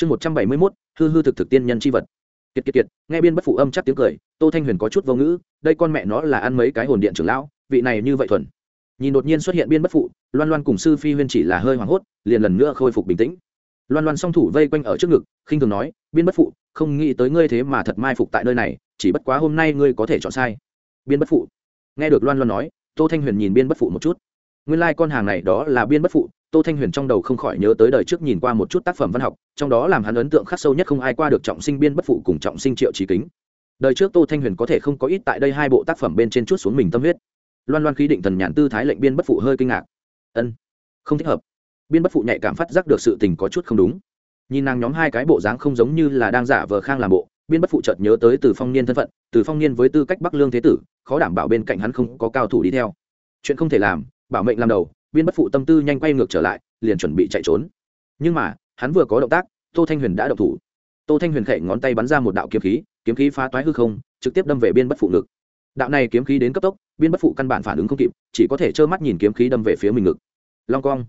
chương một trăm bảy mươi mốt, hư hư thực thực tiên nhân c h i vật. Kiệt kiệt kiệt, nghe biên bất phụ âm chắc tiếng cười, tô thanh huyền có chút vô ngữ, đây con mẹ nó là ăn mấy cái hồn điện trưởng lão, vị này như vậy thuần. Nhìn đột nhiên xuất hiện biên bất phụ, loan loan cùng sư phi huyên chỉ là hơi hoảng hốt, liền lần nữa khôi phục bình tĩnh. Loan loan song thủ vây quanh ở trước ngực, khinh thường nói, biên bất phụ, không nghĩ tới ngươi thế mà thật mai phục tại nơi này, chỉ bất quá hôm nay ngươi có thể chọn sai. Biên bất phụ. Nghe được loan loan nói, tô thanh huyền nhìn biên bất phụ một chút. Nguyên lai、like、con hàng này đó là biên bất phụ tô thanh huyền trong đầu không khỏi nhớ tới đời trước nhìn qua một chút tác phẩm văn học, trong đó làm hắn ấn tượng khắc sâu nhất không ai qua được trọng sinh biên bất phụ cùng trọng sinh triệu trí kính. Đời trước tô thanh huyền có thể không có ít tại đây hai bộ tác phẩm bên trên chút xuống mình tâm huyết. Loan loan khí định thần nhàn tư thái lệnh biên bất phụ hơi kinh ngạc. Ân, không thích hợp. Biên bất phụ nhạy cảm phát giác được sự tình có chút không đúng. Nhìn nàng nhóm hai cái bộ dáng không giống như là đang giả vờ khang làm bộ, biên bất phụ chợt nhớ tới từ phong niên thân phận, từ phong niên với tư cách bắc lương thế tử, khó đảm bảo bên cạnh hắn không có cao thủ đi theo. Chuyện không thể làm, bảo mệnh làm đầu biên bất phụ tâm tư nhanh quay ngược trở lại, liền chuẩn bị chạy trốn. Nhưng mà, hắn vừa có động tác, tô thanh huyền đã động thủ. Tô thanh huyền khẽ ngón tay bắn ra một đạo kiếm khí kiếm khí phá toái hư không, trực tiếp đâm về biên bất phụ ngực. Đạo này kiếm khí đến cấp tốc biên bất phụ căn bản phản ứng không kịp, chỉ có thể trơ mắt nhìn kiếm khí đâm về phía mình ngực. Long cong.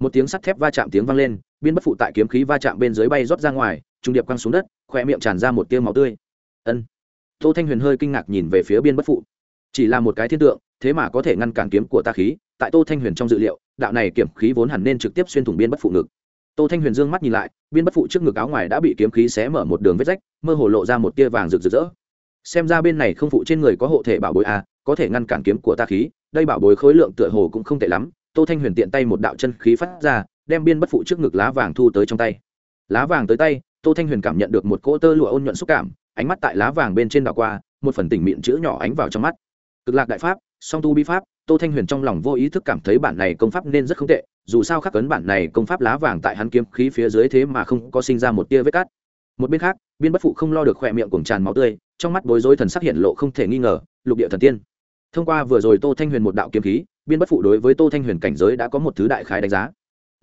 Một tiếng sắt thép va chạm tiếng vang lên biên bất phụ tại kiếm khí va chạm bên dưới bay rót ra ngoài, trung điệp quăng xuống đất khỏe miệng tràn ra một tiêu máu tươi. Ân. Tô thanh huyền hơi kinh ngạc nhìn về phía biên bất phụ. Chỉ là một cái thiên tượng, thế mà có thể ngăn cản kiếm của ta khí tại tô thanh huyền trong dự liệu, đạo này kiểm khí vốn hẳn nên trực tiếp xuyên thủng biên bất phụ ngực. Tô thanh huyền dương mắt nhìn lại, biên bất phụ trước ngực áo ngoài đã bị kiếm khí xé mở một đường vết rách, mơ hồ lộ ra một tia vàng rực rỡ. Xem ra bên này không phụ trên người có hộ thể bảo bối a có thể ngăn cản kiếm của ta khí, đây bảo bối khối lượng tựa hồ cũng không tệ lắm. Tô thanh huyền tiện tay một đạo chân khí phát ra, đem biên bất phụ trước ngực lá vàng thu tới trong tay. Lá vàng tới tay, tô thanh huyền cảm nhận được một cỗ tơ lụa ôn nhuận xúc cảm, ánh mắt tại lá vàng bên trên đảo qua, một phần tỉnh miệng chữ nhỏ ánh vào trong mắt. Cực lạc đại pháp, song tu bi pháp tô thanh huyền trong lòng vô ý thức cảm thấy bản này công pháp nên rất không tệ, dù sao khắc cấn bản này công pháp lá vàng tại hắn kiếm khí phía dưới thế mà không có sinh ra một tia vết cát. Một bên khác, biên bất phụ không lo được khỏe miệng cuồng tràn máu tươi, trong mắt bối rối thần sắc hiện lộ không thể nghi ngờ, lục địa thần tiên. Thông qua vừa rồi tô thanh huyền một đạo kiếm khí, biên bất phụ đối với tô thanh huyền cảnh giới đã có một thứ đại khái đánh giá.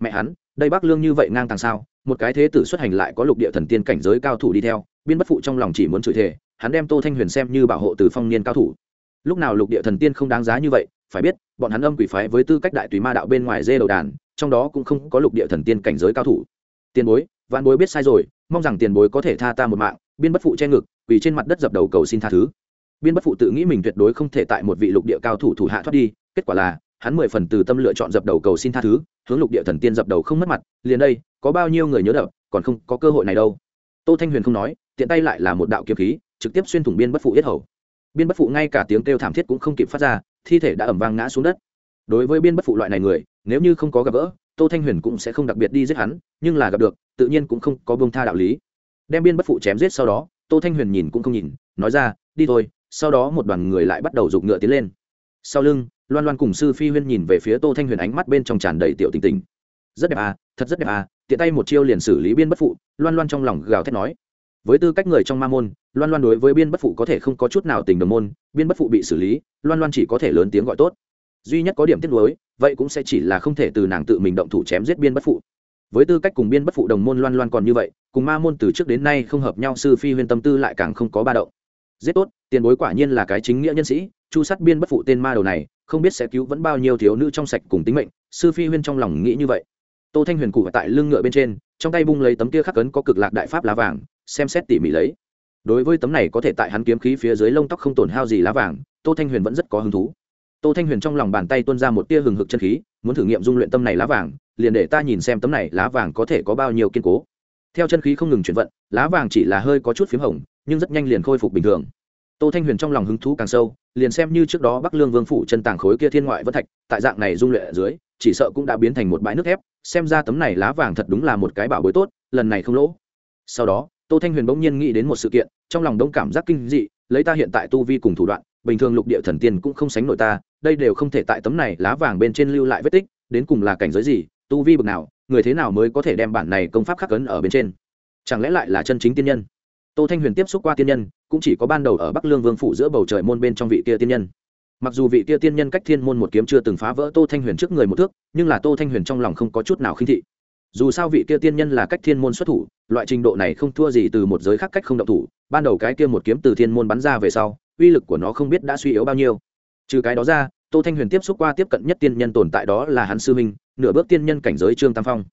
Mẹ hắn, đây bắc lương như vậy ngang tàng sao? Một cái thế tử xuất hành lại có lục địa thần tiên cảnh giới cao thủ đi theo, biên bất phụ trong lòng chỉ muốn chửi thề, hắn đem tô thanh huyền xem như bảo hộ từ phong niên cao thủ. Lúc nào lục địa thần tiên không đáng giá như vậy phải biết, bọn hắn âm quỷ phái với tư cách đại tùy ma đạo bên ngoài dê đầu đàn, trong đó cũng không có lục địa thần tiên cảnh giới cao thủ. Tiền bối văn bối biết sai rồi, mong rằng tiền bối có thể tha ta một mạng, biên bất phụ che ngực, quỳ trên mặt đất dập đầu cầu xin tha thứ. Biên bất phụ tự nghĩ mình tuyệt đối không thể tại một vị lục địa cao thủ thủ hạ thoát đi, kết quả là, hắn mười phần từ tâm lựa chọn dập đầu cầu xin tha thứ, hướng lục địa thần tiên dập đầu không mất mặt, liền đây, có bao nhiêu người nhớ đập, còn không có cơ hội này đâu. Tô thanh huyền không nói, tiện tay lại là một đạo kiếm khí, trực tiếp xuyên thủng biên bất phụ yết hầu. Biên bất phụ ngay cả tiếng kêu thảm thiết cũng không kịp phát ra thi thể đã ẩm vang ngã xuống đất. Đối với biên bất phụ loại này người, nếu như không có gặp gỡ, tô thanh huyền cũng sẽ không đặc biệt đi giết hắn, nhưng là gặp được, tự nhiên cũng không có bông tha đạo lý. Đem biên bất phụ chém giết sau đó, tô thanh huyền nhìn cũng không nhìn, nói ra, đi thôi. Sau đó một đoàn người lại bắt đầu giục ngựa tiến lên. Sau lưng, loan loan cùng sư phi huyên nhìn về phía tô thanh huyền ánh mắt bên trong tràn đầy tiểu tình tình. Rất đẹp à thật rất đẹp à. Tiện tay một chiêu liền xử lý biên bất phụ, loan loan trong lòng gào thét nói với tư cách người trong ma môn, loan loan đối với biên bất phụ có thể không có chút nào tình đồng môn, biên bất phụ bị xử lý, loan loan chỉ có thể lớn tiếng gọi tốt. Duy nhất có điểm tiếc nuối, vậy cũng sẽ chỉ là không thể từ nàng tự mình động thủ chém giết biên bất phụ. Với tư cách cùng biên bất phụ đồng môn loan loan còn như vậy, cùng ma môn từ trước đến nay không hợp nhau, sư phi huyên tâm tư lại càng không có ba động. Giết tốt, tiền bối quả nhiên là cái chính nghĩa nhân sĩ, chu sát biên bất phụ tên ma đầu này, không biết sẽ cứu vẫn bao nhiêu thiếu nữ trong sạch cùng tính mệnh, sư phi huyên trong lòng nghĩ như vậy. Tô thanh huyền cụ tại lưng ngựa bên trên, trong tay bung lấy tấm kia khắc cấn có cực lạc đại pháp lá vàng xem xét tỉ mỉ lấy. Đối với tấm này có thể tại hắn kiếm khí phía dưới lông tóc không tổn hao gì lá vàng, tô thanh huyền vẫn rất có hứng thú. Tô thanh huyền trong lòng bàn tay tuôn ra một tia hừng hực chân khí, muốn thử nghiệm dung luyện tâm này lá vàng, liền để ta nhìn xem tấm này lá vàng có thể có bao nhiêu kiên cố. Theo chân khí không ngừng chuyển vận, lá vàng chỉ là hơi có chút p h í m hồng, nhưng rất nhanh liền khôi phục bình thường. Tô thanh huyền trong lòng hứng thú càng sâu, liền xem như trước đó bắc lương vương phủ chân tàng khối kia thiên ngoại vân thạch, tại dạng này dung luyện ở dưới, chỉ sợ cũng đã biến thành một bãi nước thép, xem ra tấm này lá vàng thật đúng là một cái bảo bối tốt, lần này không lỗ. Sau đó tô thanh huyền bỗng nhiên nghĩ đến một sự kiện, trong lòng đông cảm giác kinh dị, lấy ta hiện tại tu vi cùng thủ đoạn, bình thường lục địa thần tiên cũng không sánh nổi ta, đây đều không thể tại tấm này lá vàng bên trên lưu lại vết tích, đến cùng là cảnh giới gì, tu vi bực nào, người thế nào mới có thể đem bản này công pháp khắc cấn ở bên trên? Chẳng lẽ lại là chân chính tiên nhân? Tô thanh huyền tiếp xúc qua tiên nhân, cũng chỉ có ban đầu ở bắc lương vương phủ giữa bầu trời môn bên trong vị kia tiên nhân. Mặc dù vị kia tiên nhân cách thiên môn một kiếm chưa từng phá vỡ tô thanh huyền trước người một thước, nhưng là tô thanh huyền trong lòng không có chút nào khinh thị dù sao vị kia tiên nhân là cách thiên môn xuất thủ, loại trình độ này không thua gì từ một giới khác cách không động thủ, ban đầu cái kia một kiếm từ thiên môn bắn ra về sau, uy lực của nó không biết đã suy yếu bao nhiêu. Trừ cái đó ra, tô thanh huyền tiếp xúc qua tiếp cận nhất tiên nhân tồn tại đó là hắn sư minh nửa bước tiên nhân cảnh giới trương tam phong.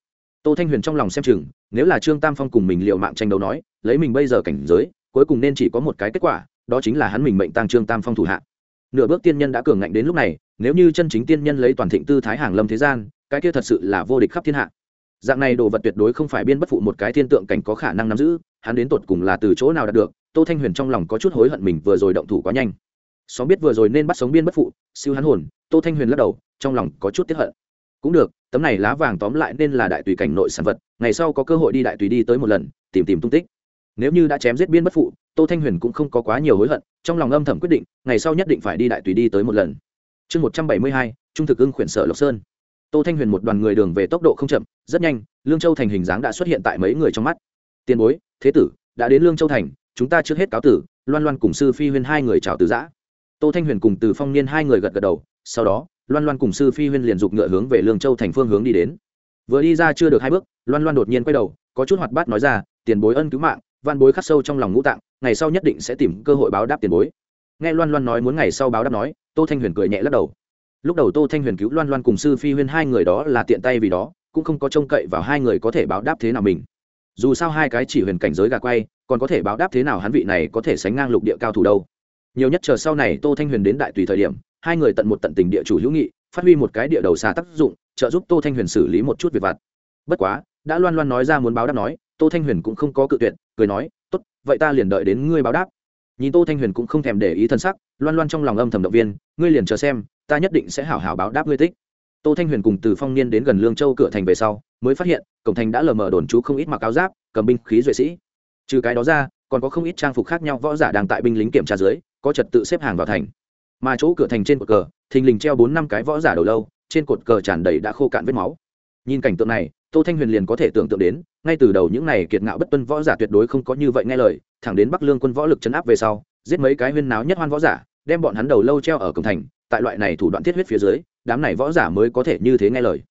Tô thanh huyền trong lòng xem chừng, nếu là trương tam phong cùng mình liệu mạng tranh đấu nói, lấy mình bây giờ cảnh giới, cuối cùng nên chỉ có một cái kết quả, đó chính là hắn mình mệnh tăng trương tam phong thủ hạ. Nửa bước tiên nhân đã cường ngạnh đến lúc này, nếu như chân chính tiên nhân lấy toàn thịnh tư thái hàng lâm thế gian, cái kia thật sự là vô địch khắp thiên hạ dạng này đồ vật tuyệt đối không phải biên bất phụ một cái thiên tượng cảnh có khả năng nắm giữ, hắn đến tột cùng là từ chỗ nào đạt được, tô thanh huyền trong lòng có chút hối hận mình vừa rồi động thủ quá nhanh. Xóm biết vừa rồi nên bắt sống biên bất phụ, siêu hắn hồn, tô thanh huyền lắc đầu, trong lòng có chút tiếp hận. Cũng được, tấm này lá vàng tóm lại nên là đại tùy cảnh nội sản vật, ngày sau có cơ hội đi đại tùy đi tới một lần, tìm tìm tung tích. Nếu như đã chém giết biên bất phụ, tô thanh huyền cũng không có quá nhiều hối hận, trong lòng âm thầm quyết định, ngày sau nhất định phải đi đại tùy đi tới một lần. Chương một trăm bảy mươi hai, trung thực ưng khuyển sở lộc sơn tô thanh huyền một đoàn người đường về tốc độ không chậm, rất nhanh, lương châu thành hình dáng đã xuất hiện tại mấy người trong mắt. Tiền bối, thế tử, đã đến lương châu thành, chúng ta trước hết cáo tử, loan loan cùng sư phi huyên hai người chào từ giã. Tô thanh huyền cùng từ phong niên hai người gật gật đầu, sau đó, loan loan cùng sư phi huyên liền dục ngựa hướng về lương châu thành phương hướng đi đến. Vừa đi ra chưa được hai bước, loan loan đột nhiên quay đầu, có chút hoạt bát nói ra, tiền bối ân cứu mạng văn bối khắc sâu trong lòng ngũ tạng, ngày sau nhất định sẽ tìm cơ hội báo đáp tiền bối. Nghe loan loan nói muốn ngày sau báo đáp nói, tô thanh huyền cười nhẹ lắc đầu lúc đầu tô thanh huyền cứu loan loan cùng sư phi huyên hai người đó là tiện tay vì đó, cũng không có trông cậy vào hai người có thể báo đáp thế nào mình. Dù sao hai cái chỉ huyền cảnh giới gà quay, còn có thể báo đáp thế nào hắn vị này có thể sánh ngang lục địa cao thủ đâu. Nhiều nhất chờ sau này tô thanh huyền đến đại tùy thời điểm, hai người tận một tận tình địa chủ hữu nghị, phát huy một cái địa đầu xa tác dụng, trợ giúp tô thanh huyền xử lý một chút việc vặt. Bất quá, đã loan loan nói ra muốn báo đáp nói, tô thanh huyền cũng không có cự tuyệt, cười nói, tốt, vậy ta liền đợi đến ngươi báo đáp. Nhìn tô thanh huyền cũng không thèm để ý thân sắc, loan loan trong lòng âm thầm động viên, ngươi liền chờ xem ta nhất định sẽ hảo hảo báo đáp ngươi tích. Tô thanh huyền cùng từ phong niên đến gần lương châu cửa thành về sau, mới phát hiện, cổng thành đã lờ mờ đồn trú không ít mặc áo giáp, cầm binh khí duệ sĩ. Trừ cái đó ra, còn có không ít trang phục khác nhau võ giả đang tại binh lính kiểm tra dưới, có trật tự xếp hàng vào thành. Mà chỗ cửa thành trên cột cờ, thình lình treo bốn năm cái võ giả đầu lâu, trên cột cờ tràn đầy đã khô cạn vết máu. Nhìn cảnh tượng này, tô thanh huyền liền có thể tưởng tượng đến, ngay từ đầu những này kiệt ngạo bất tuân võ giả tuyệt đối không có như vậy nghe lời, thẳng đến bắc lương quân võ lực chấn áp về sau, giết mấy cái huyên náo nhất hoan võ giả, đem bọn hắn đầu lâu treo ở cổng thành tại loại này thủ đoạn thiết huyết phía dưới, đám này võ giả mới có thể như thế nghe lời.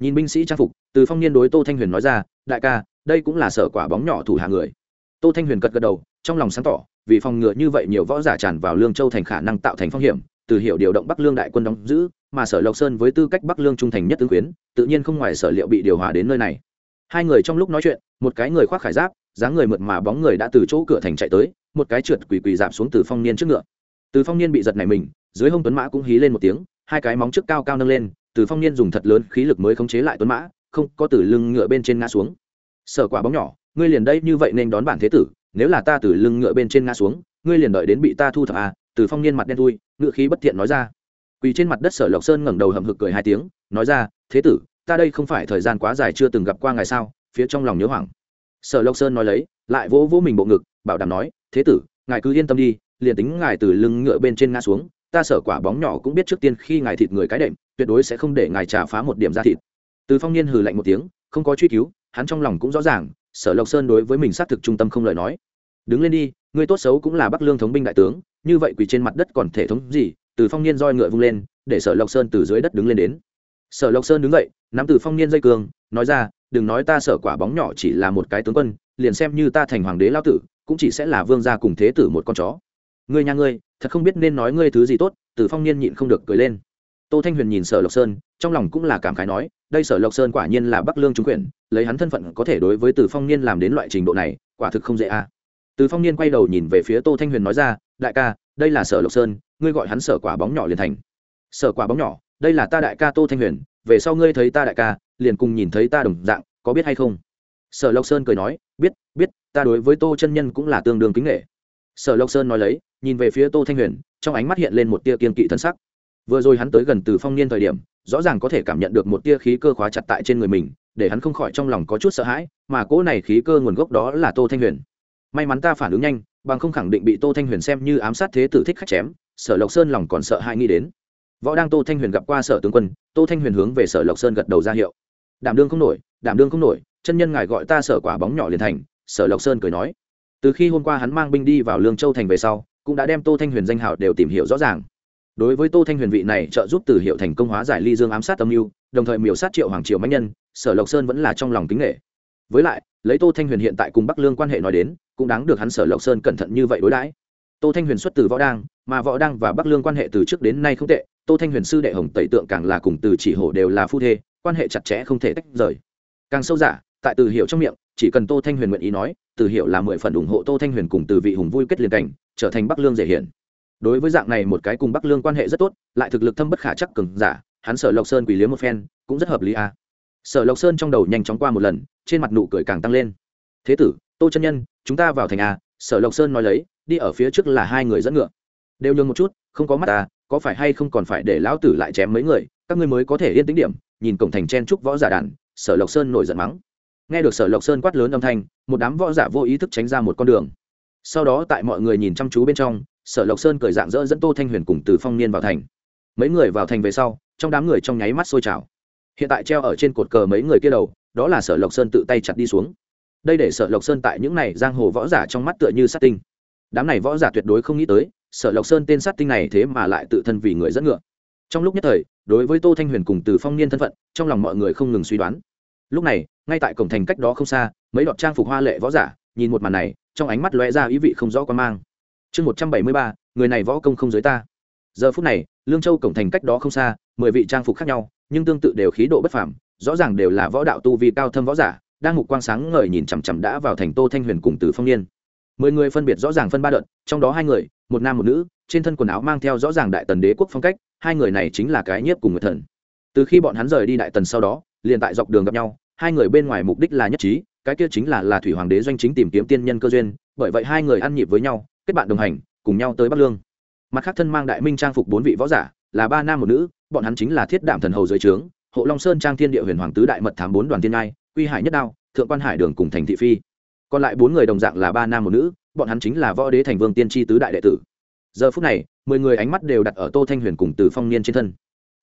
Nhìn binh sĩ trang phục, từ phong niên đối tô thanh huyền nói ra, đại ca, đây cũng là sở quả bóng nhỏ thủ hạ người. Tô thanh huyền cật gật đầu, trong lòng sáng tỏ, vì phòng ngừa như vậy nhiều võ giả tràn vào lương châu thành khả năng tạo thành phong hiểm, từ hiệu điều động bắc lương đại quân đóng giữ, mà sở lộc sơn với tư cách bắc lương trung thành nhất tướng quyến, tự nhiên không ngoài sở liệu bị điều hòa đến nơi này. Hai người trong lúc nói chuyện, một cái người khoác khải giáp, dáng người mượt mà bóng người đã từ chỗ cửa thành chạy tới, một cái trượt quỳ quỳ giảm xuống từ phong niên trước ngựa từ phong niên bị giật này mình, dưới hông tuấn mã cũng hí lên một tiếng, hai cái móng trước cao cao nâng lên, từ phong niên dùng thật lớn khí lực mới khống chế lại tuấn mã, không có từ lưng ngựa bên trên ngã xuống. Sở quả bóng nhỏ, ngươi liền đây như vậy nên đón bản thế tử, nếu là ta từ lưng ngựa bên trên ngã xuống, ngươi liền đợi đến bị ta thu thập à? Từ phong niên mặt đen thui, ngựa khí bất thiện nói ra. Quỳ trên mặt đất sở lộc sơn ngẩng đầu hầm hực cười hai tiếng, nói ra, thế tử, ta đây không phải thời gian quá dài chưa từng gặp qua ngài sao? Phía trong lòng nhớ hoảng. Sở lộc sơn nói lấy, lại vỗ vỗ mình bộ ngực, bảo đảm nói, thế tử, ngài cứ yên tâm đi liền tính ngài từ lưng ngựa bên trên ngã xuống, ta sở quả bóng nhỏ cũng biết trước tiên khi ngài thịt người cái đệm, tuyệt đối sẽ không để ngài trả phá một điểm ra thịt. Từ phong niên hừ lạnh một tiếng, không có truy cứu, hắn trong lòng cũng rõ ràng, sở lộc sơn đối với mình xác thực trung tâm không lời nói. Đứng lên đi, người tốt xấu cũng là bắc lương thống binh đại tướng, như vậy quỳ trên mặt đất còn thể thống gì? Từ phong niên roi ngựa vung lên, để sở lộc sơn từ dưới đất đứng lên đến. Sở lộc sơn đứng dậy, nắm từ phong niên dây cường nói ra, đừng nói ta sở quả bóng nhỏ chỉ là một cái tướng quân, liền xem như ta thành hoàng đế lao tử, cũng chỉ sẽ là vương gia cùng thế tử một con chó ngươi nhà ngươi, thật không biết nên nói ngươi thứ gì tốt từ phong niên nhịn không được cười lên. Tô thanh huyền nhìn sở lộc sơn, trong lòng cũng là cảm khái nói, đây sở lộc sơn quả nhiên là bắc lương trung quyền, lấy hắn thân phận có thể đối với từ phong niên làm đến loại trình độ này, quả thực không dễ a à. từ phong niên quay đầu nhìn về phía tô thanh huyền nói ra, đại ca, đây là sở lộc sơn, ngươi gọi hắn sở quả bóng nhỏ liền thành. Sở quả bóng nhỏ, đây là ta đại ca tô thanh huyền, về sau ngươi thấy ta đại ca, liền cùng nhìn thấy ta đồng dạng, có biết hay không? Sở lộc sơn cười nói, biết biết, ta đối với tô chân nhân cũng là tương đương kính nghệ sở lộc sơn nói lấy, nhìn về phía tô thanh huyền, trong ánh mắt hiện lên một tia kiên kỵ thân sắc. Vừa rồi hắn tới gần từ phong niên thời điểm, rõ ràng có thể cảm nhận được một tia khí cơ khóa chặt tại trên người mình, để hắn không khỏi trong lòng có chút sợ hãi, mà cỗ này khí cơ nguồn gốc đó là tô thanh huyền. May mắn ta phản ứng nhanh, bằng không khẳng định bị tô thanh huyền xem như ám sát thế tử thích khách chém, sở lộc sơn lòng còn sợ hãi nghĩ đến. Võ đang tô thanh huyền gặp qua sở tướng quân, tô thanh huyền hướng về sở lộc sơn gật đầu ra hiệu. Đảm đương không nổi, đảm đương không nổi, chân nhân ngài gọi ta sở quả bóng nhỏ liền thành, sở lộc sơn cười nói từ khi hôm qua hắn mang binh đi vào lương châu thành về sau, cũng đã đem tô thanh huyền danh hào đều tìm hiểu rõ ràng. Đối với tô thanh huyền vị này trợ giúp từ hiệu thành công hóa giải ly dương ám sát âm mưu, đồng thời miểu sát triệu hoàng triều mạnh nhân, sở lộc sơn vẫn là trong lòng kính nghệ với lại, lấy tô thanh huyền hiện tại cùng bắc lương quan hệ nói đến, cũng đáng được hắn sở lộc sơn cẩn thận như vậy đối đãi. Tô thanh huyền xuất từ võ đang mà võ đang và bắc lương quan hệ từ trước đến nay không tệ, tô thanh huyền sư đệ hồng tẩy tượng càng là cùng từ chỉ hổ đều là phu thê, quan hệ chặt chẽ không thể tách rời. Càng sâu giả tại từ hiệu trong miệng chỉ cần tô thanh huyền nguyện ý nói, từ hiệu là mười phần ủng hộ tô thanh huyền cùng từ vị hùng vui kết liền cảnh, trở thành bắc lương dễ hiển. Đối với dạng này một cái cùng bắc lương quan hệ rất tốt, lại thực lực thâm bất khả chắc cường giả, hắn sở lộc sơn quỷ liếm một phen, cũng rất hợp lý à. sở lộc sơn trong đầu nhanh chóng qua một lần, trên mặt nụ cười càng tăng lên. Thế tử, tô chân nhân, chúng ta vào thành a. Sở lộc sơn nói lấy, đi ở phía trước là hai người dẫn ngựa. Đều nhường một chút, không có mắt ta có phải hay không còn phải để lão tử lại chém mấy người, các ngươi mới có thể yên tĩnh điểm. Nhìn cổng thành chen trúc võ giả đàn, sở lộc sơn nổi giận mắng nghe được sở lộc sơn quát lớn âm thanh, một đám võ giả vô ý thức tránh ra một con đường. Sau đó tại mọi người nhìn chăm chú bên trong, sở lộc sơn cởi dạng dỡ dẫn tô thanh huyền cùng từ phong niên vào thành. Mấy người vào thành về sau, trong đám người trong nháy mắt sôi trào. Hiện tại treo ở trên cột cờ mấy người kia đầu, đó là sở lộc sơn tự tay chặt đi xuống. Đây để sở lộc sơn tại những này giang hồ võ giả trong mắt tựa như sát tinh. Đám này võ giả tuyệt đối không nghĩ tới, sở lộc sơn tên sát tinh này thế mà lại tự thân vì người dẫn ngựa. Trong lúc nhất thời, đối với tô thanh huyền cùng từ phong niên thân phận, trong lòng mọi người không ngừng suy đoán. Lúc này ngay tại cổng thành cách đó không xa, mấy đọt trang phục hoa lệ võ giả nhìn một màn này, trong ánh mắt lóe ra ý vị không rõ quan mang. Chương một trăm bảy mươi ba, người này võ công không giới ta. Giờ phút này, lương châu cổng thành cách đó không xa, mười vị trang phục khác nhau, nhưng tương tự đều khí độ bất phàm, rõ ràng đều là võ đạo tu vi cao thâm võ giả, đang mục quang sáng ngời nhìn chằm chằm đã vào thành tô thanh huyền cùng từ phong niên. Mười người phân biệt rõ ràng phân ba đợt, trong đó hai người, một nam một nữ, trên thân quần áo mang theo rõ ràng đại tần đế quốc phong cách, hai người này chính là cái nhiếp cùng người thần. Từ khi bọn hắn rời đi đại tần sau đó, liền tại dọc đường gặp nhau hai người bên ngoài mục đích là nhất trí, cái kia chính là là thủy hoàng đế doanh chính tìm kiếm tiên nhân cơ duyên, bởi vậy hai người ăn nhịp với nhau, kết bạn đồng hành, cùng nhau tới bắc lương. Mặt khác thân mang đại minh trang phục bốn vị võ giả, là ba nam một nữ, bọn hắn chính là thiết đảm thần hầu dưới trướng, hộ long sơn trang thiên địa huyền hoàng tứ đại mật thám bốn đoàn tiên ngai, quy hải nhất đao, thượng quan hải đường cùng thành thị phi. Còn lại bốn người đồng dạng là ba nam một nữ, bọn hắn chính là võ đế thành vương tiên tri tứ đại đệ tử. Giờ phút này, mười người ánh mắt đều đặt ở tô thanh huyền cùng từ phong niên trên thân.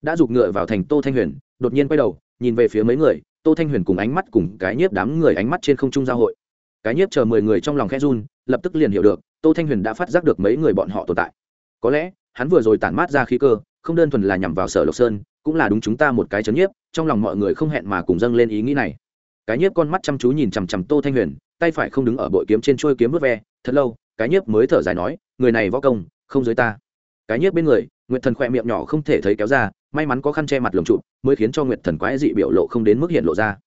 Đã giục ngựa vào thành tô thanh huyền, đột nhiên quay đầu, nhìn về phía mấy người tô thanh huyền cùng ánh mắt cùng cái nhiếp đám người ánh mắt trên không trung giao hội. Cái nhiếp chờ mười người trong lòng khẽ run, lập tức liền hiểu được, tô thanh huyền đã phát giác được mấy người bọn họ tồn tại. Có lẽ, hắn vừa rồi tản mát ra khí cơ, không đơn thuần là nhằm vào sở lộc sơn, cũng là đúng chúng ta một cái chấn nhiếp, trong lòng mọi người không hẹn mà cùng dâng lên ý nghĩ này. Cái nhiếp con mắt chăm chú nhìn chằm chằm tô thanh huyền, tay phải không đứng ở bội kiếm trên trôi kiếm vớt ve, thật lâu, cái nhiếp mới thở dài nói, người này võ công, không giới ta. Cái nhiếp bên người, nguyệt thần khỏe miệng nhỏ không thể thấy kéo ra may mắn có khăn che mặt lồng trụ mới khiến cho nguyệt thần quái dị biểu lộ không đến mức hiện lộ ra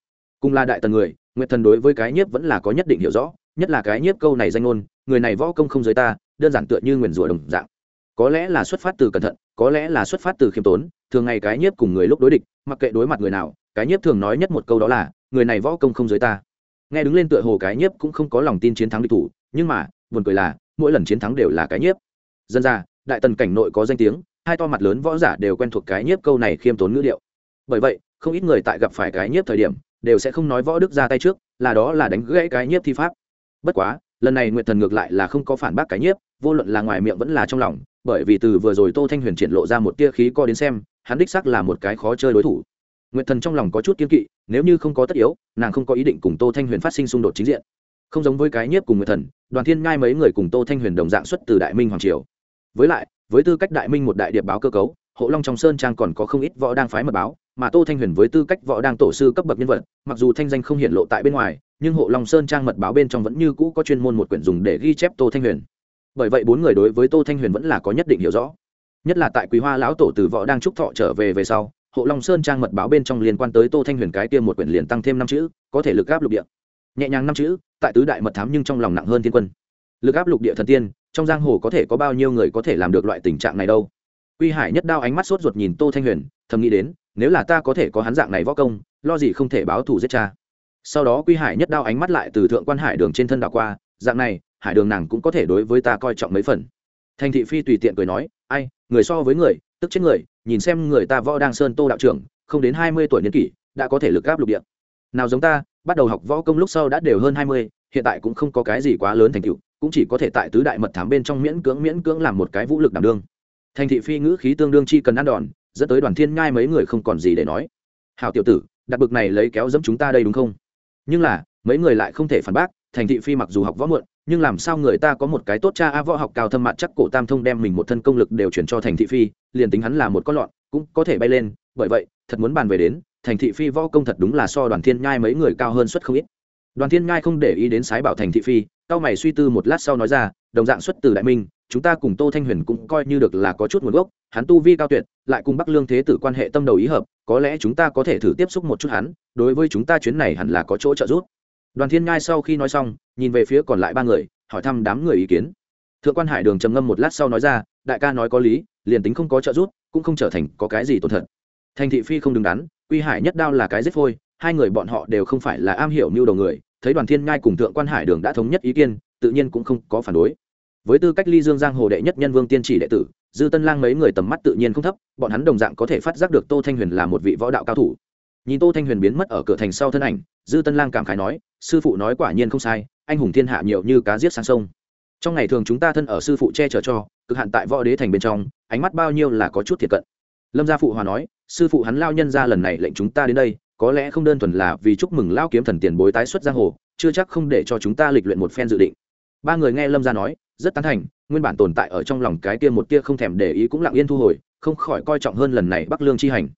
cùng là đại tần người nguyệt thần đối với cái nhiếp vẫn là có nhất định hiểu rõ nhất là cái nhiếp câu này danh ngôn người này võ công không giới ta đơn giản tựa như nguyền rủa đồng dạng có lẽ là xuất phát từ cẩn thận có lẽ là xuất phát từ khiêm tốn thường ngày cái nhiếp cùng người lúc đối địch mặc kệ đối mặt người nào cái nhiếp thường nói nhất một câu đó là người này võ công không giới ta nghe đứng lên tựa hồ cái nhiếp cũng không có lòng tin chiến thắng địch thủ nhưng mà buồn cười là mỗi lần chiến thắng đều là cái nhiếp dân ra đại tần cảnh nội có danh tiếng hai to mặt lớn võ giả đều quen thuộc cái nhiếp câu này khiêm tốn ngữ điệu. Bởi vậy, không ít người tại gặp phải cái nhiếp thời điểm, đều sẽ không nói võ đức ra tay trước, là đó là đánh gãy cái nhiếp thi pháp. Bất quá, lần này nguyện thần ngược lại là không có phản bác cái nhiếp, vô luận là ngoài miệng vẫn là trong lòng, bởi vì từ vừa rồi tô thanh huyền triển lộ ra một tia khí co đến xem, hắn đích sắc là một cái khó chơi đối thủ. Nguyện thần trong lòng có chút kiên kỵ, nếu như không có tất yếu, nàng không có ý định cùng tô thanh huyền phát sinh xung đột chính diện. Không giống với cái nhiếp cùng nguyện thần, đoàn thiên ngai mấy người cùng tô thanh huyền đồng dạng xuất từ đại minh hoàng triều. Với lại với tư cách đại minh một đại điệp báo cơ cấu, hộ long trong sơn trang còn có không ít võ đang phái mật báo, mà tô thanh huyền với tư cách võ đang tổ sư cấp bậc nhân vật, mặc dù thanh danh không hiện lộ tại bên ngoài, nhưng hộ long sơn trang mật báo bên trong vẫn như cũ có chuyên môn một quyển dùng để ghi chép tô thanh huyền. Bởi vậy bốn người đối với tô thanh huyền vẫn là có nhất định hiểu rõ. Nhất là tại quý hoa lão tổ từ võ đang trúc thọ trở về về sau, hộ long sơn trang mật báo bên trong liên quan tới tô thanh huyền cái kia một quyển liền tăng thêm năm chữ, có thể lực áp lục địa. Nhẹ nhàng năm chữ, tại tứ đại mật thám nhưng trong lòng nặng hơn thiên quân. Lực áp lục địa thần tiên trong giang hồ có thể có bao nhiêu người có thể làm được loại tình trạng này đâu? Quy hải nhất đao ánh mắt sốt ruột nhìn tô thanh huyền, thầm nghĩ đến, nếu là ta có thể có hắn dạng này võ công, lo gì không thể báo thù giết cha. Sau đó quy hải nhất đao ánh mắt lại từ thượng quan hải đường trên thân đảo qua, dạng này, hải đường nàng cũng có thể đối với ta coi trọng mấy phần. Thành thị phi tùy tiện cười nói, ai, người so với người, tức chết người, nhìn xem người ta võ đang sơn tô đạo trưởng, không đến hai mươi tuổi niên kỷ, đã có thể lực gáp lục địa. Nào giống ta, bắt đầu học võ công lúc sau đã đều hơn hai mươi, hiện tại cũng không có cái gì quá lớn thành tựu cũng chỉ có thể tại tứ đại mật thám bên trong miễn cưỡng miễn cưỡng làm một cái vũ lực đảm đương. Thành thị phi ngữ khí tương đương chi cần ăn đòn, dẫn tới đoàn thiên ngai mấy người không còn gì để nói. Hào tiểu tử, đặt bực này lấy kéo dẫm chúng ta đây đúng không? Nhưng là, mấy người lại không thể phản bác, thành thị phi mặc dù học võ muộn, nhưng làm sao người ta có một cái tốt cha a võ học cao thâm mặt chắc cổ tam thông đem mình một thân công lực đều chuyển cho thành thị phi, liền tính hắn là một con lọn cũng có thể bay lên. Bởi vậy, thật muốn bàn về đến, thành thị phi võ công thật đúng là so đoàn thiên nhai mấy người cao hơn suất không ít đoàn thiên nhai không để ý đến sái bảo thành thị phi cao mày suy tư một lát sau nói ra, đồng dạng xuất từ đại minh, chúng ta cùng tô thanh huyền cũng coi như được là có chút nguồn gốc, hắn tu vi cao tuyệt, lại cùng bắc lương thế tử quan hệ tâm đầu ý hợp, có lẽ chúng ta có thể thử tiếp xúc một chút hắn, đối với chúng ta chuyến này hẳn là có chỗ trợ giúp. Đoàn thiên ngai sau khi nói xong, nhìn về phía còn lại ba người, hỏi thăm đám người ý kiến. Thượng quan hải đường trầm ngâm một lát sau nói ra, đại ca nói có lý, liền tính không có trợ giúp, cũng không trở thành có cái gì tổn thật thành thị phi không đứng đắn, quy hải nhất đao là cái giết phôi, hai người bọn họ đều không phải là am hiểu mưu đầu người thấy đoàn thiên ngai cùng thượng quan hải đường đã thống nhất ý kiến, tự nhiên cũng không có phản đối. Với tư cách ly dương giang hồ đệ nhất nhân vương tiên chỉ đệ tử, dư tân lang mấy người tầm mắt tự nhiên không thấp, bọn hắn đồng dạng có thể phát giác được tô thanh huyền là một vị võ đạo cao thủ. Nhìn tô thanh huyền biến mất ở cửa thành sau thân ảnh, dư tân lang cảm khái nói, sư phụ nói quả nhiên không sai, anh hùng thiên hạ nhiều như cá giết sang sông. Trong ngày thường chúng ta thân ở sư phụ che chở cho, cực hạn tại võ đế thành bên trong, ánh mắt bao nhiêu là có chút thiệt cận. Lâm gia phụ hòa nói, sư phụ hắn lao nhân ra lần này lệnh chúng ta đến đây có lẽ không đơn thuần là vì chúc mừng lao kiếm thần tiền bối tái xuất giang hồ, chưa chắc không để cho chúng ta lịch luyện một phen dự định. Ba người nghe lâm gia nói, rất tán thành, nguyên bản tồn tại ở trong lòng cái kia một kia không thèm để ý cũng lặng yên thu hồi, không khỏi coi trọng hơn lần này bắc lương chi hành.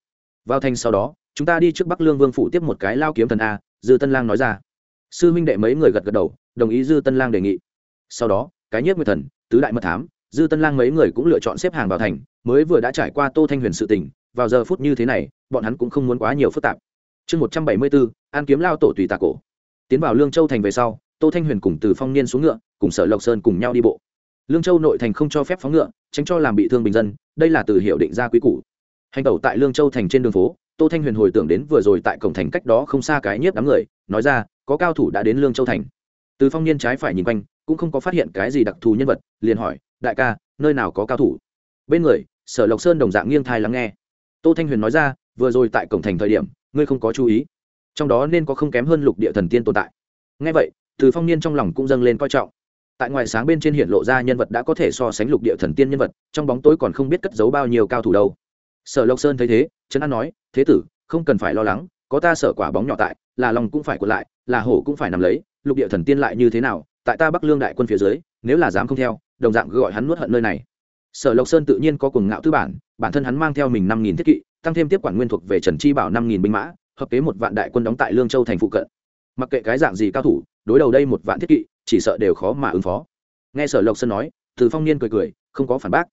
Vào thành sau đó, chúng ta đi trước bắc lương vương phủ tiếp một cái lao kiếm thần a, dư tân lang nói ra. Sư huynh đệ mấy người gật gật đầu, đồng ý dư tân lang đề nghị. Sau đó, cái nhất nguyệt thần, tứ đại mật thám, dư tân lang mấy người cũng lựa chọn xếp hàng vào thành, mới vừa đã trải qua tô thanh huyền sự tình, vào giờ phút như thế này, bọn hắn cũng không muốn quá nhiều phức tạp chương một trăm bảy mươi bốn, an kiếm lao tổ tùy tà cổ. Tiến vào lương châu thành về sau, tô thanh huyền cùng từ phong niên xuống ngựa, cùng sở lộc sơn cùng nhau đi bộ. Lương châu nội thành không cho phép phóng ngựa, tránh cho làm bị thương bình dân, đây là từ hiệu định ra quý củ. Hành tẩu tại lương châu thành trên đường phố, tô thanh huyền hồi tưởng đến vừa rồi tại cổng thành cách đó không xa cái nhiếp đám người, nói ra, có cao thủ đã đến lương châu thành. Từ phong niên trái phải nhìn quanh, cũng không có phát hiện cái gì đặc thù nhân vật, liền hỏi, đại ca, nơi nào có cao thủ? Bên người, sở lộc sơn đồng dạng nghiêng thai lắng nghe. Tô thanh huyền nói ra, vừa rồi tại cổng thành thời điểm ngươi không có chú ý. Trong đó nên có không kém hơn lục địa thần tiên tồn tại. Ngay vậy, từ phong niên trong lòng cũng dâng lên coi trọng. Tại ngoài sáng bên trên hiện lộ ra nhân vật đã có thể so sánh lục địa thần tiên nhân vật, trong bóng tối còn không biết cất giấu bao nhiêu cao thủ đâu. Sở lộc sơn thấy thế, trấn an nói, thế tử, không cần phải lo lắng, có ta sở quả bóng nhỏ tại, là lòng cũng phải quật lại, là hổ cũng phải nằm lấy, lục địa thần tiên lại như thế nào, tại ta bắc lương đại quân phía dưới, nếu là dám không theo, đồng dạng gọi hắn nuốt hận nơi này. Sở lộc sơn tự nhiên có cùng ngạo tư bản bản thân hắn mang theo mình năm nghìn thiết kỵ tăng thêm tiếp quản nguyên thuộc về trần chi bảo năm nghìn binh mã, hợp kế một vạn đại quân đóng tại lương châu thành phụ cận. Mặc kệ cái dạng gì cao thủ, đối đầu đây một vạn thiết kỵ, chỉ sợ đều khó mà ứng phó. Nghe sở lộc sơn nói, từ phong niên cười cười, không có phản bác.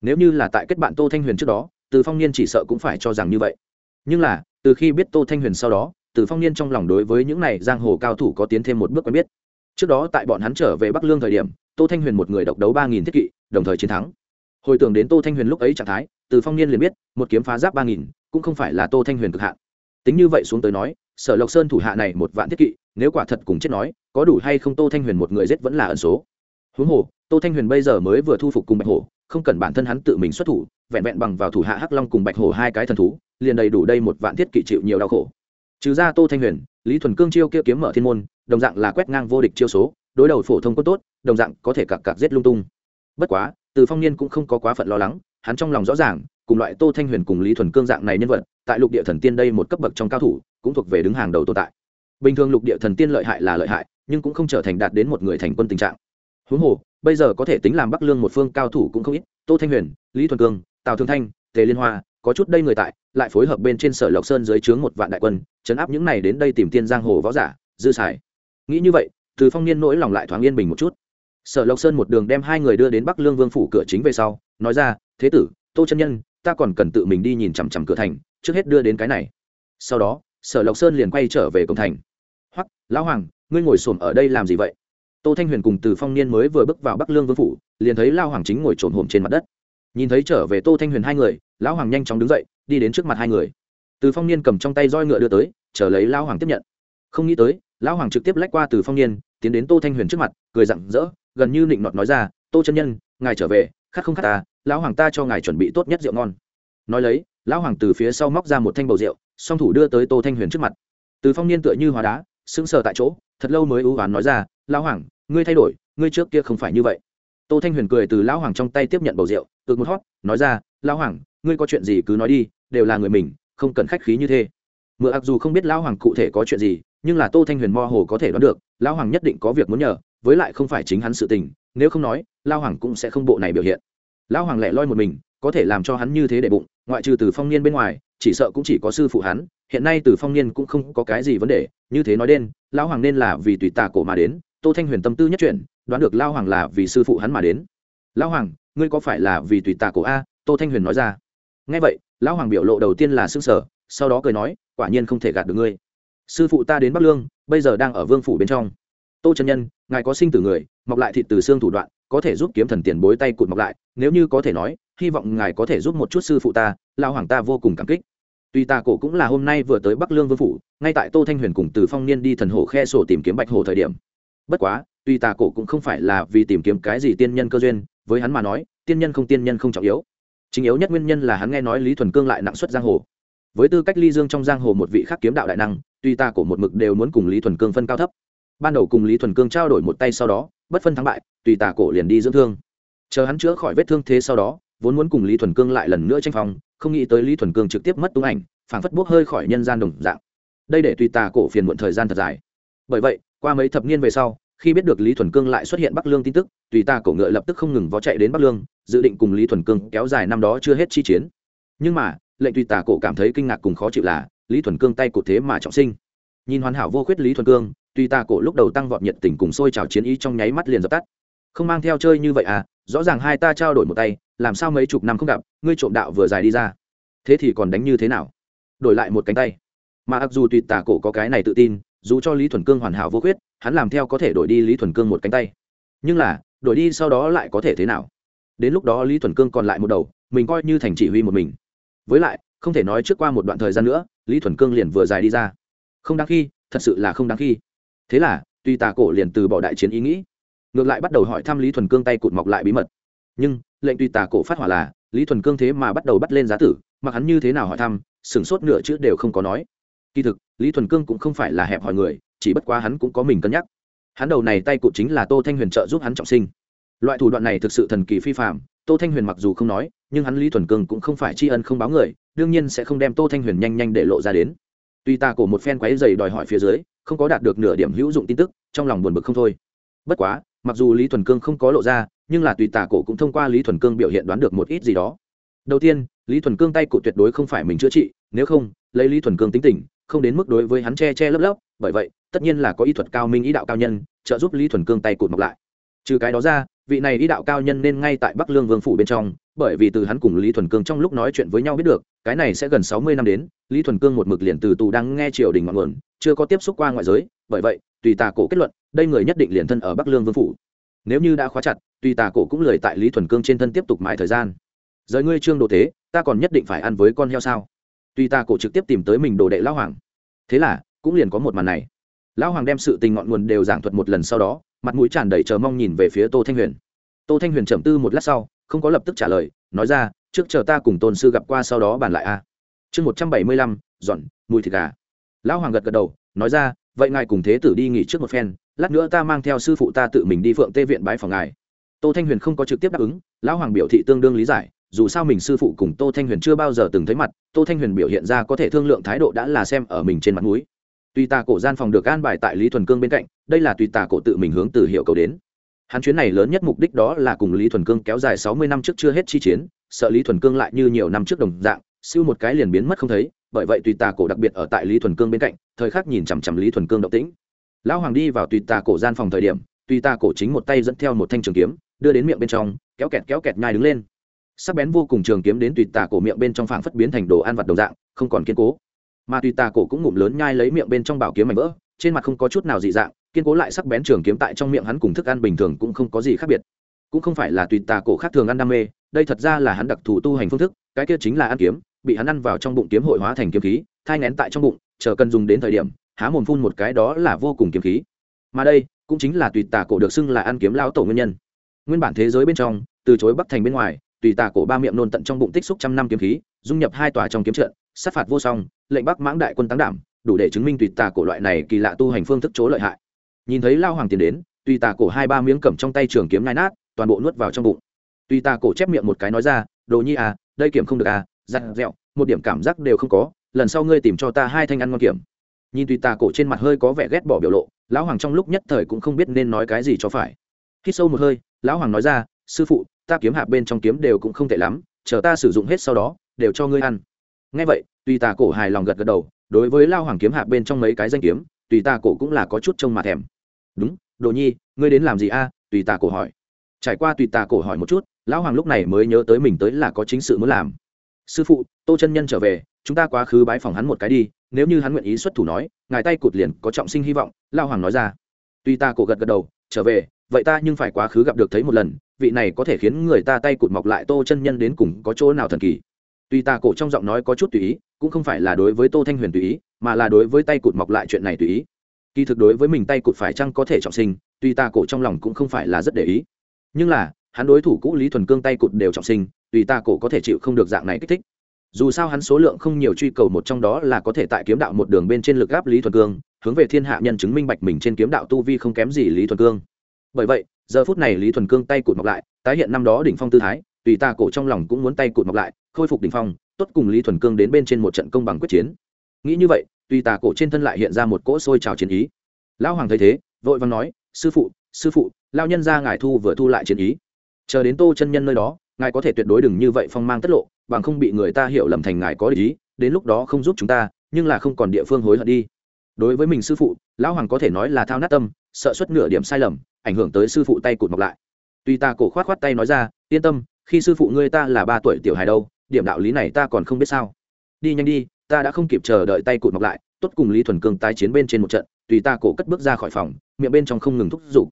Nếu như là tại kết bạn tô thanh huyền trước đó, từ phong niên chỉ sợ cũng phải cho rằng như vậy. Nhưng là, từ khi biết tô thanh huyền sau đó, từ phong niên trong lòng đối với những này giang hồ cao thủ có tiến thêm một bước quen biết. Trước đó tại bọn hắn trở về bắc lương thời điểm, tô thanh huyền một người độc đấu ba nghìn thiết kỵ, đồng thời chiến thắng. Hồi tưởng đến tô thanh huyền lúc ấy trạng thái từ phong niên liền biết, một kiếm phá giáp ba nghìn, cũng không phải là tô thanh huyền cực hạn. Tính như vậy xuống tới nói, sở lộc sơn thủ hạ này một vạn thiết kỵ, nếu quả thật cùng chết nói, có đủ hay không tô thanh huyền một người giết vẫn là ẩn số. Huống hồ, tô thanh huyền bây giờ mới vừa thu phục cùng bạch hổ, không cần bản thân hắn tự mình xuất thủ, vẹn vẹn bằng vào thủ hạ hắc long cùng bạch hổ hai cái thần thú, liền đầy đủ đây một vạn thiết kỵ chịu nhiều đau khổ. Trừ ra tô thanh huyền, lý thuần cương chiêu kia kiếm mở thiên môn, đồng dạng là quét ngang vô địch chiêu số, đối đầu phổ thông quân tốt, đồng dạng có thể cặc cặc giết lung tung. Bất quá, từ phong niên cũng không có quá phận lo lắng hắn trong lòng rõ ràng, cùng loại tô thanh huyền cùng lý thuần cương dạng này nhân vật, tại lục địa thần tiên đây một cấp bậc trong cao thủ, cũng thuộc về đứng hàng đầu tồn tại. Bình thường lục địa thần tiên lợi hại là lợi hại, nhưng cũng không trở thành đạt đến một người thành quân tình trạng. Huống hồ, bây giờ có thể tính làm bắc lương một phương cao thủ cũng không ít, tô thanh huyền, lý thuần cương, tào thương thanh, tề liên hoa, có chút đây người tại, lại phối hợp bên trên sở lộc sơn dưới trướng một vạn đại quân, chấn áp những này đến đây tìm tiên giang hồ võ giả, dư xài. Nghĩ như vậy, từ phong niên nỗi lòng lại thoáng yên bình một chút. Sở lộc sơn một đường đem hai người đưa đến bắc lương vương phủ cửa chính về sau nói ra, thế tử, tô chân nhân, ta còn cần tự mình đi nhìn chằm chằm cửa thành, trước hết đưa đến cái này. Sau đó, sở lộc sơn liền quay trở về cổng thành. Hoặc lão hoàng, ngươi ngồi xổm ở đây làm gì vậy? Tô thanh huyền cùng từ phong niên mới vừa bước vào bắc lương vương phủ, liền thấy lao hoàng chính ngồi trồn hổm trên mặt đất. Nhìn thấy trở về tô thanh huyền hai người, lão hoàng nhanh chóng đứng dậy, đi đến trước mặt hai người. Từ phong niên cầm trong tay roi ngựa đưa tới, chờ lấy lão hoàng tiếp nhận. Không nghĩ tới, lão hoàng trực tiếp lách qua từ phong niên, tiến đến tô thanh huyền trước mặt, cười rặng rỡ, gần như nịnh nọt nói ra, tô chân nhân, ngài trở về khát không khát ta, lão hoàng ta cho ngài chuẩn bị tốt nhất rượu ngon. Nói lấy, lão hoàng từ phía sau móc ra một thanh bầu rượu, song thủ đưa tới tô thanh huyền trước mặt. Từ phong niên tựa như hóa đá, sững sờ tại chỗ, thật lâu mới ưu oán nói ra, lão hoàng, ngươi thay đổi, ngươi trước kia không phải như vậy. Tô thanh huyền cười từ lão hoàng trong tay tiếp nhận bầu rượu, ực một hót, nói ra, lão hoàng, ngươi có chuyện gì cứ nói đi, đều là người mình, không cần khách khí như thế. Mượn ặc dù không biết lão hoàng cụ thể có chuyện gì, nhưng là tô thanh huyền mơ hồ có thể đoán được, lão hoàng nhất định có việc muốn nhờ, với lại không phải chính hắn sự tình, nếu không nói lão hoàng cũng sẽ không bộ này biểu hiện. Lão hoàng lẻ loi một mình, có thể làm cho hắn như thế để bụng, ngoại trừ từ phong niên bên ngoài, chỉ sợ cũng chỉ có sư phụ hắn, hiện nay từ phong niên cũng không có cái gì vấn đề, như thế nói đen lão hoàng nên là vì tùy tà cổ mà đến, tô thanh huyền tâm tư nhất chuyển, đoán được lao hoàng là vì sư phụ hắn mà đến. Lão hoàng, ngươi có phải là vì tùy tà cổ a? Tô thanh huyền nói ra. Ngay vậy lão hoàng biểu lộ đầu tiên là s ư n g sở sau đó cười nói, quả nhiên không thể gạt được ngươi. Sư phụ ta đến bắc lương, bây giờ đang ở vương phủ bên trong. Tô Trần nhân, ngài có sinh tử người, mọc lại thịt từ xương thủ đoạn có thể giúp kiếm thần tiền bối tay cụt mọc lại, nếu như có thể nói, hy vọng ngài có thể giúp một chút sư phụ ta lao hoàng ta vô cùng cảm kích. Tuy ta cổ cũng là hôm nay vừa tới bắc lương vương phủ, ngay tại tô thanh huyền cùng từ phong niên đi thần hồ khe sổ tìm kiếm bạch hồ thời điểm. Bất quá, tuy ta cổ cũng không phải là vì tìm kiếm cái gì tiên nhân cơ duyên, với hắn mà nói, tiên nhân không tiên nhân không trọng yếu. Chính yếu nhất nguyên nhân là hắn nghe nói lý thuần cương lại nặng suất giang hồ. Với tư cách ly dương trong giang hồ một vị khác kiếm đạo đại năng, tuy ta cổ một mực đều muốn cùng lý thuần cương phân cao thấp. Ban đầu cùng lý thuần cương trao đổi một tay sau đó bất phân thắng bại, tùy tà cổ liền đi dưỡng thương. Chờ hắn chữa khỏi vết thương thế sau đó, vốn muốn cùng lý thuần cương lại lần nữa tranh phòng không nghĩ tới lý thuần cương trực tiếp mất tung ảnh, phảng phất bốc hơi khỏi nhân gian đồng dạng. Đây để tùy tà cổ phiền muộn thời gian thật dài. Bởi vậy, qua mấy thập niên về sau, khi biết được lý thuần cương lại xuất hiện bắc lương tin tức, tùy tà cổ ngựa lập tức không ngừng vó chạy đến bắc lương, dự định cùng lý thuần cương kéo dài năm đó chưa hết chi chiến. Nhưng mà, lệnh tùy tà cổ cảm thấy kinh ngạc cùng khó chịu là, lý thuần cương tay cụ thế mà trọng sinh. Nhìn hoàn hảo vô khuyết lý thuần cương tuy ta cổ lúc đầu tăng vọt nhiệt tình cùng sôi trào chiến ý trong nháy mắt liền dập tắt. Không mang theo chơi như vậy à rõ ràng hai ta trao đổi một tay, làm sao mấy chục năm không gặp, ngươi trộm đạo vừa dài đi ra. Thế thì còn đánh như thế nào? Đổi lại một cánh tay. Mà ặc dù tùy tà cổ có cái này tự tin, dù cho lý thuần cương hoàn hảo vô khuyết, hắn làm theo có thể đổi đi lý thuần cương một cánh tay. Nhưng là, đổi đi sau đó lại có thể thế nào? Đến lúc đó lý thuần cương còn lại một đầu, mình coi như thành chỉ huy một mình. Với lại, không thể nói trước qua một đoạn thời gian nữa, lý thuần cương liền vừa dài đi ra. Không đáng khi, thật sự là không đáng khi thế là, tuy tà cổ liền từ bỏ đại chiến ý nghĩ, ngược lại bắt đầu hỏi thăm lý thuần cương tay cụt mọc lại bí mật. Nhưng, lệnh tuy tà cổ phát hỏa là, lý thuần cương thế mà bắt đầu bắt lên giá tử mặc hắn như thế nào hỏi thăm, sửng sốt nửa chữ đều không có nói. Kỳ thực, lý thuần cương cũng không phải là hẹp hỏi người, chỉ bất quá hắn cũng có mình cân nhắc. Hắn đầu này tay cụt chính là tô thanh huyền trợ giúp hắn trọng sinh. Loại thủ đoạn này thực sự thần kỳ phi phạm tô thanh huyền mặc dù không nói, nhưng hắn lý thuần cương cũng không phải tri ân không báo người, đương nhiên sẽ không đem tô thanh huyền nhanh nhanh để lộ ra đến. Tuy ta cổ một phen quáy dày đòi hỏi phía dưới không có đạt được nửa điểm hữu dụng tin tức, trong lòng buồn bực không thôi. Bất quá, mặc dù lý thuần cương không có lộ ra, nhưng là tùy tà cổ cũng thông qua lý thuần cương biểu hiện đoán được một ít gì đó. Đầu tiên, lý thuần cương tay cổ tuyệt đối không phải mình chữa trị, nếu không, lấy lý thuần cương tính tình, không đến mức đối với hắn che che lấp lấp, bởi vậy, tất nhiên là có ý thuật cao minh ý đạo cao nhân, trợ giúp lý thuần cương tay cụt mọc lại. Trừ cái đó ra vị này đi đạo cao nhân nên ngay tại bắc lương vương phủ bên trong, bởi vì từ hắn cùng lý thuần cương trong lúc nói chuyện với nhau biết được, cái này sẽ gần sáu mươi năm đến, lý thuần cương một mực liền từ tù đang nghe triều đình ngọn nguồn, chưa có tiếp xúc qua ngoại giới, bởi vậy, tùy tà cổ kết luận, đây người nhất định liền thân ở bắc lương vương phủ. Nếu như đã khóa chặt, tùy tà cổ cũng lười tại lý thuần cương trên thân tiếp tục mãi thời gian. Giới ngươi trương đồ thế, ta còn nhất định phải ăn với con heo sao? Tùy tà cổ trực tiếp tìm tới mình đồ đệ lão hoàng. Thế là, cũng liền có một màn này lão hoàng đem sự tình ngọn nguồn đều giảng thuật một lần sau đó, mặt mũi tràn đầy chờ mong nhìn về phía tô thanh huyền. Tô thanh huyền trầm tư một lát sau, không có lập tức trả lời, nói ra, trước chờ ta cùng tôn sư gặp qua sau đó bàn lại a. Chương một trăm bảy mươi lăm, dọn, mùi thịt gà. Lão hoàng gật gật đầu, nói ra, vậy ngài cùng thế tử đi nghỉ trước một phen, lát nữa ta mang theo sư phụ ta tự mình đi phượng tê viện bái phòng ngài. Tô thanh huyền không có trực tiếp đáp ứng, lão hoàng biểu thị tương đương lý giải, dù sao mình sư phụ cùng tô thanh huyền chưa bao giờ từng thấy mặt, tô thanh huyền biểu hiện ra có thể thương lượng thái độ đã là xem ở mình trên mặt núi tuy tà cổ gian phòng được an bài tại lý thuần cương bên cạnh, đây là tùy tà cổ tự mình hướng từ hiệu cầu đến. Hắn chuyến này lớn nhất mục đích đó là cùng lý thuần cương kéo dài sáu mươi năm trước chưa hết chi chiến, sợ lý thuần cương lại như nhiều năm trước đồng dạng, siêu một cái liền biến mất không thấy, bởi vậy tùy tà cổ đặc biệt ở tại lý thuần cương bên cạnh, thời khắc nhìn chằm chằm lý thuần cương động tĩnh. Lão hoàng đi vào tùy tà cổ gian phòng thời điểm, tùy tà cổ chính một tay dẫn theo một thanh trường kiếm, đưa đến miệng bên trong, kéo kẹt kéo kẹt nhai đứng lên. Sắc bén vô cùng trường kiếm đến tùy tà cổ miệng bên trong phảng phất biến thành đồ ăn vặt đồng dạng, không còn kiên cố mà tùy tà cổ cũng ngụm lớn nhai lấy miệng bên trong bảo kiếm mảnh vỡ, trên mặt không có chút nào dị dạng, kiên cố lại sắc bén trường kiếm tại trong miệng hắn cùng thức ăn bình thường cũng không có gì khác biệt. Cũng không phải là tùy tà cổ khác thường ăn đam mê, đây thật ra là hắn đặc thù tu hành phương thức, cái kia chính là ăn kiếm, bị hắn ăn vào trong bụng kiếm hội hóa thành kiếm khí, thai ngén tại trong bụng, chờ cần dùng đến thời điểm, há mồm phun một cái đó là vô cùng kiếm khí. Mà đây, cũng chính là tùy tà cổ được xưng là ăn kiếm lao tổ nguyên nhân. Nguyên bản thế giới bên trong, từ chối bắc thành bên ngoài, tùy tà cổ ba miệng nôn tận trong bụng tích xúc trăm năm kiếm khí, dung nhập hai tòa trong kiếm trận, sát phạt vô song lệnh bắc mãng đại quân tăng đảm, đủ để chứng minh tùy tà cổ loại này kỳ lạ tu hành phương thức chỗ lợi hại. Nhìn thấy lao hoàng tiến đến, tùy tà cổ hai ba miếng cầm trong tay trường kiếm nai nát, toàn bộ nuốt vào trong bụng. Tùy tà cổ chép miệng một cái nói ra, đồ nhi à đây kiểm không được à Dặn dẹo, một điểm cảm giác đều không có, lần sau ngươi tìm cho ta hai thanh ăn ngon kiểm. Nhìn tùy tà cổ trên mặt hơi có vẻ ghét bỏ biểu lộ, lão hoàng trong lúc nhất thời cũng không biết nên nói cái gì cho phải. Hít sâu một hơi, lão hoàng nói ra, sư phụ, ta kiếm hạ bên trong kiếm đều cũng không tệ lắm, chờ ta sử dụng hết sau đó, đều cho ngươi ăn ngay vậy, tùy tà cổ hài lòng gật gật đầu, đối với lao hoàng kiếm hạ bên trong mấy cái danh kiếm, tùy tà cổ cũng là có chút trông mà thèm. Đúng, đồ nhi, ngươi đến làm gì a? tùy tà cổ hỏi. Trải qua tùy tà cổ hỏi một chút, lão hoàng lúc này mới nhớ tới mình tới là có chính sự muốn làm. Sư phụ, tô chân nhân trở về, chúng ta quá khứ bái phòng hắn một cái đi, nếu như hắn nguyện ý xuất thủ nói, ngài tay cụt liền có trọng sinh hy vọng lao hoàng nói ra. Tuy ta cổ gật gật đầu, trở về, vậy ta nhưng phải quá khứ gặp được thấy một lần, vị này có thể khiến người ta tay cụt mọc lại tô chân nhân đến cùng có chỗ nào thần kỳ? Tuy ta cổ trong giọng nói có chút tùy ý, cũng không phải là đối với tô thanh huyền tùy ý, mà là đối với tay cụt mọc lại chuyện này tùy ý. Kỳ thực đối với mình tay cụt phải chăng có thể trọng sinh, tuy ta cổ trong lòng cũng không phải là rất để ý. Nhưng là, hắn đối thủ cũ lý thuần cương tay cụt đều trọng sinh, tùy ta cổ có thể chịu không được dạng này kích thích. Dù sao hắn số lượng không nhiều truy cầu một trong đó là có thể tại kiếm đạo một đường bên trên lực gáp lý thuần cương, hướng về thiên hạ nhân chứng minh bạch mình trên kiếm đạo tu vi không kém gì lý thuần cương. Bởi vậy, giờ phút này lý thuần cương tay cụt mọc lại, tái hiện năm đó đỉnh phong tư thái tùy ta cổ trong lòng cũng muốn tay cụt mọc lại, khôi phục đỉnh phong, tốt cùng lý thuần cương đến bên trên một trận công bằng quyết chiến. Nghĩ như vậy, tùy tà cổ trên thân lại hiện ra một cỗ sôi trào chiến ý. Lão hoàng thấy thế, vội vàng nói, sư phụ sư phụ lao nhân ra ngài thu vừa thu lại chiến ý. Chờ đến tô chân nhân nơi đó, ngài có thể tuyệt đối đừng như vậy phong mang tất lộ, bằng không bị người ta hiểu lầm thành ngài có ý, đến lúc đó không giúp chúng ta, nhưng là không còn địa phương hối hận đi. Đối với mình sư phụ, lão hoàng có thể nói là thao nát tâm, sợ xuất nửa điểm sai lầm, ảnh hưởng tới sư phụ tay cụt mọc lại. Tuy ta cổ khoát khoát tay nói ra, yên tâm khi sư phụ ngươi ta là ba tuổi tiểu hài đâu, điểm đạo lý này ta còn không biết sao. Đi nhanh đi, ta đã không kịp chờ đợi tay cụt mọc lại, tốt cùng lý thuần cương tái chiến bên trên một trận, tùy ta cổ cất bước ra khỏi phòng, miệng bên trong không ngừng thúc giục.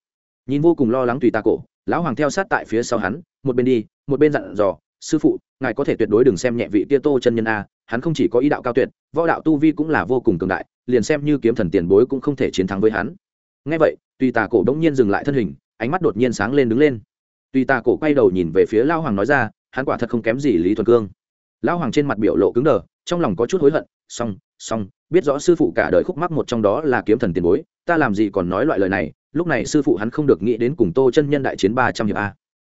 Nhìn vô cùng lo lắng tùy ta cổ, lão hoàng theo sát tại phía sau hắn, một bên đi, một bên dặn dò, sư phụ, ngài có thể tuyệt đối đừng xem nhẹ vị tia tô chân nhân a, hắn không chỉ có ý đạo cao tuyệt, võ đạo tu vi cũng là vô cùng cường đại, liền xem như kiếm thần tiền bối cũng không thể chiến thắng với hắn. Ngay vậy, tùy tà cổ đ ỗ n g nhiên dừng lại thân hình, ánh mắt đột nhiên sáng lên đứng lên tùy tà cổ quay đầu nhìn về phía lao hoàng nói ra, hắn quả thật không kém gì lý thuần cương. Lao hoàng trên mặt biểu lộ cứng đờ, trong lòng có chút hối hận song song biết rõ sư phụ cả đời khúc mắc một trong đó là kiếm thần tiền bối, ta làm gì còn nói loại lời này, lúc này sư phụ hắn không được nghĩ đến cùng tô chân nhân đại chiến ba trăm hiệp a.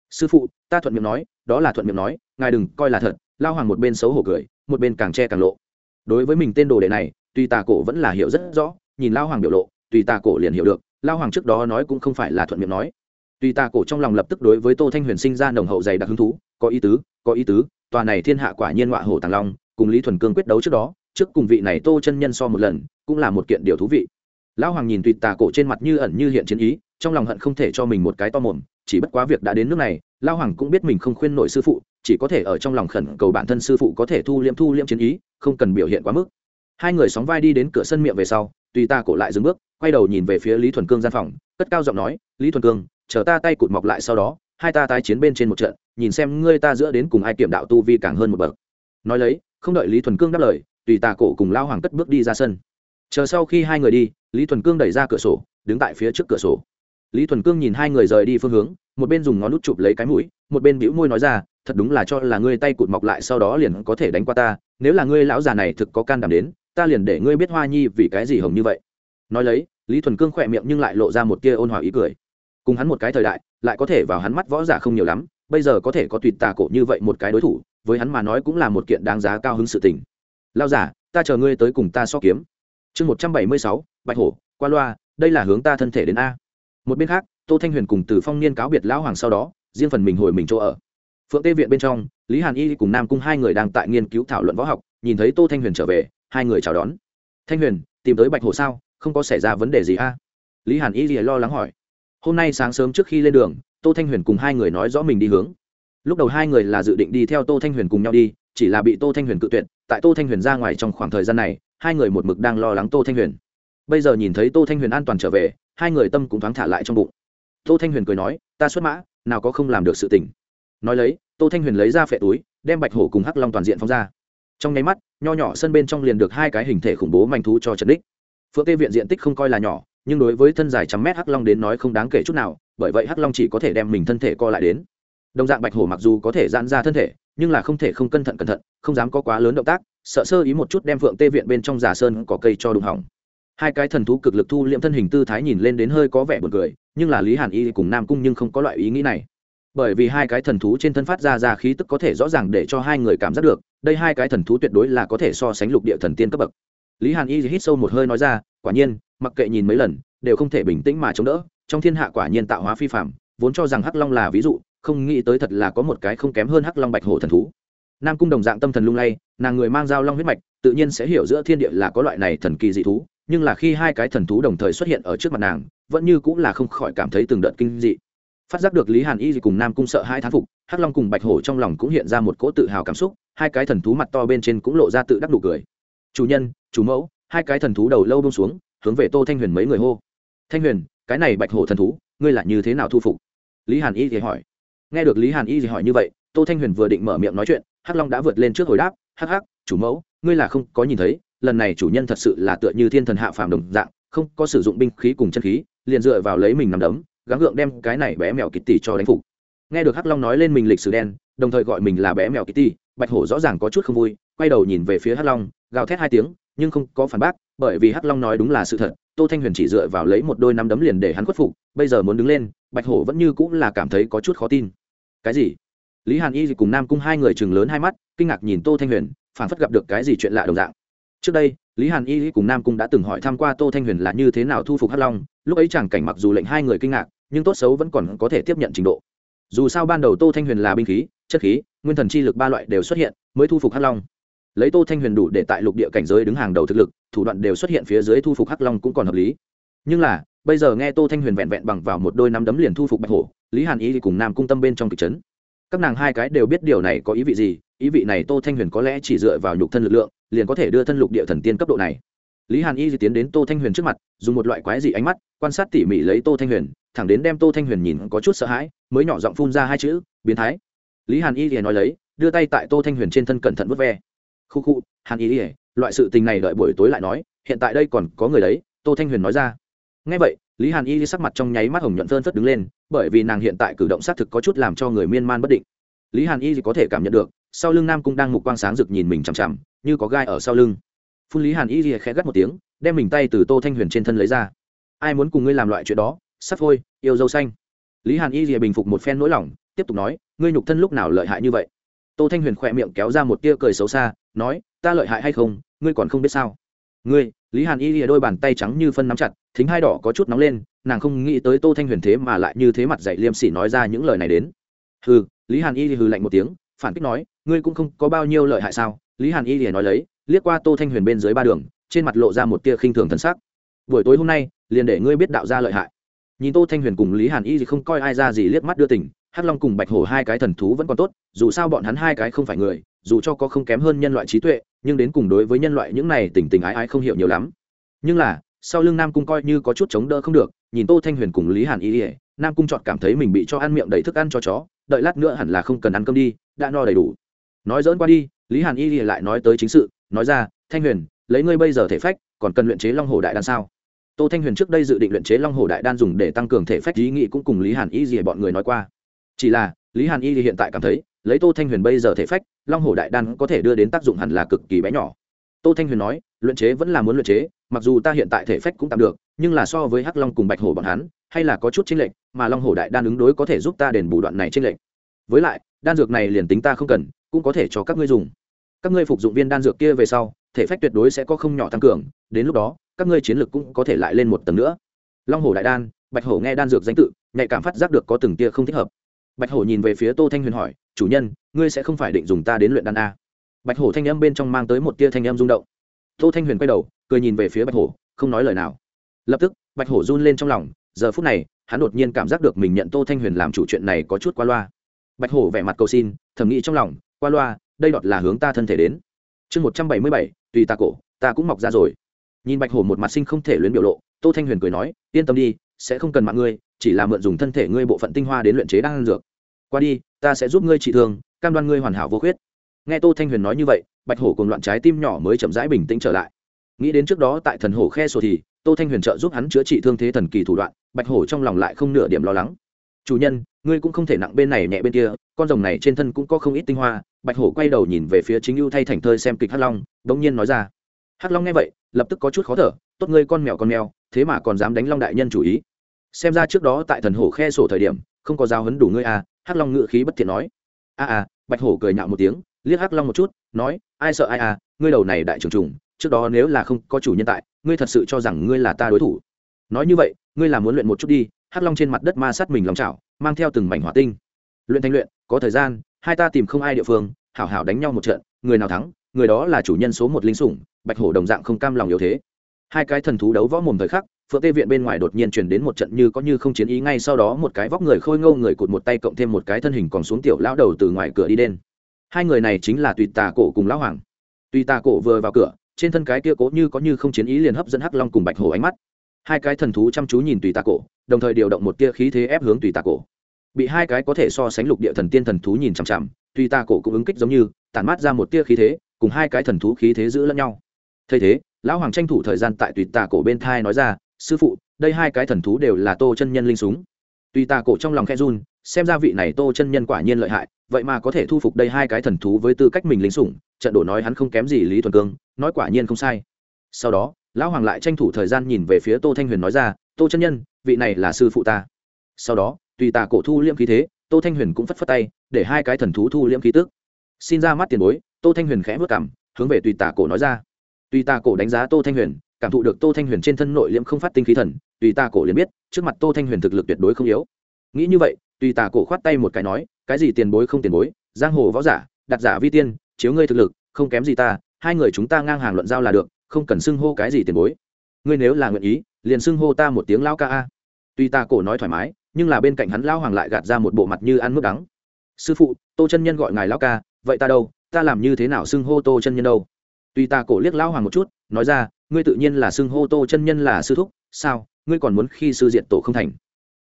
Sư phụ, ta thuận miệng nói, đó là thuận miệng nói, ngài đừng coi là thật. Lao hoàng một bên xấu hổ cười, một bên càng che càng lộ. Đối với mình tên đồ đệ này, tùy tà cổ vẫn là hiểu rất rõ, nhìn lao hoàng biểu lộ, tùy tà cổ liền hiểu được, lao hoàng trước đó nói cũng không phải là thuận miệng nói. Tuy tà cổ trong lòng lập tức đối với tô thanh huyền sinh ra nồng hậu dày đặc hứng thú, có ý tứ, có ý tứ, tòa này thiên hạ quả nhiên ngọa hổ tàng long, cùng lý thuần cương quyết đấu trước đó, trước cùng vị này tô chân nhân so một lần, cũng là một kiện điều thú vị. Lão hoàng nhìn tùy tà cổ trên mặt như ẩn như hiện chiến ý, trong lòng hận không thể cho mình một cái to mồm, chỉ bất quá việc đã đến nước này lao hoàng cũng biết mình không khuyên nổi sư phụ, chỉ có thể ở trong lòng khẩn cầu bản thân sư phụ có thể thu liễm thu liễm chiến ý, không cần biểu hiện quá mức. Hai người sóng vai đi đến cửa sân miệng về sau, tùy ta cổ lại dừng bước, quay đầu nhìn về phía lý thuần cương gian phòng, cất cao giọng nói, lý thuần cương chờ ta tay cụt mọc lại sau đó, hai ta tái chiến bên trên một trận, nhìn xem ngươi ta giữa đến cùng ai kiểm đạo tu vi càng hơn một bậc. Nói lấy, không đợi lý thuần cương đáp lời, tùy tà cổ cùng lao hoàng cất bước đi ra sân. Chờ sau khi hai người đi, lý thuần cương đẩy ra cửa sổ, đứng tại phía trước cửa sổ. Lý thuần cương nhìn hai người rời đi phương hướng, một bên dùng ngón nút chụp lấy cái mũi, một bên bĩu môi nói ra, thật đúng là cho là ngươi tay cụt mọc lại sau đó liền có thể đánh qua ta, nếu là ngươi lão già này thực có can đảm đến, ta liền để ngươi biết hoa nhi vì cái gì hồng như vậy. Nói lấy, lý thuần cương khỏe miệng nhưng lại lộ ra một tia ôn hòa ý cười cùng hắn một cái thời đại, lại có thể vào hắn mắt võ giả không nhiều lắm, bây giờ có thể có tuyệt tà cổ như vậy một cái đối thủ, với hắn mà nói cũng là một kiện đáng giá cao hứng sự tình. Lao giả, ta chờ ngươi tới cùng ta so kiếm. Chương một trăm bảy mươi sáu, bạch hổ, qua loa, đây là hướng ta thân thể đến a. Một bên khác, tô thanh huyền cùng từ phong niên cáo biệt lão hoàng sau đó, riêng phần mình hồi mình chỗ ở. Phượng tê viện bên trong, lý hàn y cùng nam cung hai người đang tại nghiên cứu thảo luận võ học, nhìn thấy tô thanh huyền trở về, hai người chào đón. Thanh huyền, tìm tới bạch hồ sao? Không có xảy ra vấn đề gì a? Lý hàn y lo lắng hỏi hôm nay sáng sớm trước khi lên đường, tô thanh huyền cùng hai người nói rõ mình đi hướng. Lúc đầu hai người là dự định đi theo tô thanh huyền cùng nhau đi, chỉ là bị tô thanh huyền cự tuyệt, tại tô thanh huyền ra ngoài trong khoảng thời gian này, hai người một mực đang lo lắng tô thanh huyền. Bây giờ nhìn thấy tô thanh huyền an toàn trở về, hai người tâm cũng thoáng thả lại trong bụng. Tô thanh huyền cười nói, ta xuất mã, nào có không làm được sự tình. Nói lấy, tô thanh huyền lấy ra phệ túi, đem bạch hổ cùng hắc long toàn diện phóng ra. Trong nháy mắt, nho nhỏ sân bên trong liền được hai cái hình thể khủng bố manh thú cho trần đích. Phượng tê viện diện tích không coi là nhỏ nhưng đối với thân dài trăm mét hắc long đến nói không đáng kể chút nào, bởi vậy hắc long chỉ có thể đem mình thân thể co lại đến. Đồng dạng bạch hổ mặc dù có thể giãn ra thân thể, nhưng là không thể không cẩn thận cẩn thận, không dám có quá lớn động tác, sợ sơ ý một chút đem phượng tê viện bên trong giả sơn có cây cho đụng hỏng. Hai cái thần thú cực lực thu liệm thân hình tư thái nhìn lên đến hơi có vẻ buồn cười, nhưng là lý hàn y cùng nam cung nhưng không có loại ý nghĩ này. Bởi vì hai cái thần thú trên thân phát ra ra khí tức có thể rõ ràng để cho hai người cảm giác được, đây hai cái thần thú tuyệt đối là có thể so sánh lục địa thần tiên cấp bậc. Lý hàn y hít sâu một hơi nói ra, quả nhiên mặc kệ nhìn mấy lần, đều không thể bình tĩnh mà chống đỡ. Trong thiên hạ quả nhiên tạo hóa phi phạm vốn cho rằng hắc long là ví dụ, không nghĩ tới thật là có một cái không kém hơn hắc long bạch hổ thần thú. Nam cung đồng dạng tâm thần lung lay, nàng người mang dao long huyết mạch, tự nhiên sẽ hiểu giữa thiên địa là có loại này thần kỳ dị thú, nhưng là khi hai cái thần thú đồng thời xuất hiện ở trước mặt nàng, vẫn như cũng là không khỏi cảm thấy từng đợt kinh dị. Phát giác được lý hàn y cùng nam cung sợ hai thán phục, hắc long cùng bạch hổ trong lòng cũng hiện ra một cỗ tự hào cảm xúc, hai cái thần thú mặt to bên trên cũng lộ ra tự đắc nụ cười. Chủ nhân, chủ mẫu. Hai cái thần thú đầu lâu bông xuống hướng về tô thanh huyền mấy người hô. Thanh huyền, cái này bạch hổ thần thú, ngươi là như thế nào thu phục? Lý hàn y thì hỏi. Nghe được lý hàn y thì hỏi như vậy, tô thanh huyền vừa định mở miệng nói chuyện, hắc long đã vượt lên trước hồi đáp, hắc hắc, chủ mẫu, ngươi là không có nhìn thấy, lần này chủ nhân thật sự là tựa như thiên thần hạ phàm đồng dạng, không có sử dụng binh khí cùng chân khí, liền dựa vào lấy mình nằm đấm, gắng gượng đem cái này bé mèo kitty cho đánh phục. Nghe được hắc long nói lên mình lịch sử đen, đồng thời gọi mình là bé mèo kitty, bạch hổ rõ ràng có chút không vui, quay đầu nhìn về phía hắc long, gào thét hai tiếng nhưng không có phản bác, bởi vì hắc long nói đúng là sự thật, tô thanh huyền chỉ dựa vào lấy một đôi nắm đấm liền để hắn khuất phục, bây giờ muốn đứng lên, bạch hổ vẫn như cũng là cảm thấy có chút khó tin. Cái gì? Lý hàn y cùng nam cung hai người chừng lớn hai mắt, kinh ngạc nhìn tô thanh huyền, phản phất gặp được cái gì chuyện lạ đồng dạng. Trước đây, lý hàn y cùng nam cung đã từng hỏi thăm qua tô thanh huyền là như thế nào thu phục hắc long, lúc ấy chẳng cảnh mặc dù lệnh hai người kinh ngạc, nhưng tốt xấu vẫn còn có thể tiếp nhận trình độ. Dù sao ban đầu tô thanh huyền là binh khí, chất khí, nguyên thần chi lực ba loại đều xuất hiện, mới thu phục hắc long lấy tô thanh huyền đủ để tại lục địa cảnh giới đứng hàng đầu thực lực, thủ đoạn đều xuất hiện phía dưới thu phục hắc long cũng còn hợp lý. Nhưng là, bây giờ nghe tô thanh huyền vẹn vẹn bằng vào một đôi năm đấm liền thu phục bạch hổ, lý hàn y cùng nam cung tâm bên trong kịch trấn các nàng hai cái đều biết điều này có ý vị gì, ý vị này tô thanh huyền có lẽ chỉ dựa vào nhục thân lực lượng, liền có thể đưa thân lục địa thần tiên cấp độ này. Lý hàn y di tiến đến tô thanh huyền trước mặt, dùng một loại quái dị ánh mắt, quan sát tỉ mỉ lấy tô thanh huyền, thẳng đến đem tô thanh huyền nhìn có chút sợ hãi, mới nhỏ giọng phun ra hai chữ, biến thái. Lý hàn y thì nói lấy, đưa tay tại tô thanh huyền trên thân cẩn thận vớt ve khu khu, hàn ý ỉa loại sự tình này đợi buổi tối lại nói, hiện tại đây còn có người đấy, tô thanh huyền nói ra. Ngay vậy, lý hàn y sắc mặt trong nháy mắt hồng nhuận phơn phất đứng lên, bởi vì nàng hiện tại cử động xác thực có chút làm cho người miên man bất định. Lý hàn y có thể cảm nhận được, sau lưng nam cung đang mục quang sáng rực nhìn mình chằm chằm, như có gai ở sau lưng. Phun lý hàn y khẽ gắt một tiếng, đem mình tay từ tô thanh huyền trên thân lấy ra. Ai muốn cùng ngươi làm loại chuyện đó? Sắp thôi, yêu dâu xanh. Lý hàn y bình phục một phen nỗi lòng, tiếp tục nói, ngươi nhục thân lúc nào lợi hại như vậy? Tô thanh huyền khỏe miệng kéo ra một tia cười xấu xa nói, ta lợi hại hay không, ngươi còn không biết sao? Ngươi? Lý hàn y lìa đôi bàn tay trắng như phân nắm chặt, thính hai đỏ có chút nóng lên, nàng không nghĩ tới tô thanh huyền thế mà lại như thế mặt dạy liêm sỉ nói ra những lời này đến. Hừ, lý hàn y hừ lạnh một tiếng, phản kích nói, ngươi cũng không có bao nhiêu lợi hại sao? Lý hàn y lìa nói lấy, liếc qua tô thanh huyền bên dưới ba đường, trên mặt lộ ra một tia khinh thường thân sắc. Buổi tối hôm nay, liền để ngươi biết đạo ra lợi hại. Nhìn tô thanh huyền cùng lý hàn y thì không coi ai ra gì liếc mắt đưa tình hắc long cùng bạch hổ hai cái thần thú vẫn còn tốt, dù sao bọn hắn hai cái không phải người, dù cho có không kém hơn nhân loại trí tuệ, nhưng đến cùng đối với nhân loại những này tình tình ái ái không hiểu nhiều lắm. Nhưng là, sau lưng nam cung coi như có chút chống đỡ không được, nhìn tô thanh huyền cùng lý hàn y ỉa nam cung chọn cảm thấy mình bị cho ăn miệng đầy thức ăn cho chó, đợi lát nữa hẳn là không cần ăn cơm đi, đã no đầy đủ. Nói dỡn qua đi, lý hàn y lại nói tới chính sự, nói ra, thanh huyền, lấy ngươi bây giờ thể phách, còn cần luyện chế long hồ đại đan sao? Tô thanh huyền trước đây dự định luyện chế long hồ đại đan dùng để tăng cường thể phách, ý nghĩ cũng cùng lý hàn y ỉa bọn người nói qua chỉ là, lý hàn y thì hiện tại cảm thấy, lấy tô thanh huyền bây giờ thể phách, long hồ đại đan có thể đưa đến tác dụng hẳn là cực kỳ bé nhỏ. Tô thanh huyền nói, luyện chế vẫn là muốn luyện chế, mặc dù ta hiện tại thể phách cũng tạm được, nhưng là so với hắc long cùng bạch hổ bọn hắn, hay là có chút chênh lệch, mà long hổ đại đan ứng đối có thể giúp ta đền bù đoạn này chênh lệch. Với lại, đan dược này liền tính ta không cần, cũng có thể cho các ngươi dùng. Các ngươi phục dụng viên đan dược kia về sau, thể phách tuyệt đối sẽ có không nhỏ tăng cường, đến lúc đó, các ngươi chiến lược cũng có thể lại lên một tầng nữa. Long hổ đại đan, bạch hổ nghe đan dược danh tự, nhạy cảm phát giác được có từng tia không thích hợp bạch hổ nhìn về phía tô thanh huyền hỏi, chủ nhân, ngươi sẽ không phải định dùng ta đến luyện đan a bạch hổ thanh âm bên trong mang tới một tia thanh âm rung động. Tô thanh huyền quay đầu, cười nhìn về phía bạch hổ, không nói lời nào. Lập tức, bạch hổ run lên trong lòng, giờ phút này, hắn đột nhiên cảm giác được mình nhận tô thanh huyền làm chủ chuyện này có chút qua loa. Bạch hổ vẻ mặt cầu xin, thầm nghĩ trong lòng, qua loa, đây đọt là hướng ta thân thể đến. Chương một trăm bảy mươi bảy, tùy ta cổ, ta cũng mọc ra rồi. Nhìn bạch hổ một mặt sinh không thể luyến biểu lộ, tô thanh huyền cười nói, yên tâm đi, sẽ không cần mạng ngươi, chỉ là mượn dùng thân thể ngươi bộ phận tinh hoa đến luyện chế đan dược qua đi, ta sẽ giúp ngươi trị thương, cam đoan ngươi hoàn hảo vô khuyết. Nghe tô thanh huyền nói như vậy, bạch hổ cùng loạn trái tim nhỏ mới chậm rãi bình tĩnh trở lại. Nghĩ đến trước đó tại thần hổ khe sổ thì, tô thanh huyền trợ giúp hắn chữa trị thương thế thần kỳ thủ đoạn, bạch hổ trong lòng lại không nửa điểm lo lắng. Chủ nhân, ngươi cũng không thể nặng bên này nhẹ bên kia, con rồng này trên thân cũng có không ít tinh hoa. Bạch hổ quay đầu nhìn về phía chính ưu thay thành thơi xem kịch hắc long bỗng nhiên nói ra. Hắc long nghe vậy, lập tức có chút khó thở, tốt ngươi con mèo con mèo, thế mà còn dám đánh long đại nhân chủ ý. Xem ra trước đó tại thần hổ khe sổ thời điểm, không có giao hấn đủ ngươi à hắc long ngự khí bất thiện nói. A à, à bạch hổ cười nhạo một tiếng liếc hắc long một chút nói ai sợ ai à ngươi đầu này đại trưởng trùng trước đó nếu là không có chủ nhân tại ngươi thật sự cho rằng ngươi là ta đối thủ. Nói như vậy ngươi là muốn luyện một chút đi hắc long trên mặt đất ma sát mình lòng chảo mang theo từng mảnh hỏa tinh. Luyện thanh luyện có thời gian hai ta tìm không ai địa phương hảo hảo đánh nhau một trận người nào thắng người đó là chủ nhân số một linh sủng bạch hổ đồng dạng không cam lòng yếu thế. Hai cái thần thú đấu võ mồm thời khắc phượng tê viện bên ngoài đột nhiên chuyển đến một trận như có như không chiến ý, ngay sau đó một cái vóc người khôi ngâu người cụt một tay cộng thêm một cái thân hình còn xuống tiểu lão đầu từ ngoài cửa đi đen hai người này chính là tùy tà cổ cùng lão hoàng. Tùy tà cổ vừa vào cửa, trên thân cái kia cố như có như không chiến ý liền hấp dẫn hắc long cùng bạch hổ ánh mắt. Hai cái thần thú chăm chú nhìn tùy tà cổ, đồng thời điều động một tia khí thế ép hướng tùy tà cổ. Bị hai cái có thể so sánh lục địa thần tiên thần thú nhìn chằm chằm, tùy tà cổ cũng ứng kích giống như, tản mát ra một tia khí thế, cùng hai cái thần thú khí thế giữ lẫn nhau. Thay thế, lão hoàng tranh thủ thời gian tại tùy tà cổ bên thai nói ra sư phụ, đây hai cái thần thú đều là tô chân nhân linh súng. Tùy ta cổ trong lòng khe run, xem ra vị này tô chân nhân quả nhiên lợi hại, vậy mà có thể thu phục đây hai cái thần thú với tư cách mình lính sủng, trận đổ nói hắn không kém gì lý thuần cương, nói quả nhiên không sai. Sau đó, lão hoàng lại tranh thủ thời gian nhìn về phía tô thanh huyền nói ra, tô chân nhân, vị này là sư phụ ta. Sau đó, tùy tà cổ thu liễm khí thế, tô thanh huyền cũng phất phất tay, để hai cái thần thú thu liễm khí tức. Xin ra mắt tiền bối, tô thanh huyền khẽ vất cảm hướng về tùy tà cổ nói ra. Tùy tà cổ đánh giá tô thanh huyền cảm thụ được tô thanh huyền trên thân nội liễm không phát tinh khí thần, tùy tà cổ liền biết, trước mặt tô thanh huyền thực lực tuyệt đối không yếu. Nghĩ như vậy, tùy tà cổ khoát tay một cái nói, cái gì tiền bối không tiền bối, giang hồ võ giả đặt giả vi tiên, chiếu ngươi thực lực, không kém gì ta, hai người chúng ta ngang hàng luận giao là được, không cần xưng hô cái gì tiền bối. Ngươi nếu là nguyện ý, liền xưng hô ta một tiếng lao ca a. Tuy ta cổ nói thoải mái, nhưng là bên cạnh hắn lao hoàng lại gạt ra một bộ mặt như ăn mức đắng. Sư phụ, tô chân nhân gọi ngài lao ca, vậy ta đâu, ta làm như thế nào xưng hô tô chân nhân đâu? Tuy ta cổ liếc lao hoàng một chút nói ra, ngươi tự nhiên là xưng hô tô chân nhân là sư thúc, sao? Ngươi còn muốn khi sư diện tổ không thành?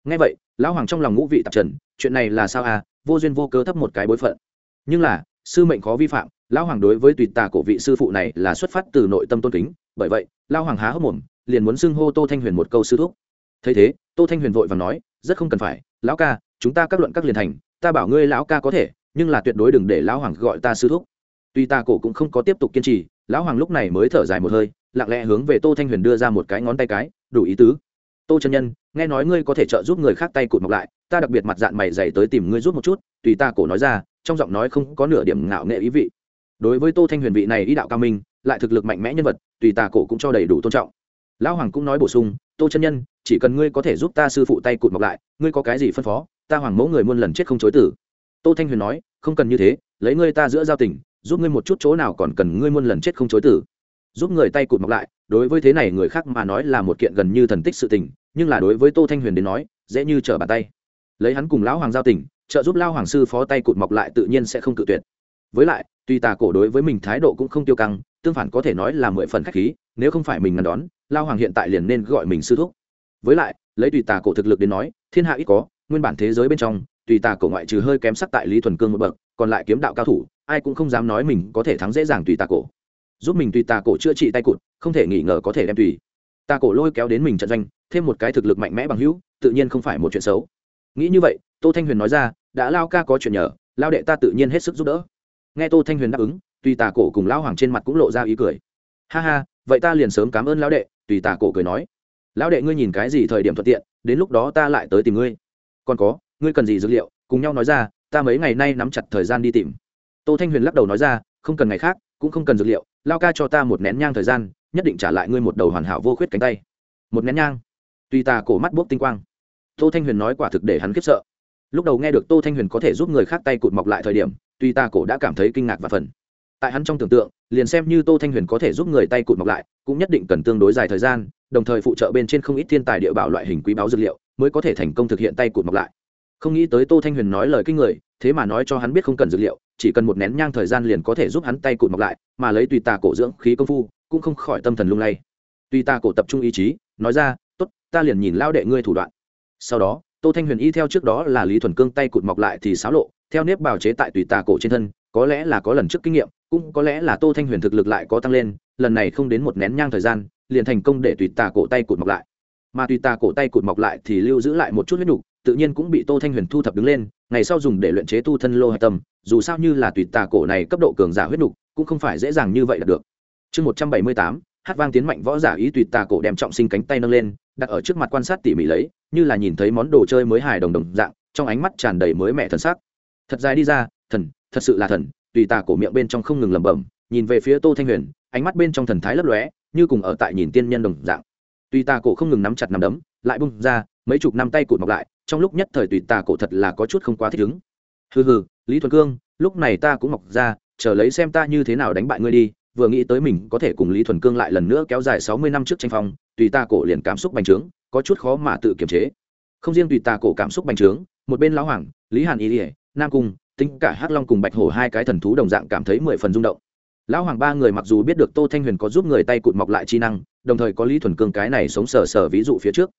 Ngay vậy, lão hoàng trong lòng ngũ vị tạp trần, chuyện này là sao à? Vô duyên vô cớ thấp một cái bối phận. Nhưng là, sư mệnh khó vi phạm, lão hoàng đối với tùy tà cổ vị sư phụ này là xuất phát từ nội tâm tôn kính, bởi vậy, lão hoàng há hốc mồm, liền muốn xưng hô tô thanh huyền một câu sư thúc. Thấy thế, tô thanh huyền vội và nói, rất không cần phải, lão ca, chúng ta các luận các liền thành, ta bảo ngươi lão ca có thể, nhưng là tuyệt đối đừng để lão hoàng gọi ta sư thúc. Tuy ta cổ cũng không có tiếp tục kiên trì lão hoàng lúc này mới thở dài một hơi, lặng lẽ hướng về tô thanh huyền đưa ra một cái ngón tay cái, đủ ý tứ. Tô chân nhân, nghe nói ngươi có thể trợ giúp người khác tay cụt mọc lại, ta đặc biệt mặt dạng mày dày tới tìm ngươi giúp một chút, tùy ta cổ nói ra, trong giọng nói không có nửa điểm ngạo nghệ ý vị. Đối với tô thanh huyền vị này ý đạo cao minh, lại thực lực mạnh mẽ nhân vật, tùy ta cổ cũng cho đầy đủ tôn trọng. Lão hoàng cũng nói bổ sung, tô chân nhân, chỉ cần ngươi có thể giúp ta sư phụ tay cụt mọc lại, ngươi có cái gì phân phó, ta hoàng mẫu người muôn lần chết không chối tử tô thanh huyền nói, không cần như thế, lấy ngươi ta giữa giao tình giúp ngươi một chút chỗ nào còn cần ngươi muôn lần chết không chối tử giúp người tay cụt mọc lại, đối với thế này người khác mà nói là một kiện gần như thần tích sự tình, nhưng là đối với tô thanh huyền đến nói, dễ như trở bàn tay. Lấy hắn cùng lão hoàng giao tình, trợ giúp lao hoàng sư phó tay cụt mọc lại tự nhiên sẽ không cự tuyệt. Với lại, tuy tà cổ đối với mình thái độ cũng không tiêu căng, tương phản có thể nói là mười phần khách khí, nếu không phải mình ngăn đón lao hoàng hiện tại liền nên gọi mình sư thúc. Với lại, lấy tùy tà cổ thực lực đến nói, thiên hạ ít có, nguyên bản thế giới bên trong, tùy tà cổ ngoại trừ hơi kém sắc tại lý thuần cương một bậc, còn lại kiếm đạo cao thủ ai cũng không dám nói mình có thể thắng dễ dàng tùy tà cổ. Giúp mình tùy tà cổ chữa trị tay cụt, không thể nghỉ ngờ có thể đem tùy tà cổ lôi kéo đến mình trận doanh, thêm một cái thực lực mạnh mẽ bằng hữu, tự nhiên không phải một chuyện xấu. Nghĩ như vậy, tô thanh huyền nói ra, đã lao ca có chuyện nhờ, lao đệ ta tự nhiên hết sức giúp đỡ. Nghe tô thanh huyền đáp ứng, tùy tà cổ cùng lão hoàng trên mặt cũng lộ ra ý cười. Ha ha, vậy ta liền sớm cảm ơn lão đệ, tùy tà cổ cười nói. Lão đệ ngươi nhìn cái gì thời điểm thuận tiện, đến lúc đó ta lại tới tìm ngươi. Còn có, ngươi cần gì dữ liệu? cùng nhau nói ra, ta mấy ngày nay nắm chặt thời gian đi tìm tô thanh huyền lắc đầu nói ra, không cần ngày khác, cũng không cần dữ liệu, lao ca cho ta một nén nhang thời gian, nhất định trả lại ngươi một đầu hoàn hảo vô khuyết cánh tay. Một nén nhang? Tuy ta cổ mắt bốc tinh quang. Tô thanh huyền nói quả thực để hắn khiếp sợ. Lúc đầu nghe được tô thanh huyền có thể giúp người khác tay cụt mọc lại thời điểm tuy ta cổ đã cảm thấy kinh ngạc và phần tại hắn trong tưởng tượng, liền xem như tô thanh huyền có thể giúp người tay cụt mọc lại, cũng nhất định cần tương đối dài thời gian, đồng thời phụ trợ bên trên không ít thiên tài địa bảo loại hình quý báo dược liệu, mới có thể thành công thực hiện tay cụt mọc lại. Không nghĩ tới tô thanh huyền nói lời kinh người thế mà nói cho hắn biết không cần dược liệu, chỉ cần một nén nhang thời gian liền có thể giúp hắn tay cụt mọc lại, mà lấy tùy tà cổ dưỡng khí công phu, cũng không khỏi tâm thần lung lay. Tùy tà cổ tập trung ý chí, nói ra, tốt, ta liền nhìn lao đệ ngươi thủ đoạn. Sau đó, tô thanh huyền y theo trước đó là lý thuần cương tay cụt mọc lại thì xáo lộ, theo nếp bào chế tại tùy tà cổ trên thân, có lẽ là có lần trước kinh nghiệm, cũng có lẽ là tô thanh huyền thực lực lại có tăng lên, lần này không đến một nén nhang thời gian, liền thành công để tùy tà cổ tay cụt mọc lại. Mà tùy tà cổ tay cụt mọc lại thì lưu giữ lại một chút huyết nhục, tự nhiên cũng bị tô thanh huyền thu thập đứng lên ngày sau dùng để luyện chế tu thân lô hạch tâm, dù sao như là tùy tà cổ này cấp độ cường giả huyết nục, cũng không phải dễ dàng như vậy là được. Chương một trăm bảy mươi tám, hát vang tiến mạnh võ giả ý tùy tà cổ đem trọng sinh cánh tay nâng lên, đặt ở trước mặt quan sát tỉ mỉ lấy, như là nhìn thấy món đồ chơi mới hài đồng đồng dạng, trong ánh mắt tràn đầy mới mẹ thần sắc. Thật dài đi ra, thần, thật sự là thần, tùy tà cổ miệng bên trong không ngừng lẩm bẩm, nhìn về phía tô thanh huyền, ánh mắt bên trong thần thái lấp lóe, như cùng ở tại nhìn tiên nhân đồng dạng. Tùy tà cổ không ngừng nắm chặt nắm đấm, lại bung ra, mấy chục năm tay cụt mọc lại trong lúc nhất thời tùy tà cổ thật là có chút không quá thích ứng. Hừ hừ, lý thuần cương, lúc này ta cũng mọc ra, chờ lấy xem ta như thế nào đánh bại ngươi đi, vừa nghĩ tới mình có thể cùng lý thuần cương lại lần nữa kéo dài sáu mươi năm trước tranh phong, tùy ta cổ liền cảm xúc bành trướng, có chút khó mà tự kiềm chế. Không riêng tùy ta cổ cảm xúc bành trướng, một bên lão hoàng, lý hàn ý ỉa nam cung, tính cả hắc long cùng bạch hổ hai cái thần thú đồng dạng cảm thấy mười phần rung động. Lão hoàng ba người mặc dù biết được tô thanh huyền có giúp người tay cụt mọc lại chi năng, đồng thời có lý thuần cương cái này sống sờ sờ ví dụ phía trước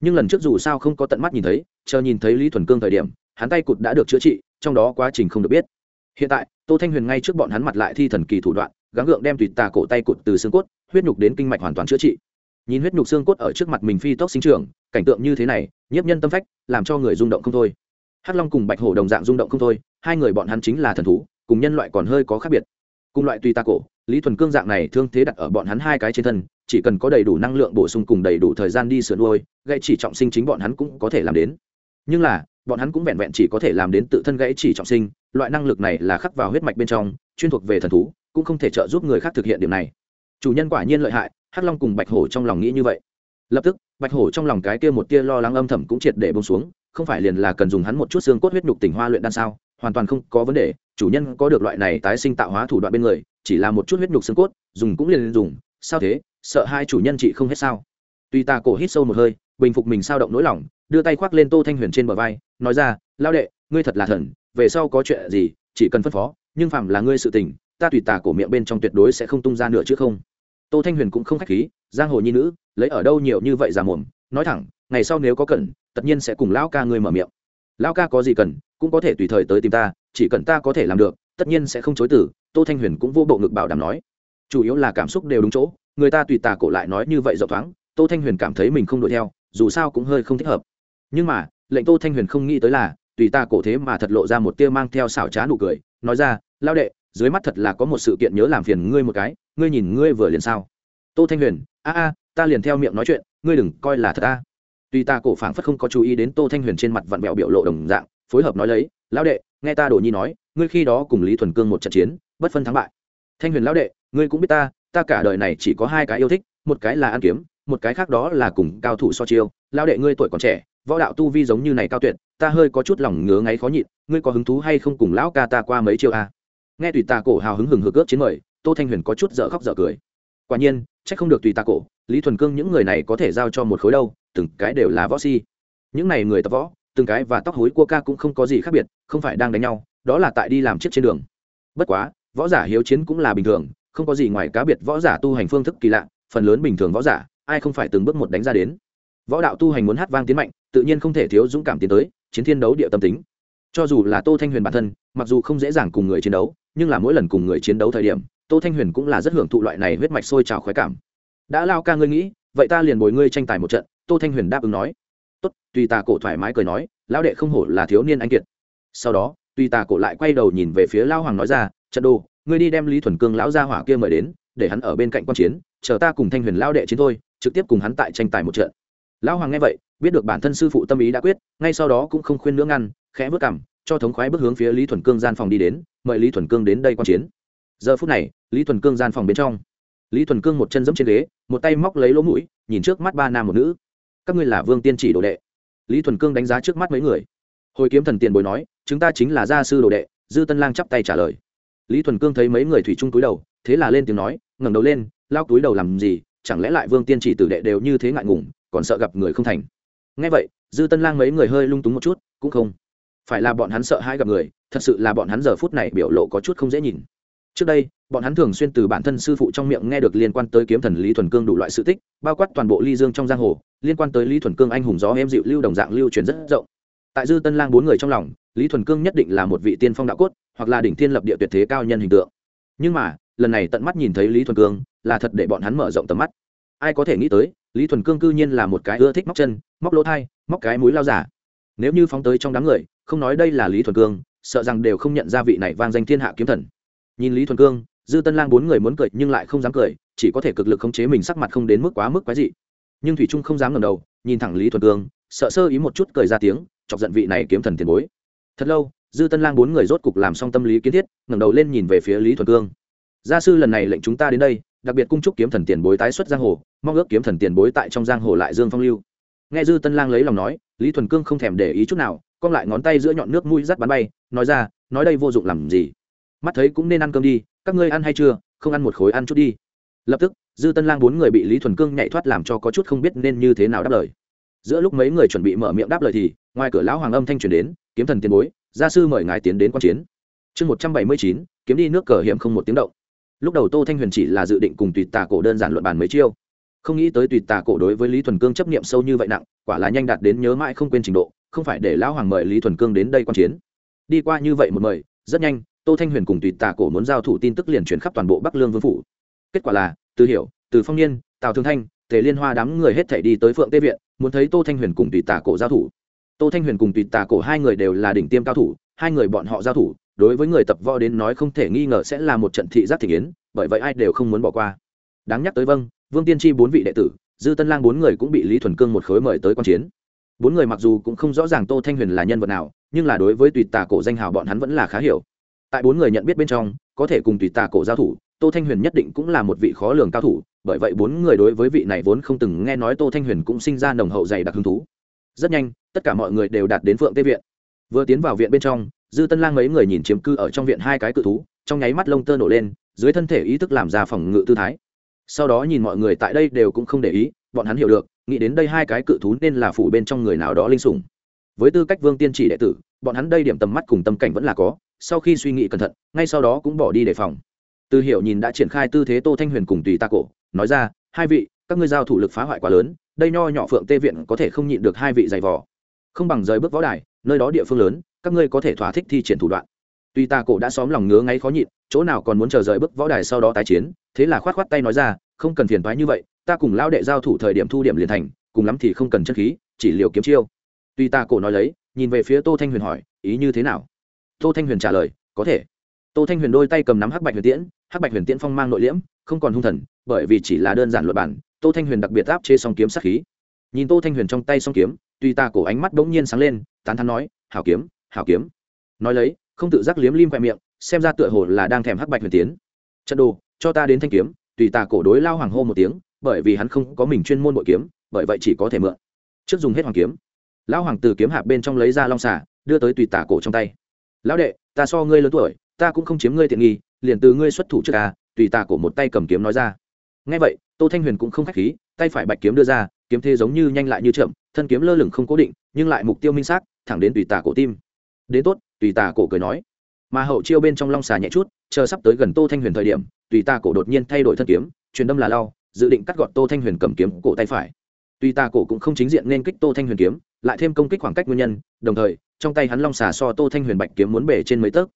nhưng lần trước dù sao không có tận mắt nhìn thấy, chờ nhìn thấy lý thuần cương thời điểm, hắn tay cụt đã được chữa trị, trong đó quá trình không được biết. Hiện tại, tô thanh huyền ngay trước bọn hắn mặt lại thi thần kỳ thủ đoạn, gắng gượng đem tùy tà cổ tay cụt từ xương cốt, huyết nhục đến kinh mạch hoàn toàn chữa trị. Nhìn huyết nhục xương cốt ở trước mặt mình phi tốc sinh trưởng, cảnh tượng như thế này, nhiếp nhân tâm phách, làm cho người rung động không thôi. Hắc long cùng bạch hổ đồng dạng rung động không thôi, hai người bọn hắn chính là thần thú, cùng nhân loại còn hơi có khác biệt. Cùng loại tùy tà cổ, lý thuần cương dạng này thương thế đặt ở bọn hắn hai cái trên thân chỉ cần có đầy đủ năng lượng bổ sung cùng đầy đủ thời gian đi sửa nuôi, gãy chỉ trọng sinh chính bọn hắn cũng có thể làm đến. Nhưng là, bọn hắn cũng vẹn vẹn chỉ có thể làm đến tự thân gãy chỉ trọng sinh, loại năng lực này là khắc vào huyết mạch bên trong, chuyên thuộc về thần thú, cũng không thể trợ giúp người khác thực hiện điểm này. Chủ nhân quả nhiên lợi hại, hắc long cùng bạch hổ trong lòng nghĩ như vậy. Lập tức, bạch hổ trong lòng cái kia một tia lo lắng âm thầm cũng triệt để bông xuống, không phải liền là cần dùng hắn một chút xương cốt huyết nhục tỉnh hoa luyện đan sao, hoàn toàn không có vấn đề, chủ nhân có được loại này tái sinh tạo hóa thủ đoạn bên người, chỉ là một chút huyết nhục xương cốt, dùng cũng liền dùng sao thế? Sợ hai chủ nhân chị không hết sao? Tuy ta cổ hít sâu một hơi, bình phục mình sao động nỗi lòng, đưa tay khoác lên tô thanh huyền trên bờ vai, nói ra lao đệ, ngươi thật là thần, về sau có chuyện gì, chỉ cần phân phó, nhưng phạm là ngươi sự tình, ta tùy tà cổ miệng bên trong tuyệt đối sẽ không tung ra nữa chứ không. Tô thanh huyền cũng không khách khí, giang hồ nhi nữ, lấy ở đâu nhiều như vậy già mồm nói thẳng, ngày sau nếu có cần, tất nhiên sẽ cùng lão ca ngươi mở miệng. Lão ca có gì cần, cũng có thể tùy thời tới tìm ta, chỉ cần ta có thể làm được, tất nhiên sẽ không chối từ. Tô thanh huyền cũng vô bộ ngực bảo đảm nói chủ yếu là cảm xúc đều đúng chỗ, người ta tùy tà cổ lại nói như vậy rộng thoáng, tô thanh huyền cảm thấy mình không đuổi theo, dù sao cũng hơi không thích hợp. Nhưng mà, lệnh tô thanh huyền không nghĩ tới là, tùy ta cổ thế mà thật lộ ra một tia mang theo xảo trá nụ cười, nói ra lao đệ, dưới mắt thật là có một sự kiện nhớ làm phiền ngươi một cái, ngươi nhìn ngươi vừa liền sao? Tô thanh huyền, a a, ta liền theo miệng nói chuyện, ngươi đừng coi là thật ta Tùy ta cổ phảng phất không có chú ý đến tô thanh huyền trên mặt vặn vẹo biểu lộ đồng dạng, phối hợp nói lấy, lão đệ, nghe ta đổ nhi nói, ngươi khi đó cùng lý thuần cương một trận chiến, bất phân thắng bại. Thanh huyền, lão đệ ngươi cũng biết ta ta cả đời này chỉ có hai cái yêu thích, một cái là ăn kiếm, một cái khác đó là cùng cao thủ so chiêu. Lão đệ ngươi tuổi còn trẻ, võ đạo tu vi giống như này cao tuyệt, ta hơi có chút lòng ngứa ngáy khó nhịn, ngươi có hứng thú hay không cùng lão ca ta qua mấy chiêu a nghe tùy ta cổ hào hứng hừng hực ước chiến mời, tô thanh huyền có chút dở khóc dở cười. Quả nhiên, chắc không được tùy ta cổ, lý thuần cương những người này có thể giao cho một khối đâu, từng cái đều là võ si. Những này người tập võ, từng cái và tóc hối cua ca cũng không có gì khác biệt, không phải đang đánh nhau, đó là tại đi làm chiếc trên đường. Bất quá, võ giả hiếu chiến cũng là bình thường không có gì ngoài cá biệt võ giả tu hành phương thức kỳ lạ, phần lớn bình thường võ giả, ai không phải từng bước một đánh ra đến. Võ đạo tu hành muốn hát vang tiến mạnh, tự nhiên không thể thiếu dũng cảm tiến tới, chiến thiên đấu địa tâm tính. Cho dù là tô thanh huyền bản thân, mặc dù không dễ dàng cùng người chiến đấu, nhưng là mỗi lần cùng người chiến đấu thời điểm, tô thanh huyền cũng là rất hưởng thụ loại này huyết mạch sôi trào khoái cảm. Đã lao ca ngươi nghĩ, vậy ta liền bồi ngươi tranh tài một trận, tô thanh huyền đáp ứng nói. Tốt, tùy tà cổ thoải mái cười nói, lão đệ không hổ là thiếu niên anh kiệt. Sau đó, tùy tà cổ lại quay đầu nhìn về phía lao hoàng nói ra, trận đồ ngươi đi đem lý thuần cương lão gia hỏa kia mời đến, để hắn ở bên cạnh quan chiến, chờ ta cùng thanh huyền lao đệ chiến thôi, trực tiếp cùng hắn tại tranh tài một trận. Lão hoàng nghe vậy, biết được bản thân sư phụ tâm ý đã quyết, ngay sau đó cũng không khuyên nữa ngăn, khẽ bước cằm, cho thống khoái bước hướng phía lý thuần cương gian phòng đi đến, mời lý thuần cương đến đây quan chiến. Giờ phút này, lý thuần cương gian phòng bên trong, lý thuần cương một chân giẫm trên ghế, một tay móc lấy lỗ mũi, nhìn trước mắt ba nam một nữ. Các ngươi là vương tiên chỉ đồ đệ. Lý thuần cương đánh giá trước mắt mấy người. Hồi kiếm thần tiền bồi nói, chúng ta chính là gia sư đồ đệ. Dư tân lang chắp tay trả lời lý thuần cương thấy mấy người thủy chung túi đầu, thế là lên tiếng nói, ngẩng đầu lên, lao túi đầu làm gì, chẳng lẽ lại vương tiên chỉ tử đệ đều như thế ngại ngùng, còn sợ gặp người không thành. Ngay vậy, dư tân lang mấy người hơi lung túng một chút, cũng không phải là bọn hắn sợ hai gặp người, thật sự là bọn hắn giờ phút này biểu lộ có chút không dễ nhìn. Trước đây, bọn hắn thường xuyên từ bản thân sư phụ trong miệng nghe được liên quan tới kiếm thần lý thuần cương đủ loại sự tích, bao quát toàn bộ ly dương trong giang hồ, liên quan tới lý thuần cương anh hùng gió em dịu lưu đồng dạng lưu truyền rất rộng. Tại dư tân lang bốn người trong lòng lý thuần cương nhất định là một vị tiên phong đạo cốt, hoặc là đỉnh thiên lập địa tuyệt thế cao nhân hình tượng. Nhưng mà, lần này tận mắt nhìn thấy lý thuần cương, là thật để bọn hắn mở rộng tầm mắt. Ai có thể nghĩ tới, lý thuần cương cư nhiên là một cái ưa thích móc chân, móc lỗ thai, móc cái mũi lao giả. Nếu như phóng tới trong đám người, không nói đây là lý thuần cương, sợ rằng đều không nhận ra vị này vang danh thiên hạ kiếm thần. Nhìn lý thuần cương, dư tân lang bốn người muốn cười nhưng lại không dám cười, chỉ có thể cực lực khống chế mình sắc mặt không đến mức quá mức quái dị. Nhưng thủy trung không dám ngầm đầu, nhìn thẳng lý thuần cương, sợ sơ ý một chút cười ra tiếng, chọc giận vị này kiếm thần tiền bối thật lâu, dư tân lang bốn người rốt cục làm xong tâm lý kiến thiết, ngẩng đầu lên nhìn về phía lý thuần cương. Gia sư lần này lệnh chúng ta đến đây, đặc biệt cung trúc kiếm thần tiền bối tái xuất giang hồ, mong ước kiếm thần tiền bối tại trong giang hồ lại dương phong lưu. Nghe dư tân lang lấy lòng nói, lý thuần cương không thèm để ý chút nào, cong lại ngón tay giữa nhọn nước mũi rắt bắn bay, nói ra, nói đây vô dụng làm gì? Mắt thấy cũng nên ăn cơm đi, các ngươi ăn hay chưa, không ăn một khối ăn chút đi. Lập tức, dư tân lang bốn người bị lý thuần cương nhảy thoát làm cho có chút không biết nên như thế nào đáp lời giữa lúc mấy người chuẩn bị mở miệng đáp lời thì, ngoài cửa lão hoàng âm thanh truyền đến, kiếm thần tiền bối, gia sư mời ngài tiến đến quan chiến. Chương một trăm bảy mươi chín, kiếm đi nước cờ hiểm không một tiếng động. Lúc đầu tô thanh huyền chỉ là dự định cùng tùy tà cổ đơn giản luận bàn mấy chiêu. Không nghĩ tới tùy tà cổ đối với lý thuần cương chấp nghiệm sâu như vậy nặng, quả là nhanh đạt đến nhớ mãi không quên trình độ, không phải để lão hoàng mời lý thuần cương đến đây quan chiến. Đi qua như vậy một mời, rất nhanh, tô thanh huyền cùng tùy tà cổ muốn giao thủ tin tức liền chuyển khắp toàn bộ bắc lương vương phủ. Kết quả là, từ hiểu, từ phong niên, tào thương thanh, tề liên hoa đám người hết thể đi tới phượng tê viện muốn thấy tô thanh huyền cùng tùy tà cổ giao thủ. Tô thanh huyền cùng tùy tà cổ hai người đều là đỉnh tiêm cao thủ, hai người bọn họ giao thủ, đối với người tập võ đến nói không thể nghi ngờ sẽ là một trận thị giác thị yến bởi vậy ai đều không muốn bỏ qua. Đáng nhắc tới vâng vương tiên tri bốn vị đệ tử, dư tân lang bốn người cũng bị lý thuần cương một khối mời tới q u a n chiến. Bốn người mặc dù cũng không rõ ràng tô thanh huyền là nhân vật nào, nhưng là đối với tùy tà cổ danh hào bọn hắn vẫn là khá hiểu. Tại bốn người nhận biết bên trong, có thể cùng tùy tà cổ giao thủ, tô thanh huyền nhất định cũng là một vị khó lường cao thủ bởi vậy bốn người đối với vị này vốn không từng nghe nói tô thanh huyền cũng sinh ra nồng hậu dày đặc hứng thú. Rất nhanh, tất cả mọi người đều đạt đến phượng tê viện. Vừa tiến vào viện bên trong, dư tân lang mấy người nhìn chiếm cư ở trong viện hai cái cự thú, trong nháy mắt lông tơ nổ lên, dưới thân thể ý thức làm ra phòng ngự tư thái. Sau đó nhìn mọi người tại đây đều cũng không để ý, bọn hắn hiểu được, nghĩ đến đây hai cái cự thú nên là phủ bên trong người nào đó linh sủng. Với tư cách vương tiên chỉ đệ tử, bọn hắn đây điểm tầm mắt cùng tâm cảnh vẫn là có, sau khi suy nghĩ cẩn thận, ngay sau đó cũng bỏ đi đề phòng. Tư hiểu nhìn đã triển khai tư thế tô thanh huyền cùng tùy ta cổ nói ra, hai vị, các ngươi giao thủ lực phá hoại quá lớn, đây nho nhỏ phượng tê viện có thể không nhịn được hai vị giày vò. Không bằng rời bước võ đài, nơi đó địa phương lớn, các ngươi có thể thỏa thích thi triển thủ đoạn. Tuy ta cổ đã xóm lòng ngứa ngáy khó nhịn, chỗ nào còn muốn chờ rời bước võ đài sau đó tái chiến, thế là khoát khoát tay nói ra, không cần phiền toái như vậy, ta cùng lão đệ giao thủ thời điểm thu điểm liền thành, cùng lắm thì không cần chân khí, chỉ liều kiếm chiêu. Tuy ta cổ nói lấy, nhìn về phía tô thanh huyền hỏi, ý như thế nào? Tô thanh huyền trả lời, có thể. Tô thanh huyền đôi tay cầm nắm hắc bạch huyền tiễn, hắc bạch huyền tiễn phong mang nội liễm, không còn hung thần bởi vì chỉ là đơn giản luật bản tô thanh huyền đặc biệt áp chế song kiếm sát khí. Nhìn tô thanh huyền trong tay song kiếm tuy ta cổ ánh mắt bỗng nhiên sáng lên tán thắn nói hảo kiếm hảo kiếm. Nói lấy không tự giác liếm lim khoe miệng xem ra tựa hồ là đang thèm hắc bạch huyền tiến. Trận đồ cho ta đến thanh kiếm. Tùy ta cổ đối lao hoàng hô một tiếng bởi vì hắn không có mình chuyên môn bội kiếm bởi vậy chỉ có thể mượn. Trước dùng hết hoàng kiếm. Lão hoàng từ kiếm hạp bên trong lấy ra long xả đưa tới tùy tả cổ trong tay. Lão đệ ta so ngươi lớn tuổi ta cũng không chiếm ngươi tiện nghi liền từ ngươi xuất thủ trước à, tùy tả cổ một tay cầm kiếm nói ra ngay vậy, tô thanh huyền cũng không khách khí, tay phải bạch kiếm đưa ra, kiếm thế giống như nhanh lại như chậm, thân kiếm lơ lửng không cố định, nhưng lại mục tiêu minh xác, thẳng đến tùy tả cổ tim. Đến tốt, tùy tả cổ cười nói. Mà hậu chiêu bên trong long xà nhẹ chút, chờ sắp tới gần tô thanh huyền thời điểm, tùy tả cổ đột nhiên thay đổi thân kiếm, truyền đâm là lao dự định cắt gọn tô thanh huyền cầm kiếm cổ tay phải. Tùy tả cổ cũng không chính diện nên kích tô thanh huyền kiếm, lại thêm công kích khoảng cách nguyên nhân, đồng thời, trong tay hắn long xà so tô thanh huyền bạch kiếm muốn bể trên mấy tấc.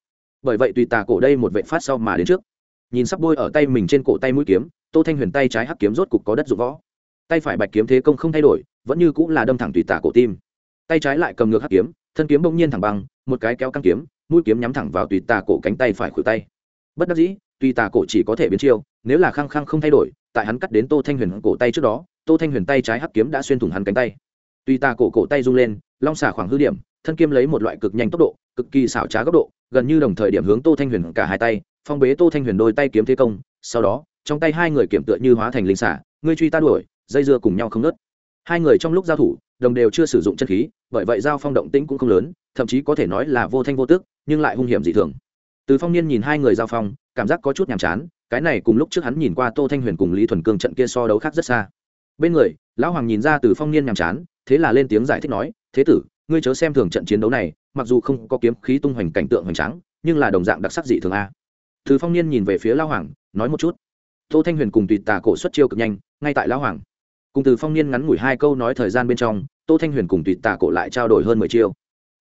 Bởi vậy tùy tả cổ đây một vệ phát sau mà đến trước nhìn sắp bôi ở tay mình trên cổ tay mũi kiếm, tô thanh huyền tay trái hắc kiếm rốt cục có đất dụng võ. Tay phải bạch kiếm thế công không thay đổi, vẫn như cũng là đâm thẳng tùy tả cổ tim. Tay trái lại cầm ngược hắc kiếm, thân kiếm bỗng nhiên thẳng băng, một cái kéo căng kiếm, mũi kiếm nhắm thẳng vào tùy tà cổ cánh tay phải khuỷu tay. Bất đắc dĩ, tùy tà cổ chỉ có thể biến chiêu, nếu là khăng khăng không thay đổi, tại hắn cắt đến tô thanh huyền cổ tay trước đó, tô thanh huyền tay trái hắc kiếm đã xuyên thủng hắn cánh tay. Tùy tà cổ cổ tay rung lên, long xả khoảng hư điểm, thân kiếm lấy một loại cực nhanh tốc độ, cực kỳ xảo trá góc độ, gần như đồng thời điểm hướng tô thanh huyền cả hai tay phong bế tô thanh huyền đôi tay kiếm thế công, sau đó, trong tay hai người kiểm tựa như hóa thành linh xả, ngươi truy ta đuổi, dây dưa cùng nhau không nớt hai người trong lúc giao thủ, đồng đều chưa sử dụng chân khí, bởi vậy giao phong động tĩnh cũng không lớn, thậm chí có thể nói là vô thanh vô tức, nhưng lại hung hiểm dị thường. Từ phong niên nhìn hai người giao phong, cảm giác có chút nhàm chán, cái này cùng lúc trước hắn nhìn qua tô thanh huyền cùng lý thuần cương trận kia so đấu khác rất xa. Bên người, lão hoàng nhìn ra từ phong niên nhàm chán, thế là lên tiếng giải thích nói, thế tử, ngươi chớ xem thường trận chiến đấu này, mặc dù không có kiếm khí tung hoành cảnh tượng hoành tráng, nhưng là đồng dạng đặc sắc dị thường a từ phong niên nhìn về phía lão hoàng, nói một chút. Tô thanh huyền cùng tùy tà cổ xuất chiêu cực nhanh, ngay tại lão hoàng. Cùng từ phong niên ngắn ngủi hai câu nói thời gian bên trong, tô thanh huyền cùng tùy tà cổ lại trao đổi hơn mười chiêu.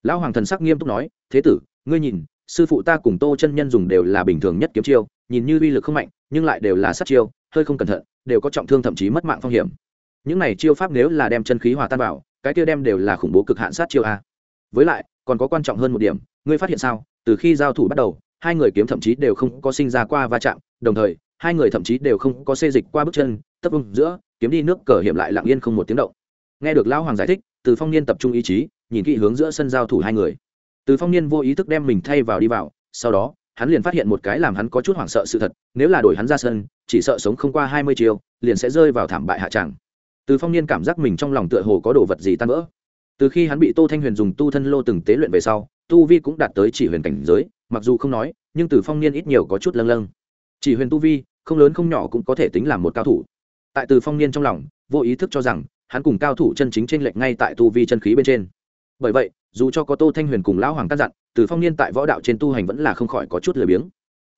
Lão hoàng thần sắc nghiêm túc nói, thế tử, ngươi nhìn, sư phụ ta cùng tô chân nhân dùng đều là bình thường nhất kiếm chiêu, nhìn như uy lực không mạnh, nhưng lại đều là sát chiêu, hơi không cẩn thận, đều có trọng thương thậm chí mất mạng phong hiểm. Những này chiêu pháp nếu là đem chân khí hòa tan vào, cái tiêu đem đều là khủng bố cực hạn sát chiêu a. Với lại, còn có quan trọng hơn một điểm, ngươi phát hiện sao? Từ khi giao thủ bắt đầu hai người kiếm thậm chí đều không có sinh ra qua va chạm, đồng thời, hai người thậm chí đều không có xê dịch qua bước chân, tấp ưng giữa, kiếm đi nước cờ hiểm lại lặng yên không một tiếng động. Nghe được lão hoàng giải thích, từ phong niên tập trung ý chí, nhìn kỹ hướng giữa sân giao thủ hai người. Từ phong niên vô ý thức đem mình thay vào đi vào, sau đó, hắn liền phát hiện một cái làm hắn có chút hoảng sợ sự thật, nếu là đổi hắn ra sân, chỉ sợ sống không qua hai mươi chiều liền sẽ rơi vào thảm bại hạ tràng từ phong niên cảm giác mình trong lòng tựa hồ có đồ vật gì tan vỡ từ khi hắn bị tô thanh huyền dùng tu thân lô từng tế luyện về sau, tu vi cũng đạt tới chỉ huyền cảnh giới, mặc dù không nói, nhưng từ phong niên ít nhiều có chút lâng lâng. Chỉ huyền tu vi, không lớn không nhỏ cũng có thể tính là một cao thủ. Tại từ phong niên trong lòng, vô ý thức cho rằng, hắn cùng cao thủ chân chính trên lệch ngay tại tu vi chân khí bên trên. Bởi vậy, dù cho có tô thanh huyền cùng lão hoàng căn dặn, từ phong niên tại võ đạo trên tu hành vẫn là không khỏi có chút lười biếng.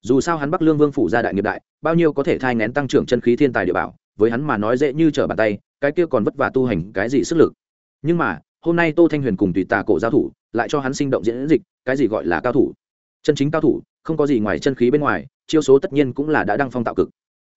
Dù sao hắn bắc lương vương phủ gia đại nghiệp đại, bao nhiêu có thể thai ngén tăng trưởng chân khí thiên tài địa bảo, với hắn mà nói dễ như trở bàn tay, cái kia còn vất vả tu hành cái gì sức lực. Nhưng mà hôm nay tô thanh huyền cùng tùy tà cổ giao thủ, lại cho hắn sinh động diễn dịch, cái gì gọi là cao thủ? Chân chính cao thủ, không có gì ngoài chân khí bên ngoài, chiêu số tất nhiên cũng là đã đăng phong tạo cực.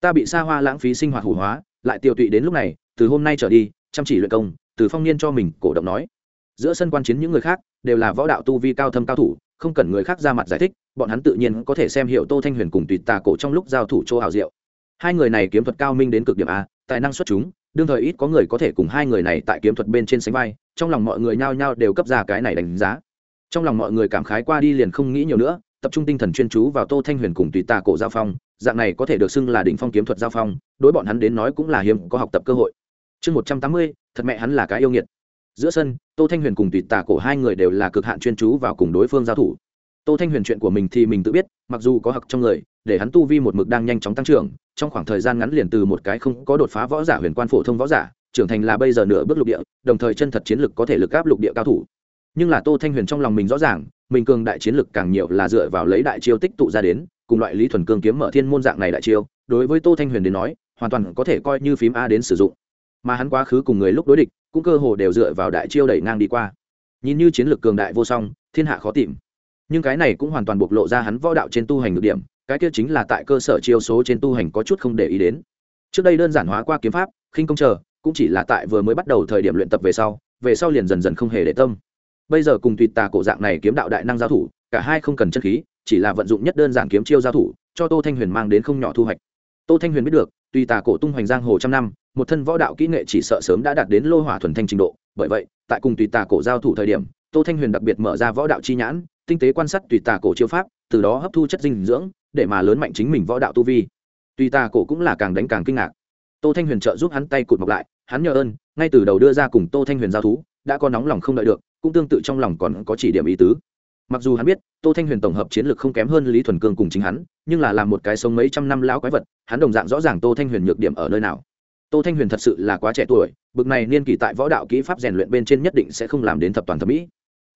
Ta bị xa hoa lãng phí sinh hoạt hủ hóa, lại tiêu tụy đến lúc này, từ hôm nay trở đi, chăm chỉ luyện công, từ phong niên cho mình, cổ động nói. Giữa sân quan chiến những người khác, đều là võ đạo tu vi cao thâm cao thủ, không cần người khác ra mặt giải thích, bọn hắn tự nhiên có thể xem hiệu tô thanh huyền cùng tùy tà cổ trong lúc giao thủ chỗ hào diệu. Hai người này kiếm thuật cao minh đến cực điểm a, tài năng xuất chúng đương thời ít có người có thể cùng hai người này tại kiếm thuật bên trên sánh vai, trong lòng mọi người nhao nhao đều cấp ra cái này đánh giá. Trong lòng mọi người cảm khái qua đi liền không nghĩ nhiều nữa, tập trung tinh thần chuyên chú vào tô thanh huyền cùng tùy tà cổ giao phong, dạng này có thể được xưng là đỉnh phong kiếm thuật giao phong, đối bọn hắn đến nói cũng là hiếm có học tập cơ hội. Chương một trăm tám mươi, thật mẹ hắn là cái yêu nghiệt. Giữa sân, tô thanh huyền cùng tùy tà cổ hai người đều là cực hạn chuyên chú vào cùng đối phương giao thủ tô thanh huyền chuyện của mình thì mình tự biết, mặc dù có học trong người, để hắn tu vi một mực đang nhanh chóng tăng trưởng, trong khoảng thời gian ngắn liền từ một cái không có đột phá võ giả huyền quan phổ thông võ giả, trưởng thành là bây giờ nửa bước lục địa, đồng thời chân thật chiến lực có thể lực áp lục địa cao thủ. Nhưng là tô thanh huyền trong lòng mình rõ ràng, mình cường đại chiến lực càng nhiều là dựa vào lấy đại chiêu tích tụ ra đến, cùng loại lý thuần cương kiếm mở thiên môn dạng này đại chiêu, đối với tô thanh huyền đến nói, hoàn toàn có thể coi như phím a đến sử dụng. Mà hắn quá khứ cùng người lúc đối địch, cũng cơ hồ đều dựa vào đại chiêu đẩy ngang đi qua. Nhìn như chiến lược cường đại vô song, thiên hạ khó tìm nhưng cái này cũng hoàn toàn bộc lộ ra hắn võ đạo trên tu hành ngược điểm, cái kia chính là tại cơ sở chiêu số trên tu hành có chút không để ý đến. Trước đây đơn giản hóa qua kiếm pháp, khinh công chờ, cũng chỉ là tại vừa mới bắt đầu thời điểm luyện tập về sau về sau liền dần dần không hề để tâm. Bây giờ cùng tùy tà cổ dạng này kiếm đạo đại năng giao thủ, cả hai không cần chân khí, chỉ là vận dụng nhất đơn giản kiếm chiêu giao thủ, cho tô thanh huyền mang đến không nhỏ thu hoạch. Tô thanh huyền biết được, tùy tà cổ tung hoành giang hồ trăm năm, một thân võ đạo kỹ nghệ chỉ sợ sớm đã đạt đến lô hỏa thuần thanh trình độ. Bởi vậy, tại cùng tùy tà cổ giao thủ thời điểm, tô thanh huyền đặc biệt mở ra võ đạo chi nhãn tinh tế quan sát tùy tà cổ chiêu pháp, từ đó hấp thu chất dinh dưỡng, để mà lớn mạnh chính mình võ đạo tu vi. Tùy tà cổ cũng là càng đánh càng kinh ngạc. Tô thanh huyền trợ giúp hắn tay cụt mọc lại, hắn nhờ ơn, ngay từ đầu đưa ra cùng tô thanh huyền giao thú, đã có nóng lòng không đợi được, cũng tương tự trong lòng còn có chỉ điểm ý tứ. Mặc dù hắn biết, tô thanh huyền tổng hợp chiến lược không kém hơn lý thuần cương cùng chính hắn, nhưng là làm một cái sống mấy trăm năm lão quái vật, hắn đồng dạng rõ ràng tô thanh huyền nhược điểm ở nơi nào. Tô thanh huyền thật sự là quá trẻ tuổi, bực này niên kỷ tại võ đạo kỹ pháp rèn luyện bên trên nhất định sẽ không làm đến thập toàn thẩm mỹ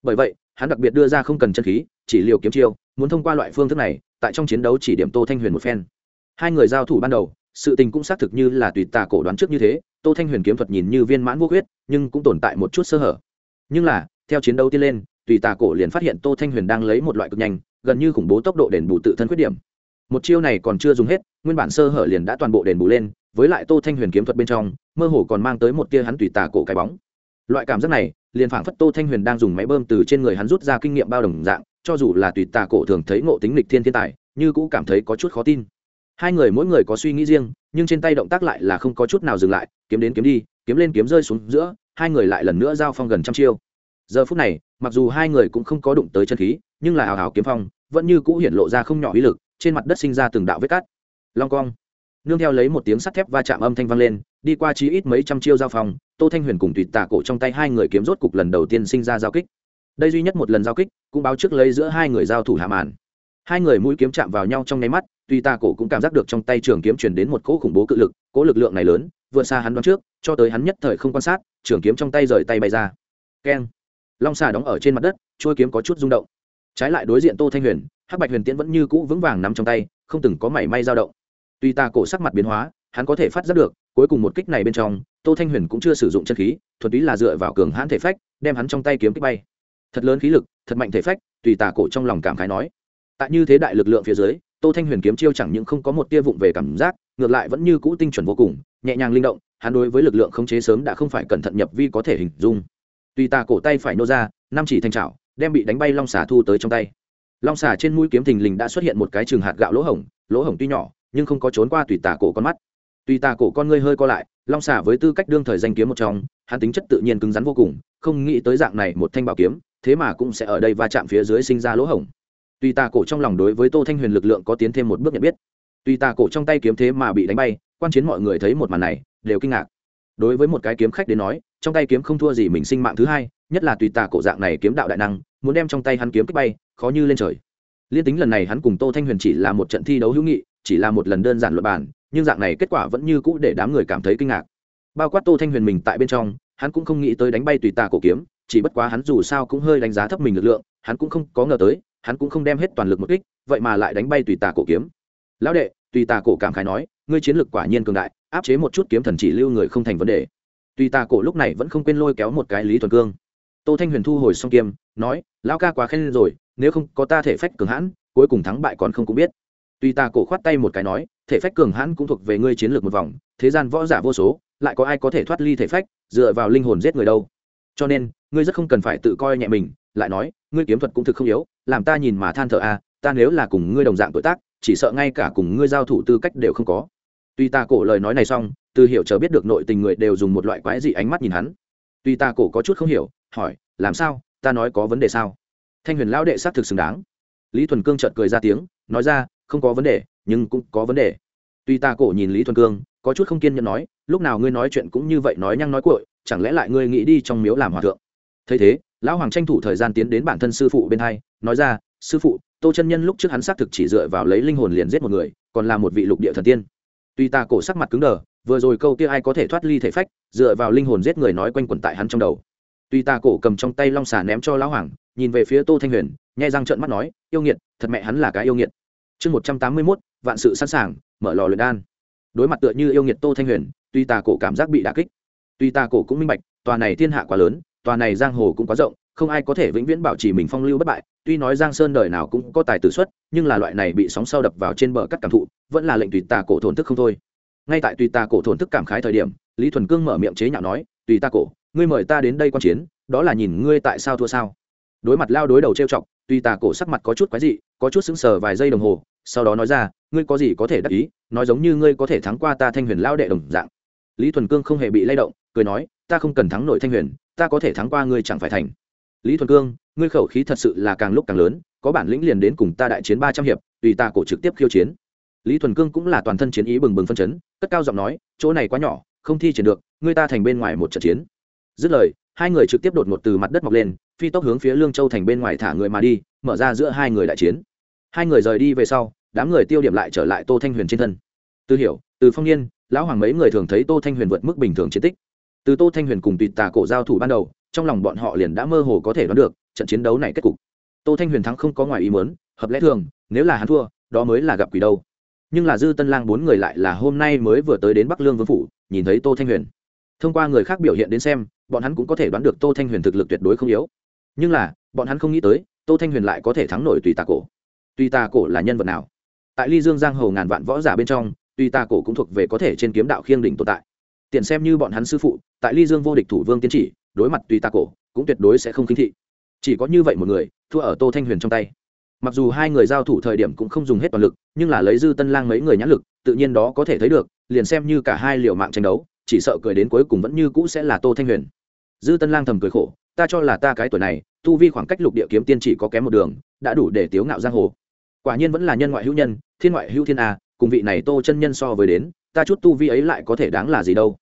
bởi vậy, hắn đặc biệt đưa ra không cần chân khí, chỉ liều kiếm chiêu, muốn thông qua loại phương thức này, tại trong chiến đấu chỉ điểm tô thanh huyền một phen. Hai người giao thủ ban đầu, sự tình cũng xác thực như là tùy tà cổ đoán trước như thế, tô thanh huyền kiếm thuật nhìn như viên mãn vô huyết nhưng cũng tồn tại một chút sơ hở. Nhưng là, theo chiến đấu tiến lên, tùy tà cổ liền phát hiện tô thanh huyền đang lấy một loại cực nhanh, gần như khủng bố tốc độ đền bù tự thân khuyết điểm. Một chiêu này còn chưa dùng hết, nguyên bản sơ hở liền đã toàn bộ đền bù lên, với lại tô thanh huyền kiếm thuật bên trong, mơ hồ còn mang tới một tia hắn tùy tà cổ cái bóng. Loại cảm giác này liền phảng phất tô thanh huyền đang dùng máy bơm từ trên người hắn rút ra kinh nghiệm bao đồng dạng, cho dù là tùy tà cổ thường thấy ngộ tính lịch thiên thiên tài, như cũng cảm thấy có chút khó tin. Hai người mỗi người có suy nghĩ riêng, nhưng trên tay động tác lại là không có chút nào dừng lại, kiếm đến kiếm đi, kiếm lên kiếm rơi xuống giữa, hai người lại lần nữa giao phong gần trăm chiêu. Giờ phút này, mặc dù hai người cũng không có đụng tới chân khí, nhưng là hào hào kiếm phong, vẫn như cũ hiện lộ ra không nhỏ uy lực, trên mặt đất sinh ra từng đạo vết cắt. Long cong nương theo lấy một tiếng sắt thép va chạm âm thanh vang lên, đi qua chí ít mấy trăm chiêu giao phong tô thanh huyền cùng tùy tà cổ trong tay hai người kiếm rốt cục lần đầu tiên sinh ra giao kích. Đây duy nhất một lần giao kích, cũng báo trước lấy giữa hai người giao thủ hạ màn. Hai người mũi kiếm chạm vào nhau trong nháy mắt, tùy tà cổ cũng cảm giác được trong tay trường kiếm truyền đến một cỗ khủng bố cự lực, cỗ lực lượng này lớn, vượt xa hắn đoán trước, cho tới hắn nhất thời không quan sát, trường kiếm trong tay rời tay bay ra. Keng. Long xà đóng ở trên mặt đất trôi kiếm có chút rung động. Trái lại đối diện tô thanh huyền, hắc bạch huyền tiễn vẫn như cũ vững vàng nằm trong tay, không từng có mảy may dao động tuy ta cổ sắc mặt biến hóa, hắn có thể phát giác được, cuối cùng một kích này bên trong, tô thanh huyền cũng chưa sử dụng chân khí, thuần túy là dựa vào cường hãn thể phách, đem hắn trong tay kiếm kích bay. Thật lớn khí lực, thật mạnh thể phách, tùy tà cổ trong lòng cảm khái nói. Tại như thế đại lực lượng phía dưới, tô thanh huyền kiếm chiêu chẳng những không có một tia vụng về cảm giác, ngược lại vẫn như cũ tinh chuẩn vô cùng, nhẹ nhàng linh động, hắn đối với lực lượng khống chế sớm đã không phải cẩn thận nhập vi có thể hình dung. Tùy tà cổ tay phải nô ra, năm chỉ thanh trảo, đem bị đánh bay long xà thu tới trong tay. Long xà trên mũi kiếm thình lình đã xuất hiện một cái trường hạt gạo lỗ hổng lỗ hổng tuy nhỏ nhưng không có trốn qua tùy tà cổ con mắt. Tùy tà cổ con ngươi hơi co lại, long xả với tư cách đương thời danh kiếm một trong, hắn tính chất tự nhiên cứng rắn vô cùng, không nghĩ tới dạng này một thanh bảo kiếm, thế mà cũng sẽ ở đây va chạm phía dưới sinh ra lỗ hổng. Tùy tà cổ trong lòng đối với tô thanh huyền lực lượng có tiến thêm một bước nhận biết. Tùy tà cổ trong tay kiếm thế mà bị đánh bay, quan chiến mọi người thấy một màn này, đều kinh ngạc. Đối với một cái kiếm khách đến nói, trong tay kiếm không thua gì mình sinh mạng thứ hai, nhất là tùy tà cổ dạng này kiếm đạo đại năng, muốn đem trong tay hắn kiếm kích bay, khó như lên trời. Liên tính lần này hắn cùng tô thanh huyền chỉ là một trận thi đấu hữu nghị chỉ là một lần đơn giản luật bản nhưng dạng này kết quả vẫn như cũ để đám người cảm thấy kinh ngạc. Bao quát tô thanh huyền mình tại bên trong, hắn cũng không nghĩ tới đánh bay tùy tà cổ kiếm, chỉ bất quá hắn dù sao cũng hơi đánh giá thấp mình lực lượng, hắn cũng không có ngờ tới, hắn cũng không đem hết toàn lực một kích, vậy mà lại đánh bay tùy tà cổ kiếm. Lão đệ, tùy tà cổ cảm khái nói, ngươi chiến lực quả nhiên cường đại, áp chế một chút kiếm thần chỉ lưu người không thành vấn đề. Tùy tà cổ lúc này vẫn không quên lôi kéo một cái lý thuần cương. Tô thanh huyền thu hồi xong kiếm, nói, lão ca quá khen rồi, nếu không có ta thể phách cường hãn, cuối cùng thắng bại còn không cũng biết tuy ta cổ khoát tay một cái nói thể phách cường hãn cũng thuộc về ngươi chiến lược một vòng thế gian võ giả vô số lại có ai có thể thoát ly thể phách dựa vào linh hồn giết người đâu? Cho nên ngươi rất không cần phải tự coi nhẹ mình lại nói ngươi kiếm thuật cũng thực không yếu làm ta nhìn mà than thở a à, ta nếu là cùng ngươi đồng dạng tuổi tác chỉ sợ ngay cả cùng ngươi giao thủ tư cách đều không có. Tuy ta cổ lời nói này xong từ hiểu chờ biết được nội tình người đều dùng một loại quái dị ánh mắt nhìn hắn. Tuy ta cổ có chút không hiểu hỏi làm sao? Ta nói có vấn đề sao? Thanh huyền lão đệ xác thực xứng đáng. Lý thuần cương chợt cười ra tiếng nói ra không có vấn đề, nhưng cũng có vấn đề. Tuy ta cổ nhìn lý thuần cương, có chút không kiên nhẫn nói, lúc nào ngươi nói chuyện cũng như vậy nói nhăng nói cội chẳng lẽ lại ngươi nghĩ đi trong miếu làm hòa thượng? Thấy thế, lão hoàng tranh thủ thời gian tiến đến bản thân sư phụ bên hai, nói ra, sư phụ, tô chân nhân lúc trước hắn xác thực chỉ dựa vào lấy linh hồn liền giết một người, còn là một vị lục địa thần tiên. Tuy ta cổ sắc mặt cứng đờ, vừa rồi câu kia ai có thể thoát ly thể phách, dựa vào linh hồn giết người nói quanh quẩn tại hắn trong đầu. Tuy ta cổ cầm trong tay long xà ném cho lão hoàng, nhìn về phía tô thanh huyền, nhai răng trợn mắt nói, yêu nghiệt, thật mẹ hắn là cái yêu nghiệt chương một trăm tám mươi mốt, vạn sự sẵn sàng, mở lò luyện đan. Đối mặt tựa như yêu nghiệt tô thanh huyền, tuy ta cổ cảm giác bị đả kích, tuy ta cổ cũng minh bạch, tòa này thiên hạ quá lớn, tòa này giang hồ cũng quá rộng, không ai có thể vĩnh viễn bảo trì mình phong lưu bất bại, tuy nói giang sơn đời nào cũng có tài tử xuất, nhưng là loại này bị sóng sâu đập vào trên bờ cắt cảm thụ, vẫn là lệnh tùy tà cổ thổn thức không thôi. Ngay tại tùy tà cổ thổn thức cảm khái thời điểm, lý thuần cương mở miệng chế nhạo nói, tùy ta cổ, ngươi mời ta đến đây quan chiến, đó là nhìn ngươi tại sao thua sao đối mặt lao đối đầu trêu chọc, tuy tà cổ sắc mặt có chút quái dị, có chút sững sờ vài giây đồng hồ, sau đó nói ra, ngươi có gì có thể đắc ý, nói giống như ngươi có thể thắng qua ta thanh huyền lao đệ đồng dạng. Lý thuần cương không hề bị lay động, cười nói, ta không cần thắng nội thanh huyền, ta có thể thắng qua ngươi chẳng phải thành. Lý thuần cương, ngươi khẩu khí thật sự là càng lúc càng lớn, có bản lĩnh liền đến cùng ta đại chiến ba trăm hiệp, tùy ta cổ trực tiếp khiêu chiến. Lý thuần cương cũng là toàn thân chiến ý bừng bừng phân chấn, cất cao giọng nói, chỗ này quá nhỏ, không thi triển được, ngươi ta thành bên ngoài một trận chiến. Dứt lời, hai người trực tiếp đột ngột từ mặt đất mọc lên phi tốc hướng phía lương châu thành bên ngoài thả người mà đi, mở ra giữa hai người đại chiến. Hai người rời đi về sau, đám người tiêu điểm lại trở lại tô thanh huyền trên thân. Từ hiểu, từ phong niên, lão hoàng mấy người thường thấy tô thanh huyền vượt mức bình thường chiến tích. Từ tô thanh huyền cùng tùy tà cổ giao thủ ban đầu, trong lòng bọn họ liền đã mơ hồ có thể đoán được, trận chiến đấu này kết cục. Tô thanh huyền thắng không có ngoài ý muốn, hợp lẽ thường, nếu là hắn thua, đó mới là gặp quỷ đâu. Nhưng là dư tân lang bốn người lại là hôm nay mới vừa tới đến bắc lương vương phủ, nhìn thấy tô thanh huyền. Thông qua người khác biểu hiện đến xem, bọn hắn cũng có thể đoán được tô thanh huyền thực lực tuyệt đối không yếu nhưng là, bọn hắn không nghĩ tới, tô thanh huyền lại có thể thắng nổi tùy tà cổ. Tùy tà cổ là nhân vật nào? Tại ly dương giang hồ ngàn vạn võ giả bên trong, tùy tà cổ cũng thuộc về có thể trên kiếm đạo khiêng đỉnh tồn tại. Tiện xem như bọn hắn sư phụ, tại ly dương vô địch thủ vương tiến chỉ, đối mặt tùy tà cổ, cũng tuyệt đối sẽ không khinh thị. Chỉ có như vậy một người, thua ở tô thanh huyền trong tay. Mặc dù hai người giao thủ thời điểm cũng không dùng hết toàn lực, nhưng là lấy dư tân lang mấy người nhãn lực, tự nhiên đó có thể thấy được, liền xem như cả hai liều mạng tranh đấu, chỉ sợ cười đến cuối cùng vẫn như cũ sẽ là tô thanh huyền. Dư tân lang thầm cười khổ ta cho là ta cái tuổi này, tu vi khoảng cách lục địa kiếm tiên chỉ có kém một đường, đã đủ để tiếu ngạo giang hồ. Quả nhiên vẫn là nhân ngoại hữu nhân, thiên ngoại hữu thiên a, cùng vị này tô chân nhân so với đến, ta chút tu vi ấy lại có thể đáng là gì đâu.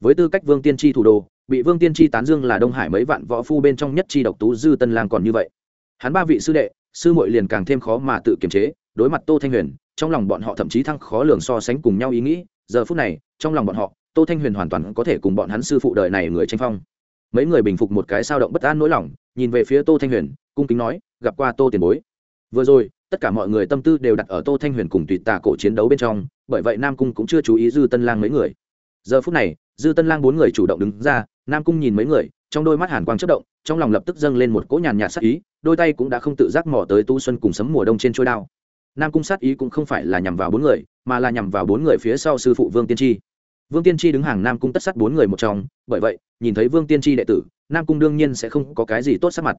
Với tư cách vương tiên tri thủ đô, bị vương tiên tri tán dương là đông hải mấy vạn võ phu bên trong nhất chi độc tú dư tân lang còn như vậy. Hắn ba vị sư đệ, sư muội liền càng thêm khó mà tự kiềm chế, đối mặt tô thanh huyền, trong lòng bọn họ thậm chí thăng khó lường so sánh cùng nhau ý nghĩ, giờ phút này, trong lòng bọn họ, tô thanh huyền hoàn toàn có thể cùng bọn hắn sư phụ đời này người tranh phong mấy người bình phục một cái sao động bất an nỗi lòng, nhìn về phía tô thanh huyền, cung kính nói, gặp qua tô tiền bối. Vừa rồi, tất cả mọi người tâm tư đều đặt ở tô thanh huyền cùng tùy tà cổ chiến đấu bên trong, bởi vậy nam cung cũng chưa chú ý dư tân lang mấy người. Giờ phút này, dư tân lang bốn người chủ động đứng ra, nam cung nhìn mấy người, trong đôi mắt hàn quang chất động, trong lòng lập tức dâng lên một cỗ nhàn nhạt sát ý, đôi tay cũng đã không tự giác mò tới tu xuân cùng sấm mùa đông trên trôi đao. Nam cung sát ý cũng không phải là nhằm vào bốn người, mà là nhằm vào bốn người phía sau sư phụ vương tiên tri vương tiên tri đứng hàng nam cung tất sát bốn người một trong, bởi vậy, nhìn thấy vương tiên tri đệ tử, nam cung đương nhiên sẽ không có cái gì tốt sắc mặt.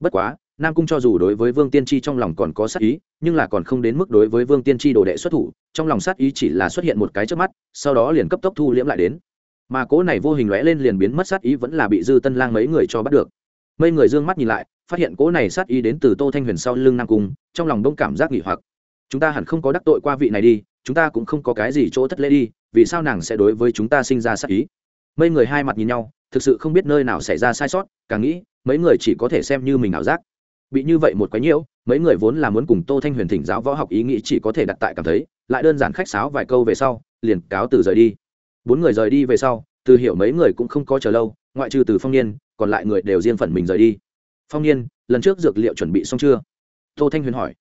Bất quá, nam cung cho dù đối với vương tiên tri trong lòng còn có sát ý, nhưng là còn không đến mức đối với vương tiên tri đồ đệ xuất thủ, trong lòng sát ý chỉ là xuất hiện một cái trước mắt, sau đó liền cấp tốc thu liễm lại đến. Mà cố này vô hình lóe lên liền biến mất sát ý vẫn là bị dư tân lang mấy người cho bắt được. Mấy người d ư ơ n g mắt nhìn lại, phát hiện cố này sát ý đến từ tô thanh huyền sau lưng nam cung, trong lòng đông cảm giác nghỉ hoặc chúng ta hẳn không có đắc tội qua vị này đi, chúng ta cũng không có cái gì chỗ thất lễ đi, vì sao nàng sẽ đối với chúng ta sinh ra sát ý? Mấy người hai mặt nhìn nhau, thực sự không biết nơi nào xảy ra sai sót, càng nghĩ, mấy người chỉ có thể xem như mình ảo giác. Bị như vậy một quái nhiễu, mấy người vốn là muốn cùng tô thanh huyền thỉnh giáo võ học ý nghĩ chỉ có thể đặt tại cảm thấy, lại đơn giản khách sáo vài câu về sau, liền cáo từ rời đi. Bốn người rời đi về sau, từ hiểu mấy người cũng không có chờ lâu, ngoại trừ từ phong niên, còn lại người đều riêng phần mình rời đi. Phong niên, lần trước dược liệu chuẩn bị xong chưa? Tô thanh huyền hỏi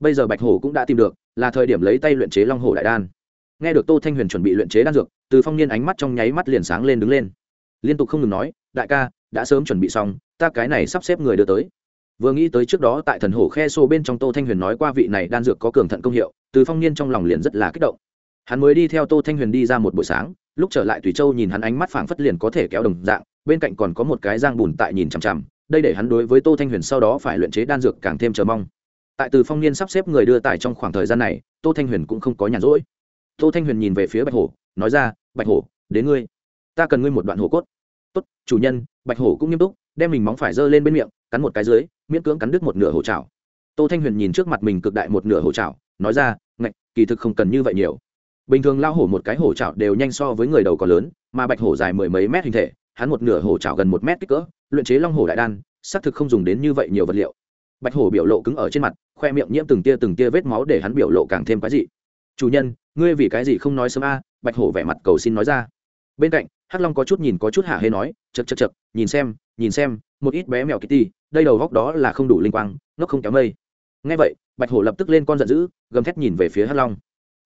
bây giờ bạch hổ cũng đã tìm được, là thời điểm lấy tay luyện chế long hổ đại đan. Nghe được tô thanh huyền chuẩn bị luyện chế đan dược, từ phong niên ánh mắt trong nháy mắt liền sáng lên đứng lên. Liên tục không ngừng nói, đại ca, đã sớm chuẩn bị xong, ta cái này sắp xếp người đưa tới. Vừa nghĩ tới trước đó tại thần hổ khe xô bên trong tô thanh huyền nói qua vị này đan dược có cường thận công hiệu, từ phong niên trong lòng liền rất là kích động. Hắn mới đi theo tô thanh huyền đi ra một buổi sáng, lúc trở lại tùy châu nhìn hắn ánh mắt phảng phất liền có thể kéo đồng dạng, bên cạnh còn có một cái giang bùn tại nhìn chằm chằm, đây để hắn đối với tô thanh huyền sau đó phải luyện chế đan dược càng thêm chờ mong tại từ phong niên sắp xếp người đưa tải trong khoảng thời gian này, tô thanh huyền cũng không có nhàn rỗi. Tô thanh huyền nhìn về phía bạch hổ, nói ra, bạch hổ, đến ngươi. Ta cần ngươi một đoạn hổ cốt. Tốt, chủ nhân. Bạch hổ cũng nghiêm túc, đem mình móng phải giơ lên bên miệng, cắn một cái dưới, miễn cưỡng cắn đứt một nửa hổ trào tô thanh huyền nhìn trước mặt mình cực đại một nửa hổ trào nói ra, ngạch, kỳ thực không cần như vậy nhiều. Bình thường lao hổ một cái hổ trào đều nhanh so với người đầu có lớn, mà bạch hổ dài mười mấy mét hình thể, hắn một nửa hổ trào gần một mét kích cỡ, luyện chế long hổ đại đan, xác thực không dùng đến như vậy nhiều vật liệu. Bạch hổ biểu lộ cứng ở trên mặt khoe miệng nhiễm từng tia từng tia vết máu để hắn biểu lộ càng thêm cái gì chủ nhân, ngươi vì cái gì không nói sớm a? Bạch hổ vẻ mặt cầu xin nói ra. Bên cạnh, hắc long có chút nhìn, có chút hạ hê nói chật chật chật nhìn xem nhìn xem, một ít bé mèo kitty đây đầu góc đó là không đủ linh quang, nó không kéo mây. Ngay vậy, bạch hổ lập tức lên con giận dữ, gầm thét nhìn về phía hắc long.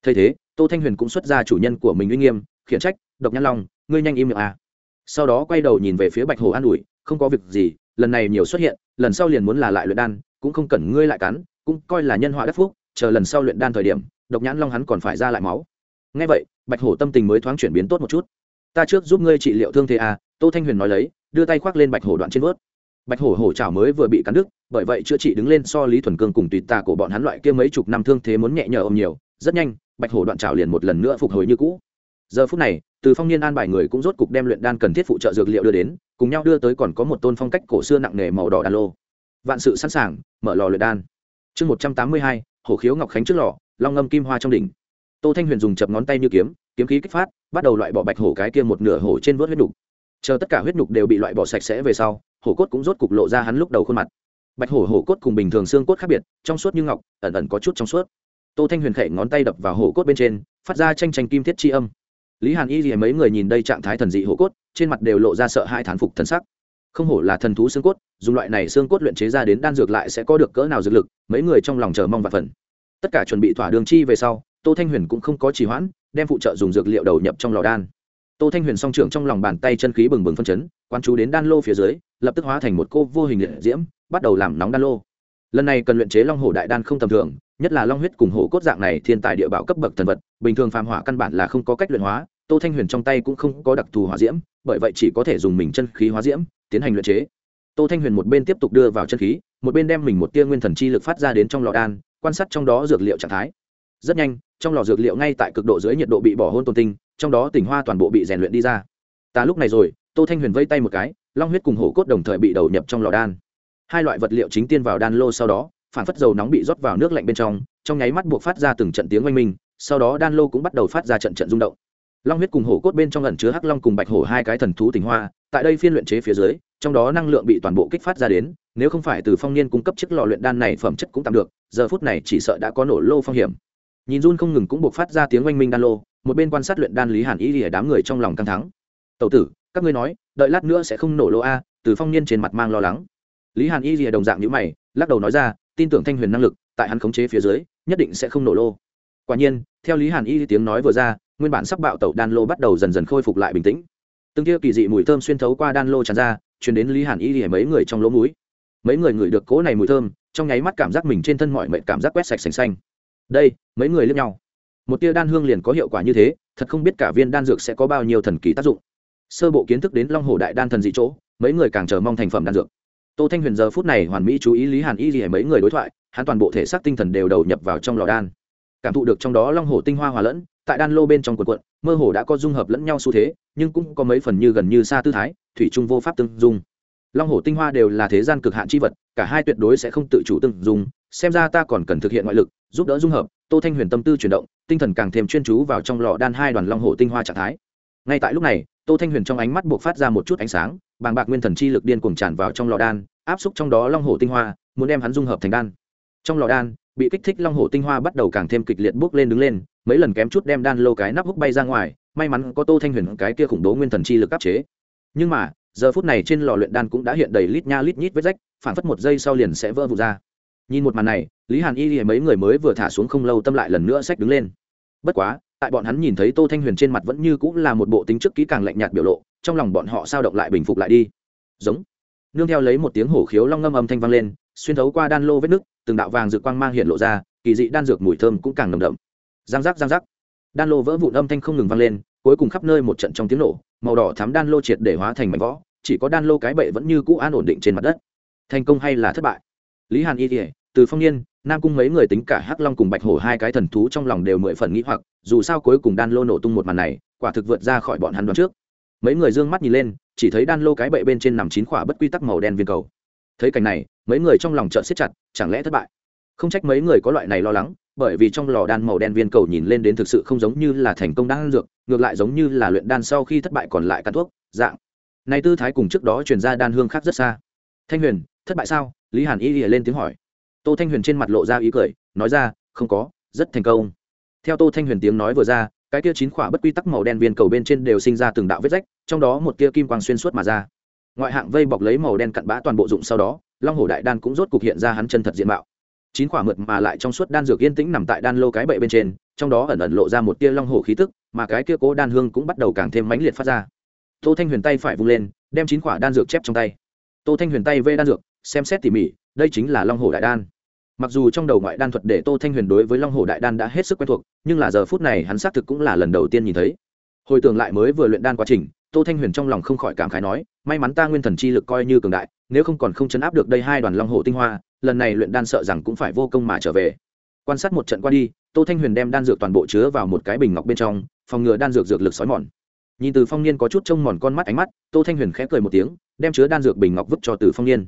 Thấy thế, tô thanh huyền cũng xuất ra chủ nhân của mình uy nghiêm, khiển trách, độc nhãn long, ngươi nhanh im miệng à. sau đó quay đầu nhìn về phía bạch hổ an ủi, không có việc gì, lần này nhiều xuất hiện, lần sau liền muốn là lại luyện đan, cũng không cần ngươi lại cắn cũng coi là nhân họa đắc phúc, chờ lần sau luyện đan thời điểm, độc nhãn long hắn còn phải ra lại máu. Ngay vậy, bạch hổ tâm tình mới thoáng chuyển biến tốt một chút. Ta trước giúp ngươi trị liệu thương thế à tô thanh huyền nói lấy, đưa tay khoác lên bạch hổ đoạn trên vớt bạch hổ hổ chảo mới vừa bị cắn đứt, bởi vậy chữa trị đứng lên so lý thuần cương cùng tùy tà của bọn hắn loại kia mấy chục năm thương thế muốn nhẹ nhở ôm nhiều. Rất nhanh, bạch hổ đoạn chảo liền một lần nữa phục hồi như cũ. Giờ phút này, từ phong niên an bài người cũng rốt cục đem luyện đan cần thiết phụ trợ dược liệu đưa đến, cùng nhau đưa tới còn có một tôn phong cách cổ xưa nặng nề màu đỏ đan lô. Vạn sự sẵn sàng, mở lò luyện đan chương một trăm tám mươi hai, hổ khiếu ngọc khánh trước lò, long ngâm kim hoa trong đỉnh. Tô thanh huyền dùng chập ngón tay như kiếm kiếm khí kích phát, bắt đầu loại bỏ bạch hổ cái kia một nửa hổ trên vớt huyết nhục. chờ tất cả huyết nhục đều bị loại bỏ sạch sẽ về sau, hổ cốt cũng rốt cục lộ ra hắn lúc đầu khuôn mặt. Bạch hổ hổ cốt cùng bình thường xương cốt khác biệt, trong suốt như ngọc, ẩn ẩn có chút trong suốt. Tô thanh huyền khẩy ngón tay đập vào hổ cốt bên trên, phát ra tranh tranh kim thiết chi âm. Lý hàn y gì mấy người nhìn đây trạng thái thần dị hổ cốt, trên mặt đều lộ ra sợ hai thán phục thần sắc không hổ là thần thú xương cốt, dùng loại này xương cốt luyện chế ra đến đan dược lại sẽ có được cỡ nào dược lực, mấy người trong lòng chờ mong và phần tất cả chuẩn bị thỏa đường chi về sau, tô thanh huyền cũng không có trì hoãn, đem phụ trợ dùng dược liệu đầu nhập trong lò đan. Tô thanh huyền song trưởng trong lòng bàn tay chân khí bừng bừng phân chấn quan chú đến đan lô phía dưới, lập tức hóa thành một cô vô hình liệt diễm, bắt đầu làm nóng đan lô. Lần này cần luyện chế long hổ đại đan không tầm thường, nhất là long huyết cùng hổ cốt dạng này thiên tài địa bảo cấp bậc thần vật, bình thường phàm hỏa căn bản là không có cách luyện hóa, tô thanh huyền trong tay cũng không có đặc thù hỏa diễm, bởi vậy chỉ có thể dùng mình chân khí hóa diễm tiến hành luyện chế. Tô thanh huyền một bên tiếp tục đưa vào chân khí, một bên đem mình một tia nguyên thần chi lực phát ra đến trong lò đan, quan sát trong đó dược liệu trạng thái. Rất nhanh, trong lò dược liệu ngay tại cực độ dưới nhiệt độ bị bỏ hôn tôn tinh, trong đó tỉnh hoa toàn bộ bị rèn luyện đi ra. Ta lúc này rồi, tô thanh huyền vây tay một cái, long huyết cùng hổ cốt đồng thời bị đầu nhập trong lò đan. Hai loại vật liệu chính tiên vào đan lô sau đó, phản phất dầu nóng bị rót vào nước lạnh bên trong trong nháy mắt buộc phát ra từng trận tiếng oanh minh, sau đó đan lô cũng bắt đầu phát ra trận trận rung động long huyết cùng hổ cốt bên trong ẩn chứa hắc long cùng bạch hổ hai cái thần thú tình hoa, tại đây phiên luyện chế phía dưới, trong đó năng lượng bị toàn bộ kích phát ra đến, nếu không phải từ phong niên cung cấp chiếc lò luyện đan này phẩm chất cũng tạm được, giờ phút này chỉ sợ đã có nổ lô phong hiểm. Nhìn run không ngừng cũng buộc phát ra tiếng oanh minh đan lô, một bên quan sát luyện đan lý hàn ý thì đám người trong lòng căng thắng tẩu tử, các ngươi nói, đợi lát nữa sẽ không nổ lô a? Từ phong niên trên mặt mang lo lắng. Lý hàn y rìa đồng dạng nhữ mày, lắc đầu nói ra, tin tưởng thanh huyền năng lực, tại hắn khống chế phía dưới, nhất định sẽ không nổ lô. Quả nhiên, theo lý hàn y tiếng nói vừa ra nguyên bản sắp bạo tẩu đan lô bắt đầu dần dần khôi phục lại bình tĩnh. Từng tia kỳ dị mùi thơm xuyên thấu qua đan lô tràn ra chuyển đến lý hàn y rìa mấy người trong lỗ mũi. Mấy người ngửi được cỗ này mùi thơm, trong nháy mắt cảm giác mình trên thân mọi mệnh cảm giác quét sạch sành xanh. Đây, mấy người liếc nhau. Một tia đan hương liền có hiệu quả như thế, thật không biết cả viên đan dược sẽ có bao nhiêu thần kỳ tác dụng. Sơ bộ kiến thức đến long hồ đại đan thần dị chỗ, mấy người càng chờ mong thành phẩm đan dược. Tô thanh huyền giờ phút này hoàn mỹ chú ý lý hàn y gì mấy người đối thoại, hắn toàn bộ thể xác tinh thần đều đầu nhập vào trong lò đan. Cảm thụ được trong đó long hồ tinh hoa hòa lẫn tại đan lô bên trong quần quận, mơ hồ đã có dung hợp lẫn nhau xu thế, nhưng cũng có mấy phần như gần như xa tư thái, thủy trung vô pháp tương dung. Long hồ tinh hoa đều là thế gian cực hạn chi vật, cả hai tuyệt đối sẽ không tự chủ tương dung, xem ra ta còn cần thực hiện ngoại lực, giúp đỡ dung hợp, tô thanh huyền tâm tư chuyển động, tinh thần càng thêm chuyên chú vào trong lò đan hai đoàn long hồ tinh hoa trạng thái. Ngay tại lúc này, tô thanh huyền trong ánh mắt buộc phát ra một chút ánh sáng, bàng bạc nguyên thần chi lực điên cuồng tràn vào trong lò đan, áp xúc trong đó long hồ tinh hoa, muốn đem hắn dung hợp thành đan. Trong lò đan, bị kích thích long hồ tinh hoa bắt đầu càng thêm kịch liệt bốc lên đứng lên mấy lần kém chút đem đan lô cái nắp húc bay ra ngoài, may mắn có tô thanh huyền cái kia khủng bố nguyên thần chi lực áp chế. Nhưng mà, giờ phút này trên lò luyện đan cũng đã hiện đầy lít nha lít nhít vết rách, phản phất một giây sau liền sẽ vỡ vụt ra. Nhìn một màn này, lý hàn y thì mấy người mới vừa thả xuống không lâu tâm lại lần nữa sách đứng lên. Bất quá, tại bọn hắn nhìn thấy tô thanh huyền trên mặt vẫn như cũng là một bộ tính chức kỹ càng lạnh nhạt biểu lộ, trong lòng bọn họ sao động lại bình phục lại đi. Giống. Nương theo lấy một tiếng hổ khiếu long ngâm âm thanh vang lên, xuyên thấu qua đan lô vết nứt, từng đạo vàng dược quang mang hiện lộ ra, kỳ dị đan dược mùi thơm cũng càng nồng đậm giang giác giang giác. Đan lô vỡ vụn âm thanh không ngừng vang lên, cuối cùng khắp nơi một trận trong tiếng nổ, màu đỏ thắm đan lô triệt để hóa thành mảnh võ chỉ có đan lô cái bệ vẫn như cũ an ổn định trên mặt đất. Thành công hay là thất bại? Lý hàn y kỉa từ phong niên, nam cung mấy người tính cả hắc long cùng bạch hổ hai cái thần thú trong lòng đều mười phần nghĩ hoặc, dù sao cuối cùng đan lô nổ tung một màn này, quả thực vượt ra khỏi bọn hắn đoán trước. Mấy người d ư ơ n g mắt nhìn lên, chỉ thấy đan lô cái bệ bên trên nằm chín khỏa bất quy tắc màu đen viên cầu. Thấy cảnh này, mấy người trong lòng trợn siết chặt, chẳng lẽ thất bại? Không trách mấy người có loại này lo lắng bởi vì trong lò đan màu đen viên cầu nhìn lên đến thực sự không giống như là thành công đan dược, ngược lại giống như là luyện đan sau khi thất bại còn lại cắn thuốc, dạng. Này tư thái cùng trước đó truyền ra đan hương khác rất xa. Thanh huyền, thất bại sao? Lý hàn y lên tiếng hỏi. Tô thanh huyền trên mặt lộ ra ý cười, nói ra, không có, rất thành công. Theo tô thanh huyền tiếng nói vừa ra, cái kia chín khỏa bất quy tắc màu đen viên cầu bên trên đều sinh ra từng đạo vết rách, trong đó một tia kim quang xuyên suốt mà ra. Ngoại hạng vây bọc lấy màu đen cặn bã toàn bộ dụng sau đó, long hổ đại đan cũng rốt cục hiện ra hắn chân thật diện mạo chín quả mượt mà lại trong suốt đan dược yên tĩnh nằm tại đan lô cái bệ bên trên, trong đó ẩn ẩn lộ ra một tia long hổ khí tức, mà cái kia cố đan hương cũng bắt đầu càng thêm mãnh liệt phát ra. Tô thanh huyền tay phải vung lên, đem chín quả đan dược chép trong tay. Tô thanh huyền tay vê đan dược, xem xét tỉ mỉ, đây chính là long hổ đại đan. Mặc dù trong đầu ngoại đan thuật để tô thanh huyền đối với long hồ đại đan đã hết sức quen thuộc, nhưng là giờ phút này hắn xác thực cũng là lần đầu tiên nhìn thấy. Hồi tưởng lại mới vừa luyện đan quá trình, tô thanh huyền trong lòng không khỏi cảm khái nói, may mắn ta nguyên thần chi lực coi như cường đại nếu không còn không chấn áp được đây hai đoàn long hồ tinh hoa, lần này luyện đan sợ rằng cũng phải vô công mà trở về. Quan sát một trận qua đi, tô thanh huyền đem đan dược toàn bộ chứa vào một cái bình ngọc bên trong, phòng ngừa đan dược dược lực sói mòn. Nhìn từ phong niên có chút trông mòn con mắt ánh mắt, tô thanh huyền khẽ cười một tiếng, đem chứa đan dược bình ngọc vứt cho từ phong niên.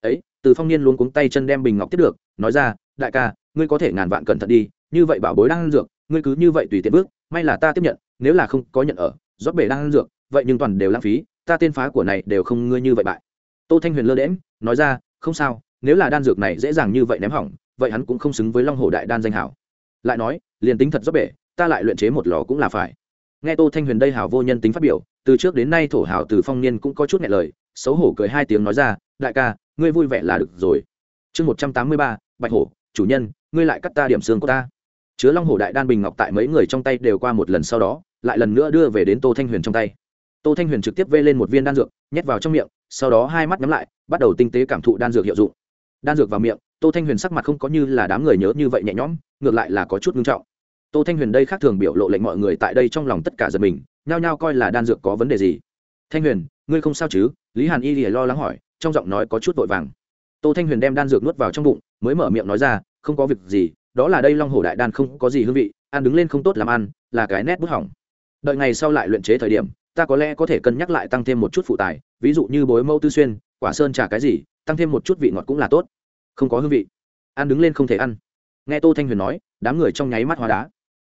Ấy, từ phong niên luôn cuống tay chân đem bình ngọc tiếp được, nói ra, đại ca, ngươi có thể ngàn vạn cẩn thận đi, như vậy bảo bối đang ăn dược, ngươi cứ như vậy tùy tiện bước, may là ta tiếp nhận, nếu là không có nhận ở, rót bể đang ăn dược, vậy nhưng toàn đều lãng phí, ta tên phá của này đều không ngươi như vậy bại tô thanh huyền lơ đễm nói ra, không sao, nếu là đan dược này dễ dàng như vậy ném hỏng, vậy hắn cũng không xứng với long hồ đại đan danh hảo. Lại nói, liền tính thật rót bể, ta lại luyện chế một lò cũng là phải. Nghe tô thanh huyền đây hảo vô nhân tính phát biểu, từ trước đến nay thổ hảo từ phong niên cũng có chút nhẹ lời, xấu hổ cười hai tiếng nói ra, đại ca, ngươi vui vẻ là được rồi. Chương một trăm tám mươi ba, bạch hổ, chủ nhân, ngươi lại cắt ta điểm xương của ta. Chứa long hổ đại đan bình ngọc tại mấy người trong tay đều qua một lần sau đó, lại lần nữa đưa về đến tô thanh huyền trong tay. Tô thanh huyền trực tiếp vê lên một viên đan dược, nhét vào trong miệng sau đó hai mắt nhắm lại, bắt đầu tinh tế cảm thụ đan dược hiệu dụng. Đan dược vào miệng, tô thanh huyền sắc mặt không có như là đám người nhớ như vậy nhẹ nhõm, ngược lại là có chút nghiêm trọng. Tô thanh huyền đây khác thường biểu lộ lệnh mọi người tại đây trong lòng tất cả giật mình, nhao nhao coi là đan dược có vấn đề gì. Thanh huyền, ngươi không sao chứ? Lý hàn y thì lo lắng hỏi, trong giọng nói có chút vội vàng. Tô thanh huyền đem đan dược nuốt vào trong bụng, mới mở miệng nói ra, không có việc gì, đó là đây long hổ đại đan không có gì hương vị, ăn đứng lên không tốt làm ăn, là cái nét bút hỏng. Đợi ngày sau lại luyện chế thời điểm ta có lẽ có thể cân nhắc lại tăng thêm một chút phụ tài, ví dụ như bối mẫu tư xuyên, quả sơn trà cái gì, tăng thêm một chút vị ngọt cũng là tốt. Không có hương vị. Ăn đứng lên không thể ăn. Nghe tô thanh huyền nói, đám người trong nháy mắt hóa đá.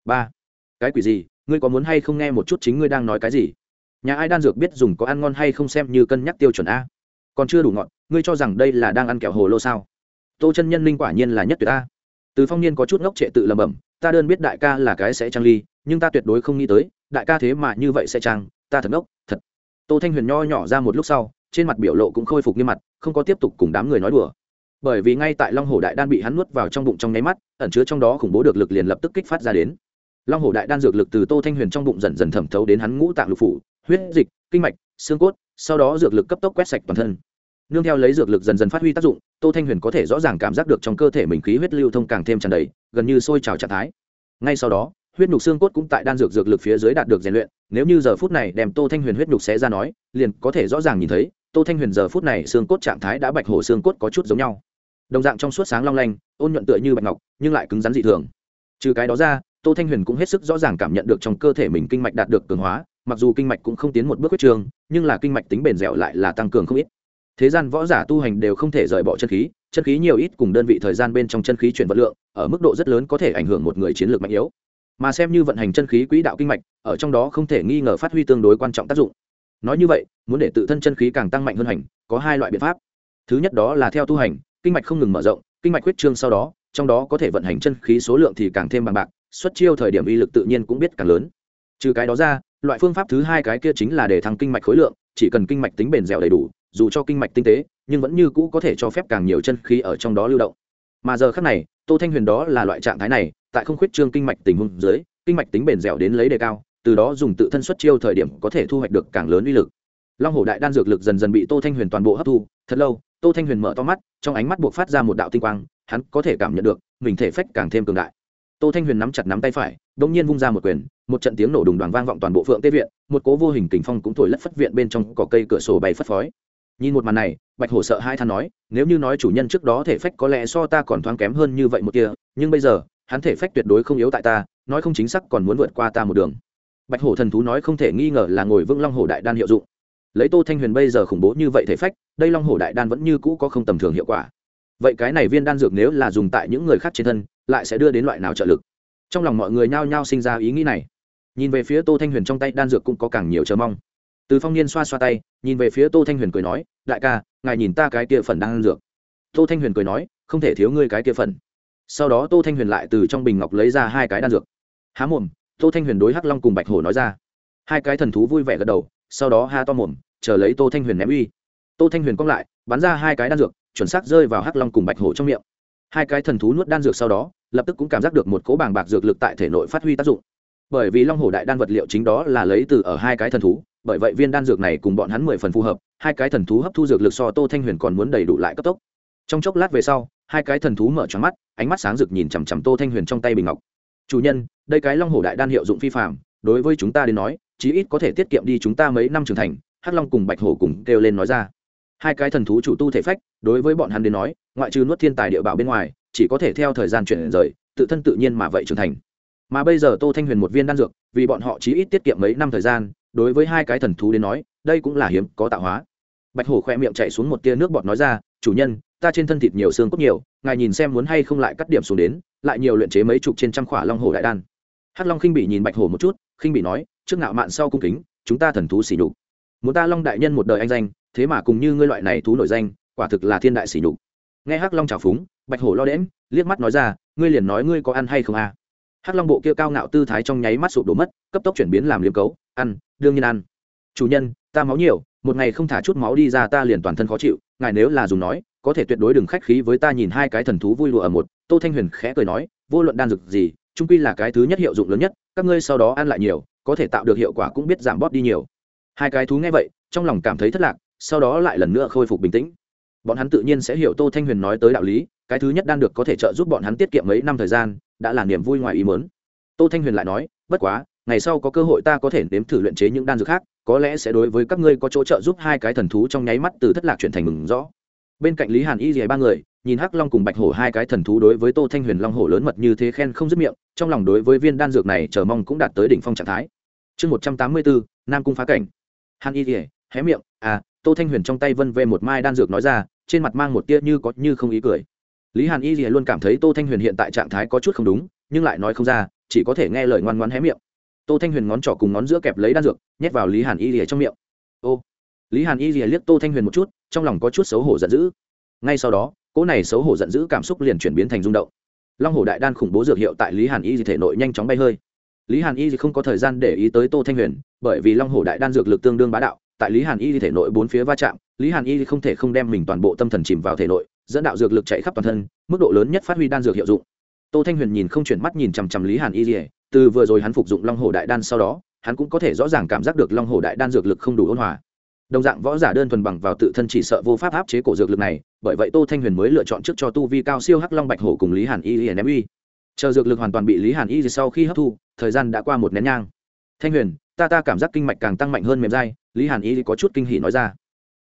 Ba. Cái quỷ gì? Ngươi có muốn hay không nghe một chút chính ngươi đang nói cái gì? Nhà ai đan dược biết dùng có ăn ngon hay không xem như cân nhắc tiêu chuẩn a. Còn chưa đủ ngọt, ngươi cho rằng đây là đang ăn kẹo hồ lô sao? Tô chân nhân linh quả nhiên là nhất tuyệt a. từ phong niên có chút ngốc trệ tự lầm bẩm, ta đơn biết đại ca là cái sẽ trang ly, nhưng ta tuyệt đối không nghĩ tới, đại ca thế mà như vậy sẽ trang ta thật ngốc, thật. Tô thanh huyền nho nhỏ ra một lúc sau, trên mặt biểu lộ cũng khôi phục nghiêm mặt, không có tiếp tục cùng đám người nói đùa. Bởi vì ngay tại long hồ đại đan bị hắn nuốt vào trong bụng trong nháy mắt, ẩn chứa trong đó khủng bố được lực liền lập tức kích phát ra đến. Long hồ đại đan dược lực từ tô thanh huyền trong bụng dần dần thẩm thấu đến hắn ngũ tạng lục phủ, huyết, dịch, kinh mạch, xương cốt, sau đó dược lực cấp tốc quét sạch toàn thân. Nương theo lấy dược lực dần dần phát huy tác dụng, tô thanh huyền có thể rõ ràng cảm giác được trong cơ thể mình khí huyết lưu thông càng thêm tràn đầy, gần như sôi trào trạng thái. Ngay sau đó huyết nhục xương cốt cũng tại đan dược dược lực phía dưới đạt được rèn luyện, nếu như giờ phút này đem tô thanh huyền huyết nhục xé ra nói, liền có thể rõ ràng nhìn thấy, tô thanh huyền giờ phút này xương cốt trạng thái đã bạch hổ xương cốt có chút giống nhau. Đồng dạng trong suốt sáng long lanh, ôn nhuận tựa như bạch ngọc, nhưng lại cứng rắn dị thường. Trừ cái đó ra, tô thanh huyền cũng hết sức rõ ràng cảm nhận được trong cơ thể mình kinh mạch đạt được cường hóa, mặc dù kinh mạch cũng không tiến một bước huyết trường, nhưng là kinh mạch tính bền dẻo lại là tăng cường không ít. Thế gian võ giả tu hành đều không thể rời bỏ chân khí chân khí nhiều ít cùng đơn vị thời gian bên trong chân khí chuyển vật lượng, ở mức độ rất lớn có thể ảnh hưởng một người chiến lược mạnh yếu mà xem như vận hành chân khí quỹ đạo kinh mạch, ở trong đó không thể nghi ngờ phát huy tương đối quan trọng tác dụng. Nói như vậy, muốn để tự thân chân khí càng tăng mạnh hơn hành, có hai loại biện pháp. Thứ nhất đó là theo tu hành, kinh mạch không ngừng mở rộng, kinh mạch huyết trương sau đó, trong đó có thể vận hành chân khí số lượng thì càng thêm bằng bạc, xuất chiêu thời điểm uy lực tự nhiên cũng biết càng lớn. Trừ cái đó ra, loại phương pháp thứ hai cái kia chính là để thăng kinh mạch khối lượng, chỉ cần kinh mạch tính bền dẻo đầy đủ, dù cho kinh mạch tinh tế, nhưng vẫn như cũ có thể cho phép càng nhiều chân khí ở trong đó lưu động. Mà giờ khác này, tô thanh huyền đó là loại trạng thái này tại không khuyết trương kinh mạch tình huống dưới, kinh mạch tính bền dẻo đến lấy đề cao, từ đó dùng tự thân xuất chiêu thời điểm có thể thu hoạch được càng lớn uy lực. Long hổ đại đan dược lực dần dần bị tô thanh huyền toàn bộ hấp thu, thật lâu, tô thanh huyền mở to mắt, trong ánh mắt buộc phát ra một đạo tinh quang, hắn có thể cảm nhận được, mình thể phách càng thêm cường đại. Tô thanh huyền nắm chặt nắm tay phải đ ỗ n g nhiên vung ra một quyền, một trận tiếng nổ đùng đoàn vang vọng toàn bộ phượng tê viện, một cố vô hình kình phong cũng thổi lất phất viện bên trong cỏ cây cửa sổ bay phất phói nhìn một màn này, bạch hổ sợ hai than nói, nếu như nói chủ nhân trước đó thể phách có lẽ so ta còn thoáng kém hơn như vậy một kia, nhưng bây giờ hắn thể phách tuyệt đối không yếu tại ta, nói không chính xác còn muốn vượt qua ta một đường. Bạch hổ thần thú nói không thể nghi ngờ là ngồi vững long hổ đại đan hiệu dụng. Lấy tô thanh huyền bây giờ khủng bố như vậy thể phách, đây long hổ đại đan vẫn như cũ có không tầm thường hiệu quả. Vậy cái này viên đan dược nếu là dùng tại những người khác trên thân, lại sẽ đưa đến loại nào trợ lực? Trong lòng mọi người nhao nhao sinh ra ý nghĩ này. Nhìn về phía tô thanh huyền trong tay, đan dược cũng có càng nhiều chờ mong. Từ phong niên xoa xoa tay, nhìn về phía tô thanh huyền cười nói, đại ca, ngài nhìn ta cái kia phần đan dược. Tô thanh huyền cười nói, không thể thiếu ngươi cái kia phần sau đó tô thanh huyền lại từ trong bình ngọc lấy ra hai cái đan dược há mồm tô thanh huyền đối hắc long cùng bạch hổ nói ra hai cái thần thú vui vẻ gật đầu sau đó ha to mồm chờ lấy tô thanh huyền ném uy tô thanh huyền cong lại bắn ra hai cái đan dược chuẩn xác rơi vào hắc long cùng bạch hổ trong miệng hai cái thần thú nuốt đan dược sau đó lập tức cũng cảm giác được một cỗ bàng bạc dược lực tại thể nội phát huy tác dụng bởi vì long hổ đại đan vật liệu chính đó là lấy từ ở hai cái thần thú bởi vậy viên đan dược này cùng bọn hắn mười phần phù hợp hai cái thần thú hấp thu dược lực so tô thanh huyền còn muốn đầy đủ lại cấp tốc trong chốc lát về sau hai cái thần thú mở tròn mắt, ánh mắt sáng rực nhìn chằm chằm tô thanh huyền trong tay bình ngọc. Chủ nhân, đây cái long hổ đại đan hiệu dụng phi phạm đối với chúng ta đến nói, chí ít có thể tiết kiệm đi chúng ta mấy năm trưởng thành, hắc long cùng bạch hổ cùng kêu lên nói ra. Hai cái thần thú chủ tu thể phách, đối với bọn hắn đến nói, ngoại trừ nuốt thiên tài địa bảo bên ngoài, chỉ có thể theo thời gian chuyển rời, tự thân tự nhiên mà vậy trưởng thành. Mà bây giờ tô thanh huyền một viên đan dược, vì bọn họ chí ít tiết kiệm mấy năm thời gian, đối với hai cái thần thú đến nói, đây cũng là hiếm có tạo hóa. Bạch hổ khoe miệng chạy xuống một tia nước bọt nói ra, chủ nhân ta trên thân thịt nhiều xương cốt nhiều, ngài nhìn xem muốn hay không lại cắt điểm xuống đến, lại nhiều luyện chế mấy chục trên trăm khỏa long hổ đại đan. Hắc long khinh bị nhìn bạch hổ một chút, khinh bị nói, trước ngạo mạn sau cung kính, chúng ta thần thú xỉ nhục. Muốn ta long đại nhân một đời anh danh, thế mà cùng như ngươi loại này thú nổi danh, quả thực là thiên đại xỉ nhục. Nghe hắc long trào phúng, bạch hổ lo đễm liếc mắt nói ra, ngươi liền nói ngươi có ăn hay không à? Hắc long bộ kia cao ngạo tư thái trong nháy mắt sụp đổ mất, cấp tốc chuyển biến làm liếm cấu, ăn, đương nhiên ăn. Chủ nhân, ta máu nhiều, một ngày không thả chút máu đi ra ta liền toàn thân khó chịu, ngài nếu là dùng nói có thể tuyệt đối đừng khách khí với ta nhìn hai cái thần thú vui lụa ở một. Tô thanh huyền khẽ cười nói, vô luận đan dược gì, trung quy là cái thứ nhất hiệu dụng lớn nhất, các ngươi sau đó ăn lại nhiều, có thể tạo được hiệu quả cũng biết giảm bóp đi nhiều. Hai cái thú nghe vậy, trong lòng cảm thấy thất lạc, sau đó lại lần nữa khôi phục bình tĩnh. Bọn hắn tự nhiên sẽ hiểu tô thanh huyền nói tới đạo lý, cái thứ nhất đan được có thể trợ giúp bọn hắn tiết kiệm mấy năm thời gian, đã là niềm vui ngoài ý mớn tô thanh huyền lại nói, bất quá, ngày sau có cơ hội ta có thể nếm thử luyện chế những đan dược khác, có lẽ sẽ đối với các ngươi có chỗ trợ giúp hai cái thần thú trong nháy mắt từ thất lạc chuyển thành mừng rõ bên cạnh lý hàn y dì ba người, nhìn hắc long cùng bạch hổ hai cái thần thú đối với tô thanh huyền long hổ lớn mật như thế khen không dứt miệng, trong lòng đối với viên đan dược này chờ mong cũng đạt tới đỉnh phong trạng thái. Chương một trăm tám mươi bốn nam cung phá cảnh. Hàn y dì hé miệng à tô thanh huyền trong tay vân về một mai đan dược nói ra, trên mặt mang một tia như có như không ý cười. Lý hàn y dì luôn cảm thấy tô thanh huyền hiện tại trạng thái có chút không đúng, nhưng lại nói không ra, chỉ có thể nghe lời ngoan ngoãn hé miệng. Tô thanh huyền ngón trỏ cùng ngón giữa kẹp lấy đan dược, nhét vào lý hàn y dì trong miệng. Ô. Lý hàn y dì liếc tô thanh huyền một chút trong lòng có chút xấu hổ giận dữ. Ngay sau đó, cỗ này xấu hổ giận dữ cảm xúc liền chuyển biến thành rung động. Long hổ đại đan khủng bố dược hiệu tại lý hàn y dì thể nội nhanh chóng bay hơi. Lý hàn y dì không có thời gian để ý tới tô thanh huyền, bởi vì long hổ đại đan dược lực tương đương bá đạo, tại lý hàn y dì thể nội bốn phía va chạm, lý hàn y không thể không đem mình toàn bộ tâm thần chìm vào thể nội, dẫn đạo dược lực chạy khắp toàn thân, mức độ lớn nhất phát huy đan dược hiệu dụng. Tô thanh huyền nhìn không chuyển mắt nhìn chằm chằm lý hàn y dì từ vừa rồi hắn phục dụng long hổ đại đan sau đó, hắn cũng có thể rõ ràng cảm giác được long hổ đại đan dược lực không đủ ôn hòa đồng dạng võ giả đơn thuần bằng vào tự thân chỉ sợ vô pháp áp chế cổ dược lực này, bởi vậy tô thanh huyền mới lựa chọn trước cho tu vi cao siêu hắc long bạch hổ cùng lý hàn y ném uy. Chờ dược lực hoàn toàn bị lý hàn y sau khi hấp thu, thời gian đã qua một nén nhang. Thanh huyền, ta ta cảm giác kinh mạch càng tăng mạnh hơn mềm dai, lý hàn y có chút kinh hỉ nói ra.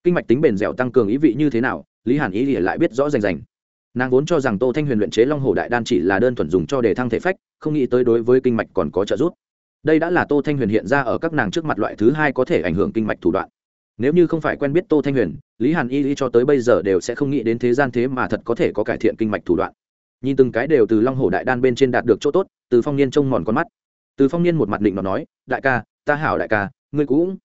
Kinh mạch tính bền dẻo tăng cường ý vị như thế nào, lý hàn y lại biết rõ rành rành. Nàng vốn cho rằng tô thanh huyền luyện chế long hồ đại đan chỉ là đơn thuần dùng cho đề thăng thể phách, không nghĩ tới đối với kinh mạch còn có trợ giúp. Đây đã là tô thanh huyền hiện ra ở các nàng trước mặt loại thứ hai có thể ảnh hưởng kinh mạch thủ đoạn nếu như không phải quen biết tô thanh huyền, lý hàn y y cho tới bây giờ đều sẽ không nghĩ đến thế gian thế mà thật có thể có cải thiện kinh mạch thủ đoạn. Nhìn từng cái đều từ long hồ đại đan bên trên đạt được chỗ tốt, từ phong niên trông mòn con mắt. Từ phong niên một mặt định nó nói, đại ca, ta hảo đại ca, ngươi cũng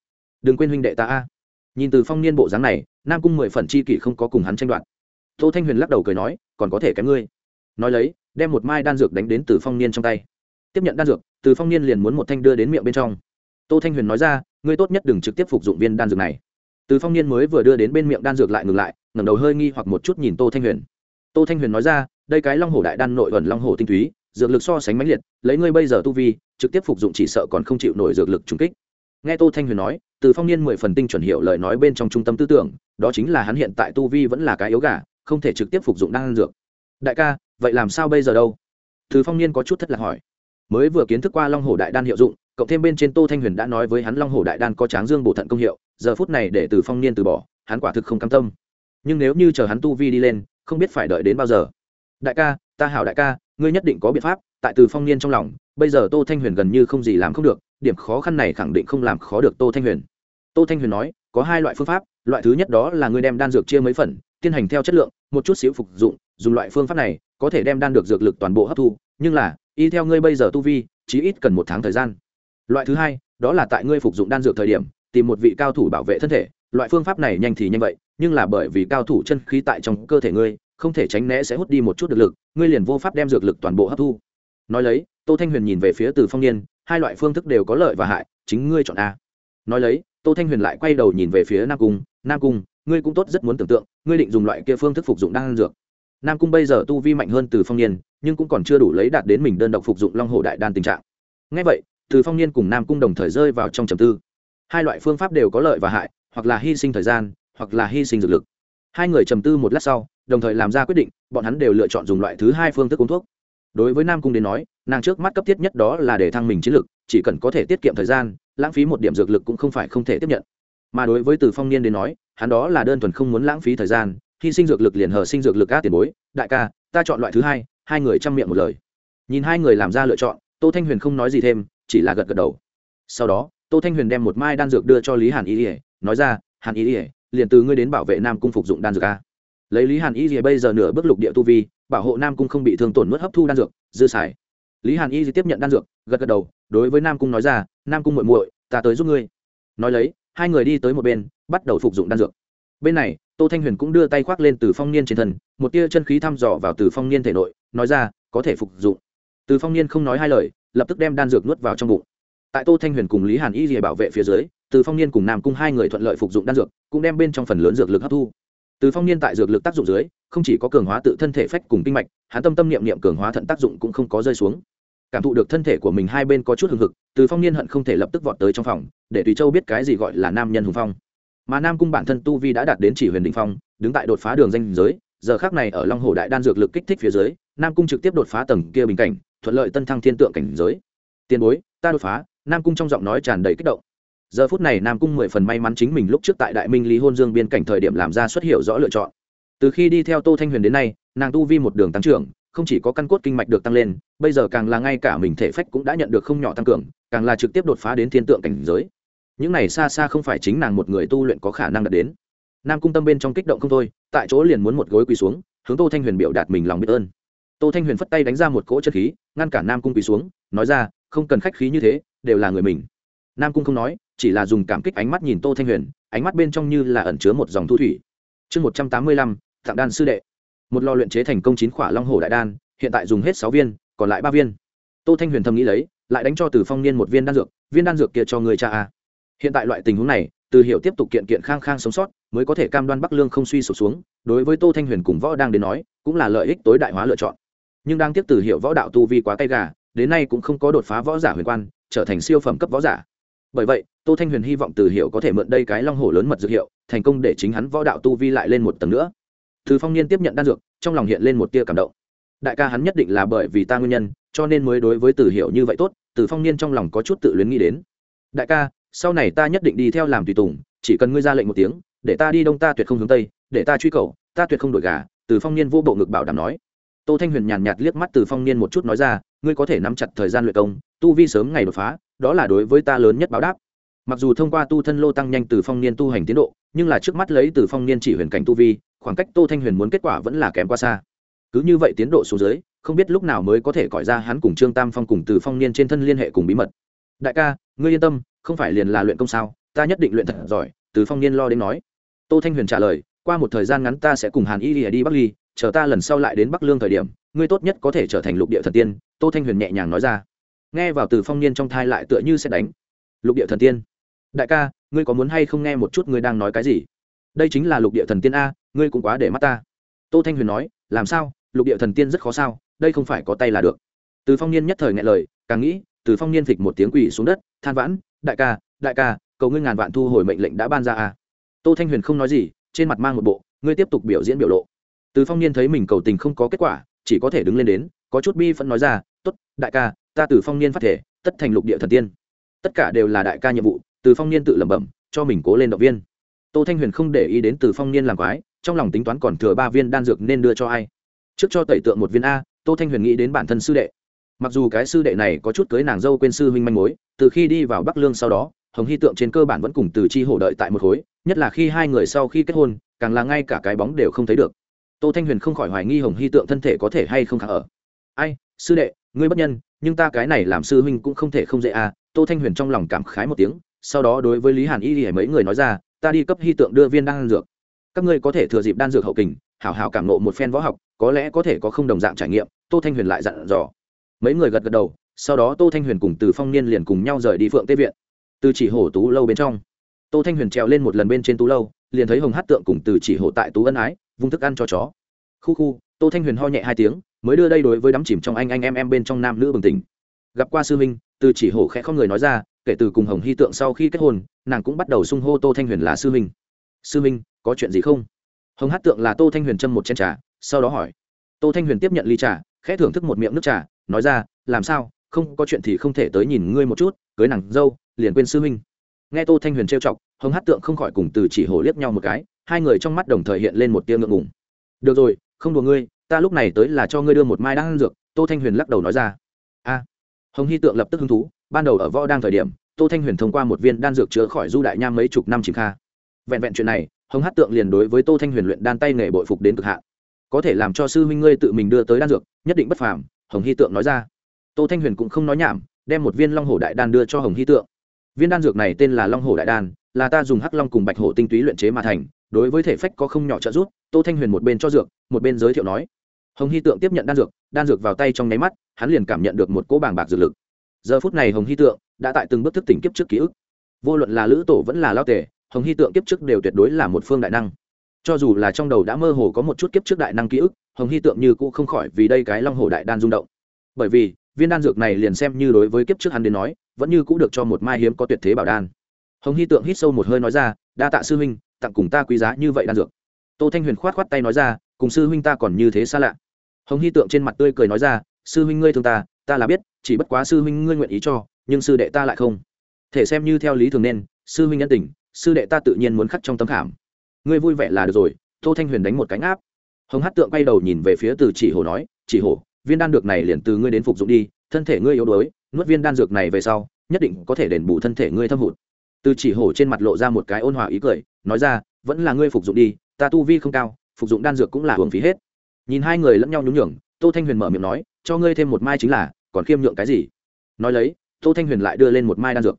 đừng quên huynh đệ ta a. Nhìn từ phong niên bộ dáng này, nam cung mười phần chi kỷ không có cùng hắn tranh đoạt. Tô thanh huyền lắc đầu cười nói, còn có thể kém ngươi. Nói lấy, đem một mai đan dược đánh đến từ phong niên trong tay. Tiếp nhận đan dược, từ phong niên liền muốn một thanh đưa đến miệng bên trong. Tô thanh huyền nói ra ngươi tốt nhất đừng trực tiếp phục dụng viên đan dược này. Từ phong niên mới vừa đưa đến bên miệng đan dược lại ngừng lại, ngẩng đầu hơi nghi hoặc một chút nhìn tô thanh huyền. Tô thanh huyền nói ra, đây cái long hổ đại đan nội ẩn long hổ tinh túy, dược lực so sánh mãnh liệt, lấy ngươi bây giờ tu vi, trực tiếp phục dụng chỉ sợ còn không chịu nổi dược lực trùng kích. Nghe tô thanh huyền nói, từ phong niên mười phần tinh chuẩn hiệu lời nói bên trong trung tâm tư tưởng, đó chính là hắn hiện tại tu vi vẫn là cái yếu gà, không thể trực tiếp phục dụng đan dược. Đại ca, vậy làm sao bây giờ đâu? Từ phong niên có chút thất lạc hỏi. Mới vừa kiến thức qua long hổ đại đan hiệu dụng cộng thêm bên trên tô thanh huyền đã nói với hắn long hổ đại đan có tráng dương bổ thận công hiệu, giờ phút này để từ phong niên từ bỏ, hắn quả thực không cam tâm. Nhưng nếu như chờ hắn tu vi đi lên, không biết phải đợi đến bao giờ. Đại ca, ta hảo đại ca, ngươi nhất định có biện pháp. Tại từ phong niên trong lòng, bây giờ tô thanh huyền gần như không gì làm không được, điểm khó khăn này khẳng định không làm khó được tô thanh huyền. Tô thanh huyền nói, có hai loại phương pháp, loại thứ nhất đó là ngươi đem đan dược chia mấy phần, tiến hành theo chất lượng, một chút xíu phục dụng, dùng loại phương pháp này, có thể đem đan được dược lực toàn bộ hấp thu, nhưng là, y theo ngươi bây giờ tu vi, chí ít cần một tháng thời gian loại thứ hai, đó là tại ngươi phục dụng đan dược thời điểm, tìm một vị cao thủ bảo vệ thân thể. Loại phương pháp này nhanh thì nhanh vậy, nhưng là bởi vì cao thủ chân khí tại trong cơ thể ngươi, không thể tránh né sẽ hút đi một chút được lực, ngươi liền vô pháp đem dược lực toàn bộ hấp thu. Nói lấy, tô thanh huyền nhìn về phía từ phong niên, hai loại phương thức đều có lợi và hại, chính ngươi chọn a. Nói lấy, tô thanh huyền lại quay đầu nhìn về phía nam cung nam cung, ngươi cũng tốt rất muốn tưởng tượng, ngươi định dùng loại kia phương thức phục dụng đan dược. Nam cung bây giờ tu vi mạnh hơn từ phong niên, nhưng cũng còn chưa đủ lấy đạt đến mình đơn độc phục dụng long hồ đại đan tình trạng. Ngay vậy từ phong niên cùng nam cung đồng thời rơi vào trong trầm tư. Hai loại phương pháp đều có lợi và hại, hoặc là hy sinh thời gian, hoặc là hy sinh dược lực. Hai người trầm tư một lát sau, đồng thời làm ra quyết định, bọn hắn đều lựa chọn dùng loại thứ hai phương thức uống thuốc. Đối với nam cung đến nói, nàng trước mắt cấp thiết nhất đó là để thăng mình chiến lực, chỉ cần có thể tiết kiệm thời gian, lãng phí một điểm dược lực cũng không phải không thể tiếp nhận. Mà đối với từ phong niên đến nói, hắn đó là đơn thuần không muốn lãng phí thời gian, hy sinh dược lực liền hờ sinh dược lực ca tiền bối, đại ca, ta chọn loại thứ hai hai người chăm miệng một lời. Nhìn hai người làm ra lựa chọn, tô thanh huyền không nói gì thêm chỉ là gật gật đầu. Sau đó, tô thanh huyền đem một mai đan dược đưa cho lý hàn y ỉa nói ra, hàn y ỉa liền từ ngươi đến bảo vệ nam cung phục dụng đan dược a. Lấy lý hàn y ỉa bây giờ nửa bước lục địa tu vi, bảo hộ nam cung không bị thương tổn nuốt hấp thu đan dược, dư xài. Lý hàn y tiếp nhận đan dược, gật gật đầu, đối với nam cung nói ra, nam cung muội muội, ta tới giúp ngươi. Nói lấy, hai người đi tới một bên, bắt đầu phục dụng đan dược. Bên này, tô thanh huyền cũng đưa tay khoác lên từ phong niên trên thân, một tia chân khí thăm dò vào từ phong niên thể nội, nói ra, có thể phục dụng. Từ phong niên không nói hai lời lập tức đem đan dược nuốt vào trong bụng. Tại tô thanh huyền cùng lý hàn y rìa bảo vệ phía dưới, từ phong niên cùng nam cung hai người thuận lợi phục dụng đan dược, cũng đem bên trong phần lớn dược lực hấp thu. Từ phong niên tại dược lực tác dụng dưới, không chỉ có cường hóa tự thân thể phách cùng kinh mạch, hắn tâm tâm niệm niệm cường hóa thận tác dụng cũng không có rơi xuống. Cảm thụ được thân thể của mình hai bên có chút hừng hực, từ phong niên hận không thể lập tức vọt tới trong phòng, để tùy châu biết cái gì gọi là nam nhân hùng phong. Mà nam cung bản thân tu vi đã đạt đến chỉ huyền đình phong, đứng tại đột phá đường danh giới, giờ khác này ở long hồ đại đan dược lực kích thích phía dưới, nam cung trực tiếp đột phá tầng kia bình cảnh thuận lợi tân thăng thiên tượng cảnh giới. Tiền bối, ta đột phá, nam cung trong giọng nói tràn đầy kích động. Giờ phút này nam cung mười phần may mắn chính mình lúc trước tại đại minh lý hôn dương biên cảnh thời điểm làm ra xuất hiệu rõ lựa chọn. Từ khi đi theo tô thanh huyền đến nay, nàng tu vi một đường tăng trưởng, không chỉ có căn cốt kinh mạch được tăng lên, bây giờ càng là ngay cả mình thể phách cũng đã nhận được không nhỏ tăng cường, càng là trực tiếp đột phá đến thiên tượng cảnh giới. Những này xa xa không phải chính nàng một người tu luyện có khả năng đạt đến. Nam cung tâm bên trong kích động không thôi, tại chỗ liền muốn một gối quỳ xuống, hướng tô thanh huyền biểu đạt mình lòng biết ơn tô thanh huyền phất tay đánh ra một cỗ chất khí, ngăn cản nam cung quỳ xuống, nói ra, không cần khách khí như thế, đều là người mình. Nam cung không nói, chỉ là dùng cảm kích ánh mắt nhìn tô thanh huyền, ánh mắt bên trong như là ẩn chứa một dòng thu thủy. Chương một trăm tám mươi lăm thạng đan sư đệ. Một lò luyện chế thành công chín khỏa long hồ đại đan, hiện tại dùng hết sáu viên, còn lại ba viên. Tô thanh huyền thầm nghĩ lấy, lại đánh cho từ phong niên một viên đan dược, viên đan dược kia cho người cha a hiện tại loại tình huống này, từ hiệu tiếp tục kiện kiện khang khang sống sót, mới có thể cam đoan bắc lương không suy sụp xuống, đối với tô thanh huyền cùng võ đang đến nói, cũng là lợi ích tối đại hóa lựa chọn nhưng đang tiếp từ hiệu võ đạo tu vi quá tay gà, đến nay cũng không có đột phá võ giả huyền quan, trở thành siêu phẩm cấp võ giả. Bởi vậy, tô thanh huyền hy vọng từ hiệu có thể mượn đây cái long hổ lớn mật dược hiệu, thành công để chính hắn võ đạo tu vi lại lên một tầng nữa. Từ phong niên tiếp nhận đan dược, trong lòng hiện lên một tia cảm động. Đại ca hắn nhất định là bởi vì ta nguyên nhân, cho nên mới đối với từ hiệu như vậy tốt, từ phong niên trong lòng có chút tự luyến nghĩ đến. Đại ca, sau này ta nhất định đi theo làm tùy tùng, chỉ cần ngươi ra lệnh một tiếng, để ta đi đông ta tuyệt không hướng tây, để ta truy cầu, ta tuyệt không đổi gà, từ phong niên vô bộ ngực bảo đảm nói tô thanh huyền nhàn nhạt liếc mắt từ phong niên một chút nói ra, ngươi có thể nắm chặt thời gian luyện công, tu vi sớm ngày đột phá, đó là đối với ta lớn nhất báo đáp. Mặc dù thông qua tu thân lô tăng nhanh từ phong niên tu hành tiến độ, nhưng là trước mắt lấy từ phong niên chỉ huyền cảnh tu vi, khoảng cách tô thanh huyền muốn kết quả vẫn là kém qua xa. Cứ như vậy tiến độ xuống dưới, không biết lúc nào mới có thể cõi ra hắn cùng trương tam phong cùng từ phong niên trên thân liên hệ cùng bí mật. Đại ca, ngươi yên tâm, không phải liền là luyện công sao, ta nhất định luyện thật giỏi, từ phong niên lo đến nói. Tô thanh huyền trả lời, qua một thời gian ngắn ta sẽ cùng hàn y lìa đi bắc ly chờ ta lần sau lại đến bắc lương thời điểm, ngươi tốt nhất có thể trở thành lục địa thần tiên. Tô thanh huyền nhẹ nhàng nói ra. Nghe vào từ phong niên trong thai lại tựa như sẽ đánh. Lục địa thần tiên, đại ca, ngươi có muốn hay không nghe một chút ngươi đang nói cái gì? Đây chính là lục địa thần tiên a, ngươi cũng quá để mắt ta. Tô thanh huyền nói, làm sao? Lục địa thần tiên rất khó sao? Đây không phải có tay là được. Từ phong niên nhất thời nghe lời, càng nghĩ, từ phong niên phịch một tiếng quỳ xuống đất, than vãn, đại ca đại ca, cầu ngươi ngàn vạn thu hồi mệnh lệnh đã ban ra a. Tô thanh huyền không nói gì, trên mặt mang một bộ, ngươi tiếp tục biểu diễn biểu lộ từ phong niên thấy mình cầu tình không có kết quả, chỉ có thể đứng lên đến, có chút bi phẫn nói ra, tốt, đại ca, ta từ phong niên phát thể, tất thành lục địa thần tiên. Tất cả đều là đại ca nhiệm vụ, từ phong niên tự lẩm bẩm, cho mình cố lên động viên. Tô thanh huyền không để ý đến từ phong niên làm quái, trong lòng tính toán còn thừa ba viên đan dược nên đưa cho ai. Trước cho tẩy tượng một viên a, tô thanh huyền nghĩ đến bản thân sư đệ. Mặc dù cái sư đệ này có chút cưới nàng dâu quên sư huynh manh mối, từ khi đi vào bắc lương sau đó, hồng hy tượng trên cơ bản vẫn cùng từ chi hổ đợi tại một khối, nhất là khi hai người sau khi kết hôn, càng là ngay cả cái bóng đều không thấy được tô thanh huyền không khỏi hoài nghi hồng hy tượng thân thể có thể hay không khả ở. Ai, sư đệ, ngươi bất nhân, nhưng ta cái này làm sư huynh cũng không thể không dễ à tô thanh huyền trong lòng cảm khái một tiếng, sau đó đối với lý hàn y thì mấy người nói ra, ta đi cấp hy tượng đưa viên đan dược. Các ngươi có thể thừa dịp đan dược hậu kình, hảo hảo cảm nộ một phen võ học, có lẽ có thể có không đồng dạng trải nghiệm, tô thanh huyền lại dặn dò. Mấy người gật gật đầu, sau đó tô thanh huyền cùng từ phong niên liền cùng nhau rời đi phượng tê viện. Từ chỉ hổ tú lâu bên trong, tô thanh huyền trèo lên một lần bên trên tú lâu, liền thấy hồng hát tượng cùng từ chỉ hổ tại tú ân ái vung thức ăn cho chó. Khu khu, tô thanh huyền ho nhẹ hai tiếng, mới đưa đây đối với đắm chìm trong anh anh em em bên trong nam nữ bừng tỉnh. Gặp qua sư minh từ chỉ hổ khẽ không người nói ra, kể từ cùng hồng hy tượng sau khi kết hôn, nàng cũng bắt đầu xung hô tô thanh huyền là sư minh sư minh có chuyện gì không? Hồng hát tượng là tô thanh huyền châm một chén trà, sau đó hỏi. Tô thanh huyền tiếp nhận ly trà, khẽ thưởng thức một miệng nước trà, nói ra, làm sao? Không có chuyện thì không thể tới nhìn ngươi một chút, cưới nàng dâu, liền quên sư minh nghe tô thanh huyền trêu chọc, hồng hát tượng không khỏi cùng từ chỉ hổ liếc nhau một cái hai người trong mắt đồng thời hiện lên một tia ngượng ngùng. Được rồi, không đùa ngươi, ta lúc này tới là cho ngươi đưa một mai đan dược. Tô thanh huyền lắc đầu nói ra. A. Hồng hy tượng lập tức hứng thú, ban đầu ở võ đang thời điểm, tô thanh huyền thông qua một viên đan dược chữa khỏi du đại nham mấy chục năm chìm kha. Vẹn vẹn chuyện này, hồng hát tượng liền đối với tô thanh huyền luyện đan tay nghề bội phục đến cực hạn. Có thể làm cho sư huynh ngươi tự mình đưa tới đan dược, nhất định bất phàm, hồng hy tượng nói ra. Tô thanh huyền cũng không nói nhảm, đem một viên long hổ đại đan đưa cho hồng hy tượng. Viên đan dược này tên là long hổ đại đan là ta dùng hắc long cùng bạch hổ tinh túy luyện chế mà thành, đối với thể phách có không nhỏ trợ giúp, tô thanh huyền một bên cho dược, một bên giới thiệu nói. Hồng hy tượng tiếp nhận đan dược đan dược vào tay trong nháy mắt, hắn liền cảm nhận được một cỗ bàng bạc dược lực. Giờ phút này hồng hy tượng đã tại từng bước thức tỉnh kiếp trước ký ức. Vô luận là lữ tổ vẫn là lao tề, hồng hy tượng kiếp trước đều tuyệt đối là một phương đại năng. Cho dù là trong đầu đã mơ hồ có một chút kiếp trước đại năng ký ức, hồng hy tượng như cũ không khỏi vì đây cái long hồ đại đan rung động. Bởi vì, viên đan dược này liền xem như đối với kiếp trước hắn đến nói, vẫn như cũ được cho một mai hiếm có tuyệt thế bảo đan hồng hy tượng hít sâu một hơi nói ra, đa tạ sư huynh, tặng cùng ta quý giá như vậy đan dược. Tô thanh huyền khoát khoát tay nói ra, cùng sư huynh ta còn như thế xa lạ. Hồng hy tượng trên mặt tươi cười nói ra, sư huynh ngươi thương ta ta là biết, chỉ bất quá sư huynh ngươi nguyện ý cho, nhưng sư đệ ta lại không. Thể xem như theo lý thường nên, sư huynh nhân tình, sư đệ ta tự nhiên muốn khắc trong tâm khảm. Ngươi vui vẻ là được rồi. Tô thanh huyền đánh một cánh áp. Hồng hát tượng quay đầu nhìn về phía từ chỉ hồ nói, chỉ hồ viên đan dược này liền từ ngươi đến phục dụng đi, thân thể ngươi yếu đuối, nuốt viên đan dược này về sau, nhất định có thể đền bù thân thể ngươi thâm hụt từ chỉ hổ trên mặt lộ ra một cái ôn hòa ý cười, nói ra, vẫn là ngươi phục dụng đi, ta tu vi không cao, phục dụng đan dược cũng là hưởng phí hết. Nhìn hai người lẫn nhau nhún nhường, tô thanh huyền mở miệng nói, cho ngươi thêm một mai chính là, còn khiêm nhượng cái gì? Nói lấy, tô thanh huyền lại đưa lên một mai đan dược.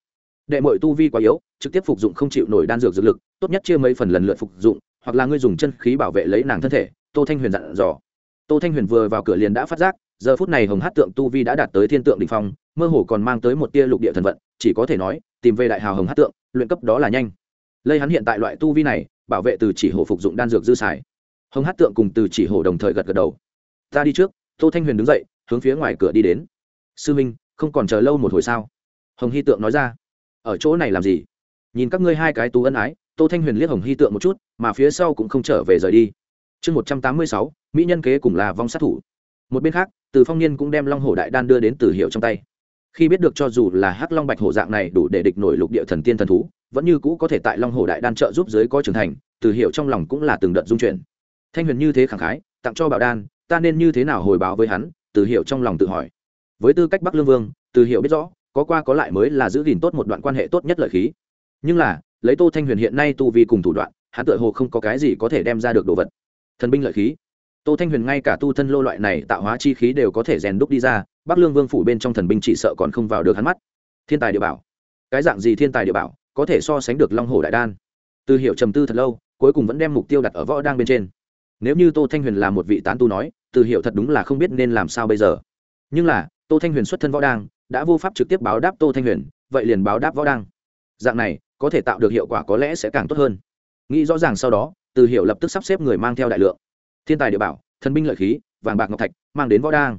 Đệ mội tu vi quá yếu, trực tiếp phục dụng không chịu nổi đan dược dược lực, tốt nhất chia mấy phần lần lượt phục dụng, hoặc là ngươi dùng chân khí bảo vệ lấy nàng thân thể, tô thanh huyền dặn dò. Tô thanh huyền vừa vào cửa liền đã phát giác, giờ phút này hồng hát tượng tu vi đã đạt tới thiên tượng đỉnh phong, mơ hồ còn mang tới một tia lục địa thần vận, chỉ có thể nói tìm về đại hào hồng hát tượng, luyện cấp đó là nhanh. Lây hắn hiện tại loại tu vi này, bảo vệ từ chỉ hổ phục dụng đan dược dư xài. Hồng hát tượng cùng từ chỉ hổ đồng thời gật gật đầu. Ta đi trước, tô thanh huyền đứng dậy, hướng phía ngoài cửa đi đến. Sư minh, không còn chờ lâu một hồi sao? Hồng hy tượng nói ra. Ở chỗ này làm gì? Nhìn các ngươi hai cái tú ân ái, tô thanh huyền liếc hồng hy tượng một chút, mà phía sau cũng không trở về rời đi. Chương một trăm tám mươi sáu, mỹ nhân kế cùng là vong sát thủ. Một bên khác, từ phong niên cũng đem long hổ đại đan đưa đến từ hiệu trong tay khi biết được cho dù là hắc long bạch hổ dạng này đủ để địch nổi lục địa thần tiên thần thú, vẫn như cũ có thể tại long hổ đại đan trợ giúp giới có trưởng thành, từ hiệu trong lòng cũng là từng đợt dung chuyển. Thanh huyền như thế khẳng khái, tặng cho bảo đan, ta nên như thế nào hồi báo với hắn, từ hiệu trong lòng tự hỏi. Với tư cách bắc lương vương, từ hiệu biết rõ, có qua có lại mới là giữ gìn tốt một đoạn quan hệ tốt nhất lợi khí. Nhưng là, lấy tô thanh huyền hiện nay tu vi cùng thủ đoạn, hắn tựa hồ không có cái gì có thể đem ra được đồ vật. Thần binh lợi khí tô thanh huyền ngay cả tu thân lô loại này tạo hóa chi khí đều có thể rèn đúc đi ra, bắc lương vương phủ bên trong thần binh chỉ sợ còn không vào được hắn mắt. Thiên tài địa bảo. Cái dạng gì thiên tài địa bảo, có thể so sánh được long hồ đại đan? Từ hiệu trầm tư thật lâu, cuối cùng vẫn đem mục tiêu đặt ở võ đang bên trên. Nếu như tô thanh huyền là một vị tán tu nói, từ hiệu thật đúng là không biết nên làm sao bây giờ. Nhưng là, tô thanh huyền xuất thân võ đang, đã vô pháp trực tiếp báo đáp tô thanh huyền, vậy liền báo đáp võ đang. dạng này, có thể tạo được hiệu quả có lẽ sẽ càng tốt hơn. Nghĩ rõ ràng sau đó, từ hiệu lập tức sắp xếp người mang theo đại lượng thiên tài địa bảo, thần binh lợi khí, vàng bạc ngọc thạch, mang đến võ đang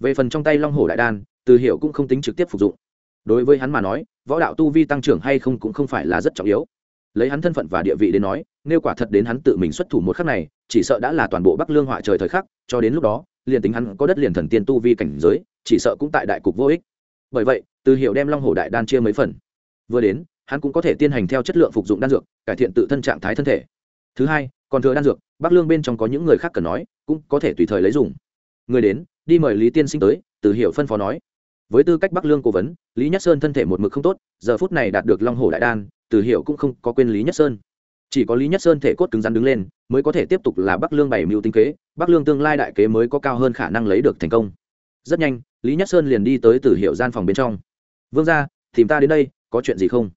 về phần trong tay long hồ đại đan, từ hiệu cũng không tính trực tiếp phục dụng. Đối với hắn mà nói, võ đạo tu vi tăng trưởng hay không cũng không phải là rất trọng yếu. Lấy hắn thân phận và địa vị đến nói, nếu quả thật đến hắn tự mình xuất thủ một khắc này, chỉ sợ đã là toàn bộ bắc lương họa trời thời khắc, cho đến lúc đó, liền tính hắn có đất liền thần tiên tu vi cảnh giới, chỉ sợ cũng tại đại cục vô ích. Bởi vậy, từ hiệu đem long hồ đại đan chia mấy phần. Vừa đến, hắn cũng có thể tiến hành theo chất lượng phục dụng đan dược, cải thiện tự thân trạng thái thân thể. Thứ hai còn thừa đan dược, bắc lương bên trong có những người khác cần nói, cũng có thể tùy thời lấy dùng. Người đến, đi mời lý tiên sinh tới, từ hiệu phân phó nói. Với tư cách bắc lương cố vấn, lý nhất sơn thân thể một mực không tốt, giờ phút này đạt được long hồ đại đan, từ hiệu cũng không có quên lý nhất sơn. Chỉ có lý nhất sơn thể cốt cứng rắn đứng lên, mới có thể tiếp tục là bắc lương bảy mưu tinh kế, bắc lương tương lai đại kế mới có cao hơn khả năng lấy được thành công. Rất nhanh, lý nhất sơn liền đi tới từ hiệu gian phòng bên trong. Vương ra tìm ta đến đây, có chuyện gì không?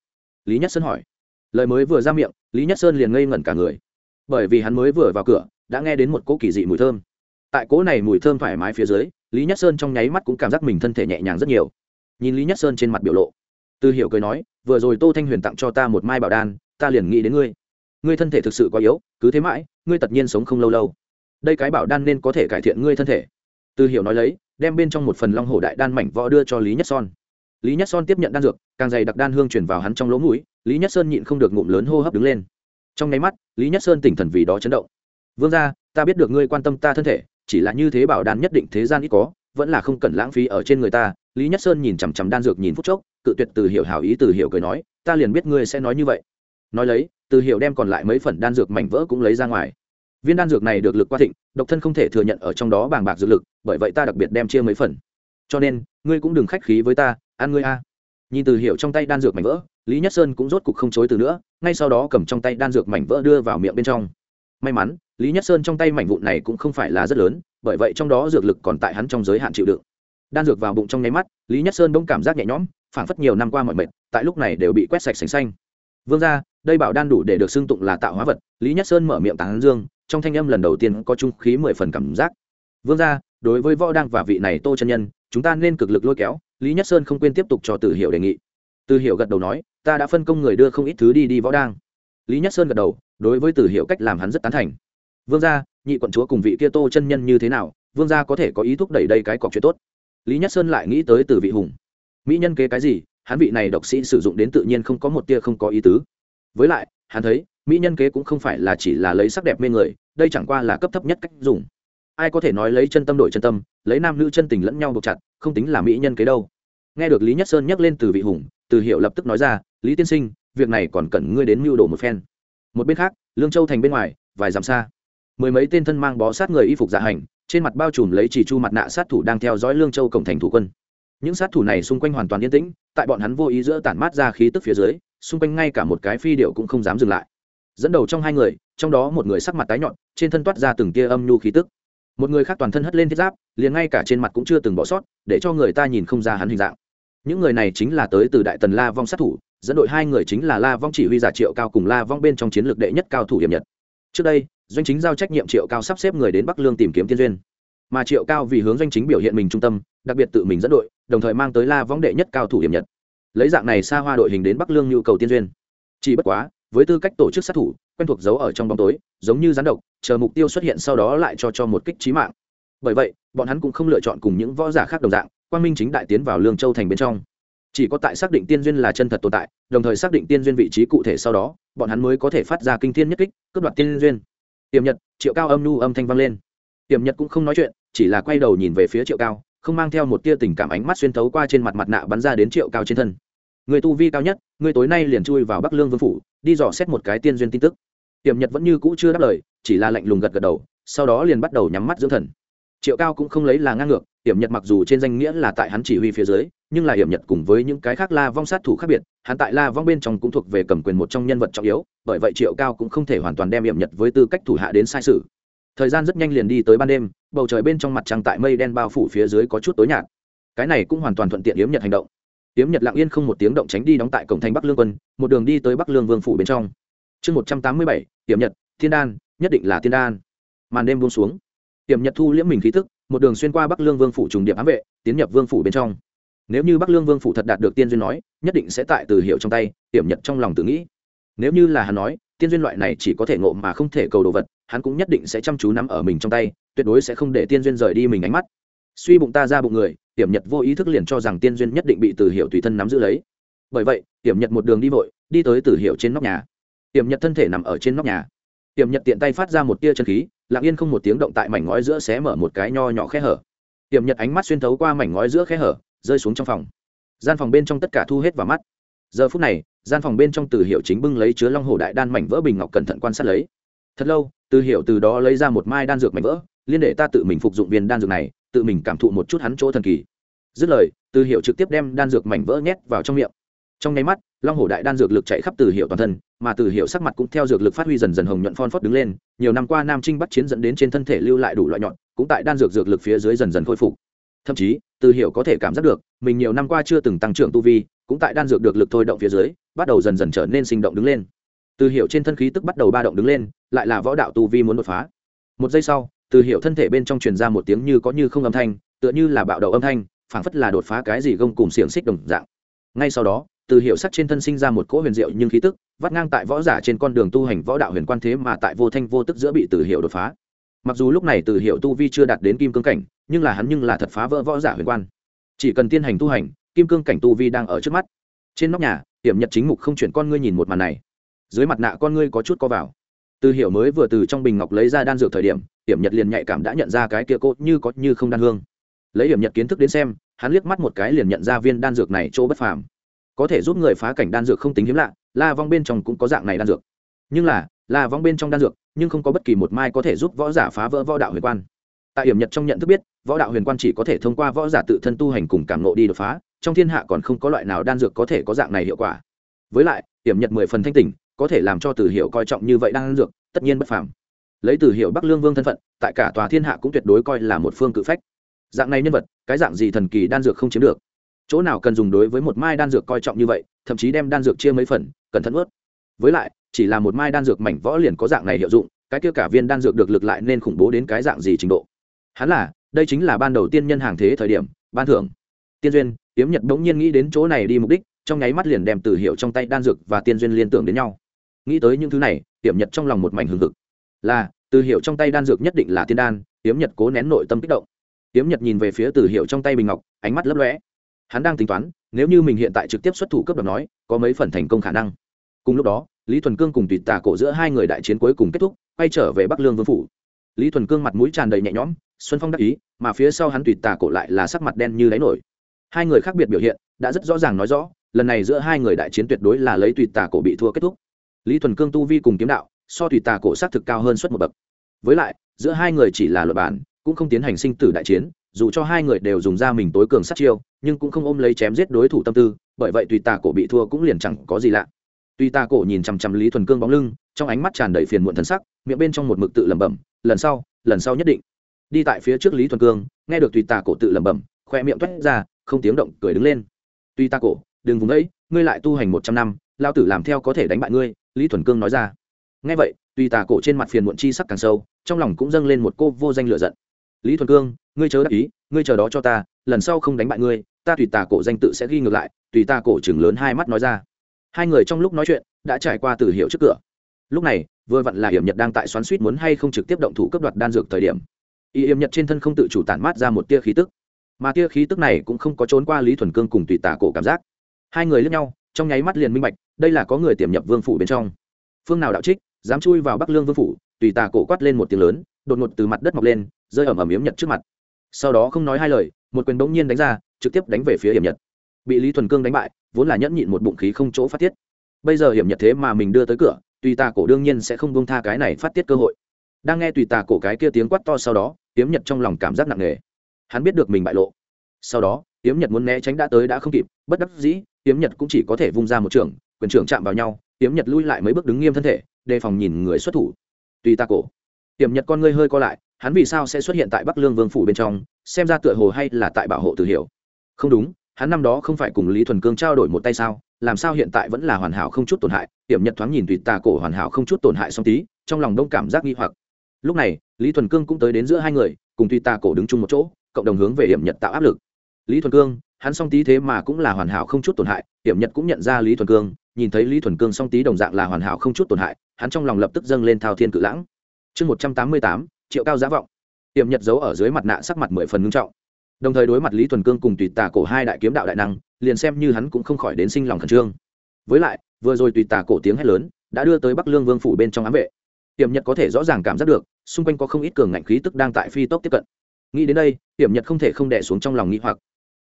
Lý nhất sơn hỏi. Lời mới vừa ra miệng, lý nhất sơn liền ngây ngẩn cả người bởi vì hắn mới vừa vào cửa, đã nghe đến một cỗ kỳ dị mùi thơm. Tại cỗ này mùi thơm thoải mái phía dưới, lý nhất sơn trong nháy mắt cũng cảm giác mình thân thể nhẹ nhàng rất nhiều. Nhìn lý nhất sơn trên mặt biểu lộ, Tư hiểu cười nói, vừa rồi tô thanh huyền tặng cho ta một mai bảo đan, ta liền nghĩ đến ngươi. Ngươi thân thể thực sự quá yếu, cứ thế mãi, ngươi tất nhiên sống không lâu lâu. Đây cái bảo đan nên có thể cải thiện ngươi thân thể. Tư hiểu nói lấy, đem bên trong một phần long hổ đại đan mảnh võ đưa cho lý nhất son lý nhất son tiếp nhận đan dược, càng dày đặc đan hương chuyển vào hắn trong lỗ mũi, lý nhất sơn nhịn không được ngụm lớn hô hấp đứng lên trong nháy mắt, lý nhất sơn tỉnh thần vì đó chấn động. Vương ra ta biết được ngươi quan tâm ta thân thể, chỉ là như thế bảo đan nhất định thế gian ít có, vẫn là không cần lãng phí ở trên người ta. Lý nhất sơn nhìn chằm chằm đan dược nhìn phút chốc, cự tuyệt từ hiểu hảo ý từ hiểu cười nói, ta liền biết ngươi sẽ nói như vậy. Nói lấy, từ hiểu đem còn lại mấy phần đan dược mảnh vỡ cũng lấy ra ngoài. Viên đan dược này được lực qua thịnh, độc thân không thể thừa nhận ở trong đó bàng bạc dược lực, bởi vậy ta đặc biệt đem chia mấy phần. Cho nên, ngươi cũng đừng khách khí với ta, ăn ngươi a nhìn từ hiệu trong tay đan dược mảnh vỡ, lý nhất sơn cũng rốt cục không chối từ nữa, ngay sau đó cầm trong tay đan dược mảnh vỡ đưa vào miệng bên trong. May mắn, lý nhất sơn trong tay mảnh vụn này cũng không phải là rất lớn, bởi vậy trong đó dược lực còn tại hắn trong giới hạn chịu đựng. Đan dược vào bụng trong nháy mắt, lý nhất sơn bỗng cảm giác nhẹ nhõm, phảng phất nhiều năm qua mọi mệt, tại lúc này đều bị quét sạch sành xanh. Vương ra đây bảo đan đủ để được xưng tụng là tạo hóa vật. Lý nhất sơn mở miệng tán dương, trong thanh âm lần đầu tiên có trung khí mười phần cảm giác. Vương ra đối với võ đăng và vị này tô chân nhân, chúng ta nên cực lực lôi kéo lý nhất sơn không quên tiếp tục cho từ hiệu đề nghị. Từ hiệu gật đầu nói, ta đã phân công người đưa không ít thứ đi đi võ đang lý nhất sơn gật đầu, đối với từ hiệu cách làm hắn rất tán thành. Vương gia, nhị quận chúa cùng vị kia tô chân nhân như thế nào? Vương gia có thể có ý thúc đẩy đây cái cọc chuyện tốt. Lý nhất sơn lại nghĩ tới từ vị hùng. Mỹ nhân kế cái gì? Hắn vị này độc sĩ sử dụng đến tự nhiên không có một tia không có ý tứ. Với lại, hắn thấy, mỹ nhân kế cũng không phải là chỉ là lấy sắc đẹp mê người, đây chẳng qua là cấp thấp nhất cách dùng ai có thể nói lấy chân tâm đổi chân tâm, lấy nam nữ chân tình lẫn nhau buộc chặt, không tính là mỹ nhân kế đâu. Nghe được lý nhất sơn nhắc lên từ vị hùng, từ hiệu lập tức nói ra, lý tiên sinh, việc này còn cần ngươi đến mưu đồ một phen. Một bên khác, lương châu thành bên ngoài, vài dặm xa, mười mấy tên thân mang bó sát người y phục dạ hành, trên mặt bao trùm lấy chỉ chu mặt nạ sát thủ đang theo dõi lương châu cổng thành thủ quân. Những sát thủ này xung quanh hoàn toàn yên tĩnh, tại bọn hắn vô ý giữa tản mát ra khí tức phía dưới, xung quanh ngay cả một cái phi điệu cũng không dám dừng lại. Dẫn đầu trong hai người, trong đó một người sắc mặt tái nhọn trên thân toát ra từng tia âm nhu khí tức một người khác toàn thân hất lên thiết giáp, liền ngay cả trên mặt cũng chưa từng bỏ sót, để cho người ta nhìn không ra hắn hình dạng. Những người này chính là tới từ đại tần la vong sát thủ, dẫn đội hai người chính là la vong chỉ huy giả triệu cao cùng la vong bên trong chiến lược đệ nhất cao thủ hiểm nhật. Trước đây, doanh chính giao trách nhiệm triệu cao sắp xếp người đến bắc lương tìm kiếm tiên duyên. Mà triệu cao vì hướng doanh chính biểu hiện mình trung tâm, đặc biệt tự mình dẫn đội, đồng thời mang tới la vong đệ nhất cao thủ hiểm nhật. Lấy dạng này xa hoa đội hình đến bắc lương nhu cầu tiên duyên. Chỉ bất quá, với tư cách tổ chức sát thủ quen thuộc giấu ở trong bóng tối, giống như rắn độc, chờ mục tiêu xuất hiện sau đó lại cho cho một kích trí mạng. Bởi vậy, bọn hắn cũng không lựa chọn cùng những võ giả khác đồng dạng, quang minh chính đại tiến vào lương châu thành bên trong. Chỉ có tại xác định tiên duyên là chân thật tồn tại, đồng thời xác định tiên duyên vị trí cụ thể sau đó, bọn hắn mới có thể phát ra kinh thiên nhất kích, cướp đoạt tiên duyên. Tiềm nhật, triệu cao âm nu âm thanh vang lên. Tiềm nhật cũng không nói chuyện, chỉ là quay đầu nhìn về phía triệu cao, không mang theo một tia tình cảm ánh mắt xuyên thấu qua trên mặt mặt nạ bắn ra đến triệu cao trên thân. Người tu vi cao nhất, người tối nay liền chui vào bắc lương vương phủ, đi dò xét một cái tiên duyên tin tức. Tiểm nhật vẫn như cũ chưa đáp lời, chỉ là lạnh lùng gật gật đầu, sau đó liền bắt đầu nhắm mắt dưỡng thần. Triệu cao cũng không lấy là ngang ngược hiểm nhật mặc dù trên danh nghĩa là tại hắn chỉ huy phía dưới, nhưng là hiểm nhật cùng với những cái khác la vong sát thủ khác biệt, hắn tại la vong bên trong cũng thuộc về cầm quyền một trong nhân vật trọng yếu, bởi vậy triệu cao cũng không thể hoàn toàn đem hiểm nhật với tư cách thủ hạ đến sai sự. Thời gian rất nhanh liền đi tới ban đêm, bầu trời bên trong mặt trăng tại mây đen bao phủ phía dưới có chút tối nhạt. Cái này cũng hoàn toàn thuận tiện Tiểm nhật hành động. Tiểm nhật lặng yên không một tiếng động tránh đi đóng tại cổng thành bắc lương quân, một đường đi tới bắc lương vương phủ bên trong chương một trăm tám mươi bảy hiểm nhật, thiên đan, nhất định là thiên đan. Màn đêm buông xuống. Tiềm nhật thu liễm mình khí tức, một đường xuyên qua bắc lương vương phủ trùng điệp ám vệ, tiến nhập vương phủ bên trong. Nếu như bắc lương vương phủ thật đạt được tiên duyên nói, nhất định sẽ tại từ hiệu trong tay Tiềm nhật trong lòng tự nghĩ. Nếu như là hắn nói, tiên duyên loại này chỉ có thể ngộ mà không thể cầu đồ vật, hắn cũng nhất định sẽ chăm chú nắm ở mình trong tay, tuyệt đối sẽ không để tiên duyên rời đi mình ánh mắt. Suy bụng ta ra bụng người Tiềm nhật vô ý thức liền cho rằng tiên duyên nhất định bị từ hiệu tùy thân nắm giữ lấy. Bởi vậy Tiềm nhật một đường đi vội, đi tới từ hiệu trên nóc nhà. Tiềm nhật thân thể nằm ở trên nóc nhà. Tiềm nhật tiện tay phát ra một tia chân khí, lặng yên không một tiếng động tại mảnh ngói giữa xé mở một cái nho nhỏ khe hở. Tiềm nhật ánh mắt xuyên thấu qua mảnh ngói giữa khe hở, rơi xuống trong phòng. Gian phòng bên trong tất cả thu hết vào mắt. Giờ phút này, gian phòng bên trong từ hiệu chính bưng lấy chứa long hồ đại đan mảnh vỡ bình ngọc cẩn thận quan sát lấy. Thật lâu, từ hiệu từ đó lấy ra một mai đan dược mảnh vỡ, liên để ta tự mình phục dụng viên đan dược này, tự mình cảm thụ một chút hắn chỗ thần kỳ. Dứt lời, từ hiệu trực tiếp đem đan dược mảnh vỡ nhét vào trong miệng. Trong nháy mắt, long hổ đại đan dược lực chạy khắp từ hiệu toàn thân mà từ hiệu sắc mặt cũng theo dược lực phát huy dần dần hồng nhuận phon phót đứng lên, nhiều năm qua nam trinh bắt chiến dẫn đến trên thân thể lưu lại đủ loại nhọn, cũng tại đan dược dược lực phía dưới dần dần khôi phục. Thậm chí, từ hiệu có thể cảm giác được, mình nhiều năm qua chưa từng tăng trưởng tu vi, cũng tại đan dược được lực thôi động phía dưới, bắt đầu dần dần trở nên sinh động đứng lên. Từ hiệu trên thân khí tức bắt đầu ba động đứng lên, lại là võ đạo tu vi muốn đột phá. Một giây sau, từ hiệu thân thể bên trong truyền ra một tiếng như có như không âm thanh, tựa như là bạo đầu âm thanh, phảng phất là đột phá cái gì gông cùng xiềng xích đồng dạng. Ngay sau đó từ hiệu sắc trên thân sinh ra một cỗ huyền diệu nhưng khí tức, vắt ngang tại võ giả trên con đường tu hành võ đạo huyền quan thế mà tại vô thanh vô tức giữa bị từ hiệu đột phá. Mặc dù lúc này từ hiệu tu vi chưa đạt đến kim cương cảnh, nhưng là hắn nhưng là thật phá vỡ võ giả huyền quan. Chỉ cần tiên hành tu hành, kim cương cảnh tu vi đang ở trước mắt. Trên nóc nhà hiểm nhật chính mục không chuyển con ngươi nhìn một màn này. Dưới mặt nạ con ngươi có chút co vào. Từ hiệu mới vừa từ trong bình ngọc lấy ra đan dược thời điểm hiểm nhật liền nhạy cảm đã nhận ra cái kia cốt như có như không đan hương. Lấy hiểm nhật kiến thức đến xem, hắn liếc mắt một cái liền nhận ra viên đan dược này chỗ bất phàm có thể giúp người phá cảnh đan dược không tính hiếm lạ, la vong bên trong cũng có dạng này đan dược. Nhưng là, la vong bên trong đan dược, nhưng không có bất kỳ một mai có thể giúp võ giả phá vỡ võ đạo huyền quan. Tại hiểm nhật trong nhận thức biết, võ đạo huyền quan chỉ có thể thông qua võ giả tự thân tu hành cùng cảm nộ đi đột phá, trong thiên hạ còn không có loại nào đan dược có thể có dạng này hiệu quả. Với lại hiểm nhật mười phần thanh tỉnh, có thể làm cho từ hiệu coi trọng như vậy đan dược, tất nhiên bất phàm. Lấy từ hiệu bắc lương vương thân phận, tại cả tòa thiên hạ cũng tuyệt đối coi là một phương cự phách. Dạng này nhân vật, cái dạng gì thần kỳ đan dược không chiếm được chỗ nào cần dùng đối với một mai đan dược coi trọng như vậy, thậm chí đem đan dược chia mấy phần, cẩn thận ướt với lại, chỉ là một mai đan dược mảnh võ liền có dạng này hiệu dụng, cái kia cả viên đan dược được lực lại nên khủng bố đến cái dạng gì trình độ? Hắn là, đây chính là ban đầu tiên nhân hàng thế thời điểm, ban thưởng. Tiên duyên, yếm nhật bỗng nhiên nghĩ đến chỗ này đi mục đích, trong nháy mắt liền đem từ hiệu trong tay đan dược và tiên duyên liên tưởng đến nhau. Nghĩ tới những thứ này tiệm nhật trong lòng một mảnh hừng hực. Là, từ hiệu trong tay đan dược nhất định là tiên đan, yếm nhật cố nén nội tâm kích động. Yếm nhật nhìn về phía từ hiệu trong tay bình ngọc, ánh mắt lấp lóe hắn đang tính toán, nếu như mình hiện tại trực tiếp xuất thủ cấp đoạt nói, có mấy phần thành công khả năng. Cùng lúc đó, lý thuần cương cùng tùy tà cổ giữa hai người đại chiến cuối cùng kết thúc, quay trở về bắc lương vương phủ. Lý thuần cương mặt mũi tràn đầy nhẹ nhõm, xuân phong đắc ý, mà phía sau hắn tùy tà cổ lại là sắc mặt đen như đáy nổi. Hai người khác biệt biểu hiện, đã rất rõ ràng nói rõ, lần này giữa hai người đại chiến tuyệt đối là lấy tùy tà cổ bị thua kết thúc. Lý thuần cương tu vi cùng kiếm đạo, so tùy tà cổ s á c thực cao hơn suất một bậc. Với lại, giữa hai người chỉ là luật bản, cũng không tiến hành sinh tử đại chiến dù cho hai người đều dùng ra mình tối cường sát chiêu, nhưng cũng không ôm lấy chém giết đối thủ tâm tư, bởi vậy tùy tà cổ bị thua cũng liền chẳng có gì lạ. Tùy tà cổ nhìn chằm chằm lý thuần cương bóng lưng, trong ánh mắt tràn đầy phiền muộn thân sắc, miệng bên trong một mực tự lẩm bẩm, lần sau lần sau nhất định. Đi tại phía trước lý thuần cương, nghe được tùy tà cổ tự lẩm bẩm, khoe miệng toét ra, không tiếng động, cười đứng lên. Tùy tà cổ, đừng vùng ấy, ngươi lại tu hành một trăm năm lao tử làm theo có thể đánh bại ngươi, lý thuần cương nói ra. Nghe vậy, tùy tà cổ trên mặt phiền muộn chi sắc càng sâu, trong lòng cũng dâng lên một cô vô danh lựa giận. Lý thuần cương ngươi chớ đắc ý, ngươi chờ đó cho ta, lần sau không đánh bại ngươi, ta tùy tà cổ danh tự sẽ ghi ngược lại, tùy ta cổ chừng lớn hai mắt nói ra. Hai người trong lúc nói chuyện, đã trải qua từ hiệu trước cửa. Lúc này, vừa vặn là hiểm nhật đang tại xoắn suýt muốn hay không trực tiếp động thủ cấp đoạt đan dược thời điểm. Y hiểm nhật trên thân không tự chủ tản mát ra một tia khí tức. Mà tia khí tức này cũng không có trốn qua lý thuần cương cùng tùy tà cổ cảm giác. Hai người lướt nhau, trong nháy mắt liền minh bạch, đây là có người tiềm nhập vương phủ bên trong. Phương nào đạo trích, dám chui vào bắc lương vương phủ, tùy tà cổ quát lên một tiếng lớn, đột ngột từ mặt đất mọc lên, rơi ẩm ẩm yếm nhật trước mặt sau đó không nói hai lời, một quyền bỗng nhiên đánh ra, trực tiếp đánh về phía hiểm nhật. Bị lý thuần cương đánh bại, vốn là nhẫn nhịn một bụng khí không chỗ phát tiết. Bây giờ hiểm nhật thế mà mình đưa tới cửa, tùy tà cổ đương nhiên sẽ không buông tha cái này phát tiết cơ hội. Đang nghe tùy tà cổ cái kia tiếng quát to sau đó hiếm nhật trong lòng cảm giác nặng nề. Hắn biết được mình bại lộ. Sau đó hiếm nhật muốn né tránh đã tới đã không kịp, bất đắc dĩ hiếm nhật cũng chỉ có thể vung ra một trường, quyền trưởng chạm vào nhau hiếm nhật lui lại mấy bước đứng nghiêm thân thể, đề phòng nhìn người xuất thủ. Tùy tà cổ. Hiểm nhật con ngươi hơi co lại hắn vì sao sẽ xuất hiện tại bắc lương vương phủ bên trong, xem ra tựa hồ hay là tại bảo hộ từ hiểu. Không đúng, hắn năm đó không phải cùng lý thuần cương trao đổi một tay sao, làm sao hiện tại vẫn là hoàn hảo không chút tổn hại hiểm nhật thoáng nhìn tùy tà cổ hoàn hảo không chút tổn hại song tí, trong lòng đông cảm giác nghi hoặc. Lúc này, lý thuần cương cũng tới đến giữa hai người, cùng tùy tà cổ đứng chung một chỗ, cộng đồng hướng về hiểm nhật tạo áp lực. Lý thuần cương, hắn song tý thế mà cũng là hoàn hảo không chút tổn hại hiểm nhật cũng nhận ra lý thuần cương, nhìn thấy lý thuần cương song tý đồng dạng là hoàn hảo không chút tổn hại, hắn trong lòng lập tức dâng lên thao thiên cự lãng. Chương một trăm tám mươi tám triệu cao giá vọng. Tiềm nhật giấu ở dưới mặt nạ sắc mặt mười phần ngưng trọng. Đồng thời đối mặt lý thuần cương cùng tùy tà cổ hai đại kiếm đạo đại năng, liền xem như hắn cũng không khỏi đến sinh lòng khẩn trương. Với lại, vừa rồi tùy tà cổ tiếng hét lớn, đã đưa tới bắc lương vương phủ bên trong ám vệ. Tiềm nhật có thể rõ ràng cảm giác được, xung quanh có không ít cường ngạnh khí tức đang tại phi tốc tiếp cận. Nghĩ đến đây, Tiềm nhật không thể không đẻ xuống trong lòng nghĩ hoặc.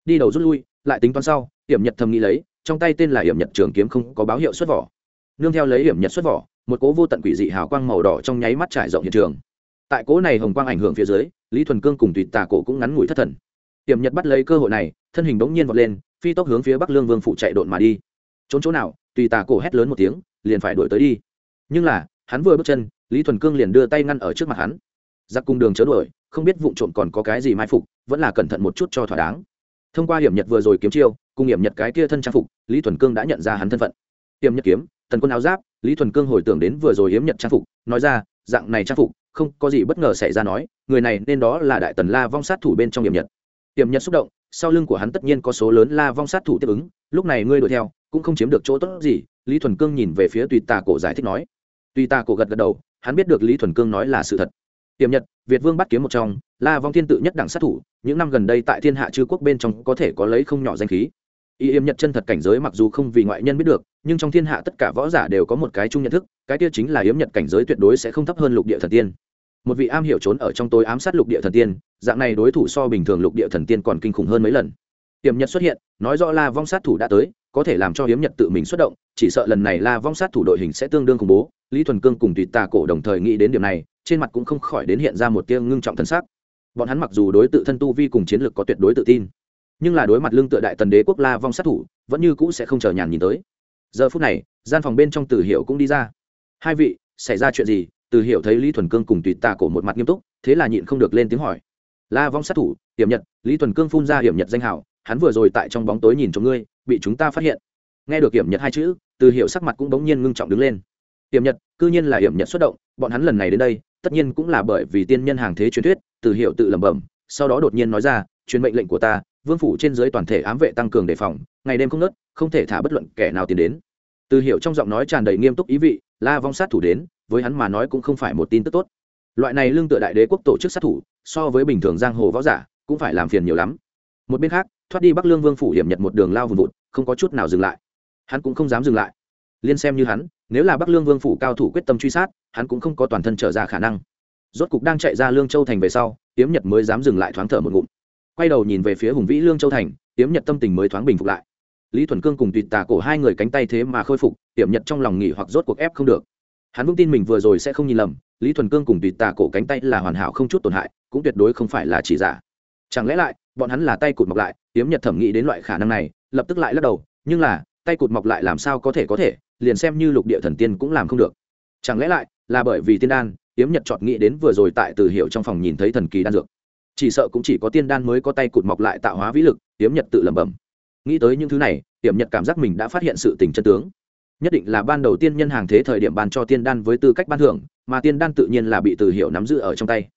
Đi đầu rút lui, lại tính toán sau, Tiềm nhật thầm nghĩ lấy, trong tay tên là hiểm nhật trường kiếm không có báo hiệu xuất vỏ. Nương theo lấy hiểm nhật xuất vỏ, một cố vô tận quỷ dị hào quang màu đỏ trong nháy mắt trải rộng hiện trường tại cố này hồng quang ảnh hưởng phía dưới, lý thuần cương cùng tùy tà cổ cũng ngắn ngủi thất thần. Tiềm nhật bắt lấy cơ hội này, thân hình bỗng nhiên vọt lên, phi tốc hướng phía bắc lương vương phụ chạy độn mà đi. Trốn chỗ nào? Tùy tà cổ hét lớn một tiếng, liền phải đuổi tới đi. Nhưng là, hắn vừa bước chân, lý thuần cương liền đưa tay ngăn ở trước mặt hắn. Giặc cung đường chớ đuổi, không biết vụ trộm còn có cái gì mai phục, vẫn là cẩn thận một chút cho thỏa đáng. Thông qua hiểm nhật vừa rồi kiếm chiêu, cùng hiểm nhật cái kia thân trang phục, lý thuần cương đã nhận ra hắn thân phận. Hiểm nhật kiếm, tần quân áo giáp, lý thuần cương hồi tưởng đến vừa rồi hiếm nhật trang phục, nói ra, dạng này trang phục không có gì bất ngờ xảy ra nói, người này nên đó là đại tần la vong sát thủ bên trong hiểm nhật. Hiểm nhật xúc động, sau lưng của hắn tất nhiên có số lớn la vong sát thủ tiếp ứng, lúc này ngươi đuổi theo, cũng không chiếm được chỗ tốt gì, lý thuần cương nhìn về phía tùy tà cổ giải thích nói. Tùy tà cổ gật gật đầu, hắn biết được lý thuần cương nói là sự thật. Tiềm nhật, việt vương bắt kiếm một trong, la vong thiên tự nhất đẳng sát thủ, những năm gần đây tại thiên hạ chư quốc bên trong có thể có lấy không nhỏ danh khí y yêm nhật chân thật cảnh giới mặc dù không vì ngoại nhân biết được, nhưng trong thiên hạ tất cả võ giả đều có một cái chung nhận thức, cái kia chính là yếm nhật cảnh giới tuyệt đối sẽ không thấp hơn lục địa thần tiên. Một vị am hiểu trốn ở trong tối ám sát lục địa thần tiên, dạng này đối thủ so bình thường lục địa thần tiên còn kinh khủng hơn mấy lần. Tiềm nhật xuất hiện, nói rõ la vong sát thủ đã tới, có thể làm cho hiếm nhật tự mình xuất động, chỉ sợ lần này la vong sát thủ đội hình sẽ tương đương khủng bố, lý thuần cương cùng tùy tà cổ đồng thời nghĩ đến điểm này, trên mặt cũng không khỏi đến hiện ra một tia ngưng trọng thân xác bọn hắn mặc dù đối tự thân tu vi cùng chiến lược có tuyệt đối tự tin nhưng là đối mặt lương tựa đại tần đế quốc la vong sát thủ, vẫn như cũ sẽ không chờ nhàn nhìn tới. Giờ phút này, gian phòng bên trong tử hiệu cũng đi ra. Hai vị, xảy ra chuyện gì? Từ hiệu thấy lý thuần cương cùng tùy tà cổ một mặt nghiêm túc, thế là nhịn không được lên tiếng hỏi. La vong sát thủ, hiểm nhật, lý thuần cương phun ra hiểm nhật danh hảo hắn vừa rồi tại trong bóng tối nhìn chúng ngươi, bị chúng ta phát hiện. Nghe được hiểm nhật hai chữ, từ hiệu sắc mặt cũng bỗng nhiên ngưng trọng đứng lên. Hiểm nhật, cư nhiên là hiểm nhật xuất động, bọn hắn lần này đến đây, tất nhiên cũng là bởi vì tiên nhân hàng thế truyền thuyết, từ hiệu tự lẩm bẩm, sau đó đột nhiên nói ra, truyền mệnh lệnh của ta vương phủ trên dưới toàn thể ám vệ tăng cường đề phòng, ngày đêm không nớt không thể thả bất luận kẻ nào tiến đến. Từ hiệu trong giọng nói tràn đầy nghiêm túc ý vị, la vong sát thủ đến, với hắn mà nói cũng không phải một tin tức tốt. Loại này lương tựa đại đế quốc tổ chức sát thủ, so với bình thường giang hồ võ giả, cũng phải làm phiền nhiều lắm. Một bên khác, thoát đi bắc lương vương phủ hiểm nhật một đường lao vùn vụt, không có chút nào dừng lại. Hắn cũng không dám dừng lại. Liên xem như hắn, nếu là bắc lương vương phủ cao thủ quyết tâm truy sát, hắn cũng không có toàn thân trở ra khả năng. Rốt cục đang chạy ra lương châu thành về sau hiếm nhật mới dám dừng lại thoáng thở một ngụm quay đầu nhìn về phía hùng vĩ lương châu thành, tiếm nhật tâm tình mới thoáng bình phục lại. Lý thuần cương cùng tùy tà cổ hai người cánh tay thế mà khôi phục tiệm nhật trong lòng nghỉ hoặc rốt cuộc ép không được. Hắn vững tin mình vừa rồi sẽ không nhìn lầm, lý thuần cương cùng tùy tà cổ cánh tay là hoàn hảo không chút tổn hại, cũng tuyệt đối không phải là chỉ giả. Chẳng lẽ lại, bọn hắn là tay cụt mọc lại, Tiếm nhật thẩm nghĩ đến loại khả năng này, lập tức lại lắc đầu, nhưng là, tay cụt mọc lại làm sao có thể có thể, liền xem như lục địa thần tiên cũng làm không được. Chẳng lẽ lại, là bởi vì tiên đan, Tiếm nhật chọn nghĩ đến vừa rồi tại từ hiệu trong phòng nhìn thấy thần kỳ đan dược chỉ sợ cũng chỉ có tiên đan mới có tay cụt mọc lại tạo hóa vĩ lực, tiếm nhật tự lẩm bẩm. Nghĩ tới những thứ này tiệm nhật cảm giác mình đã phát hiện sự tình chân tướng. Nhất định là ban đầu tiên nhân hàng thế thời điểm ban cho tiên đan với tư cách ban thưởng, mà tiên đan tự nhiên là bị từ hiệu nắm giữ ở trong tay.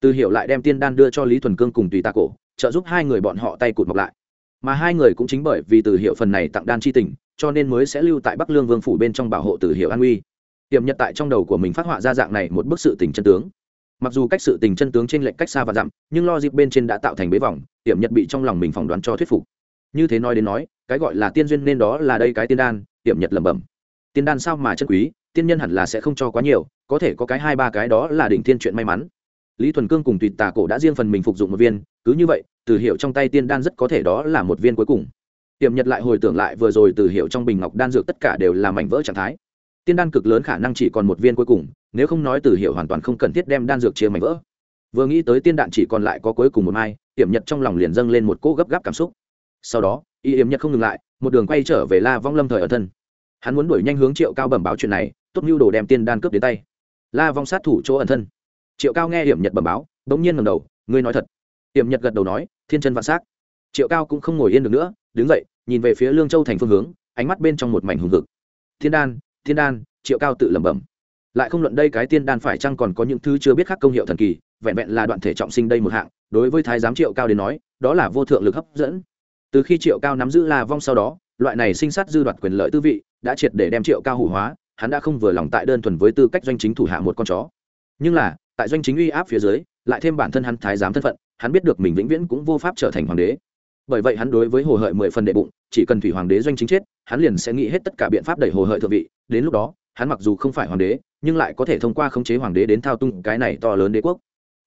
Từ hiệu lại đem tiên đan đưa cho lý thuần cương cùng tùy tạ cổ, trợ giúp hai người bọn họ tay cụt mọc lại. Mà hai người cũng chính bởi vì từ hiệu phần này tặng đan chi tình, cho nên mới sẽ lưu tại bắc lương vương phủ bên trong bảo hộ từ hiệu an uy tiệm nhật tại trong đầu của mình phát họa ra dạng này một bức sự tình chân tướng mặc dù cách sự tình chân tướng trên lệnh cách xa và dặm, nhưng lo dịp bên trên đã tạo thành bế vòng Tiệm nhật bị trong lòng mình phỏng đoán cho thuyết phục. Như thế nói đến nói, cái gọi là tiên duyên nên đó là đây cái tiên đan Tiệm nhật lẩm bẩm. Tiên đan sao mà chân quý, tiên nhân hẳn là sẽ không cho quá nhiều, có thể có cái hai ba cái đó là đỉnh thiên chuyện may mắn. Lý thuần cương cùng tùy tà cổ đã riêng phần mình phục dụng một viên, cứ như vậy, từ hiệu trong tay tiên đan rất có thể đó là một viên cuối cùng. Tiệm nhật lại hồi tưởng lại vừa rồi từ hiệu trong bình ngọc đan dược tất cả đều là mảnh vỡ trạng thái tiên đan cực lớn khả năng chỉ còn một viên cuối cùng, nếu không nói từ hiệu hoàn toàn không cần thiết đem đan dược chia mảnh vỡ. Vừa nghĩ tới tiên đạn chỉ còn lại có cuối cùng một mai hiểm nhật trong lòng liền dâng lên một cỗ gấp gáp cảm xúc. Sau đó, y yếm nhật không ngừng lại, một đường quay trở về la vong lâm thời ở thân. Hắn muốn đuổi nhanh hướng triệu cao bẩm báo chuyện này, tốt mưu đồ đem tiên đan cướp đến tay. La vong sát thủ chỗ ẩn thân. Triệu cao nghe hiểm nhật bẩm báo đ ỗ n g nhiên ngầm đầu, ngươi nói thật? Hiểm nhật gật đầu nói, thiên chân vạn s á c triệu cao cũng không ngồi yên được nữa, đứng dậy, nhìn về phía lương châu thành phương hướng, ánh mắt bên trong một mảnh hùng hực. Thiên đan thiên đan, triệu cao tự lẩm bẩm. Lại không luận đây cái tiên đan phải chăng còn có những thứ chưa biết khác công hiệu thần kỳ, vẹn vẹn là đoạn thể trọng sinh đây một hạng, đối với thái giám triệu cao đến nói, đó là vô thượng lực hấp dẫn. Từ khi triệu cao nắm giữ la vong sau đó, loại này sinh sát dư đoạt quyền lợi tư vị đã triệt để đem triệu cao hủ hóa, hắn đã không vừa lòng tại đơn thuần với tư cách doanh chính thủ hạ một con chó. Nhưng là, tại doanh chính uy áp phía dưới, lại thêm bản thân hắn thái giám thân phận, hắn biết được mình vĩnh viễn cũng vô pháp trở thành hoàng đế bởi vậy hắn đối với hồ hợi mười phần đệ bụng, chỉ cần thủy hoàng đế doanh chính chết, hắn liền sẽ nghĩ hết tất cả biện pháp đẩy hồ hợi thượng vị. Đến lúc đó, hắn mặc dù không phải hoàng đế, nhưng lại có thể thông qua khống chế hoàng đế đến thao tung cái này to lớn đế quốc.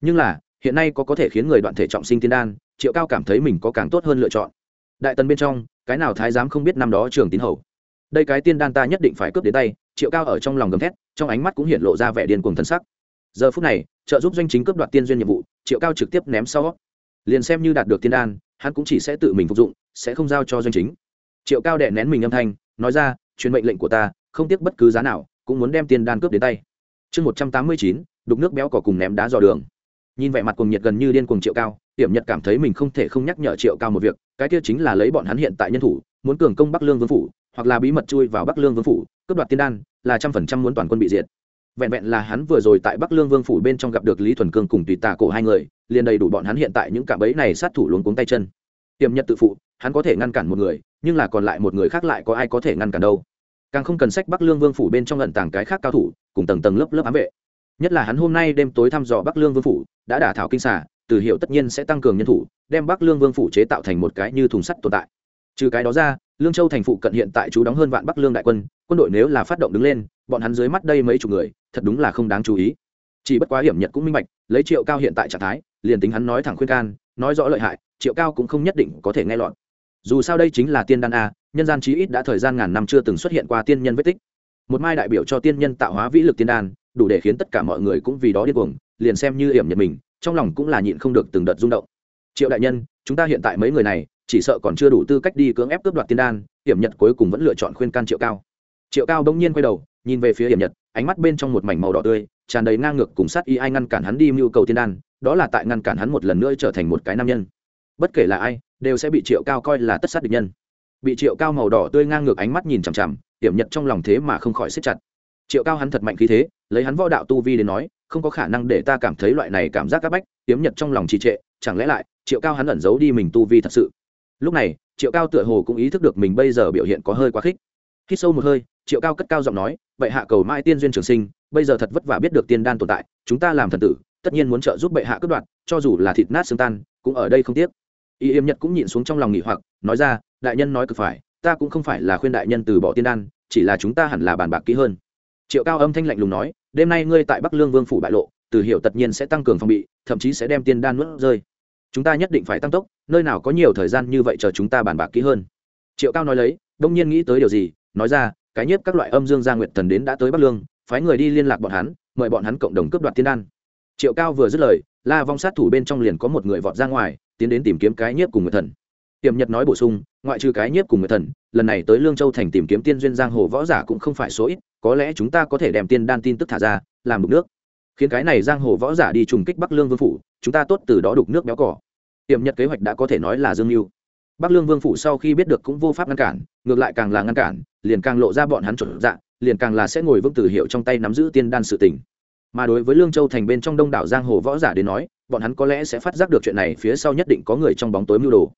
Nhưng là, hiện nay có có thể khiến người đoạn thể trọng sinh tiên đan, triệu cao cảm thấy mình có càng tốt hơn lựa chọn. Đại tần bên trong, cái nào thái giám không biết năm đó trường tín hầu. Đây cái tiên đan ta nhất định phải cướp đến tay, triệu cao ở trong lòng gầm thét, trong ánh mắt cũng hiện lộ ra vẻ điên cuồng thân sắc. Giờ phút này, trợ giúp doanh chính cướp đoạt tiên duyên nhiệm vụ, triệu cao trực tiếp ném sau liền xem như đạt được tiên đan, hắn cũng chỉ sẽ tự mình phục dụng, sẽ không giao cho doanh chính. Triệu cao đệ nén mình âm thanh, nói ra, truyền mệnh lệnh của ta, không tiếc bất cứ giá nào, cũng muốn đem tiên đan cướp đến tay. Chương một trăm tám mươi chín, đục nước béo cỏ cùng ném đá dò đường. Nhìn vẻ mặt cùng nhiệt gần như điên cuồng triệu cao hiểm nhật cảm thấy mình không thể không nhắc nhở triệu cao một việc, cái kia chính là lấy bọn hắn hiện tại nhân thủ, muốn cường công bắc lương vương phủ, hoặc là bí mật chui vào bắc lương vương phủ, cướp đoạt tiên đan, là trăm phần trăm muốn toàn quân bị diệt vẹn vẹn là hắn vừa rồi tại bắc lương vương phủ bên trong gặp được lý thuần cương cùng tùy tà cổ hai người, liền đầy đủ bọn hắn hiện tại những cả bẫy này sát thủ luống cuống tay chân. Tiềm nhật tự phụ, hắn có thể ngăn cản một người, nhưng là còn lại một người khác lại có ai có thể ngăn cản đâu. Càng không cần sách bắc lương vương phủ bên trong lận tàng cái khác cao thủ, cùng tầng tầng lớp lớp ám vệ. Nhất là hắn hôm nay đêm tối thăm dò bắc lương vương phủ, đã đả thảo kinh xả từ hiệu tất nhiên sẽ tăng cường nhân thủ, đem bắc lương vương phủ chế tạo thành một cái như thùng sắt tồn tại. Trừ cái đó ra, lương châu thành phụ cận hiện tại chú đóng hơn vạn bắc lương đại quân quân đội nếu là phát động đứng lên, bọn hắn dưới mắt đây mấy chục người thật đúng là không đáng chú ý. Chỉ bất quá hiểm nhật cũng minh bạch, lấy triệu cao hiện tại trạng thái, liền tính hắn nói thẳng khuyên can, nói rõ lợi hại, triệu cao cũng không nhất định có thể nghe lọt. Dù sao đây chính là tiên đan a, nhân gian chí ít đã thời gian ngàn năm chưa từng xuất hiện qua tiên nhân vết tích. Một mai đại biểu cho tiên nhân tạo hóa vĩ lực tiên đan, đủ để khiến tất cả mọi người cũng vì đó điên cuồng, liền xem như hiểm nhật mình, trong lòng cũng là nhịn không được từng đợt rung động. Triệu đại nhân, chúng ta hiện tại mấy người này, chỉ sợ còn chưa đủ tư cách đi cưỡng ép cướp đoạt tiên đan, hiểm nhật cuối cùng vẫn lựa chọn khuyên can triệu cao. Triệu cao bỗng nhiên quay đầu, nhìn về phía hiểm nhật ánh mắt bên trong một mảnh màu đỏ tươi, tràn đầy ngang ngược cùng sát y ai ngăn cản hắn đi mưu cầu tiên đan, đó là tại ngăn cản hắn một lần nữa trở thành một cái nam nhân. Bất kể là ai, đều sẽ bị triệu cao coi là tất sát địch nhân. Bị triệu cao màu đỏ tươi ngang ngược ánh mắt nhìn chằm chằm hiểm nhật trong lòng thế mà không khỏi xếp chặt. Triệu cao hắn thật mạnh khí thế, lấy hắn võ đạo tu vi đến nói, không có khả năng để ta cảm thấy loại này cảm giác áp bách hiểm nhật trong lòng trì trệ, chẳng lẽ lại, triệu cao hắn ẩn giấu đi mình tu vi thật sự? Lúc này, triệu cao tựa hồ cũng ý thức được mình bây giờ biểu hiện có hơi quá khích. Khi sâu một hơi triệu cao cất cao giọng nói, bệ hạ cầu mai tiên duyên trường sinh, bây giờ thật vất vả biết được tiên đan tồn tại, chúng ta làm thần tử, tất nhiên muốn trợ giúp bệ hạ cướp đoạt, cho dù là thịt nát xương tan, cũng ở đây không tiếc. Y yêm nhật cũng nhịn xuống trong lòng nghỉ hoặc, nói ra, đại nhân nói cực phải, ta cũng không phải là khuyên đại nhân từ bỏ tiên đan, chỉ là chúng ta hẳn là bàn bạc kỹ hơn. Triệu cao âm thanh lạnh lùng nói, đêm nay ngươi tại bắc lương vương phủ bại lộ, từ hiệu tất nhiên sẽ tăng cường phòng bị, thậm chí sẽ đem tiên đan nuốt rơi. Chúng ta nhất định phải tăng tốc, nơi nào có nhiều thời gian như vậy chờ chúng ta bàn bạc kỹ hơn. Triệu cao nói lấy, đông nhiên nghĩ tới điều gì, nói ra cái nhiếp các loại âm dương gia nguyệt thần đến đã tới bắc lương, phái người đi liên lạc bọn hắn, mời bọn hắn cộng đồng cướp đoạt tiên đan. Triệu cao vừa dứt lời, la vong sát thủ bên trong liền có một người vọt ra ngoài, tiến đến tìm kiếm cái nhiếp cùng nguyệt thần. Tiềm nhật nói bổ sung, ngoại trừ cái nhiếp cùng nguyệt thần, lần này tới lương châu thành tìm kiếm tiên duyên giang hồ võ giả cũng không phải số ít, có lẽ chúng ta có thể đem tiên đan tin tức thả ra, làm đục nước. Khiến cái này giang hồ võ giả đi trùng kích bắc lương vương phủ, chúng ta tốt từ đó đục nước béo cỏ. Tiềm nhật kế hoạch đã có thể nói là dương mưu. Bắc lương vương phủ sau khi biết được cũng vô pháp ngăn cản, ngược lại càng là ngăn cản liền càng lộ ra bọn hắn chuẩn dạ liền càng là sẽ ngồi vững từ hiệu trong tay nắm giữ tiên đan sự tình. Mà đối với lương châu thành bên trong đông đảo giang hồ võ giả đến nói, bọn hắn có lẽ sẽ phát giác được chuyện này phía sau nhất định có người trong bóng tối mưu đồ.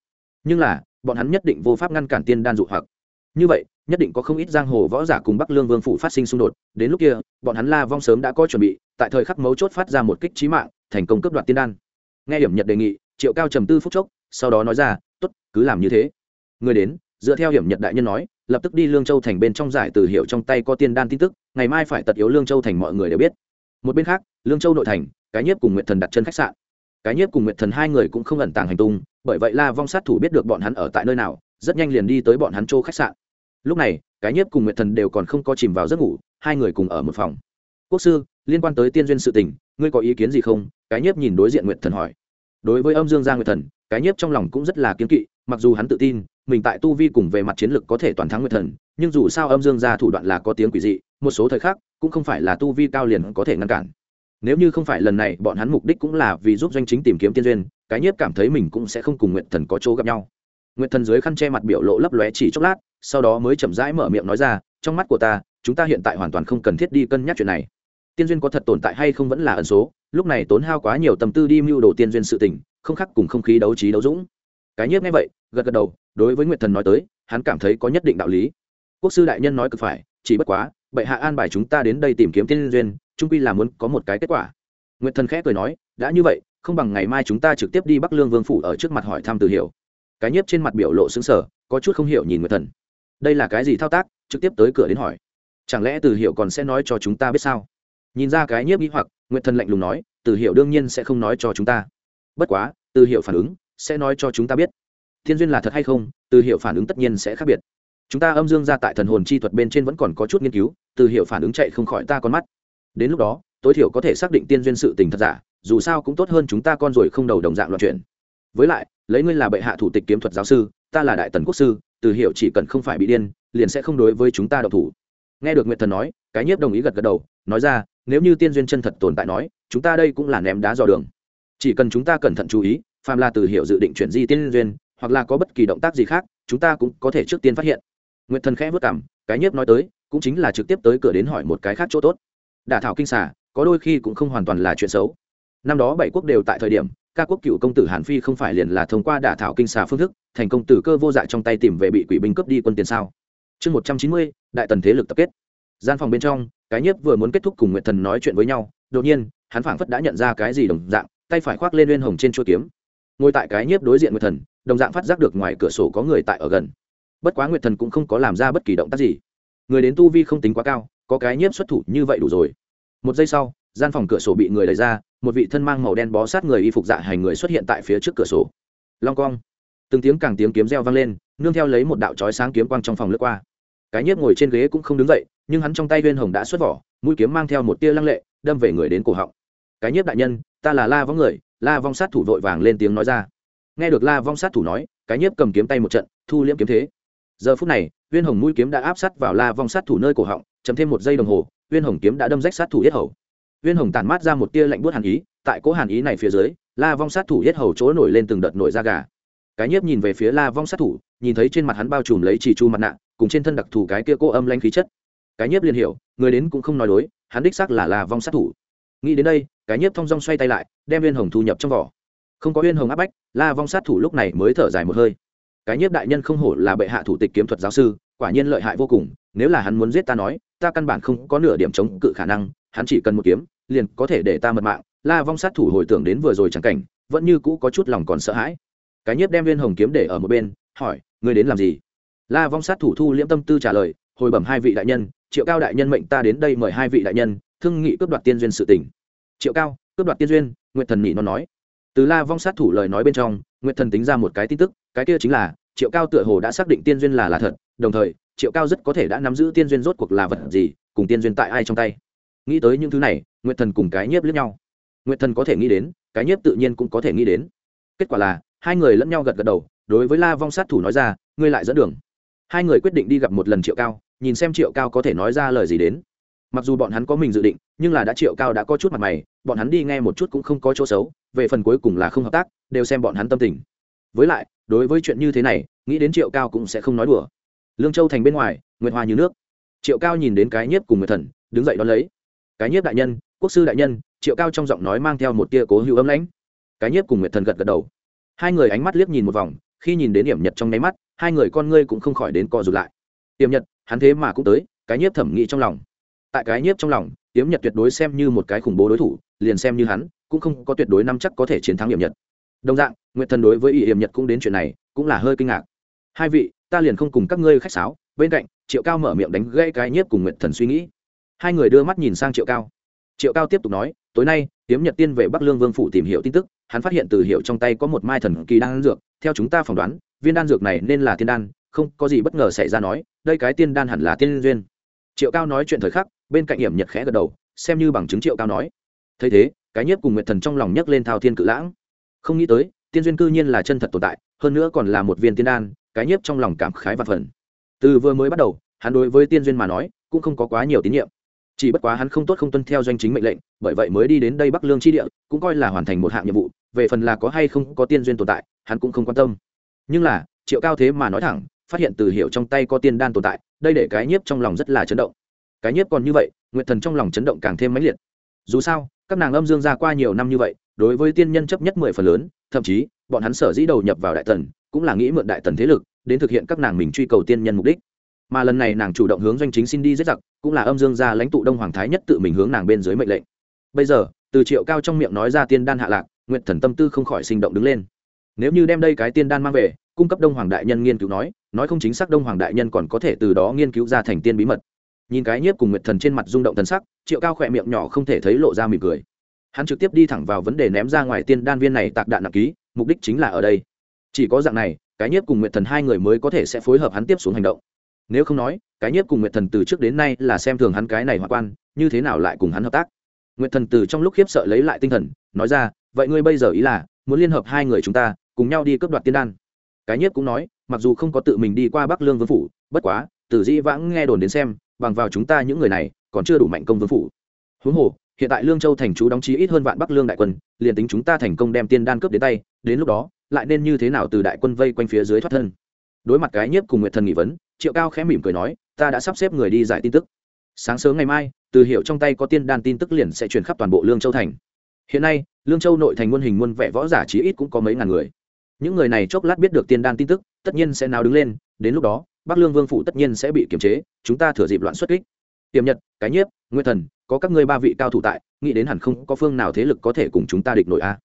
Nhưng là, bọn hắn nhất định vô pháp ngăn cản tiên đan dụ hoặc. Như vậy, nhất định có không ít giang hồ võ giả cùng bắc lương vương phủ phát sinh xung đột, đến lúc kia, bọn hắn la vong sớm đã có chuẩn bị, tại thời khắc mấu chốt phát ra một kích trí mạng, thành công cướp đoạt tiên đan. Nghe hiểm nhật đề nghị, triệu cao trầm tư phúc chốc, sau đó nói ra t ố t cứ làm như thế. Người đến, dựa theo hiểm nhật đại nhân nói lập tức đi lương châu thành bên trong giải từ hiệu trong tay có tiên đan tin tức, ngày mai phải tật yếu lương châu thành mọi người đều biết. Một bên khác, lương châu nội thành, cái nhiếp cùng nguyện thần đặt chân khách sạn. Cái nhiếp cùng nguyện thần hai người cũng không ẩn tàng hành tung, bởi vậy la vong sát thủ biết được bọn hắn ở tại nơi nào, rất nhanh liền đi tới bọn hắn châu khách sạn. Lúc này, cái nhiếp cùng nguyện thần đều còn không có chìm vào giấc ngủ, hai người cùng ở một phòng. Quốc sư, liên quan tới tiên duyên sự tình, ngươi có ý kiến gì không? Cái nhiếp nhìn đối diện nguyện thần hỏi. Đối với âm dương gia nguyệt thần, cái nhiếp trong lòng cũng rất là kiếm kỵ, mặc dù hắn tự tin mình tại tu vi cùng về mặt chiến lược có thể toàn thắng nguyệt thần, nhưng dù sao âm dương gia thủ đoạn là có tiếng quỷ dị, một số thời khắc, cũng không phải là tu vi cao liền có thể ngăn cản. Nếu như không phải lần này, bọn hắn mục đích cũng là vì giúp doanh chính tìm kiếm tiên duyên, cái nhiếp cảm thấy mình cũng sẽ không cùng nguyệt thần có chỗ gặp nhau. Nguyệt thần dưới khăn che mặt biểu lộ lấp lóe chỉ chốc lát, sau đó mới chậm rãi mở miệng nói ra, trong mắt của ta, chúng ta hiện tại hoàn toàn không cần thiết đi cân nhắc chuyện này. Tiên duyên có thật tồn tại hay không vẫn là ẩn số, lúc này tốn hao quá nhiều tâm tư đi mưu đồ tiên duyên sự tình, không khác cùng không khí đấu trí đấu dũng. Cái nhiếp nghe vậy, gật gật đầu đối với nguyệt thần nói tới, hắn cảm thấy có nhất định đạo lý. Quốc sư đại nhân nói cực phải, chỉ bất quá, bệ hạ an bài chúng ta đến đây tìm kiếm tiên duyên trung quy là muốn có một cái kết quả. Nguyệt thần khẽ cười nói, đã như vậy, không bằng ngày mai chúng ta trực tiếp đi bắc lương vương phủ ở trước mặt hỏi thăm từ hiểu. Cái nhiếp trên mặt biểu lộ xứng sở có chút không hiểu nhìn nguyệt thần. Đây là cái gì thao tác, trực tiếp tới cửa đến hỏi. Chẳng lẽ từ hiểu còn sẽ nói cho chúng ta biết sao? Nhìn ra cái nhiếp nghĩ hoặc, nguyệt thần lạnh lùng nói, từ hiểu đương nhiên sẽ không nói cho chúng ta. Bất quá, từ hiểu phản ứng, sẽ nói cho chúng ta biết thiên duyên là thật hay không, từ hiệu phản ứng tất nhiên sẽ khác biệt. Chúng ta âm dương ra tại thần hồn chi thuật bên trên vẫn còn có chút nghiên cứu, từ hiệu phản ứng chạy không khỏi ta con mắt. Đến lúc đó, tối thiểu có thể xác định tiên duyên sự tình thật giả, dù sao cũng tốt hơn chúng ta con rồi không đầu đồng dạng loạn chuyện. Với lại, lấy ngươi là bệ hạ thủ tịch kiếm thuật giáo sư, ta là đại tần quốc sư, từ hiệu chỉ cần không phải bị điên, liền sẽ không đối với chúng ta độc thủ. Nghe được nguyệt thần nói, cái nhiếp đồng ý gật gật đầu, nói ra, nếu như tiên duyên chân thật tồn tại nói, chúng ta đây cũng là ném đá dò đường. Chỉ cần chúng ta cẩn thận chú ý, phàm là từ hiệu dự định chuyển di tiên duyên hoặc là có bất kỳ động tác gì khác, chúng ta cũng có thể trước tiên phát hiện. Nguyệt thần khẽ vất cảm cái nhiếp nói tới, cũng chính là trực tiếp tới cửa đến hỏi một cái khác chỗ tốt. Đả thảo kinh xả có đôi khi cũng không hoàn toàn là chuyện xấu. Năm đó bảy quốc đều tại thời điểm, ca quốc cựu công tử hàn phi không phải liền là thông qua đả thảo kinh xà phương thức, thành công tử cơ vô dại trong tay tìm về bị quỷ binh cướp đi quân tiền sao? Chương một trăm chín mươi, đại tần thế lực tập kết. Gian phòng bên trong, cái nhiếp vừa muốn kết thúc cùng nguyệt thần nói chuyện với nhau, đột nhiên, hắn phảng phất đã nhận ra cái gì đồng dạng, tay phải khoác lên liên hồng trên chuôi kiếm ngồi tại cái nhiếp đối diện nguyệt thần, đồng dạng phát giác được ngoài cửa sổ có người tại ở gần. Bất quá nguyệt thần cũng không có làm ra bất kỳ động tác gì. Người đến tu vi không tính quá cao, có cái nhiếp xuất thủ như vậy đủ rồi. Một giây sau, gian phòng cửa sổ bị người đẩy ra, một vị thân mang màu đen bó sát người y phục dạ hành người xuất hiện tại phía trước cửa sổ. Long cong. Từng tiếng càng tiếng kiếm reo vang lên, nương theo lấy một đạo chói sáng kiếm quang trong phòng lướt qua. Cái nhiếp ngồi trên ghế cũng không đứng dậy, nhưng hắn trong tay viên hồng đã xuất vỏ, mũi kiếm mang theo một tia lăng lệ, đâm về người đến cổ họng. Cái nhiếp đại nhân ta là la vong người, la vong sát thủ vội vàng lên tiếng nói ra. Nghe được la vong sát thủ nói, cái nhiếp cầm kiếm tay một trận, thu liễm kiếm thế. Giờ phút này, viên hồng mũi kiếm đã áp sát vào la vong sát thủ nơi cổ họng chấm thêm một giây đồng hồ, viên hồng kiếm đã đâm rách sát thủ yết hầu. Viên hồng tản mát ra một tia lạnh buốt hàn ý, tại cố hàn ý này phía dưới, la vong sát thủ yết hầu chỗ nổi lên từng đợt nổi da gà. Cái nhiếp nhìn về phía la vong sát thủ, nhìn thấy trên mặt hắn bao trùm lấy chỉ chu mặt nạ, cùng trên thân đặc thù cái kia cô âm lanh khí chất. Cái nhiếp liền hiểu, người đến cũng không nói đối, hắn đích xác là la vong sát thủ nghĩ đến đây, cái nhiếp thong dong xoay tay lại, đem viên hồng thu nhập trong vỏ. Không có viên hồng áp bách, la vong sát thủ lúc này mới thở dài một hơi. Cái nhiếp đại nhân không hổ là bệ hạ thủ tịch kiếm thuật giáo sư, quả nhiên lợi hại vô cùng, nếu là hắn muốn giết ta nói, ta căn bản không có nửa điểm chống cự khả năng, hắn chỉ cần một kiếm, liền có thể để ta mật mạng. La vong sát thủ hồi tưởng đến vừa rồi chẳng cảnh, vẫn như cũ có chút lòng còn sợ hãi. Cái nhiếp đem viên hồng kiếm để ở một bên, hỏi, ngươi đến làm gì? La vong sát thủ thu liễm tâm tư trả lời, hồi bẩm hai vị đại nhân, triệu cao đại nhân mệnh ta đến đây mời hai vị đại nhân thương nghị cướp đoạt tiên duyên sự tỉnh triệu cao, cướp đoạt tiên duyên nguyện thần nhị nó nói. Từ la vong sát thủ lời nói bên trong nguyện thần tính ra một cái tin tức, cái kia chính là, triệu cao tựa hồ đã xác định tiên duyên là là thật, đồng thời, triệu cao rất có thể đã nắm giữ tiên duyên rốt cuộc là vật gì, cùng tiên duyên tại ai trong tay. Nghĩ tới những thứ này nguyện thần cùng cái nhiếp lẫn nhau. Nguyện thần có thể nghĩ đến, cái nhiếp tự nhiên cũng có thể nghĩ đến. Kết quả là, hai người lẫn nhau gật gật đầu, đối với la vong sát thủ nói ra, ngươi lại dẫn đường. Hai người quyết định đi gặp một lần triệu cao, nhìn xem triệu cao có thể nói ra lời gì đến mặc dù bọn hắn có mình dự định, nhưng là đã triệu cao đã có chút mặt mày, bọn hắn đi nghe một chút cũng không có chỗ xấu, về phần cuối cùng là không hợp tác, đều xem bọn hắn tâm tình. Với lại, đối với chuyện như thế này, nghĩ đến triệu cao cũng sẽ không nói đùa. Lương châu thành bên ngoài, nguyệt hoa như nước. Triệu cao nhìn đến cái nhiếp cùng người thần, đứng dậy đón lấy. Cái nhiếp đại nhân, quốc sư đại nhân, triệu cao trong giọng nói mang theo một tia cố hữu âm lãnh. Cái nhiếp cùng nguyệt thần gật gật đầu. Hai người ánh mắt liếc nhìn một vòng, khi nhìn đến điểm nhật trong nháy mắt, hai người con ngươi cũng không khỏi đến co rụt lại. Tiềm nhật, hắn thế mà cũng tới, cái nhiếp thẩm nghĩ trong lòng tại cái nhiếp trong lòng, yếm nhật tuyệt đối xem như một cái khủng bố đối thủ, liền xem như hắn, cũng không có tuyệt đối năm chắc có thể chiến thắng hiểm nhật. Đồng dạng nguyện thần đối với ý hiểm nhật cũng đến chuyện này, cũng là hơi kinh ngạc. Hai vị, ta liền không cùng các ngươi khách sáo, bên cạnh, triệu cao mở miệng đánh gây cái nhiếp cùng nguyện thần suy nghĩ. Hai người đưa mắt nhìn sang triệu cao. Triệu cao tiếp tục nói, tối nay, yếm nhật tiên về bắc lương vương phủ tìm hiểu tin tức, hắn phát hiện từ hiệu trong tay có một mai thần kỳ đan dược, theo chúng ta phỏng đoán, viên đan dược này nên là tiên đan, không có gì bất ngờ xảy ra nói, đây cái tiên đan hẳn là tiên duyên. Triệu cao nói chuyện thời khắc bên cạnh hiểm nhật khẽ gật đầu, xem như bằng chứng triệu cao nói. Thấy thế, cái nhiếp cùng nguyệt thần trong lòng nhấc lên thao thiên cự lãng. Không nghĩ tới, tiên duyên cư nhiên là chân thật tồn tại, hơn nữa còn là một viên tiên đan, cái nhiếp trong lòng cảm khái và phần từ vừa mới bắt đầu, hắn đối với tiên duyên mà nói, cũng không có quá nhiều tín nhiệm. Chỉ bất quá hắn không tốt không tuân theo doanh chính mệnh lệnh, bởi vậy mới đi đến đây bắc lương tri địa, cũng coi là hoàn thành một hạng nhiệm vụ, về phần là có hay không có tiên duyên tồn tại, hắn cũng không quan tâm. Nhưng là, triệu cao thế mà nói thẳng, phát hiện từ hiệu trong tay có tiên đan tồn tại, đây để cái nhiếp trong lòng rất là chấn động cái nhiếp còn như vậy nguyện thần trong lòng chấn động càng thêm mãnh liệt. Dù sao, các nàng âm dương ra qua nhiều năm như vậy, đối với tiên nhân chấp nhất mười phần lớn, thậm chí, bọn hắn sở dĩ đầu nhập vào đại tần, cũng là nghĩ mượn đại tần thế lực, đến thực hiện các nàng mình truy cầu tiên nhân mục đích. Mà lần này nàng chủ động hướng doanh chính xin đi giết giặc, cũng là âm dương gia lãnh tụ đông hoàng thái nhất tự mình hướng nàng bên dưới mệnh lệnh. Bây giờ, từ triệu cao trong miệng nói ra tiên đan hạ lạc nguyện thần tâm tư không khỏi sinh động đứng lên. Nếu như đem đây cái tiên đan mang về, cung cấp đông hoàng đại nhân nghiên cứu nói nói không chính xác đông hoàng đại nhân còn có thể từ đó nghiên cứu ra thành tiên bí mật nhìn cái nhiếp cùng nguyệt thần trên mặt rung động thần sắc, triệu cao khỏe miệng nhỏ không thể thấy lộ ra mỉm cười. Hắn trực tiếp đi thẳng vào vấn đề ném ra ngoài tiên đan viên này tạc đạn nặng ký, mục đích chính là ở đây. Chỉ có dạng này, cái nhiếp cùng nguyệt thần hai người mới có thể sẽ phối hợp hắn tiếp xuống hành động. Nếu không nói, cái nhiếp cùng nguyệt thần từ trước đến nay là xem thường hắn cái này hoa quan, như thế nào lại cùng hắn hợp tác? Nguyệt thần từ trong lúc khiếp sợ lấy lại tinh thần, nói ra, vậy ngươi bây giờ ý là, muốn liên hợp hai người chúng ta, cùng nhau đi cướp đoạt tiên đan? Cái nhiếp cũng nói, mặc dù không có tự mình đi qua bắc lương vương phủ, bất quá từ dĩ vãng nghe đồn đến xem bằng vào chúng ta những người này, còn chưa đủ mạnh công vương phủ. Huống hồ, hiện tại lương châu thành chú đóng chí ít hơn vạn bắc lương đại quân, liền tính chúng ta thành công đem tiên đan cướp đến tay, đến lúc đó, lại nên như thế nào từ đại quân vây quanh phía dưới thoát thân? Đối mặt cái nhiếp cùng nguyệt thần nghị vấn, triệu cao khẽ mỉm cười nói, ta đã sắp xếp người đi giải tin tức. Sáng sớm ngày mai, từ hiệu trong tay có tiên đan tin tức liền sẽ truyền khắp toàn bộ lương châu thành. Hiện nay, lương châu nội thành muôn hình muôn vẻ võ giả chí ít cũng có mấy ngàn người. Những người này chốc lát biết được tiên đan tin tức, tất nhiên sẽ nào đứng lên, đến lúc đó bắc lương vương phủ tất nhiên sẽ bị kiềm chế, chúng ta thừa dịp loạn xuất kích. Tiềm nhật, cái nhiếp, nguyên thần, có các ngươi ba vị cao thủ tại, nghĩ đến hẳn không có phương nào thế lực có thể cùng chúng ta địch nội a.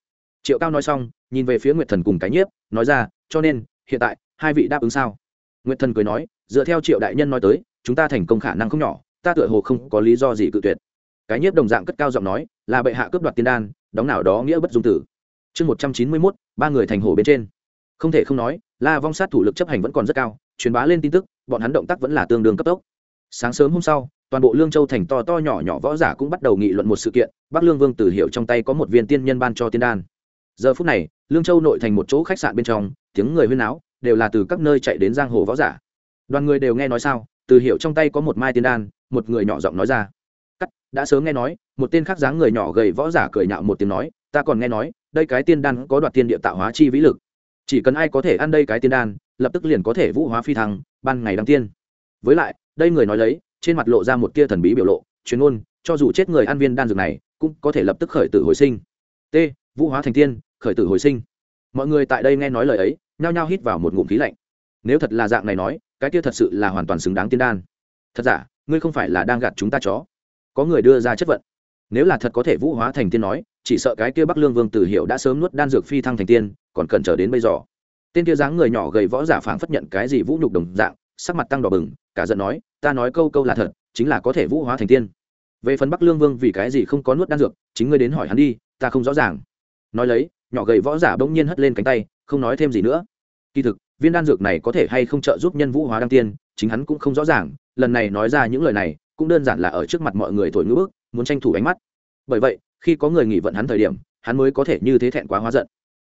Triệu cao nói xong, nhìn về phía nguyệt thần cùng cái nhiếp, nói ra, cho nên, hiện tại, hai vị đáp ứng sao? Nguyệt thần cười nói, dựa theo triệu đại nhân nói tới, chúng ta thành công khả năng không nhỏ, ta tựa hồ không có lý do gì cự tuyệt. Cái nhiếp đồng dạng cất cao giọng nói, là bệ hạ cướp đoạt tiên đan, đóng nào đó nghĩa bất dung tử. Chương một trăm chín mươi mốt, ba người thành hồ bên trên. Không thể không nói, la vong sát thủ lực chấp hành vẫn còn rất cao truyền bá lên tin tức, bọn hắn động tác vẫn là tương đương cấp tốc. Sáng sớm hôm sau, toàn bộ lương châu thành to to nhỏ nhỏ võ giả cũng bắt đầu nghị luận một sự kiện, bắc lương vương tử hiệu trong tay có một viên tiên nhân ban cho tiên đan. Giờ phút này, lương châu nội thành một chỗ khách sạn bên trong, tiếng người huyên náo đều là từ các nơi chạy đến giang hồ võ giả. Đoàn người đều nghe nói sao từ hiệu trong tay có một mai tiên đan, một người nhỏ giọng nói ra. Cắt, đã sớm nghe nói, một tên khác dáng người nhỏ gầy võ giả cười nhạo một tiếng nói, ta còn nghe nói, đây cái tiên đan có đoạt tiên địa tạo hóa chi vĩ lực. Chỉ cần ai có thể ăn đây cái tiên đan lập tức liền có thể vũ hóa phi thăng, ban ngày đăng tiên. Với lại, đây người nói lấy, trên mặt lộ ra một tia thần bí biểu lộ, chuyên ôn cho dù chết người ăn viên đan dược này, cũng có thể lập tức khởi tử hồi sinh. T, vũ hóa thành tiên, khởi tử hồi sinh. Mọi người tại đây nghe nói lời ấy, nhao nhao hít vào một ngụm khí lạnh. Nếu thật là dạng này nói, cái kia thật sự là hoàn toàn xứng đáng tiên đan. Thật giả, ngươi không phải là đang gạt chúng ta chó. Có người đưa ra chất vận. Nếu là thật có thể vũ hóa thành tiên nói, chỉ sợ cái kia bắc lương vương tử hiệu đã sớm nuốt đan dược phi thăng thành tiên, còn cần chờ đến bây giờ tên kia dáng người nhỏ gầy võ giả phảng phất nhận cái gì vũ nhục đồng dạng, sắc mặt tăng đỏ bừng, cả giận nói, ta nói câu câu là thật, chính là có thể vũ hóa thành tiên. Về phần bắc lương vương vì cái gì không có nuốt đan dược, chính ngươi đến hỏi hắn đi, ta không rõ ràng. Nói lấy, nhỏ gầy võ giả bỗng nhiên hất lên cánh tay, không nói thêm gì nữa. Kỳ thực, viên đan dược này có thể hay không trợ giúp nhân vũ hóa đăng tiên, chính hắn cũng không rõ ràng, lần này nói ra những lời này, cũng đơn giản là ở trước mặt mọi người thổi ngữ bức, muốn tranh thủ ánh mắt. Bởi vậy, khi có người nghỉ vận hắn thời điểm, hắn mới có thể như thế thẹn quá hóa giận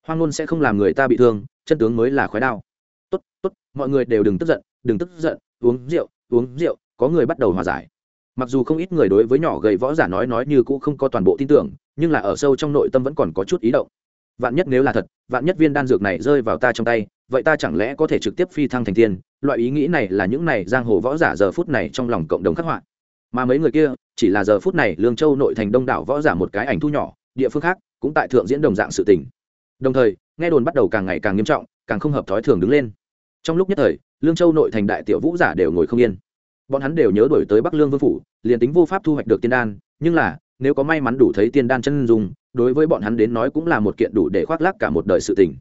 hoang ngôn sẽ không làm người ta bị thương, chân tướng mới là khói đao. Tốt tốt, mọi người đều đừng tức giận, đừng tức giận, uống rượu uống rượu, có người bắt đầu hòa giải. Mặc dù không ít người đối với nhỏ gầy võ giả nói nói như cũng không có toàn bộ tin tưởng, nhưng là ở sâu trong nội tâm vẫn còn có chút ý động. Vạn nhất nếu là thật, vạn nhất viên đan dược này rơi vào ta trong tay, vậy ta chẳng lẽ có thể trực tiếp phi thăng thành tiên? Loại ý nghĩ này là những này giang hồ võ giả giờ phút này trong lòng cộng đồng khắc họa. Mà mấy người kia, chỉ là giờ phút này lương châu nội thành đông đảo võ giả một cái ảnh thu nhỏ, địa phương khác, cũng tại thượng diễn đồng dạng sự tình đồng thời, nghe đồn bắt đầu càng ngày càng nghiêm trọng, càng không hợp thói thường đứng lên. Trong lúc nhất thời, lương châu nội thành đại tiểu vũ giả đều ngồi không yên. Bọn hắn đều nhớ đổi tới bắc lương vương phủ, liền tính vô pháp thu hoạch được tiên đan, nhưng là, nếu có may mắn đủ thấy tiên đan chân dùng đối với bọn hắn đến nói cũng là một kiện đủ để khoác lác cả một đời sự tình.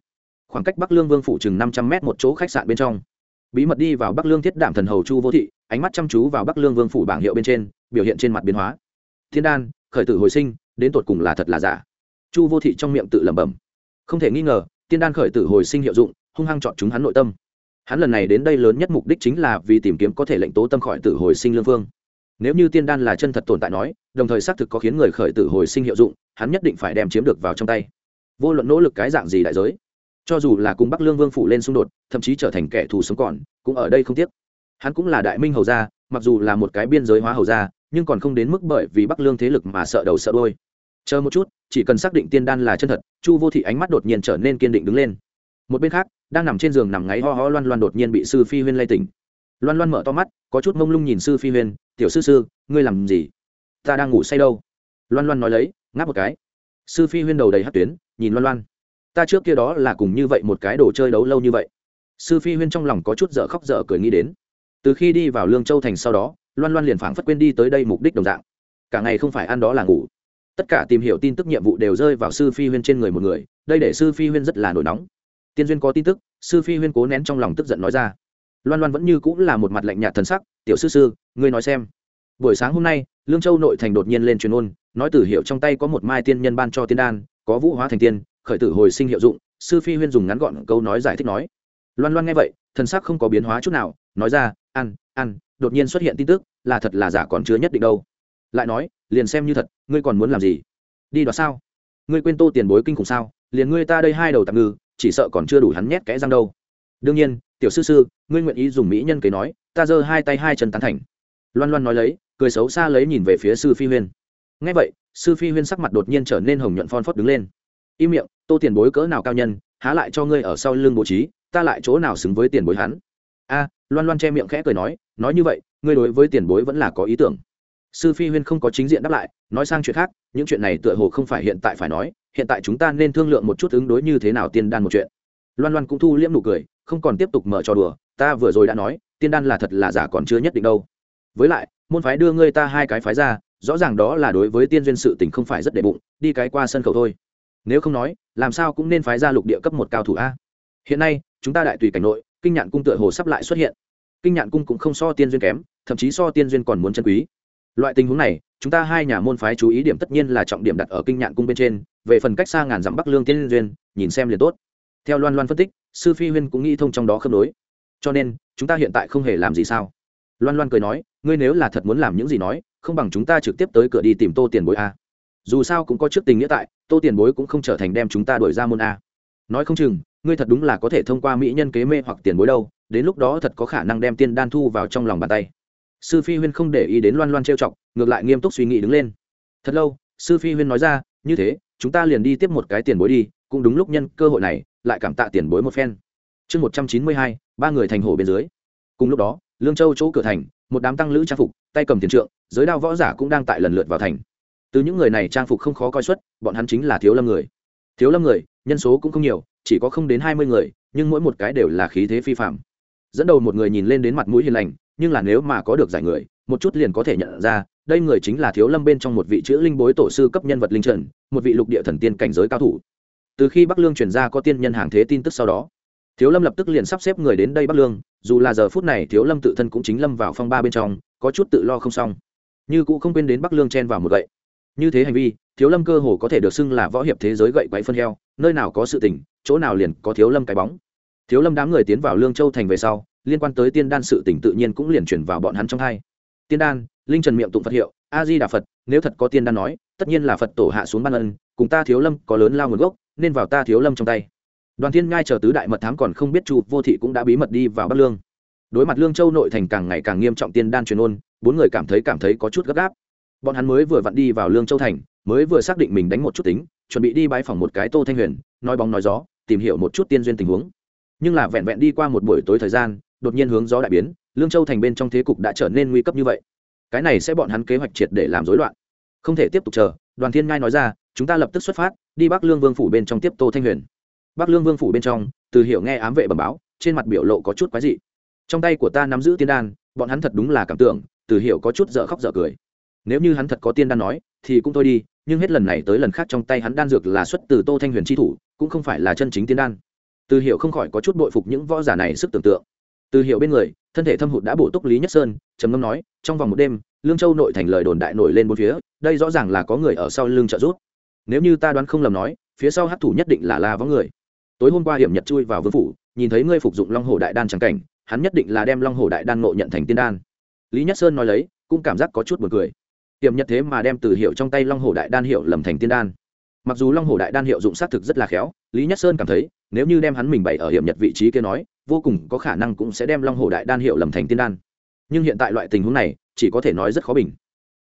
Khoảng cách bắc lương vương phủ chừng năm trăm mét một chỗ khách sạn bên trong. Bí mật đi vào bắc lương thiết đảm thần hầu chu vô thị, ánh mắt chăm chú vào bắc lương vương phủ bảng hiệu bên trên, biểu hiện trên mặt biến hóa. Thiên đan, khởi tử hồi sinh, đến tột cùng là thật là giả? Chu vô thị trong miệng tự lẩm bẩm không thể nghi ngờ, tiên đan khởi tử hồi sinh hiệu dụng, hung hăng chọn chúng hắn nội tâm. Hắn lần này đến đây lớn nhất mục đích chính là vì tìm kiếm có thể lệnh tố tâm khỏi tử hồi sinh lương phương nếu như tiên đan là chân thật tồn tại nói, đồng thời xác thực có khiến người khởi tử hồi sinh hiệu dụng, hắn nhất định phải đem chiếm được vào trong tay. Vô luận nỗ lực cái dạng gì đại giới, cho dù là cùng bắc lương vương phủ lên xung đột, thậm chí trở thành kẻ thù sống còn, cũng ở đây không tiếc. Hắn cũng là đại minh hầu gia, mặc dù là một cái biên giới hóa hầu gia, nhưng còn không đến mức bởi vì bắc lương thế lực mà sợ đầu sợ đôi chờ một chút chỉ cần xác định tiên đan là chân thật, chu vô thị ánh mắt đột nhiên trở nên kiên định đứng lên. Một bên khác, đang nằm trên giường nằm ngáy ho ho loan loan đột nhiên bị sư phi huyên lay tỉnh. Loan loan mở to mắt, có chút mông lung nhìn sư phi huyên, tiểu sư sư, ngươi làm gì? Ta đang ngủ say đâu. Loan loan nói lấy, ngáp một cái. Sư phi huyên đầu đầy hát tuyến, nhìn loan loan. Ta trước kia đó là cùng như vậy một cái đồ chơi đấu lâu như vậy. Sư phi huyên trong lòng có chút dở khóc dở cười nghĩ đến. Từ khi đi vào lương châu thành sau đó, loan loan liền phảng phất quên đi tới đây mục đích đồng dạng. Cả ngày không phải ăn đó là ngủ tất cả tìm hiểu tin tức nhiệm vụ đều rơi vào sư phi huyên trên người một người, đây để sư phi huyên rất là nổi nóng. Tiên duyên có tin tức, sư phi huyên cố nén trong lòng tức giận nói ra. Loan loan vẫn như cũng là một mặt lạnh nhạt thần sắc, tiểu sư sư, ngươi nói xem. Buổi sáng hôm nay, lương châu nội thành đột nhiên lên truyền ôn, nói tử hiệu trong tay có một mai tiên nhân ban cho tiên đan, có vũ hóa thành tiên, khởi tử hồi sinh hiệu dụng, sư phi huyên dùng ngắn gọn câu nói giải thích nói. Loan loan nghe vậy, thần sắc không có biến hóa chút nào, nói ra, ăn ăn, đột nhiên xuất hiện tin tức, là thật là giả còn chưa nhất định đâu lại nói, liền xem như thật, ngươi còn muốn làm gì? Đi đoạt sao? Ngươi quên tô tiền bối kinh khủng sao? Liền ngươi ta đây hai đầu tạm ngư, chỉ sợ còn chưa đủ hắn nhét kẽ răng đâu. Đương nhiên, tiểu sư sư, ngươi nguyện ý dùng mỹ nhân kế nói, ta giơ hai tay hai chân tán thành. Loan loan nói lấy, cười xấu xa lấy nhìn về phía sư phi huyên. Ngay vậy, sư phi huyên sắc mặt đột nhiên trở nên hồng nhuận phon phót đứng lên. Im miệng, tô tiền bối cỡ nào cao nhân, há lại cho ngươi ở sau lưng bố trí, ta lại chỗ nào xứng với tiền bối hắn? A, loan loan che miệng khẽ cười nói nói như vậy, ngươi đối với tiền bối vẫn là có ý tưởng sư phi huyên không có chính diện đáp lại, nói sang chuyện khác, những chuyện này tựa hồ không phải hiện tại phải nói, hiện tại chúng ta nên thương lượng một chút ứng đối như thế nào tiên đan một chuyện. Loan loan cũng thu liễm nụ cười, không còn tiếp tục mở trò đùa, ta vừa rồi đã nói, tiên đan là thật là giả còn chưa nhất định đâu. Với lại, môn phái đưa ngươi ta hai cái phái ra, rõ ràng đó là đối với tiên duyên sự tình không phải rất đệ bụng, đi cái qua sân khẩu thôi. Nếu không nói, làm sao cũng nên phái ra lục địa cấp một cao thủ a. Hiện nay, chúng ta đại tùy cảnh nội, kinh nhạn cung tựa hồ sắp lại xuất hiện. Kinh nhạn cung cũng không so tiên duyên kém, thậm chí so tiên duyên còn muốn chân quý loại tình huống này, chúng ta hai nhà môn phái chú ý điểm tất nhiên là trọng điểm đặt ở kinh nhạn cung bên trên, về phần cách xa ngàn dặm bắc lương tiên duyên, nhìn xem liền tốt. Theo loan loan phân tích, sư phi huyên cũng nghĩ thông trong đó khớp nối. Cho nên, chúng ta hiện tại không hề làm gì sao? Loan loan cười nói, ngươi nếu là thật muốn làm những gì nói, không bằng chúng ta trực tiếp tới cửa đi tìm tô tiền bối a. Dù sao cũng có trước tình nghĩa tại, tô tiền bối cũng không trở thành đem chúng ta đuổi ra môn a. Nói không chừng, ngươi thật đúng là có thể thông qua mỹ nhân kế mê hoặc tiền bối đâu, đến lúc đó thật có khả năng đem tiên đan thu vào trong lòng bàn tay sư phi huyên không để ý đến loan loan trêu chọc, ngược lại nghiêm túc suy nghĩ đứng lên. Thật lâu, sư phi huyên nói ra, như thế, chúng ta liền đi tiếp một cái tiền bối đi, cũng đúng lúc nhân cơ hội này, lại cảm tạ tiền bối một phen. Chương một trăm chín mươi hai, ba người thành hồ bên dưới. Cùng lúc đó, lương châu chỗ cửa thành, một đám tăng lữ trang phục, tay cầm tiền trượng, giới đao võ giả cũng đang tại lần lượt vào thành. Từ những người này trang phục không khó coi xuất, bọn hắn chính là thiếu lâm người. Thiếu lâm người, nhân số cũng không nhiều, chỉ có không đến hai mươi người, nhưng mỗi một cái đều là khí thế phi phạm dẫn đầu một người nhìn lên đến mặt mũi hiền lành, nhưng là nếu mà có được giải người, một chút liền có thể nhận ra, đây người chính là thiếu lâm bên trong một vị chữ linh bối tổ sư cấp nhân vật linh trần một vị lục địa thần tiên cảnh giới cao thủ. Từ khi bắc lương chuyển ra có tiên nhân hàng thế tin tức sau đó, thiếu lâm lập tức liền sắp xếp người đến đây bắc lương, dù là giờ phút này thiếu lâm tự thân cũng chính lâm vào phong ba bên trong, có chút tự lo không xong. Như cũng không quên đến bắc lương chen vào một gậy. Như thế hành vi, thiếu lâm cơ hồ có thể được xưng là võ hiệp thế giới gậy quậy phân heo, nơi nào có sự tình, chỗ nào liền có thiếu lâm cái bóng thiếu lâm đám người tiến vào lương châu thành về sau, liên quan tới tiên đan sự tỉnh tự nhiên cũng liền chuyển vào bọn hắn trong hai. Tiên đan, linh trần miệng tụng phật hiệu a di đà phật, nếu thật có tiên đan nói, tất nhiên là phật tổ hạ xuống ban ân, cùng ta thiếu lâm có lớn lao nguồn gốc, nên vào ta thiếu lâm trong tay. Đoàn thiên ngai chờ tứ đại mật thám còn không biết chu vô thị cũng đã bí mật đi vào bắc lương. Đối mặt lương châu nội thành càng ngày càng nghiêm trọng tiên đan truyền ôn, bốn người cảm thấy cảm thấy có chút gấp gáp. Bọn hắn mới vừa vặn đi vào lương châu thành, mới vừa xác định mình đánh một chút tính, chuẩn bị đi bãi phòng một cái tô thanh huyền, nói bóng nói gió, tìm hiểu một chút tiên duyên tình huống nhưng là vẹn vẹn đi qua một buổi tối thời gian, đột nhiên hướng gió đại biến, lương châu thành bên trong thế cục đã trở nên nguy cấp như vậy. Cái này sẽ bọn hắn kế hoạch triệt để làm rối loạn. Không thể tiếp tục chờ, đoàn thiên ngai nói ra, chúng ta lập tức xuất phát, đi bắc lương vương phủ bên trong tiếp tô thanh huyền. Bắc lương vương phủ bên trong, từ hiểu nghe ám vệ bẩm báo, trên mặt biểu lộ có chút quái dị. Trong tay của ta nắm giữ tiên đan, bọn hắn thật đúng là cảm tưởng, từ hiểu có chút dở khóc dở cười. Nếu như hắn thật có tiên đan nói, thì cũng thôi đi, nhưng hết lần này tới lần khác trong tay hắn đan dược là xuất từ tô thanh huyền tri thủ, cũng không phải là chân chính tiên đan từ hiểu không khỏi có chút bội phục những võ giả này sức tưởng tượng. Từ hiểu bên người, thân thể thâm hụt đã bổ túc lý nhất sơn, trầm ngâm nói, trong vòng một đêm, lương châu nội thành lời đồn đại nổi lên bốn phía, đây rõ ràng là có người ở sau lưng trợ giúp. Nếu như ta đoán không lầm nói, phía sau hát thủ nhất định là la võ người. Tối hôm qua hiểm nhật chui vào vương phủ, nhìn thấy ngươi phục dụng long hồ đại đan trắng cảnh, hắn nhất định là đem long hồ đại đan ngộ nhận thành tiên đan. Lý nhất sơn nói lấy, cũng cảm giác có chút buồn cười. Hiểm nhật thế mà đem từ hiệu trong tay long hồ đại đan hiệu lầm thành tiên đan. Mặc dù long hồ đại đan hiệu dụng xác thực rất là khéo, lý nhất sơn cảm thấy nếu như đem hắn mình bày ở hiểm nhật vị trí kia nói, vô cùng có khả năng cũng sẽ đem long hồ đại đan hiệu lầm thành tiên đan. Nhưng hiện tại loại tình huống này, chỉ có thể nói rất khó bình.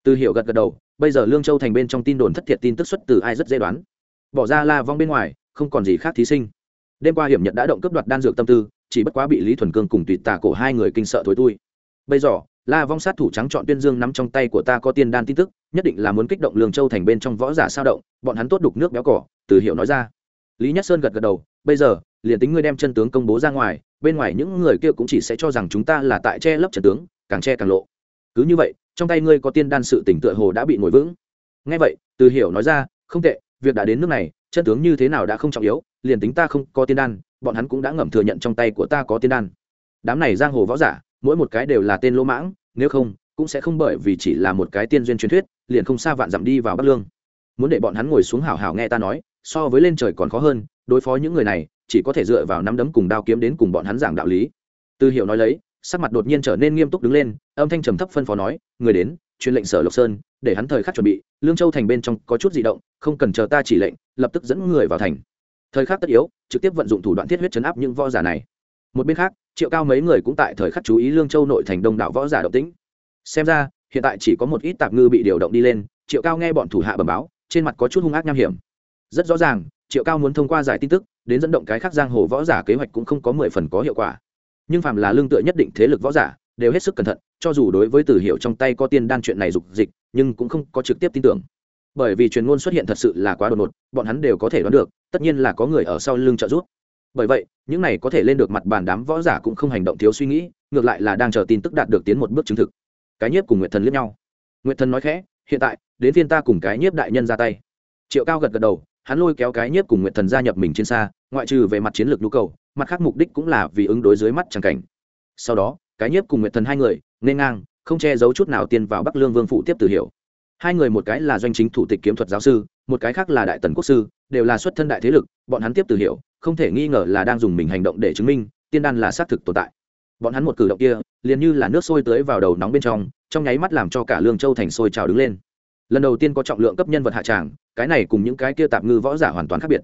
Từ hiệu gật gật đầu, bây giờ lương châu thành bên trong tin đồn thất thiệt tin tức xuất từ ai rất dễ đoán. Bỏ ra la vong bên ngoài, không còn gì khác thí sinh. Đêm qua hiểm nhật đã động cấp đoạt đan dược tâm tư, chỉ bất quá bị lý thuần cương cùng tùy tà cổ hai người kinh sợ thối tui bây giờ, la vong sát thủ trắng chọn tuyên dương nắm trong tay của ta có tiên đan tin tức, nhất định là muốn kích động lương châu thành bên trong võ giả sao động, bọn hắn tốt đục nước béo cỏ, từ hiệu nói ra lý nhất sơn gật gật đầu, bây giờ, liền tính ngươi đem chân tướng công bố ra ngoài, bên ngoài những người kia cũng chỉ sẽ cho rằng chúng ta là tại che lấp chân tướng, càng che càng lộ. Cứ như vậy, trong tay ngươi có tiên đan sự tỉnh tựa hồ đã bị ngồi vững. Ngay vậy, từ hiểu nói ra, không tệ, việc đã đến nước này, chân tướng như thế nào đã không trọng yếu, liền tính ta không có tiên đan, bọn hắn cũng đã ngầm thừa nhận trong tay của ta có tiên đan. Đám này giang hồ võ giả, mỗi một cái đều là tên lỗ mãng, nếu không, cũng sẽ không bởi vì chỉ là một cái tiên duyên truyền thuyết, liền không xa vạn dặm đi vào bắc lương. Muốn để bọn hắn ngồi xuống hảo hảo nghe ta nói so với lên trời còn khó hơn, đối phó những người này, chỉ có thể dựa vào nắm đấm cùng đao kiếm đến cùng bọn hắn giảng đạo lý. Tư hiệu nói lấy, sắc mặt đột nhiên trở nên nghiêm túc đứng lên, âm thanh trầm thấp phân phó nói, người đến, truyền lệnh sở lộc sơn, để hắn thời khắc chuẩn bị, lương châu thành bên trong có chút di động, không cần chờ ta chỉ lệnh, lập tức dẫn người vào thành. Thời khắc tất yếu, trực tiếp vận dụng thủ đoạn thiết huyết chấn áp những võ giả này. Một bên khác, triệu cao mấy người cũng tại thời khắc chú ý lương châu nội thành đông đảo võ giả động tĩnh. Xem ra, hiện tại chỉ có một ít tạp ngư bị điều động đi lên, triệu cao nghe bọn thủ hạ bẩm báo, trên mặt có chút hung ác nham hiểm rất rõ ràng, triệu cao muốn thông qua giải tin tức, đến dẫn động cái khác giang hồ võ giả kế hoạch cũng không có mười phần có hiệu quả. Nhưng phàm là lương tựa nhất định thế lực võ giả, đều hết sức cẩn thận, cho dù đối với tử hiệu trong tay có tiên đan chuyện này dục dịch, nhưng cũng không có trực tiếp tin tưởng. Bởi vì truyền ngôn xuất hiện thật sự là quá đột ngột, bọn hắn đều có thể đoán được, tất nhiên là có người ở sau lưng trợ giúp. Bởi vậy, những này có thể lên được mặt bàn đám võ giả cũng không hành động thiếu suy nghĩ, ngược lại là đang chờ tin tức đạt được tiến một bước chứng thực. Cái nhiếp cùng nguyệt thần liếc nhau. Nguyệt thần nói khẽ, hiện tại, đến phiên ta cùng cái nhiếp đại nhân ra tay. Triệu cao gật gật đầu hắn lôi kéo cái nhiếp cùng nguyện thần gia nhập mình trên xa, ngoại trừ về mặt chiến lược nhu cầu, mặt khác mục đích cũng là vì ứng đối dưới mắt tràng cảnh. Sau đó, cái nhiếp cùng nguyện thần hai người, nên ngang, không che giấu chút nào tiền vào bắc lương vương phụ tiếp từ hiểu. Hai người một cái là doanh chính thủ tịch kiếm thuật giáo sư, một cái khác là đại tần quốc sư, đều là xuất thân đại thế lực, bọn hắn tiếp từ hiểu, không thể nghi ngờ là đang dùng mình hành động để chứng minh, tiên đan là xác thực tồn tại. Bọn hắn một cử động kia, liền như là nước sôi tới vào đầu nóng bên trong trong nháy mắt làm cho cả lương châu thành sôi trào đứng lên lần đầu tiên có trọng lượng cấp nhân vật hạ tràng, cái này cùng những cái kia tạp ngư võ giả hoàn toàn khác biệt.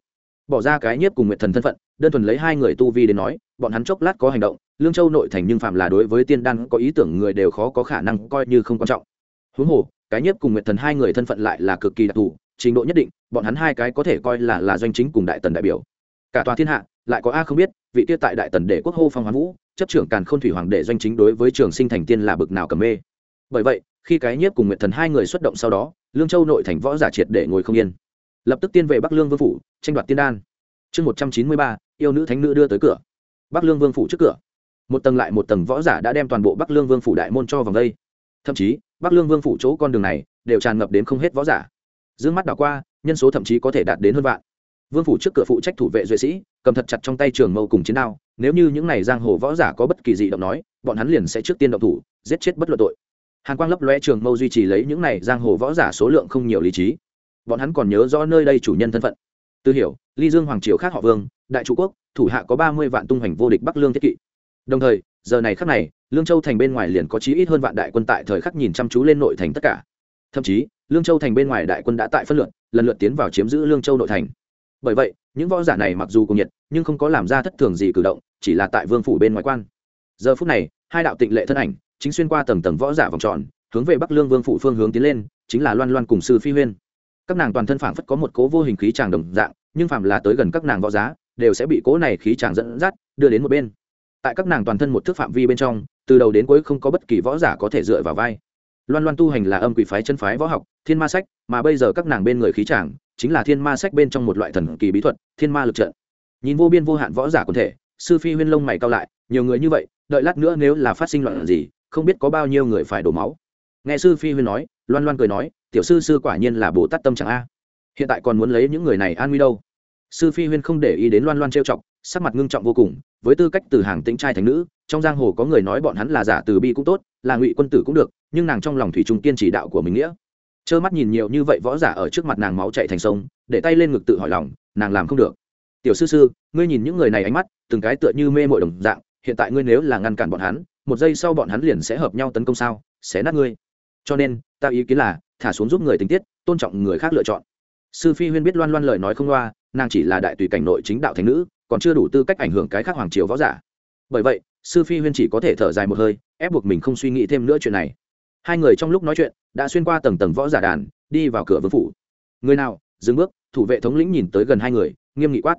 Bỏ ra cái nhiếp cùng nguyệt thần thân phận, đơn thuần lấy hai người tu vi đến nói, bọn hắn chốc lát có hành động, lương châu nội thành nhưng phạm là đối với tiên đan có ý tưởng người đều khó có khả năng coi như không quan trọng. Huống hồ, cái nhiếp cùng nguyệt thần hai người thân phận lại là cực kỳ đặc thù, trình độ nhất định, bọn hắn hai cái có thể coi là là doanh chính cùng đại tần đại biểu. Cả tòa thiên hạ, lại có a không biết, vị tiêu tại đại tần để quốc hô phong hoán vũ, chấp trưởng càn khôn thủy hoàng đệ doanh chính đối với trường sinh thành tiên là bực nào cầm mê. Bởi vậy khi cái nhiếp cùng nguyệt thần hai người xuất động sau đó, lương châu nội thành võ giả triệt để ngồi không yên. Lập tức tiên về bắc lương vương phủ, tranh đoạt tiên đan. Chương một trăm chín mươi ba, yêu nữ thánh nữ đưa tới cửa. Bắc lương vương phủ trước cửa. Một tầng lại một tầng võ giả đã đem toàn bộ bắc lương vương phủ đại môn cho vòng đây. Thậm chí, bắc lương vương phủ chỗ con đường này đều tràn ngập đến không hết võ giả. D ư ơ n g mắt đảo qua, nhân số thậm chí có thể đạt đến hơn vạn. Vương phủ trước cửa phụ trách thủ vệ duệ sĩ, cầm thật chặt trong tay trường mâu cùng chiến đao. Nếu như những n à y giang hồ võ giả có bất kỳ gì động nói, bọn hắn liền sẽ trước tiên động thủ, giết chết bất luận tội hàn quang lấp lóe trường mâu duy trì lấy những này giang hồ võ giả số lượng không nhiều lý trí. Bọn hắn còn nhớ rõ nơi đây chủ nhân thân phận. Tư hiểu, ly dương hoàng triều khác họ vương, đại trụ quốc, thủ hạ có ba mươi vạn tung hoành vô địch bắc lương thiết kỵ. Đồng thời, giờ này khắc này, lương châu thành bên ngoài liền có chí ít hơn vạn đại quân tại thời khắc nhìn chăm chú lên nội thành tất cả. Thậm chí, lương châu thành bên ngoài đại quân đã tại phân lượt lần lượt tiến vào chiếm giữ lương châu nội thành. Bởi vậy, những võ giả này mặc dù cùng nhiệt, nhưng không có làm ra thất thường gì cử động, chỉ là tại vương phủ bên ngoài quan. Giờ phút này, hai đạo tịnh lệ thân ảnh chính xuyên qua tầng tầng võ giả vòng tròn, hướng về bắc lương vương phụ phương hướng tiến lên, chính là loan loan cùng sư phi huyên. Các nàng toàn thân phảng phất có một cố vô hình khí tràng đồng dạng, nhưng phàm là tới gần các nàng võ giá, đều sẽ bị cố này khí tràng dẫn dắt, đưa đến một bên. Tại các nàng toàn thân một thước phạm vi bên trong, từ đầu đến cuối không có bất kỳ võ giả có thể dựa vào vai. Loan loan tu hành là âm quỷ phái chân phái võ học, thiên ma sách, mà bây giờ các nàng bên người khí tràng chính là thiên ma sách bên trong một loại thần kỳ bí thuật, thiên ma lực trận. Nhìn vô biên vô hạn võ giả quần thể, sư phi huyên lông mày cao lại, nhiều người như vậy, đợi lát nữa nếu là phát sinh loạn gì không biết có bao nhiêu người phải đổ máu. Nghe sư phi huyên nói, loan loan cười nói, tiểu sư sư quả nhiên là bồ tát tâm trạng a. Hiện tại còn muốn lấy những người này an nguy đâu? Sư phi huyên không để ý đến loan loan trêu chọc, sắc mặt ngưng trọng vô cùng, với tư cách từ hàng tĩnh trai thành nữ, trong giang hồ có người nói bọn hắn là giả từ bi cũng tốt, là ngụy quân tử cũng được, nhưng nàng trong lòng thủy trung kiên chỉ đạo của mình nghĩa. Trơ mắt nhìn nhiều như vậy võ giả ở trước mặt nàng máu chạy thành sông, để tay lên ngực tự hỏi lòng, nàng làm không được. Tiểu sư sư, ngươi nhìn những người này ánh mắt, từng cái tựa như mê mội đồng dạng, hiện tại ngươi nếu là ngăn cản bọn hắn một giây sau bọn hắn liền sẽ hợp nhau tấn công sao sẽ nát ngươi. Cho nên, ta ý kiến là, thả xuống giúp người tình tiết, tôn trọng người khác lựa chọn. Sư phi huyên biết loan loan lời nói không loa, nàng chỉ là đại tùy cảnh nội chính đạo thành nữ, còn chưa đủ tư cách ảnh hưởng cái khác hoàng triều võ giả. Bởi vậy, sư phi huyên chỉ có thể thở dài một hơi, ép buộc mình không suy nghĩ thêm nữa chuyện này. Hai người trong lúc nói chuyện, đã xuyên qua tầng tầng võ giả đàn, đi vào cửa vương phủ. Người nào, dừng bước, thủ vệ thống lĩnh nhìn tới gần hai người, nghiêm nghị quát.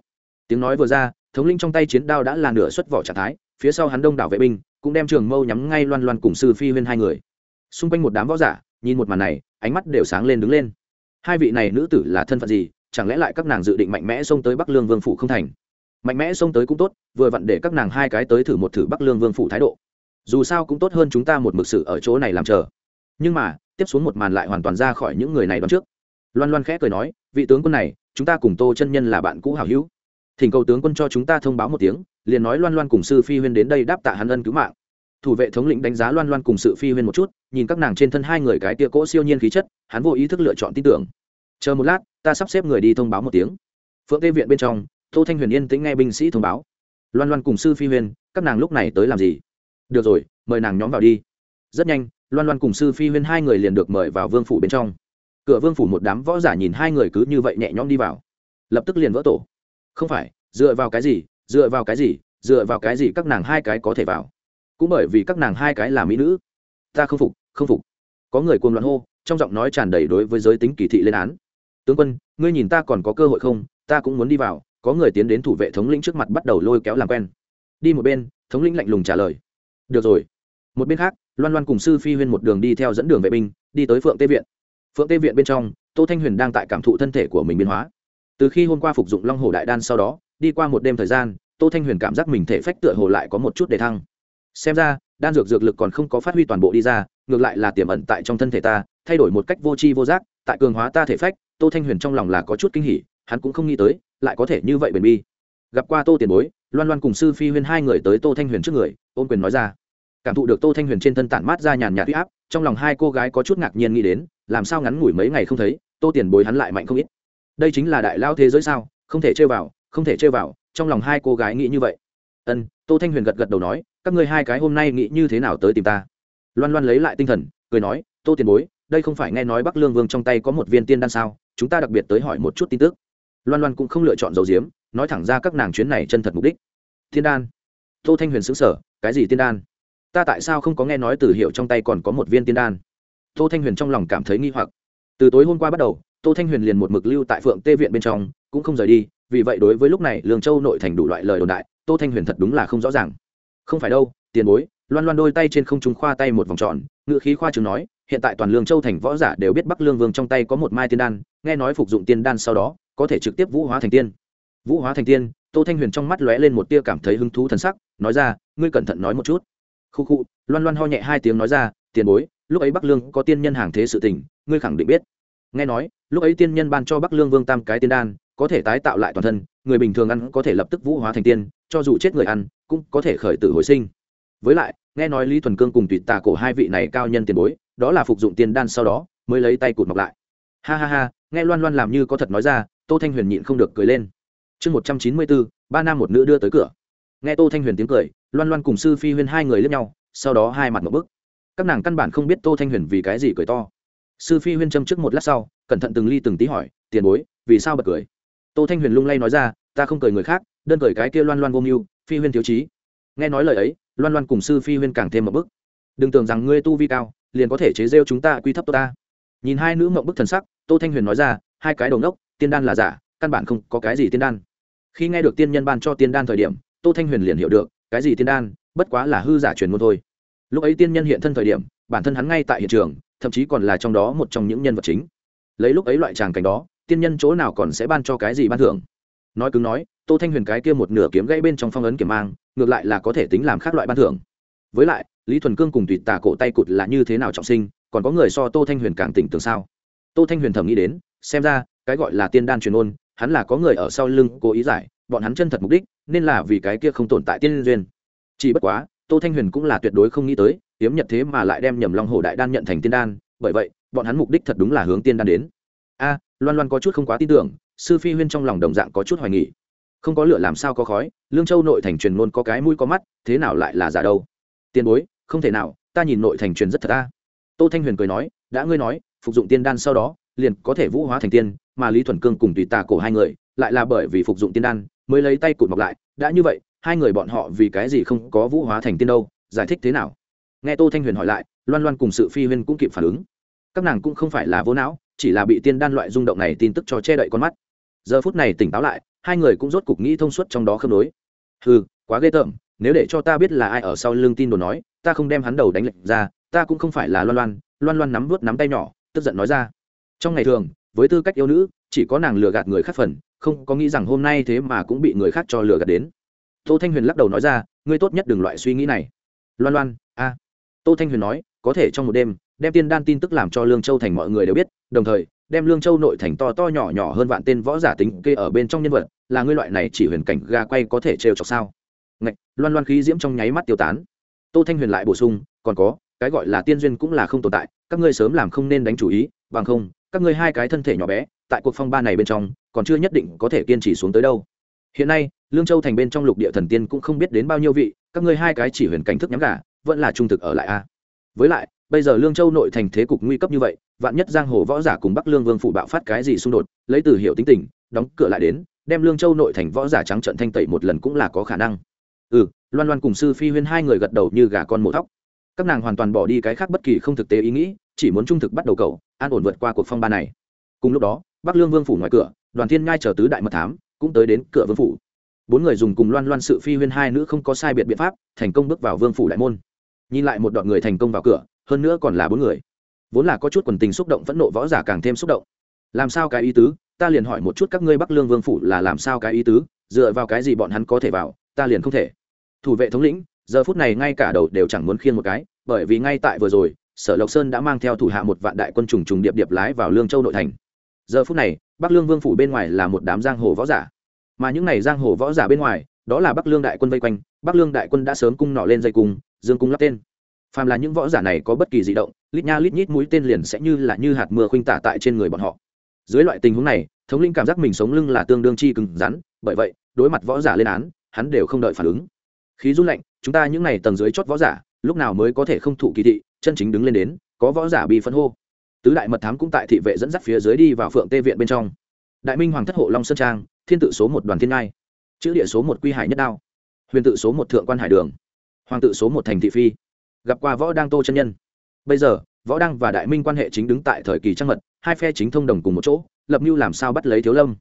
Tiếng nói vừa ra, thống lĩnh trong tay chiến đao đã là nửa xuất vỏ trạng thái, phía sau hắn đông đảo vệ binh cũng đem trường mâu nhắm ngay loan loan cùng sư phi huyên hai người. Xung quanh một đám võ giả, nhìn một màn này, ánh mắt đều sáng lên đứng lên. Hai vị này nữ tử là thân phận gì? Chẳng lẽ lại các nàng dự định mạnh mẽ xông tới bắc lương vương phủ không thành? Mạnh mẽ xông tới cũng tốt, vừa vặn để các nàng hai cái tới thử một thử bắc lương vương phủ thái độ. Dù sao cũng tốt hơn chúng ta một mực sự ở chỗ này làm chờ. Nhưng mà, tiếp xuống một màn lại hoàn toàn ra khỏi những người này đón trước. Loan loan khẽ cười nói, vị tướng quân này, chúng ta cùng tô chân nhân là bạn cũ hảo hữu. Thỉnh cầu tướng quân cho chúng ta thông báo một tiếng liền nói loan loan cùng sư phi huyên đến đây đáp tạ hắn ân cứu mạng. Thủ vệ thống lĩnh đánh giá loan loan cùng sự phi huyên một chút, nhìn các nàng trên thân hai người cái tia cỗ siêu nhiên khí chất, hắn vô ý thức lựa chọn tin tưởng. Chờ một lát, ta sắp xếp người đi thông báo một tiếng. Phượng tê viện bên trong, tô thanh huyền yên tĩnh nghe binh sĩ thông báo. Loan loan cùng sư phi huyên, các nàng lúc này tới làm gì? Được rồi, mời nàng nhóm vào đi. Rất nhanh, loan loan cùng sư phi huyên hai người liền được mời vào vương phủ bên trong. Cửa vương phủ một đám võ giả nhìn hai người cứ như vậy nhẹ nhõm đi vào. Lập tức liền vỡ tổ. Không phải, dựa vào cái gì dựa vào cái gì, dựa vào cái gì các nàng hai cái có thể vào? Cũng bởi vì các nàng hai cái là mỹ nữ. Ta không phục không phục. Có người cuồng loạn hô, trong giọng nói tràn đầy đối với giới tính kỳ thị lên án. Tướng quân, ngươi nhìn ta còn có cơ hội không? Ta cũng muốn đi vào. Có người tiến đến thủ vệ thống lĩnh trước mặt bắt đầu lôi kéo làm quen. Đi một bên, thống lĩnh lạnh lùng trả lời. Được rồi. Một bên khác, loan loan cùng sư phi huyên một đường đi theo dẫn đường vệ binh, đi tới phượng tê viện. Phượng tê viện bên trong, tô thanh huyền đang tại cảm thụ thân thể của mình biến hóa. Từ khi hôm qua phục dụng long hồ đại đan sau đó đi qua một đêm thời gian, tô thanh huyền cảm giác mình thể phách tựa hồ lại có một chút để thăng. Xem ra, đan dược dược lực còn không có phát huy toàn bộ đi ra, ngược lại là tiềm ẩn tại trong thân thể ta, thay đổi một cách vô tri vô giác, tại cường hóa ta thể phách, tô thanh huyền trong lòng là có chút kinh hỉ, hắn cũng không nghĩ tới, lại có thể như vậy bền bi. Gặp qua tô tiền bối, loan loan cùng sư phi huyên hai người tới tô thanh huyền trước người, ôn quyền nói ra. Cảm thụ được tô thanh huyền trên thân tản mát ra nhàn nhạt huy áp, trong lòng hai cô gái có chút ngạc nhiên nghĩ đến, làm sao ngắn ngủi mấy ngày không thấy, tô tiền bối hắn lại mạnh không ít. Đây chính là đại lao thế giới sao, không thể chơi vào không thể chơi vào, trong lòng hai cô gái nghĩ như vậy. Ân, tô thanh huyền gật gật đầu nói, các ngươi hai cái hôm nay nghĩ như thế nào tới tìm ta? Loan loan lấy lại tinh thần, cười nói, tô tiền bối, đây không phải nghe nói bắc lương vương trong tay có một viên tiên đan sao? Chúng ta đặc biệt tới hỏi một chút tin tức. Loan loan cũng không lựa chọn dầu diếm nói thẳng ra các nàng chuyến này chân thật mục đích. Tiên đan. Tô thanh huyền xứng sở cái gì tiên đan? Ta tại sao không có nghe nói từ hiệu trong tay còn có một viên tiên đan? Tô thanh huyền trong lòng cảm thấy nghi hoặc. Từ tối hôm qua bắt đầu, tô thanh huyền liền một mực lưu tại phượng tê viện bên trong, cũng không rời đi vì vậy đối với lúc này lương châu nội thành đủ loại lời đồn đại tô thanh huyền thật đúng là không rõ ràng không phải đâu tiền bối loan loan đôi tay trên không trung khoa tay một vòng tròn ngự khí khoa chứng nói hiện tại toàn lương châu thành võ giả đều biết bắc lương vương trong tay có một mai tiên đan nghe nói phục dụng tiên đan sau đó có thể trực tiếp vũ hóa thành tiên vũ hóa thành tiên tô thanh huyền trong mắt lóe lên một tia cảm thấy hứng thú thần sắc nói ra ngươi cẩn thận nói một chút khu khu loan loan ho nhẹ hai tiếng nói ra tiền bối lúc ấy bắc lương có tiên nhân hàng thế sự tình ngươi khẳng định biết nghe nói lúc ấy tiên nhân ban cho bắc lương vương tam cái tiên đan có thể tái tạo lại toàn thân, người bình thường ăn có thể lập tức vũ hóa thành tiên, cho dù chết người ăn, cũng có thể khởi tử hồi sinh. Với lại, nghe nói lý thuần cương cùng tùy tà cổ hai vị này cao nhân tiền bối, đó là phục dụng tiên đan sau đó, mới lấy tay cụt mọc lại. Ha ha ha, nghe loan loan làm như có thật nói ra, tô thanh huyền nhịn không được cười lên. Chương một trăm chín mươi bốn, ba nam một nữ đưa tới cửa. Nghe tô thanh huyền tiếng cười, loan loan cùng sư phi huyên hai người lướt nhau, sau đó hai mặt một bức các nàng căn bản không biết tô thanh huyền vì cái gì cười to. Sư phi huyên châm trước một lát sau, cẩn thận từng ly từng tí hỏi, tiền bối, vì sao bật cười? Tô thanh huyền lung lay nói ra, ta không cười người khác, đơn cười cái kia loan loan vô mưu, phi huyên thiếu trí. nghe nói lời ấy, loan loan cùng sư phi huyên càng thêm một bức. Đừng tưởng rằng ngươi tu vi cao, liền có thể chế rêu chúng ta quy thấp tốt ta. Nhìn hai nữ mộng bức thần sắc, tô thanh huyền nói ra, hai cái đầu ngốc tiên đan là giả, căn bản không có cái gì tiên đan. Khi nghe được tiên nhân ban cho tiên đan thời điểm, tô thanh huyền liền hiểu được, cái gì tiên đan, bất quá là hư giả truyền ngôn thôi. Lúc ấy tiên nhân hiện thân thời điểm, bản thân hắn ngay tại hiện trường, thậm chí còn là trong đó một trong những nhân vật chính. Lấy lúc ấy loại tràng cảnh đó tiên nhân chỗ nào còn sẽ ban cho cái gì ban thưởng? Nói cứng nói, tô thanh huyền cái kia một nửa kiếm gãy bên trong phong ấn kiểm mang, ngược lại là có thể tính làm khác loại ban thưởng. Với lại, lý thuần cương cùng tùy tà cổ tay cụt là như thế nào trọng sinh, còn có người so tô thanh huyền càng tỉnh tường sao? Tô thanh huyền thầm nghĩ đến, xem ra, cái gọi là tiên đan truyền ôn, hắn là có người ở sau lưng cố ý giải, bọn hắn chân thật mục đích, nên là vì cái kia không tồn tại tiên duyên. Chỉ bất quá, tô thanh huyền cũng là tuyệt đối không nghĩ tới hiếm nhật thế mà lại đem nhầm long hồ đại đan nhận thành tiên đan, bởi vậy, bọn hắn mục đích thật đúng là hướng tiên đan đến. A loan loan có chút không quá tin tưởng, sư phi huyên trong lòng đồng dạng có chút hoài nghỉ không có lửa làm sao có khói, lương châu nội thành truyền ngôn có cái mũi có mắt, thế nào lại là giả đâu? Tiền bối, không thể nào, ta nhìn nội thành truyền rất thật ta tô thanh huyền cười nói, đã ngươi nói, phục dụng tiên đan sau đó, liền có thể vũ hóa thành tiên, mà lý thuần cương cùng tùy tà cổ hai người, lại là bởi vì phục dụng tiên đan, mới lấy tay cụt mọc lại, đã như vậy, hai người bọn họ vì cái gì không có vũ hóa thành tiên đâu, giải thích thế nào? Nghe tô thanh huyền hỏi lại, loan loan cùng sự phi huyên cũng kịp phản ứng. Các nàng cũng không phải là vô não chỉ là bị tiên đan loại rung động này tin tức cho che đậy con mắt. Giờ phút này tỉnh táo lại, hai người cũng rốt cục nghĩ thông suốt trong đó khớp nối. Ừ quá ghê tởm, nếu để cho ta biết là ai ở sau lưng tin đồn nói, ta không đem hắn đầu đánh lệnh ra, ta cũng không phải là loan loan loan loan nắm vớt nắm tay nhỏ, tức giận nói ra. Trong ngày thường, với tư cách yêu nữ, chỉ có nàng lừa gạt người khác phần, không có nghĩ rằng hôm nay thế mà cũng bị người khác cho lừa gạt đến. Tô thanh huyền lắc đầu nói ra, ngươi tốt nhất đừng loại suy nghĩ này. Loan loan, a. Tô thanh huyền nói, có thể trong một đêm, đem tiên đan tin tức làm cho lương châu thành mọi người đều biết đồng thời, đem lương châu nội thành to to nhỏ nhỏ hơn vạn tên võ giả tính kê ở bên trong nhân vật, là ngươi loại này chỉ huyền cảnh ga quay có thể trêu chọc sao? Ngạch, loan loan khí diễm trong nháy mắt tiêu tán. Tô thanh huyền lại bổ sung, còn có, cái gọi là tiên duyên cũng là không tồn tại, các ngươi sớm làm không nên đánh chủ ý, bằng không, các ngươi hai cái thân thể nhỏ bé, tại cuộc phong ba này bên trong, còn chưa nhất định có thể kiên trì xuống tới đâu. Hiện nay, lương châu thành bên trong lục địa thần tiên cũng không biết đến bao nhiêu vị, các ngươi hai cái chỉ huyền cảnh thức nhắm gà, vẫn là trung thực ở lại a. Với lại, bây giờ lương châu nội thành thế cục nguy cấp như vậy vạn nhất giang hồ võ giả cùng bắc lương vương phụ bạo phát cái gì xung đột, lấy từ hiệu tính tình, đóng cửa lại đến, đem lương châu nội thành võ giả trắng trận thanh tẩy một lần cũng là có khả năng. Ừ loan loan cùng sư phi huyên hai người gật đầu như gà con mổ thóc. Các nàng hoàn toàn bỏ đi cái khác bất kỳ không thực tế ý nghĩ, chỉ muốn trung thực bắt đầu cầu, an ổn vượt qua cuộc phong ba này. Cùng lúc đó, bắc lương vương phủ ngoài cửa, đoàn thiên ngai chờ tứ đại mật thám cũng tới đến cửa vương phủ. Bốn người dùng cùng loan loan sự phi huyên hai nữ không có sai biệt biện pháp, thành công bước vào vương phủ đại môn. Nhìn lại một đoạn người thành công vào cửa, hơn nữa còn là bốn người vốn là có chút quần tình xúc động phẫn nộ võ giả càng thêm xúc động. Làm sao cái ý tứ? Ta liền hỏi một chút các ngươi bắc lương vương phủ là làm sao cái ý tứ? Dựa vào cái gì bọn hắn có thể vào? Ta liền không thể. Thủ vệ thống lĩnh, giờ phút này ngay cả đầu đều chẳng muốn khiên một cái, bởi vì ngay tại vừa rồi, sở lộc sơn đã mang theo thủ hạ một vạn đại quân trùng trùng điệp điệp lái vào lương châu nội thành. Giờ phút này, bắc lương vương phủ bên ngoài là một đám giang hồ võ giả. Mà những n à y giang hồ võ giả bên ngoài, đó là bắc lương đại quân vây quanh. Bắc lương đại quân đã sớm cung nọ lên dây cung, dương cung lắp tên. Phàm là những võ giả này có bất kỳ di động lít nha lít nhít mũi tên liền sẽ như là như hạt mưa khuynh tả tại trên người bọn họ. Dưới loại tình huống này, thống linh cảm giác mình sống lưng là tương đương chi cứng rắn, bởi vậy, đối mặt võ giả lên án, hắn đều không đợi phản ứng. Khí run lạnh, chúng ta những n à y tầng dưới chót võ giả, lúc nào mới có thể không thụ kỳ thị, chân chính đứng lên đến, có võ giả bị phân hô. Tứ đại mật thám cũng tại thị vệ dẫn dắt phía dưới đi vào phượng tê viện bên trong. Đại minh hoàng thất hộ long sơn trang, thiên tự số một đoàn thiên ngai. Chữ địa số một quy hải nhất đao. Huyền tự số một thượng quan hải đường. Hoàng tự số một thành thị phi. Gặp qua võ đang tô chân nhân bây giờ, võ đăng và đại minh quan hệ chính đứng tại thời kỳ trăng mật, hai phe chính thông đồng cùng một chỗ, lập mưu làm sao bắt lấy thiếu lâm?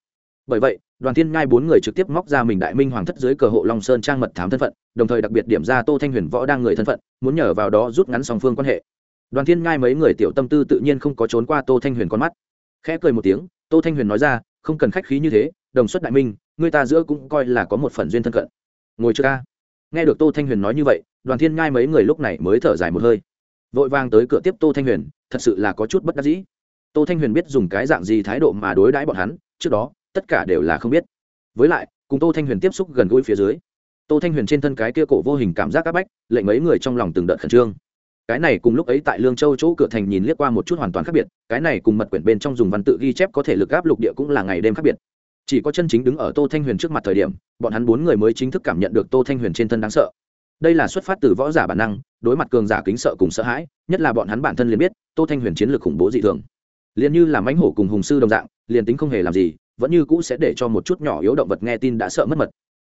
Bởi vậy, đoàn thiên ngai bốn người trực tiếp móc ra mình đại minh hoàng thất dưới cờ hộ long sơn trang mật thám thân phận, đồng thời đặc biệt điểm ra tô thanh huyền võ đang người thân phận, muốn nhờ vào đó rút ngắn song phương quan hệ. Đoàn thiên ngai mấy người tiểu tâm tư tự nhiên không có trốn qua tô thanh huyền con mắt. Khẽ cười một tiếng, tô thanh huyền nói ra, không cần khách khí như thế, đồng xuất đại minh, người ta giữa cũng coi là có một phần duyên thân cận. Ngồi chưa ca. Nghe được tô thanh huyền nói như vậy, đoàn thiên ngai mấy người lúc này mới thở dài một hơi vội vàng tới cửa tiếp tô thanh huyền, thật sự là có chút bất đắc dĩ. Tô thanh huyền biết dùng cái dạng gì thái độ mà đối đãi bọn hắn, trước đó, tất cả đều là không biết. Với lại, cùng tô thanh huyền tiếp xúc gần gũi phía dưới, tô thanh huyền trên thân cái kia cổ vô hình cảm giác áp bách, lệnh mấy người trong lòng từng đợt khẩn trương. Cái này cùng lúc ấy tại lương châu chỗ cửa thành nhìn liếc qua một chút hoàn toàn khác biệt, cái này cùng mật quyển bên trong dùng văn tự ghi chép có thể lực áp lục địa cũng là ngày đêm khác biệt. Chỉ có chân chính đứng ở tô thanh huyền trước mặt thời điểm, bọn hắn bốn người mới chính thức cảm nhận được tô thanh huyền trên thân đáng sợ đây là xuất phát từ võ giả bản năng, đối mặt cường giả kính sợ cùng sợ hãi, nhất là bọn hắn bản thân liền biết, tô thanh huyền chiến lược khủng bố dị thường. Liền như là mãnh hổ cùng hùng sư đồng dạng, liền tính không hề làm gì, vẫn như cũ sẽ để cho một chút nhỏ yếu động vật nghe tin đã sợ mất mật.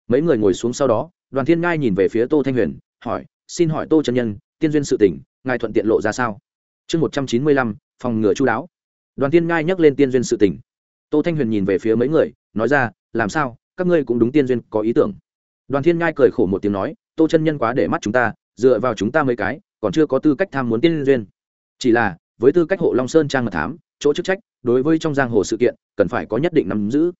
Mấy người ngồi xuống sau đó, đoàn thiên ngai nhìn về phía tô thanh huyền, hỏi, xin hỏi tô chân nhân, tiên duyên sự tỉnh ngài thuận tiện lộ ra sao? Chương một trăm chín mươi lăm, phòng ngừa chú đáo. Đoàn thiên ngai nhắc lên tiên duyên sự tỉnh tô thanh huyền nhìn về phía mấy người, nói ra, làm sao? Các ngươi cũng đúng tiên duyên, có ý tưởng. Đoàn thiên ngai cười khổ một tiếng nói tô chân nhân quá để mắt chúng ta, dựa vào chúng ta mấy cái, còn chưa có tư cách tham muốn tiên duyên. Chỉ là, với tư cách hộ long sơn trang mật thám, chỗ chức trách, đối với trong giang hồ sự kiện, cần phải có nhất định nắm giữ.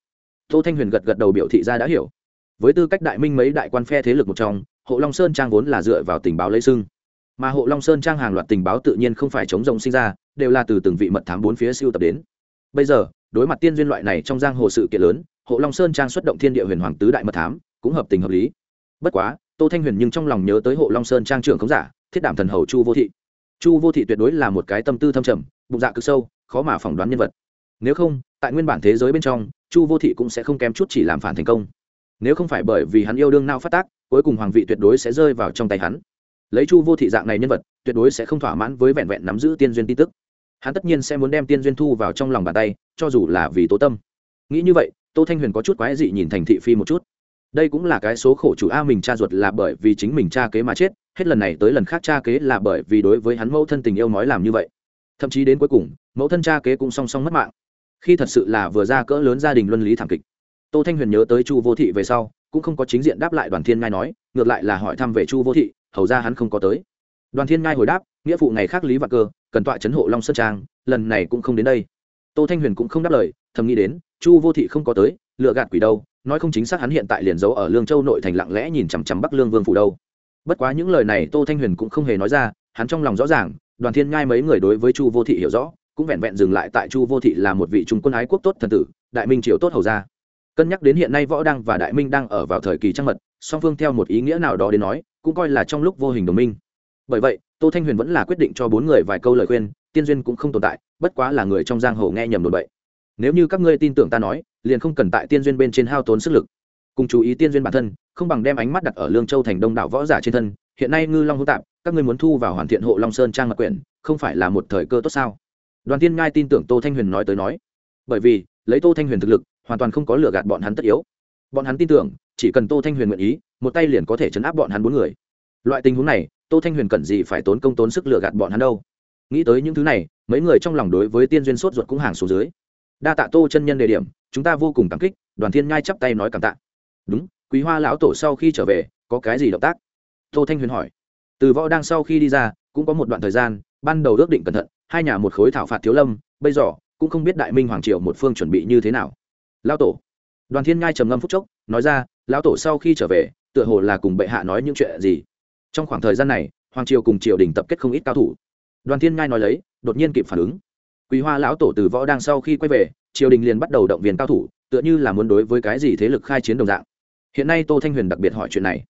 Tô thanh huyền gật gật đầu biểu thị ra đã hiểu. Với tư cách đại minh mấy đại quan phe thế lực một trong, hộ long sơn trang vốn là dựa vào tình báo lấy sưng mà hộ long sơn trang hàng loạt tình báo tự nhiên không phải chống rồng sinh ra, đều là từ từng vị mật thám bốn phía siêu tập đến. Bây giờ, đối mặt tiên duyên loại này trong giang hồ sự kiện lớn, hộ long sơn trang xuất động thiên địa huyền hoàng tứ đại mật thám, cũng hợp tình hợp lý. Bất quá tô thanh huyền nhưng trong lòng nhớ tới hộ long sơn trang trưởng khống giả, thiết đảm thần hầu chu vô thị. Chu vô thị tuyệt đối là một cái tâm tư thâm trầm, bụng dạ cực sâu, khó mà phỏng đoán nhân vật. Nếu không, tại nguyên bản thế giới bên trong, chu vô thị cũng sẽ không kém chút chỉ làm phản thành công. Nếu không phải bởi vì hắn yêu đương nao phát tác, cuối cùng hoàng vị tuyệt đối sẽ rơi vào trong tay hắn. Lấy chu vô thị dạng này nhân vật, tuyệt đối sẽ không thỏa mãn với vẹn vẹn nắm giữ tiên duyên tin tức. Hắn tất nhiên sẽ muốn đem tiên duyên thu vào trong lòng bàn tay, cho dù là vì tố tâm. Nghĩ như vậy, tô thanh huyền có chút quái dị nhìn thành thị phi một chút đây cũng là cái số khổ chủ a mình cha ruột là bởi vì chính mình cha kế mà chết, hết lần này tới lần khác cha kế là bởi vì đối với hắn mẫu thân tình yêu nói làm như vậy. Thậm chí đến cuối cùng, mẫu thân cha kế cũng song song mất mạng. Khi thật sự là vừa ra cỡ lớn gia đình luân lý thảm kịch, tô thanh huyền nhớ tới chu vô thị về sau, cũng không có chính diện đáp lại đoàn thiên ngai nói, ngược lại là hỏi thăm về chu vô thị, hầu ra hắn không có tới. Đoàn thiên ngai hồi đáp, nghĩa phụ ngày khác lý và cơ, cần tọa chấn hộ long sơn trang, lần này cũng không đến đây. Tô thanh huyền cũng không đáp lời, thầm nghĩ đến, chu vô thị không có tới, lựa gạt quỷ đâu nói không chính xác hắn hiện tại liền giấu ở lương châu nội thành lặng lẽ nhìn chằm chằm bắc lương vương phủ đâu. Bất quá những lời này tô thanh huyền cũng không hề nói ra, hắn trong lòng rõ ràng, đoàn thiên ngai mấy người đối với chu vô thị hiểu rõ, cũng vẹn vẹn dừng lại tại chu vô thị là một vị trung quân ái quốc tốt thần tử, đại minh triều tốt hầu gia. Cân nhắc đến hiện nay võ đăng và đại minh đang ở vào thời kỳ trăng mật, song phương theo một ý nghĩa nào đó đến nói, cũng coi là trong lúc vô hình đồng minh. Bởi vậy, tô thanh huyền vẫn là quyết định cho bốn người vài câu lời khuyên, tiên duyên cũng không tồn tại, bất quá là người trong giang hồ nghe nhầm đồn bậy nếu như các ngươi tin tưởng ta nói, liền không cần tại tiên duyên bên trên hao tốn sức lực. Cùng chú ý tiên duyên bản thân, không bằng đem ánh mắt đặt ở lương châu thành đông đảo võ giả trên thân. Hiện nay ngư long hữu tạp, các ngươi muốn thu vào hoàn thiện hộ long sơn trang mật quyển, không phải là một thời cơ tốt sao? Đoàn tiên ngai tin tưởng tô thanh huyền nói tới nói. Bởi vì, lấy tô thanh huyền thực lực, hoàn toàn không có lừa gạt bọn hắn tất yếu. Bọn hắn tin tưởng, chỉ cần tô thanh huyền nguyện ý, một tay liền có thể chấn áp bọn hắn bốn người. Loại tình huống này, tô thanh huyền cần gì phải tốn công tốn sức lừa gạt bọn hắn đâu? Nghĩ tới những thứ này, mấy người trong lòng đối với tiên duyên sốt ruột cũng hàng xuống dưới đa tạ tô chân nhân đề điểm, chúng ta vô cùng cảm kích, đoàn thiên nhai chắp tay nói cảm tạ. Đúng, quý hoa lão tổ sau khi trở về, có cái gì động tác? Tô thanh huyền hỏi. Từ võ đang sau khi đi ra, cũng có một đoạn thời gian, ban đầu ước định cẩn thận, hai nhà một khối thảo phạt thiếu lâm, bây giờ, cũng không biết đại minh hoàng triều một phương chuẩn bị như thế nào. Lão tổ. Đoàn thiên nhai trầm ngâm phúc chốc, nói ra, lão tổ sau khi trở về, tựa hồ là cùng bệ hạ nói những chuyện gì? Trong khoảng thời gian này, hoàng triều cùng triều đình tập kết không ít cao thủ. Đoàn thiên nhai nói lấy, đột nhiên kịp phản ứng quý hoa lão tổ từ võ đang sau khi quay về, triều đình liền bắt đầu động viên cao thủ, tựa như là muốn đối với cái gì thế lực khai chiến đồng dạng. Hiện nay tô thanh huyền đặc biệt hỏi chuyện này.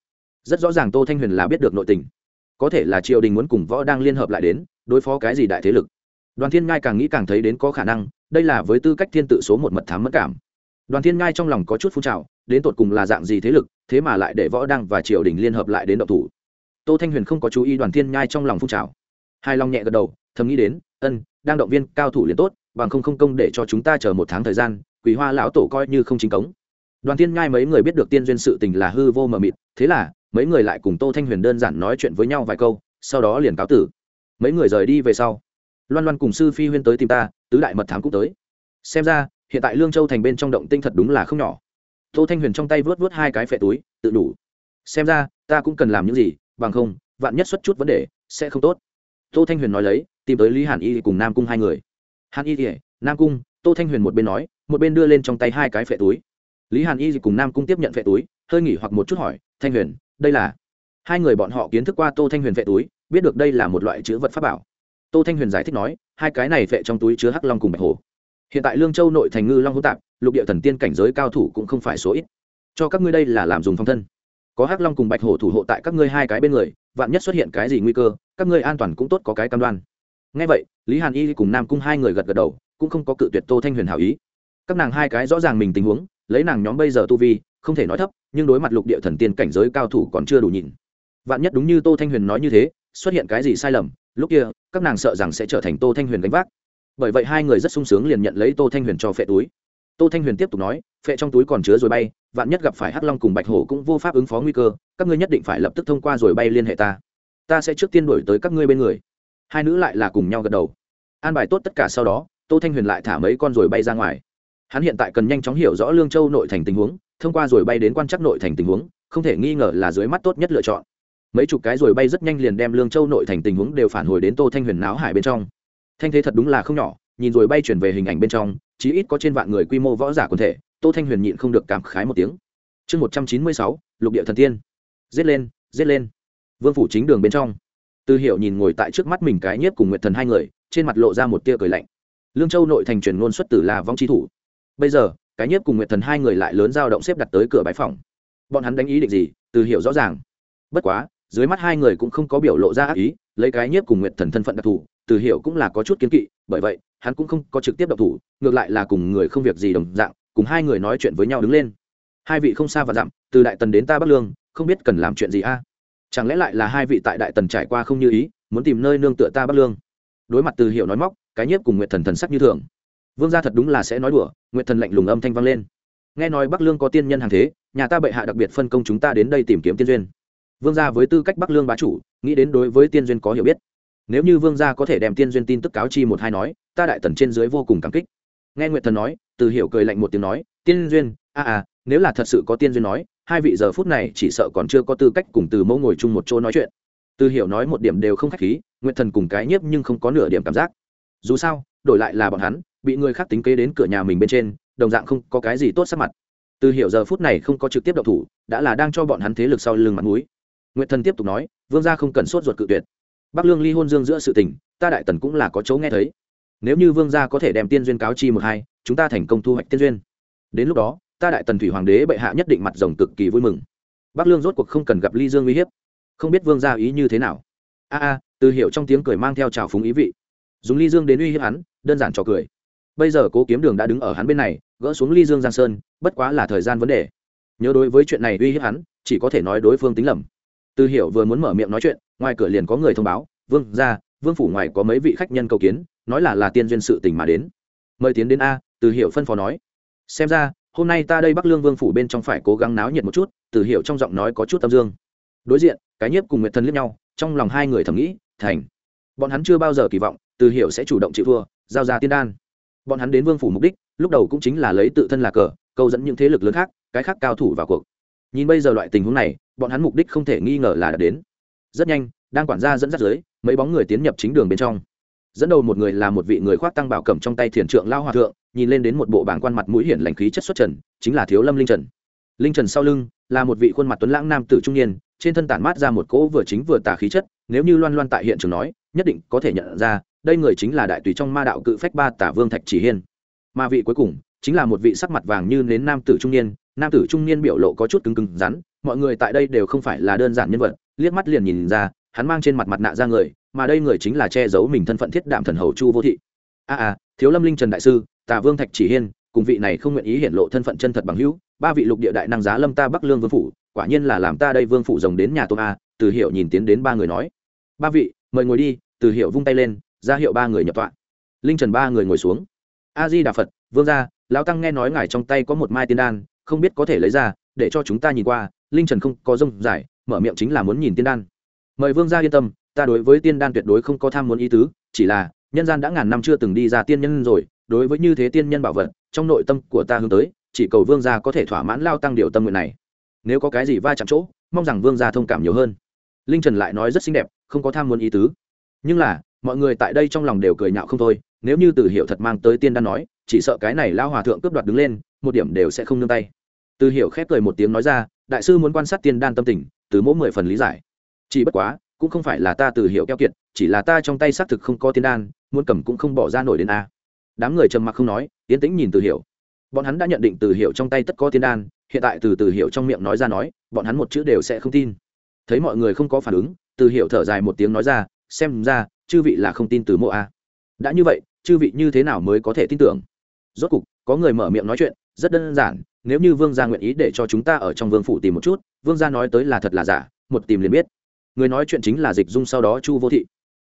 Rất rõ ràng tô thanh huyền là biết được nội tình. Có thể là triều đình muốn cùng võ đang liên hợp lại đến, đối phó cái gì đại thế lực. Đoàn thiên ngai càng nghĩ càng thấy đến có khả năng, đây là với tư cách thiên tự số một mật thám mất cảm. Đoàn thiên ngai trong lòng có chút phun trào, đến tột cùng là dạng gì thế lực, thế mà lại để võ đăng và triều đình liên hợp lại đến động thủ. Tô thanh huyền không có chú ý đoàn thiên nhai trong lòng phun trào. Hai long nhẹ gật đầu, thầm nghĩ đến, ân đang động viên cao thủ liền tốt, bằng không không công để cho chúng ta chờ một tháng thời gian, quỳ hoa lão tổ coi như không chính cống. Đoàn thiên nhai mấy người biết được tiên duyên sự tình là hư vô mờ mịt, thế là mấy người lại cùng tô thanh huyền đơn giản nói chuyện với nhau vài câu, sau đó liền cáo tử. Mấy người rời đi về sau. Loan loan cùng sư phi huyên tới tìm ta, tứ đại mật thám cũng tới. Xem ra, hiện tại lương châu thành bên trong động tinh thật đúng là không nhỏ. Tô thanh huyền trong tay vớt vớt hai cái phệ túi, tự đủ. Xem ra, ta cũng cần làm những gì, bằng không, vạn nhất xuất chút vấn đề, sẽ không tốt. Tô thanh huyền nói lấy tìm tới lý hàn y cùng nam cung hai người. Hàn y nam cung, tô thanh huyền một bên nói, một bên đưa lên trong tay hai cái phệ túi. Lý hàn y cùng nam cung tiếp nhận phệ túi, hơi nghỉ hoặc một chút hỏi, thanh huyền, đây là? Hai người bọn họ kiến thức qua tô thanh huyền phệ túi, biết được đây là một loại chữ vật pháp bảo. Tô thanh huyền giải thích nói, hai cái này phệ trong túi chứa hắc long cùng bạch hổ. Hiện tại lương châu nội thành ngư long hữu tạp, lục địa thần tiên cảnh giới cao thủ cũng không phải số ít. Cho các ngươi đây là làm dùng phong thân. Có hắc long cùng bạch hổ thủ hộ tại các ngươi hai cái bên người, vạn nhất xuất hiện cái gì nguy cơ, các ngươi an toàn cũng tốt có cái cam đoan ngay vậy, lý hàn y cùng nam cung hai người gật gật đầu, cũng không có cự tuyệt tô thanh huyền hảo ý. Các nàng hai cái rõ ràng mình tình huống, lấy nàng nhóm bây giờ tu vi, không thể nói thấp, nhưng đối mặt lục địa thần tiên cảnh giới cao thủ còn chưa đủ nhìn vạn nhất đúng như tô thanh huyền nói như thế, xuất hiện cái gì sai lầm, lúc kia, các nàng sợ rằng sẽ trở thành tô thanh huyền gánh vác. Bởi vậy hai người rất sung sướng liền nhận lấy tô thanh huyền cho phệ túi. Tô thanh huyền tiếp tục nói, phệ trong túi còn chứa rồi bay, vạn nhất gặp phải hắc long cùng bạch hổ cũng vô pháp ứng phó nguy cơ, các ngươi nhất định phải lập tức thông qua rồi bay liên hệ ta. Ta sẽ trước tiên đổi tới các ngươi bên người hai nữ lại là cùng nhau gật đầu. An bài tốt tất cả sau đó, tô thanh huyền lại thả mấy con rồi bay ra ngoài. Hắn hiện tại cần nhanh chóng hiểu rõ lương châu nội thành tình huống, thông qua rồi bay đến quan chắc nội thành tình huống, không thể nghi ngờ là dưới mắt tốt nhất lựa chọn. Mấy chục cái rồi bay rất nhanh liền đem lương châu nội thành tình huống đều phản hồi đến tô thanh huyền náo hải bên trong. Thanh thế thật đúng là không nhỏ, nhìn rồi bay chuyển về hình ảnh bên trong, chí ít có trên vạn người quy mô võ giả quần thể, tô thanh huyền nhịn không được cảm khái một tiếng. Chương một trăm chín mươi sáu, lục địa thần tiên. Giết lên giết lên. Vương phủ chính đường bên trong. Từ hiệu nhìn ngồi tại trước mắt mình cái nhiếp cùng nguyệt thần hai người, trên mặt lộ ra một tia cười lạnh. Lương châu nội thành truyền ngôn xuất tử là vong chi thủ. Bây giờ, cái nhiếp cùng nguyệt thần hai người lại lớn dao động xếp đặt tới cửa bãi phòng. Bọn hắn đánh ý định gì? Từ hiểu rõ ràng. Bất quá, dưới mắt hai người cũng không có biểu lộ ra ác ý, lấy cái nhiếp cùng nguyệt thần thân phận đặc thù, từ hiểu cũng là có chút kiến kỵ, bởi vậy, hắn cũng không có trực tiếp độc thủ, ngược lại là cùng người không việc gì đồng dạng, cùng hai người nói chuyện với nhau đứng lên. Hai vị không xa và dặm, từ đại tần đến ta bắc lương, không biết cần làm chuyện gì a? Chẳng lẽ lại là hai vị tại đại tần trải qua không như ý muốn tìm nơi nương tựa ta bắc lương? Đối mặt từ hiệu nói móc cái nhiếp cùng nguyện thần thần sắc như thường. Vương gia thật đúng là sẽ nói đùa nguyện thần lạnh lùng âm thanh vang lên. Nghe nói bắc lương có tiên nhân hàng thế nhà ta bệ hạ đặc biệt phân công chúng ta đến đây tìm kiếm tiên duyên. Vương gia với tư cách bắc lương bá chủ nghĩ đến đối với tiên duyên có hiểu biết. Nếu như vương gia có thể đem tiên duyên tin tức cáo chi một hai nói ta đại tần trên dưới vô cùng cảm kích. Nghe nguyện thần nói từ hiểu cười lạnh một tiếng nói tiên duyên a à, à nếu là thật sự có tiên duyên nói hai vị giờ phút này chỉ sợ còn chưa có tư cách cùng từ mẫu ngồi chung một chỗ nói chuyện. Từ hiểu nói một điểm đều không khách khí nguyện thần cùng cái nhiếp nhưng không có nửa điểm cảm giác. Dù sao, đổi lại là bọn hắn, bị người khác tính kế đến cửa nhà mình bên trên, đồng dạng không có cái gì tốt sắc mặt. Từ hiểu giờ phút này không có trực tiếp đậu thủ, đã là đang cho bọn hắn thế lực sau lưng mặt mũi. Nguyện thần tiếp tục nói, vương gia không cần sốt ruột cự tuyệt. Bắc lương ly hôn dương giữa sự tình, ta đại tần cũng là có chỗ nghe thấy. Nếu như vương gia có thể đem tiên duyên cáo chi một hai, chúng ta thành công thu hoạch tiên duyên. Đến lúc đó ta đại tần thủy hoàng đế bệ hạ nhất định mặt rồng cực kỳ vui mừng. Bắc lương rốt cuộc không cần gặp ly dương uy hiếp. Không biết vương gia ý như thế nào. A a, từ hiểu trong tiếng cười mang theo trào phúng ý vị. Dùng ly dương đến uy hiếp hắn, đơn giản cho cười. Bây giờ cố kiếm đường đã đứng ở hắn bên này, gỡ xuống ly dương giang sơn, bất quá là thời gian vấn đề. Nhớ đối với chuyện này uy hiếp hắn, chỉ có thể nói đối phương tính lầm. Từ hiểu vừa muốn mở miệng nói chuyện, ngoài cửa liền có người thông báo, vương ra vương phủ ngoài có mấy vị khách nhân cầu kiến, nói là là tiên duyên sự tình mà đến. Mời tiến đến a, từ hiểu phân phó nói. Xem ra hôm nay ta đây bắc lương vương phủ bên trong phải cố gắng náo nhiệt một chút, từ hiểu trong giọng nói có chút tâm dương. Đối diện, cái nhiếp cùng nguyệt thần liếc nhau, trong lòng hai người thầm nghĩ, thành, bọn hắn chưa bao giờ kỳ vọng, từ hiểu sẽ chủ động chịu thua, giao ra tiên đan. Bọn hắn đến vương phủ mục đích, lúc đầu cũng chính là lấy tự thân là cờ, câu dẫn những thế lực lớn khác, cái khác cao thủ vào cuộc. Nhìn bây giờ loại tình huống này, bọn hắn mục đích không thể nghi ngờ là đã đến. Rất nhanh, đang quản gia dẫn dắt dưới, mấy bóng người tiến nhập chính đường bên trong. Dẫn đầu một người là một vị người khoác tăng bảo cẩm trong tay thiền trượng lao hòa thượng nhìn lên đến một bộ bảng quan mặt mũi hiển lành khí chất xuất trần, chính là thiếu lâm linh trần. Linh trần sau lưng là một vị khuôn mặt tuấn lãng nam tử trung niên, trên thân tản mát ra một cỗ vừa chính vừa tà khí chất, nếu như loan loan tại hiện trường nói, nhất định có thể nhận ra, đây người chính là đại tùy trong ma đạo cự phách ba tả vương thạch chỉ hiên. Ma vị cuối cùng chính là một vị sắc mặt vàng như nến nam tử trung niên, nam tử trung niên biểu lộ có chút cứng cứng rắn, mọi người tại đây đều không phải là đơn giản nhân vật, liếc mắt liền nhìn ra, hắn mang trên mặt mặt nạ ra người, mà đây người chính là che giấu mình thân phận thiết đạm thần hầu chu vô thị. A a, thiếu lâm linh trần đại sư tả vương thạch chỉ hiên, cùng vị này không nguyện ý hiển lộ thân phận chân thật bằng hữu, ba vị lục địa đại năng giá lâm ta bắc lương vương phủ, quả nhiên là làm ta đây vương phủ rồng đến nhà tôm a, từ hiệu nhìn tiến đến ba người nói. Ba vị, mời ngồi đi, từ hiệu vung tay lên, ra hiệu ba người nhập tọa. Linh trần ba người ngồi xuống. A di đà phật, vương gia, lão tăng nghe nói ngài trong tay có một mai tiên đan, không biết có thể lấy ra, để cho chúng ta nhìn qua, linh trần không có rông giải mở miệng chính là muốn nhìn tiên đan. Mời vương gia yên tâm, ta đối với tiên đan tuyệt đối không có tham muốn ý tứ, chỉ là, nhân gian đã ngàn năm chưa từng đi ra tiên nhân rồi đối với như thế tiên nhân bảo vật, trong nội tâm của ta hướng tới, chỉ cầu vương gia có thể thỏa mãn lao tăng điều tâm nguyện này. Nếu có cái gì va chạm chỗ, mong rằng vương gia thông cảm nhiều hơn. Linh trần lại nói rất xinh đẹp, không có tham muốn ý tứ. Nhưng là, mọi người tại đây trong lòng đều cười nhạo không thôi, nếu như từ hiệu thật mang tới tiên đan nói, chỉ sợ cái này lao hòa thượng cướp đoạt đứng lên, một điểm đều sẽ không nương tay. Từ hiệu khép cười một tiếng nói ra, đại sư muốn quan sát tiên đan tâm tình, từ mỗi mười phần lý giải. Chỉ bất quá, cũng không phải là ta từ hiệu keo kiệt, chỉ là ta trong tay xác thực không có tiên đan, muốn cầm cũng không bỏ ra nổi đến a đám người trầm mặc không nói tiến tĩnh nhìn từ hiểu, bọn hắn đã nhận định từ hiểu trong tay tất có tiên đan hiện tại từ từ hiểu trong miệng nói ra nói bọn hắn một chữ đều sẽ không tin. Thấy mọi người không có phản ứng từ hiểu thở dài một tiếng nói ra xem ra chư vị là không tin từ mộ a. Đã như vậy chư vị như thế nào mới có thể tin tưởng? Rốt cục có người mở miệng nói chuyện rất đơn giản nếu như vương gia nguyện ý để cho chúng ta ở trong vương phủ tìm một chút vương gia nói tới là thật là giả một tìm liền biết. Người nói chuyện chính là dịch dung sau đó chu vô thị.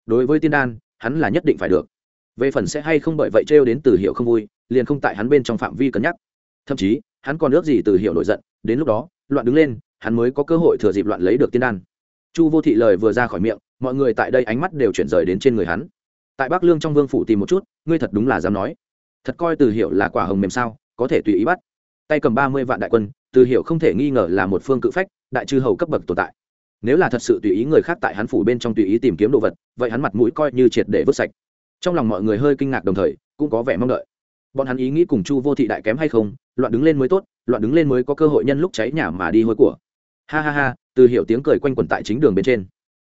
Đối với tiên đan hắn là nhất định phải được về phần sẽ hay không bởi vậy trêu đến từ hiệu không vui, liền không tại hắn bên trong phạm vi cân nhắc. Thậm chí, hắn còn ước gì từ hiệu nổi giận, đến lúc đó, loạn đứng lên, hắn mới có cơ hội thừa dịp loạn lấy được tiên đan. Chu vô thị lời vừa ra khỏi miệng, mọi người tại đây ánh mắt đều chuyển rời đến trên người hắn. Tại bắc lương trong vương phủ tìm một chút, ngươi thật đúng là dám nói. Thật coi từ hiệu là quả hồng mềm sao, có thể tùy ý bắt. Tay cầm ba mươi vạn đại quân, từ hiệu không thể nghi ngờ là một phương cự phách, đại chư hầu cấp bậc tồn tại. Nếu là thật sự tùy ý người khác tại hắn phủ bên trong tùy ý tìm kiếm đồ vật, vậy hắn mặt mũi coi như triệt để vứt sạch trong lòng mọi người hơi kinh ngạc đồng thời, cũng có vẻ mong đợi. Bọn hắn ý nghĩ cùng chu vô thị đại kém hay không, loạn đứng lên mới tốt, loạn đứng lên mới có cơ hội nhân lúc cháy nhà mà đi hôi của. Ha ha ha, từ hiểu tiếng cười quanh quẩn tại chính đường bên trên.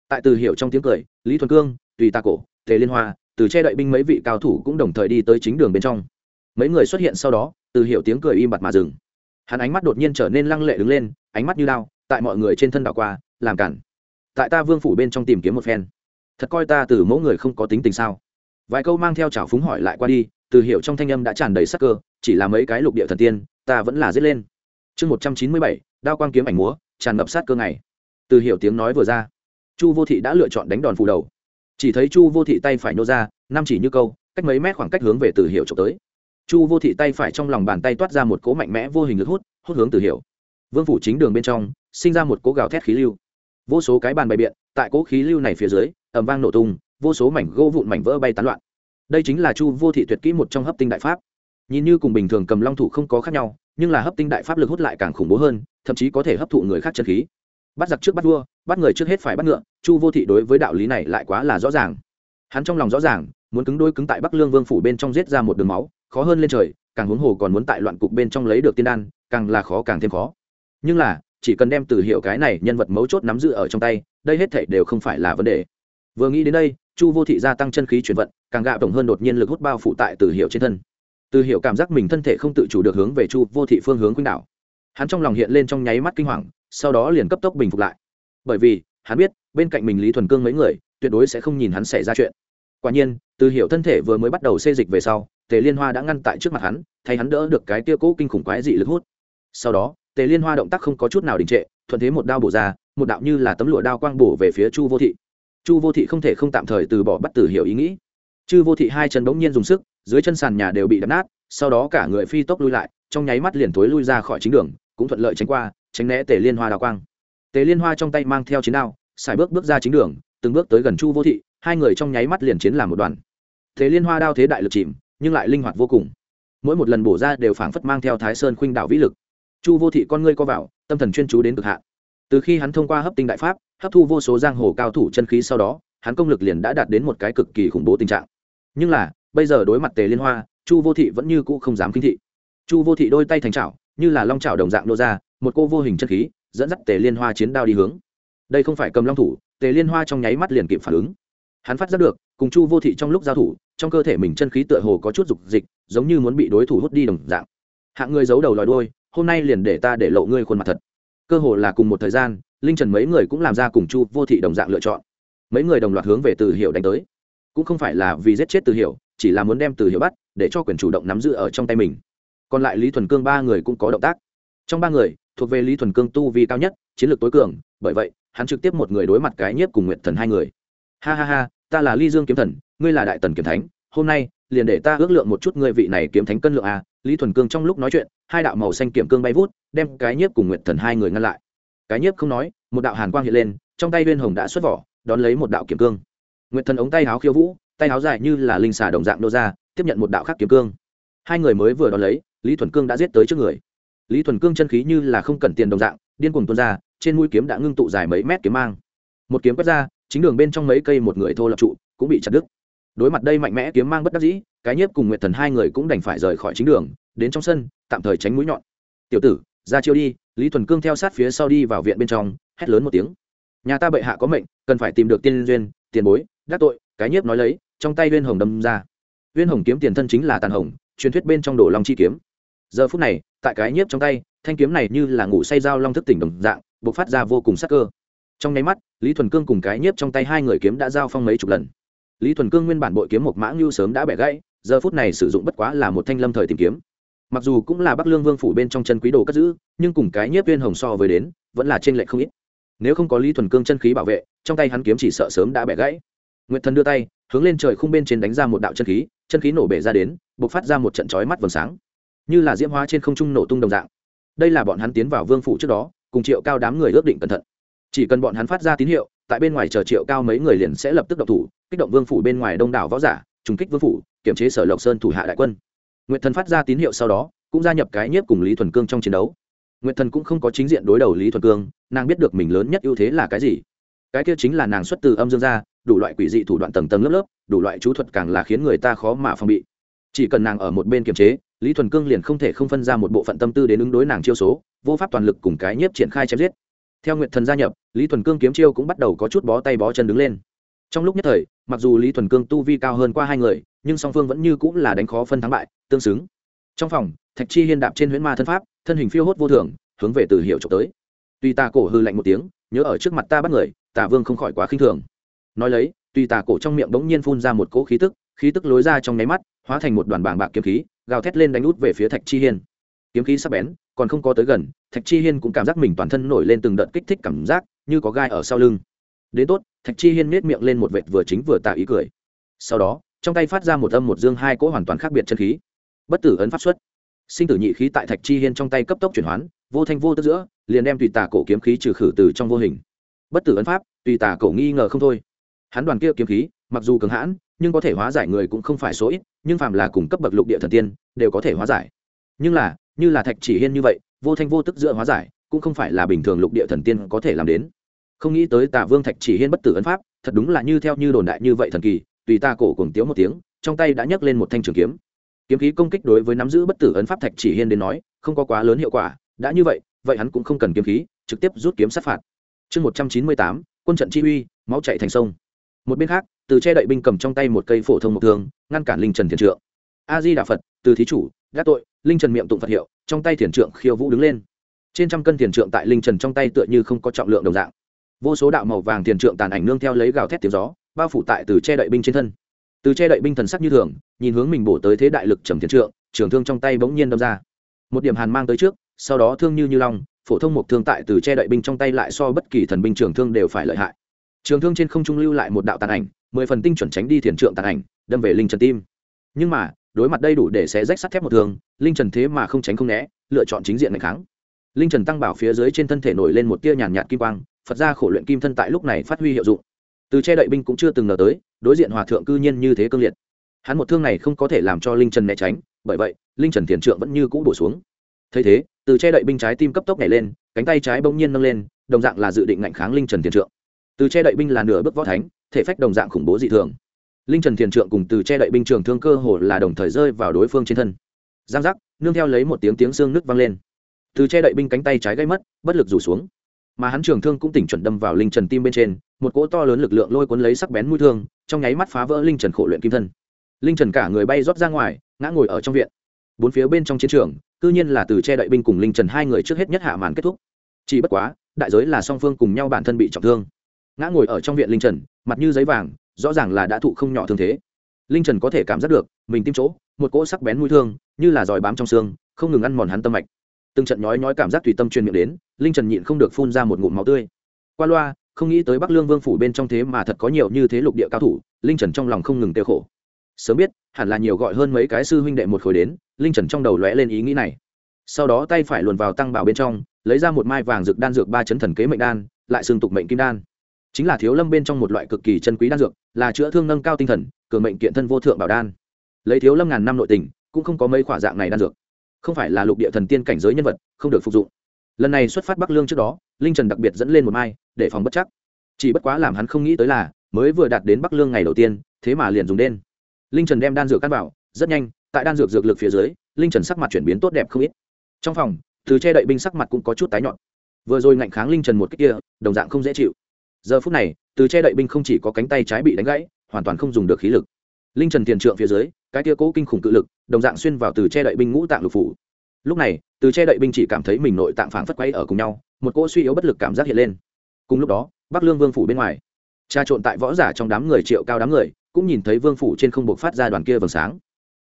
Tại từ hiểu trong tiếng cười, lý thuần cương, tùy ta cổ, tề liên hoa, từ che đậy binh mấy vị cao thủ cũng đồng thời đi tới chính đường bên trong. Mấy người xuất hiện sau đó, từ hiểu tiếng cười im bặt mà dừng. Hắn ánh mắt đột nhiên trở nên lăng lệ đứng lên, ánh mắt như lao tại mọi người trên thân đảo qua, làm cản. Tại ta vương phủ bên trong tìm kiếm một phen. Thật coi ta từ mẫu người không có tính tình sao? Vài câu mang theo trào phúng hỏi lại qua đi, từ hiệu trong thanh âm đã tràn đầy sắc cơ, chỉ là mấy cái lục địa thần tiên, ta vẫn là dết lên. Chương một trăm chín mươi bảy, đao quang kiếm ảnh múa, tràn ngập sát cơ ngày. Từ hiệu tiếng nói vừa ra, chu vô thị đã lựa chọn đánh đòn phù đầu. Chỉ thấy chu vô thị tay phải nô ra, năm chỉ như câu, cách mấy mét khoảng cách hướng về từ hiệu trộm tới. Chu vô thị tay phải trong lòng bàn tay toát ra một cỗ mạnh mẽ vô hình lực hút hút hướng từ hiệu vương phủ chính đường bên trong, sinh ra một cỗ gào thét khí lưu. Vô số cái bàn bày biện, tại cỗ khí lưu này phía dưới ẩm vang nổ tung vô số mảnh gỗ vụn mảnh vỡ bay tán loạn. Đây chính là chu vô thị tuyệt kỹ một trong hấp tinh đại pháp. Nhìn như cùng bình thường cầm long thủ không có khác nhau, nhưng là hấp tinh đại pháp lực hút lại càng khủng bố hơn, thậm chí có thể hấp thụ người khác chân khí. Bắt giặc trước bắt vua, bắt người trước hết phải bắt ngựa, chu vô thị đối với đạo lý này lại quá là rõ ràng. Hắn trong lòng rõ ràng, muốn cứng đôi cứng tại bắc lương vương phủ bên trong giết ra một đường máu, khó hơn lên trời, càng huống hồ còn muốn tại loạn cục bên trong lấy được tiên đan, càng là khó càng thêm khó. Nhưng là, chỉ cần đem từ hiệu cái này nhân vật mấu chốt nắm giữ ở trong tay, đây hết thảy đều không phải là vấn đề. Vừa nghĩ đến đây chu vô thị gia tăng chân khí chuyển vận, càng gạ tổng hơn đột nhiên lực hút bao phụ tại từ hiệu trên thân. Từ hiệu cảm giác mình thân thể không tự chủ được hướng về chu vô thị phương hướng khuynh đảo. Hắn trong lòng hiện lên trong nháy mắt kinh hoàng, sau đó liền cấp tốc bình phục lại. Bởi vì, hắn biết, bên cạnh mình lý thuần cương mấy người, tuyệt đối sẽ không nhìn hắn xảy ra chuyện. Quả nhiên, từ hiệu thân thể vừa mới bắt đầu xê dịch về sau, tề liên hoa đã ngăn tại trước mặt hắn, thay hắn đỡ được cái tia cũ kinh khủng quái dị lực hút. Sau đó, tề liên hoa động tác không có chút nào đình trệ, thuận thế một đao bổ ra, một đạo như là tấm lụa đao quang bổ về phía chu vô thị chu vô thị không thể không tạm thời từ bỏ bắt tử hiểu ý nghĩ. Chư vô thị hai chân bỗng nhiên dùng sức, dưới chân sàn nhà đều bị đập nát, sau đó cả người phi tốc lui lại, trong nháy mắt liền thối lui ra khỏi chính đường, cũng thuận lợi tránh qua, tránh né tề liên hoa đào quang. Tề liên hoa trong tay mang theo chiến đao, xài bước bước ra chính đường, từng bước tới gần chu vô thị, hai người trong nháy mắt liền chiến làm một đoàn. Tề liên hoa đao thế đại lực chìm, nhưng lại linh hoạt vô cùng. Mỗi một lần bổ ra đều phảng phất mang theo thái sơn khuynh đạo vĩ lực. Chu vô thị con ngươi co vào, tâm thần chuyên chú đến cực hạn. Từ khi hắn thông qua hấp tinh đại pháp hấp thu vô số giang hồ cao thủ chân khí sau đó, hắn công lực liền đã đạt đến một cái cực kỳ khủng bố tình trạng. Nhưng là, bây giờ đối mặt tề liên hoa, chu vô thị vẫn như cũ không dám kinh thị. Chu vô thị đôi tay thành chảo, như là long chảo đồng dạng nô ra, một cô vô hình chân khí, dẫn dắt tề liên hoa chiến đao đi hướng. Đây không phải cầm long thủ, tề liên hoa trong nháy mắt liền kịp phản ứng. Hắn phát giác được, cùng chu vô thị trong lúc giao thủ, trong cơ thể mình chân khí tựa hồ có chút dục dịch, giống như muốn bị đối thủ hút đi đồng dạng. Hạng người giấu đầu lòi đôi hôm nay liền để ta để lộ ngươi khuôn mặt thật. Cơ hồ là cùng một thời gian linh trần mấy người cũng làm ra cùng chu vô thị đồng dạng lựa chọn. Mấy người đồng loạt hướng về từ hiệu đánh tới. Cũng không phải là vì giết chết từ hiệu chỉ là muốn đem từ hiệu bắt, để cho quyền chủ động nắm giữ ở trong tay mình. Còn lại lý thuần cương ba người cũng có động tác. Trong ba người, thuộc về lý thuần cương tu vi cao nhất, chiến lược tối cường, bởi vậy, hắn trực tiếp một người đối mặt cái nhiếp cùng nguyện thần hai người. Ha ha ha, ta là ly dương kiếm thần, ngươi là đại tần kiếm thánh, hôm nay, liền để ta ước lượng một chút ngươi vị này kiếm thánh cân lượng à? lý thuần cương trong lúc nói chuyện, hai đạo màu xanh kiểm cương bay vút, đem cái nhiếp cùng nguyện thần hai người ngăn lại cái nhiếp không nói, một đạo hàn quang hiện lên, trong tay viên hồng đã xuất vỏ, đón lấy một đạo kiểm cương. Nguyện thần ống tay háo khiêu vũ, tay háo dài như là linh xà đồng dạng nô ra, tiếp nhận một đạo khác kiếm cương. Hai người mới vừa đón lấy, lý thuần cương đã giết tới trước người. Lý thuần cương chân khí như là không cần tiền đồng dạng, điên cuồng tuôn ra, trên mũi kiếm đã ngưng tụ dài mấy mét kiếm mang. Một kiếm quét ra, chính đường bên trong mấy cây một người thô lập trụ, cũng bị chặt đứt. Đối mặt đây mạnh mẽ kiếm mang bất đắc dĩ, cái nhiếp cùng nguyệt thần hai người cũng đành phải rời khỏi chính đường, đến trong sân, tạm thời tránh mũi nhọn. Tiểu tử, ra chiêu đi lý thuần cương theo sát phía sau đi vào viện bên trong, hét lớn một tiếng. Nhà ta bệ hạ có mệnh, cần phải tìm được tiên duyên, tiền bối, đắc tội, cái nhiếp nói lấy, trong tay viên hồng đâm ra. Viên hồng kiếm tiền thân chính là tàn hồng, truyền thuyết bên trong đổ long chi kiếm. Giờ phút này, tại cái nhiếp trong tay, thanh kiếm này như là ngủ say dao long thức tỉnh đồng dạng b ộ c phát ra vô cùng sắc cơ. Trong nháy mắt, lý thuần cương cùng cái nhiếp trong tay hai người kiếm đã giao phong mấy chục lần. Lý thuần cương nguyên bản bội kiếm một mã ngưu sớm đã bẻ gãy, giờ phút này sử dụng bất quá là một thanh lâm thời tìm kiếm mặc dù cũng là bắc lương vương phủ bên trong chân quý đồ cất giữ, nhưng cùng cái nhiếp viên hồng so với đến, vẫn là trên lệ không ít. Nếu không có lý thuần cương chân khí bảo vệ, trong tay hắn kiếm chỉ sợ sớm đã bẻ gãy. Nguyệt thần đưa tay, hướng lên trời khung bên trên đánh ra một đạo chân khí chân khí nổ bể ra đến b ộ c phát ra một trận trói mắt vầng sáng. Như là diễm hóa trên không trung nổ tung đồng dạng. Đây là bọn hắn tiến vào vương phủ trước đó, cùng triệu cao đám người ước định cẩn thận. Chỉ cần bọn hắn phát ra tín hiệu, tại bên ngoài chờ triệu cao mấy người liền sẽ lập tức độc thủ, kích động vương phủ bên ngoài đông đảo võ giả, trùng kích vương phủ kiểm chế sở lộc sơn thủ hạ đại quân nguyệt thần phát ra tín hiệu sau đó, cũng gia nhập cái nhiếp cùng lý thuần cương trong chiến đấu. Nguyệt thần cũng không có chính diện đối đầu lý thuần cương, nàng biết được mình lớn nhất ưu thế là cái gì. Cái kia chính là nàng xuất từ âm dương ra đủ loại quỷ dị thủ đoạn tầng tầng lớp lớp, đủ loại chú thuật càng là khiến người ta khó mà phòng bị. Chỉ cần nàng ở một bên kiềm chế, lý thuần cương liền không thể không phân ra một bộ phận tâm tư đến ứng đối nàng chiêu số, vô pháp toàn lực cùng cái nhiếp triển khai chém giết. Theo nguyệt thần gia nhập, lý thuần cương kiếm chiêu cũng bắt đầu có chút bó tay bó chân đứng lên trong lúc nhất thời, mặc dù lý thuần cương tu vi cao hơn qua hai người, nhưng song phương vẫn như cũng là đánh khó phân thắng bại, tương xứng. Trong phòng, thạch chi hiên đạp trên huyễn ma thân pháp, thân hình phiêu hốt vô thường, hướng về từ hiệu trộm tới. Tuy ta cổ hư lạnh một tiếng, nhớ ở trước mặt ta bắt người tả vương không khỏi quá khinh thường. Nói lấy tuy tà cổ trong miệng bỗng nhiên phun ra một cỗ khí tức khí tức lối ra trong nháy mắt, hóa thành một đoàn bảng bạc kiếm khí, gào thét lên đánh út về phía thạch chi hiên. Kiếm khí sắp bén, còn không có tới gần, thạch chi hiên cũng cảm giác mình toàn thân nổi lên từng đợt kích thích cảm giác, như có gai ở sau lưng. Đến tốt thạch chi hiên nết miệng lên một vệt vừa chính vừa tạo ý cười. Sau đó, trong tay phát ra một âm một dương hai cỗ hoàn toàn khác biệt chân khí. Bất tử ấn pháp xuất. Sinh tử nhị khí tại thạch chi hiên trong tay cấp tốc chuyển hoán, vô thanh vô tức giữa, liền đem tùy tà cổ kiếm khí trừ khử từ trong vô hình. Bất tử ấn pháp, tùy tà cổ nghi ngờ không thôi. Hắn đoàn kia kiếm khí, mặc dù cường hãn, nhưng có thể hóa giải người cũng không phải số ít, nhưng phàm là cùng cấp bậc lục địa thần tiên, đều có thể hóa giải. Nhưng là, như là thạch chỉ hiên như vậy, vô thanh vô tức giữa hóa giải, cũng không phải là bình thường lục địa thần tiên có thể làm đến không nghĩ tới tả vương thạch chỉ hiên bất tử ấn pháp, thật đúng là như theo như đồn đại như vậy thần kỳ, tùy ta cổ cùng tiếu một tiếng, trong tay đã nhấc lên một thanh trường kiếm. Kiếm khí công kích đối với nắm giữ bất tử ấn pháp thạch chỉ hiên đến nói, không có quá lớn hiệu quả, đã như vậy vậy hắn cũng không cần kiếm khí, trực tiếp rút kiếm sát phạt. Chương một trăm chín mươi tám, quân trận chi uy, máu chạy thành sông. Một bên khác, từ che đậy binh cầm trong tay một cây phổ thông mộc thương ngăn cản linh trần thiền trượng. A di đà phật, từ thí chủ, gác tội, linh trần miệng tụng phật hiệu, trong tay thiền trượng khiêu vũ đứng lên. Trên trăm cân thiền trượng tại linh trần trong tay tựa như không có trọng lượng đồng dạng vô số đạo màu vàng thiền trượng tàn ảnh nương theo lấy gào thét tiếng gió, bao phủ tại từ che đậy binh trên thân. Từ che đậy binh thần sắc như thường, nhìn hướng mình bổ tới thế đại lực trầm thiền trượng, trường thương trong tay bỗng nhiên đâm ra. Một điểm hàn mang tới trước, sau đó thương như như long, phổ thông một thương tại từ che đậy binh trong tay lại so bất kỳ thần binh trường thương đều phải lợi hại. Trường thương trên không trung lưu lại một đạo tàn ảnh, mười phần tinh chuẩn tránh đi thiền trượng tàn ảnh, đâm về linh trần tim. Nhưng mà, đối mặt đây đủ để xé rách sắt thép một thường linh trần thế mà không tránh không né, lựa chọn chính diện ngày kháng. Linh trần tăng bảo phía dưới trên thân thể nổi lên một tia nhàn nhạt kim quang phật gia khổ luyện kim thân tại lúc này phát huy hiệu dụng. Từ che đậy binh cũng chưa từng ngờ tới, đối diện hòa thượng cư nhiên như thế cương liệt. Hắn một thương này không có thể làm cho linh trần né tránh, bởi vậy, linh trần thiền trượng vẫn như cũ bổ xuống. Thấy thế, từ che đậy binh trái tim cấp tốc nhảy lên, cánh tay trái bỗng nhiên nâng lên, đồng dạng là dự định ngạnh kháng linh trần thiền trượng. Từ che đậy binh là nửa bước võ thánh, thể phách đồng dạng khủng bố dị thường. Linh trần thiền trượng cùng từ che đậy binh trường thương cơ hồ là đồng thời rơi vào đối phương trên thân. Giang giác, nương theo lấy một tiếng tiếng xương nứt vang lên. Từ che đậy binh cánh tay trái gây mất, bất lực rủ xuống mà hắn trường thương cũng tỉnh chuẩn đâm vào linh trần tim bên trên, một cỗ to lớn lực lượng lôi cuốn lấy sắc bén mũi thương, trong nháy mắt phá vỡ linh trần khổ luyện kim thân. Linh trần cả người bay rót ra ngoài, ngã ngồi ở trong viện. Bốn phía bên trong chiến trường, cư nhiên là từ che đậy binh cùng linh trần hai người trước hết nhất hạ màn kết thúc. Chỉ bất quá, đại giới là song phương cùng nhau bản thân bị trọng thương. Ngã ngồi ở trong viện linh trần, mặt như giấy vàng, rõ ràng là đã thụ không nhỏ thương thế. Linh trần có thể cảm giác được, mình tim chỗ, một cỗ sắc bén mũi thương, như là giỏi bám trong xương, không ngừng ăn mòn hắn tâm mạch từng trận nhói nhói cảm giác tùy tâm truyền miệng đến, linh trần nhịn không được phun ra một ngụm máu tươi. Qua loa, không nghĩ tới bắc lương vương phủ bên trong thế mà thật có nhiều như thế lục địa cao thủ, linh trần trong lòng không ngừng tiêu khổ. Sớm biết, hẳn là nhiều gọi hơn mấy cái sư huynh đệ một khối đến, linh trần trong đầu lóe lên ý nghĩ này. Sau đó tay phải luồn vào tăng bảo bên trong, lấy ra một mai vàng dược đan dược ba chấn thần kế mệnh đan, lại xương tục mệnh kim đan. Chính là thiếu lâm bên trong một loại cực kỳ chân quý đan dược, là chữa thương nâng cao tinh thần, cường mệnh kiện thân vô thượng bảo đan. Lấy thiếu lâm ngàn năm nội tình, cũng không có mấy khỏa dạng này đan dược không phải là lục địa thần tiên cảnh giới nhân vật, không được phục dụng. Lần này xuất phát bắc lương trước đó, linh trần đặc biệt dẫn lên một mai, để phòng bất chắc. Chỉ bất quá làm hắn không nghĩ tới là, mới vừa đạt đến bắc lương ngày đầu tiên, thế mà liền dùng đen. Linh trần đem đan dược cắt vào, rất nhanh, tại đan dược dược lực phía dưới, linh trần sắc mặt chuyển biến tốt đẹp không ít. Trong phòng, từ che đậy binh sắc mặt cũng có chút tái nhọn vừa rồi ngạnh kháng linh trần một cách kia, đồng dạng không dễ chịu. Giờ phút này, từ che đậy binh không chỉ có cánh tay trái bị đánh gãy, hoàn toàn không dùng được khí lực. Linh trần tiền trượng phía dưới, cái tia cố kinh khủng cự lực đồng dạng xuyên vào từ che đậy binh ngũ tạng lục phủ. Lúc này, từ che đậy binh chỉ cảm thấy mình nội tạng phảng phất quay ở cùng nhau, một cỗ suy yếu bất lực cảm giác hiện lên. Cùng lúc đó, bắc lương vương phủ bên ngoài tra trộn tại võ giả trong đám người triệu cao đám người, cũng nhìn thấy vương phủ trên không buộc phát ra đoàn kia vầng sáng.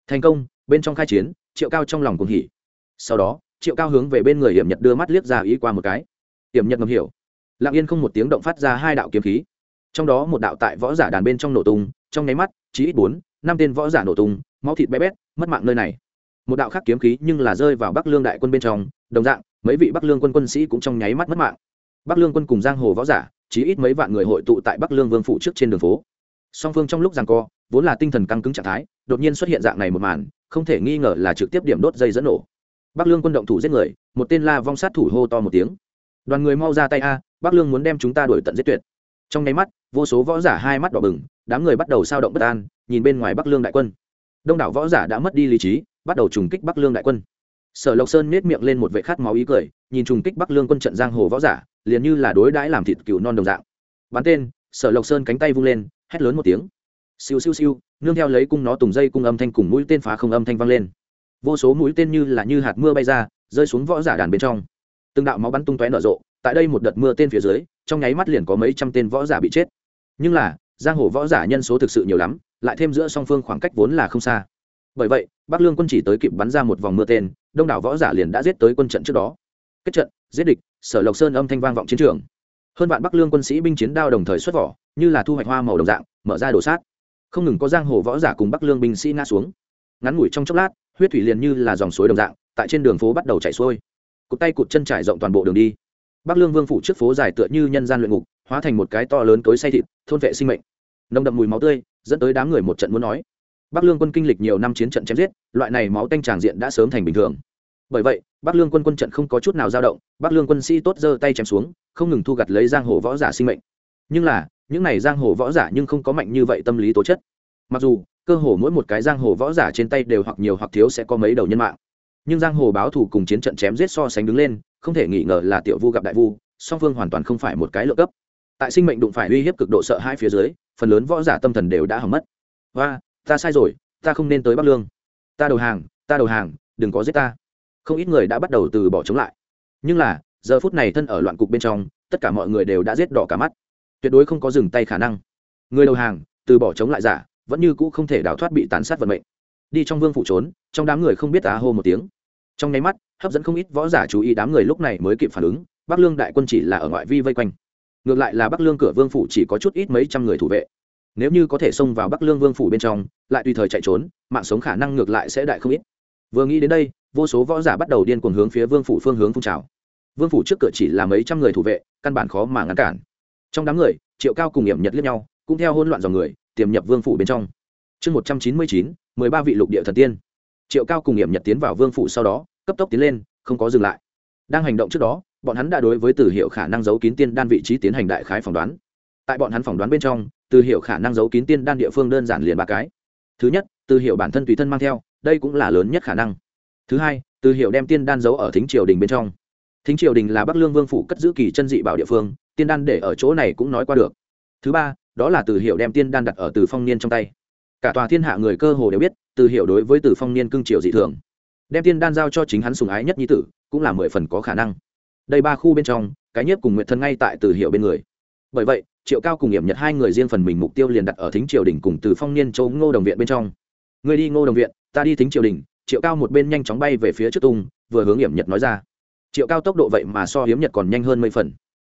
Thành công, bên trong khai chiến, triệu cao trong lòng cùng hỉ. Sau đó, triệu cao hướng về bên người hiểm nhật đưa mắt liếc ra ý qua một cái. Hiểm nhật ngầm hiểu. Lặng yên không một tiếng động phát ra hai đạo kiếm khí. Trong đó một đạo tại võ giả đàn bên trong nổ tung, trong nháy mắt chỉ ít bốn, năm tên võ giả nổ tung, máu thịt bé bét mất mạng nơi này. Một đạo khác kiếm khí nhưng là rơi vào bắc lương đại quân bên trong, đồng dạng, mấy vị bắc lương quân quân sĩ cũng trong nháy mắt mất mạng. Bắc lương quân cùng giang hồ võ giả chỉ ít mấy vạn người hội tụ tại bắc lương vương phủ trước trên đường phố. Song phương trong lúc giằng co, vốn là tinh thần căng cứng trạng thái, đột nhiên xuất hiện dạng này một màn, không thể nghi ngờ là trực tiếp điểm đốt dây dẫn nổ. Bắc lương quân động thủ giết người, một tên la vong sát thủ hô to một tiếng. Đoàn người mau ra tay a, bắc lương muốn đem chúng ta đuổi tận giết tuyệt. Trong nháy mắt, vô số võ giả hai mắt đỏ bừng, đám người bắt đầu sao động bất an, nhìn bên ngoài bắc lương đại quân đông đảo võ giả đã mất đi lý trí, bắt đầu trùng kích bắc lương đại quân. Sở lộc sơn nết miệng lên một vệ khát máu ý cười, nhìn trùng kích bắc lương quân trận giang hồ võ giả, liền như là đối đãi làm thịt cừu non đồng dạng. Bắn tên, sở lộc sơn cánh tay vung lên, hét lớn một tiếng. Siêu siêu siêu, nương theo lấy cung nó tùng dây cung âm thanh cùng mũi tên phá không âm thanh vang lên. Vô số mũi tên như là như hạt mưa bay ra, rơi xuống võ giả đàn bên trong. Từng đạo máu bắn tung tóe nở rộ, tại đây một đợt mưa tên phía dưới, trong nháy mắt liền có mấy trăm tên võ giả bị chết. Nhưng là, giang hồ võ giả nhân số thực sự nhiều lắm lại thêm giữa song phương khoảng cách vốn là không xa. Bởi vậy, bắc lương quân chỉ tới kịp bắn ra một vòng mưa tên, đông đảo võ giả liền đã giết tới quân trận trước đó. Kết trận, giết địch, sở lộc sơn âm thanh vang vọng chiến trường. Hơn vạn bắc lương quân sĩ binh chiến đao đồng thời xuất vỏ, như là thu hoạch hoa màu đồng dạng, mở ra đổ sát. Không ngừng có giang hồ võ giả cùng bắc lương binh sĩ ngã xuống. Ngắn ngủi trong chốc lát, huyết thủy liền như là dòng suối đồng dạng, tại trên đường phố bắt đầu chảy xuôi. Cụt tay cụt chân trải rộng toàn bộ đường đi. Bắc lương vương phủ trước phố dài tựa như nhân gian luyện ngục, hóa thành một cái to lớn cối say thịt, thôn vệ sinh mệnh. Nồng đậm mùi máu tươi dẫn tới đám người một trận muốn nói. Bắc lương quân kinh lịch nhiều năm chiến trận chém giết, loại này máu tanh tràng diện đã sớm thành bình thường. Bởi vậy, bắc lương quân quân trận không có chút nào dao động, bắc lương quân sĩ tốt giơ tay chém xuống, không ngừng thu gặt lấy giang hồ võ giả sinh mệnh. Nhưng là, những này giang hồ võ giả nhưng không có mạnh như vậy tâm lý tố chất. Mặc dù, cơ hồ mỗi một cái giang hồ võ giả trên tay đều hoặc nhiều hoặc thiếu sẽ có mấy đầu nhân mạng. Nhưng giang hồ báo thù cùng chiến trận chém giết so sánh đứng lên, không thể nghi ngờ là tiểu vu gặp đại vu, song phương hoàn toàn không phải một cái lựa cấp. Tại sinh mệnh đụng phải uy hiếp cực độ sợ hai phía dưới phần lớn võ giả tâm thần đều đã hỏng mất. Và ta sai rồi, ta không nên tới bắc lương. Ta đầu hàng, ta đầu hàng, đừng có giết ta. Không ít người đã bắt đầu từ bỏ chống lại. Nhưng là, giờ phút này thân ở loạn cục bên trong, tất cả mọi người đều đã giết đỏ cả mắt. Tuyệt đối không có dừng tay khả năng. Người đầu hàng, từ bỏ chống lại giả, vẫn như cũ không thể đào thoát bị tàn sát vận mệnh. Đi trong vương phủ trốn, trong đám người không biết á hô một tiếng. Trong nháy mắt, hấp dẫn không ít võ giả chú ý đám người lúc này mới kịp phản ứng, bắc lương đại quân chỉ là ở ngoại vi vây quanh ngược lại là bắc lương cửa vương phủ chỉ có chút ít mấy trăm người thủ vệ. Nếu như có thể xông vào bắc lương vương phủ bên trong, lại tùy thời chạy trốn, mạng sống khả năng ngược lại sẽ đại không ít. Vừa nghĩ đến đây, vô số võ giả bắt đầu điên cuồng hướng phía vương phủ phương hướng phun trào. Vương phủ trước cửa chỉ là mấy trăm người thủ vệ, căn bản khó mà ngăn cản. Trong đám người, triệu cao cùng hiểm nhật liếc nhau, cũng theo hỗn loạn dòng người, tiềm nhập vương phủ bên trong. Chương một trăm chín mươi chín, mười ba vị lục địa thần tiên. Triệu cao cùng hiểm nhật tiến vào vương phủ sau đó, cấp tốc tiến lên, không có dừng lại. Đang hành động trước đó bọn hắn đã đối với từ hiệu khả năng giấu kín tiên đan vị trí tiến hành đại khái phỏng đoán. Tại bọn hắn phỏng đoán bên trong, từ hiệu khả năng giấu kín tiên đan địa phương đơn giản liền ba cái. Thứ nhất, từ hiệu bản thân tùy thân mang theo, đây cũng là lớn nhất khả năng. Thứ hai, từ hiệu đem tiên đan giấu ở thính triều đình bên trong. Thính triều đình là bắc lương vương phủ cất giữ kỳ chân dị bảo địa phương, tiên đan để ở chỗ này cũng nói qua được. Thứ ba, đó là từ hiệu đem tiên đan đặt ở từ phong niên trong tay. Cả tòa thiên hạ người cơ hồ đều biết, từ hiệu đối với từ phong niên cưng triều dị thường. Đem tiên đan giao cho chính hắn sùng ái nhất nhi tử, cũng là mười phần có khả năng đây ba khu bên trong, cái nhất cùng nguyệt thân ngay tại từ hiệu bên người. Bởi vậy, triệu cao cùng nghiệm nhật hai người riêng phần mình mục tiêu liền đặt ở thính triều đình cùng từ phong niên châu ngô đồng viện bên trong. Người đi ngô đồng viện, ta đi thính triều đình, triệu cao một bên nhanh chóng bay về phía trước tung, vừa hướng hiểm nhật nói ra. Triệu cao tốc độ vậy mà so hiếm nhật còn nhanh hơn mấy phần.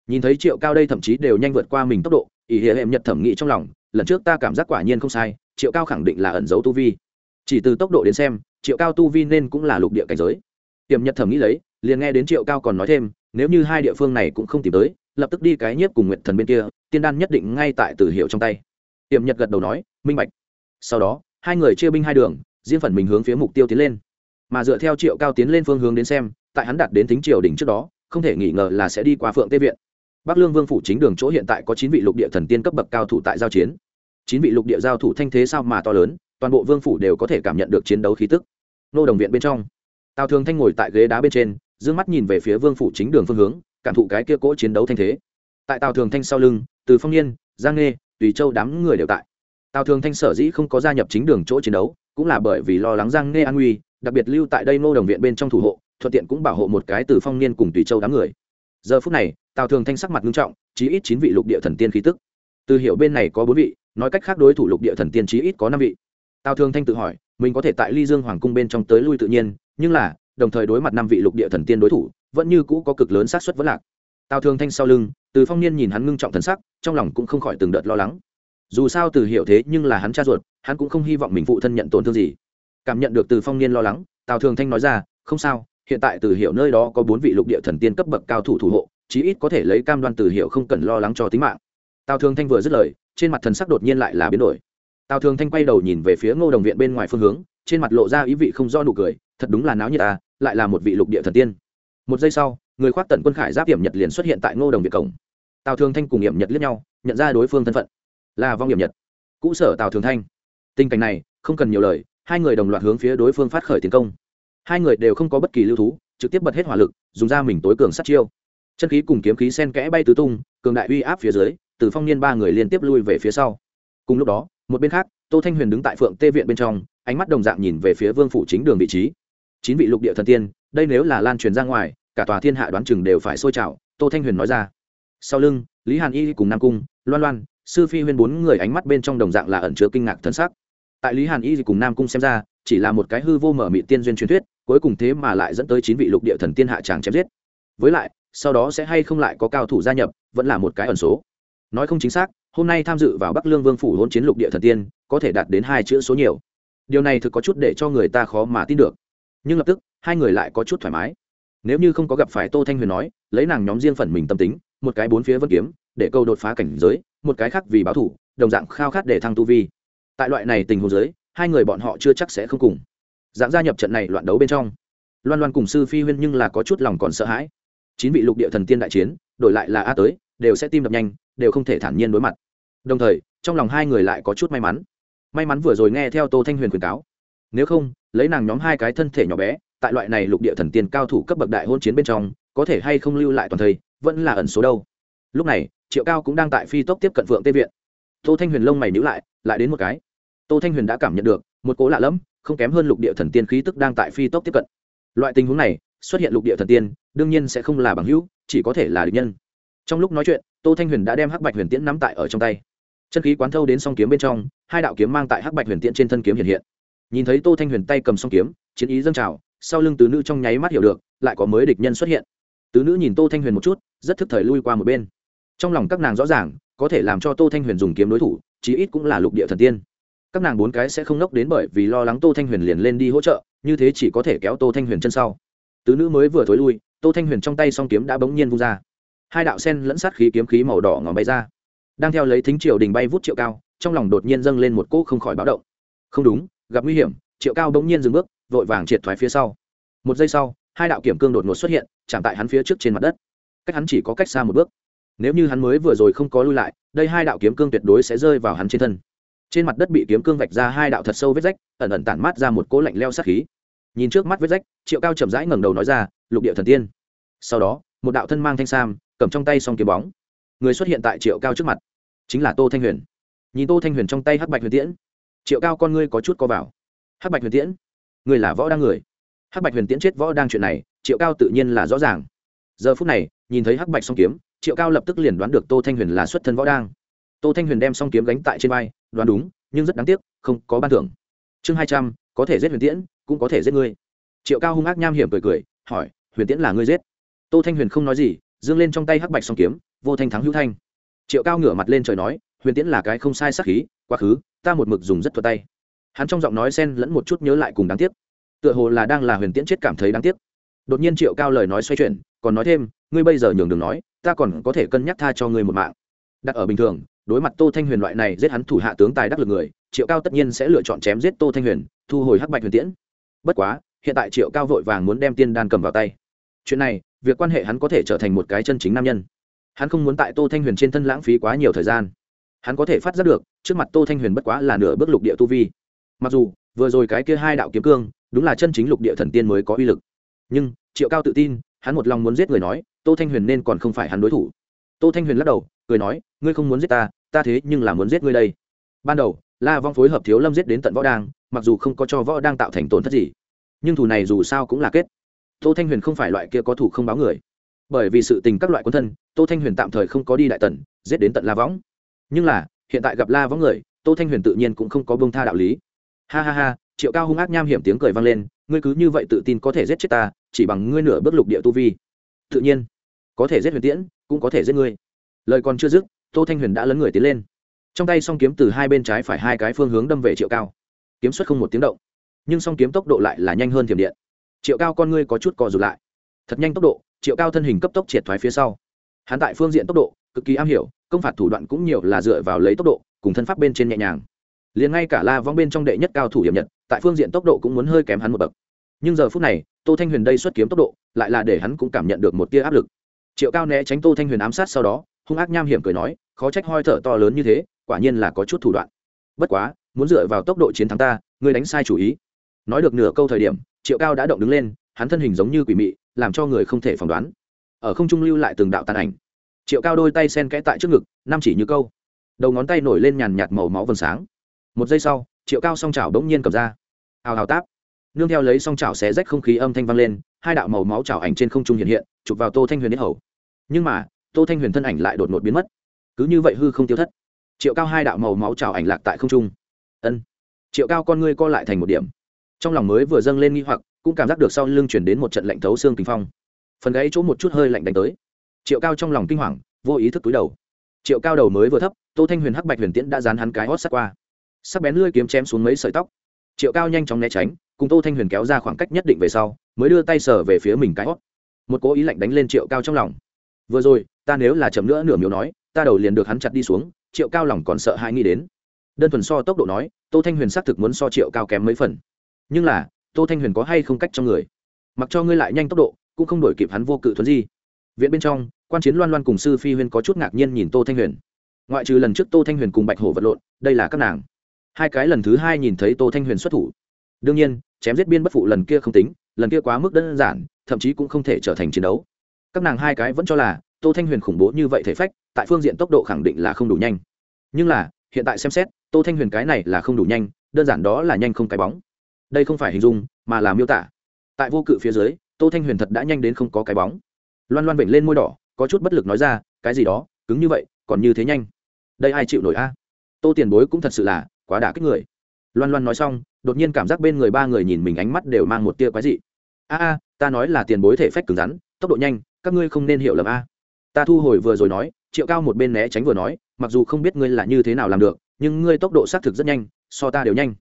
Nhìn thấy triệu cao đây thậm chí đều nhanh vượt qua mình tốc độ, ỷ hệ hiểm nhật thẩm nghĩ trong lòng, lần trước ta cảm giác quả nhiên không sai, triệu cao khẳng định là ẩn giấu tu vi. Chỉ từ tốc độ đến xem, triệu cao tu vi nên cũng là lục địa cảnh giới. Hiểm nhật thẩm nghĩ lấy, liền nghe đến triệu cao còn nói thêm nếu như hai địa phương này cũng không tìm tới, lập tức đi cái nhiếp cùng nguyện thần bên kia, tiên đan nhất định ngay tại tử hiệu trong tay. Tiệm nhật gật đầu nói, minh bạch. Sau đó, hai người chia binh hai đường, riêng phần mình hướng phía mục tiêu tiến lên. Mà dựa theo triệu cao tiến lên phương hướng đến xem, tại hắn đạt đến tính triều đỉnh trước đó, không thể nghi ngờ là sẽ đi qua phượng tê viện. Bắc lương vương phủ chính đường chỗ hiện tại có chín vị lục địa thần tiên cấp bậc cao thủ tại giao chiến. Chín vị lục địa giao thủ thanh thế sao mà to lớn, toàn bộ vương phủ đều có thể cảm nhận được chiến đấu khí tức. Nô đồng viện bên trong, tào thường thanh ngồi tại ghế đá bên trên dương mắt nhìn về phía vương phủ chính đường phương hướng, cảm thụ cái kia cỗ chiến đấu thanh thế. Tại tào thường thanh sau lưng, từ phong niên, giang nghê, tùy châu đám người đều tại. Tào thường thanh sở dĩ không có gia nhập chính đường chỗ chiến đấu, cũng là bởi vì lo lắng giang nghê an nguy đặc biệt lưu tại đây nô đồng viện bên trong thủ hộ, thuận tiện cũng bảo hộ một cái từ phong niên cùng tùy châu đám người. Giờ phút này, tào thường thanh sắc mặt nghiêm trọng, chí ít chín vị lục địa thần tiên khí tức. Từ hiệu bên này có bốn vị, nói cách khác đối thủ lục địa thần tiên chí ít có năm vị. Tào thường thanh tự hỏi, mình có thể tại ly dương hoàng cung bên trong tới lui tự nhiên, nhưng là đồng thời đối mặt năm vị lục địa thần tiên đối thủ, vẫn như cũ có cực lớn xác suất vẫn lạc. Tào thường thanh sau lưng, từ phong niên nhìn hắn ngưng trọng thần sắc, trong lòng cũng không khỏi từng đợt lo lắng. Dù sao từ hiểu thế nhưng là hắn cha ruột, hắn cũng không hy vọng mình phụ thân nhận tổn thương gì. Cảm nhận được từ phong niên lo lắng, tào thường thanh nói ra, không sao, hiện tại từ hiểu nơi đó có bốn vị lục địa thần tiên cấp bậc cao thủ thủ hộ, chí ít có thể lấy cam đoan từ hiểu không cần lo lắng cho tính mạng. Tào thường thanh vừa dứt lời, trên mặt thần sắc đột nhiên lại là biến đổi. Tào thường thanh quay đầu nhìn về phía ngô đồng viện bên ngoài phương hướng, trên mặt lộ ra ý vị không do nụ cười, thật đúng là náo nhiệt ta lại là một vị lục địa thần tiên. Một giây sau, người khoác tận quân khải giáp hiểm nhật liền xuất hiện tại ngô đồng việt cổng. Tào thường thanh cùng hiểm nhật liếc nhau, nhận ra đối phương thân phận. Là vong hiểm nhật. Cũ sở tào thường thanh. Tình cảnh này, không cần nhiều lời, hai người đồng loạt hướng phía đối phương phát khởi tiến công. Hai người đều không có bất kỳ lưu thú, trực tiếp bật hết hỏa lực, dùng ra mình tối cường sát chiêu. Chân khí cùng kiếm khí sen kẽ bay tứ tung, cường đại uy áp phía dưới, từ phong niên ba người liên tiếp lui về phía sau. Cùng lúc đó, một bên khác, tô thanh huyền đứng tại phượng tê viện bên trong, ánh mắt đồng dạng nhìn về phía vương phủ chính đường vị trí chín vị lục địa thần tiên, đây nếu là lan truyền ra ngoài, cả tòa thiên hạ đoán chừng đều phải sôi trào, tô thanh huyền nói ra. Sau lưng, lý hàn y cùng nam cung, loan loan, sư phi huyên bốn người ánh mắt bên trong đồng dạng là ẩn chứa kinh ngạc thân sắc. Tại lý hàn y cùng nam cung xem ra, chỉ là một cái hư vô mở mị tiên duyên truyền thuyết, cuối cùng thế mà lại dẫn tới chín vị lục địa thần tiên hạ tràng chém giết. Với lại, sau đó sẽ hay không lại có cao thủ gia nhập, vẫn là một cái ẩn số. Nói không chính xác, hôm nay tham dự vào bắc lương vương phủ hôn chiến lục địa thần tiên, có thể đạt đến hai chữ số nhiều. Điều này thực có chút để cho người ta khó mà tin được nhưng lập tức, hai người lại có chút thoải mái. Nếu như không có gặp phải tô thanh huyền nói, lấy nàng nhóm riêng phần mình tâm tính, một cái bốn phía vân kiếm, để câu đột phá cảnh giới, một cái khác vì báo thủ, đồng dạng khao khát để thăng tu vi. Tại loại này tình huống giới, hai người bọn họ chưa chắc sẽ không cùng. Dạng gia nhập trận này loạn đấu bên trong, loan loan cùng sư phi huyên nhưng là có chút lòng còn sợ hãi. Chín vị lục địa thần tiên đại chiến, đổi lại là a tới, đều sẽ tim đập nhanh, đều không thể thản nhiên đối mặt. Đồng thời, trong lòng hai người lại có chút may mắn. May mắn vừa rồi nghe theo tô thanh huyền khuyên cáo nếu không, lấy nàng nhóm hai cái thân thể nhỏ bé, tại loại này lục địa thần tiên cao thủ cấp bậc đại hôn chiến bên trong, có thể hay không lưu lại toàn thây, vẫn là ẩn số đâu. Lúc này, triệu cao cũng đang tại phi tốc tiếp cận phượng tê viện. Tô thanh huyền lông mày nhữ lại lại đến một cái. Tô thanh huyền đã cảm nhận được, một cố lạ lẫm, không kém hơn lục địa thần tiên khí tức đang tại phi tốc tiếp cận. Loại tình huống này, xuất hiện lục địa thần tiên, đương nhiên sẽ không là bằng hữu, chỉ có thể là địch nhân. Trong lúc nói chuyện, tô thanh huyền đã đem hắc bạch huyền tiễn nắm tại ở trong tay. Chân khí quán thâu đến song kiếm bên trong, hai đạo kiếm mang tại hắc bạch huyền tiễn trên thân kiếm hiện hiện nhìn thấy tô thanh huyền tay cầm song kiếm, chiến ý dâng trào, sau lưng tứ nữ trong nháy mắt hiểu được, lại có mới địch nhân xuất hiện. Tứ nữ nhìn tô thanh huyền một chút, rất thức thời lui qua một bên. Trong lòng các nàng rõ ràng, có thể làm cho tô thanh huyền dùng kiếm đối thủ, chí ít cũng là lục địa thần tiên. Các nàng bốn cái sẽ không nốc đến bởi vì lo lắng tô thanh huyền liền lên đi hỗ trợ, như thế chỉ có thể kéo tô thanh huyền chân sau. Tứ nữ mới vừa thối lui, tô thanh huyền trong tay song kiếm đã bỗng nhiên vung ra. Hai đạo sen lẫn sát khí kiếm khí màu đỏ ngòm bay ra. Đang theo lấy thính triều đình bay vút triệu cao, trong lòng đột nhiên dâng lên một cỗ không khỏi báo động. Không đúng gặp nguy hiểm, triệu cao bỗng nhiên dừng bước, vội vàng triệt thoái phía sau. Một giây sau, hai đạo kiểm cương đột ngột xuất hiện, chạm tại hắn phía trước trên mặt đất. Cách hắn chỉ có cách xa một bước. Nếu như hắn mới vừa rồi không có lui lại, đây hai đạo kiếm cương tuyệt đối sẽ rơi vào hắn trên thân. Trên mặt đất bị kiếm cương vạch ra hai đạo thật sâu vết rách, ẩn ẩn tản mát ra một cỗ lạnh leo sát khí. Nhìn trước mắt vết rách, triệu cao chậm rãi ngẩng đầu nói ra, lục địa thần tiên. Sau đó, một đạo thân mang thanh sam, cầm trong tay s kiếm bóng. Người xuất hiện tại triệu cao trước mặt chính là tô thanh huyền. Nhìn tô thanh huyền trong tay hắc bạch huyền tiễn triệu cao con ngươi có chút co vào. Hắc bạch huyền tiễn người là võ đang người. Hắc bạch huyền tiễn chết võ đang chuyện này, triệu cao tự nhiên là rõ ràng. Giờ phút này, nhìn thấy hắc bạch song kiếm, triệu cao lập tức liền đoán được tô thanh huyền là xuất thân võ đang. Tô thanh huyền đem song kiếm gánh tại trên vai, đoán đúng, nhưng rất đáng tiếc, không có ban thưởng. Chương hai trăm, có thể giết huyền tiễn, cũng có thể giết ngươi. Triệu cao hung ác nham hiểm cười cười, hỏi, huyền tiễn là ngươi giết? Tô thanh huyền không nói gì dương lên trong tay hắc bạch song kiếm, vô thanh thắng hữu thanh. Triệu cao ngửa mặt lên trời nói huyền tiễn là cái không sai sắc khí, quá khứ, ta một mực dùng rất thuật tay. Hắn trong giọng nói xen lẫn một chút nhớ lại cùng đáng tiếc. Tựa hồ là đang là huyền tiễn chết cảm thấy đáng tiếc. Đột nhiên triệu cao lời nói xoay chuyển, còn nói thêm, ngươi bây giờ nhường đường nói, ta còn có thể cân nhắc tha cho ngươi một mạng. Đặt ở bình thường, đối mặt tô thanh huyền loại này giết hắn thủ hạ tướng tài đắc lực người, triệu cao tất nhiên sẽ lựa chọn chém giết tô thanh huyền, thu hồi hắc bạch huyền tiễn. Bất quá, hiện tại triệu cao vội vàng muốn đem tiên đan cầm vào tay. Chuyện này, việc quan hệ hắn có thể trở thành một cái chân chính nam nhân. Hắn không muốn tại tô thanh huyền trên thân lãng phí quá nhiều thời gian hắn có thể phát giác được, trước mặt tô thanh huyền bất quá là nửa bước lục địa tu vi. Mặc dù, vừa rồi cái kia hai đạo kiếm cương, đúng là chân chính lục địa thần tiên mới có uy lực. Nhưng, triệu cao tự tin, hắn một lòng muốn giết người nói, tô thanh huyền nên còn không phải hắn đối thủ. Tô thanh huyền lắc đầu, cười nói, ngươi không muốn giết ta ta thế nhưng là muốn giết ngươi đây. Ban đầu, la vong phối hợp thiếu lâm giết đến tận võ đang mặc dù không có cho võ đang tạo thành tổn thất gì, nhưng thù này dù sao cũng là kết. Tô thanh huyền không phải loại kia có thủ không báo người. Bởi vì sự tình các loại quân thân, tô thanh huyền tạm thời không có đi đại tần, giết đến tận la võng nhưng là, hiện tại gặp la võng người, tô thanh huyền tự nhiên cũng không có bông tha đạo lý. Ha ha ha, triệu cao hung ác nham hiểm tiếng cười vang lên, ngươi cứ như vậy tự tin có thể giết chết ta, chỉ bằng ngươi nửa bước lục địa tu vi. Tự nhiên, có thể giết huyền tiễn, cũng có thể giết ngươi. Lời còn chưa dứt, tô thanh huyền đã lấn người tiến lên. Trong tay song kiếm từ hai bên trái phải hai cái phương hướng đâm về triệu cao. Kiếm xuất không một tiếng động, nhưng song kiếm tốc độ lại là nhanh hơn thiểm điện. Triệu cao con ngươi có chút cò rụt lại. Thật nhanh tốc độ, triệu cao thân hình cấp tốc triệt thoái phía sau. Hắn tại phương diện tốc độ cực kỳ am hiểu, công phạt thủ đoạn cũng nhiều là dựa vào lấy tốc độ, cùng thân pháp bên trên nhẹ nhàng. Liền ngay cả la vong bên trong đệ nhất cao thủ hiểm nhật, tại phương diện tốc độ cũng muốn hơi kém hắn một bậc. Nhưng giờ phút này, tô thanh huyền đây xuất kiếm tốc độ, lại là để hắn cũng cảm nhận được một tia áp lực. Triệu cao né tránh tô thanh huyền ám sát sau đó, hung ác nham hiểm cười nói, khó trách hoi thở to lớn như thế, quả nhiên là có chút thủ đoạn. Bất quá, muốn dựa vào tốc độ chiến thắng ta, ngươi đánh sai chủ ý. Nói được nửa câu thời điểm, triệu cao đã động đứng lên, hắn thân hình giống như quỷ mị, làm cho người không thể phỏng đoán. Ở không trung lưu lại từng đạo tàn ảnh triệu cao đôi tay sen kẽ tại trước ngực, năm chỉ như câu. Đầu ngón tay nổi lên nhàn nhạt màu máu vầng sáng. Một giây sau, triệu cao song chảo bỗng nhiên cầm ra. Hào hào táp. Nương theo lấy song chảo xé rách không khí âm thanh vang lên, hai đạo màu máu chảo ảnh trên không trung hiện hiện, chụp vào tô thanh huyền đến hầu. Nhưng mà, tô thanh huyền thân ảnh lại đột ngột biến mất. Cứ như vậy hư không tiêu thất. Triệu cao hai đạo màu máu chảo ảnh lạc tại không trung. Ân. Triệu cao con ngươi co lại thành một điểm. Trong lòng mới vừa dâng lên nghi hoặc, cũng cảm giác được sau lưng chuyển đến một trận lạnh thấu xương kinh phong. Phần gáy chỗ một chút hơi lạnh đánh tới triệu cao trong lòng kinh hoàng, vô ý thức túi đầu. Triệu cao đầu mới vừa thấp, tô thanh huyền hắc bạch huyền tiễn đã dán hắn cái hót sát qua. Sắc bén lưỡi kiếm chém xuống mấy sợi tóc. Triệu cao nhanh chóng né tránh, cùng tô thanh huyền kéo ra khoảng cách nhất định về sau, mới đưa tay sờ về phía mình cái hót. Một cố ý lạnh đánh lên triệu cao trong lòng. Vừa rồi, ta nếu là chậm nữa nửa miếu nói, ta đầu liền được hắn chặt đi xuống. Triệu cao lòng còn sợ hãi nghĩ đến. Đơn thuần so tốc độ nói, tô thanh huyền xác thực muốn so triệu cao kém mấy phần. Nhưng là, tô thanh huyền có hay không cách trong người? Mặc cho ngươi lại nhanh tốc độ, cũng không đổi kịp hắn vô cự thuấn di. Viện bên trong quan chiến loan loan cùng sư phi huyên có chút ngạc nhiên nhìn tô thanh huyền ngoại trừ lần trước tô thanh huyền cùng bạch hổ vật lộn đây là các nàng hai cái lần thứ hai nhìn thấy tô thanh huyền xuất thủ đương nhiên chém giết biên bất phụ lần kia không tính lần kia quá mức đơn giản thậm chí cũng không thể trở thành chiến đấu các nàng hai cái vẫn cho là tô thanh huyền khủng bố như vậy thể phách tại phương diện tốc độ khẳng định là không đủ nhanh nhưng là hiện tại xem xét tô thanh huyền cái này là không đủ nhanh đơn giản đó là nhanh không cái bóng đây không phải hình dung mà là miêu tả tại vô cự phía dưới tô thanh huyền thật đã nhanh đến không có cái bóng loan loan vểnh lên môi đỏ có chút bất lực nói ra, cái gì đó, cứng như vậy, còn như thế nhanh. Đây ai chịu nổi a? Tô tiền bối cũng thật sự là quá đả kích người. Loan loan nói xong, đột nhiên cảm giác bên người ba người nhìn mình ánh mắt đều mang một tia quái dị. A a, ta nói là tiền bối thể phách cứng rắn, tốc độ nhanh, các ngươi không nên hiểu lầm a. Ta thu hồi vừa rồi nói, triệu cao một bên né tránh vừa nói, mặc dù không biết ngươi là như thế nào làm được, nhưng ngươi tốc độ xác thực rất nhanh, so ta đều nhanh.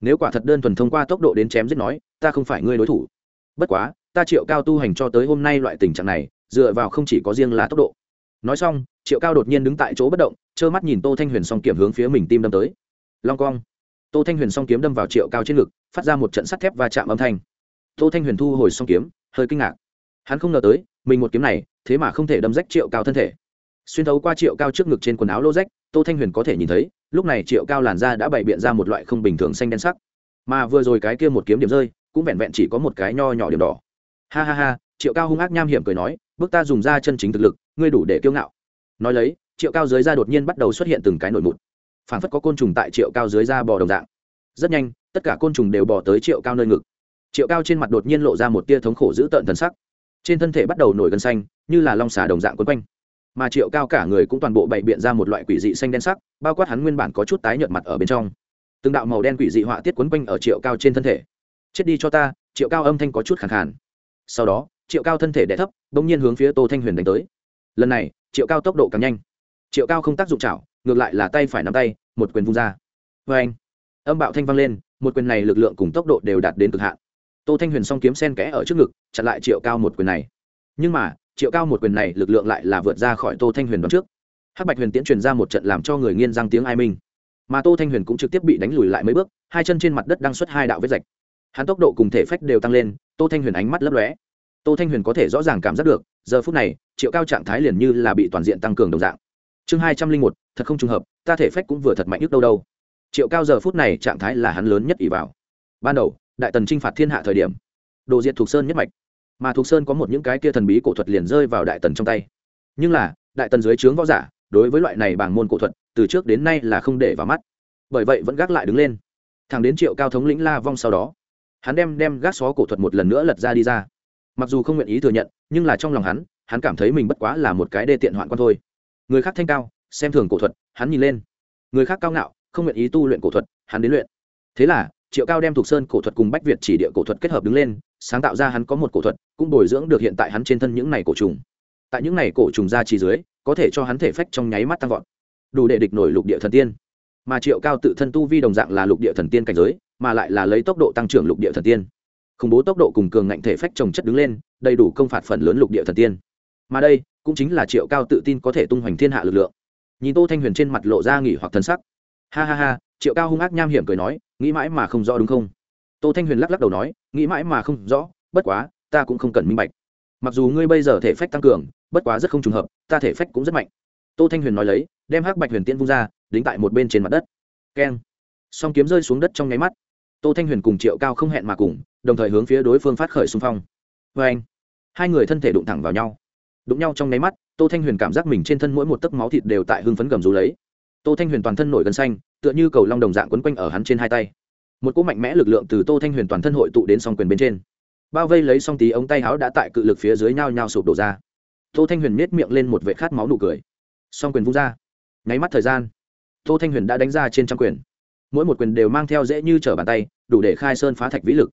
Nếu quả thật đơn thuần thông qua tốc độ đến chém giết nói, ta không phải ngươi đối thủ. Bất quá, ta triệu cao tu hành cho tới hôm nay loại tình trạng này dựa vào không chỉ có riêng là tốc độ. Nói xong, triệu cao đột nhiên đứng tại chỗ bất động, trơ mắt nhìn tô thanh huyền s o n g kiểm hướng phía mình tim đâm tới. Long cong. Tô thanh huyền s o n g kiếm đâm vào triệu cao trên ngực, phát ra một trận sắt thép và chạm âm thanh. Tô thanh huyền thu hồi s o n g kiếm, hơi kinh ngạc. Hắn không ngờ tới, mình một kiếm này, thế mà không thể đâm rách triệu cao thân thể. Xuyên thấu qua triệu cao trước ngực trên quần áo lô rách, tô thanh huyền có thể nhìn thấy, lúc này triệu cao làn da đã bày biện ra một loại không bình thường xanh đen sắc. Mà vừa rồi cái kia một kiếm điểm rơi, cũng vẹn vẹn chỉ có một cái nho nhỏ điểm đỏ. Ha ha ha triệu cao hung ác nham hiểm cười nói, bước ta dùng ra chân chính thực lực, ngươi đủ để kiêu ngạo. Nói lấy, triệu cao dưới da đột nhiên bắt đầu xuất hiện từng cái nổi mụn. Phản phất có côn trùng tại triệu cao dưới da bò đồng dạng. Rất nhanh, tất cả côn trùng đều bò tới triệu cao nơi ngực. Triệu cao trên mặt đột nhiên lộ ra một tia thống khổ dữ tợn thần sắc. Trên thân thể bắt đầu nổi gân xanh, như là long xà đồng dạng quấn quanh. Mà triệu cao cả người cũng toàn bộ bày biện ra một loại quỷ dị xanh đen sắc, bao quát hắn nguyên bản có chút tái nhợt mặt ở bên trong. Từng đạo màu đen quỷ dị họa tiết quấn quanh ở triệu cao trên thân thể. Chết đi cho ta. Triệu cao âm thanh có chút khẳng khàn. Sau đó triệu cao thân thể đẻ thấp, đ ỗ n g nhiên hướng phía tô thanh huyền đánh tới. Lần này, triệu cao tốc độ càng nhanh. Triệu cao không tác dụng chảo, ngược lại là tay phải nắm tay, một quyền vung ra. Vê anh, âm bạo thanh vang lên, một quyền này lực lượng cùng tốc độ đều đạt đến cực hạn. Tô thanh huyền s o n g kiếm sen kẽ ở trước ngực, chặn lại triệu cao một quyền này. Nhưng mà, triệu cao một quyền này lực lượng lại là vượt ra khỏi tô thanh huyền đón trước. Hắc bạch huyền tiễn truyền ra một trận làm cho người nghiên răng tiếng ai minh. Mà tô thanh huyền cũng trực tiếp bị đánh lùi lại mấy bước, hai chân trên mặt đất đang xuất hai đạo vết rạch. Hắn tốc độ cùng thể phách đều tăng lên, tô thanh huyền ánh mắt lấp lóe tô thanh huyền có thể rõ ràng cảm giác được, giờ phút này, triệu cao trạng thái liền như là bị toàn diện tăng cường đồng dạng. Chương hai trăm linh một, thật không trùng hợp, ta thể phách cũng vừa thật mạnh nhất đâu đâu. Triệu cao giờ phút này trạng thái là hắn lớn nhất ỷ vào. Ban đầu, đại tần t phạt thiên hạ thời điểm, đồ diện thuộc sơn nhất mạch. Mà thuộc sơn có một những cái kia thần bí cổ thuật liền rơi vào đại tần trong tay. Nhưng là, đại tần dưới trướng võ giả, đối với loại này bằng môn cổ thuật, từ trước đến nay là không để vào mắt. Bởi vậy vẫn gác lại đứng lên. Thằng đến triệu cao thống lĩnh la vong sau đó, hắn đem đem gác xó cổ thuật một lần nữa lật ra đi ra mặc dù không nguyện ý thừa nhận, nhưng là trong lòng hắn hắn cảm thấy mình bất quá là một cái đê tiện hoạn con thôi. Người khác thanh cao, xem thường cổ thuật, hắn nhìn lên. Người khác cao ngạo, không nguyện ý tu luyện cổ thuật, hắn đến luyện. Thế là, triệu cao đem thuộc sơn cổ thuật cùng bách việt chỉ địa cổ thuật kết hợp đứng lên, sáng tạo ra hắn có một cổ thuật, cũng bồi dưỡng được hiện tại hắn trên thân những này cổ trùng. Tại những này cổ trùng ra chỉ dưới, có thể cho hắn thể phách trong nháy mắt tăng vọt. Đủ để địch nổi lục địa thần tiên. Mà triệu cao tự thân tu vi đồng dạng là lục địa thần tiên cảnh giới, mà lại là lấy tốc độ tăng trưởng lục địa thần tiên khủng bố tốc độ cùng cường ngạnh thể phách trồng chất đứng lên, đầy đủ công phạt phần lớn lục địa thần tiên. Mà đây, cũng chính là triệu cao tự tin có thể tung hoành thiên hạ lực lượng. Nhìn tô thanh huyền trên mặt lộ ra nghỉ hoặc thân sắc. Ha ha ha, triệu cao hung ác nham hiểm cười nói, nghĩ mãi mà không rõ đúng không? Tô thanh huyền lắc lắc đầu nói, nghĩ mãi mà không rõ, bất quá, ta cũng không cần minh bạch. Mặc dù ngươi bây giờ thể phách tăng cường, bất quá rất không trùng hợp, ta thể phách cũng rất mạnh. Tô thanh huyền nói lấy, đem hắc bạch huyền tiên vung ra, đính tại một bên trên mặt đất. Keng. Song kiếm rơi xuống đất trong nháy mắt. Tô thanh huyền cùng triệu cao không hẹn mà cùng đồng thời hướng phía đối phương phát khởi xung phong. Vê anh, hai người thân thể đụng thẳng vào nhau. Đụng nhau trong nháy mắt, tô thanh huyền cảm giác mình trên thân mỗi một tấc máu thịt đều tại hưng phấn gầm rú lấy. Tô thanh huyền toàn thân nổi gân xanh, tựa như cầu long đồng dạng quấn quanh ở hắn trên hai tay. Một cỗ mạnh mẽ lực lượng từ tô thanh huyền toàn thân hội tụ đến song quyền bên trên. Bao vây lấy song tí ống tay áo đã tại cự lực phía dưới nhau nhau sụp đổ ra. Tô thanh huyền miết miệng lên một vệ khát máu nụ cười. Song quyền vung ra. Nháy mắt thời gian, tô thanh huyền đã đánh ra trên trăm quyền. Mỗi một quyền đều mang theo dễ như trở bàn tay, đủ để khai sơn phá thạch vĩ lực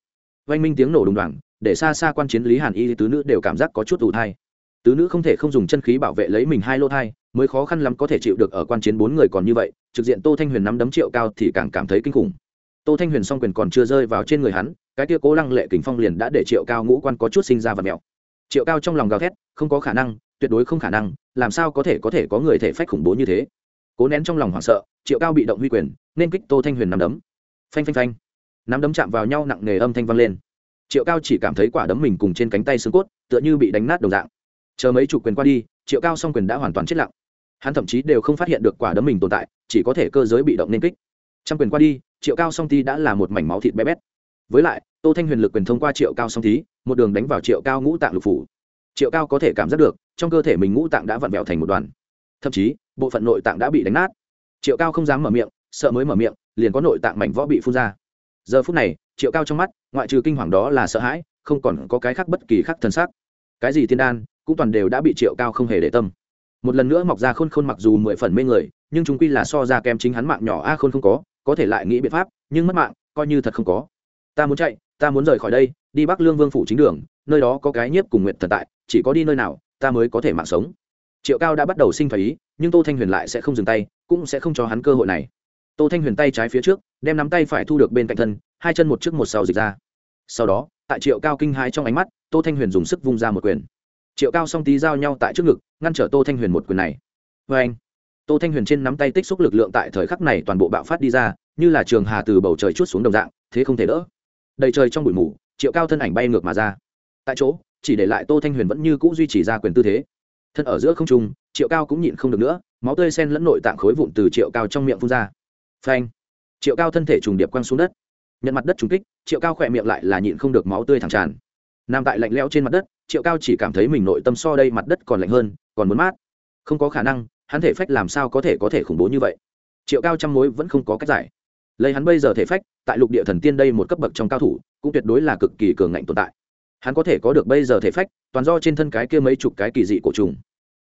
oanh minh tiếng nổ đùng đoàng, để xa xa quan chiến lý hàn y, tứ nữ đều cảm giác có chút ủ thai. Tứ nữ không thể không dùng chân khí bảo vệ lấy mình hai lô thai, mới khó khăn lắm có thể chịu được ở quan chiến bốn người còn như vậy, trực diện tô thanh huyền nắm đấm triệu cao thì càng cảm thấy kinh khủng. Tô thanh huyền song quyền còn chưa rơi vào trên người hắn, cái tia cố lăng lệ kình phong liền đã để triệu cao ngũ quan có chút sinh ra vật mèo triệu cao trong lòng gào thét, không có khả năng, tuyệt đối không khả năng, làm sao có thể có thể có người thể phách khủng bố như thế? Cố nén trong lòng hoảng sợ, triệu cao bị động huy quyền, nên kích tô thanh huyền nắm đấm. Phanh phanh phanh nắm đấm chạm vào nhau nặng nề âm thanh vang lên. Triệu cao chỉ cảm thấy quả đấm mình cùng trên cánh tay xương cốt, tựa như bị đánh nát đồng dạng. Chờ mấy chục quyền qua đi, triệu cao song quyền đã hoàn toàn chết lặng. Hắn thậm chí đều không phát hiện được quả đấm mình tồn tại, chỉ có thể cơ giới bị động nên kích. Trăm quyền qua đi, triệu cao song tí đã là một mảnh máu thịt bé bét. Với lại, tô thanh huyền lực quyền thông qua triệu cao song thí một đường đánh vào triệu cao ngũ tạng lục phủ. Triệu cao có thể cảm giác được, trong cơ thể mình ngũ tạng đã vặn vẹo thành một đoàn. Thậm chí, bộ phận nội tạng đã bị đánh nát. Triệu cao không dám mở miệng, sợ mới mở miệng, liền có nội tạng mảnh võ bị phun ra giờ phút này, triệu cao trong mắt, ngoại trừ kinh hoàng đó là sợ hãi, không còn có cái khác bất kỳ khác thân xác cái gì thiên đan, cũng toàn đều đã bị triệu cao không hề để tâm. Một lần nữa mọc ra khôn khôn mặc dù mười phần mê người, nhưng chúng quy là so ra kem chính hắn mạng nhỏ a à khôn không có có thể lại nghĩ biện pháp, nhưng mất mạng, coi như thật không có. Ta muốn chạy, ta muốn rời khỏi đây, đi bắc lương vương phủ chính đường, nơi đó có cái nhiếp cùng nguyện thần tại, chỉ có đi nơi nào, ta mới có thể mạng sống. Triệu cao đã bắt đầu sinh phải ý, nhưng tô thanh huyền lại sẽ không dừng tay, cũng sẽ không cho hắn cơ hội này. Tô thanh huyền tay trái phía trước đem nắm tay phải thu được bên cạnh thân, hai chân một trước một sau dịch ra. Sau đó, tại triệu cao kinh hai trong ánh mắt, tô thanh huyền dùng sức vung ra một quyền. Triệu cao song tí giao nhau tại trước ngực, ngăn trở tô thanh huyền một quyền này. Vê anh, tô thanh huyền trên nắm tay tích xúc lực lượng tại thời khắc này toàn bộ bạo phát đi ra, như là trường hà từ bầu trời chút xuống đồng dạng, thế không thể đỡ. Đầy trời trong bụi mù, triệu cao thân ảnh bay ngược mà ra. Tại chỗ, chỉ để lại tô thanh huyền vẫn như c ũ duy trì ra quyền tư thế. Thân ở giữa không trung, triệu cao cũng nhịn không được nữa, máu tươi sen lẫn nội tạng khối vụn từ triệu cao trong miệng phun ra. Phanh triệu cao thân thể trùng điệp quăng xuống đất. Nhận mặt đất trùng kích, triệu cao khỏe miệng lại là nhịn không được máu tươi thẳng tràn. Nằm tại lạnh lẽo trên mặt đất, triệu cao chỉ cảm thấy mình nội tâm so đây mặt đất còn lạnh hơn, còn muốn mát. Không có khả năng, hắn thể phách làm sao có thể có thể khủng bố như vậy? Triệu cao trăm mối vẫn không có cách giải. Lấy hắn bây giờ thể phách, tại lục địa thần tiên đây một cấp bậc trong cao thủ, cũng tuyệt đối là cực kỳ cường ngạnh tồn tại. Hắn có thể có được bây giờ thể phách, toàn do trên thân cái kia mấy chục cái kỳ dị cổ trùng.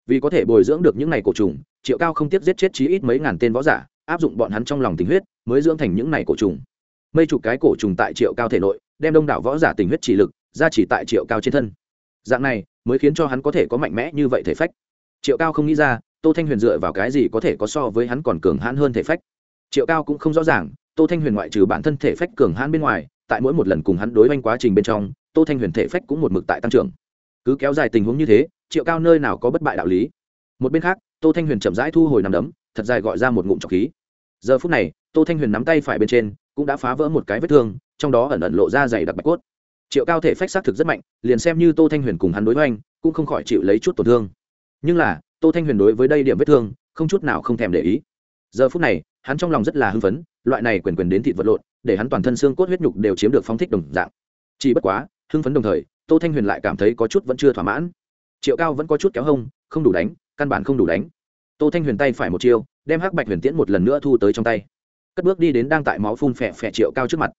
Vì có thể bồi dưỡng được những này cổ trùng, triệu cao không tiếp giết chết chí ít mấy ngàn tên võ giả áp dụng bọn hắn trong lòng tình huyết, mới dưỡng thành những này cổ trùng. Mấy chục cái cổ trùng tại triệu cao thể nội, đem đông đảo võ giả tình huyết chỉ lực ra chỉ tại triệu cao trên thân. Dạng này, mới khiến cho hắn có thể có mạnh mẽ như vậy thể phách. Triệu cao không nghĩ ra, tô thanh huyền dựa vào cái gì có thể có so với hắn còn cường hãn hơn thể phách. Triệu cao cũng không rõ ràng, tô thanh huyền ngoại trừ bản thân thể phách cường hãn bên ngoài, tại mỗi một lần cùng hắn đối với quá trình bên trong, tô thanh huyền thể phách cũng một mực tại tăng trưởng. Cứ kéo dài tình huống như thế, triệu cao nơi nào có bất bại đạo lý. Một bên khác, tô thanh huyền chậm rãi thu hồi nằm đấm, thật dài gọi ra một ngụm trọc khí giờ phút này, tô thanh huyền nắm tay phải bên trên, cũng đã phá vỡ một cái vết thương, trong đó ẩn ẩn lộ ra dày đặc bạch cốt. Triệu cao thể phách xác thực rất mạnh, liền xem như tô thanh huyền cùng hắn đối với anh cũng không khỏi chịu lấy chút tổn thương. Nhưng là, tô thanh huyền đối với đây điểm vết thương, không chút nào không thèm để ý. Giờ phút này, hắn trong lòng rất là hưng phấn, loại này quyền quyền đến thịt vật lộn, để hắn toàn thân xương cốt huyết nhục đều chiếm được phong thích đồng dạng. Chỉ bất quá, hưng phấn đồng thời, tô thanh huyền lại cảm thấy có chút vẫn chưa thỏa mãn. Triệu cao vẫn có chút kéo hông, không đủ đánh, căn bản không đủ đánh tô thanh huyền tay phải một chiêu, đem hắc bạch huyền tiễn một lần nữa thu tới trong tay. Cất bước đi đến đang tại máu phun phẹ phẹ triệu cao trước mặt.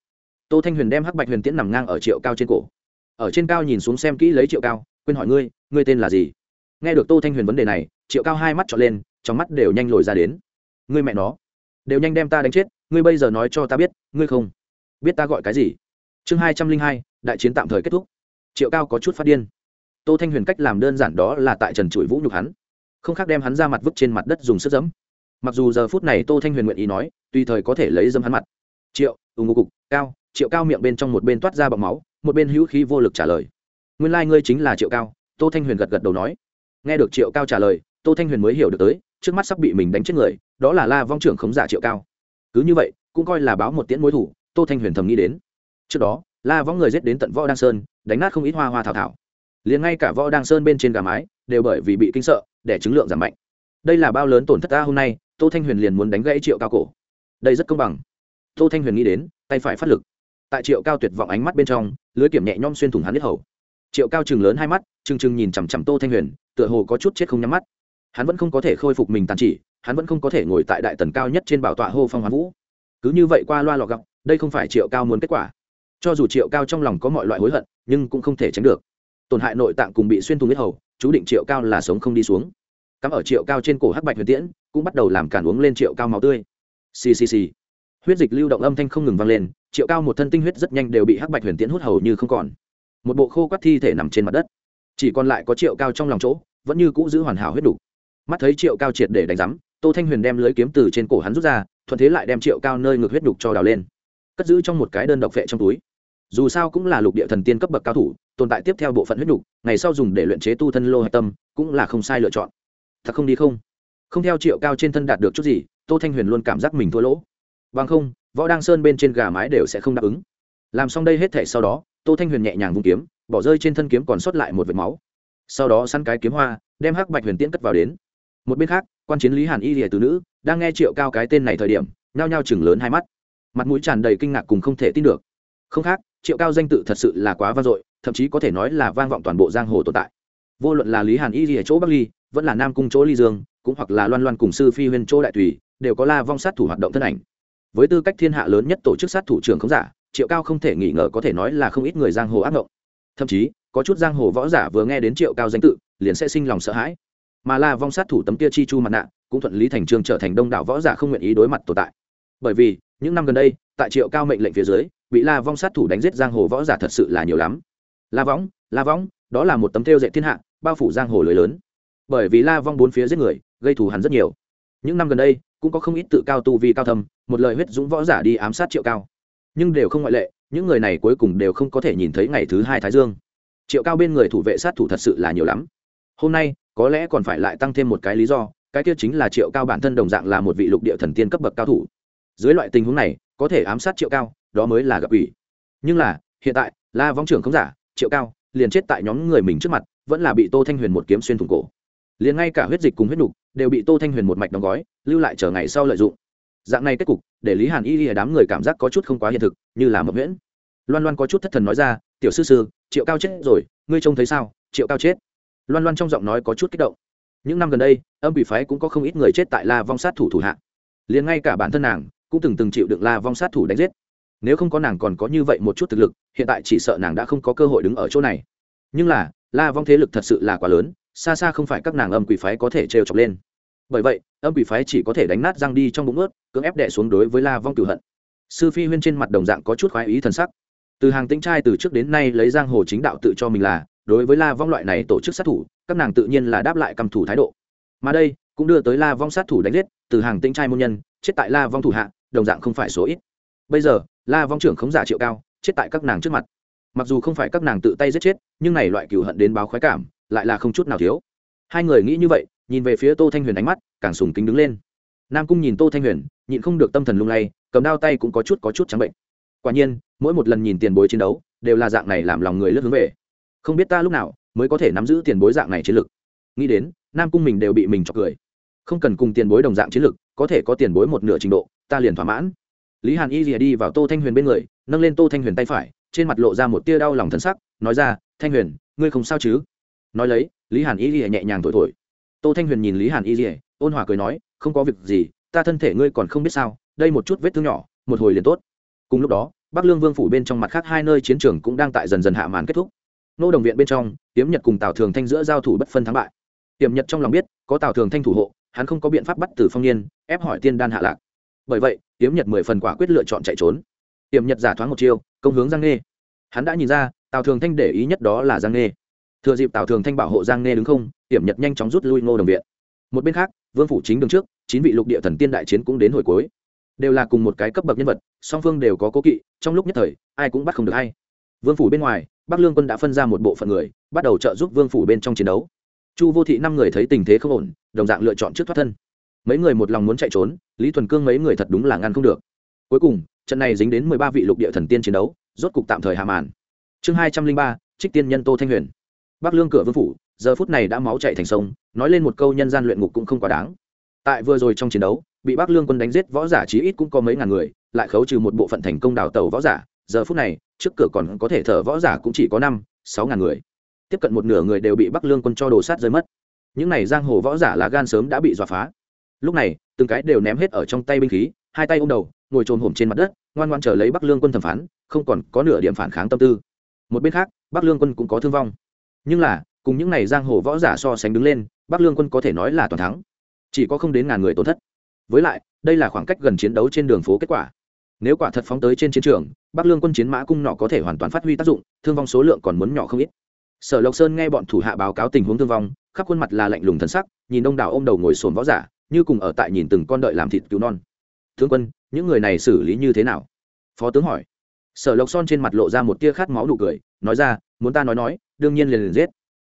Tô thanh huyền đem hắc bạch huyền tiễn nằm ngang ở triệu cao trên cổ. Ở trên cao nhìn xuống xem kỹ lấy triệu cao, quên hỏi ngươi ngươi tên là gì? Nghe được tô thanh huyền vấn đề này, triệu cao hai mắt trọn lên, trong mắt đều nhanh lồi ra đến. Ngươi mẹ nó, đều nhanh đem ta đánh chết, ngươi bây giờ nói cho ta biết, ngươi không biết ta gọi cái gì? Chương hai trăm linh hai, đại chiến tạm thời kết thúc. Triệu cao có chút phát điên. Tô thanh huyền cách làm đơn giản đó là tại trần trụi vũ nhục hắn không khác đem hắn ra mặt vứt trên mặt đất dùng sức dẫm mặc dù giờ phút này tô thanh huyền nguyện ý nói, tùy thời có thể lấy dâm hắn mặt. Triệu ủng ngô cục, cao, triệu cao miệng bên trong một bên toát ra bằng máu, một bên hữu khí vô lực trả lời. Nguyên lai、like、ngươi chính là triệu cao, tô thanh huyền gật gật đầu nói. Nghe được triệu cao trả lời, tô thanh huyền mới hiểu được tới, trước mắt sắp bị mình đánh chết người, đó là la vong trưởng khống giả triệu cao. Cứ như vậy, cũng coi là báo một tiễn mối thủ, tô thanh huyền thầm nghĩ đến. Trước đó, la vong người giết đến tận võ đăng sơn, đánh nát không ít hoa hoa thảo thảo. Liền ngay cả võ đăng sơn bên trên gà mái, đều bởi vì bị kinh sợ để chứng lượng giảm mạnh. Đây là bao lớn tổn thất ta hôm nay, tô thanh huyền liền muốn đánh gãy triệu cao cổ. Đây rất công bằng. Tô thanh huyền nghĩ đến, tay phải phát lực. Tại triệu cao tuyệt vọng ánh mắt bên trong, lưới kiểm nhẹ nhom xuyên thủng hắn hết hầu. Triệu cao chừng lớn hai mắt chừng chừng nhìn chằm chằm tô thanh huyền, tựa hồ có chút chết không nhắm mắt. Hắn vẫn không có thể khôi phục mình tàn chỉ, hắn vẫn không có thể ngồi tại đại tần cao nhất trên bảo tọa hô phong hoán vũ. Cứ như vậy qua loa lọ gọc đây không phải triệu cao muốn kết quả. Cho dù triệu cao trong lòng có mọi loại hối hận, nhưng cũng không thể tránh được tổn hại nội tạng cùng bị xuyên thủng huyết hầu, chú định triệu cao là sống không đi xuống. Cắm ở triệu cao trên cổ hắc bạch huyền tiễn, cũng bắt đầu làm cản uống lên triệu cao máu tươi. Ccc huyết dịch lưu động âm thanh không ngừng vang lên, triệu cao một thân tinh huyết rất nhanh đều bị hắc bạch huyền tiễn hút hầu như không còn. Một bộ khô quắt thi thể nằm trên mặt đất. Chỉ còn lại có triệu cao trong lòng chỗ, vẫn như cũ giữ hoàn hảo huyết đủ. Mắt thấy triệu cao triệt để đánh rắm tô thanh huyền đem lưới kiếm từ trên cổ hắn rút ra, thuận thế lại đem triệu cao nơi ngược huyết đục cho đào lên. Cất giữ trong một cái đơn độc vệ trong túi dù sao cũng là lục địa thần tiên cấp bậc cao thủ tồn tại tiếp theo bộ phận huyết nhục, ngày sau dùng để luyện chế tu thân lô hạch tâm cũng là không sai lựa chọn. Thật không đi không? Không theo triệu cao trên thân đạt được chút gì tô thanh huyền luôn cảm giác mình thua lỗ. Bằng không võ đăng sơn bên trên gà mái đều sẽ không đáp ứng. Làm xong đây hết thể sau đó tô thanh huyền nhẹ nhàng vung kiếm bỏ rơi trên thân kiếm còn sót lại một vệt máu. Sau đó săn cái kiếm hoa đem hắc bạch huyền tiễn cất vào đến. Một bên khác quan chiến lý hàn y lìa từ nữ đang nghe triệu cao cái tên này thời điểm nhao nhao chừng lớn hai mắt. Mặt mũi tràn đầy kinh ngạc cùng không thể tin được. Không khác triệu cao danh tự thật sự là quá vang dội, thậm chí có thể nói là vang vọng toàn bộ giang hồ tồn tại. Vô luận là lý hàn y ở chỗ bắc ly, vẫn là nam cung chỗ ly dương, cũng hoặc là loan loan cùng sư phi huyên chỗ đại tùy đều có la vong sát thủ hoạt động thân ảnh. Với tư cách thiên hạ lớn nhất tổ chức sát thủ trưởng không giả, triệu cao không thể nghi ngờ có thể nói là không ít người giang hồ ác ngộng. Thậm chí, có chút giang hồ võ giả vừa nghe đến triệu cao danh tự, liền sẽ sinh lòng sợ hãi. Mà la vong sát thủ tấm kia chi chu mặt nạ, cũng thuận lý thành trương trở thành đông đảo võ giả không nguyện ý đối mặt tồn tại. Bởi vì những năm gần đây, tại triệu cao mệnh lệnh phía dưới, bị la vong sát thủ đánh giết giang hồ võ giả thật sự là nhiều lắm. La võng la võng đó là một tấm theo dạy thiên hạ, bao phủ giang hồ lưới lớn. Bởi vì la vong bốn phía giết người, gây thù hắn rất nhiều. Những năm gần đây, cũng có không ít tự cao tu vi cao thâm, một lời huyết dũng võ giả đi ám sát triệu cao. Nhưng đều không ngoại lệ, những người này cuối cùng đều không có thể nhìn thấy ngày thứ hai thái dương. Triệu cao bên người thủ vệ sát thủ thật sự là nhiều lắm. Hôm nay, có lẽ còn phải lại tăng thêm một cái lý do, cái kia chính là triệu cao bản thân đồng dạng là một vị lục địa thần tiên cấp bậc cao thủ dưới loại tình huống này, có thể ám sát triệu cao, đó mới là gặp ủy. Nhưng là, hiện tại, la vong trưởng không giả, triệu cao, liền chết tại nhóm người mình trước mặt, vẫn là bị tô thanh huyền một kiếm xuyên thủng cổ. Liền ngay cả huyết dịch cùng huyết nục đều bị tô thanh huyền một mạch đóng gói, lưu lại chờ ngày sau lợi dụng. Dạng này kết cục, để lý hàn y y đám người cảm giác có chút không quá hiện thực, như là mập nguyễn loan loan có chút thất thần nói ra, tiểu sư sư, triệu cao chết rồi, ngươi trông thấy sao? Triệu cao chết. Loan loan trong giọng nói có chút kích động. Những năm gần đây, âm bị phái cũng có không ít người chết tại la vong sát thủ thủ hạ. Liền ngay cả bản thân nàng cũng từng từng chịu được la vong sát thủ đánh giết. Nếu không có nàng còn có như vậy một chút thực lực, hiện tại chỉ sợ nàng đã không có cơ hội đứng ở chỗ này. Nhưng là, la vong thế lực thật sự là quá lớn, xa xa không phải các nàng âm quỷ phái có thể trêu chọc lên. Bởi vậy, âm quỷ phái chỉ có thể đánh nát răng đi trong bụng ướt, cưỡng ép đẻ xuống đối với la vong cửu hận. Sư phi huyên trên mặt đồng dạng có chút khoái ý t sắc. Từ hàng tĩnh trai từ trước đến nay lấy giang hồ chính đạo tự cho mình là, đối với la vong loại này tổ chức sát thủ, các nàng tự nhiên là đáp lại cầm thủ thái độ. Mà đây, cũng đưa tới la vong sát thủ đánh giết, từ hàng tĩnh trai môn nhân, chết tại la vong thủ hạ đồng dạng không phải số ít. Bây giờ, la vong trưởng khống giả triệu cao, chết tại các nàng trước mặt. Mặc dù không phải các nàng tự tay giết chết, nhưng này loại cừu hận đến báo khoái cảm, lại là không chút nào thiếu. Hai người nghĩ như vậy, nhìn về phía tô thanh huyền ánh mắt, càng sùng kính đứng lên. Nam cung nhìn tô thanh huyền, nhịn không được tâm thần lung lay, cầm đao tay cũng có chút có chút trắng bệnh. Quả nhiên, mỗi một lần nhìn tiền bối chiến đấu, đều là dạng này làm lòng người lướt hướng về. Không biết ta lúc nào mới có thể nắm giữ tiền bối dạng này chiến lực. Nghĩ đến, nam cung mình đều bị mình chọc cười. Không cần cùng tiền bối đồng dạng chiến lực, có thể có tiền bối một nửa trình độ ta liền thỏa mãn. Lý hàn y rìa đi vào tô thanh huyền bên người, nâng lên tô thanh huyền tay phải, trên mặt lộ ra một tia đau lòng thân sắc, nói ra, thanh huyền, ngươi không sao chứ? Nói lấy, lý hàn y rìa nhẹ nhàng thổi thổi. Tô thanh huyền nhìn lý hàn y rìa ôn hòa cười nói, không có việc gì, ta thân thể ngươi còn không biết sao, đây một chút vết thương nhỏ, một hồi liền tốt. Cùng lúc đó, bắc lương vương phủ bên trong mặt khác hai nơi chiến trường cũng đang tại dần dần hạ màn kết thúc. Nô đồng viện bên trong, tiếm nhật cùng tào thường thanh giữa giao thủ bất phân thắng bại. Tiềm nhật trong lòng biết, có tào thường thanh thủ hộ, hắn không có biện pháp bắt từ phong niên, ép hỏi tiên đan hạ lạc bởi vậy, tiếm nhật mười phần quả quyết lựa chọn chạy trốn. Tiềm nhật giả thoáng một chiêu, công hướng giang nghê. Hắn đã nhìn ra, tào thường thanh để ý nhất đó là giang nghê. Thừa dịp tào thường thanh bảo hộ giang nghê đứng không tiềm nhật nhanh chóng rút lui ngô đồng viện. Một bên khác, vương phủ chính đứng trước, chín vị lục địa thần tiên đại chiến cũng đến hồi cuối. Đều là cùng một cái cấp bậc nhân vật, song phương đều có cố kỵ, trong lúc nhất thời, ai cũng bắt không được hay vương phủ bên ngoài, bắc lương quân đã phân ra một bộ phận người, bắt đầu trợ giúp vương phủ bên trong chiến đấu. Chu vô thị năm người thấy tình thế không ổn, đồng dạng lựa chọn trước thoát thân mấy người một lòng muốn chạy trốn, lý thuần cương mấy người thật đúng là ngăn không được. Cuối cùng, trận này dính đến mười ba vị lục địa thần tiên chiến đấu, rốt cục tạm thời hạ màn. Chương hai trăm linh ba, trích tiên nhân tô thanh huyền. Bắc lương cửa vương phủ, giờ phút này đã máu chạy thành sông, nói lên một câu nhân gian luyện ngục cũng không quá đáng. Tại vừa rồi trong chiến đấu, bị bắc lương quân đánh giết võ giả chí ít cũng có mấy ngàn người, lại khấu trừ một bộ phận thành công đào tàu võ giả, giờ phút này, trước cửa còn có thể thở võ giả cũng chỉ có năm, sáu ngàn người. Tiếp cận một nửa người đều bị bắc lương quân cho đồ sát rơi mất. Những này giang hồ võ giả là gan sớm đã bị dọa phá lúc này, từng cái đều ném hết ở trong tay binh khí, hai tay ôm đầu, ngồi trồm hổm trên mặt đất, ngoan ngoan chờ lấy bắc lương quân thẩm phán, không còn có nửa điểm phản kháng tâm tư. Một bên khác, bắc lương quân cũng có thương vong. Nhưng là, cùng những này giang hồ võ giả so sánh đứng lên, bắc lương quân có thể nói là toàn thắng. Chỉ có không đến ngàn người tổn thất. Với lại, đây là khoảng cách gần chiến đấu trên đường phố kết quả. Nếu quả thật phóng tới trên chiến trường, bắc lương quân chiến mã cung nọ có thể hoàn toàn phát huy tác dụng, thương vong số lượng còn muốn nhỏ không ít. Sở lộc sơn nghe bọn thủ hạ báo cáo tình huống thương vong, khắp khuôn mặt là lạnh lùng thân sắc, nhìn đông đảo ô m đầu ngồi sồn võ giả như cùng ở tại nhìn từng con đợi làm thịt cứu non. Thương quân, những người này xử lý như thế nào? Phó tướng hỏi. Sở lộc son trên mặt lộ ra một tia khát máu nụ cười, nói ra, muốn ta nói nói, đương nhiên liền liền giết.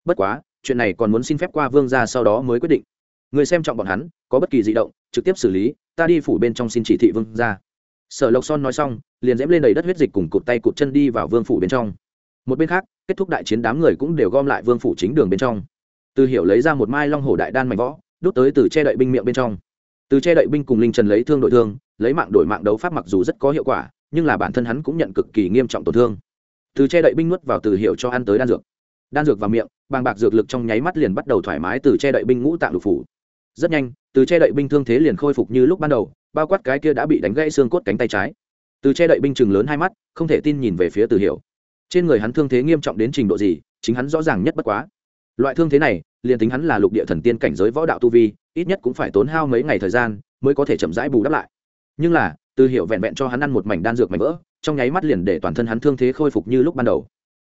Bất quá, chuyện này còn muốn xin phép qua vương ra sau đó mới quyết định. Người xem trọng bọn hắn, có bất kỳ di động, trực tiếp xử lý, ta đi phủ bên trong xin chỉ thị vương ra sở lộc son nói xong, liền dẫm lên đầy đất huyết dịch cùng cụt tay cụt chân đi vào vương phủ bên trong. Một bên khác, kết thúc đại chiến đám người cũng đều gom lại vương phủ chính đường bên trong. Từ hiểu lấy ra một mai long hồ đại đan mạnh võ đốt tới từ che đậy binh miệng bên trong. Từ che đậy binh cùng linh trần lấy thương đội thương, lấy mạng đổi mạng đấu pháp mặc dù rất có hiệu quả, nhưng là bản thân hắn cũng nhận cực kỳ nghiêm trọng tổn thương. Từ che đậy binh nuốt vào từ hiệu cho ăn tới đan dược. Đan dược vào miệng, bàng bạc dược lực trong nháy mắt liền bắt đầu thoải mái từ che đậy binh ngũ tạng lục phủ. Rất nhanh, từ che đậy binh thương thế liền khôi phục như lúc ban đầu, bao quát cái kia đã bị đánh gãy xương cốt cánh tay trái. Từ che đậy binh chừng lớn hai mắt, không thể tin nhìn về phía từ hiểu trên người hắn thương thế nghiêm trọng đến trình độ gì, chính hắn rõ ràng nhất bất quá loại thương thế này, liền tính hắn là lục địa thần tiên cảnh giới võ đạo tu vi, ít nhất cũng phải tốn hao mấy ngày thời gian mới có thể chậm rãi bù đắp lại. Nhưng là, từ hiệu vẹn vẹn cho hắn ăn một mảnh đan dược mảnh vỡ, trong nháy mắt liền để toàn thân hắn thương thế khôi phục như lúc ban đầu.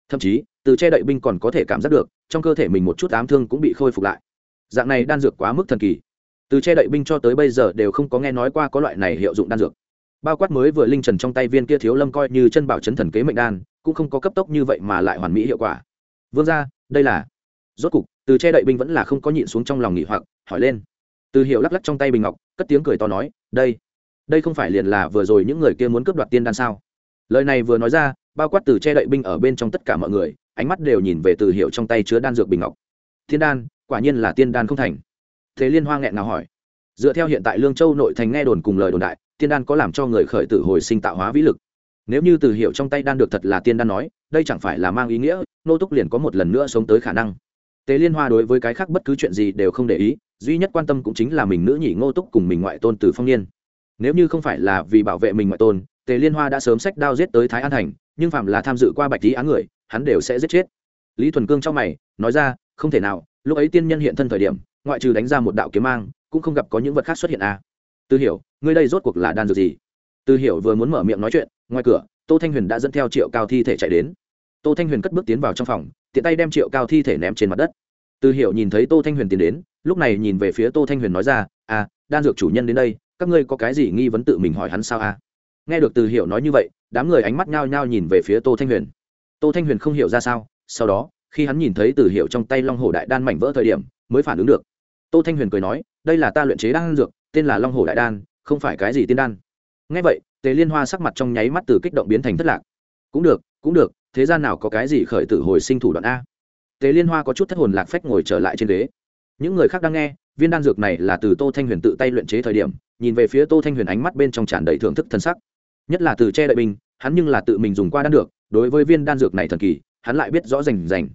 Thậm chí, từ che đậy binh còn có thể cảm giác được, trong cơ thể mình một chút ám thương cũng bị khôi phục lại. Dạng này đan dược quá mức thần kỳ. Từ che đậy binh cho tới bây giờ đều không có nghe nói qua có loại này hiệu dụng đan dược. Bao quát mới vừa linh trần trong tay viên kia thiếu lâm coi như chân bảo chấn thần kế mệnh đan, cũng không có cấp tốc như vậy mà lại hoàn mỹ hiệu quả. Vương ra đây là rốt cục, từ che đậy binh vẫn là không có nhịn xuống trong lòng nghỉ hoặc, hỏi lên. Từ hiệu lắc lắc trong tay bình ngọc, cất tiếng cười to nói, đây đây không phải liền là vừa rồi những người kia muốn cướp đoạt tiên đan sao? Lời này vừa nói ra, bao quát từ che đậy binh ở bên trong tất cả mọi người, ánh mắt đều nhìn về từ hiệu trong tay chứa đan dược bình ngọc. Thiên đan, quả nhiên là tiên đan không thành. Thế liên hoa nghẹn nào hỏi. Dựa theo hiện tại lương châu nội thành nghe đồn cùng lời đồn đại, tiên đan có làm cho người khởi tử hồi sinh tạo hóa vĩ lực. Nếu như từ hiệu trong tay đan được thật là tiên đan nói, đây chẳng phải là mang ý nghĩa, nô túc liền có một lần nữa sống tới khả năng tế liên hoa đối với cái khác bất cứ chuyện gì đều không để ý, duy nhất quan tâm cũng chính là mình nữ nhị ngô túc cùng mình ngoại tôn từ phong niên. Nếu như không phải là vì bảo vệ mình ngoại tôn tề liên hoa đã sớm sách đao giết tới thái an thành, nhưng phạm là tham dự qua bạch lý án người, hắn đều sẽ giết chết. Lý thuần cương trong mày, nói ra, không thể nào, lúc ấy tiên nhân hiện thân thời điểm, ngoại trừ đánh ra một đạo kiếm mang, cũng không gặp có những vật khác xuất hiện à. tư hiểu, ngươi đây rốt cuộc là đan dược gì? Tư hiểu vừa muốn mở miệng nói chuyện, ngoài cửa, tô thanh huyền đã dẫn theo triệu cao thi thể chạy đến. Tô thanh huyền cất bước tiến vào trong phòng tiện tay đem triệu cao thi thể ném trên mặt đất. Từ hiểu nhìn thấy tô thanh huyền tiến đến, lúc này nhìn về phía tô thanh huyền nói ra à đan dược chủ nhân đến đây, các ngươi có cái gì nghi vấn tự mình hỏi hắn sao à? Nghe được từ hiểu nói như vậy, đám người ánh mắt nhao nhao nhìn về phía tô thanh huyền. Tô thanh huyền không hiểu ra sao, sau đó, khi hắn nhìn thấy từ hiệu trong tay long hồ đại đan mảnh vỡ thời điểm, mới phản ứng được. Tô thanh huyền cười nói, đây là ta luyện chế đan dược, tên là long hồ đại đan, không phải cái gì tiên đan. Ngay vậy, tề liên hoa sắc mặt trong nháy mắt từ kích động biến thành thất lạc. Cũng được cũng được thế gian nào có cái gì khởi tử hồi sinh thủ đoạn a? Tề liên hoa có chút thất hồn lạc phách ngồi trở lại trên ghế. Những người khác đang nghe, viên đan dược này là từ tô thanh huyền tự tay luyện chế thời điểm, nhìn về phía tô thanh huyền ánh mắt bên trong tràn đầy thưởng thức thân sắc. Nhất là từ che đợi binh hắn nhưng là tự mình dùng qua đan được đối với viên đan dược này thần kỳ, hắn lại biết rõ rành rành.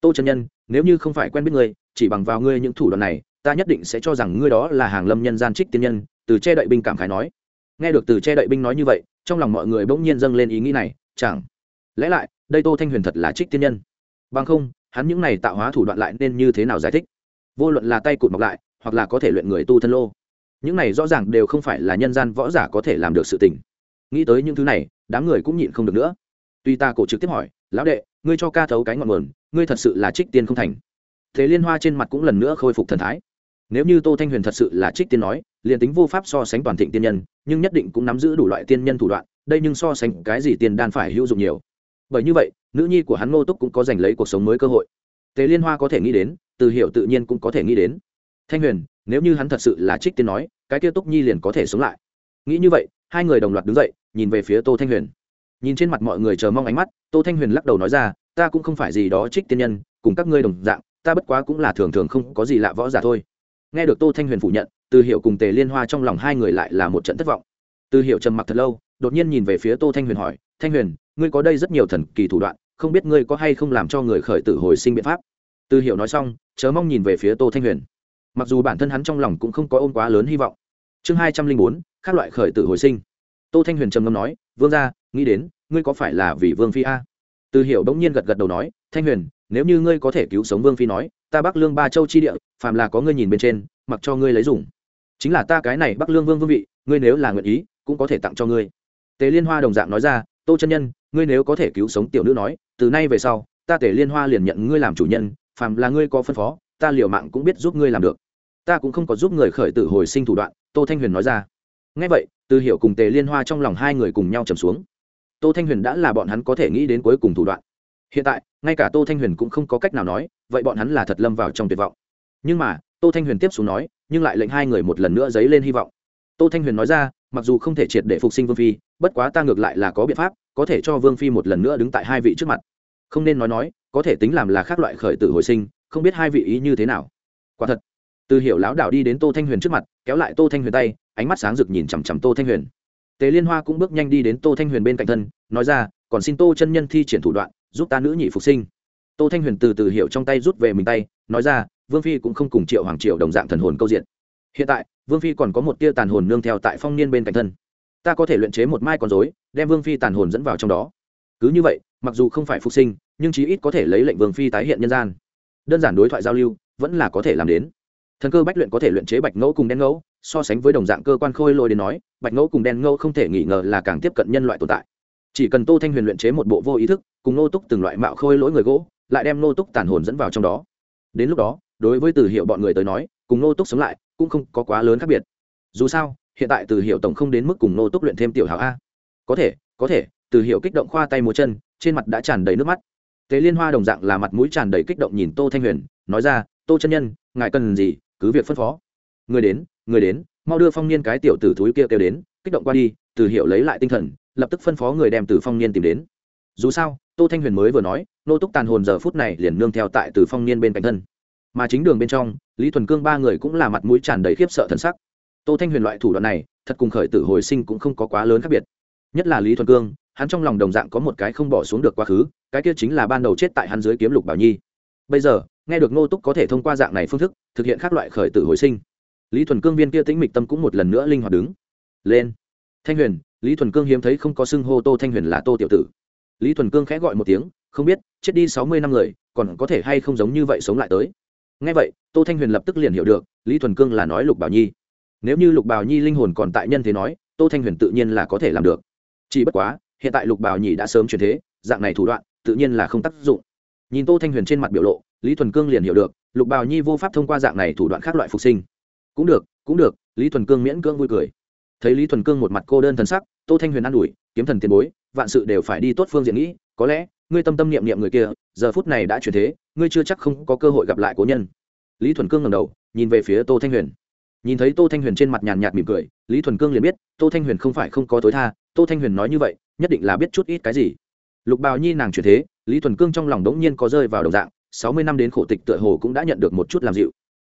Tô chân nhân, nếu như không phải quen biết ngươi, chỉ bằng vào ngươi những thủ đoạn này, ta nhất định sẽ cho rằng ngươi đó là hàng lâm nhân gian trích tiên nhân, từ che đậy binh cảm khái nói. Nghe được từ che đậy binh nói như vậy, trong lòng mọi người bỗng nhiên dâng lên ý nghĩ này, chẳng lẽ lại, đây tô thanh huyền thật là trích tiên nhân. Bằng không, hắn những này tạo hóa thủ đoạn lại nên như thế nào giải thích? Vô luận là tay cụt mọc lại, hoặc là có thể luyện người tu thân lô. Những này rõ ràng đều không phải là nhân gian võ giả có thể làm được sự tình. Nghĩ tới những thứ này, đám người cũng nhịn không được nữa. Tuy ta cổ trực tiếp hỏi, lão đệ, ngươi cho ca thấu cái ngọn nguồn, ngươi thật sự là trích tiên không thành? Thế liên hoa trên mặt cũng lần nữa khôi phục thần thái. Nếu như tô thanh huyền thật sự là trích tiên nói, liền tính vô pháp so sánh toàn thịnh tiên nhân, nhưng nhất định cũng nắm giữ đủ loại tiên nhân thủ đoạn, đây nhưng so sánh cái gì tiền đan phải hữu dụng nhiều bởi như vậy, nữ nhi của hắn ngô túc cũng có giành lấy cuộc sống mới cơ hội. Tề liên hoa có thể nghĩ đến, từ hiểu tự nhiên cũng có thể nghĩ đến. Thanh huyền, nếu như hắn thật sự là trích tiên nói, cái kia túc nhi liền có thể sống lại. Nghĩ như vậy, hai người đồng loạt đứng dậy, nhìn về phía tô thanh huyền. Nhìn trên mặt mọi người chờ mong ánh mắt, tô thanh huyền lắc đầu nói ra, ta cũng không phải gì đó trích tiên nhân, cùng các ngươi đồng dạng, ta bất quá cũng là thường thường không có gì lạ võ giả thôi. Nghe được tô thanh huyền phủ nhận, từ hiệu cùng tề liên hoa trong lòng hai người lại là một trận thất vọng. Từ hiệu trầm mặc thật lâu, đột nhiên nhìn về phía tô thanh huyền hỏi, thanh huyền ngươi có đây rất nhiều thần kỳ thủ đoạn, không biết ngươi có hay không làm cho người khởi tử hồi sinh biện pháp. Tư hiệu nói xong, chớ mong nhìn về phía tô thanh huyền. Mặc dù bản thân hắn trong lòng cũng không có ôm quá lớn hy vọng. Chương hai trăm linh bốn, các loại khởi tử hồi sinh. Tô thanh huyền trầm ngâm nói, vương gia, nghĩ đến, ngươi có phải là vì vương phi a? Tư Hiệu bỗng nhiên gật gật đầu nói, thanh huyền, nếu như ngươi có thể cứu sống vương phi nói, ta bắc lương ba châu chi địa, phàm là có ngươi nhìn bên trên, mặc cho ngươi lấy dùng. Chính là ta cái này bắc lương vương vương vị, ngươi nếu là nguyện ý, cũng có thể tặng cho ngươi. Tề liên hoa đồng dạng nói ra tô chân nhân, ngươi nếu có thể cứu sống tiểu nữ nói, từ nay về sau, ta tề liên hoa liền nhận ngươi làm chủ nhân, phàm là ngươi có phân phó, ta liều mạng cũng biết giúp ngươi làm được. Ta cũng không có giúp người khởi tử hồi sinh thủ đoạn, tô thanh huyền nói ra. Ngay vậy, từ hiểu cùng tề liên hoa trong lòng hai người cùng nhau trầm xuống. Tô thanh huyền đã là bọn hắn có thể nghĩ đến cuối cùng thủ đoạn. Hiện tại, ngay cả tô thanh huyền cũng không có cách nào nói, vậy bọn hắn là thật lâm vào trong tuyệt vọng. Nhưng mà, tô thanh huyền tiếp xuống nói, nhưng lại lệnh hai người một lần nữa dấy lên hy vọng. Tô thanh huyền nói ra mặc dù không thể triệt để phục sinh vương phi, bất quá ta ngược lại là có biện pháp, có thể cho vương phi một lần nữa đứng tại hai vị trước mặt. Không nên nói nói, có thể tính làm là khác loại khởi tử hồi sinh, không biết hai vị ý như thế nào. Quả thật, từ hiểu lão đảo đi đến tô thanh huyền trước mặt, kéo lại tô thanh huyền tay, ánh mắt sáng rực nhìn chằm chằm tô thanh huyền. Tề liên hoa cũng bước nhanh đi đến tô thanh huyền bên cạnh thân, nói ra, còn xin tô chân nhân thi triển thủ đoạn, giúp ta nữ nhị phục sinh. Tô thanh huyền từ từ hiểu trong tay rút về mình tay, nói ra, vương phi cũng không cùng triệu hoàng triệu đồng dạng thần hồn câu diện. Hiện tại vương phi còn có một tia tàn hồn nương theo tại phong niên bên cạnh thân. Ta có thể luyện chế một mai con dối đem vương phi tàn hồn dẫn vào trong đó. Cứ như vậy, mặc dù không phải phục sinh, nhưng chí ít có thể lấy lệnh vương phi tái hiện nhân gian. Đơn giản đối thoại giao lưu, vẫn là có thể làm đến. Thần cơ bách luyện có thể luyện chế bạch ngẫu cùng đen ngẫu, so sánh với đồng dạng cơ quan khôi lôi đến nói, bạch ngẫu cùng đen ngẫu không thể nghi ngờ là càng tiếp cận nhân loại tồn tại. Chỉ cần tô thanh huyền luyện chế một bộ vô ý thức, cùng nô túc từng loại mạo khôi lỗi người gỗ, lại đem nô túc tàn hồn dẫn vào trong đó. Đến lúc đó, đối với từ hiệu bọn người tới nói, cùng nô túc sống lại cũng không có quá lớn khác biệt. Dù sao, hiện tại từ hiệu tổng không đến mức cùng nô túc luyện thêm tiểu hảo a. Có thể có thể, từ hiệu kích động khoa tay múa chân, trên mặt đã tràn đầy nước mắt. Tế liên hoa đồng dạng là mặt mũi tràn đầy kích động nhìn tô thanh huyền, nói ra, tô chân nhân, ngài cần gì, cứ việc phân phó. Người đến người đến, mau đưa phong niên cái tiểu tử thúi kia kêu đến, kích động qua đi. Từ hiệu lấy lại tinh thần, lập tức phân phó người đem từ phong niên tìm đến. Dù sao, tô thanh huyền mới vừa nói, nô túc tàn hồn giờ phút này liền nương theo tại từ phong niên bên cạnh thân mà chính đường bên trong, lý thuần cương ba người cũng là mặt mũi tràn đầy khiếp sợ thần sắc. Tô thanh huyền loại thủ đoạn này, thật cùng khởi tử hồi sinh cũng không có quá lớn khác biệt. Nhất là lý thuần cương, hắn trong lòng đồng dạng có một cái không bỏ xuống được quá khứ, cái kia chính là ban đầu chết tại hắn dưới kiếm lục bảo nhi. Bây giờ, nghe được ngô túc có thể thông qua dạng này phương thức, thực hiện các loại khởi tử hồi sinh. Lý thuần cương viên kia tĩnh mịch tâm cũng một lần nữa linh hoạt đứng. Lên. Thanh huyền, lý thuần cương hiếm thấy không có xưng hô tô thanh huyền là tô tiểu tử. Lý thuần cương khẽ gọi một tiếng, không biết, chết đi sáu mươi năm người, còn có thể hay không giống như vậy sống lại tới ngay vậy, tô thanh huyền lập tức liền hiểu được, lý thuần cương là nói lục bảo nhi. Nếu như lục bảo nhi linh hồn còn tại nhân thế nói, tô thanh huyền tự nhiên là có thể làm được. Chỉ bất quá, hiện tại lục bảo nhi đã sớm chuyển thế, dạng này thủ đoạn, tự nhiên là không tác dụng. Nhìn tô thanh huyền trên mặt biểu lộ, lý thuần cương liền hiểu được, lục bảo nhi vô pháp thông qua dạng này thủ đoạn khác loại phục sinh. Cũng được cũng được, lý thuần cương miễn cưỡng vui cười. Thấy lý thuần cương một mặt cô đơn thần sắc, tô thanh huyền an ủi, kiếm thần tiền bối, vạn sự đều phải đi tốt phương diện nghĩ, có lẽ ngươi tâm tâm niệm niệm người kia, giờ phút này đã chuyển thế, ngươi chưa chắc không có cơ hội gặp lại cố nhân. Lý thuần cương ngầm đầu, nhìn về phía tô thanh huyền. Nhìn thấy tô thanh huyền trên mặt nhàn nhạt mỉm cười, lý thuần cương liền biết, tô thanh huyền không phải không có tối tha, tô thanh huyền nói như vậy, nhất định là biết chút ít cái gì. Lục bào nhi nàng chuyển thế, lý thuần cương trong lòng đống nhiên có rơi vào đồng dạng, sáu mươi năm đến khổ tịch tựa hồ cũng đã nhận được một chút làm dịu.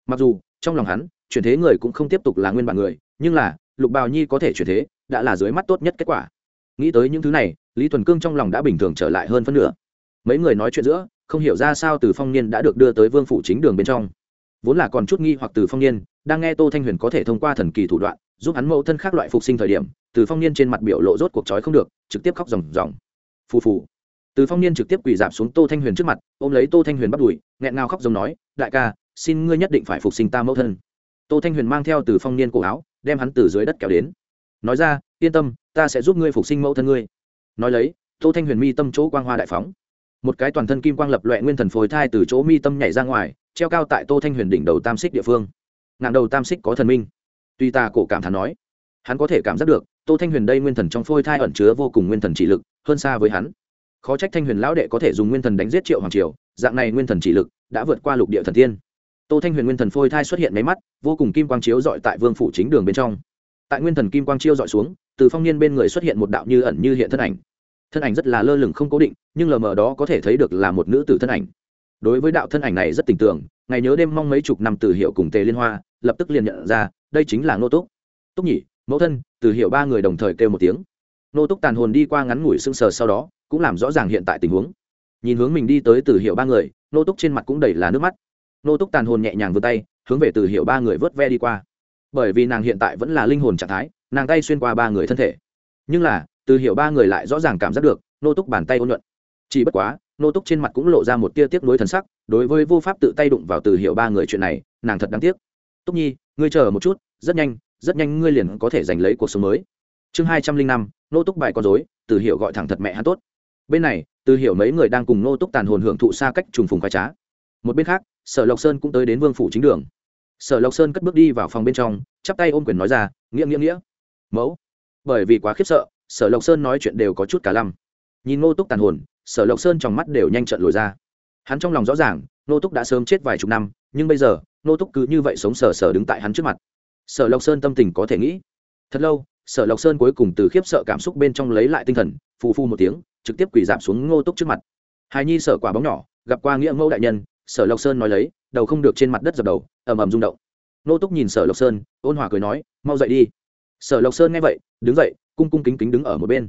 Mặc dù, trong lòng hắn, chuyển thế người cũng không tiếp tục là nguyên bản người, nhưng là, lục bào nhi có thể chuyển thế, đã là dưới mắt tốt nhất kết quả. Nghĩ tới những thứ này lý thuần cương trong lòng đã bình thường trở lại hơn phân nửa. Mấy người nói chuyện giữa, không hiểu ra sao từ phong niên đã được đưa tới vương phủ chính đường bên trong. Vốn là còn chút nghi hoặc từ phong niên, đang nghe tô thanh huyền có thể thông qua thần kỳ thủ đoạn, giúp hắn mẫu thân khác loại phục sinh thời điểm, từ phong niên trên mặt biểu lộ rốt cuộc trói không được, trực tiếp khóc ròng ròng. Phù phù. Từ phong niên trực tiếp quỳ dạp xuống tô thanh huyền trước mặt, ôm lấy tô thanh huyền bắt đùi, nghẹn ngào khóc giống nói, đại ca, xin ngươi nhất định phải phục sinh ta mẫu thân. Tô thanh huyền mang theo từ phong niên cổ áo, đem hắn từ dưới đất kéo đến. Nói ra, yên tâm, ta sẽ giúp ngươi phục sinh mẫu thân ngươi nói lấy, tô thanh huyền mi tâm chỗ quang hoa đại phóng. Một cái toàn thân kim quang lập loẹ nguyên thần phôi thai từ chỗ mi tâm nhảy ra ngoài, treo cao tại tô thanh huyền đỉnh đầu tam xích địa phương. Ngàn đầu tam xích có thần minh. Tuy ta cổ cảm thán nói, hắn có thể cảm giác được, tô thanh huyền đây nguyên thần trong phôi thai ẩn chứa vô cùng nguyên thần chỉ lực, hơn xa với hắn. Khó trách thanh huyền lão đệ có thể dùng nguyên thần đánh giết triệu hoàng triều, dạng này nguyên thần chỉ lực đã vượt qua lục địa thần tiên. Tô thanh huyền nguyên thần phôi thai xuất hiện máy mắt, vô cùng kim quang chiếu dọi tại vương phủ chính đường bên trong. Tại nguyên thần kim quang chiêu dọi xuống từ phong niên bên người xuất hiện một đạo như ẩn như hiện thân ảnh. Thân ảnh rất là lơ lửng không cố định, nhưng lờ mờ đó có thể thấy được là một nữ tử thân ảnh. Đối với đạo thân ảnh này rất tình tưởng, ngày nhớ đêm mong mấy chục năm từ hiệu cùng tề liên hoa, lập tức liền nhận ra, đây chính là nô túc. Túc nhỉ, mẫu thân, từ hiệu ba người đồng thời kêu một tiếng. Nô túc tàn hồn đi qua ngắn ngủi sưng sờ sau đó, cũng làm rõ ràng hiện tại tình huống. Nhìn hướng mình đi tới từ hiệu ba người nô túc trên mặt cũng đầy là nước mắt. Nô túc tàn hồn nhẹ nhàng vươn tay, hướng về từ hiệu ba người vớt ve đi qua. Bởi vì nàng hiện tại vẫn là linh hồn trạng thái nàng tay xuyên qua ba người thân thể. Nhưng là, từ hiệu ba người lại rõ ràng cảm giác được, nô túc bàn tay ôn nhuận. Chỉ bất quá, nô túc trên mặt cũng lộ ra một tia tiếc nuối thần sắc, đối với vô pháp tự tay đụng vào từ hiệu ba người chuyện này, nàng thật đáng tiếc. Túc nhi, ngươi chờ một chút, rất nhanh rất nhanh ngươi liền có thể giành lấy cuộc sống mới. Chương hai trăm linh năm, nô túc bài con dối từ hiệu gọi thẳng thật mẹ hắn tốt. Bên này, từ hiệu mấy người đang cùng nô túc tàn hồn hưởng thụ xa cách trùng phùng khoai trá. Một bên khác, sở lộc sơn cũng tới đến vương phủ chính đường. Sở lộc sơn cất bước đi vào phòng bên trong, chắp tay ôm quyền nói ra, nghĩa nghĩa nghĩa mẫu. Bởi vì quá khiếp sợ, sở lộc sơn nói chuyện đều có chút cả lăm. Nhìn ngô túc tàn hồn, sở lộc sơn trong mắt đều nhanh trận lồi ra. Hắn trong lòng rõ ràng, ngô túc đã sớm chết vài chục năm, nhưng bây giờ, ngô túc cứ như vậy sống sờ sờ đứng tại hắn trước mặt. Sở lộc sơn tâm tình có thể nghĩ. Thật lâu, sở lộc sơn cuối cùng từ khiếp sợ cảm xúc bên trong lấy lại tinh thần, phù phu một tiếng, trực tiếp quỳ giảm xuống ngô túc trước mặt. Hài nhi sở quả bóng nhỏ, gặp qua nghĩa mẫu đại nhân, sở lộc sơn nói lấy, đầu không được trên mặt đất dập đầu, ầm ầm rung động. Ngô túc nhìn sở lộc sơn, ôn hòa cười nói, mau dậy đi sở lộc sơn nghe vậy đứng dậy cung cung kính kính đứng ở một bên.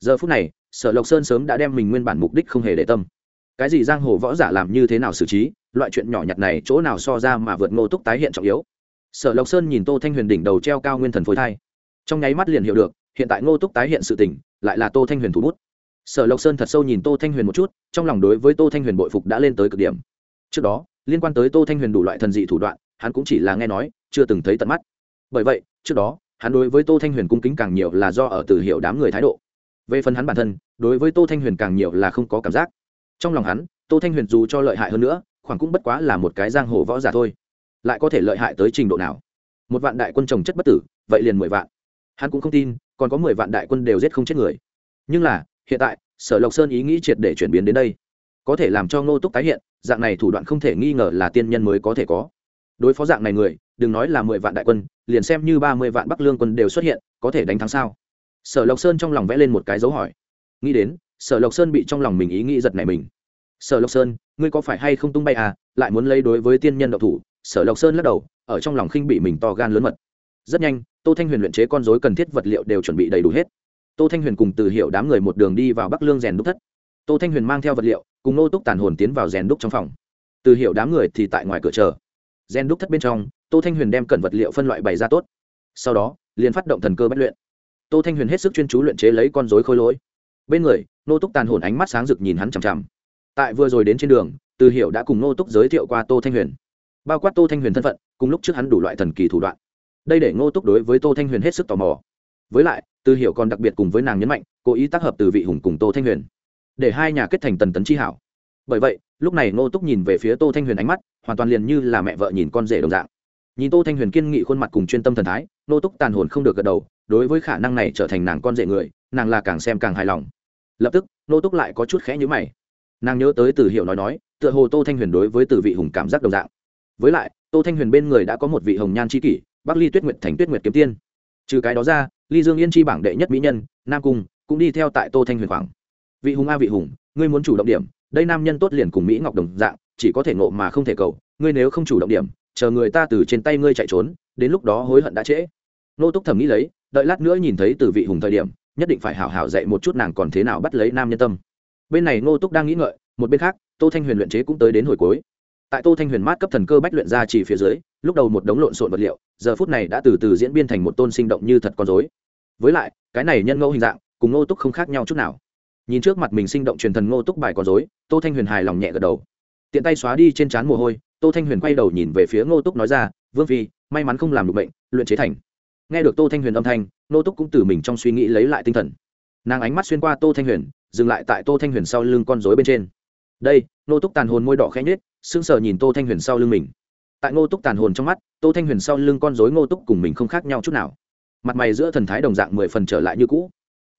Giờ phút này sở lộc sơn sớm đã đem mình nguyên bản mục đích không hề để tâm. Cái gì giang hồ võ giả làm như thế nào xử trí loại chuyện nhỏ nhặt này chỗ nào so ra mà vượt ngô túc tái hiện trọng yếu. Sở lộc sơn nhìn tô thanh huyền đỉnh đầu treo cao nguyên thần phối thai. Trong nháy mắt liền hiểu được hiện tại ngô túc tái hiện sự tỉnh, lại là tô thanh huyền thủ bút. Sở lộc sơn thật sâu nhìn tô thanh huyền một chút trong lòng đối với tô thanh huyền bội phục đã lên tới cực điểm. Trước đó liên quan tới tô thanh huyền đủ loại thần dị thủ đoạn hắn cũng chỉ là nghe nói chưa từng thấy tận mắt. Bởi vậy trước đó hắn đối với tô thanh huyền cung kính càng nhiều là do ở từ hiệu đám người thái độ. Về phần hắn bản thân, đối với tô thanh huyền càng nhiều là không có cảm giác. Trong lòng hắn, tô thanh huyền dù cho lợi hại hơn nữa, khoảng cũng bất quá là một cái giang hồ võ giả thôi. Lại có thể lợi hại tới trình độ nào? Một vạn đại quân trồng chất bất tử, vậy liền mười vạn. Hắn cũng không tin, còn có mười vạn đại quân đều giết không chết người. Nhưng là, hiện tại, sở lộc sơn ý nghĩ triệt để chuyển biến đến đây. Có thể làm cho ngô túc tái hiện, dạng này thủ đoạn không thể nghi ngờ là tiên nhân mới có thể có đối phó dạng này người, đừng nói là mười vạn đại quân, liền xem như ba mươi vạn bắc lương quân đều xuất hiện, có thể đánh thắng sao? Sở lộc sơn trong lòng vẽ lên một cái dấu hỏi. Nghĩ đến, sở lộc sơn bị trong lòng mình ý nghĩ giật này mình. Sở lộc sơn, ngươi có phải hay không tung bay à lại muốn lấy đối với tiên nhân độc thủ? Sở lộc sơn lắc đầu, ở trong lòng khinh bị mình to gan lớn mật. Rất nhanh, tô thanh huyền luyện chế con dối cần thiết vật liệu đều chuẩn bị đầy đủ hết. Tô thanh huyền cùng từ hiệu đám người một đường đi vào bắc lương rèn đúc thất. Tô thanh huyền mang theo vật liệu, cùng nô túc tàn hồn tiến vào rèn đúc trong phòng. Từ hiệu đám người thì tại ngoài cửa chờ. Gen đúc thất bên trong, tô thanh huyền đem cẩn vật liệu phân loại bày ra tốt. Sau đó, liền phát động thần cơ bất luyện. Tô thanh huyền hết sức chuyên chú luyện chế lấy con dối khôi lỗi. Bên người nô túc tàn hồn ánh mắt sáng rực nhìn hắn chằm chằm. Tại vừa rồi đến trên đường, từ hiệu đã cùng nô túc giới thiệu qua tô thanh huyền. Bao quát tô thanh huyền thân phận, cùng lúc trước hắn đủ loại thần kỳ thủ đoạn. Đây để ngô túc đối với tô thanh huyền hết sức tò mò. Với lại, từ hiệu còn đặc biệt cùng với nàng nhấn mạnh, cố ý tác hợp từ vị hùng cùng tô thanh huyền, để hai nhà kết thành tần tấn chi hảo. Bởi vậy lúc này ngô túc nhìn về phía tô thanh huyền ánh mắt, hoàn toàn liền như là mẹ vợ nhìn con rể đồng dạng. Nhìn tô thanh huyền kiên nghị khuôn mặt cùng chuyên tâm thần thái, ngô túc tàn hồn không được gật đầu, đối với khả năng này trở thành nàng con rể người, nàng là càng xem càng hài lòng. Lập tức, ngô túc lại có chút khẽ nhữ mày. Nàng nhớ tới từ hiệu nói nói, tựa hồ tô thanh huyền đối với từ vị hùng cảm giác đồng dạng. Với lại, tô thanh huyền bên người đã có một vị hồng nhan c kỷ, bắc ly tuyết nguyệt thành tuyết nguyệt kiếm tiên. Trừ cái đó ra, ly dương yên chi bảng đệ nhất mỹ nhân, nam cung, cũng đi theo tại tô thanh huyền khoảng. Vị hùng a vị hùng, ngươi muốn chủ động điểm đây nam nhân tốt liền cùng mỹ ngọc đồng dạng, chỉ có thể ngộ mà không thể cầu, ngươi nếu không chủ động điểm, chờ người ta từ trên tay ngươi chạy trốn, đến lúc đó hối hận đã trễ. Nô túc thầm nghĩ lấy, đợi lát nữa nhìn thấy từ vị hùng thời điểm, nhất định phải hảo hảo dạy một chút nàng còn thế nào bắt lấy nam nhân tâm. Bên này ngô túc đang nghĩ ngợi, một bên khác, tô thanh huyền luyện chế cũng tới đến hồi cuối. Tại tô thanh huyền mát cấp thần cơ bách luyện ra chỉ phía dưới, lúc đầu một đống lộn xộn vật liệu, giờ phút này đã từ từ diễn biến thành một tôn sinh động như thật con dối với lại, cái này nhân ngẫu hình dạng, cùng ngô túc không khác nhau chút nào nhìn trước mặt mình sinh động truyền thần ngô túc bài con dối tô thanh huyền hài lòng nhẹ gật đầu. Tiện tay xóa đi trên trán mồ hôi, tô thanh huyền quay đầu nhìn về phía ngô túc nói ra, vương phi, may mắn không làm được bệnh, luyện chế thành. Nghe được tô thanh huyền âm thanh, ngô túc cũng từ mình trong suy nghĩ lấy lại tinh thần. Nàng ánh mắt xuyên qua tô thanh huyền, dừng lại tại tô thanh huyền sau lưng con dối bên trên. Đây. Ngô túc tàn hồn môi đỏ khẽ nhết sững sờ nhìn tô thanh huyền sau lưng mình. Tại ngô túc tàn hồn trong mắt, tô thanh huyền sau lưng con dối ngô túc cùng mình không khác nhau chút nào. Mặt mày giữa thần thái đồng dạng mười phần trở lại như cũ.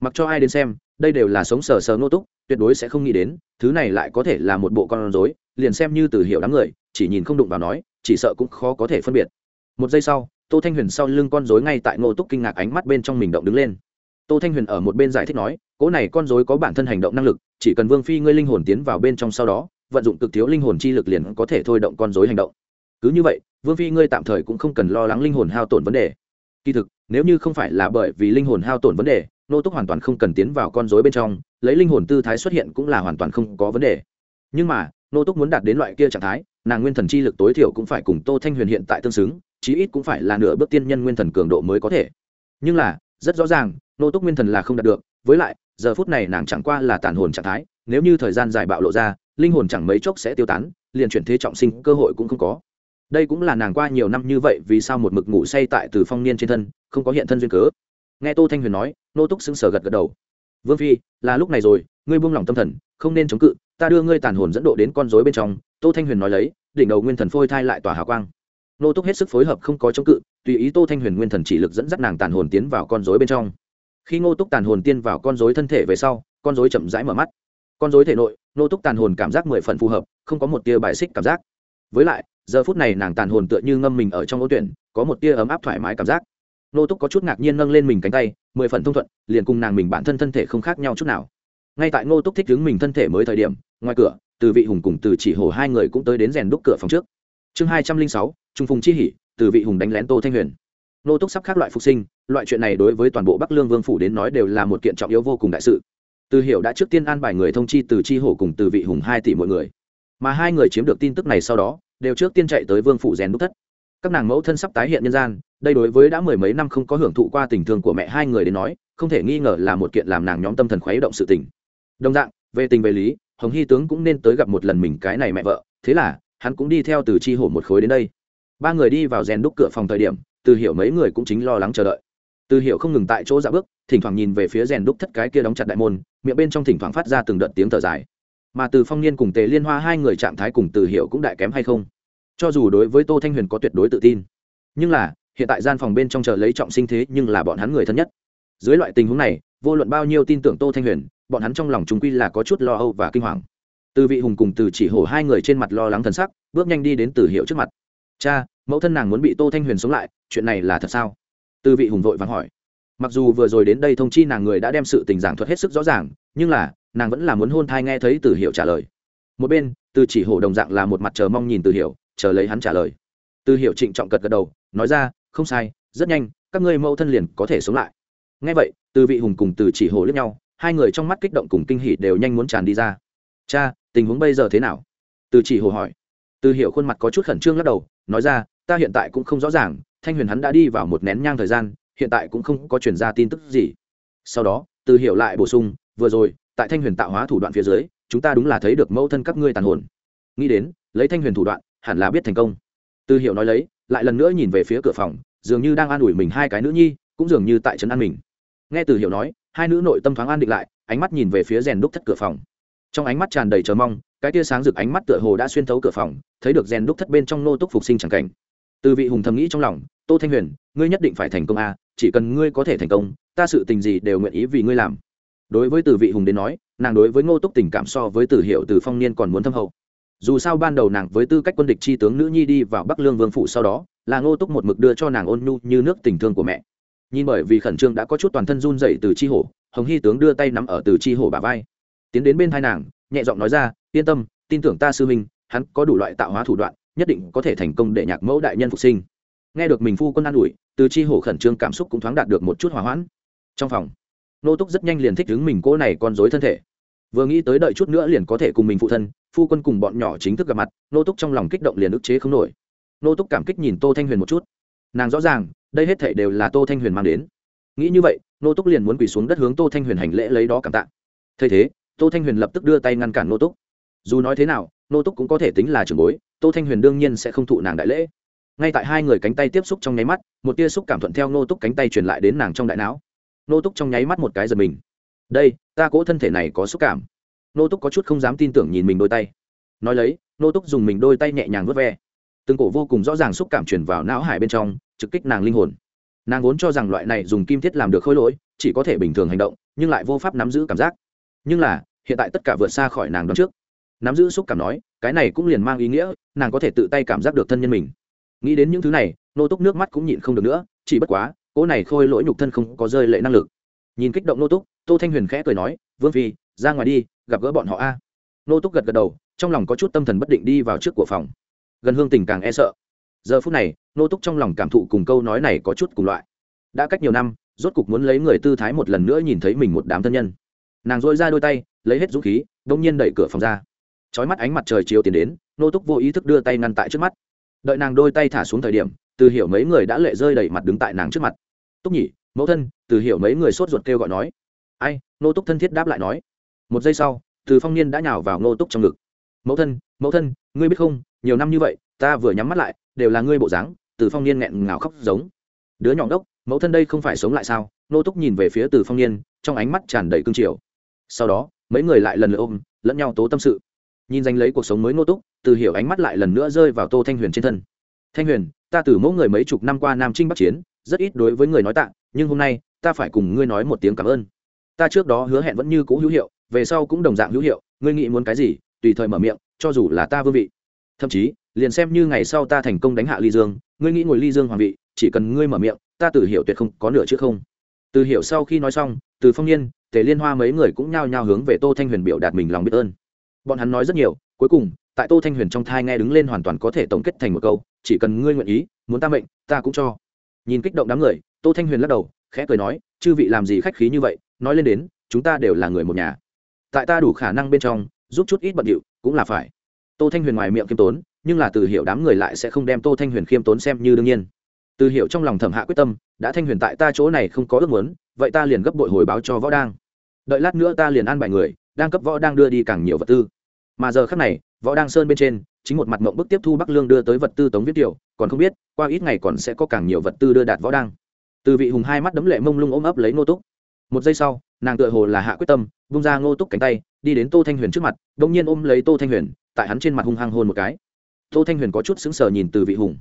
Mặc cho ai đến xem đây đều là sống sờ sờ ngô túc, tuyệt đối sẽ không nghĩ đến, thứ này lại có thể là một bộ con rối, liền xem như từ hiểu đám người, chỉ nhìn không đụng vào nói, chỉ sợ cũng khó có thể phân biệt. Một giây sau, tô thanh huyền sau lưng con rối ngay tại ngô túc kinh ngạc ánh mắt bên trong mình động đứng lên. Tô thanh huyền ở một bên giải thích nói cỗ này con rối có bản thân hành động năng lực, chỉ cần vương phi ngươi linh hồn tiến vào bên trong sau đó, vận dụng cực thiếu linh hồn chi lực liền có thể thôi động con rối hành động. Cứ như vậy, vương phi ngươi tạm thời cũng không cần lo lắng linh hồn hao tổn vấn đề. Kỳ thực, nếu như không phải là bởi vì linh hồn hao tổn vấn đề nô túc hoàn toàn không cần tiến vào con dối bên trong, lấy linh hồn tư thái xuất hiện cũng là hoàn toàn không có vấn đề. Nhưng mà, nô túc muốn đạt đến loại kia trạng thái, nàng nguyên thần chi lực tối thiểu cũng phải cùng tô thanh huyền hiện tại tương xứng, chí ít cũng phải là nửa bước tiên nhân nguyên thần cường độ mới có thể. Nhưng là, rất rõ ràng, nô túc nguyên thần là không đạt được, với lại, giờ phút này nàng chẳng qua là tàn hồn trạng thái, nếu như thời gian dài bạo lộ ra, linh hồn chẳng mấy chốc sẽ tiêu tán, liền chuyển thế trọng sinh cơ hội cũng không có. Đây cũng là nàng qua nhiều năm như vậy vì sao một mực ngủ say tại từ phong niên trên thân, không có hiện thân duyên cớ nghe tô thanh huyền nói, nô túc xứng sở gật gật đầu. Vương phi, là lúc này rồi, ngươi buông lỏng tâm thần, không nên chống cự, ta đưa ngươi tàn hồn dẫn độ đến con rối bên trong. Tô thanh huyền nói lấy, đỉnh đầu nguyên thần phôi thai lại tỏa hào quang. Nô túc hết sức phối hợp không có chống cự, tùy ý tô thanh huyền nguyên thần chỉ lực dẫn dắt nàng tàn hồn tiến vào con rối bên trong. Khi ngô túc tàn hồn tiên vào con rối thân thể về sau, con rối chậm rãi mở mắt. Con rối thể nội, nô túc tàn hồn cảm giác mười phần phù hợp, không có một tia bài xích cảm giác. Với lại, giờ phút này nàng tàn hồn tựa như ngâm mình ở trong ô tuyển, có một tia ấm áp thoải mái cảm giác nô túc có chút ngạc nhiên nâng lên mình cánh tay, mười phần thông thuận, liền cùng nàng mình bản thân thân thể không khác nhau chút nào. Ngay tại Nô túc thích đứng mình thân thể mới thời điểm, ngoài cửa, từ vị hùng cùng từ chỉ hồ hai người cũng tới đến rèn đúc cửa phòng trước. Chương hai trăm linh sáu, trung phùng chi hỉ từ vị hùng đánh lén tô thanh huyền. Nô túc sắp khác loại phục sinh, loại chuyện này đối với toàn bộ bắc lương vương phủ đến nói đều là một kiện trọng yếu vô cùng đại sự. Từ hiểu đã trước tiên an bài người thông chi từ chi hổ cùng từ vị hùng hai tỷ mọi người. Mà hai người chiếm được tin tức này sau đó, đều trước tiên chạy tới vương phủ rèn đúc thất. Các nàng mẫu thân sắp tái hiện nhân gian đây đối với đã mười mấy năm không có hưởng thụ qua tình thương của mẹ hai người đến nói, không thể nghi ngờ là một kiện làm nàng nhóm tâm thần khuấy động sự tình. Đồng dạng, về tình về lý, hồng hy tướng cũng nên tới gặp một lần mình cái này mẹ vợ, thế là, hắn cũng đi theo từ chi hổ một khối đến đây. Ba người đi vào rèn đúc cửa phòng thời điểm, từ hiểu mấy người cũng chính lo lắng chờ đợi. Từ hiểu không ngừng tại chỗ dạ bước, thỉnh thoảng nhìn về phía rèn đúc thất cái kia đóng chặt đại môn, miệng bên trong thỉnh thoảng phát ra từng đợt tiếng thở dài. Mà từ phong niên cùng tề liên hoa hai người trạng thái cùng từ hiểu cũng đại kém hay không? Cho dù đối với tô thanh huyền có tuyệt đối tự tin, nhưng là hiện tại gian phòng bên trong chờ lấy trọng sinh thế nhưng là bọn hắn người thân nhất. Dưới loại tình huống này, vô luận bao nhiêu tin tưởng tô thanh huyền, bọn hắn trong lòng chúng quy là có chút lo âu và kinh hoàng. Từ vị hùng cùng từ chỉ hổ hai người trên mặt lo lắng thần sắc, bước nhanh đi đến từ hiệu trước mặt. Cha, mẫu thân nàng muốn bị tô thanh huyền sống lại, chuyện này là thật sao? Từ vị hùng vội vàng hỏi. Mặc dù vừa rồi đến đây thông chi nàng người đã đem sự tình giảng thuật hết sức rõ ràng, nhưng là, nàng vẫn là muốn hôn thai nghe thấy từ hiệu trả lời. Một bên, từ chỉ hổ đồng dạng là một mặt chờ mong nhìn từ hiệu, chờ lấy hắn trả lời. Từ hiệu trịnh trọng cật gật đầu, nói ra không sai, rất nhanh, các ngươi mẫu thân liền có thể sống lại. Ngay vậy, từ vị hùng cùng từ chỉ Hồ lướt nhau, hai người trong mắt kích động cùng kinh hỉ đều nhanh muốn tràn đi ra. Cha, tình huống bây giờ thế nào? Từ chỉ hồ hỏi. Từ hiệu khuôn mặt có chút khẩn trương lắc đầu, nói ra, ta hiện tại cũng không rõ ràng, thanh huyền hắn đã đi vào một nén nhang thời gian, hiện tại cũng không có chuyển ra tin tức gì. Sau đó, từ hiệu lại bổ sung, vừa rồi, tại thanh huyền tạo hóa thủ đoạn phía dưới, chúng ta đúng là thấy được mẫu thân các ngươi tàn hồn. Nghĩ đến, lấy thanh huyền thủ đoạn, hẳn là biết thành công. Từ hiệu nói lấy lại lần nữa nhìn về phía cửa phòng, dường như đang an ủi mình hai cái nữ nhi, cũng dường như tại trấn an mình. Nghe từ hiệu nói, hai nữ nội tâm thoáng an định lại, ánh mắt nhìn về phía rèn đúc thất cửa phòng. Trong ánh mắt tràn đầy chờ mong, cái tia sáng rực ánh mắt tựa hồ đã xuyên thấu cửa phòng, thấy được rèn đúc thất bên trong nô túc phục sinh c cảnh. Từ vị hùng thầm nghĩ trong lòng, tô thanh huyền, ngươi nhất định phải thành công a chỉ cần ngươi có thể thành công, ta sự tình gì đều nguyện ý vì ngươi làm. Đối với từ vị hùng đến nói, nàng đối với ngô túc tình cảm so với từ hiệu từ phong niên còn muốn thâm hậu dù sao ban đầu nàng với tư cách quân địch chi tướng nữ nhi đi vào bắc lương vương phủ sau đó, là ngô túc một mực đưa cho nàng ôn nhu như nước tình thương của mẹ. Nhìn bởi vì khẩn trương đã có chút toàn thân run dậy từ chi hổ, hồng hy tướng đưa tay nắm ở từ chi hổ bà vai. Tiến đến bên thai nàng, nhẹ giọng nói ra, yên tâm, tin tưởng ta sư minh hắn có đủ loại tạo hóa thủ đoạn, nhất định có thể thành công để nhạc mẫu đại nhân phục sinh. Nghe được mình phu quân an ủi, từ chi hổ khẩn trương cảm xúc cũng thoáng đạt được một chút hòa hoãn. Trong phòng nô túc rất nhanh liền thích đứng mình cô này con dối thân thể vừa nghĩ tới đợi chút nữa liền có thể cùng mình phụ thân, phu quân cùng bọn nhỏ chính thức gặp mặt, nô túc trong lòng kích động liền ức chế không nổi. Nô túc cảm kích nhìn tô thanh huyền một chút. Nàng rõ ràng, đây hết thể đều là tô thanh huyền mang đến. Nghĩ như vậy, nô túc liền muốn quỳ xuống đất hướng tô thanh huyền hành lễ lấy đó cảm tạ. Thay thế, tô thanh huyền lập tức đưa tay ngăn cản nô túc. Dù nói thế nào, nô túc cũng có thể tính là trường bối, tô thanh huyền đương nhiên sẽ không thụ nàng đại lễ. Ngay tại hai người cánh tay tiếp xúc trong nháy mắt, một tia xúc cảm thuận theo nô túc cánh tay truyền lại đến nàng trong đại não. Nô túc trong nháy mắt một cái giật mình đây, ta cỗ thân thể này có xúc cảm. Nô túc có chút không dám tin tưởng nhìn mình đôi tay. Nói lấy, nô túc dùng mình đôi tay nhẹ nhàng vớt ve. Từng cổ vô cùng rõ ràng xúc cảm truyền vào não hải bên trong, trực kích nàng linh hồn. Nàng vốn cho rằng loại này dùng kim thiết làm được khôi lỗi, chỉ có thể bình thường hành động, nhưng lại vô pháp nắm giữ cảm giác. Nhưng là, hiện tại tất cả vượt xa khỏi nàng đón trước. Nắm giữ xúc cảm nói, cái này cũng liền mang ý nghĩa, nàng có thể tự tay cảm giác được thân nhân mình. Nghĩ đến những thứ này, nô túc nước mắt cũng nhịn không được nữa, chỉ bất quá, cỗ này khôi lỗi nhục thân không có rơi lệ năng lực. Nhìn kích động nô túc tô thanh huyền khẽ cười nói, vương phi, ra ngoài đi, gặp gỡ bọn họ a. Nô túc gật gật đầu, trong lòng có chút tâm thần bất định đi vào trước của phòng. Gần hương tình càng e sợ. Giờ phút này, nô túc trong lòng cảm thụ cùng câu nói này có chút cùng loại. Đã cách nhiều năm, rốt cục muốn lấy người tư thái một lần nữa nhìn thấy mình một đám thân nhân. Nàng dội ra đôi tay, lấy hết dũng khí, đông nhiên đẩy cửa phòng ra. Trói mắt ánh mặt trời chiều tiến đến, nô túc vô ý thức đưa tay ngăn tại trước mắt. Đợi nàng đôi tay thả xuống thời điểm, từ hiểu mấy người đã lệ rơi đầy mặt đứng tại nàng trước mặt. Túc nhỉ, mẫu thân, từ hiểu mấy người sốt ruột kêu gọi nói ai? Nô túc thân thiết đáp lại nói. Một giây sau, từ phong niên đã nhào vào nô túc trong ngực. Mẫu thân mẫu thân, ngươi biết không, nhiều năm như vậy, ta vừa nhắm mắt lại, đều là ngươi bộ dáng. Từ phong niên nghẹn ngào khóc giống. Đứa nhỏ đốc mẫu thân đây không phải sống lại sao? Nô túc nhìn về phía từ phong niên, trong ánh mắt tràn đầy cương triều. Sau đó, mấy người lại lần lượt ôm, lẫn nhau tố tâm sự. Nhìn danh lấy cuộc sống mới nô túc, từ hiểu ánh mắt lại lần nữa rơi vào tô thanh huyền trên thân. Thanh huyền, ta từ mẫu người mấy chục năm qua nam trinh bắc chiến, rất ít đối với người nói tạ, nhưng hôm nay, ta phải cùng ngươi nói một tiếng cảm ơn ta trước đó hứa hẹn vẫn như cũ hữu hiệu, về sau cũng đồng dạng hữu hiệu, ngươi nghĩ muốn cái gì, tùy thời mở miệng, cho dù là ta vương vị. Thậm chí, liền xem như ngày sau ta thành công đánh hạ ly dương, ngươi nghĩ ngồi ly dương hoàng vị, chỉ cần ngươi mở miệng, ta từ hiểu tuyệt không có nửa chứ không. Từ hiểu sau khi nói xong, từ phong niên, tề liên hoa mấy người cũng nhao nhao hướng về tô thanh huyền biểu đạt mình lòng biết ơn. Bọn hắn nói rất nhiều, cuối cùng, tại tô thanh huyền trong thai nghe đứng lên hoàn toàn có thể tổng kết thành một câu, chỉ cần ngươi nguyện ý, muốn ta mệnh, ta cũng cho. Nhìn kích động đám người, tô thanh huyền lắc đầu, khẽ cười nói, chư vị làm gì khách khí như vậy nói lên đến, chúng ta đều là người một nhà. Tại ta đủ khả năng bên trong, giúp chút ít bận điệu cũng là phải. Tô thanh huyền ngoài miệng khiêm tốn, nhưng là từ hiểu đám người lại sẽ không đem tô thanh huyền khiêm tốn xem như đương nhiên. Từ hiểu trong lòng thẩm hạ quyết tâm, đã thanh huyền tại ta chỗ này không có ước muốn, vậy ta liền gấp bội hồi báo cho võ đang. Đợi lát nữa ta liền ăn bài người, đang cấp võ đang đưa đi càng nhiều vật tư. Mà giờ khắc này, võ đang sơn bên trên, chính một mặt mộng bức tiếp thu bắc lương đưa tới vật tư tống viết tiểu, còn không biết, qua ít ngày còn sẽ có càng nhiều vật tư đưa đạt võ đang. Từ vị hùng hai mắt đấm lệ mông lung ôm ấp lấy nô túc một giây sau, nàng tựa hồ là hạ quyết tâm bung ra ngô túc cánh tay, đi đến tô thanh huyền trước mặt đ ỗ n g nhiên ôm lấy tô thanh huyền, tại hắn trên mặt hung hăng hôn một cái. Tô thanh huyền có chút sững sờ nhìn từ vị hùng.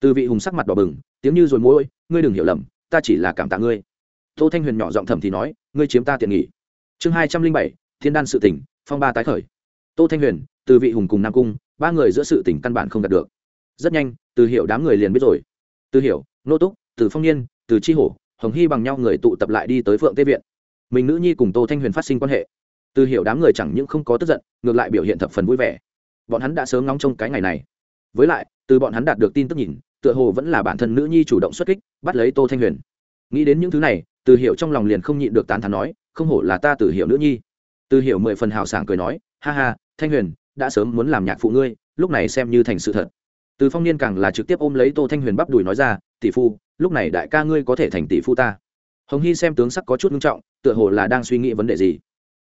Từ vị hùng sắc mặt đỏ bừng, tiếng như rồi mỗi ngươi đừng hiểu lầm, ta chỉ là cảm tạ ngươi. Tô thanh huyền nhỏ giọng thầm thì nói, ngươi chiếm ta tiện nghỉ chương hai trăm linh bảy, thiên đan sự tỉnh phong ba tái khởi. Tô thanh huyền, từ vị hùng cùng nam cung, ba người giữa sự tỉnh căn bản không đạt được. Rất nhanh, từ hiểu đám người liền biết rồi. Từ hiểu nô túc, từ phong niên, từ chi hổ hồng hy bằng nhau người tụ tập lại đi tới phượng tê viện. Mình nữ nhi cùng tô thanh huyền phát sinh quan hệ. Từ hiểu đám người chẳng những không có tức giận, ngược lại biểu hiện thập phần vui vẻ. Bọn hắn đã sớm ngóng trong cái ngày này. Với lại, từ bọn hắn đạt được tin tức nhìn, tựa hồ vẫn là bản thân nữ nhi chủ động xuất kích, bắt lấy tô thanh huyền. Nghĩ đến những thứ này, từ hiểu trong lòng liền không nhịn được tán thán nói, không hổ là ta từ hiểu nữ nhi. Từ hiểu mười phần hào sảng cười nói, ha ha, thanh huyền, đã sớm muốn làm nhạc phụ ngươi, lúc này xem như thành sự thật. Từ phong niên càng là trực tiếp ôm lấy tô thanh huyền bắp đùi nói ra, tỷ phu lúc này đại ca ngươi có thể thành tỷ phu ta. Hồng hy xem tướng sắc có chút nghiêm trọng, tựa hồ là đang suy nghĩ vấn đề gì.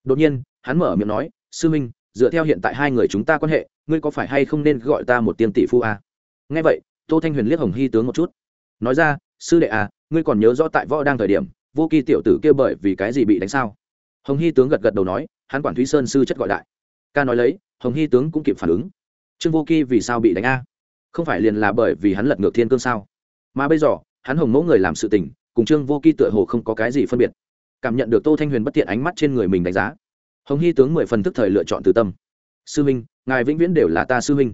Đột nhiên, hắn mở miệng nói, sư minh, dựa theo hiện tại hai người chúng ta quan hệ, ngươi có phải hay không nên gọi ta một tiên tỷ phu à? nghe vậy, tô thanh huyền liếc hồng hy tướng một chút. Nói ra, sư đệ à ngươi còn nhớ rõ tại võ đang thời điểm, vô kỳ tiểu tử kia bởi vì cái gì bị đánh sao? Hồng hy tướng gật gật đầu nói, hắn quản thúy sơn sư chất gọi đại. Ca nói lấy, hồng hy tướng cũng kịp phản ứng. Trương vô kỳ vì sao bị đánh a? Không phải liền là bởi vì hắn lật ngược thiên cương sao? Mà bây giờ hắn hồng mẫu người làm sự tình, cùng trương vô kỳ tựa hồ không có cái gì phân biệt. Cảm nhận được tô thanh huyền bất tiện ánh mắt trên người mình đánh giá, hồng hy tướng mười phần thức thời lựa chọn từ tâm. Sư minh ngài vĩnh viễn đều là ta sư minh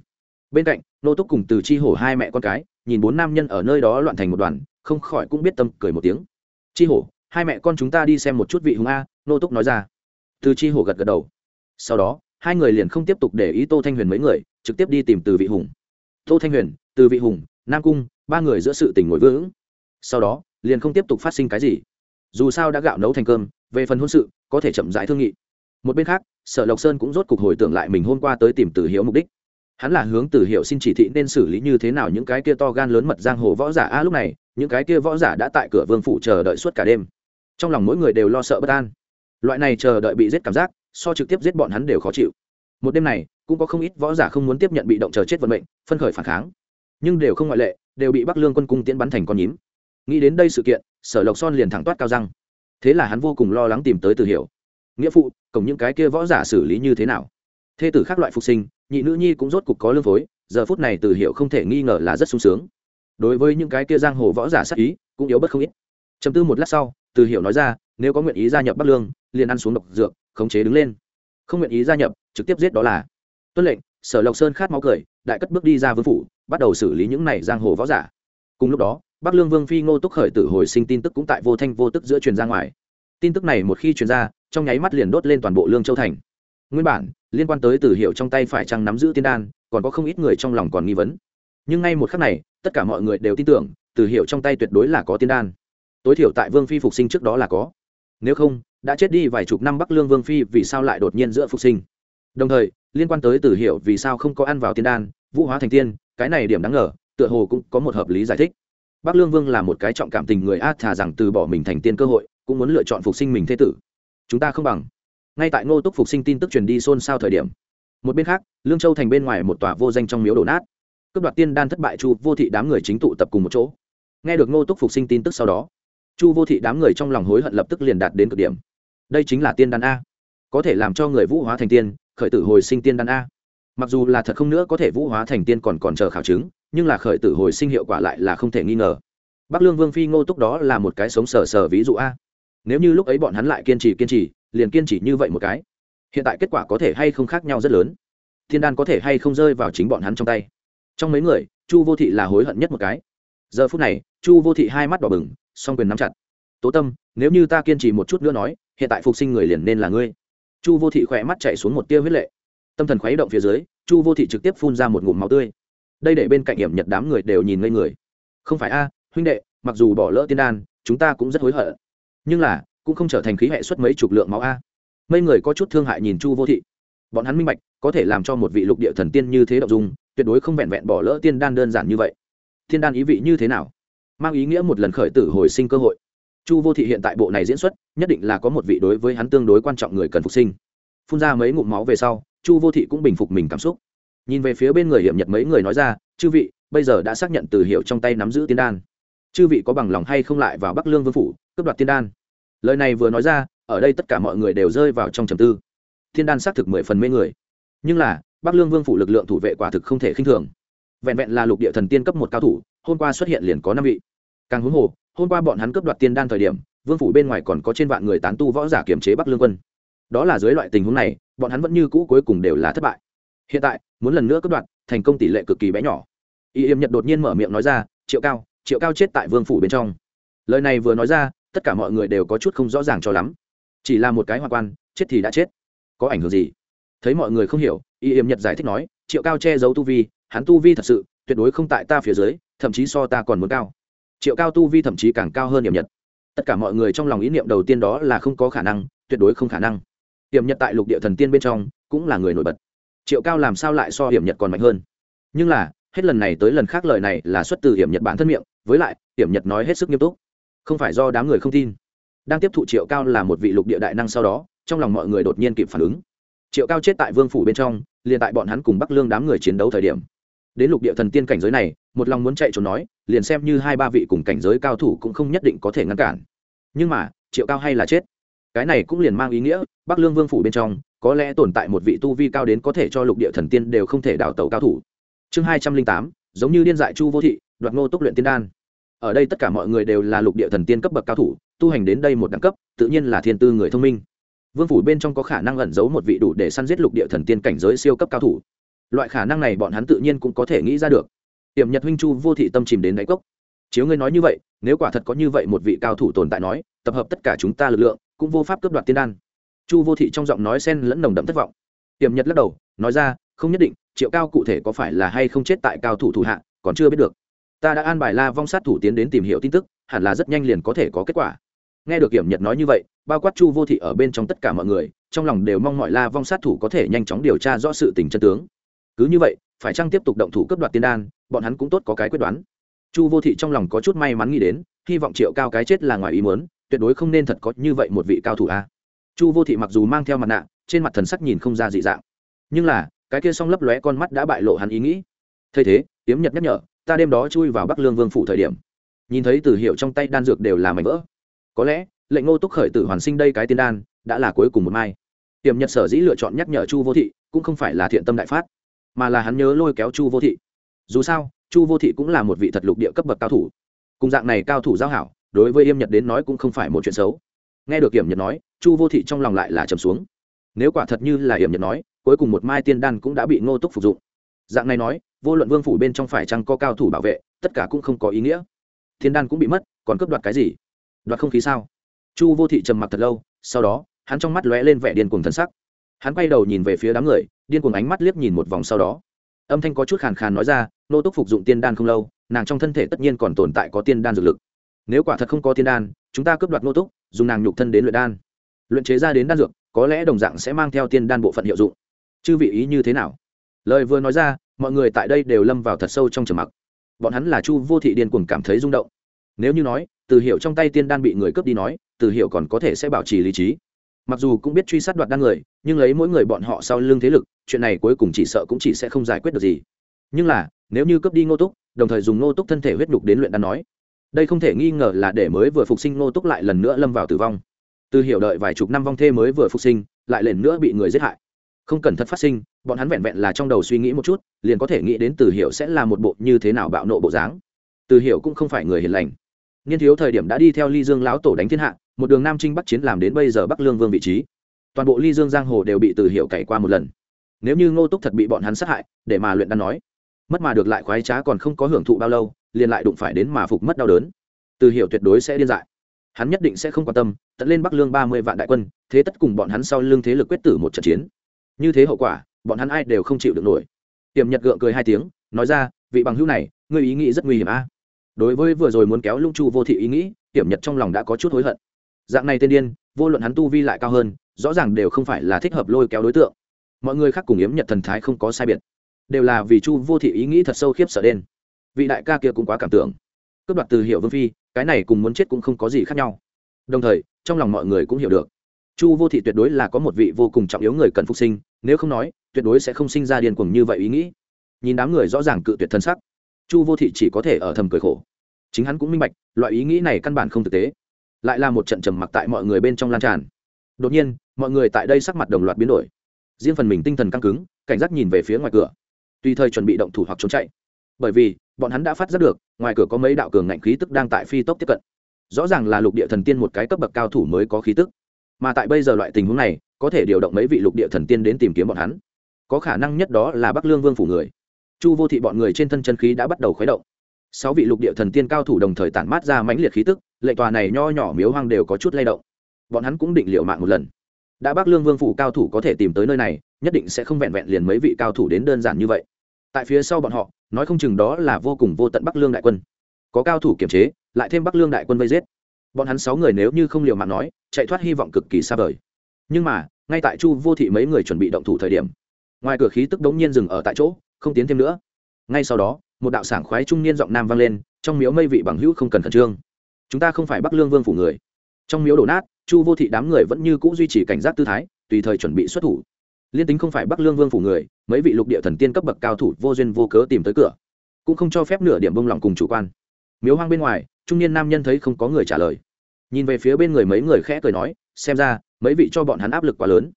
bên cạnh, nô túc cùng từ chi hổ hai mẹ con cái, nhìn bốn nam nhân ở nơi đó loạn thành một đoàn, không khỏi cũng biết tâm cười một tiếng. Chi hổ, hai mẹ con chúng ta đi xem một chút vị hùng a, nô túc nói ra. Từ chi hổ gật gật đầu. Sau đó, hai người liền không tiếp tục để ý tô thanh huyền mấy người, trực tiếp đi tìm từ vị hùng. Tô thanh huyền, từ vị hùng, nam cung, ba người giữa sự tình ngồi vững sau đó, liền không tiếp tục phát sinh cái gì. Dù sao đã gạo nấu thành cơm, về phần hôn sự, có thể chậm rãi thương nghị. Một bên khác, sở lộc sơn cũng rốt cục hồi tưởng lại mình hôm qua tới tìm tử hiệu mục đích. Hắn là hướng tử hiệu xin chỉ thị nên xử lý như thế nào những cái kia to gan lớn mật giang hồ võ giả. A, lúc này, những cái kia võ giả đã tại cửa vương phủ chờ đợi suốt cả đêm. Trong lòng mỗi người đều lo sợ bất an. Loại này chờ đợi bị giết cảm giác, so trực tiếp giết bọn hắn đều khó chịu. Một đêm này, cũng có không ít võ giả không muốn tiếp nhận bị động chờ chết vận mệnh, phân khởi phản kháng. Nhưng đều không ngoại lệ, đều bị bắc lương quân cung tiễn bắn thành con nhím nghĩ đến đây sự kiện, sở lộc son liền thẳng toát cao răng. Thế là hắn vô cùng lo lắng tìm tới từ hiểu. Nghĩa phụ, cổng những cái kia võ giả xử lý như thế nào? Thê tử khác loại phục sinh, nhị nữ nhi cũng rốt cục có lương phối, giờ phút này từ hiểu không thể nghi ngờ là rất sung sướng. Đối với những cái kia giang hồ võ giả sắc ý, cũng yếu bất không ít. Chấm tư một lát sau, từ hiểu nói ra, nếu có nguyện ý gia nhập bắc lương, liền ăn xuống độc dược, khống chế đứng lên. Không nguyện ý gia nhập, trực tiếp giết đó là. Tuân lệnh, sở lộc sơn khát máu cười, đại cất bước đi ra vương phủ, bắt đầu xử lý những này giang hồ võ giả. Cùng lúc đó bắc lương vương phi ngô túc khởi tử hồi sinh tin tức cũng tại vô thanh vô tức giữa truyền ra ngoài. Tin tức này một khi truyền ra, trong nháy mắt liền đốt lên toàn bộ lương châu thành. Nguyên bản, liên quan tới tử hiệu trong tay phải chăng nắm giữ tiên đan, còn có không ít người trong lòng còn nghi vấn. Nhưng ngay một khắc này, tất cả mọi người đều tin tưởng, tử hiệu trong tay tuyệt đối là có tiên đan. Tối thiểu tại vương phi phục sinh trước đó là có. Nếu không, đã chết đi vài chục năm bắc lương vương phi vì sao lại đột nhiên giữa phục sinh? Đồng thời, liên quan tới tử hiệu vì sao không có ăn vào tiên đan, vũ hóa thành tiên, cái này điểm đáng ngờ, tựa hồ cũng có một hợp lý giải thích bắc lương vương là một cái trọng cảm tình người a thà rằng từ bỏ mình thành tiên cơ hội, cũng muốn lựa chọn phục sinh mình thế tử. Chúng ta không bằng. Ngay tại ngô túc phục sinh tin tức truyền đi xôn xao thời điểm, một bên khác, lương châu thành bên ngoài một tòa vô danh trong miếu đổ nát. Cướp đoạt tiên đan thất bại chu vô thị đám người chính tụ tập cùng một chỗ. Nghe được ngô túc phục sinh tin tức sau đó, chu vô thị đám người trong lòng hối hận lập tức liền đạt đến cực điểm. Đây chính là tiên đan a. Có thể làm cho người vũ hóa thành tiên, khởi tử hồi sinh tiên đan a. Mặc dù là thật không nữa có thể vũ hóa thành tiên còn còn chờ khảo chứng nhưng là khởi tử hồi sinh hiệu quả lại là không thể nghi ngờ. Bắc lương vương phi ngô túc đó là một cái sống sờ sờ ví dụ a. Nếu như lúc ấy bọn hắn lại kiên trì kiên trì, liền kiên trì như vậy một cái, hiện tại kết quả có thể hay không khác nhau rất lớn. Thiên đan có thể hay không rơi vào chính bọn hắn trong tay. Trong mấy người, chu vô thị là hối hận nhất một cái. Giờ phút này, chu vô thị hai mắt đỏ bừng, song quyền nắm chặt. Tố tâm, nếu như ta kiên trì một chút nữa nói, hiện tại phục sinh người liền nên là ngươi. Chu vô thị khỏe mắt chạy xuống một tia huyết lệ. Tâm thần khuấy động phía dưới, chu vô thị trực tiếp phun ra một ngụm máu tươi đây để bên cạnh hiểm nhật đám người đều nhìn ngây người. Không phải a, huynh đệ, mặc dù bỏ lỡ tiên đan, chúng ta cũng rất hối hận. Nhưng là, cũng không trở thành khí hệ xuất mấy chục lượng máu a. Mấy người có chút thương hại nhìn chu vô thị. Bọn hắn minh bạch, có thể làm cho một vị lục địa thần tiên như thế đ ộ n g dung, tuyệt đối không vẹn vẹn bỏ lỡ tiên đan đơn giản như vậy. Tiên đan ý vị như thế nào? Mang ý nghĩa một lần khởi tử hồi sinh cơ hội. Chu vô thị hiện tại bộ này diễn xuất, nhất định là có một vị đối với hắn tương đối quan trọng người cần phục sinh. Phun ra mấy ngụm máu về sau, chu vô thị cũng bình phục mình cảm xúc nhìn về phía bên người hiểm nhật mấy người nói ra, chư vị, bây giờ đã xác nhận từ hiệu trong tay nắm giữ tiên đan. Chư vị có bằng lòng hay không lại vào bắc lương vương phủ, cướp đoạt tiên đan? Lời này vừa nói ra, ở đây tất cả mọi người đều rơi vào trong trầm tư. Thiên đan xác thực mười phần mê người. Nhưng là, bắc lương vương phủ lực lượng thủ vệ quả thực không thể khinh thường. Vẹn vẹn là lục địa thần tiên cấp một cao thủ, hôm qua xuất hiện liền có năm vị. Càng huống hồ, hôm qua bọn hắn cướp đoạt tiên đan thời điểm, vương phủ bên ngoài còn có trên vạn người tán tu võ giả kiểm chế bắc lương quân. Đó là dưới loại tình huống này, bọn hắn vẫn như cũ cuối cùng đều là thất bại hiện tại, muốn lần nữa cướp đoạn thành công tỷ lệ cực kỳ bé nhỏ. Y yêm nhật đột nhiên mở miệng nói ra, triệu cao triệu cao chết tại vương phủ bên trong. Lời này vừa nói ra, tất cả mọi người đều có chút không rõ ràng cho lắm. Chỉ là một cái hoa quan, chết thì đã chết. Có ảnh hưởng gì? Thấy mọi người không hiểu, y yêm nhật giải thích nói, triệu cao che giấu tu vi, hắn tu vi thật sự tuyệt đối không tại ta phía dưới, thậm chí so ta còn muốn cao. Triệu cao tu vi thậm chí càng cao hơn hiểm nhật. Tất cả mọi người trong lòng ý niệm đầu tiên đó là không có khả năng, tuyệt đối không khả năng. Hiểm nhật tại lục địa thần tiên bên trong cũng là người nổi bật triệu cao làm sao lại so hiểm nhật còn mạnh hơn? Nhưng là, hết lần này tới lần khác lời này là xuất từ hiểm nhật bản thân miệng, với lại, hiểm nhật nói hết sức nghiêm túc. Không phải do đám người không tin. Đang tiếp thụ triệu cao là một vị lục địa đại năng sau đó, trong lòng mọi người đột nhiên kịp phản ứng. Triệu cao chết tại vương phủ bên trong, liền tại bọn hắn cùng bắc lương đám người chiến đấu thời điểm. Đến lục địa thần tiên cảnh giới này, một lòng muốn chạy trốn nói, liền xem như hai ba vị cùng cảnh giới cao thủ cũng không nhất định có thể ngăn cản. Nhưng mà, triệu cao hay là chết. Cái này cũng liền mang ý nghĩa, bắc lương vương phủ bên trong có lẽ tồn tại một vị tu vi cao đến có thể cho lục địa thần tiên đều không thể đào tẩu cao thủ. Chương hai trăm linh tám, giống như điên dại chu vô thị, đoạt ngô túc luyện tiên đan. Ở đây tất cả mọi người đều là lục địa thần tiên cấp bậc cao thủ, tu hành đến đây một đẳng cấp, tự nhiên là thiên tư người thông minh. Vương phủ bên trong có khả năng ẩn giấu một vị đủ để săn giết lục địa thần tiên cảnh giới siêu cấp cao thủ. Loại khả năng này bọn hắn tự nhiên cũng có thể nghĩ ra được. Tiềm nhật huynh chu vô thị tâm chìm đến đáy cốc. Chiếu ngươi nói như vậy, nếu quả thật có như vậy một vị cao thủ tồn tại nói, tập hợp tất cả chúng ta lực lượng, cũng vô pháp cướp đoạt tiên đan chu vô thị trong giọng nói sen lẫn nồng đậm thất vọng. Tiềm nhật lắc đầu, nói ra, không nhất định, triệu cao cụ thể có phải là hay không chết tại cao thủ thủ hạ, còn chưa biết được. Ta đã an bài la vong sát thủ tiến đến tìm hiểu tin tức, hẳn là rất nhanh liền có thể có kết quả. Nghe được kiểm nhật nói như vậy, bao quát chu vô thị ở bên trong tất cả mọi người, trong lòng đều mong mọi la vong sát thủ có thể nhanh chóng điều tra rõ sự tình chân tướng. Cứ như vậy, phải chăng tiếp tục động thủ cấp đoạt tiên đan, bọn hắn cũng tốt có cái quyết đoán. Chu vô thị trong lòng có chút may mắn nghĩ đến, hy vọng triệu cao cái chết là ngoài ý muốn, tuyệt đối không nên thật có như vậy một vị cao thủ a chu vô thị mặc dù mang theo mặt nạ, trên mặt thần sắc nhìn không ra dị dạng. Nhưng là, cái kia song lấp lóe con mắt đã bại lộ hắn ý nghĩ. Thay thế, tiếm nhật nhắc nhở, ta đêm đó chui vào bắc lương vương phủ thời điểm. Nhìn thấy từ hiệu trong tay đan dược đều là mảnh vỡ. Có lẽ, lệnh ngô túc khởi tử hoàn sinh đây cái tiên đan, đã là cuối cùng một mai. Tiềm nhật sở dĩ lựa chọn nhắc nhở chu vô thị, cũng không phải là thiện tâm đại phát, mà là hắn nhớ lôi kéo chu vô thị. Dù sao, chu vô thị cũng là một vị thật lục địa cấp bậc cao thủ. Cùng dạng này cao thủ giao hảo, đối với yêm nhật đến nói cũng không phải một chuyện xấu nghe được hiểm nhật nói, chu vô thị trong lòng lại là trầm xuống. Nếu quả thật như là hiểm nhật nói, cuối cùng một mai tiên đan cũng đã bị ngô túc phục dụng. Dạng này nói, vô luận vương phủ bên trong phải chăng có cao thủ bảo vệ, tất cả cũng không có ý nghĩa. Tiên đan cũng bị mất, còn cướp đoạt cái gì? Đoạt không khí sao? Chu vô thị trầm mặc thật lâu, sau đó, hắn trong mắt lóe lên vẻ điên cuồng thân sắc. Hắn quay đầu nhìn về phía đám người, điên cuồng ánh mắt liếc nhìn một vòng sau đó. Âm thanh có chút khàn khàn nói ra nô túc phục dụng tiên đan không lâu, nàng trong thân thể tất nhiên còn tồn tại có tiên đan dược lực. Nếu quả thật không có tiên đan, chúng ta cướp đoạt nô túc dùng nàng nhục thân đến luyện đan. Luyện chế ra đến đan dược, có lẽ đồng dạng sẽ mang theo tiên đan bộ phận hiệu dụng. Chư vị ý như thế nào? Lời vừa nói ra, mọi người tại đây đều lâm vào thật sâu trong trầm mặc. Bọn hắn là chu vô thị điên cuồng cảm thấy rung động. Nếu như nói, từ hiệu trong tay tiên đan bị người cướp đi nói, từ hiệu còn có thể sẽ bảo trì lý trí. Mặc dù cũng biết truy sát đoạt đan người, nhưng lấy mỗi người bọn họ sau lưng thế lực, chuyện này cuối cùng chỉ sợ cũng chỉ sẽ không giải quyết được gì. Nhưng là, nếu như cướp đi ngô túc, đồng thời dùng ngô túc thân thể huyết nhục đến luyện đan nói đây không thể nghi ngờ là để mới vừa phục sinh ngô túc lại lần nữa lâm vào tử vong. Từ hiểu đợi vài chục năm vong thê mới vừa phục sinh, lại lần nữa bị người giết hại. Không cần thật phát sinh, bọn hắn vẹn vẹn là trong đầu suy nghĩ một chút, liền có thể nghĩ đến từ hiểu sẽ là một bộ như thế nào bạo nộ bộ dáng. Từ hiểu cũng không phải người hiền lành. Niên thiếu thời điểm đã đi theo ly dương lão tổ đánh thiên hạ, một đường nam trinh bắc chiến làm đến bây giờ bắc lương vương vị trí. Toàn bộ ly dương giang hồ đều bị từ Hiểu cày qua một lần. Nếu như ngô túc thật bị bọn hắn sát hại, để mà luyện đan nói, mất mà được lại khoái trá còn không có hưởng thụ bao lâu liền lại đụng phải đến mà phục mất đau đớn. Từ hiệu tuyệt đối sẽ điên dại. Hắn nhất định sẽ không quan tâm, tận lên bắc lương ba mươi vạn đại quân, thế tất cùng bọn hắn sau lưng thế lực quyết tử một trận chiến. Như thế hậu quả, bọn hắn ai đều không chịu được nổi. Tiềm nhật gượng cười hai tiếng, nói ra, vị bằng hữu này, ngươi ý nghĩ rất nguy hiểm a. Đối với vừa rồi muốn kéo lung chu vô thị ý nghĩ, tiềm nhật trong lòng đã có chút hối hận. Dạng này tên điên, vô luận hắn tu vi lại cao hơn, rõ ràng đều không phải là thích hợp lôi kéo đối tượng. Mọi người khác cùng yếm nhật thần thái không có sai biệt. Đều là vì chu vô thị ý nghĩ thật sâu khiếp sợ đen vị đại ca kia cũng quá cảm tưởng. Cướp đoạt từ hiệu vương phi, cái này cùng muốn chết cũng không có gì khác nhau. Đồng thời, trong lòng mọi người cũng hiểu được. Chu vô thị tuyệt đối là có một vị vô cùng trọng yếu người cần phục sinh, nếu không nói, tuyệt đối sẽ không sinh ra điên cuồng như vậy ý nghĩ. Nhìn đám người rõ ràng cự tuyệt thân sắc, chu vô thị chỉ có thể ở thầm cười khổ. Chính hắn cũng minh bạch, loại ý nghĩ này căn bản không thực tế. Lại là một trận trầm mặc tại mọi người bên trong lan tràn. Đột nhiên, mọi người tại đây sắc mặt đồng loạt biến đổi. Riêng phần mình tinh thần căng cứng, cảnh giác nhìn về phía ngoài cửa. Tùy thời chuẩn bị động thủ hoặc trốn chạy. Bởi vì bọn hắn đã phát giác được, ngoài cửa có mấy đạo cường ngạnh khí tức đang tại phi tốc tiếp cận. Rõ ràng là lục địa thần tiên một cái cấp bậc cao thủ mới có khí tức. Mà tại bây giờ loại tình huống này, có thể điều động mấy vị lục địa thần tiên đến tìm kiếm bọn hắn. Có khả năng nhất đó là bắc lương vương phủ người. Chu vô thị bọn người trên thân chân khí đã bắt đầu khuấy động. Sáu vị lục địa thần tiên cao thủ đồng thời tản mát ra mãnh liệt khí tức, lệ tòa này nho nhỏ miếu hoang đều có chút lay động. Bọn hắn cũng định liệu mạng một lần. Đã bắc lương vương phủ cao thủ có thể tìm tới nơi này, nhất định sẽ không vẹn vẹn liền mấy vị cao thủ đến đơn giản như vậy tại phía sau bọn họ, nói không chừng đó là vô cùng vô tận bắc lương đại quân. Có cao thủ kiểm chế, lại thêm bắc lương đại quân vây giết. Bọn hắn sáu người nếu như không liều mạng nói, chạy thoát hy vọng cực kỳ xa vời. Nhưng mà, ngay tại chu vô thị mấy người chuẩn bị động thủ thời điểm, ngoài cửa khí tức đống nhiên dừng ở tại chỗ, không tiến thêm nữa. Ngay sau đó, một đạo sảng khoái trung niên giọng nam vang lên, trong miếu mây vị bằng hữu không cần khẩn trương. Chúng ta không phải bắc lương vương phủ người. Trong miếu đổ nát, chu vô thị đám người vẫn như c ũ duy trì cảnh giác tư thái, tùy thời chuẩn bị xuất thủ liên tính không phải bắc lương vương phủ người, mấy vị lục địa thần tiên cấp bậc cao thủ vô duyên vô cớ tìm tới cửa, cũng không cho phép nửa điểm bông lòng cùng chủ quan. Miếu hoang bên ngoài, trung niên nam nhân thấy không có người trả lời. Nhìn về phía bên người mấy người khẽ cười nói, xem ra, mấy vị cho bọn hắn áp lực quá lớn.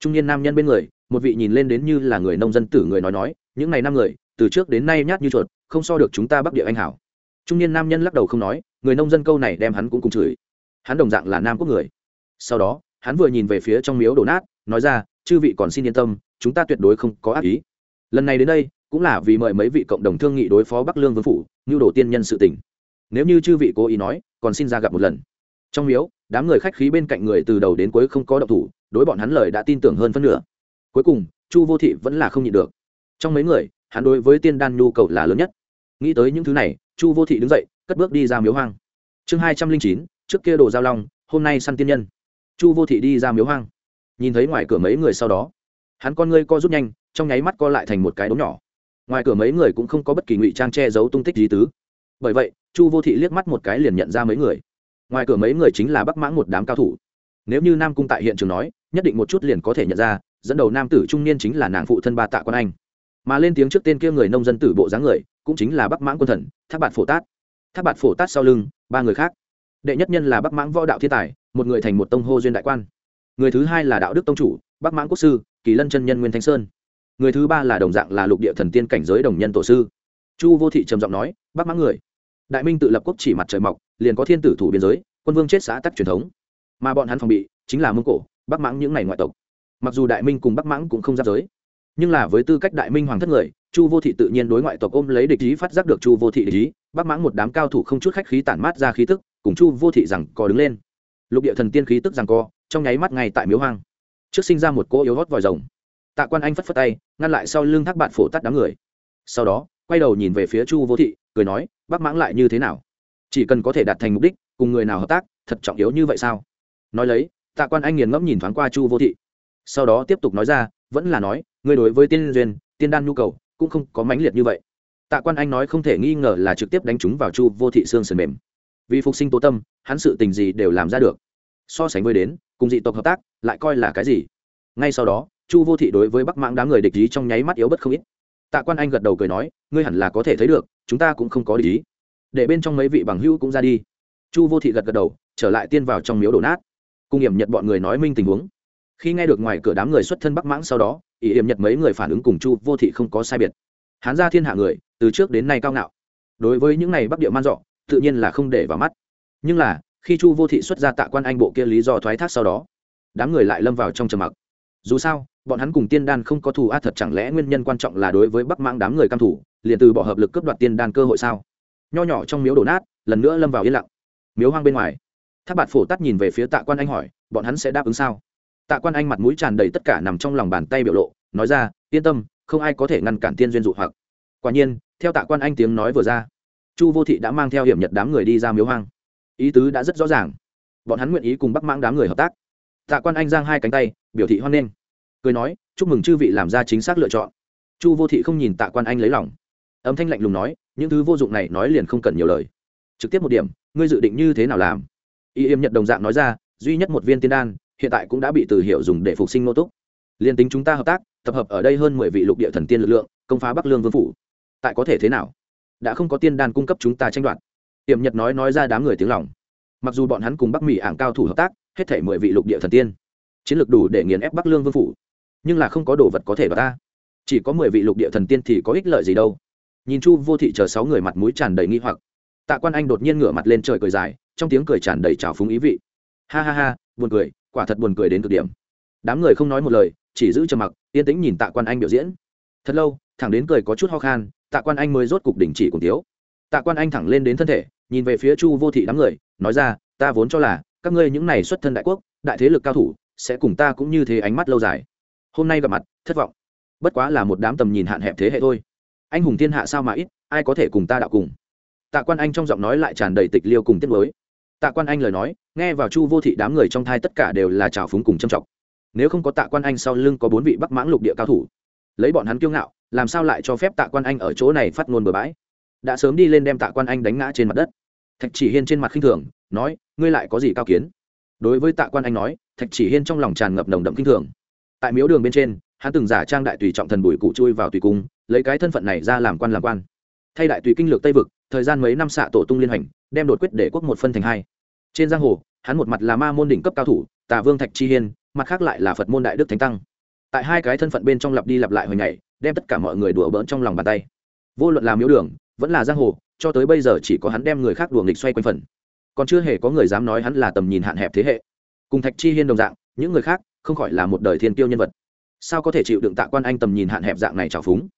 Trung niên nam nhân bên người, một vị nhìn lên đến như là người nông dân tử người nói nói, những ngày năm người, từ trước đến nay nhát như chuột, không so được chúng ta bắc địa anh hảo. Trung niên nam nhân lắc đầu không nói, người nông dân câu này đem hắn cũng cùng chửi. Hắn đồng dạng là nam quốc người. Sau đó, hắn vừa nhìn về phía trong miếu đổ nát, nói ra chư vị còn xin yên tâm, chúng ta tuyệt đối không có ác ý. Lần này đến đây, cũng là vì mời mấy vị cộng đồng thương nghị đối phó bắc lương vương phủ như đồ tiên nhân sự tỉnh nếu như chư vị cố ý nói, còn xin ra gặp một lần. Trong miếu, đám người khách khí bên cạnh người từ đầu đến cuối không có động thủ, đối bọn hắn lời đã tin tưởng hơn phân nửa. Cuối cùng, chu vô thị vẫn là không nhịn được. Trong mấy người, hắn đối với tiên đan nhu cầu là lớn nhất. Nghĩ tới những thứ này, chu vô thị đứng dậy, cất bước đi ra miếu hoang. Chương hai trăm linh chín, trước kia đồ giao long, hôm nay săn tiên nhân. Chu vô thị đi ra miếu hoang nhìn thấy ngoài cửa mấy người sau đó, hắn con ngươi co rút nhanh, trong nháy mắt co lại thành một cái đống nhỏ. Ngoài cửa mấy người cũng không có bất kỳ ngụy trang che giấu tung tích gì tứ. Bởi vậy, chu vô thị liếc mắt một cái liền nhận ra mấy người. Ngoài cửa mấy người chính là bắc mãng một đám cao thủ. Nếu như nam cung tại hiện trường nói, nhất định một chút liền có thể nhận ra, dẫn đầu nam tử trung niên chính là nàng phụ thân ba tạ quan anh. Mà lên tiếng trước tên kia người nông dân tử bộ dáng người, cũng chính là bắc mãng quân thần tháp bạt phổ tát. Tháp bạt phổ tát sau lưng, ba người khác. Đệ nhất nhân là bắc mãng võ đạo thiên tài, một người thành một tông hô duyên đại quan người thứ hai là đạo đức tông chủ, bắc mãng quốc sư, kỳ lân chân nhân nguyên thanh sơn. Người thứ ba là đồng dạng là lục địa thần tiên cảnh giới đồng nhân tổ sư. Chu vô thị trầm giọng nói, bắc mãng người, đại minh tự lập quốc chỉ mặt trời mọc, liền có thiên tử thủ biên giới, quân vương chết xã tắc truyền thống. Mà bọn hắn phòng bị, chính là mông cổ, bắc mãng những ngày ngoại tộc. Mặc dù đại minh cùng bắc mãng cũng không giáp giới, nhưng là với tư cách đại minh hoàng thất người, chu vô thị tự nhiên đối ngoại tộc ôm lấy địch ý phát giác được chu vô thị địch ý, bắc mãng một đám cao thủ không chút khách khí tản mát ra khí tức, cùng chu vô thị rằng có đứng lên lục địa thần tiên khí tức rằng co, trong nháy mắt ngay tại miếu hoang. Trước sinh ra một cỗ yếu hót vòi rồng. Tạ quan anh phất phất tay, ngăn lại sau lưng thác bạn phổ tắt đám người. Sau đó, quay đầu nhìn về phía chu vô thị, cười nói, bác mãng lại như thế nào? Chỉ cần có thể đạt thành mục đích, cùng người nào hợp tác, thật trọng yếu như vậy sao? Nói lấy, tạ quan anh nghiền ngẫm nhìn thoáng qua chu vô thị. Sau đó tiếp tục nói ra, vẫn là nói người đối với tiên duyên, tiên đan nhu cầu, cũng không có mãnh liệt như vậy. Tạ quan anh nói không thể nghi ngờ là trực tiếp đánh trúng vào chu vô thị xương sườn mềm vì phục sinh tố tâm, hắn sự tình gì đều làm ra được. So sánh với đến, cùng dị tộc hợp tác, lại coi là cái gì? Ngay sau đó, chu vô thị đối với bắc mãng đám người địch ý trong nháy mắt yếu bất không ít. Tạ quan anh gật đầu cười nói, ngươi hẳn là có thể thấy được, chúng ta cũng không có địch ý. Để bên trong mấy vị bằng hữu cũng ra đi. Chu vô thị gật gật đầu, trở lại tiên vào trong miếu đổ nát. Cung hiểm nhật bọn người nói minh tình huống. Khi nghe được ngoài cửa đám người xuất thân bắc mãng sau đó, ỷ hiểm nhật mấy người phản ứng cùng chu vô thị không có sai biệt. Hán ra thiên hạ người, từ trước đến nay cao ngạo. Đối với những này bắc địa man dọ tự nhiên là không để vào mắt. Nhưng là, khi chu vô thị xuất ra tạ quan anh bộ kia lý do thoái thác sau đó, đám người lại lâm vào trong trầm mặc. Dù sao, bọn hắn cùng tiên đan không có thù ác thật chẳng lẽ nguyên nhân quan trọng là đối với bắc mãng đám người cam thủ liền từ bỏ hợp lực cướp đoạt tiên đan cơ hội sao? Nho nhỏ trong miếu đổ nát, lần nữa lâm vào yên lặng. Miếu hoang bên ngoài tháp bạt phổ tắt nhìn về phía tạ quan anh hỏi, bọn hắn sẽ đáp ứng sao? Tạ quan anh mặt mũi tràn đầy tất cả nằm trong lòng bàn tay biểu lộ, nói ra, yên tâm, không ai có thể ngăn cản tiên duyên dụ hoặc. Quả nhiên, theo tạ quan anh tiếng nói vừa ra chu vô thị đã mang theo hiểm nhật đám người đi ra miếu hoang. Ý tứ đã rất rõ ràng. Bọn hắn nguyện ý cùng bắc mãng đám người hợp tác. Tạ quan anh giang hai cánh tay, biểu thị hoan nghênh. Cười nói, chúc mừng chư vị làm ra chính xác lựa chọn. Chu vô thị không nhìn tạ quan anh lấy lòng. Âm thanh lạnh lùng nói, những thứ vô dụng này nói liền không cần nhiều lời. Trực tiếp một điểm, ngươi dự định như thế nào làm? Y yêm nhật đồng dạng nói ra, duy nhất một viên tiên đan, hiện tại cũng đã bị từ hiệu dùng để phục sinh nô túc. Liên tính chúng ta hợp tác, tập hợp ở đây hơn mười vị lục địa thần tiên lực lượng, công phá bắc lương vương phủ. Tại có thể thế nào? Đã không có tiên đan cung cấp chúng ta tranh đoạt. Tiệm nhật nói nói ra đám người tiếng lòng. Mặc dù bọn hắn cùng bắc mỹ ảng cao thủ hợp tác, hết thể mười vị lục địa thần tiên, chiến lược đủ để nghiền ép bắc lương vương phủ, nhưng là không có đồ vật có thể vào ta. Chỉ có mười vị lục địa thần tiên thì có ích lợi gì đâu. Nhìn chu vô thị chờ sáu người mặt mũi tràn đầy nghi hoặc. Tạ quan anh đột nhiên ngửa mặt lên trời cười dài, trong tiếng cười tràn đầy trào phúng ý vị. Ha ha ha, buồn cười, quả thật buồn cười đến cực điểm. Đám người không nói một lời, chỉ giữ trầm mặc, yên tĩnh nhìn tạ quan anh biểu diễn. Thật lâu, thẳng đến cười có chút ho khan tạ quan anh mới rốt cục đình chỉ cùng tiếu tạ quan anh thẳng lên đến thân thể, nhìn về phía chu vô thị đám người, nói ra, ta vốn cho là, các ngươi những này xuất thân đại quốc, đại thế lực cao thủ, sẽ cùng ta cũng như thế ánh mắt lâu dài. Hôm nay gặp mặt, thất vọng. Bất quá là một đám tầm nhìn hạn hẹp thế hệ thôi. Anh hùng thiên hạ sao mà ít, ai có thể cùng ta đạo cùng? Tạ quan anh trong giọng nói lại tràn đầy tịch liêu cùng tiết mới tạ quan anh lời nói, nghe vào chu vô thị đám người trong thai tất cả đều là trào phúng cùng châm trọng nếu không có tạ quan anh sau lưng có bốn vị bắc mãng lục địa cao thủ lấy bọn hắn kiêu ngạo, làm sao lại cho phép tạ quan anh ở chỗ này phát ngôn bừa bãi? Đã sớm đi lên đem tạ quan anh đánh ngã trên mặt đất. Thạch chỉ hiên trên mặt khinh thường, nói, ngươi lại có gì cao kiến? Đối với tạ quan anh nói, thạch chỉ hiên trong lòng tràn ngập nồng đậm khinh thường. Tại miếu đường bên trên, hắn từng giả trang đại tùy trọng thần bùi cụ chui vào tùy cung, lấy cái thân phận này ra làm quan làm quan. Thay đại tùy kinh lược tây vực, thời gian mấy năm xạ tổ tung liên hành đem đột quyết để quốc một phân thành hai. Trên giang hồ, hắn một mặt là ma môn đỉnh cấp cao thủ, tà vương thạch chi hiên, mặt khác lại là phật môn đại đức thánh tăng tại hai cái thân phận bên trong lặp đi lặp lại hồi ngày, đem tất cả mọi người đùa bỡn trong lòng bàn tay. Vô luận làm miếu đường, vẫn là giang hồ, cho tới bây giờ chỉ có hắn đem người khác đùa nghịch xoay quanh phần. Còn chưa hề có người dám nói hắn là tầm nhìn hạn hẹp thế hệ. Cùng thạch chi hiên đồng dạng, những người khác, không khỏi là một đời thiên tiêu nhân vật. Sao có thể chịu đựng tạ quan anh tầm nhìn hạn hẹp dạng này trào phúng?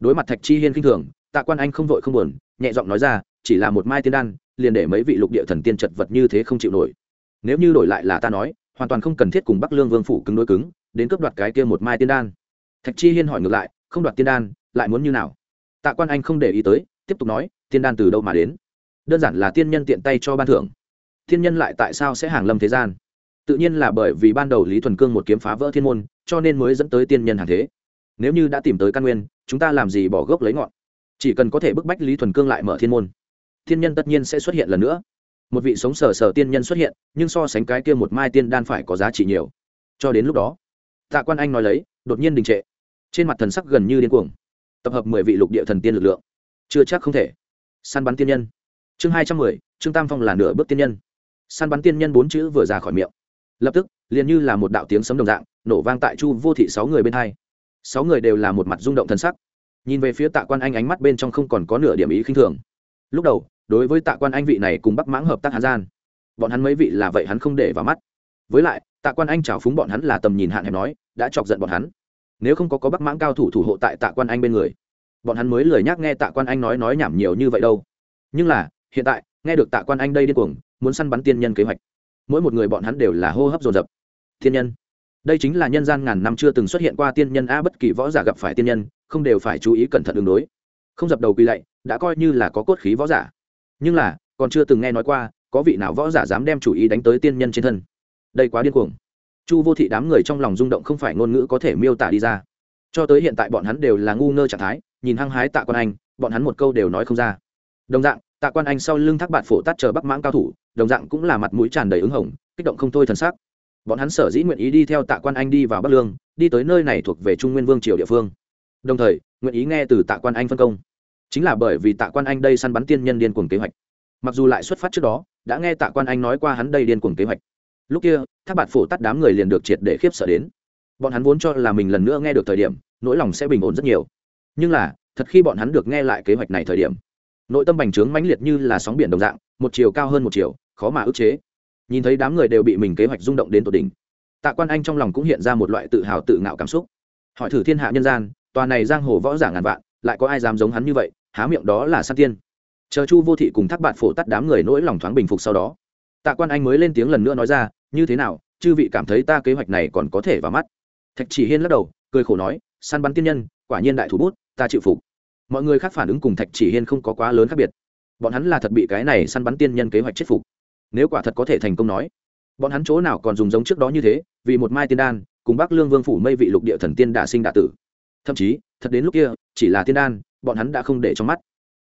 Đối mặt thạch chi hiên khinh thường, tạ quan anh không vội không buồn, nhẹ giọng nói ra, chỉ là một mai tiên đan, liền để mấy vị lục địa thần tiên chật vật như thế không chịu nổi. Nếu như đổi lại là ta nói, hoàn toàn không cần thiết cùng bắc lương vương phủ cứng đối cứng đến cướp đoạt cái kia một mai tiên đan. Thạch chi hiên hỏi ngược lại, không đoạt tiên đan, lại muốn như nào? Tạ quan anh không để ý tới, tiếp tục nói, tiên đan từ đâu mà đến? Đơn giản là tiên nhân tiện tay cho ban thưởng. Tiên nhân lại tại sao sẽ hàng lâm thế gian? Tự nhiên là bởi vì ban đầu lý thuần cương một kiếm phá vỡ thiên môn, cho nên mới dẫn tới tiên nhân hàng thế. Nếu như đã tìm tới căn nguyên, chúng ta làm gì bỏ gốc lấy ngọn? Chỉ cần có thể bức bách lý thuần cương lại mở thiên môn, thiên nhân tất nhiên sẽ xuất hiện lần nữa. Một vị sống sờ sờ tiên nhân xuất hiện, nhưng so sánh cái kia một mai tiên đan phải có giá trị nhiều. Cho đến lúc đó tạ quan anh nói lấy, đột nhiên đình trệ. Trên mặt thần sắc gần như điên cuồng. Tập hợp mười vị lục địa thần tiên lực lượng. Chưa chắc không thể. Săn bắn tiên nhân. Chương hai trăm mười, trương tam phong là nửa bước tiên nhân. Săn bắn tiên nhân bốn chữ vừa ra khỏi miệng. Lập tức, liền như là một đạo tiếng sấm đồng dạng, nổ vang tại chu vô thị sáu người bên hai. Sáu người đều là một mặt rung động thân sắc. Nhìn về phía tạ quan anh ánh mắt bên trong không còn có nửa điểm ý khinh thường. Lúc đầu, đối với tạ quan anh vị này cùng bắc mãng hợp tác hắn gian, bọn hắn mấy vị là vậy hắn không để vào mắt. Với lại tạ quan anh chào phúng bọn hắn là tầm nhìn hạn hẹp nói, đã chọc giận bọn hắn. Nếu không có có bắc mãng cao thủ thủ hộ tại tạ quan anh bên người, bọn hắn mới lười nhắc nghe tạ quan anh nói nói nhảm nhiều như vậy đâu. Nhưng là, hiện tại, nghe được tạ quan anh đây điên cuồng, muốn săn bắn tiên nhân kế hoạch, mỗi một người bọn hắn đều là hô hấp dồn dập. Tiên nhân. Đây chính là nhân gian ngàn năm chưa từng xuất hiện qua tiên nhân a bất kỳ võ giả gặp phải tiên nhân, không đều phải chú ý cẩn thận đường đối. Không dập đầu quỳ lạy, đã coi như là có cốt khí võ giả. Nhưng là, còn chưa từng nghe nói qua, có vị nào võ giả dám đem chủ ý đánh tới tiên nhân trên thân đây quá điên cuồng. Chu vô thị đám người trong lòng rung động không phải ngôn ngữ có thể miêu tả đi ra. Cho tới hiện tại bọn hắn đều là ngu ngơ trạng thái, nhìn hăng hái tạ quan anh, bọn hắn một câu đều nói không ra. Đồng dạng, tạ quan anh sau lưng thác bạt phổ tát chờ bắc mãng cao thủ, đồng dạng cũng là mặt mũi tràn đầy ứng hồng, kích động không thôi thần sắc. Bọn hắn sở dĩ nguyện ý đi theo tạ quan anh đi vào bắc lương, đi tới nơi này thuộc về trung nguyên vương triều địa phương. Đồng thời, nguyện ý nghe từ tạ quan anh phân công. Chính là bởi vì tạ quan anh đây săn bắn tiên nhân điên cuồng kế hoạch. Mặc dù lại xuất phát trước đó, đã nghe tạ quan anh nói qua hắn đây điên cuồng kế hoạch lúc kia, tháp bạt phổ tắt đám người liền được triệt để khiếp sợ đến. Bọn hắn vốn cho là mình lần nữa nghe được thời điểm, nỗi lòng sẽ bình ổn rất nhiều. Nhưng là, thật khi bọn hắn được nghe lại kế hoạch này thời điểm, nội tâm bành trướng mãnh liệt như là sóng biển đồng dạng, một chiều cao hơn một chiều, khó mà ức chế. Nhìn thấy đám người đều bị mình kế hoạch rung động đến tột đỉnh, tạ quan anh trong lòng cũng hiện ra một loại tự hào tự ngạo cảm xúc. Hỏi thử thiên hạ nhân gian, tòa này giang hồ võ giả ngàn vạn, lại có ai dám giống hắn như vậy, há miệng đó là sát tiên. Chờ chu vô thị cùng thác bạn phổ tắt đám người nỗi lòng thoáng bình phục sau đó, tạ quan anh mới lên tiếng lần nữa nói ra như thế nào, chư vị cảm thấy ta kế hoạch này còn có thể vào mắt? Thạch chỉ hiên lắc đầu, cười khổ nói, săn bắn tiên nhân, quả nhiên đại thủ bút, ta chịu phục. Mọi người khác phản ứng cùng thạch chỉ hiên không có quá lớn khác biệt. Bọn hắn là thật bị cái này săn bắn tiên nhân kế hoạch chết phục. Nếu quả thật có thể thành công nói, bọn hắn chỗ nào còn dùng giống trước đó như thế, vì một mai tiên đan, cùng bắc lương vương phủ mây vị lục địa thần tiên đả sinh đả tử. Thậm chí, thật đến lúc kia, chỉ là tiên đan, bọn hắn đã không để trong mắt.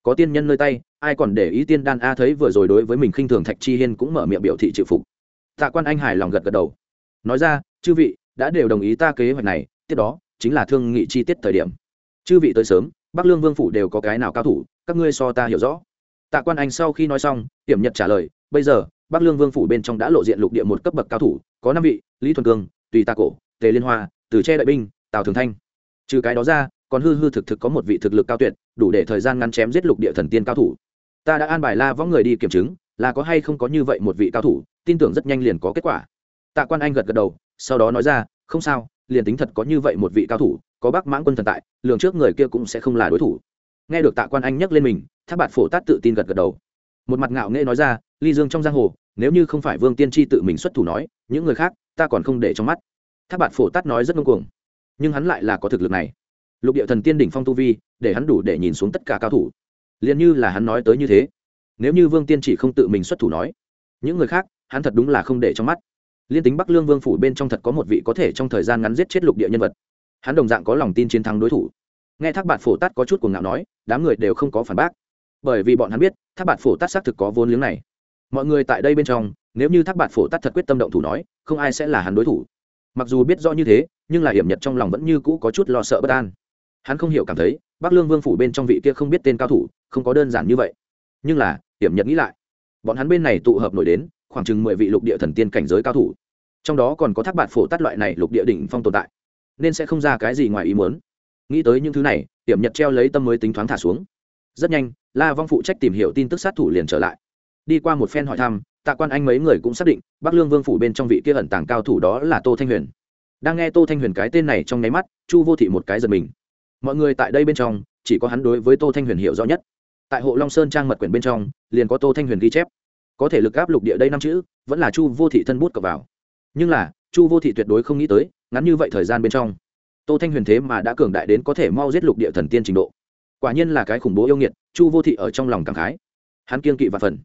Có tiên nhân nơi tay, ai còn để ý tiên đan? A thấy vừa rồi đối với mình khinh thường, thạch chi hiên cũng mở miệng biểu thị chịu phục tạ quan anh hài lòng gật gật đầu. Nói ra, chư vị, đã đều đồng ý ta kế hoạch này, tiếp đó, chính là thương nghị chi tiết thời điểm. Chư vị tới sớm, bắc lương vương phủ đều có cái nào cao thủ, các ngươi so ta hiểu rõ. Tạ quan anh sau khi nói xong hiểm nhật trả lời, bây giờ, bắc lương vương phủ bên trong đã lộ diện lục địa một cấp bậc cao thủ, có năm vị, lý thuần cương, tùy tạ cổ, tề liên hoa, từ che đại binh, tào thường thanh. Trừ cái đó ra, còn hư hư thực thực có một vị thực lực cao tuyệt, đủ để thời gian ngắn chém giết lục địa thần tiên cao thủ. Ta đã an bài la võng người đi kiểm chứng, là có hay không có như vậy một vị cao thủ tin tưởng rất nhanh liền có kết quả. Tạ quan anh gật gật đầu, sau đó nói ra, không sao, liền tính thật có như vậy một vị cao thủ, có bác mãng quân thần tại, lường trước người kia cũng sẽ không là đối thủ. Nghe được tạ quan anh nhắc lên mình tháp bạt phổ tát tự tin gật gật đầu. Một mặt ngạo nghễ nói ra, ly dương trong giang hồ, nếu như không phải vương tiên tri tự mình xuất thủ nói, những người khác, ta còn không để trong mắt. Tháp bạt phổ tát nói rất ngông cuồng. Nhưng hắn lại là có thực lực này. Lục địa thần tiên đỉnh phong tu vi, để hắn đủ để nhìn xuống tất cả cao thủ. Liền như là hắn nói tới như thế, nếu như vương tiên chỉ không tự mình xuất thủ nói, những người khác hắn thật đúng là không để trong mắt. Liên tính bắc lương vương phủ bên trong thật có một vị có thể trong thời gian ngắn giết chết lục địa nhân vật, hắn đồng dạng có lòng tin chiến thắng đối thủ. Nghe thác bạt phổ tát có chút cuồng ngạo nói, đám người đều không có phản bác. Bởi vì bọn hắn biết, thác bạt phổ tát xác thực có vốn liếng này. Mọi người tại đây bên trong, nếu như thác bạt phổ tát thật quyết tâm động thủ nói, không ai sẽ là hắn đối thủ. Mặc dù biết rõ như thế, nhưng là hiểm nhật trong lòng vẫn như cũ có chút lo sợ bất an. Hắn không hiểu cảm thấy, bắc lương vương phủ bên trong vị kia không biết tên cao thủ, không có đơn giản như vậy. Nhưng là, hiểm nhật nghĩ lại, bọn hắn bên này tụ hợp nổi đến khoảng chừng mười vị lục địa thần tiên cảnh giới cao thủ. Trong đó còn có thác bạt phổ tát loại này lục địa đỉnh phong tồn tại, nên sẽ không ra cái gì ngoài ý muốn. Nghĩ tới những thứ này Tiệm nhật treo lấy tâm mới tính thoáng thả xuống. Rất nhanh, la vong phụ trách tìm hiểu tin tức sát thủ liền trở lại. Đi qua một phen hỏi thăm, tạ quan anh mấy người cũng xác định, bắc lương vương phủ bên trong vị kia ẩn tàng cao thủ đó là tô thanh huyền. Đang nghe tô thanh huyền cái tên này trong nháy mắt, chu vô thị một cái giật mình. Mọi người tại đây bên trong, chỉ có hắn đối với tô thanh huyền hiểu rõ nhất. Tại hộ long sơn trang mật quyển bên trong, liền có tô thanh huyền ghi chép có thể lực áp lục địa đây năm chữ, vẫn là chu vô thị thân bút cập vào. Nhưng là, chu vô thị tuyệt đối không nghĩ tới, ngắn như vậy thời gian bên trong, tô thanh huyền thế mà đã cường đại đến có thể mau giết lục địa thần tiên trình độ. Quả nhiên là cái khủng bố yêu nghiệt, chu vô thị ở trong lòng cảm khái. Hắn kiên kỵ và phần.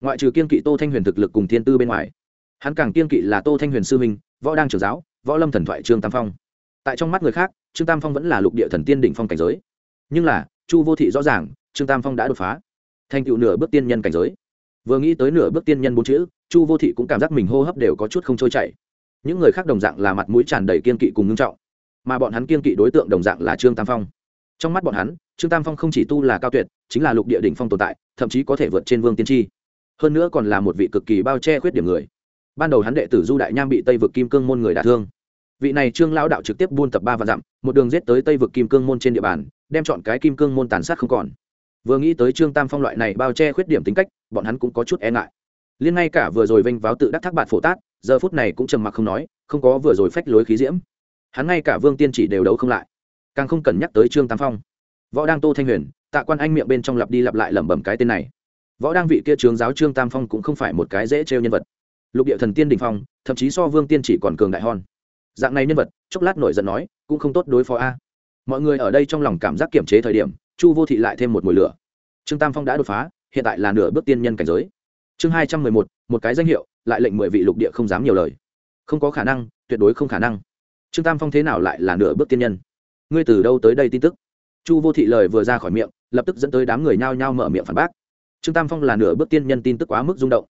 Ngoại trừ kiên kỵ tô thanh huyền thực lực cùng thiên tư bên ngoài, hắn càng kiên kỵ là tô thanh huyền sư minh võ đang trưởng giáo, võ lâm thần thoại trương tam phong. Tại trong mắt người khác, trương tam phong vẫn là lục địa thần tiên đỉnh phong cảnh giới. Nhưng là, chu vô thị rõ ràng, trương tam phong đã đột phá. Thành tựu nửa bước tiên nhân cảnh giới vừa nghĩ tới nửa bước tiên nhân bốn chữ, chu vô thị cũng cảm giác mình hô hấp đều có chút không trôi chảy. Những người khác đồng dạng là mặt mũi tràn đầy kiên kỵ cùng ngưng trọng, mà bọn hắn kiên kỵ đối tượng đồng dạng là trương tam phong. Trong mắt bọn hắn, trương tam phong không chỉ tu là cao tuyệt, chính là lục địa đỉnh phong tồn tại, thậm chí có thể vượt trên vương tiên tri. Hơn nữa còn là một vị cực kỳ bao che khuyết điểm người. Ban đầu hắn đệ tử du đại nham bị tây vực kim cương môn người đả thương. Vị này trương lão đạo trực tiếp buôn tập ba và dặm, một đường giết tới tây vực kim cương môn trên địa bàn, đem chọn cái kim cương môn tàn sát không còn vừa nghĩ tới trương tam phong loại này bao che khuyết điểm tính cách, bọn hắn cũng có chút e ngại. Liên ngay cả vừa rồi vênh váo tự đắc thác bạn phổ tác giờ phút này cũng trầm mặc không nói, không có vừa rồi phách lối khí diễm. Hắn ngay cả vương tiên chỉ đều đấu không lại. Càng không cần nhắc tới trương tam phong. Võ đang tô thanh huyền, tạ quan anh miệng bên trong lặp đi lặp lại lẩm bẩm cái tên này. Võ đang vị kia trướng giáo trương tam phong cũng không phải một cái dễ trêu nhân vật. Lục địa thần tiên đình phong, thậm chí so vương tiên chỉ còn cường đại hòn dạng này nhân vật, chốc lát nổi giận nói, cũng không tốt đối phó a. Mọi người ở đây trong lòng cảm giác kiểm chế thời điểm chu vô thị lại thêm một mùi lửa. Trương tam phong đã đột phá, hiện tại là nửa bước tiên nhân cảnh giới. Chương hai trăm mười một một cái danh hiệu, lại lệnh mười vị lục địa không dám nhiều lời. Không có khả năng, tuyệt đối không khả năng. Trương tam phong thế nào lại là nửa bước tiên nhân? Ngươi từ đâu tới đây tin tức? Chu vô thị lời vừa ra khỏi miệng, lập tức dẫn tới đám người nhao nhao mở miệng phản bác. Trương tam phong là nửa bước tiên nhân tin tức quá mức rung động.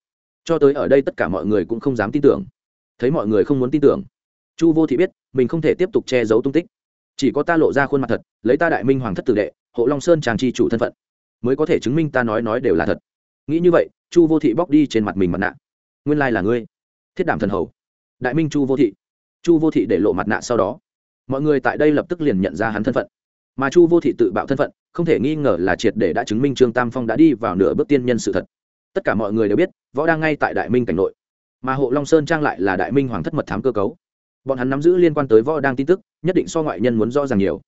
Cho tới ở đây tất cả mọi người cũng không dám tin tưởng. Thấy mọi người không muốn tin tưởng, chu vô thị biết, mình không thể tiếp tục che giấu tung tích. Chỉ có ta lộ ra khuôn mặt thật, lấy ta đại minh hoàng thất tử đệ hộ long sơn trang chi chủ thân phận mới có thể chứng minh ta nói nói đều là thật nghĩ như vậy chu vô thị bóc đi trên mặt mình mặt nạ nguyên lai là ngươi thiết đảm thần hầu đại minh chu vô thị chu vô thị để lộ mặt nạ sau đó mọi người tại đây lập tức liền nhận ra hắn thân phận mà chu vô thị tự bạo thân phận không thể nghi ngờ là triệt để đã chứng minh trương tam phong đã đi vào nửa bước tiên nhân sự thật tất cả mọi người đều biết võ đang ngay tại đại minh cảnh nội mà hộ long sơn trang lại là đại minh hoàng thất mật thám cơ cấu bọn hắn nắm giữ liên quan tới võ đang tin tức nhất định so ngoại nhân muốn rõ ràng nhiều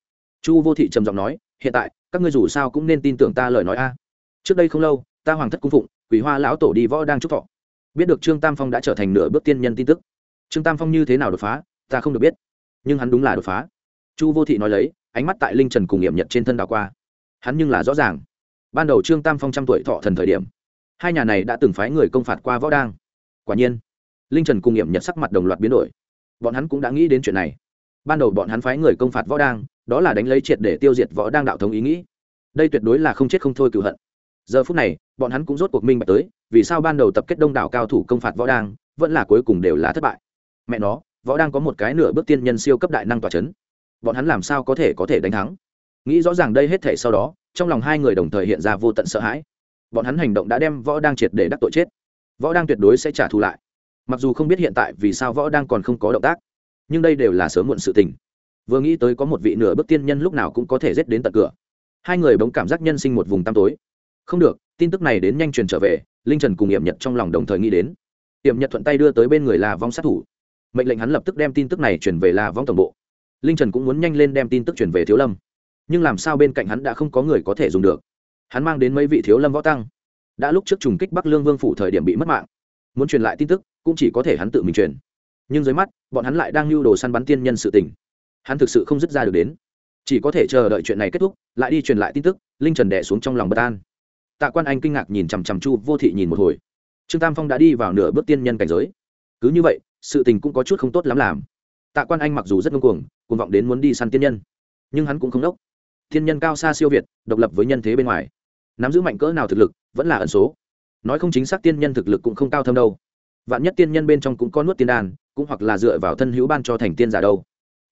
chu vô thị trầm giọng nói hiện tại, các ngươi dù sao cũng nên tin tưởng ta lời nói a. Trước đây không lâu, ta hoàng thất cung phụng, quỷ hoa lão tổ đi võ đang chúc thọ. Biết được trương tam phong đã trở thành nửa bước tiên nhân tin tức. Trương tam phong như thế nào đột phá, ta không được biết. Nhưng hắn đúng là đột phá. Chu vô thị nói lấy, ánh mắt tại linh trần cùng nghiệm nhật trên thân đào qua. Hắn nhưng là rõ ràng. Ban đầu trương tam phong trăm tuổi thọ thần thời điểm, hai nhà này đã từng phái người công phạt qua võ đang. Quả nhiên, linh trần cùng nghiệm nhật sắc mặt đồng loạt biến đổi. Bọn hắn cũng đã nghĩ đến chuyện này. Ban đầu bọn hắn phái người công phạt võ đang đó là đánh lấy triệt để tiêu diệt võ đang đạo thống ý nghĩ. Đây tuyệt đối là không chết không thôi cựu hận. Giờ phút này, bọn hắn cũng rốt cuộc minh bạch tới, vì sao ban đầu tập kết đông đảo cao thủ công phạt võ đang, vẫn là cuối cùng đều là thất bại. Mẹ nó, võ đang có một cái nửa bước tiên nhân siêu cấp đại năng tòa c h ấ n bọn hắn làm sao có thể có thể đánh thắng? Nghĩ rõ ràng đây hết thể sau đó, trong lòng hai người đồng thời hiện ra vô tận sợ hãi. Bọn hắn hành động đã đem võ đang triệt để đắc tội chết. Võ đang tuyệt đối sẽ trả thù lại. Mặc dù không biết hiện tại vì sao võ đang còn không có động tác, nhưng đây đều là sớm muộn sự tình vừa nghĩ tới có một vị nửa bước tiên nhân lúc nào cũng có thể giết đến tận cửa. Hai người bỗng cảm giác nhân sinh một vùng tăm tối. Không được, tin tức này đến nhanh truyền trở về, linh trần cùng hiểm nhật trong lòng đồng thời nghĩ đến. Hiểm nhật thuận tay đưa tới bên người là vong sát thủ. Mệnh lệnh hắn lập tức đem tin tức này chuyển về là vong tổng bộ. Linh trần cũng muốn nhanh lên đem tin tức chuyển về thiếu lâm. Nhưng làm sao bên cạnh hắn đã không có người có thể dùng được? Hắn mang đến mấy vị thiếu lâm võ tăng. Đã lúc trước trùng kích bắc lương vương phủ thời điểm bị mất mạng. Muốn truyền lại tin tức, cũng chỉ có thể hắn tự mình truyền. Nhưng dưới mắt, bọn hắn lại đang lưu đồ săn bắn tiên nhân sự tình hắn thực sự không dứt ra được đến. Chỉ có thể chờ đợi chuyện này kết thúc, lại đi truyền lại tin tức, linh trần đẻ xuống trong lòng bất an. Tạ quan anh kinh ngạc nhìn chằm chằm chu vô thị nhìn một hồi. Trương tam phong đã đi vào nửa bước tiên nhân cảnh giới. Cứ như vậy, sự tình cũng có chút không tốt lắm làm. Tạ quan anh mặc dù rất ngông cuồng cuồng vọng đến muốn đi săn tiên nhân, nhưng hắn cũng không đốc. Thiên nhân cao xa siêu việt, độc lập với nhân thế bên ngoài. Nắm giữ mạnh cỡ nào thực lực, vẫn là ẩn số. Nói không chính xác tiên nhân thực lực cũng không cao thâm đâu. Vạn nhất tiên nhân bên trong cũng có nuốt tiên đàn cũng hoặc là dựa vào thân hữu ban cho thành tiên giả đâu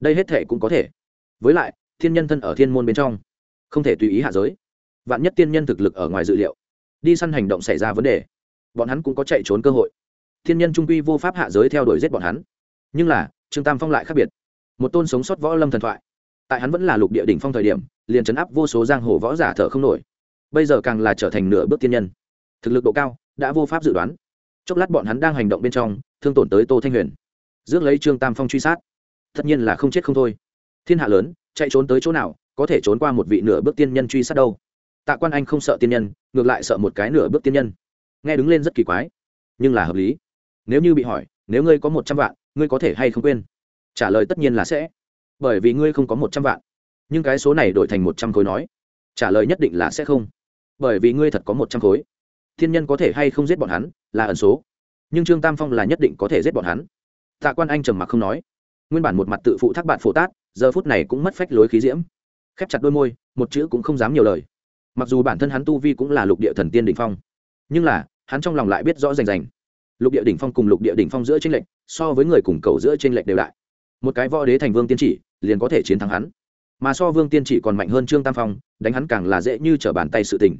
đây hết thể cũng có thể. Với lại, thiên nhân thân ở thiên môn bên trong, không thể tùy ý hạ giới. Vạn nhất tiên nhân thực lực ở ngoài dự liệu, đi săn hành động xảy ra vấn đề, bọn hắn cũng có chạy trốn cơ hội. Thiên nhân trung quy vô pháp hạ giới theo đuổi giết bọn hắn. Nhưng là, trương tam phong lại khác biệt. Một tôn sống sót võ lâm thần thoại. Tại hắn vẫn là lục địa đỉnh phong thời điểm, liền chấn áp vô số giang hồ võ giả thở không nổi. Bây giờ càng là trở thành nửa bước tiên nhân. Thực lực độ cao đã vô pháp dự đoán. Chốc lát bọn hắn đang hành động bên trong, thương tổn tới tô thanh huyền. Rước lấy trương tam phong truy sát tất nhiên là không chết không thôi. Thiên hạ lớn, chạy trốn tới chỗ nào, có thể trốn qua một vị nửa bước tiên nhân truy sát đâu. Tạ quan anh không sợ tiên nhân, ngược lại sợ một cái nửa bước tiên nhân. Nghe đứng lên rất kỳ quái, nhưng là hợp lý. Nếu như bị hỏi, nếu ngươi có một trăm vạn, ngươi có thể hay không quên? Trả lời tất nhiên là sẽ. Bởi vì ngươi không có một trăm vạn, nhưng cái số này đổi thành một trăm khối nói, trả lời nhất định là sẽ không. Bởi vì ngươi thật có một trăm khối. Thiên nhân có thể hay không giết bọn hắn, là ẩn số. Nhưng trương tam phong là nhất định có thể giết bọn hắn. Tạ quan anh trầm mặc không nói nguyên bản một mặt tự phụ thác bạn phổ tát, giờ phút này cũng mất phách lối khí diễm. Khép chặt đôi môi, một chữ cũng không dám nhiều lời. Mặc dù bản thân hắn tu vi cũng là lục địa thần tiên đỉnh phong, nhưng là, hắn trong lòng lại biết rõ rành rành. Lục địa đỉnh phong cùng lục địa đỉnh phong giữa tranh lệch, so với người cùng cầu giữa tranh lệch đều đại một cái võ đế thành vương tiên chỉ, liền có thể chiến thắng hắn. Mà so vương tiên chỉ còn mạnh hơn trương tam phong, đánh hắn càng là dễ như trở bàn tay sự tình.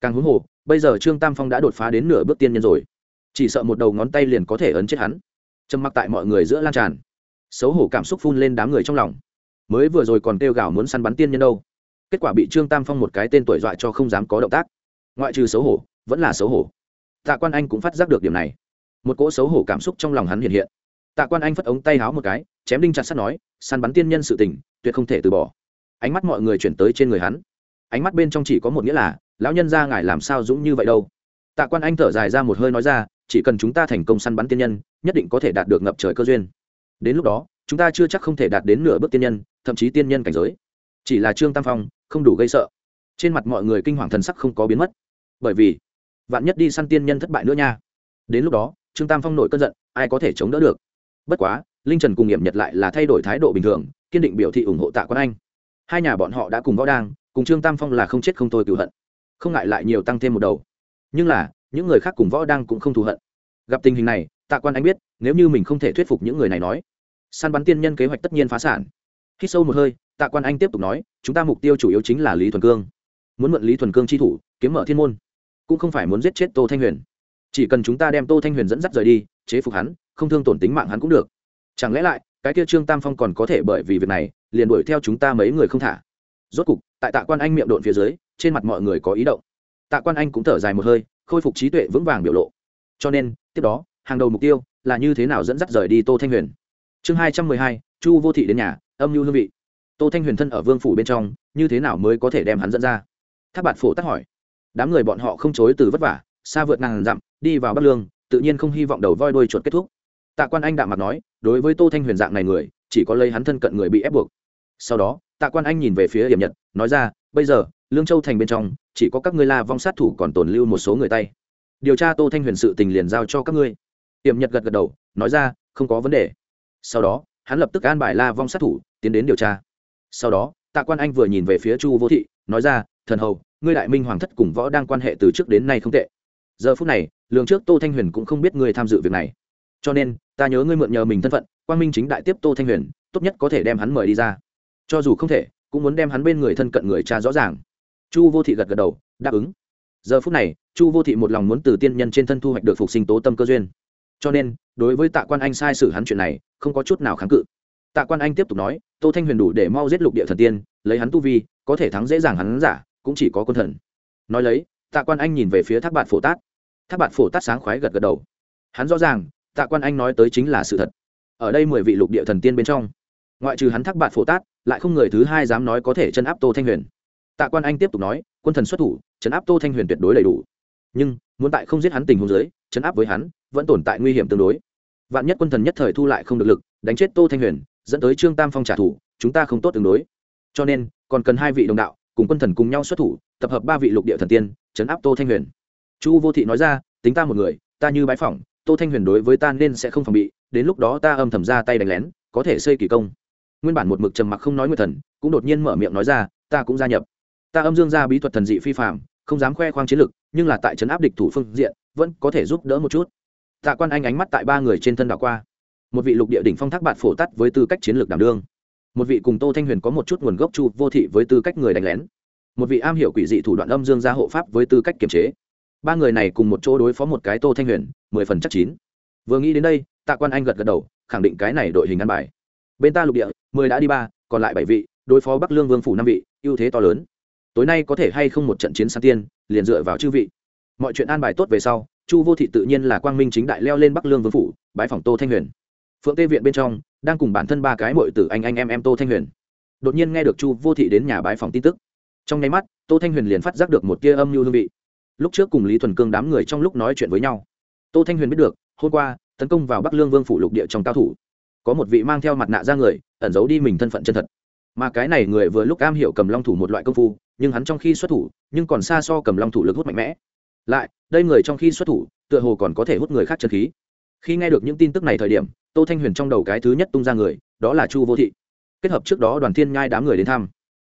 Càng huống hồ, bây giờ trương tam phong đã đột phá đến nửa bước tiên nhân rồi. Chỉ sợ một đầu ngón tay liền có thể ấn chết hắn. Trầm mặc tại mọi người giữa lan tràn xấu hổ cảm xúc phun lên đám người trong lòng. Mới vừa rồi còn kêu gào muốn săn bắn tiên nhân đâu. Kết quả bị trương tam phong một cái tên tuổi dọa cho không dám có động tác. Ngoại trừ xấu hổ, vẫn là xấu hổ. Tạ quan anh cũng phát giác được điểm này. Một cỗ xấu hổ cảm xúc trong lòng hắn hiện hiện. Tạ quan anh phất ống tay háo một cái, chém đinh chặt sắt nói, săn bắn tiên nhân sự tình, tuyệt không thể từ bỏ. Ánh mắt mọi người chuyển tới trên người hắn. Ánh mắt bên trong chỉ có một nghĩa là, lão nhân ra ngài làm sao dũng như vậy đâu? Tạ quan anh thở dài ra một hơi nói ra, chỉ cần chúng ta thành công săn bắn tiên nhân, nhất định có thể đạt được ngập trời cơ duyên đến lúc đó, chúng ta chưa chắc không thể đạt đến nửa bước tiên nhân, thậm chí tiên nhân cảnh giới. Chỉ là trương tam phong, không đủ gây sợ. Trên mặt mọi người kinh hoàng thần sắc không có biến mất. Bởi vì, vạn nhất đi săn tiên nhân thất bại nữa nha. Đến lúc đó, trương tam phong nổi cơn giận, ai có thể chống đỡ được? Bất quá, linh trần cùng nghiệm nhật lại là thay đổi thái độ bình thường, kiên định biểu thị ủng hộ tạ quan anh. Hai nhà bọn họ đã cùng võ đang, cùng trương tam phong là không chết không thôi cựu hận. Không ngại lại nhiều tăng thêm một đầu. Nhưng là, những người khác cùng võ đang cũng không thù hận. Gặp tình hình này tạ quan anh biết, nếu như mình không thể thuyết phục những người này nói, săn bắn tiên nhân kế hoạch tất nhiên phá sản. Khi sâu một hơi, tạ quan anh tiếp tục nói, chúng ta mục tiêu chủ yếu chính là lý thuần cương. Muốn mượn lý thuần cương chi thủ, kiếm mở thiên môn. Cũng không phải muốn giết chết tô thanh huyền. Chỉ cần chúng ta đem tô thanh huyền dẫn dắt rời đi, chế phục hắn, không thương tổn tính mạng hắn cũng được. Chẳng lẽ lại, cái kia trương tam phong còn có thể bởi vì việc này, liền đuổi theo chúng ta mấy người không thả? Rốt cục, tại tạ quan anh miệng độn phía dưới, trên mặt mọi người có ý động. Tạ quan anh cũng thở dài một hơi, khôi phục trí tuệ vững vàng biểu lộ. Cho nên, tiếp đó hàng đầu mục tiêu là như thế nào dẫn dắt rời đi tô thanh huyền. Chương hai trăm mười hai, chu vô thị đến nhà, âm mưu hương vị. Tô thanh huyền thân ở vương phủ bên trong, như thế nào mới có thể đem hắn dẫn ra? Tháp bạt phổ tắc hỏi. Đám người bọn họ không chối từ vất vả, xa vượt ngàn dặm, đi vào bắc lương, tự nhiên không hy vọng đầu voi đuôi chuột kết thúc. Tạ quan anh đạm mặt nói, đối với tô thanh huyền dạng này người, chỉ có lấy hắn thân cận người bị ép buộc. Sau đó, tạ quan anh nhìn về phía hiểm nhật, nói ra, bây giờ, lương châu thành bên trong, chỉ có các ngươi la vong sát thủ còn tồn lưu một số người tay. Điều tra tô thanh huyền sự tình liền giao cho các ngươi tiệm nhật gật gật đầu, nói ra, không có vấn đề. Sau đó, hắn lập tức an bài la vong sát thủ, tiến đến điều tra. Sau đó, tạ quan anh vừa nhìn về phía chu vô thị, nói ra, thần hầu, ngươi đại minh hoàng thất cùng võ đang quan hệ từ trước đến nay không tệ. Giờ phút này, lường trước tô thanh huyền cũng không biết ngươi tham dự việc này. Cho nên, ta nhớ ngươi mượn nhờ mình thân phận, quang minh chính đại tiếp tô thanh huyền, tốt nhất có thể đem hắn mời đi ra. Cho dù không thể, cũng muốn đem hắn bên người thân cận người cha rõ ràng. Chu vô thị gật gật đầu, đáp ứng. Giờ phút này, chu vô thị một lòng muốn từ tiên nhân trên thân thu hoạch được phục sinh tố tâm cơ duyên cho nên, đối với tạ quan anh sai sử hắn chuyện này, không có chút nào kháng cự. Tạ quan anh tiếp tục nói, tô thanh huyền đủ để mau giết lục địa thần tiên, lấy hắn tu vi, có thể thắng dễ dàng hắn giả, cũng chỉ có quân thần. Nói lấy, tạ quan anh nhìn về phía thác bạn phổ tát. Thác bạn phổ tát sáng khoái gật gật đầu. Hắn rõ ràng, tạ quan anh nói tới chính là sự thật. Ở đây mười vị lục địa thần tiên bên trong, ngoại trừ hắn thác bạn phổ tát, lại không người thứ hai dám nói có thể chân áp tô thanh huyền. Tạ quan anh tiếp tục nói, quân thần xuất thủ, chấn áp tô thanh huyền tuyệt đối đầy đủ nhưng muốn tại không giết hắn tình huống dưới, chấn áp với hắn vẫn tồn tại nguy hiểm tương đối. Vạn nhất quân thần nhất thời thu lại không được lực, đánh chết tô thanh huyền, dẫn tới trương tam phong trả thù, chúng ta không tốt tương đối. Cho nên, còn cần hai vị đồng đạo cùng quân thần cùng nhau xuất thủ, tập hợp ba vị lục địa thần tiên, chấn áp tô thanh huyền. Chu vô thị nói ra, tính ta một người, ta như bái phỏng, tô thanh huyền đối với ta nên sẽ không phòng bị, đến lúc đó ta âm thầm ra tay đánh lén, có thể xây kỳ công. Nguyên bản một mực trầm mặc không nói nguyệt thần, cũng đột nhiên mở miệng nói ra, ta cũng gia nhập. Ta âm dương ra bí thuật thần dị phi phạm không dám khoe khoang chiến lực nhưng là tại trấn áp địch thủ phương diện, vẫn có thể giúp đỡ một chút. Tạ quan anh ánh mắt tại ba người trên thân đảo qua. Một vị lục địa đỉnh phong thác bạn phổ tắt với tư cách chiến lược đảm đương. Một vị cùng tô thanh huyền có một chút nguồn gốc chu vô thị với tư cách người đánh lén. Một vị am hiểu quỷ dị thủ đoạn âm dương gia hộ pháp với tư cách kiểm chế. Ba người này cùng một chỗ đối phó một cái tô thanh huyền, mười phần chắc chín. Vừa nghĩ đến đây, tạ quan anh gật gật đầu, khẳng định cái này đội hình ăn bài. Bên ta lục địa, mười đã đi ba, còn lại bảy vị, đối phó bắc lương vương phủ năm vị, ưu thế to lớn tối nay có thể hay không một trận chiến sang tiên, liền dựa vào chư vị. Mọi chuyện an bài tốt về sau, chu vô thị tự nhiên là quang minh chính đại leo lên bắc lương vương phủ bãi phòng tô thanh huyền. Phượng tê viện bên trong, đang cùng bản thân ba cái mội tử anh anh em em tô thanh huyền. Đột nhiên nghe được chu vô thị đến nhà bãi phòng tin tức. Trong nháy mắt, tô thanh huyền liền phát giác được một tia âm mưu hương vị. Lúc trước cùng lý thuần cương đám người trong lúc nói chuyện với nhau. Tô thanh huyền biết được, hôm qua, tấn công vào bắc lương vương phủ lục địa trong cao thủ. Có một vị mang theo mặt nạ ra người, ẩn giấu đi mình thân phận chân thật mà cái này người vừa lúc am hiểu cầm long thủ một loại công phu, nhưng hắn trong khi xuất thủ, nhưng còn xa so cầm long thủ lực hút mạnh mẽ. Lại, đây người trong khi xuất thủ, tựa hồ còn có thể hút người khác chân khí. Khi nghe được những tin tức này thời điểm, tô thanh huyền trong đầu cái thứ nhất tung ra người, đó là chu vô thị. Kết hợp trước đó đoàn thiên nhai đám người đến thăm.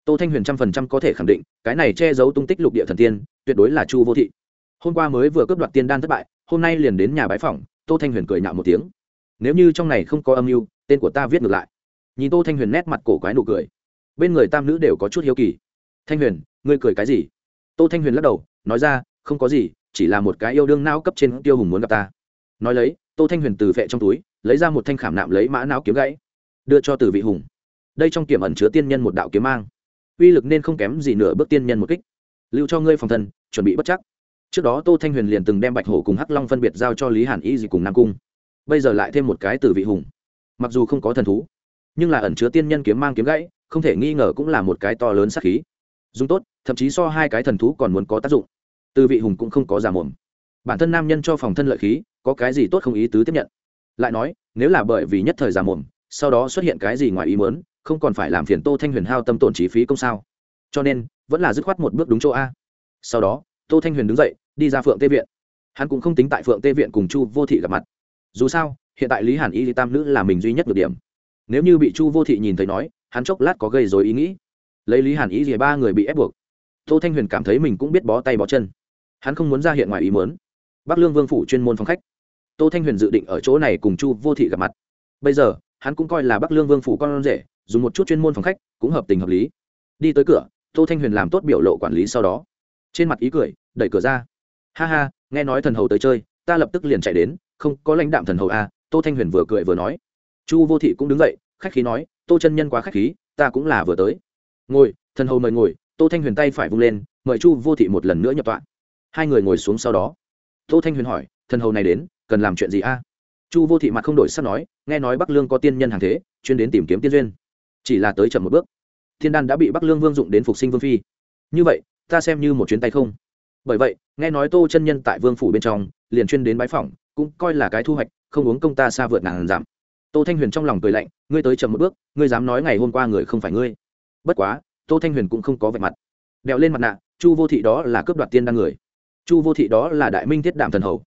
Tô thanh huyền trăm phần trăm có thể khẳng định, cái này che giấu tung tích lục địa thần tiên, tuyệt đối là chu vô thị. Hôm qua mới vừa cướp đoạt tiên đan thất bại, hôm nay liền đến nhà bái phỏng, tô thanh huyền cười nhạo một tiếng. Nếu như trong này không có âm mưu, tên của ta viết ngược lại nhìn tô thanh huyền nét mặt cổ quái nụ cười. Bên người tam nữ đều có chút hiếu kỳ. Thanh huyền, ngươi cười cái gì? Tô thanh huyền lắc đầu, nói ra, không có gì, chỉ là một cái yêu đương não cấp trên tiêu hùng muốn gặp ta. Nói lấy, tô thanh huyền từ vệ trong túi, lấy ra một thanh khảm nạm lấy mã não kiếm gãy, đưa cho từ vị hùng. Đây trong tiềm ẩn chứa tiên nhân một đạo kiếm mang. Uy lực nên không kém gì nửa bước tiên nhân một kích. Lưu cho ngươi phòng thân, chuẩn bị bất chắc. Trước đó tô thanh huyền liền từng đem bạch hổ cùng hắc long phân biệt giao cho lý hàn y gì cùng nam cung. Bây giờ lại thêm một cái từ vị hùng. Mặc dù không có thần thú nhưng là ẩn chứa tiên nhân kiếm mang kiếm gãy, không thể nghi ngờ cũng là một cái to lớn sát khí. Dùng tốt, thậm chí so hai cái thần thú còn muốn có tác dụng. Từ vị hùng cũng không có giả mồm. Bản thân nam nhân cho phòng thân lợi khí, có cái gì tốt không ý tứ tiếp nhận? Lại nói, nếu là bởi vì nhất thời giả mồm, sau đó xuất hiện cái gì ngoài ý mớn không còn phải làm phiền tô thanh huyền hao tâm tổn chi phí công sao? Cho nên, vẫn là dứt khoát một bước đúng chỗ a. Sau đó, tô thanh huyền đứng dậy, đi ra phượng tê viện. Hắn cũng không tính tại phượng tê viện cùng chu vô thị gặp mặt. Dù sao, hiện tại lý hàn y tam nữ là mình duy nhất được điểm nếu như bị chu vô thị nhìn thấy nói, hắn chốc lát có gây dối ý nghĩ. Lấy lý hàn ý gì ba người bị ép buộc. Tô thanh huyền cảm thấy mình cũng biết bó tay bó chân. Hắn không muốn ra hiện ngoài ý muốn. Bắc lương vương phủ chuyên môn phòng khách. Tô thanh huyền dự định ở chỗ này cùng chu vô thị gặp mặt. Bây giờ, hắn cũng coi là bắc lương vương phủ con rể, dùng một chút chuyên môn phòng khách, cũng hợp tình hợp lý. Đi tới cửa, tô thanh huyền làm tốt biểu lộ quản lý sau đó. Trên mặt ý cười, đẩy cửa ra. Ha ha, nghe nói thần hầu tới chơi, ta lập tức liền chạy đến, không có lãnh đạm thần hầu à tô thanh huyền vừa cười vừa nói chu vô thị cũng đứng dậy, khách khí nói, tô chân nhân quá khách khí, ta cũng là vừa tới. Ngồi, thần hầu mời ngồi. Tô thanh huyền tay phải vung lên, mời chu vô thị một lần nữa nhập tọa. Hai người ngồi xuống sau đó. Tô thanh huyền hỏi, thần hầu này đến, cần làm chuyện gì a? Chu vô thị mặt không đổi sắc nói, nghe nói bắc lương có tiên nhân hàng thế, chuyên đến tìm kiếm tiên duyên. Chỉ là tới chậm một bước. Thiên đan đã bị bắc lương vương dụng đến phục sinh vương phi. Như vậy, ta xem như một chuyến tay không? Bởi vậy, nghe nói tô chân nhân tại vương phủ bên trong, liền chuyên đến bái phỏng, cũng coi là cái thu hoạch, không uống công ta xa vượt ngàn giảm tô thanh huyền trong lòng cười lạnh, ngươi tới chậm một bước, ngươi dám nói ngày hôm qua người không phải ngươi. Bất quá, tô thanh huyền cũng không có vẻ mặt. Đeo lên mặt nạ, chu vô thị đó là cướp đoạt tiên đan người. Chu vô thị đó là đại minh thiết đảm thần hầu.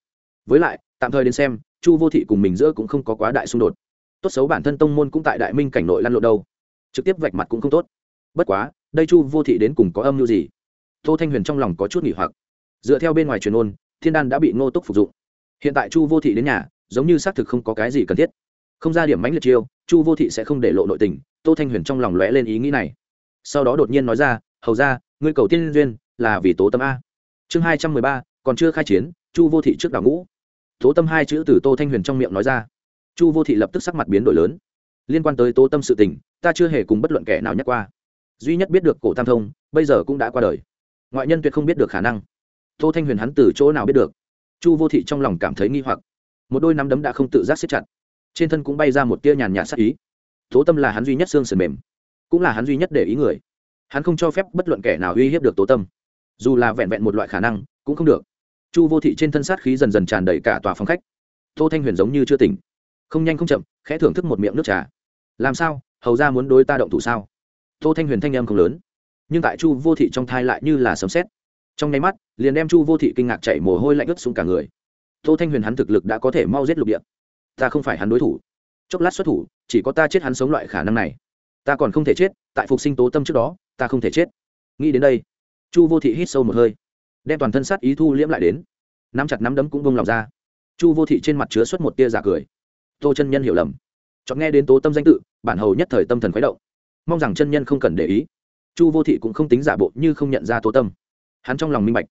Với lại, tạm thời đến xem, chu vô thị cùng mình giữa cũng không có quá đại xung đột. Tốt xấu bản thân tông môn cũng tại đại minh cảnh nội lăn lộn đâu. Trực tiếp vạch mặt cũng không tốt. Bất quá, đây chu vô thị đến cùng có âm mưu gì? Tô thanh huyền trong lòng có chút nghỉ hoặc. Dựa theo bên ngoài truyền ôn thiên đan đã bị ngô túc phục dụng. Hiện tại chu vô thị đến nhà, giống như xác thực không có cái gì cần thiết không ra điểm mãnh liệt chiêu, chu vô thị sẽ không để lộ nội tình, tô thanh huyền trong lòng lóe lên ý nghĩ này. Sau đó đột nhiên nói ra, hầu ra ngươi cầu tiên duyên là vì tố tâm a. Chương hai trăm mười ba, còn chưa khai chiến, chu vô thị trước đảo ngũ. Tố tâm hai chữ từ tô thanh huyền trong miệng nói ra. Chu vô thị lập tức sắc mặt biến đổi lớn. Liên quan tới tố tâm sự tình, ta chưa hề cùng bất luận kẻ nào nhắc qua. Duy nhất biết được cổ tam thông, bây giờ cũng đã qua đời. Ngoại nhân tuyệt không biết được khả năng. Tô thanh huyền hắn từ chỗ nào biết được? Chu vô thị trong lòng cảm thấy nghi hoặc. Một đôi nắm đấm đã không tự giác xếp chặt trên thân cũng bay ra một tia nhàn nhạt sắc ý. Tố tâm là hắn duy nhất xương sườn mềm, cũng là hắn duy nhất để ý người. Hắn không cho phép bất luận kẻ nào uy hiếp được tố tâm. Dù là vẹn vẹn một loại khả năng, cũng không được. Chu vô thị trên thân sát khí dần dần tràn đầy cả tòa phòng khách. Tô thanh huyền giống như chưa tỉnh. Không nhanh không chậm, khẽ thưởng thức một miệng nước trà. Làm sao? Hầu ra muốn đối ta động thủ sao? Tô thanh huyền thanh em không lớn. Nhưng tại chu vô thị trong thai lại như là sấm xét trong nháy mắt, liền đem chu vô thị kinh ngạc chạy mồ hôi lạnh ướt xuống cả người. Tô thanh huyền hắn thực lực đã có thể mau giết lục địa ta không phải hắn đối thủ. Chốc lát xuất thủ, chỉ có ta chết hắn sống loại khả năng này. Ta còn không thể chết, tại phục sinh tố tâm trước đó, ta không thể chết. Nghĩ đến đây, chu vô thị hít sâu một hơi, đem toàn thân sát ý thu liễm lại đến. Nắm chặt nắm đấm cũng bông lòng ra. Chu vô thị trên mặt chứa xuất một tia giả cười. Tô chân nhân hiểu lầm. Chọn nghe đến tố tâm danh tự, bản hầu nhất thời tâm thần khuấy động. Mong rằng chân nhân không cần để ý. Chu vô thị cũng không tính giả bộ như không nhận ra tố tâm. Hắn trong lòng minh bạch.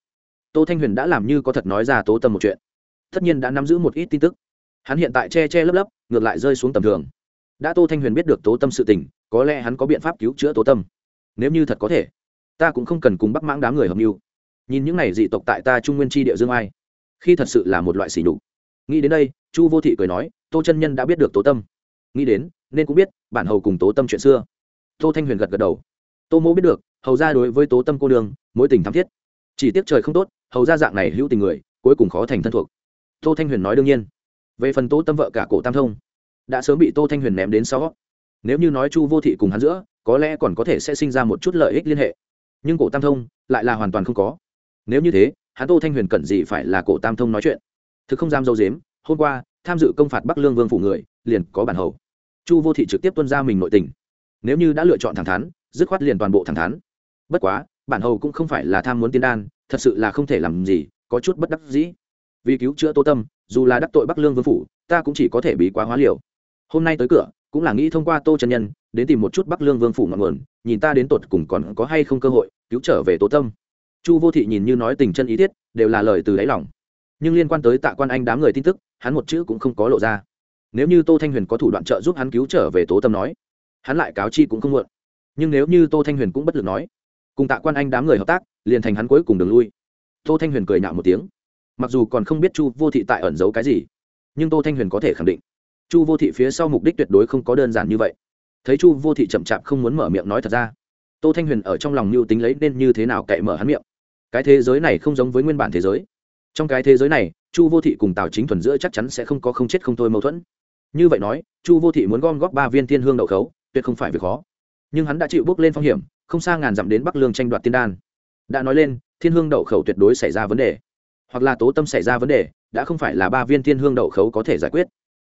Tô thanh huyền đã làm như có thật nói ra tố tâm một chuyện. Tất nhiên đã nắm giữ một ít tin tức hắn hiện tại che che lấp lấp, ngược lại rơi xuống tầm thường. Đã tô thanh huyền biết được tố tâm sự tình, có lẽ hắn có biện pháp cứu chữa tố tâm. Nếu như thật có thể, ta cũng không cần cùng bắt mãng đám người hợp mưu. Nhìn những n à y dị tộc tại ta trung nguyên tri địa dương ai, khi thật sự là một loại xỉ nhục. Nghĩ đến đây, chu vô thị cười nói, tô chân nhân đã biết được tố tâm. Nghĩ đến, nên cũng biết, bản hầu cùng tố tâm chuyện xưa. Tô thanh huyền gật gật đầu. Tô mô biết được, hầu ra đối với tố tâm cô đường mối tình thắm thiết. Chỉ tiếc trời không tốt, hầu ra dạng này hữu tình người, cuối cùng khó thành thân thuộc. Tô thanh huyền nói đương nhiên về phần tố tâm vợ cả cổ tam thông, đã sớm bị tô thanh huyền ném đến sau. Nếu như nói chu vô thị cùng hắn giữa, có lẽ còn có thể sẽ sinh ra một chút lợi ích liên hệ. Nhưng cổ tam thông lại là hoàn toàn không có. Nếu như thế, hắn tô thanh huyền cần gì phải là cổ tam thông nói chuyện? Thực không dám dâu dếm, hôm qua, tham dự công phạt bắc lương vương phủ người, liền có bản hầu. Chu vô thị trực tiếp tuân ra mình nội tình. Nếu như đã lựa chọn thẳng thắn, dứt khoát liền toàn bộ thẳng thắn. Bất quá, bản hầu cũng không phải là tham muốn tiên đan, thật sự là không thể làm gì, có chút bất đắc dĩ vì cứu chữa tô tâm, dù là đắc tội bắc lương vương phủ, ta cũng chỉ có thể bị quá hóa liều. Hôm nay tới cửa, cũng là nghĩ thông qua tô chân nhân, đến tìm một chút bắc lương vương phủ ngọn nguồn, nhìn ta đến tột cùng còn có hay không cơ hội cứu trở về tố tâm. Chu vô thị nhìn như nói tình chân ý thiết đều là lời từ đáy lòng. Nhưng liên quan tới tạ quan anh đám người tin tức, hắn một chữ cũng không có lộ ra. Nếu như tô thanh huyền có thủ đoạn trợ giúp hắn cứu trở về tố tâm nói, hắn lại cáo chi cũng không muộn. Nhưng nếu như tô thanh huyền cũng bất lực nói, cùng tạ quan anh đám người hợp tác, liền thành hắn cuối cùng đường lui. Tô thanh huyền cười nhạo một tiếng mặc dù còn không biết chu vô thị tại ẩn giấu cái gì, nhưng tô thanh huyền có thể khẳng định, chu vô thị phía sau mục đích tuyệt đối không có đơn giản như vậy. Thấy chu vô thị chậm chạp không muốn mở miệng nói thật ra, tô thanh huyền ở trong lòng mưu tính lấy nên như thế nào cậy mở hắn miệng. Cái thế giới này không giống với nguyên bản thế giới. Trong cái thế giới này, chu vô thị cùng tào chính thuần giữa chắc chắn sẽ không có không chết không thôi mâu thuẫn. Như vậy nói, chu vô thị muốn gom góp ba viên thiên hương đậu khấu, tuyệt không phải việc khó. Nhưng hắn đã chịu bước lên phong hiểm, không xa ngàn dặm đến bắc lương tranh đoạt tiên đan. Đã nói lên, thiên hương đậu khẩu tuyệt đối xảy ra vấn đề hoặc là tố tâm xảy ra vấn đề, đã không phải là ba viên thiên hương đậu khấu có thể giải quyết.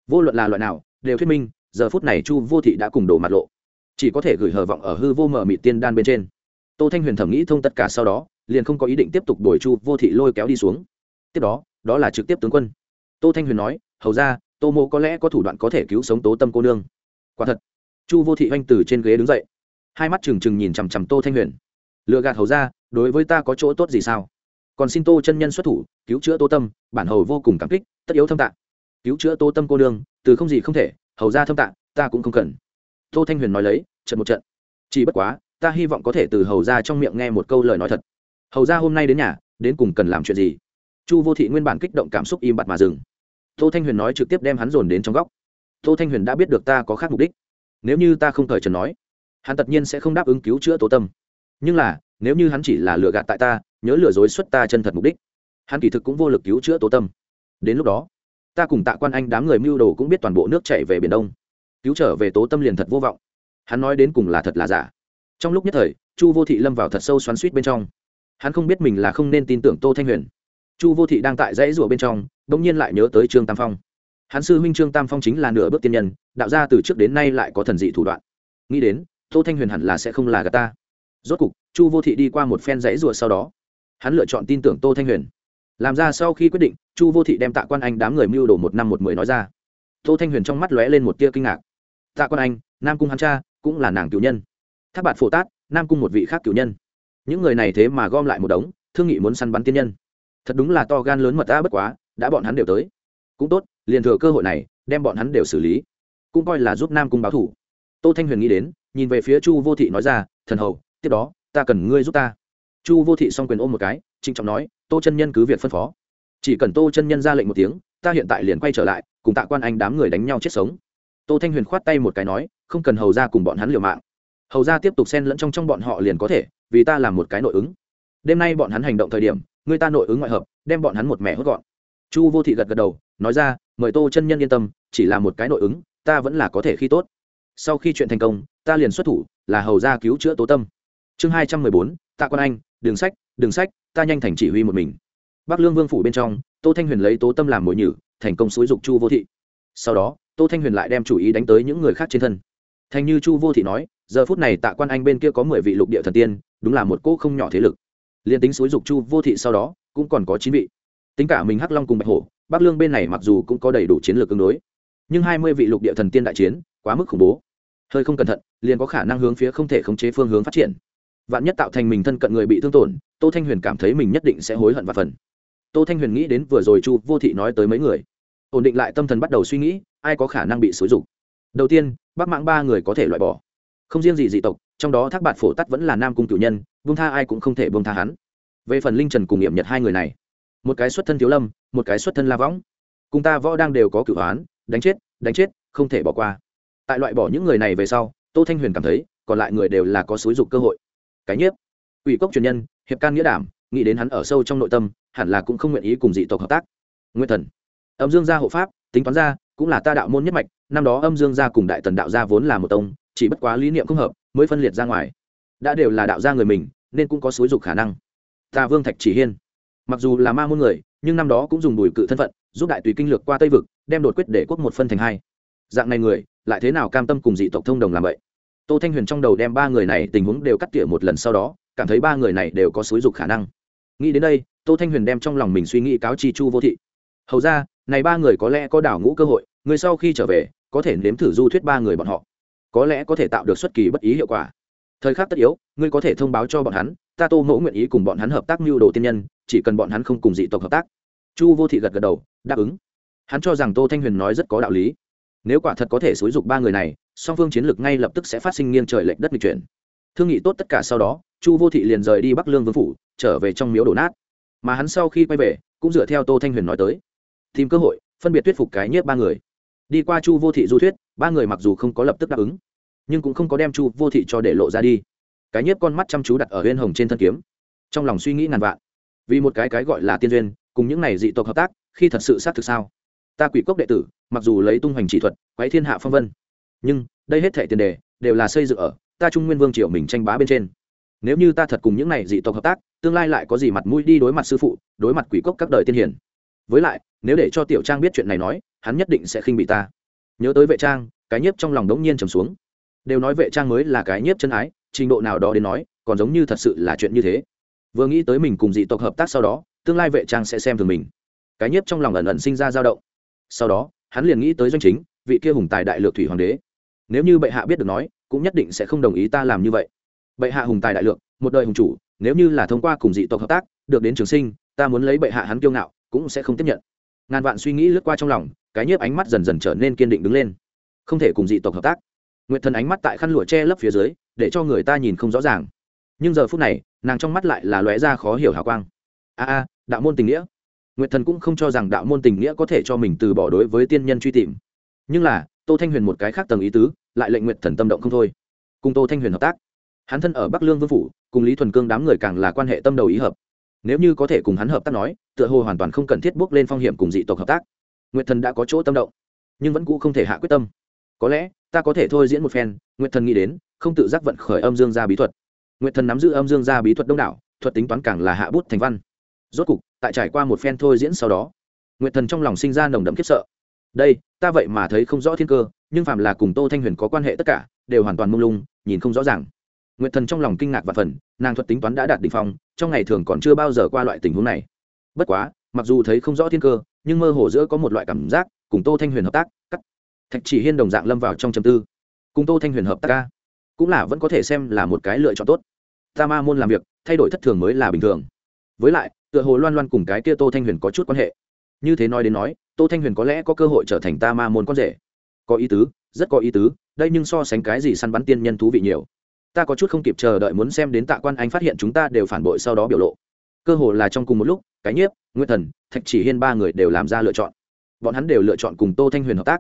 Vô luận là loại nào, đều thuyết minh, giờ phút này chu vô thị đã cùng đổ mặt lộ. Chỉ có thể gửi hờ vọng ở hư vô mở mị tiên đan bên trên. Tô thanh huyền thẩm nghĩ thông tất cả sau đó, liền không có ý định tiếp tục đổi chu vô thị lôi kéo đi xuống. Tiếp đó đó là trực tiếp tướng quân. Tô thanh huyền nói, hầu ra, tô mô có lẽ có thủ đoạn có thể cứu sống tố tâm cô nương. Quả thật, chu vô thị oanh từ trên ghế đứng dậy. Hai mắt trừng trừng nhìn chằm chằm tô thanh huyền. Lựa gạt hầu ra, đối với ta có chỗ tốt gì sao? Còn xin tô chân nhân xuất thủ, cứu chữa tô tâm, bản hầu vô cùng cảm kích, tất yếu thâm tạng cứu chữa tô tâm cô nương, từ không gì không thể, hầu ra thâm tạng ta cũng không cần. Tô thanh huyền nói lấy, trận một trận. Chỉ bất quá, ta hy vọng có thể từ hầu ra trong miệng nghe một câu lời nói thật. Hầu ra hôm nay đến nhà, đến cùng cần làm chuyện gì? Chu vô thị nguyên bản kích động cảm xúc im bặt mà dừng. Tô thanh huyền nói trực tiếp đem hắn dồn đến trong góc. Tô thanh huyền đã biết được ta có khác mục đích. Nếu như ta không thời trần nói, hắn tất nhiên sẽ không đáp ứng cứu chữa tố tâm. Nhưng là nếu như hắn chỉ là lừa gạt tại ta, nhớ lừa dối xuất ta chân thật mục đích. Hắn kỳ thực cũng vô lực cứu chữa tố tâm. Đến lúc đó, ta cùng tạ quan anh đám người mưu đồ cũng biết toàn bộ nước chảy về biển đông. Cứu trở về tố tâm liền thật vô vọng. Hắn nói đến cùng là thật là giả. Trong lúc nhất thời, chu vô thị lâm vào thật sâu xoắn suýt bên trong. Hắn không biết mình là không nên tin tưởng tô thanh huyền. Chu vô thị đang tại dãy rủa bên trong đ ỗ n g nhiên lại nhớ tới trương tam phong. Hắn sư huynh trương tam phong chính là nửa bước tiên nhân, đạo ra từ trước đến nay lại có thần dị thủ đoạn. Nghĩ đến, tô thanh huyền hẳn là sẽ không là gà ta rốt cục, chu vô thị đi qua một phen dãy rủa sau đó, hắn lựa chọn tin tưởng tô thanh huyền. Làm ra sau khi quyết định, chu vô thị đem tạ quan anh đám người mưu đồ một năm một mười nói ra. Tô thanh huyền trong mắt lóe lên một tia kinh ngạc. Tạ quan anh, nam cung hắn cha, cũng là nàng cựu nhân. Tháp bạt phổ tát, nam cung một vị khác cựu nhân. Những người này thế mà gom lại một đống, thương nghị muốn săn bắn tiên nhân. Thật đúng là to gan lớn mật ta bất quá, đã bọn hắn đều tới. Cũng tốt, liền thừa cơ hội này, đem bọn hắn đều xử lý. Cũng coi là giúp nam cung báo thủ. Tô thanh huyền nghĩ đến, nhìn về phía chu vô thị nói ra, thần hầu tiếp đó, ta cần ngươi giúp ta. Chu vô thị s o n g quyền ôm một cái, trịnh trọng nói, tô chân nhân cứ việc phân phó. Chỉ cần tô chân nhân ra lệnh một tiếng, ta hiện tại liền quay trở lại, cùng tạ quan anh đám người đánh nhau chết sống. Tô thanh huyền khoát tay một cái nói, không cần hầu ra cùng bọn hắn liều mạng. Hầu ra tiếp tục xen lẫn trong trong bọn họ liền có thể, vì ta làm một cái nội ứng. Đêm nay bọn hắn hành động thời điểm, người ta nội ứng ngoại hợp, đem bọn hắn một mẹ hốt gọn. Chu vô thị gật gật đầu, nói ra, mời tô chân nhân yên tâm, chỉ là một cái nội ứng, ta vẫn là có thể khi tốt. Sau khi chuyện thành công, ta liền xuất thủ, là hầu ra cứu chữa tố tâm chương hai trăm mười bốn, tạ quan anh, đường sách đường sách, ta nhanh thành chỉ huy một mình. Bắc lương vương phủ bên trong, tô thanh huyền lấy tố tâm làm mồi nhử, thành công xúi dục chu vô thị. Sau đó, tô thanh huyền lại đem chủ ý đánh tới những người khác trên thân. Thành như chu vô thị nói, giờ phút này tạ quan anh bên kia có mười vị lục địa thần tiên, đúng là một cỗ không nhỏ thế lực. Liền tính xúi dục chu vô thị sau đó, cũng còn có chín vị. Tính cả mình hắc long cùng bạch hổ, bắc lương bên này mặc dù cũng có đầy đủ chiến lược ứng đối, nhưng hai mươi vị lục địa thần tiên đại chiến, quá mức khủng bố. Hơi không cẩn thận, liền có khả năng hướng phía không thể khống chế phương hướng phát triển vạn nhất tạo thành mình thân cận người bị thương tổn, tô thanh huyền cảm thấy mình nhất định sẽ hối hận và phần. Tô thanh huyền nghĩ đến vừa rồi chu vô thị nói tới mấy người. Ổn định lại tâm thần bắt đầu suy nghĩ, ai có khả năng bị xúi dục. Đầu tiên, bắc mạng ba người có thể loại bỏ. Không riêng gì dị tộc, trong đó thác bạt phổ tắt vẫn là nam cung cử nhân, buông tha ai cũng không thể buông tha hắn. Về phần linh trần cùng nghiệm nhật hai người này, một cái xuất thân thiếu lâm, một cái xuất thân la võng. Cùng ta võ đang đều có cửu hoán, đánh chết đánh chết, không thể bỏ qua. Tại loại bỏ những người này về sau, tô thanh huyền cảm thấy, còn lại người đều là có xúi dục cơ hội cái nhiếp. Ủy cốc truyền nhân, hiệp can nghĩa đảm, nghĩ đến hắn ở sâu trong nội tâm, hẳn là cũng không nguyện ý cùng dị tộc hợp tác. Nguyên thần. Âm dương gia hộ pháp, tính toán ra, cũng là ta đạo môn nhất mạch, năm đó âm dương gia cùng đại tần đạo gia vốn là một tông, chỉ bất quá lý niệm không hợp, mới phân liệt ra ngoài. Đã đều là đạo gia người mình, nên cũng có xúi dục khả năng. Ta vương thạch chỉ hiên. Mặc dù là ma môn người, nhưng năm đó cũng dùng bùi cự thân phận, giúp đại tùy kinh lược qua tây vực, đem đột quyết để quốc một phân thành hai. Dạng này người, lại thế nào cam tâm cùng dị tộc thông đồng làm vậy? Tô thanh huyền trong đầu đem ba người này tình huống đều cắt tỉa một lần sau đó, cảm thấy ba người này đều có xúi dục khả năng. Nghĩ đến đây, tô thanh huyền đem trong lòng mình suy nghĩ cáo chi chu vô thị. Hầu ra, này ba người có lẽ có đảo ngũ cơ hội, người sau khi trở về, có thể nếm thử du thuyết ba người bọn họ. Có lẽ có thể tạo được xuất kỳ bất ý hiệu quả. Thời khắc tất yếu, ngươi có thể thông báo cho bọn hắn, ta tô mẫu nguyện ý cùng bọn hắn hợp tác mưu đồ tiên nhân, chỉ cần bọn hắn không cùng dị tộc hợp tác. Chu vô thị gật gật đầu, đáp ứng. Hắn cho rằng tô thanh huyền nói rất có đạo lý. Nếu quả thật có thể xúi dục ba người này song phương chiến lược ngay lập tức sẽ phát sinh nghiêng trời lệch đất nghịch chuyển. Thương nghị tốt tất cả sau đó, chu vô thị liền rời đi bắc lương vương phủ, trở về trong miếu đổ nát. Mà hắn sau khi quay về, cũng dựa theo tô thanh huyền nói tới, tìm cơ hội, phân biệt thuyết phục cái nhiếp ba người. Đi qua chu vô thị du thuyết, ba người mặc dù không có lập tức đáp ứng, nhưng cũng không có đem chu vô thị cho để lộ ra đi. Cái nhiếp con mắt chăm chú đặt ở huyên hồng trên thân kiếm, trong lòng suy nghĩ ngàn vạn. Vì một cái cái gọi là tiên duyên, cùng những này dị tộc hợp tác, khi thật sự xác thực sao? Ta quỷ cốc đệ tử, mặc dù lấy tung hoành chỉ thuật quấy thiên hạ phong vân nhưng đây hết thệ tiền đề đều là xây dựng ở ta trung nguyên vương triều mình tranh bá bên trên. Nếu như ta thật cùng những này dị tộc hợp tác, tương lai lại có gì mặt mũi đi đối mặt sư phụ, đối mặt quỷ cốc các đời tiên hiển với lại, nếu để cho tiểu trang biết chuyện này nói, hắn nhất định sẽ khinh bị ta. Nhớ tới vệ trang, cái nhiếp trong lòng đống nhiên trầm xuống. Đều nói vệ trang mới là cái nhiếp chân ái, trình độ nào đó đến nói, còn giống như thật sự là chuyện như thế. Vừa nghĩ tới mình cùng dị tộc hợp tác sau đó, tương lai vệ trang sẽ xem thường mình. Cái nhiếp trong lòng ẩn ẩn sinh ra dao động. Sau đó, hắn liền nghĩ tới doanh chính, vị kia hùng tài đại lược thủy hoàng đế nếu như bệ hạ biết được nói, cũng nhất định sẽ không đồng ý ta làm như vậy. Bệ hạ hùng tài đại lượng, một đời hùng chủ, nếu như là thông qua cùng dị tộc hợp tác, được đến trường sinh, ta muốn lấy bệ hạ hắn kiêu ngạo, cũng sẽ không tiếp nhận. Ngàn vạn suy nghĩ lướt qua trong lòng, cái nhiếp ánh mắt dần dần trở nên kiên định đứng lên. Không thể cùng dị tộc hợp tác. Nguyệt thần ánh mắt tại khăn lụa che lấp phía dưới, để cho người ta nhìn không rõ ràng. Nhưng giờ phút này, nàng trong mắt lại là lóe ra khó hiểu hào quang. A a, đạo môn tình nghĩa. Nguyệt thần cũng không cho rằng đạo môn tình nghĩa có thể cho mình từ bỏ đối với tiên nhân truy tìm. Nhưng là, tô thanh huyền một cái khác tầng ý tứ lại lệnh nguyệt thần tâm động không thôi. Cùng tô thanh huyền hợp tác, hắn thân ở bắc lương vương phủ, cùng lý thuần cương đám người càng là quan hệ tâm đầu ý hợp. Nếu như có thể cùng hắn hợp tác nói, tựa hồ hoàn toàn không cần thiết bước lên phong hiểm cùng dị tộc hợp tác. Nguyệt thần đã có chỗ tâm động, nhưng vẫn cũ không thể hạ quyết tâm. Có lẽ, ta có thể thôi diễn một phen, nguyệt thần nghĩ đến, không tự giác vận khởi âm dương gia bí thuật. Nguyệt thần nắm giữ âm dương gia bí thuật đông đảo, thuật tính toán càng là hạ bút thành văn. Rốt cục, tại trải qua một phen thôi diễn sau đó, nguyệt thần trong lòng sinh ra nồng đậm khiếp sợ. Đây, ta vậy mà thấy không rõ thiên cơ nhưng phạm là cùng tô thanh huyền có quan hệ tất cả, đều hoàn toàn mông lung, nhìn không rõ ràng. Nguyệt thần trong lòng kinh ngạc và phần, nàng thuật tính toán đã đạt đ ỉ n h phong, trong ngày thường còn chưa bao giờ qua loại tình huống này. Bất quá, mặc dù thấy không rõ thiên cơ, nhưng mơ hồ giữa có một loại cảm giác, cùng tô thanh huyền hợp tác, cắt. Thạch chỉ hiên đồng dạng lâm vào trong chầm tư. Cùng tô thanh huyền hợp tác ca, cũng là vẫn có thể xem là một cái lựa chọn tốt. Ta ma môn làm việc, thay đổi thất thường mới là bình thường. Với lại, tựa hồ loan loan cùng cái kia tô thanh huyền có chút quan hệ. Như thế nói đến nói, tô thanh huyền có lẽ có cơ hội trở thành ta ma môn con rể có ý tứ, rất có ý tứ, đây nhưng so sánh cái gì săn bắn tiên nhân thú vị nhiều. Ta có chút không kịp chờ đợi muốn xem đến tạ quan anh phát hiện chúng ta đều phản bội sau đó biểu lộ. Cơ hồ là trong cùng một lúc, cái nhiếp nguyên thần, thạch chỉ hiên ba người đều làm ra lựa chọn. Bọn hắn đều lựa chọn cùng tô thanh huyền hợp tác.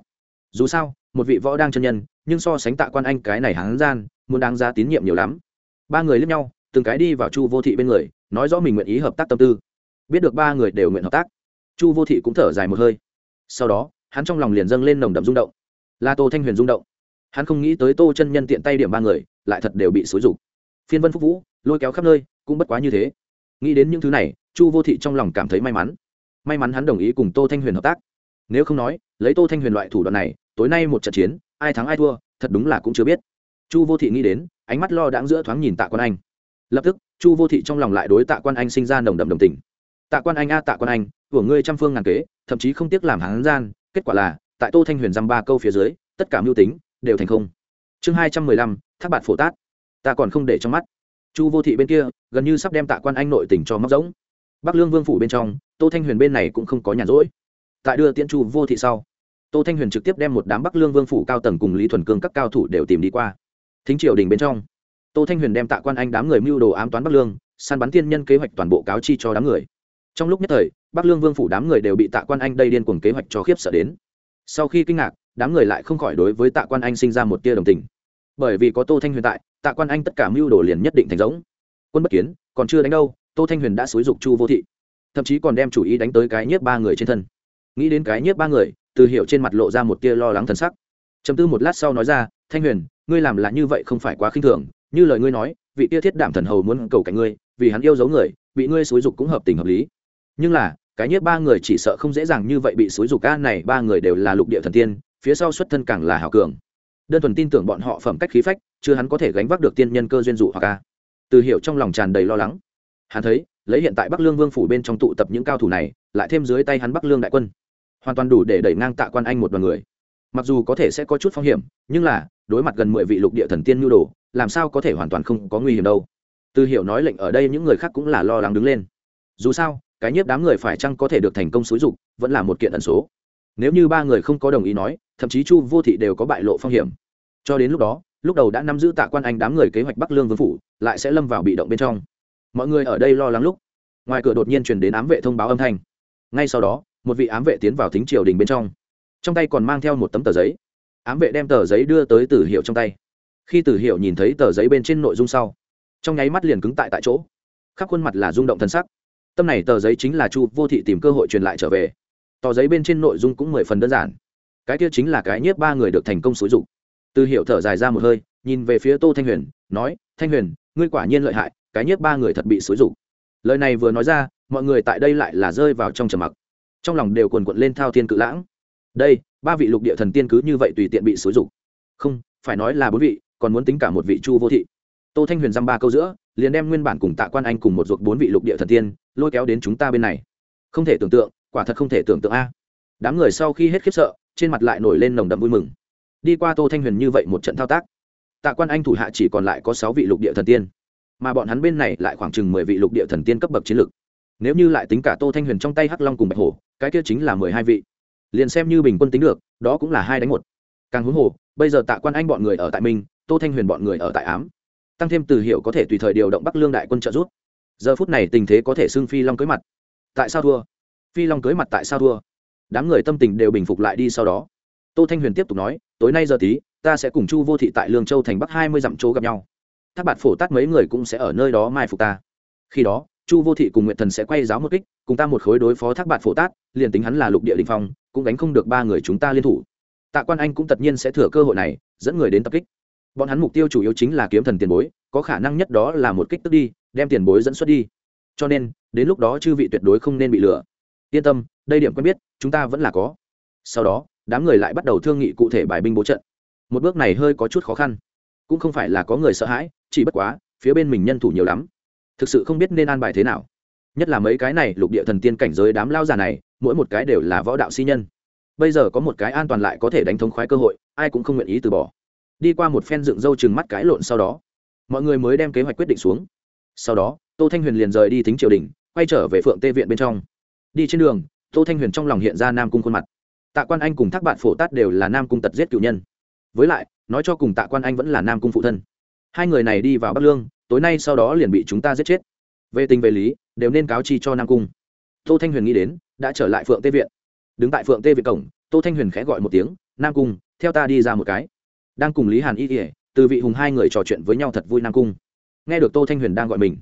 Dù sao, một vị võ đang chân nhân, nhưng so sánh tạ quan anh cái này hắn gian, muốn đáng giá tín nhiệm nhiều lắm. Ba người lướt nhau, từng cái đi vào chu vô thị bên người, nói rõ mình nguyện ý hợp tác tâm tư. Biết được ba người đều nguyện hợp tác. Chu vô thị cũng thở dài một hơi. Sau đó, hắn trong lòng liền dâng lên nồng đậm rung động là tô thanh huyền rung động. Hắn không nghĩ tới tô chân nhân tiện tay điểm ba người, lại thật đều bị xúi rục phiên vân phúc vũ, lôi kéo khắp nơi, cũng bất quá như thế. Nghĩ đến những thứ này, chu vô thị trong lòng cảm thấy may mắn. May mắn hắn đồng ý cùng tô thanh huyền hợp tác. Nếu không nói, lấy tô thanh huyền loại thủ đoạn này, tối nay một trận chiến, ai thắng ai thua, thật đúng là cũng chưa biết. Chu vô thị nghĩ đến, ánh mắt lo đáng giữa thoáng nhìn tạ quan anh. Lập tức, chu vô thị trong lòng lại đối tạ quan anh sinh ra nồng đậm đồng tình. Tạ quan anh a, tạ quan anh, của ngươi trăm phương ngàn kế, thậm chí không tiếc làm hắn gian, kết quả là tại tô thanh huyền dăm ba câu phía dưới, tất cả mưu tính đều thành không. Chương hai trăm mười lăm, thác bạt phổ tát. Ta còn không để trong mắt. Chu vô thị bên kia, gần như sắp đem tạ quan anh nội tỉnh cho móc giống bắc lương vương phủ bên trong, tô thanh huyền bên này cũng không có nhàn rỗi. Tại đưa tiễn chu vô thị sau, tô thanh huyền trực tiếp đem một đám bắc lương vương phủ cao tầng cùng lý thuần cương các cao thủ đều tìm đi qua. Thính triều đình bên trong, tô thanh huyền đem tạ quan anh đám người mưu đồ ám toán bắc lương, săn bắn tiên nhân kế hoạch toàn bộ cáo chi cho đám người. Trong lúc nhất thời, bắc lương vương phủ đám người đều bị tạ quan anh đây điên cuồng kế hoạch cho khiếp sợ đến sau khi kinh ngạc, đám người lại không khỏi đối với tạ quan anh sinh ra một tia đồng tình. Bởi vì có tô thanh huyền tại, tạ quan anh tất cả mưu đồ liền nhất định thành giống. Quân bất kiến, còn chưa đánh đâu, tô thanh huyền đã xúi dục chu vô thị. Thậm chí còn đem chủ ý đánh tới cái nhiếp ba người trên thân. Nghĩ đến cái nhiếp ba người, từ hiệu trên mặt lộ ra một tia lo lắng thần sắc. Chấm tư một lát sau nói ra, thanh huyền, ngươi làm là như vậy không phải quá khinh thường. Như lời ngươi nói, vị tia thiết đảm thần hầu muốn cầu cảnh ngươi, vì hắn yêu dấu người, bị ngươi xúi dục cũng hợp tình hợp lý. Nhưng là cái nhiếp ba người chỉ sợ không dễ dàng như vậy bị xúi dục ca này, ba người đều là lục địa thần tiên, phía sau xuất thân càng là hảo cường. Đơn thuần tin tưởng bọn họ phẩm cách khí phách, chưa hắn có thể gánh vác được tiên nhân cơ duyên dụ hoặc ca từ hiểu trong lòng tràn đầy lo lắng. Hắn thấy, lấy hiện tại bắc lương vương phủ bên trong tụ tập những cao thủ này, lại thêm dưới tay hắn bắc lương đại quân. Hoàn toàn đủ để đẩy ngang tạ quan anh một đoàn người. Mặc dù có thể sẽ có chút phong hiểm, nhưng là, đối mặt gần mười vị lục địa thần tiên nhu đồ, làm sao có thể hoàn toàn không có nguy hiểm đâu. Từ hiểu nói lệnh ở đây những người khác cũng là lo lắng đứng lên. Dù sao cái nhiếp đám người phải chăng có thể được thành công xúi dục, vẫn là một kiện ẩn số. Nếu như ba người không có đồng ý nói, thậm chí chu vô thị đều có bại lộ phong hiểm. Cho đến lúc đó, lúc đầu đã nắm giữ tạ quan anh đám người kế hoạch bắc lương vương phủ, lại sẽ lâm vào bị động bên trong. Mọi người ở đây lo lắng lúc, ngoài cửa đột nhiên truyền đến ám vệ thông báo âm thanh. Ngay sau đó, một vị ám vệ tiến vào thính triều đình bên trong. Trong tay còn mang theo một tấm tờ giấy. Ám vệ đem tờ giấy đưa tới tử hiệu trong tay. Khi tử hiệu nhìn thấy tờ giấy bên trên nội dung sau, trong nháy mắt liền cứng tại tại chỗ. Khắp khuôn mặt là rung động thân sắc tâm này tờ giấy chính là chu vô thị tìm cơ hội truyền lại trở về. Tờ giấy bên trên nội dung cũng mười phần đơn giản. Cái kia chính là cái nhiếp ba người được thành công xúi dục. Từ hiệu thở dài ra một hơi, nhìn về phía tô thanh huyền, nói, thanh huyền, ngươi quả nhiên lợi hại, cái nhiếp ba người thật bị xúi dục. Lời này vừa nói ra, mọi người tại đây lại là rơi vào trong trầm mặc. Trong lòng đều quần quận lên thao thiên cự lãng. Đây, ba vị lục địa thần tiên cứ như vậy tùy tiện bị xúi dục. Không, phải nói là bốn vị, còn muốn tính cả một vị chu vô thị. Tô thanh huyền dăm ba câu giữa liền đem nguyên bản cùng tạ quan anh cùng một ruột bốn vị lục địa thần tiên, lôi kéo đến chúng ta bên này. Không thể tưởng tượng, quả thật không thể tưởng tượng a. Đám người sau khi hết khiếp sợ, trên mặt lại nổi lên nồng đậm vui mừng. Đi qua tô thanh huyền như vậy một trận thao tác, tạ quan anh thủ hạ chỉ còn lại có sáu vị lục địa thần tiên, mà bọn hắn bên này lại khoảng chừng mười vị lục địa thần tiên cấp bậc chiến lược nếu như lại tính cả tô thanh huyền trong tay hắc long cùng bạch hổ, cái kia chính là mười hai vị. Liền xem như bình quân tính được, đó cũng là hai đánh một. Càng huống hồ, bây giờ tạ quan anh bọn người ở tại minh tô thanh huyền bọn người ở tại ám tăng thêm từ hiệu có thể tùy thời điều động bắc lương đại quân trợ giúp. Giờ phút này tình thế có thể xưng phi long cưới mặt. Tại sao thua? Phi long cưới mặt tại sao thua? Đám người tâm tình đều bình phục lại đi sau đó. Tô thanh huyền tiếp tục nói, tối nay giờ tí, ta sẽ cùng chu vô thị tại lương châu thành bắc hai mươi dặm chỗ gặp nhau. Tháp bạt phổ tát mấy người cũng sẽ ở nơi đó mai phục ta. Khi đó, chu vô thị cùng nguyện thần sẽ quay giáo một kích, cùng ta một khối đối phó thác bạt phổ tát, liền tính hắn là lục địa đình phong, cũng đánh không được ba người chúng ta liên thủ. Tạ quan anh cũng tất nhiên sẽ thừa cơ hội này, dẫn người đến tập kích bọn hắn mục tiêu chủ yếu chính là kiếm thần tiền bối, có khả năng nhất đó là một kích tức đi, đem tiền bối dẫn xuất đi. Cho nên, đến lúc đó chư vị tuyệt đối không nên bị lừa. Yên tâm, đây điểm quen biết, chúng ta vẫn là có. Sau đó, đám người lại bắt đầu thương nghị cụ thể bài binh bố trận. Một bước này hơi có chút khó khăn. Cũng không phải là có người sợ hãi, chỉ bất quá, phía bên mình nhân thủ nhiều lắm. Thực sự không biết nên an bài thế nào. Nhất là mấy cái này lục địa thần tiên cảnh giới đám lao già này, mỗi một cái đều là võ đạo si nhân. Bây giờ có một cái an toàn lại có thể đánh thống khoái cơ hội, ai cũng không nguyện ý từ bỏ đi qua một phen dựng râu chừng mắt cái lộn sau đó. Mọi người mới đem kế hoạch quyết định xuống. Sau đó, tô thanh huyền liền rời đi thính triều đình, quay trở về phượng tê viện bên trong. Đi trên đường, tô thanh huyền trong lòng hiện ra nam cung khuôn mặt. Tạ quan anh cùng thác bạn phổ tát đều là nam cung tật giết cựu nhân. Với lại, nói cho cùng tạ quan anh vẫn là nam cung phụ thân. Hai người này đi vào bắc lương, tối nay sau đó liền bị chúng ta giết chết. Về tình về lý, đều nên cáo chi cho nam cung. Tô thanh huyền nghĩ đến, đã trở lại phượng tê viện. Đứng tại phượng tê viện cổng, tô thanh huyền khẽ gọi một tiếng, nam cung, theo ta đi ra một cái đang cùng lý hàn y ỉa từ vị hùng hai người trò chuyện với nhau thật vui nam cung nghe được tô thanh huyền đang gọi mình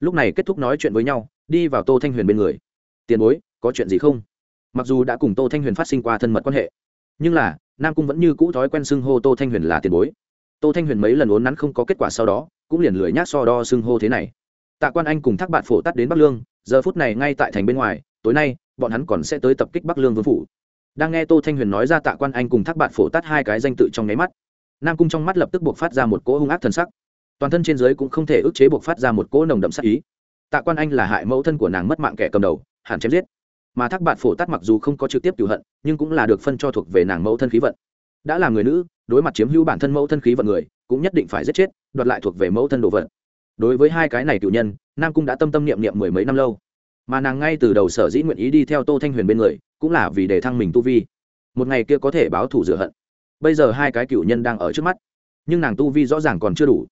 lúc này kết thúc nói chuyện với nhau đi vào tô thanh huyền bên người tiền bối có chuyện gì không mặc dù đã cùng tô thanh huyền phát sinh qua thân mật quan hệ nhưng là nam cung vẫn như cũ thói quen xưng hô tô thanh huyền là tiền bối tô thanh huyền mấy lần uốn nắn không có kết quả sau đó cũng liền lười nhác so đo xưng hô thế này tạ quan anh cùng thác bạn phổ tắt đến bắc lương giờ phút này ngay tại thành bên ngoài tối nay bọn hắn còn sẽ tới tập kích bắc lương vương phủ đang nghe tô thanh huyền nói ra tạ quan anh cùng thác bạn phổ tắt hai cái danh tự trong nháy mắt nam cung trong mắt lập tức buộc phát ra một cỗ hung ác thần sắc. Toàn thân trên dưới cũng không thể ức chế buộc phát ra một cỗ nồng đậm sắc ý. Tạ quan anh là hại mẫu thân của nàng mất mạng kẻ cầm đầu, hẳn chém giết. Mà thác bạn phổ tắt mặc dù không có trực tiếp cựu hận, nhưng cũng là được phân cho thuộc về nàng mẫu thân khí vận. Đã là người nữ, đối mặt chiếm hữu bản thân mẫu thân khí vận người, cũng nhất định phải giết chết, đoạt lại thuộc về mẫu thân đồ vật. Đối với hai cái này cựu nhân, nam cung đã tâm tâm niệm niệm mười mấy năm lâu. Mà nàng ngay từ đầu sở dĩ nguyện ý đi theo tô thanh huyền bên người, cũng là vì để thăng mình tu vi. Một ngày kia có thể báo thủ rửa hận bây giờ hai cái cựu nhân đang ở trước mắt, nhưng nàng tu vi rõ ràng còn chưa đủ.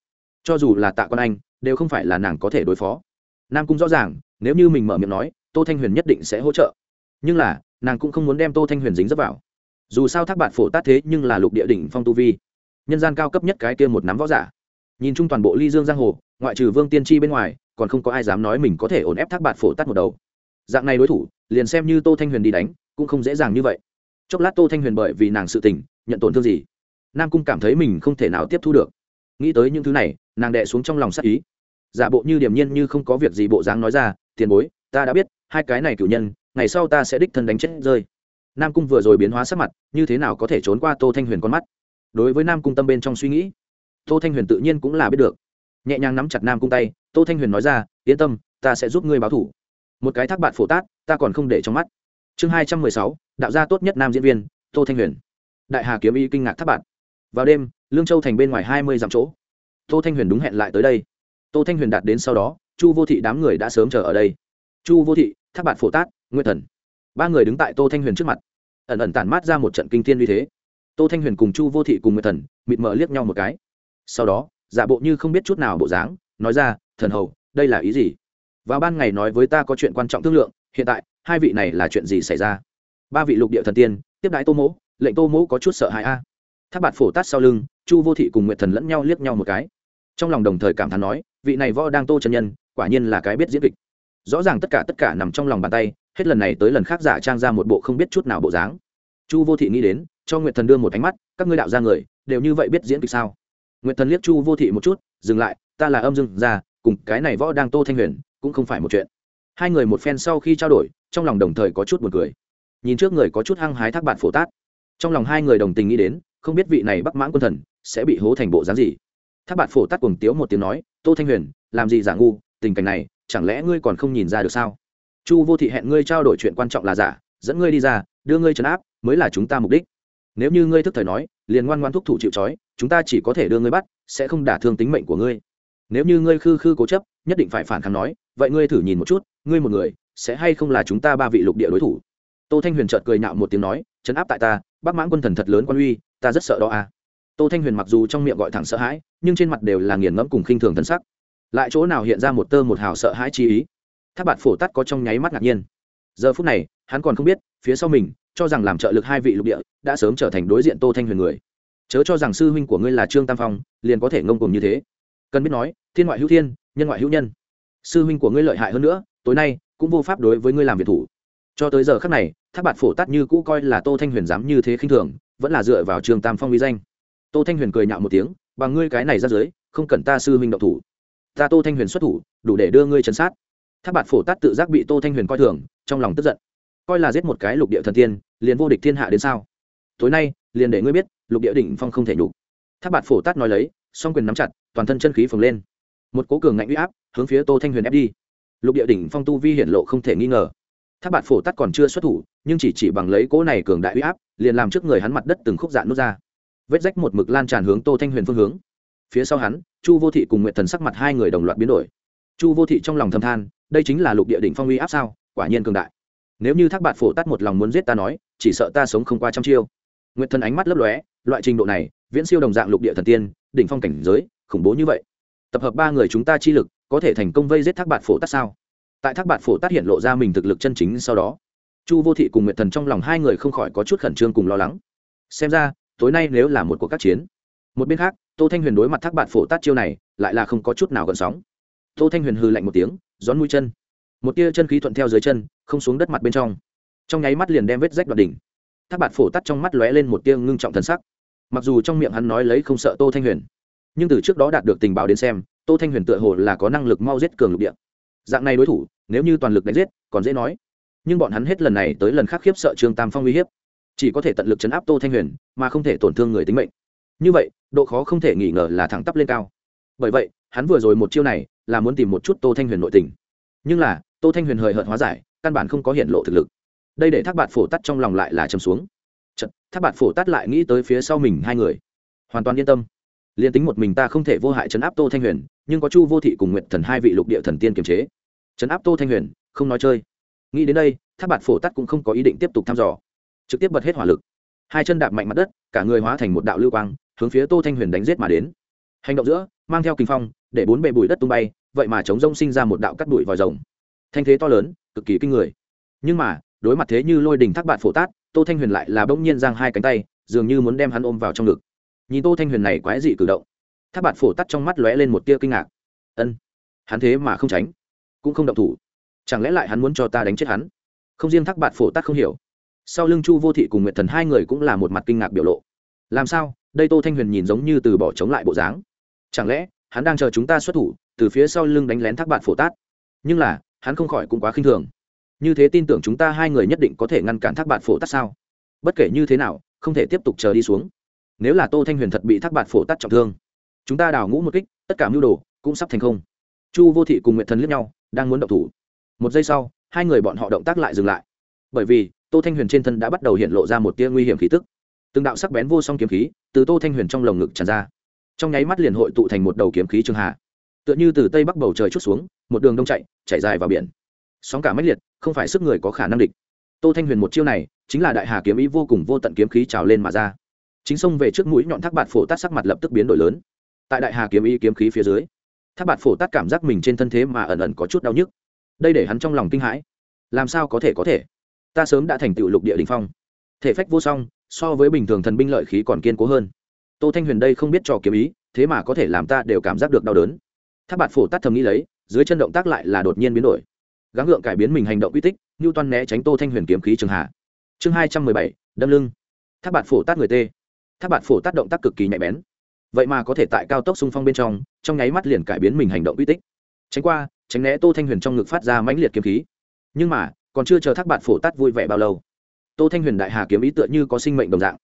Cho dù là tạ quan anh, đều không phải là nàng có thể đối phó. Nam cung rõ ràng, nếu như mình mở miệng nói, tô thanh huyền nhất định sẽ hỗ trợ. Nhưng là, nàng cũng không muốn đem tô thanh huyền dính dấp vào. Dù sao thác bạn phổ tát thế nhưng là lục địa đỉnh phong tu vi. Nhân gian cao cấp nhất cái kia một nắm võ giả. Nhìn chung toàn bộ ly dương giang hồ, ngoại trừ vương tiên tri bên ngoài, còn không có ai dám nói mình có thể ổn ép thác bạn phổ tát một đầu. Dạng này đối thủ, liền xem như tô thanh huyền đi đánh, cũng không dễ dàng như vậy. Chốc lát tô thanh huyền bởi vì nàng sự tình nhận tổn thương gì? Nam cung cảm thấy mình không thể nào tiếp thu được. Nghĩ tới những thứ này, nàng đệ xuống trong lòng sắc ý. Giả bộ như điềm nhiên như không có việc gì bộ dáng nói ra, tiền bối, ta đã biết, hai cái này cử nhân, ngày sau ta sẽ đích thân đánh chết rơi. Nam cung vừa rồi biến hóa sắc mặt, như thế nào có thể trốn qua tô thanh huyền con mắt? Đối với nam cung tâm bên trong suy nghĩ, tô thanh huyền tự nhiên cũng là biết được. Nhẹ nhàng nắm chặt nam cung tay, tô thanh huyền nói ra, yên tâm, ta sẽ giúp ngươi báo thủ. Một cái thác bạn phổ tát, ta còn không để trong mắt. Chương hai trăm mười sáu, đạo gia tốt nhất nam diễn viên, tô thanh huyền đại hà kiếm y kinh ngạc tháp bạn vào đêm, lương châu thành bên ngoài hai mươi dặm chỗ. Tô thanh huyền đúng hẹn lại tới đây. Tô thanh huyền đạt đến sau đó, chu vô thị đám người đã sớm chờ ở đây. Chu vô thị thác bạn phổ tát, nguyên thần. Ba người đứng tại tô thanh huyền trước mặt. Ẩn ẩn tản mát ra một trận kinh thiên uy thế. Tô thanh huyền cùng chu vô thị cùng nguyên thần, mịt mờ liếc nhau một cái. Sau đó, giả bộ như không biết chút nào bộ dáng, nói ra, thần hầu, đây là ý gì? Vào ban ngày nói với ta có chuyện quan trọng thương lượng, hiện tại, hai vị này là chuyện gì xảy ra? Ba vị lục địa thần tiên, tiếp đái tô mỗ lệnh tô mỗ có chút sợ hãi a. À. tháp bạt phổ tát sau lưng, chu vô thị cùng nguyện thần lẫn nhau liếc nhau một cái. Trong lòng đồng thời cảm thán nói, vị này võ đang tô chân nhân, quả nhiên là cái biết diễn kịch. Rõ ràng tất cả tất cả nằm trong lòng bàn tay, hết lần này tới lần khác giả trang ra một bộ không biết chút nào bộ dáng. Chu vô thị nghĩ đến, cho nguyệt thần đưa một ánh mắt, các ngươi đạo ra người, đều như vậy biết diễn kịch sao? Nguyệt thần liếc chu vô thị một chút, dừng lại, ta là âm dưng ra cùng cái này võ đang tô thanh huyền, cũng không phải một chuyện. Hai người một phen sau khi trao đổi, trong lòng đồng thời có chút buồn cười. Nhìn trước người có chút hăng hái thác bạn phổ tát trong lòng hai người đồng tình nghĩ đến, không biết vị này bắc mãn quân thần sẽ bị hố thành bộ dáng gì. Tháp bạn phổ tắt cùng tiếu một tiếng nói, tô thanh huyền, làm gì giả ngu, tình cảnh này, chẳng lẽ ngươi còn không nhìn ra được sao? Chu vô thị hẹn ngươi trao đổi chuyện quan trọng là giả, dẫn ngươi đi ra, đưa ngươi trấn áp, mới là chúng ta mục đích. Nếu như ngươi thức thời nói, liền ngoan ngoan thúc thủ chịu trói, chúng ta chỉ có thể đưa ngươi bắt, sẽ không đả thương tính mệnh của ngươi. Nếu như ngươi khư khư cố chấp, nhất định phải phản kháng nói, vậy ngươi thử nhìn một chút, ngươi một người, sẽ hay không là chúng ta ba vị lục địa đối thủ? Tô thanh huyền trợt cười nhạo một tiếng nói chấn áp tại ta bác mãn quân thần thật lớn quan uy, ta rất sợ đó à. Tô thanh huyền mặc dù trong miệng gọi thẳng sợ hãi, nhưng trên mặt đều là nghiền ngẫm cùng khinh thường thân sắc. Lại chỗ nào hiện ra một tơ một hào sợ hãi chi ý? Tháp bạt phổ tắt có trong nháy mắt ngạc nhiên. Giờ phút này, hắn còn không biết, phía sau mình, cho rằng làm trợ lực hai vị lục địa, đã sớm trở thành đối diện tô thanh huyền người. Chớ cho rằng sư huynh của ngươi là trương tam phong, liền có thể ngông cùng như thế. Cần biết nói, thiên ngoại hữu thiên, nhân ngoại hữu nhân. Sư huynh của ngươi lợi hại hơn nữa, tối nay, cũng vô pháp đối với ngươi làm việc thủ. Cho tới giờ khắc này tháp bạt phổ Tát như cũ coi là tô thanh huyền dám như thế khinh thường, vẫn là dựa vào Trường tam phong uy danh. Tô thanh huyền cười nhạo một tiếng bằng ngươi cái này ra dưới, không cần ta sư huynh động thủ. Ta tô thanh huyền xuất thủ, đủ để đưa ngươi chấn sát. Tháp bạt phổ tát tự giác bị tô thanh huyền coi thường, trong lòng tức giận. Coi là giết một cái lục địa thần tiên, liền vô địch thiên hạ đến sao? Tối nay, liền để ngươi biết, lục địa đỉnh phong không thể nhục. Tháp bạt phổ tát nói lấy, song quyền nắm chặt, toàn thân chân khí phồng lên. Một cố cường ngạnh uy áp hướng phía tô thanh huyền ép đi. Lục địa đỉnh phong tu vi hiển lộ không thể nghi ngờ tháp bạt phổ tắt còn chưa xuất thủ, nhưng chỉ chỉ bằng lấy cỗ này cường đại uy áp, liền làm trước người hắn mặt đất từng khúc dạn nút ra. Vết rách một mực lan tràn hướng tô thanh huyền phương hướng. Phía sau hắn, chu vô thị cùng nguyện thần sắc mặt hai người đồng loạt biến đổi. Chu vô thị trong lòng thầm than, đây chính là lục địa đỉnh phong uy áp sao, quả nhiên cường đại. Nếu như thác bạt phổ tắt một lòng muốn giết ta nói, chỉ sợ ta sống không qua trăm chiêu. Nguyện thần ánh mắt lấp lóe, loại trình độ này, viễn siêu đồng dạng lục địa thần tiên, đỉnh phong cảnh giới, khủng bố như vậy. Tập hợp ba người chúng ta chi lực, có thể thành công vây giết thác bạt phổ tắt sao? Tại thác bạt phổ tát hiện lộ ra mình thực lực chân chính sau đó. Chu vô thị cùng nguyệt thần trong lòng hai người không khỏi có chút khẩn trương cùng lo lắng. Xem ra, tối nay nếu là một cuộc các chiến, một bên khác, tô thanh huyền đối mặt thác bạt phổ tát chiêu này, lại là không có chút nào gần sóng. Tô thanh huyền hư lạnh một tiếng, gión mũi chân. Một tia chân khí thuận theo dưới chân, không xuống đất mặt bên trong. Trong nháy mắt liền đem vết rách đoạt đỉnh. Thác bạt phổ tát trong mắt lóe lên một tia ngưng trọng thần sắc. Mặc dù trong miệng hắn nói lấy không sợ tô thanh huyền, nhưng từ trước đó đạt được tình báo đến xem, tô thanh huyền tựa hồ là có năng lực mau giết cường lục địa dạng này đối thủ nếu như toàn lực đánh giết còn dễ nói. Nhưng bọn hắn hết lần này tới lần khác khiếp sợ trương tam phong uy hiếp. Chỉ có thể tận lực chấn áp tô thanh huyền mà không thể tổn thương người tính mệnh. Như vậy độ khó không thể nghi ngờ là thẳng tắp lên cao. Bởi vậy hắn vừa rồi một chiêu này là muốn tìm một chút tô thanh huyền nội tình. Nhưng là tô thanh huyền hời hợt hóa giải căn bản không có hiện lộ thực lực. Đây để thác bạt phổ tắt trong lòng lại là chầm xuống. Chật, thác bạt phổ tắt lại nghĩ tới phía sau mình hai người. Hoàn toàn yên tâm liền tính một mình ta không thể vô hại chấn áp tô thanh huyền, nhưng có chu vô thị cùng nguyện thần hai vị lục địa thần tiên kiềm chế. Chấn áp tô thanh huyền, không nói chơi. Nghĩ đến đây, tháp bạt phổ tắt cũng không có ý định tiếp tục thăm dò. Trực tiếp bật hết hỏa lực. Hai chân đạp mạnh mặt đất, cả người hóa thành một đạo lưu quang, hướng phía tô thanh huyền đánh giết mà đến. Hành động giữa, mang theo kinh phong, để bốn bề bụi đất tung bay, vậy mà chống rông sinh ra một đạo cắt bụi vòi rồng. Thanh thế to lớn, cực kỳ kinh người. Nhưng mà, đối mặt thế như lôi đình thác bạn phổ tát, tô thanh huyền lại là bỗng nhiên giang hai cánh tay, dường như muốn đem hắn ôm vào trong ngực nhìn tô thanh huyền này quái dị cử động, tháp bạn phổ tát trong mắt lóe lên một tia kinh ngạc. Ân, hắn thế mà không tránh, cũng không động thủ. Chẳng lẽ lại hắn muốn cho ta đánh chết hắn? Không riêng thác bạn phổ tát không hiểu, sau lưng chu vô thị cùng nguyệt thần hai người cũng là một mặt kinh ngạc biểu lộ. Làm sao? Đây tô thanh huyền nhìn giống như từ bỏ chống lại bộ dáng. Chẳng lẽ hắn đang chờ chúng ta xuất thủ, từ phía sau lưng đánh lén thác bạn phổ tát nhưng là, hắn không khỏi cũng quá khinh thường. Như thế tin tưởng chúng ta hai người nhất định có thể ngăn cản thác bạn phổ tát sao? Bất kể như thế nào, không thể tiếp tục chờ đi xuống nếu là tô thanh huyền thật bị thác bạt phổ tát trọng thương chúng ta đào ngũ một kích tất cả mưu đồ cũng sắp thành không chu vô thị cùng nguyện thần liếc nhau đang muốn động thủ một giây sau hai người bọn họ động tác lại dừng lại bởi vì tô thanh huyền trên thân đã bắt đầu hiện lộ ra một tia nguy hiểm khí tức từng đạo sắc bén vô song kiếm khí từ tô thanh huyền trong lồng ngực tràn ra trong nháy mắt liền hội tụ thành một đầu kiếm khí trường hạ tựa như từ tây bắc bầu trời chút xuống một đường đông chạy chạy dài vào biển sóng cả mãnh liệt không phải sức người có khả năng địch tô thanh huyền một chiêu này chính là đại hà kiếm ý vô cùng vô tận kiếm khí trào lên mà ra chính xông về trước mũi nhọn thác bạt phổ tát sắc mặt lập tức biến đổi lớn. Tại đại hà kiếm ý kiếm khí phía dưới, thác bạt phổ tát cảm giác mình trên thân thế mà ẩn ẩn có chút đau nhức. Đây để hắn trong lòng kinh hãi. Làm sao có thể có thể? Ta sớm đã thành tựu lục địa đình phong. Thể phách vô song, so với bình thường thần binh lợi khí còn kiên cố hơn. Tô thanh huyền đây không biết trò kiếm ý, thế mà có thể làm ta đều cảm giác được đau đớn. Tháp bạt phổ tắt thầm nghĩ lấy, dưới chân động tác lại là đột nhiên biến đổi. Gắng gượng cải biến mình hành động uy tích như toan né tránh tô thanh huyền kiếm khí trường hạ. Chương hai trăm mười bảy, đâm lưng. Tháp bạt phổ tát người tê tháp bạt phổ tác động tác cực kỳ nhạy bén. Vậy mà có thể tại cao tốc xung phong bên trong trong nháy mắt liền cải biến mình hành động uy tích. Tránh qua, tránh né tô thanh huyền trong ngực phát ra mãnh liệt kiếm khí. Nhưng mà, còn chưa chờ thác bạt phổ tát vui vẻ bao lâu, tô thanh huyền đại hà kiếm ý tựa như có sinh mệnh đồng dạng.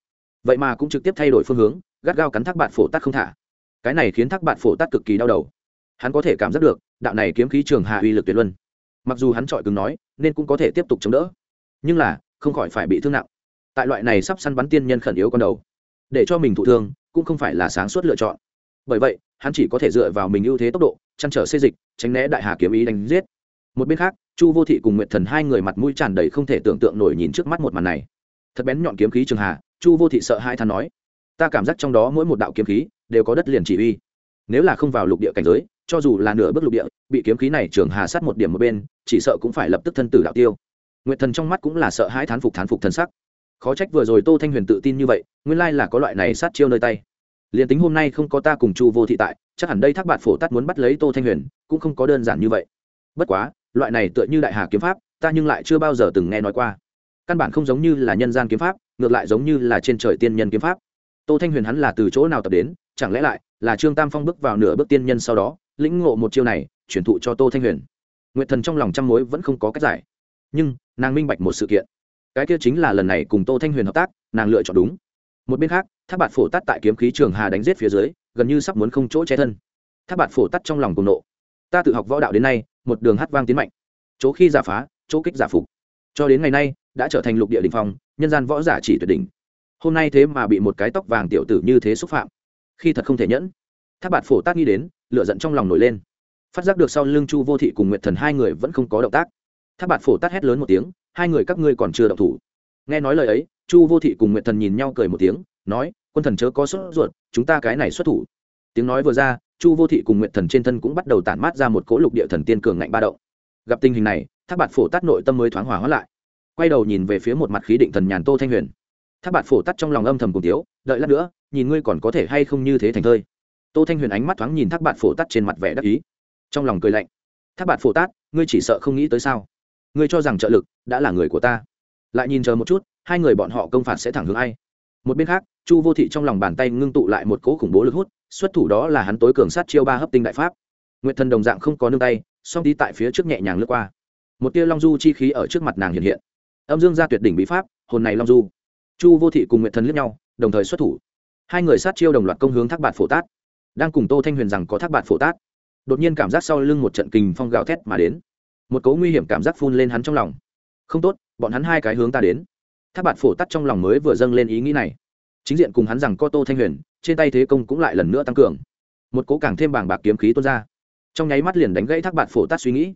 Vậy mà cũng trực tiếp thay đổi phương hướng, gắt gao cắn thác bạt phổ tát không thả. Cái này khiến thác bạt phổ tát cực kỳ đau đầu. Hắn có thể cảm giác được, đạo này kiếm khí trường hạ uy lực tuyệt luân. Mặc dù hắn trọi cứng nói, nên cũng có thể tiếp tục chống đỡ. Nhưng là, không khỏi phải bị thương nặng. Tại loại này sắp săn bắn tiên nhân khẩn yếu con đầu để cho mình thụ thương, cũng không phải là sáng suốt lựa chọn. Bởi vậy, hắn chỉ có thể dựa vào mình ưu thế tốc độ, chăn trở xê dịch, tránh né đại hà kiếm ý đánh giết. Một bên khác, chu vô thị cùng nguyệt thần hai người mặt mũi tràn đầy không thể tưởng tượng nổi nhìn trước mắt một màn này. Thật bén nhọn kiếm khí trường hà, chu vô thị sợ hai than nói, ta cảm giác trong đó mỗi một đạo kiếm khí đều có đất liền chỉ uy. Nếu là không vào lục địa cảnh giới, cho dù là nửa bước lục địa, bị kiếm khí này trường hà sát một điểm một bên, chỉ sợ cũng phải lập tức thân tử đạo tiêu. Nguyệt thần trong mắt cũng là sợ hãi thán phục thán phục thân sắc khó trách vừa rồi tô thanh huyền tự tin như vậy, nguyên lai là có loại này sát chiêu nơi tay. Liền tính hôm nay không có ta cùng chu vô thị tại, chắc hẳn đây thác bạt phổ tắt muốn bắt lấy tô thanh huyền, cũng không có đơn giản như vậy. Bất quá, loại này tựa như đại hà kiếm pháp, ta nhưng lại chưa bao giờ từng nghe nói qua. Căn bản không giống như là nhân gian kiếm pháp, ngược lại giống như là trên trời tiên nhân kiếm pháp. Tô thanh huyền hắn là từ chỗ nào tập đến, chẳng lẽ lại là trương tam phong bước vào nửa bước tiên nhân sau đó, lĩnh ngộ một chiêu này chuyển thụ cho tô thanh huyền. Nguyệt thần trong lòng trăm mối vẫn không có cách giải. Nhưng, nàng minh bạch một sự kiện cái kia chính là lần này cùng tô thanh huyền hợp tác, nàng lựa chọn đúng. Một bên khác, tháp bạt phổ tắt tại kiếm khí trường hà đánh giết phía dưới, gần như sắp muốn không chỗ che thân. Tháp bạt phổ tắt trong lòng cùng nộ. Ta tự học võ đạo đến nay, một đường hát vang tiến mạnh. Chỗ khi giả phá, chỗ kích giả phục. Cho đến ngày nay, đã trở thành lục địa đình phong, nhân gian võ giả chỉ tuyệt đỉnh. Hôm nay thế mà bị một cái tóc vàng tiểu tử như thế xúc phạm. Khi thật không thể nhẫn. Tháp bạt phổ tát nghĩ đến lựa giận trong lòng nổi lên. Phát giác được sau lưng chu vô thị cùng nguyệt thần hai người vẫn không có động tác tháp bạt phổ tát hét lớn một tiếng, hai người các ngươi còn chưa động thủ. Nghe nói lời ấy, chu vô thị cùng nguyệt thần nhìn nhau cười một tiếng, nói, quân thần chớ có sốt ruột, chúng ta cái này xuất thủ. Tiếng nói vừa ra, chu vô thị cùng nguyệt thần trên thân cũng bắt đầu tản mát ra một cỗ lục địa thần tiên cường ngạnh ba động. Gặp tình hình này, tháp bạt phổ tát nội tâm mới thoáng hòa hóa lại. Quay đầu nhìn về phía một mặt khí định thần nhàn tô thanh huyền. Tháp bạt phổ tát trong lòng âm thầm cùng tiếu đợi lát nữa, nhìn ngươi còn có thể hay không như thế thành thơi. Tô thanh huyền ánh mắt thoáng nhìn thác bạt phổ tát trên mặt vẻ đắc ý. Trong lòng cười lạnh thác bạt phổ tát ngươi chỉ sợ không nghĩ tới sao? Ngươi cho rằng trợ lực đã là người của ta. Lại nhìn chờ một chút, hai người bọn họ công phạt sẽ thẳng hướng ai? Một bên khác, chu vô thị trong lòng bàn tay ngưng tụ lại một cỗ khủng bố lực hút, xuất thủ đó là hắn tối cường sát chiêu ba hấp tinh đại pháp. Nguyệt thần đồng dạng không có nương tay, song đi tại phía trước nhẹ nhàng lướt qua. Một tia long du chi khí ở trước mặt nàng hiện hiện. Âm dương ra tuyệt đỉnh bí pháp, hồn này long du. Chu vô thị cùng nguyệt thần liếc nhau, đồng thời xuất thủ. Hai người sát chiêu đồng loạt công hướng thác bạt phổ tát. Đang cùng tô thanh huyền rằng có thác bạt phổ tát. Đột nhiên cảm giác sau lưng một trận kình phong gào thét mà đến một cấu nguy hiểm cảm giác phun lên hắn trong lòng. Không tốt, bọn hắn hai cái hướng ta đến. Thác bạt phổ tát trong lòng mới vừa dâng lên ý nghĩ này. Chính diện cùng hắn rằng có tô thanh huyền, trên tay thế công cũng lại lần nữa tăng cường. Một cố càng thêm bảng bạc kiếm khí tuôn ra. Trong nháy mắt liền đánh gãy thác bạt phổ tát suy nghĩ.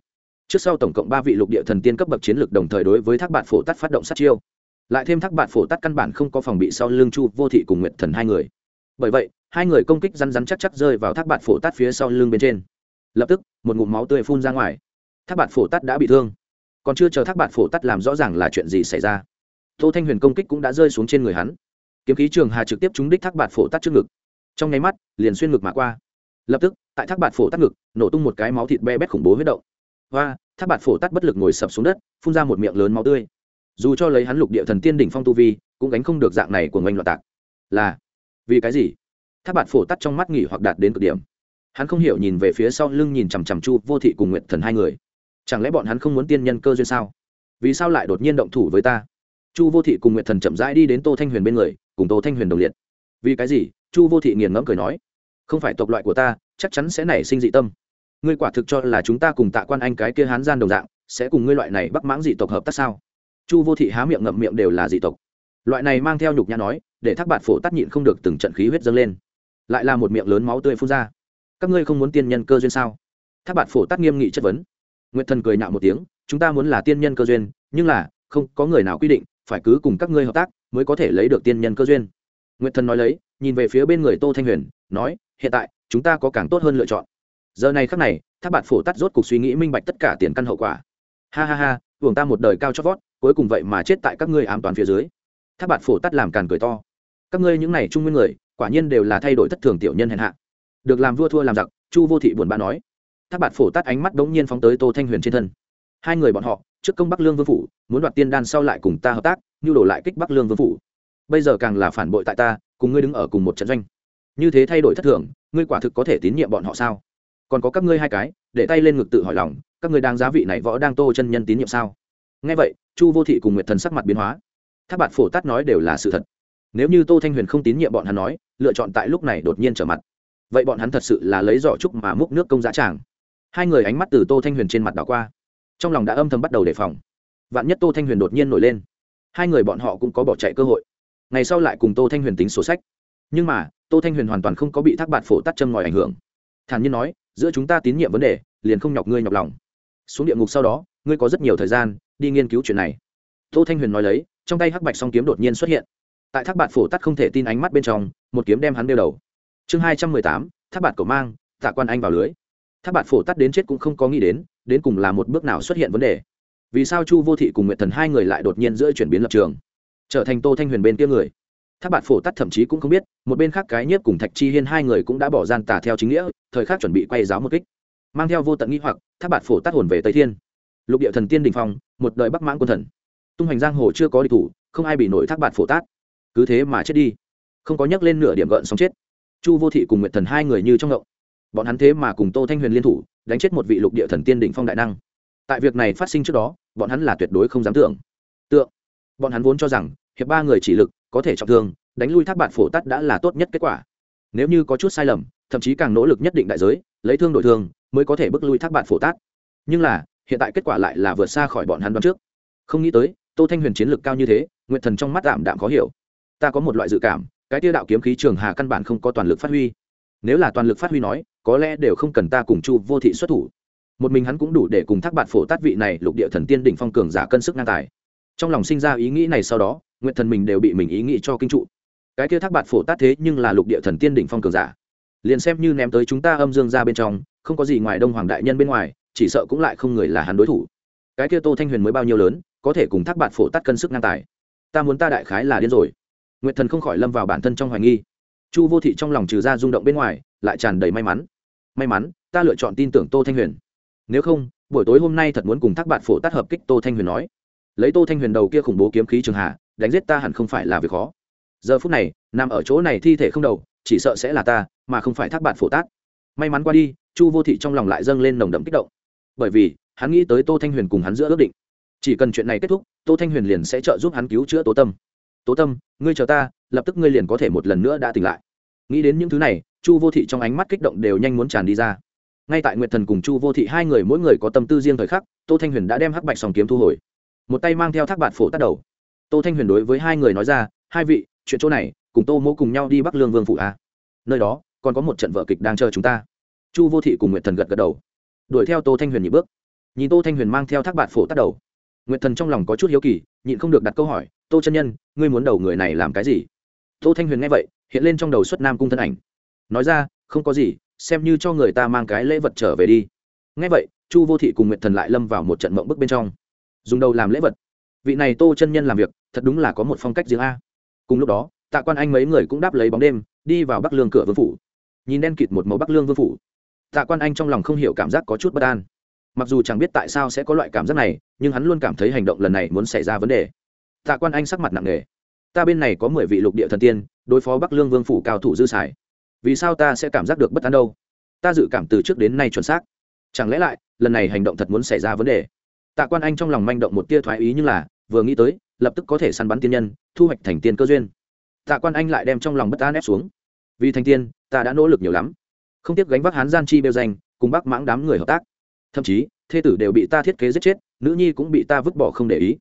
Trước sau tổng cộng ba vị lục địa thần tiên cấp bậc chiến lược đồng thời đối với thác bạt phổ tát phát động sát chiêu. Lại thêm thác bạt phổ tát căn bản không có phòng bị sau lưng chu vô thị cùng nguyệt thần hai người. Bởi vậy, hai người công kích rắn rắn chắc chắc rơi vào thác bạt phổ tát phía sau lưng bên trên. Lập tức, một ngụm máu tươi phun ra ngoài thác bạt phổ tát đã bị thương. Còn chưa chờ thác bạt phổ tát làm rõ ràng là chuyện gì xảy ra, tô thanh huyền công kích cũng đã rơi xuống trên người hắn. Kiếm khí trường hà trực tiếp trúng đích thác bạt phổ tát trước ngực. Trong nháy mắt, liền xuyên ngực mà qua. Lập tức, tại thác bạt phổ tát ngực, nổ tung một cái máu thịt be bét khủng bố huyết động. Và thác bạt phổ tát bất lực ngồi sập xuống đất, phun ra một miệng lớn máu tươi. Dù cho lấy hắn lục địa thần tiên đỉnh phong tu vi, cũng gánh không được dạng này của ngành loạn tạc. Là, vì cái gì? Tháp bạt phổ tắt trong mắt nghỉ hoặc đạt đến cực điểm. Hắn không hiểu nhìn về phía sau lưng nhìn chằm chằm chu vô thị cùng nguyện thần hai người chẳng lẽ bọn hắn không muốn tiên nhân cơ duyên sao? Vì sao lại đột nhiên động thủ với ta? Chu vô thị cùng Nguyệt thần chậm rãi đi đến tô thanh huyền bên người, cùng tô thanh huyền đồng liệt. Vì cái gì? Chu vô thị nghiền ngẫm cười nói. Không phải tộc loại của ta, chắc chắn sẽ nảy sinh dị tâm. Ngươi quả thực cho là chúng ta cùng tạ quan anh cái kia hán gian đồng dạng, sẽ cùng ngươi loại này bắc mãng dị tộc hợp tác sao? Chu vô thị há miệng ngậm miệng đều là dị tộc. Loại này mang theo nhục nhã nói, để thác bạt phổ tắt nhịn không được từng trận khí huyết dâng lên. Lại là một miệng lớn máu tươi phun ra. Các ngươi không muốn tiên nhân cơ duyên sao? Thác bạt phổ tắt nghiêm nghị chất vấn nguyệt thần cười nhạo một tiếng, chúng ta muốn là tiên nhân cơ duyên, nhưng là, không có người nào quy định, phải cứ cùng các ngươi hợp tác mới có thể lấy được tiên nhân cơ duyên. Nguyệt thần nói lấy, nhìn về phía bên người tô thanh huyền, nói, hiện tại, chúng ta có càng tốt hơn lựa chọn. Giờ này khắc này, thác bạt phổ tắt rốt cuộc suy nghĩ minh bạch tất cả tiền căn hậu quả. Ha ha ha, hưởng ta một đời cao chót vót, cuối cùng vậy mà chết tại các ngươi ám toàn phía dưới. Tháp bạt phổ tắt làm càn cười to. Các ngươi những này trung nguyên người, quả nhiên đều là thay đổi thất thường tiểu nhân hèn hạ. Được làm vua thua làm giặc, chu vô thị buồn bã nói tháp bạt phổ tát ánh mắt đống nhiên phóng tới tô thanh huyền trên thân. Hai người bọn họ, trước công bắc lương vương phủ, muốn đoạt tiên đan sau lại cùng ta hợp tác nhu đổ lại kích bắc lương vương phủ. Bây giờ càng là phản bội tại ta, cùng ngươi đứng ở cùng một trận doanh. Như thế thay đổi thất thường, ngươi quả thực có thể tín nhiệm bọn họ sao? Còn có các ngươi hai cái, để tay lên ngực tự hỏi lòng, các ngươi đang giá vị này võ đang tô chân nhân tín nhiệm sao? Nghe vậy, chu vô thị cùng nguyệt thần sắc mặt biến hóa. Tháp bạt phổ tát nói đều là sự thật. Nếu như tô thanh huyền không tín nhiệm bọn hắn nói, lựa chọn tại lúc này đột nhiên trở mặt. Vậy bọn hắn thật sự là lấy giỏ trúc mà múc nước công giá tràng hai người ánh mắt từ tô thanh huyền trên mặt đảo qua. Trong lòng đã âm thầm bắt đầu đề phòng. Vạn nhất tô thanh huyền đột nhiên nổi lên, hai người bọn họ cũng có bỏ chạy cơ hội. Ngày sau lại cùng tô thanh huyền tính sổ sách. Nhưng mà, tô thanh huyền hoàn toàn không có bị thác bạt phổ tắt châm ngòi ảnh hưởng. Thản nhiên nói, giữa chúng ta tín nhiệm vấn đề, liền không nhọc ngươi nhọc lòng. Xuống địa ngục sau đó, ngươi có rất nhiều thời gian đi nghiên cứu chuyện này. Tô thanh huyền nói lấy, trong tay hắc bạch song kiếm đột nhiên xuất hiện. Tại thác bạt phổ tắt không thể tin ánh mắt bên trong, một kiếm đem hắn đeo đầu. Chương hai trăm mười tám, thác bạt cổ mang, tạ quan anh vào lưới thác bạt phổ tắt đến chết cũng không có nghĩ đến đến cùng là một bước nào xuất hiện vấn đề. Vì sao chu vô thị cùng nguyện thần hai người lại đột nhiên giữa chuyển biến lập trường? Trở thành tô thanh huyền bên kia người. Thác bạt phổ tắt thậm chí cũng không biết, một bên khác cái nhiếp cùng thạch chi hiên hai người cũng đã bỏ gian tà theo chính nghĩa, thời khắc chuẩn bị quay giáo một kích. Mang theo vô tận nghi hoặc, thác bạt phổ tắt hồn về tây thiên. Lục địa thần tiên đình phong, một đời bắc mãng quân thần. Tung hoành giang hồ chưa có địch thủ, không ai bị nổi thác bạt phổ tát cứ thế mà chết đi. Không có nhắc lên nửa điểm gợn sóng chết. Chu vô thị cùng nguyệt thần hai người như trong ngộng bọn hắn thế mà cùng tô thanh huyền liên thủ, đánh chết một vị lục địa thần tiên đỉnh phong đại năng. Tại việc này phát sinh trước đó, bọn hắn là tuyệt đối không dám tưởng. Tượng, bọn hắn vốn cho rằng, hiệp ba người chỉ lực có thể trọng thương, đánh lui thác bạn phổ tắt đã là tốt nhất kết quả. Nếu như có chút sai lầm, thậm chí càng nỗ lực nhất định đại giới, lấy thương đổi thương, mới có thể bước lui thác bạn phổ tát. Nhưng là, hiện tại kết quả lại là vượt xa khỏi bọn hắn đoán trước. Không nghĩ tới, tô thanh huyền chiến lực cao như thế nguyện thần trong mắt tạm đạm khó hiểu. Ta có một loại dự cảm, cái tiêu đạo kiếm khí trường hà căn bản không có toàn lực phát huy. Nếu là toàn lực phát huy nói có lẽ đều không cần ta cùng chu vô thị xuất thủ. Một mình hắn cũng đủ để cùng thác bạn phổ tát vị này lục địa thần tiên đỉnh phong cường giả cân sức ngang tài. Trong lòng sinh ra ý nghĩ này sau đó nguyện thần mình đều bị mình ý nghĩ cho kinh trụ. Cái kia thác bạn phổ tát thế nhưng là lục địa thần tiên đỉnh phong cường giả. Liền xem như ném tới chúng ta âm dương ra bên trong, không có gì ngoài đông hoàng đại nhân bên ngoài, chỉ sợ cũng lại không người là hắn đối thủ. Cái kia tô thanh huyền mới bao nhiêu lớn, có thể cùng thác bạn phổ tát cân sức ngang tài. Ta muốn ta đại khái là điên rồi. Nguyệt thần không khỏi lâm vào bản thân trong hoài nghi. Chu vô thị trong lòng trừ ra rung động bên ngoài, lại tràn đầy may mắn may mắn, ta lựa chọn tin tưởng tô thanh huyền. Nếu không, buổi tối hôm nay thật muốn cùng thác bạn phổ tát hợp kích tô thanh huyền nói. Lấy tô thanh huyền đầu kia khủng bố kiếm khí trường hạ, đánh giết ta hẳn không phải là việc khó. Giờ phút này, nằm ở chỗ này thi thể không đầu, chỉ sợ sẽ là ta, mà không phải thác bạn phổ tát. May mắn qua đi, chu vô thị trong lòng lại dâng lên nồng đậm kích động. Bởi vì, hắn nghĩ tới tô thanh huyền cùng hắn giữa ước định. Chỉ cần chuyện này kết thúc, tô thanh huyền liền sẽ trợ giúp hắn cứu chữa tố tâm. Tố tâm, ngươi chờ ta, lập tức ngươi liền có thể một lần nữa đã tỉnh lại nghĩ đến những thứ này, chu vô thị trong ánh mắt kích động đều nhanh muốn tràn đi ra. Ngay tại nguyệt thần cùng chu vô thị hai người mỗi người có tâm tư riêng thời khắc, tô thanh huyền đã đem hắc bạch sòng kiếm thu hồi. Một tay mang theo thác bạt phổ tắt đầu. Tô thanh huyền đối với hai người nói ra, hai vị, chuyện chỗ này, cùng tô mỗ cùng nhau đi bắc lương vương phủ a. Nơi đó, còn có một trận vợ kịch đang chờ chúng ta. Chu vô thị cùng nguyệt thần gật gật đầu. Đuổi theo tô thanh huyền nhị bước. Nhìn tô thanh huyền mang theo thác bạt phổ tắt đầu, nguyệt thần trong lòng có chút hiếu kỳ, nhịn không được đặt câu hỏi, tô chân nhân, ngươi muốn đầu người này làm cái gì? Tô thanh huyền nghe vậy, hiện lên trong đầu xuất nam cung thân ảnh. Nói ra, không có gì, xem như cho người ta mang cái lễ vật trở về đi. Nghe vậy, chu vô thị cùng nguyệt thần lại lâm vào một trận mộng bức bên trong. Dùng đầu làm lễ vật. Vị này tô chân nhân làm việc, thật đúng là có một phong cách riêng a. Cùng lúc đó, tạ quan anh mấy người cũng đáp lấy bóng đêm, đi vào bắc lương cửa vương phủ. Nhìn đen kịt một màu bắc lương vương phủ, tạ quan anh trong lòng không hiểu cảm giác có chút bất an. Mặc dù chẳng biết tại sao sẽ có loại cảm giác này, nhưng hắn luôn cảm thấy hành động lần này muốn xảy ra vấn đề. Tạ quan anh sắc mặt nặng nề ta bên này có mười vị lục địa thần tiên, đối phó bắc lương vương phủ cao thủ dư sải. Vì sao ta sẽ cảm giác được bất an đâu? Ta dự cảm từ trước đến nay chuẩn xác. Chẳng lẽ lại, lần này hành động thật muốn xảy ra vấn đề? Tạ quan anh trong lòng manh động một tia thoái ý nhưng là, vừa nghĩ tới, lập tức có thể săn bắn tiên nhân, thu hoạch thành tiên cơ duyên. Tạ quan anh lại đem trong lòng bất an ép xuống. Vì thành tiên, ta đã nỗ lực nhiều lắm. Không tiếc gánh vác hán gian chi bêu danh, cùng bác mãng đám người hợp tác. Thậm chí, thê tử đều bị ta thiết kế giết chết, nữ nhi cũng bị ta vứt bỏ không để ý.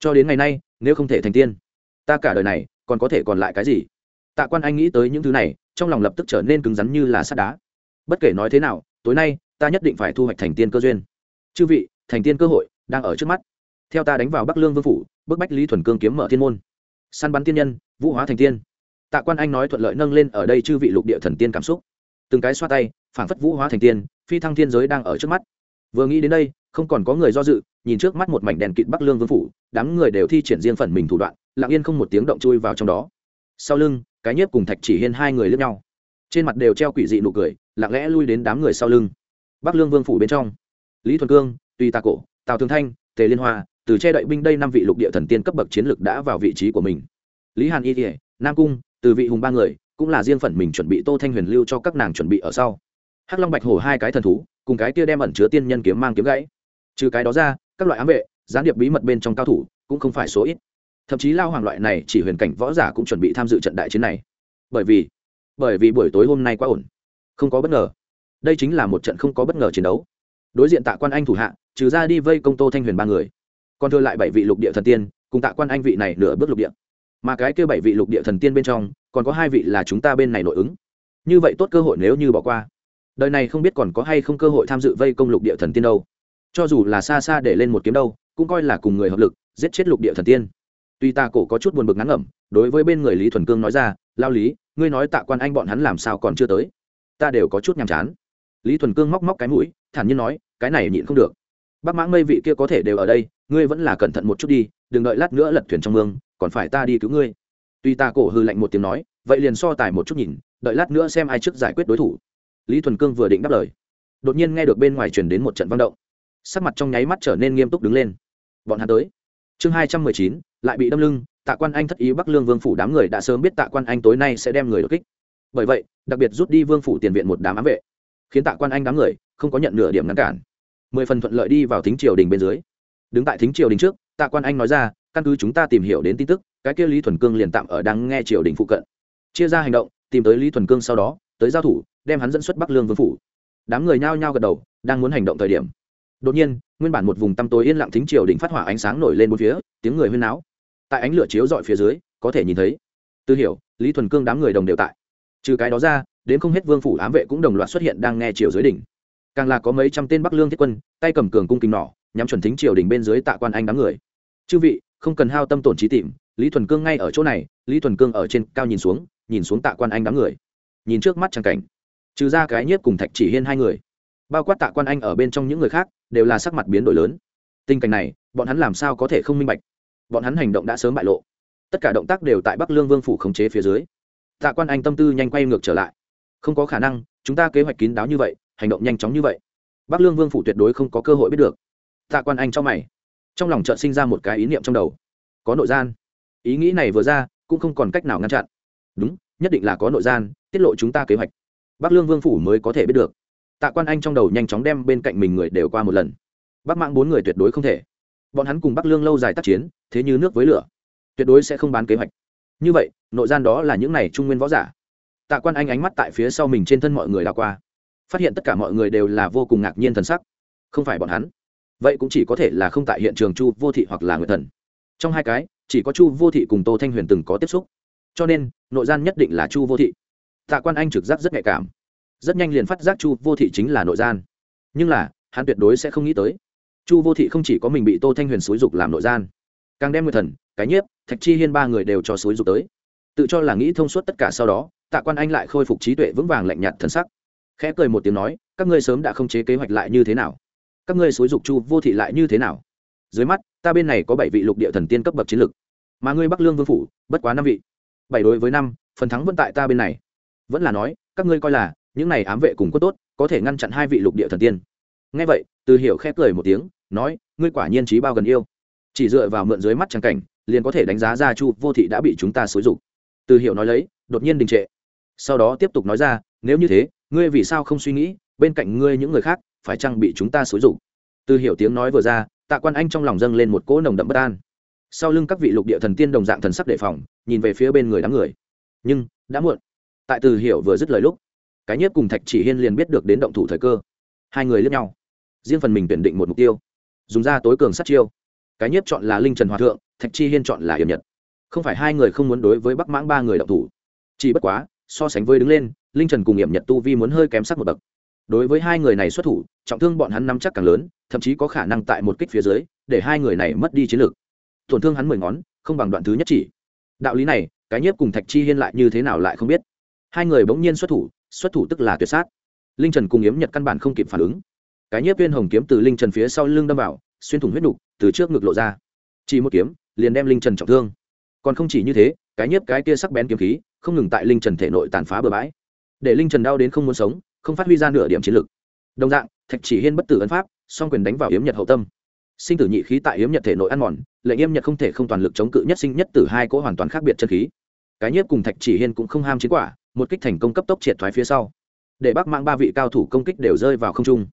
Cho đến ngày nay, nếu không thể thành tiên ta cả đời này còn có thể còn lại cái gì? Tạ quan anh nghĩ tới những thứ này, trong lòng lập tức trở nên cứng rắn như là sắt đá. Bất kể nói thế nào, tối nay, ta nhất định phải thu hoạch thành tiên cơ duyên. Chư vị, thành tiên cơ hội đang ở trước mắt. Theo ta đánh vào bắc lương vương phủ, bức bách lý thuần cương kiếm mở thiên môn. Săn bắn tiên nhân, vũ hóa thành tiên. Tạ quan anh nói thuận lợi nâng lên ở đây chư vị lục địa thần tiên cảm xúc. Từng cái xoa tay phản phất vũ hóa thành tiên, phi thăng thiên giới đang ở trước mắt. Vừa nghĩ đến đây, không còn có người do dự, nhìn trước mắt một mảnh đèn kịt bắc lương vương phủ, đám người đều thi triển riêng phần mình thủ đoạn lặng yên không một tiếng động chui vào trong đó. Sau lưng, cái nhiếp cùng thạch chỉ hiên hai người lướt nhau. Trên mặt đều treo quỷ dị nụ cười, lặng lẽ lui đến đám người sau lưng. Bắc lương vương phủ bên trong. Lý thuần cương Tuy tà cổ, tào thường thanh, tề liên hoa, từ che đậy binh đây năm vị lục địa thần tiên cấp bậc chiến lược đã vào vị trí của mình. Lý hàn y thể nam cung, từ vị hùng ba người, cũng là riêng phần mình chuẩn bị tô thanh huyền lưu cho các nàng chuẩn bị ở sau. Hắc long bạch hổ hai cái thần thú, cùng cái kia đem ẩn chứa tiên nhân kiếm mang kiếm gãy. Trừ cái đó ra, các loại ám vệ, gián điệp bí mật bên trong cao thủ, cũng không phải số ít thậm chí lao hoàng loại này chỉ huyền cảnh võ giả cũng chuẩn bị tham dự trận đại chiến này. Bởi vì bởi vì buổi tối hôm nay quá ổn. Không có bất ngờ. Đây chính là một trận không có bất ngờ chiến đấu. Đối diện tạ quan anh thủ hạ, trừ ra đi vây công tô thanh huyền ba người, còn thừa lại bảy vị lục địa thần tiên, cùng tạ quan anh vị này nửa bước lục địa. Mà cái kêu bảy vị lục địa thần tiên bên trong, còn có hai vị là chúng ta bên này nội ứng. Như vậy tốt cơ hội nếu như bỏ qua. Đời này không biết còn có hay không cơ hội tham dự vây công lục địa thần tiên đâu. Cho dù là xa xa để lên một kiếm đâu, cũng coi là cùng người hợp lực, giết chết lục địa thần tiên tuy ta cổ có chút buồn bực ngắn ngẩm, đối với bên người lý thuần cương nói ra, lao lý, ngươi nói tạ quan anh bọn hắn làm sao còn chưa tới? Ta đều có chút nhàm chán. Lý thuần cương móc móc cái mũi, thản nhiên nói, cái này nhịn không được. Bác mãng mây vị kia có thể đều ở đây, ngươi vẫn là cẩn thận một chút đi, đừng đợi lát nữa lật thuyền trong mương, còn phải ta đi cứu ngươi. Tuy ta cổ hư lạnh một tiếng nói, vậy liền so tài một chút nhìn, đợi lát nữa xem ai trước giải quyết đối thủ. Lý thuần cương vừa định đáp lời, đột nhiên nghe được bên ngoài truyền đến một trận văn động. Sắc mặt trong nháy mắt trở nên nghiêm túc đứng lên. Bọn hắn tới. Chương hai trăm mười chín lại bị đâm lưng, tạ quan anh thất ý bắc lương vương phủ đám người đã sớm biết tạ quan anh tối nay sẽ đem người đột kích. Bởi vậy, đặc biệt rút đi vương phủ tiền viện một đám ám vệ, khiến tạ quan anh đám người không có nhận nửa điểm ngăn cản. Mười phần thuận lợi đi vào thính triều đình bên dưới. Đứng tại thính triều đình trước, tạ quan anh nói ra, căn cứ chúng ta tìm hiểu đến tin tức, cái kia lý thuần cương liền tạm ở đang nghe triều đình phụ cận. Chia ra hành động, tìm tới lý thuần cương sau đó, tới giao thủ, đem hắn dẫn xuất bắc lương vương phủ. Đám người nhao nhao gật đầu, đang muốn hành động thời điểm, đột nhiên, nguyên bản một vùng tăm tối yên lặng thính triều đình phát hỏa ánh sáng nổi lên bốn phía, tiếng người huyên náo tại ánh lửa chiếu dọi phía dưới, có thể nhìn thấy. Tư hiểu, lý thuần cương đám người đồng đều tại. Trừ cái đó ra, đến không hết vương phủ ám vệ cũng đồng loạt xuất hiện đang nghe triều dưới đỉnh. Càng là có mấy trăm tên bắc lương thiết quân, tay cầm cường cung kính nỏ, nhắm chuẩn thính triều đỉnh bên dưới tạ quan anh đám người. Chư vị, không cần hao tâm tổn trí tìm, lý thuần cương ngay ở chỗ này, lý thuần cương ở trên cao nhìn xuống nhìn xuống tạ quan anh đám người. Nhìn trước mắt tràng cảnh. Trừ ra cái nhiếp cùng thạch chỉ hiên hai người. Bao quát tạ quan anh ở bên trong những người khác, đều là sắc mặt biến đổi lớn. Tình cảnh này, bọn hắn làm sao có thể không minh bạch? Bọn hắn hành động đã sớm bại lộ. Tất cả động tác đều tại bắc lương vương phủ khống chế phía dưới. Tạ quan anh tâm tư nhanh quay ngược trở lại. Không có khả năng, chúng ta kế hoạch kín đáo như vậy, hành động nhanh chóng như vậy. Bắc lương vương phủ tuyệt đối không có cơ hội biết được. Tạ quan anh cho mày. Trong lòng chợt sinh ra một cái ý niệm trong đầu. Có nội gian. Ý nghĩ này vừa ra, cũng không còn cách nào ngăn chặn. Đúng, nhất định là có nội gian, tiết lộ chúng ta kế hoạch. Bắc lương vương phủ mới có thể biết được. Tạ quan anh trong đầu nhanh chóng đem bên cạnh mình người đều qua một lần. Bắc mạng bốn người tuyệt đối không thể bọn hắn cùng bắc lương lâu dài tác chiến, thế như nước với lửa. Tuyệt đối sẽ không bán kế hoạch. Như vậy, nội gian đó là những này trung nguyên võ giả. Tạ quan anh ánh mắt tại phía sau mình trên thân mọi người đào qua. Phát hiện tất cả mọi người đều là vô cùng ngạc nhiên thần sắc. Không phải bọn hắn. Vậy cũng chỉ có thể là không tại hiện trường chu vô thị hoặc là người thần. Trong hai cái, chỉ có chu vô thị cùng tô thanh huyền từng có tiếp xúc. Cho nên, nội gian nhất định là chu vô thị. Tạ quan anh trực giác rất nhạy cảm. Rất nhanh liền phát giác chu vô thị chính là nội gian. Nhưng là, hắn tuyệt đối sẽ không nghĩ tới chu vô thị không chỉ có mình bị tô thanh huyền xúi dục làm nội gian, càng đem người thần, cái nhiếp, thạch chi hiên ba người đều cho xúi dục tới. Tự cho là nghĩ thông suốt tất cả sau đó, tạ quan anh lại khôi phục trí tuệ vững vàng lạnh nhạt thần sắc. Khẽ cười một tiếng nói, các ngươi sớm đã không chế kế hoạch lại như thế nào? Các ngươi xúi dục chu vô thị lại như thế nào? Dưới mắt, ta bên này có bảy vị lục địa thần tiên cấp bậc chiến lực, mà ngươi bắc lương vương phủ, bất quá năm vị. Bảy đối với năm, phần thắng vẫn tại ta bên này. Vẫn là nói, các ngươi coi là, những này ám vệ cùng có tốt, có thể ngăn chặn hai vị lục địa thần tiên nghe vậy, từ hiểu khép cười một tiếng, nói, ngươi quả nhiên trí bao gần yêu. Chỉ dựa vào mượn dưới mắt trang cảnh, liền có thể đánh giá ra chu vô thị đã bị chúng ta xúi rục từ hiểu nói lấy, đột nhiên đình trệ. Sau đó tiếp tục nói ra, nếu như thế, ngươi vì sao không suy nghĩ, bên cạnh ngươi những người khác, phải chăng bị chúng ta xúi rục từ hiểu tiếng nói vừa ra, tạ quan anh trong lòng dâng lên một cỗ nồng đậm bất an. Sau lưng các vị lục địa thần tiên đồng dạng thần sắc đề phòng, nhìn về phía bên người đám người. Nhưng, đã muộn. Tại từ hiểu vừa dứt lời lúc, cái nhất cùng thạch chỉ hiên liền biết được đến động thủ thời cơ. Hai người lướt nhau riêng phần mình tuyển định một mục tiêu, dùng ra tối cường sát chiêu. Cái nhất chọn là linh trần hòa thượng, thạch chi hiên chọn là hiểm nhật. Không phải hai người không muốn đối với bắc mãng ba người động thủ. Chỉ bất quá, so sánh với đứng lên, linh trần cùng hiểm nhật tu vi muốn hơi kém sắc một bậc. Đối với hai người này xuất thủ, trọng thương bọn hắn nắm chắc càng lớn, thậm chí có khả năng tại một kích phía dưới, để hai người này mất đi chiến lược. Tổn thương hắn mười ngón, không bằng đoạn thứ nhất chỉ. Đạo lý này, cái nhiếp cùng thạch chi hiên lại như thế nào lại không biết. Hai người bỗng nhiên xuất thủ xuất thủ tức là tuyệt sát. Linh trần cùng yếm nhật căn bản không kịp phản ứng cái nhiếp viên hồng kiếm từ linh trần phía sau lưng đâm vào, xuyên thủng huyết đục từ trước ngực lộ ra. Chỉ một kiếm, liền đem linh trần trọng thương. Còn không chỉ như thế, cái nhiếp cái kia sắc bén kiếm khí, không ngừng tại linh trần thể nội tàn phá bừa bãi. Để linh trần đau đến không muốn sống, không phát huy ra nửa điểm chiến lực. Đồng dạng, thạch chỉ hiên bất tử ấn pháp, song quyền đánh vào yếm nhật hậu tâm. Sinh tử nhị khí tại yếm nhật thể nội ăn mòn, lệnh yếm nhật không thể không toàn lực chống cự nhất sinh nhất tử hai cỗ hoàn toàn khác biệt chân khí. Cái nhiếp cùng thạch chỉ hiên cũng không ham chiến quả, một kích thành công cấp tốc triệt thoái phía sau. Để bắc mang ba vị cao thủ công kích đều rơi vào không trung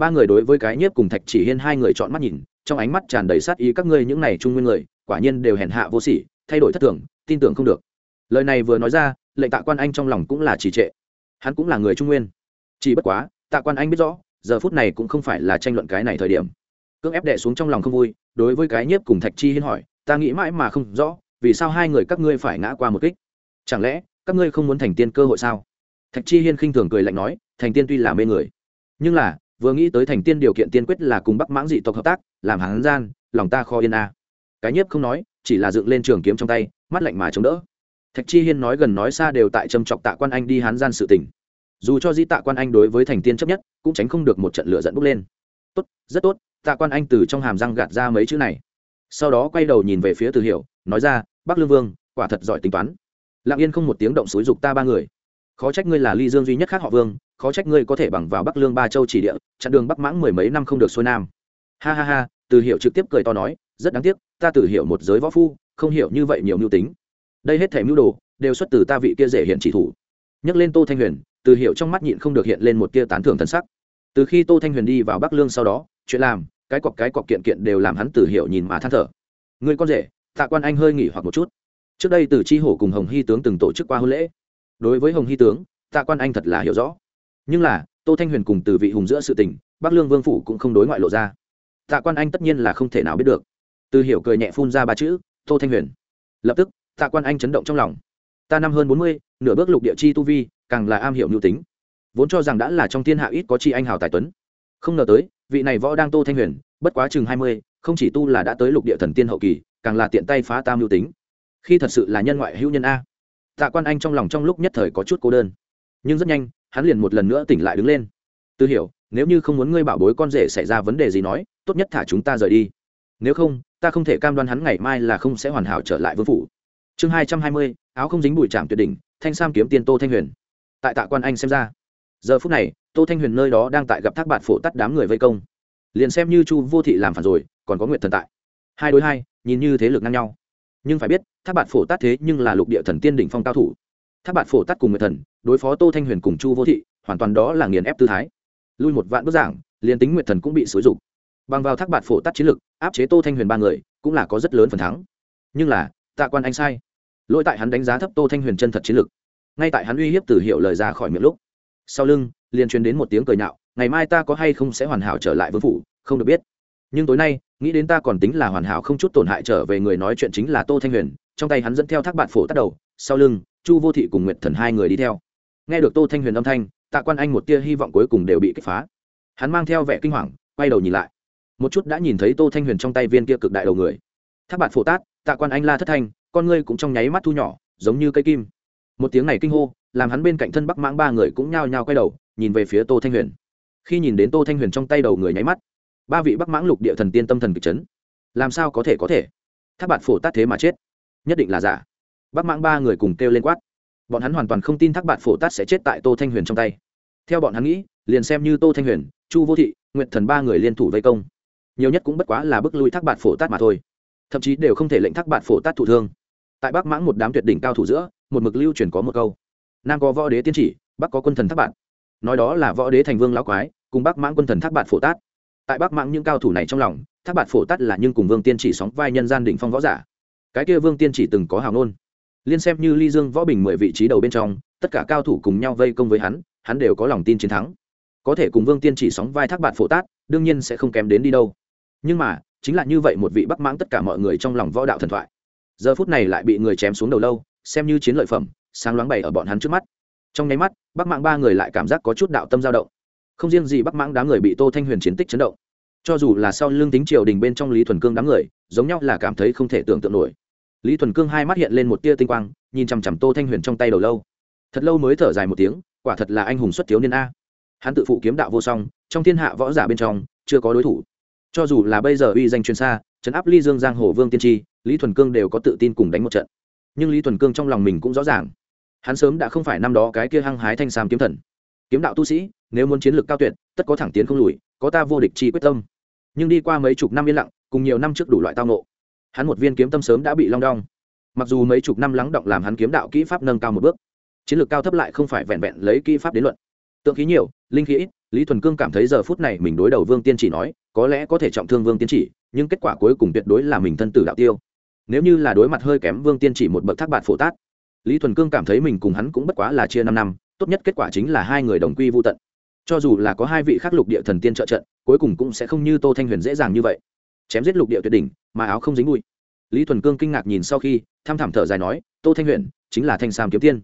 ba người đối với cái nhiếp cùng thạch chỉ hiên hai người chọn mắt nhìn, trong ánh mắt tràn đầy sát ý các ngươi những này trung nguyên người, quả nhiên đều hèn hạ vô sỉ, thay đổi thất thường, tin tưởng không được. Lời này vừa nói ra, lệnh tạ quan anh trong lòng cũng là trì trệ. Hắn cũng là người trung nguyên. Chỉ bất quá, tạ quan anh biết rõ, giờ phút này cũng không phải là tranh luận cái này thời điểm. Cưỡng ép đệ xuống trong lòng không vui, đối với cái nhiếp cùng thạch chi hiên hỏi, ta nghĩ mãi mà không rõ, vì sao hai người các ngươi phải ngã qua một kích? Chẳng lẽ, các ngươi không muốn thành tiên cơ hội sao? Thạch chi hiên khinh thường cười lạnh nói, thành tiên tuy là mê người, nhưng là vừa nghĩ tới thành tiên điều kiện tiên quyết là cùng bắc mãng dị tộc hợp tác, làm hắn gian, lòng ta kho yên a. Cái nhiếp không nói, chỉ là dựng lên trường kiếm trong tay, mắt lạnh mà chống đỡ. Thạch chi hiên nói gần nói xa đều tại châm chọc tạ quan anh đi hắn gian sự tình. Dù cho di tạ quan anh đối với thành tiên chấp nhất, cũng tránh không được một trận lửa dẫn bốc lên. Tốt, rất tốt, tạ quan anh từ trong hàm răng gạt ra mấy chữ này. Sau đó quay đầu nhìn về phía từ hiểu, nói ra, bắc lương vương, quả thật giỏi tính toán. Lặng yên không một tiếng động xúi dục ta ba người khó trách ngươi là ly dương duy nhất khác họ vương, khó trách ngươi có thể bằng vào bắc lương ba châu chỉ địa, chặn đường bắc mãng mười mấy năm không được xuôi nam. Ha ha ha, từ hiểu trực tiếp cười to nói, rất đáng tiếc, ta từ hiểu một giới võ phu, không hiểu như vậy nhiều mưu tính. Đây hết thể mưu đồ, đều xuất từ ta vị kia rể hiện chỉ thủ. Nhắc lên tô thanh huyền, từ hiệu trong mắt nhịn không được hiện lên một tia tán thưởng thân sắc. Từ khi tô thanh huyền đi vào bắc lương sau đó, chuyện làm, cái cọc cái cọc kiện kiện đều làm hắn từ hiệu nhìn mà than thở. Người con rể, tạ quan anh hơi nghỉ hoặc một chút. Trước đây từ chi hổ cùng hồng hy tướng từng tổ chức qua hôn lễ đối với hồng hy tướng, tạ quan anh thật là hiểu rõ. Nhưng là, tô thanh huyền cùng từ vị hùng giữa sự tình, bắc lương vương phủ cũng không đối ngoại lộ ra. Tạ quan anh tất nhiên là không thể nào biết được. Từ hiểu cười nhẹ phun ra ba chữ, tô thanh huyền. Lập tức, tạ quan anh chấn động trong lòng. Ta năm hơn bốn mươi, nửa bước lục địa chi tu vi, càng là am hiểu mưu tính. Vốn cho rằng đã là trong thiên hạ ít có chi anh hào tài tuấn. Không ngờ tới, vị này võ đang tô thanh huyền, bất quá chừng hai mươi, không chỉ tu là đã tới lục địa thần tiên hậu kỳ, càng là tiện tay phá tam mưu tính. Khi thật sự là nhân ngoại hữu nhân a tạ quan anh trong lòng trong lúc nhất thời có chút cô đơn. Nhưng rất nhanh, hắn liền một lần nữa tỉnh lại đứng lên. Tư hiểu, nếu như không muốn ngươi bảo bối con rể xảy ra vấn đề gì nói, tốt nhất thả chúng ta rời đi. Nếu không, ta không thể cam đoan hắn ngày mai là không sẽ hoàn hảo trở lại vương phủ. Chương hai trăm hai mươi, áo không dính bụi trạm tuyệt đỉnh, thanh sam kiếm tiên tô thanh huyền. Tại tạ quan anh xem ra, giờ phút này, tô thanh huyền nơi đó đang tại gặp thác bạn phổ tắt đám người vây công. Liền xem như chu vô thị làm phản rồi, còn có nguyện thần tại. Hai đối hai, nhìn như thế lực ngang nhau. Nhưng phải biết thác Bạt phổ Tát thế nhưng là lục địa thần tiên đỉnh phong cao thủ. Thác Bạt phổ Tát cùng nguyện thần, đối phó tô thanh huyền cùng chu vô thị, hoàn toàn đó là nghiền ép tư thái. Lui một vạn bức giảng, liền tính nguyệt thần cũng bị xúi rục bằng vào thác Bạt phổ tắt chiến lực, áp chế tô thanh huyền ba người, cũng là có rất lớn phần thắng. Nhưng là, tạ quan anh sai. Lỗi tại hắn đánh giá thấp tô thanh huyền chân thật chiến lực. Ngay tại hắn uy hiếp từ hiệu lời ra khỏi miệng lúc. Sau lưng, liền truyền đến một tiếng cười nhạo, ngày mai ta có hay không sẽ hoàn hảo trở lại vương phủ, không được biết. Nhưng tối nay, nghĩ đến ta còn tính là hoàn hảo không chút tổn hại trở về người nói chuyện chính là tô thanh huyền trong tay hắn dẫn theo thác bạn phổ tắt đầu, sau lưng, chu vô thị cùng nguyệt thần hai người đi theo. Nghe được tô thanh huyền âm thanh, tạ quan anh một tia hy vọng cuối cùng đều bị kích phá. Hắn mang theo vẻ kinh hoàng, quay đầu nhìn lại. Một chút đã nhìn thấy tô thanh huyền trong tay viên kia cực đại đầu người. Thác bạn phổ tát, tạ quan anh la thất thanh, con ngươi cũng trong nháy mắt thu nhỏ, giống như cây kim. Một tiếng này kinh hô, làm hắn bên cạnh thân bắc mãng ba người cũng nhao nhao quay đầu, nhìn về phía tô thanh huyền. Khi nhìn đến tô thanh huyền trong tay đầu người nháy mắt, ba vị bắc mãng lục địa thần tiên tâm thần kịch chấn. Làm sao có thể có thể? Tháp bạt phổ tát thế mà chết nhất định là giả. Bắc mãng ba người cùng kêu lên quát. Bọn hắn hoàn toàn không tin thác bạn phổ tát sẽ chết tại tô thanh huyền trong tay. Theo bọn hắn nghĩ, liền xem như tô thanh huyền, chu vô thị nguyện thần ba người liên thủ vây công. Nhiều nhất cũng bất quá là bức lui thác bạn phổ tát mà thôi. Thậm chí đều không thể lệnh thác bạn phổ tát thụ thương. Tại bắc mãng một đám tuyệt đỉnh cao thủ giữa, một mực lưu truyền có một câu. Nam có võ đế tiên chỉ, bắc có quân thần thác bạn nói đó là võ đế thành vương lão quái, cùng bắc mãng quân thần thác bạn phổ tát. Tại bắc mãng những cao thủ này trong lòng, thác bạn phổ tát là nhưng cùng vương tiên chỉ sóng vai nhân gian đỉnh phong võ giả cái kia vương tiên chỉ từng có hào nôn liên xem như ly dương võ bình mười vị trí đầu bên trong, tất cả cao thủ cùng nhau vây công với hắn hắn đều có lòng tin chiến thắng. Có thể cùng vương tiên chỉ sóng vai thác bạn phổ tát, đương nhiên sẽ không kém đến đi đâu. Nhưng mà, chính là như vậy một vị bắc mãng tất cả mọi người trong lòng võ đạo thần thoại. Giờ phút này lại bị người chém xuống đầu lâu, xem như chiến lợi phẩm, sáng loáng bày ở bọn hắn trước mắt. Trong nháy mắt, bắc mãng ba người lại cảm giác có chút đạo tâm dao động. Không riêng gì bắc mãng đám người bị tô thanh huyền chiến tích chấn động. Cho dù là sau lưng tính triều đình bên trong lý thuần cương đám người, giống nhau là cảm thấy không thể tưởng tượng nổi lý thuần cương hai mắt hiện lên một tia tinh quang, nhìn chằm chằm tô thanh huyền trong tay đầu lâu. Thật lâu mới thở dài một tiếng, quả thật là anh hùng xuất thiếu niên a. Hắn tự phụ kiếm đạo vô song, trong thiên hạ võ giả bên trong, chưa có đối thủ. Cho dù là bây giờ uy danh truyền xa, trấn áp ly dương giang hồ vương tiên tri, lý thuần cương đều có tự tin cùng đánh một trận. Nhưng lý thuần cương trong lòng mình cũng rõ ràng. Hắn sớm đã không phải năm đó cái kia hăng hái thanh sam kiếm thần. Kiếm đạo tu sĩ, nếu muốn chiến lược cao tuyệt, tất có thẳng tiến không lùi, có ta vô địch chi quyết tâm. Nhưng đi qua mấy chục năm yên lặng, cùng nhiều năm trước đủ loại tao nộ hắn một viên kiếm tâm sớm đã bị long đong. Mặc dù mấy chục năm lắng động làm hắn kiếm đạo kỹ pháp nâng cao một bước, chiến lược cao thấp lại không phải vẹn vẹn lấy kỹ pháp đến luận. Tượng khí nhiều, linh khí ít, lý thuần cương cảm thấy giờ phút này mình đối đầu vương tiên chỉ nói, có lẽ có thể trọng thương vương tiên chỉ, nhưng kết quả cuối cùng tuyệt đối là mình thân tử đạo tiêu. Nếu như là đối mặt hơi kém vương tiên chỉ một bậc thác bạt phổ tát, lý thuần cương cảm thấy mình cùng hắn cũng bất quá là chia năm năm, tốt nhất kết quả chính là hai người đồng quy vô tận. Cho dù là có hai vị khắc lục địa thần tiên trợ trận, cuối cùng cũng sẽ không như tô thanh huyền dễ dàng như vậy chém giết lục địa tuyệt đỉnh, mà áo không dính bụi. Lý thuần cương kinh ngạc nhìn sau khi, tham thảm thở dài nói, tô thanh huyền, chính là thanh sam kiếm tiên.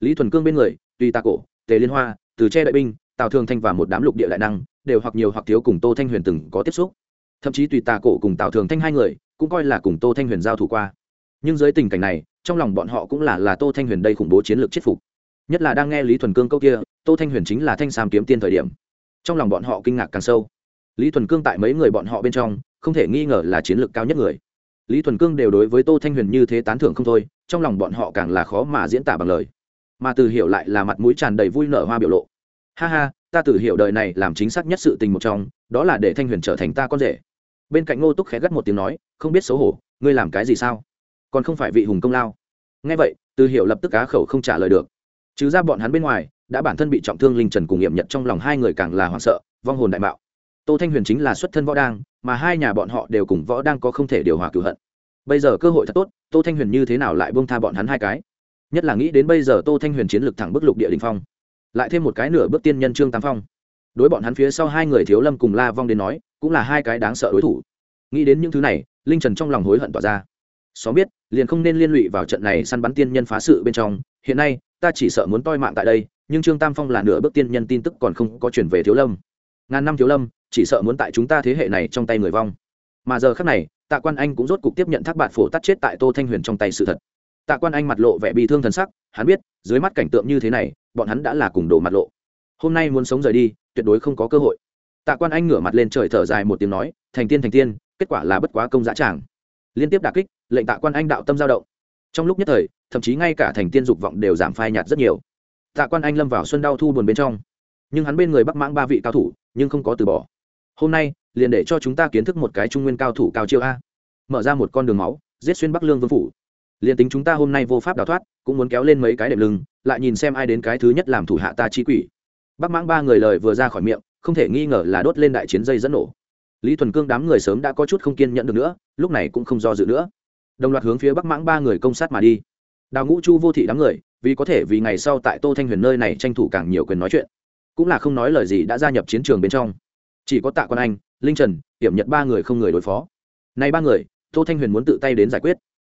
Lý thuần cương bên người, tùy tà cổ, tề liên hoa, từ tre đại binh, tào thường thanh và một đám lục địa đại năng, đều hoặc nhiều hoặc thiếu cùng tô thanh huyền từng có tiếp xúc. Thậm chí tùy tà cổ cùng tào thường thanh hai người, cũng coi là cùng tô thanh huyền giao thủ qua. Nhưng dưới tình cảnh này, trong lòng bọn họ cũng là là tô thanh huyền đây khủng bố chiến lược chết phục. Nhất là đang nghe lý thuần cương câu kia, tô thanh huyền chính là thanh sam kiếm tiên thời điểm. Trong lòng bọn họ kinh ngạc càng sâu. Lý thuần cương tại mấy người bọn họ bên trong không thể nghi ngờ là chiến lược cao nhất người. Lý thuần cương đều đối với tô thanh huyền như thế tán thưởng không thôi, trong lòng bọn họ càng là khó mà diễn tả bằng lời. Mà từ hiểu lại là mặt mũi tràn đầy vui nở hoa biểu lộ. Ha ha, ta từ hiểu đời này làm chính xác nhất sự tình một trong, đó là để thanh huyền trở thành ta con rể. Bên cạnh ngô túc khẽ gắt một tiếng nói, không biết xấu hổ, ngươi làm cái gì sao? Còn không phải vị hùng công lao. Ngay vậy, từ hiểu lập tức cá khẩu không trả lời được. Trừ ra bọn hắn bên ngoài, đã bản thân bị trọng thương linh trần cùng nghiệm nhật trong lòng hai người càng là hoảng sợ, vong hồn đại mạo tô thanh huyền chính là xuất thân võ đang, mà hai nhà bọn họ đều cùng võ đang có không thể điều hòa cửu hận. Bây giờ cơ hội thật tốt, tô thanh huyền như thế nào lại buông tha bọn hắn hai cái? Nhất là nghĩ đến bây giờ tô thanh huyền chiến lược thẳng bức lục địa đình phong, lại thêm một cái nửa bước tiên nhân trương tam phong. Đối bọn hắn phía sau hai người thiếu lâm cùng la vong đến nói, cũng là hai cái đáng sợ đối thủ. Nghĩ đến những thứ này, linh trần trong lòng hối hận tỏ ra. Xóm biết, liền không nên liên lụy vào trận này săn bắn tiên nhân phá sự bên trong. Hiện nay, ta chỉ sợ muốn toi mạng tại đây, nhưng trương tam phong là nửa bước tiên nhân tin tức còn không có chuyển về thiếu lâm. Ngàn năm thiếu lâm chỉ sợ muốn tại chúng ta thế hệ này trong tay người vong. Mà giờ khác này, tạ quan anh cũng rốt cục tiếp nhận thác bạt phổ tắt chết tại tô thanh huyền trong tay sự thật. Tạ quan anh mặt lộ vẻ bị thương thần sắc, hắn biết, dưới mắt cảnh tượng như thế này, bọn hắn đã là cùng đổ mặt lộ. Hôm nay muốn sống rời đi, tuyệt đối không có cơ hội. Tạ quan anh ngửa mặt lên trời thở dài một tiếng nói, thành tiên thành tiên, kết quả là bất quá công giá tràng. Liên tiếp đà kích, lệnh tạ quan anh đạo tâm giao động. Trong lúc nhất thời, thậm chí ngay cả thành tiên dục vọng đều giảm phai nhạt rất nhiều. Tạ quan anh lâm vào xuân đau thu buồn bên trong. Nhưng hắn bên người bắc mãng ba vị cao thủ, nhưng không có từ bỏ hôm nay, liền để cho chúng ta kiến thức một cái trung nguyên cao thủ cao chiêu a. Mở ra một con đường máu, giết xuyên bắc lương vương phủ. Liền tính chúng ta hôm nay vô pháp đào thoát, cũng muốn kéo lên mấy cái đệm lưng, lại nhìn xem ai đến cái thứ nhất làm thủ hạ ta chi quỷ. Bắc mãng ba người lời vừa ra khỏi miệng, không thể nghi ngờ là đốt lên đại chiến dây dẫn nổ. Lý thuần cương đám người sớm đã có chút không kiên nhẫn được nữa, lúc này cũng không do dự nữa. Đồng loạt hướng phía bắc mãng ba người công sát mà đi. Đào ngũ chu vô thị đám người, vì có thể vì ngày sau tại tô thanh huyền nơi này tranh thủ càng nhiều quyền nói chuyện, cũng là không nói lời gì đã gia nhập chiến trường bên trong chỉ có tạ quan anh, linh trần hiểm nhật ba người không người đối phó. Nay ba người, tô thanh huyền muốn tự tay đến giải quyết.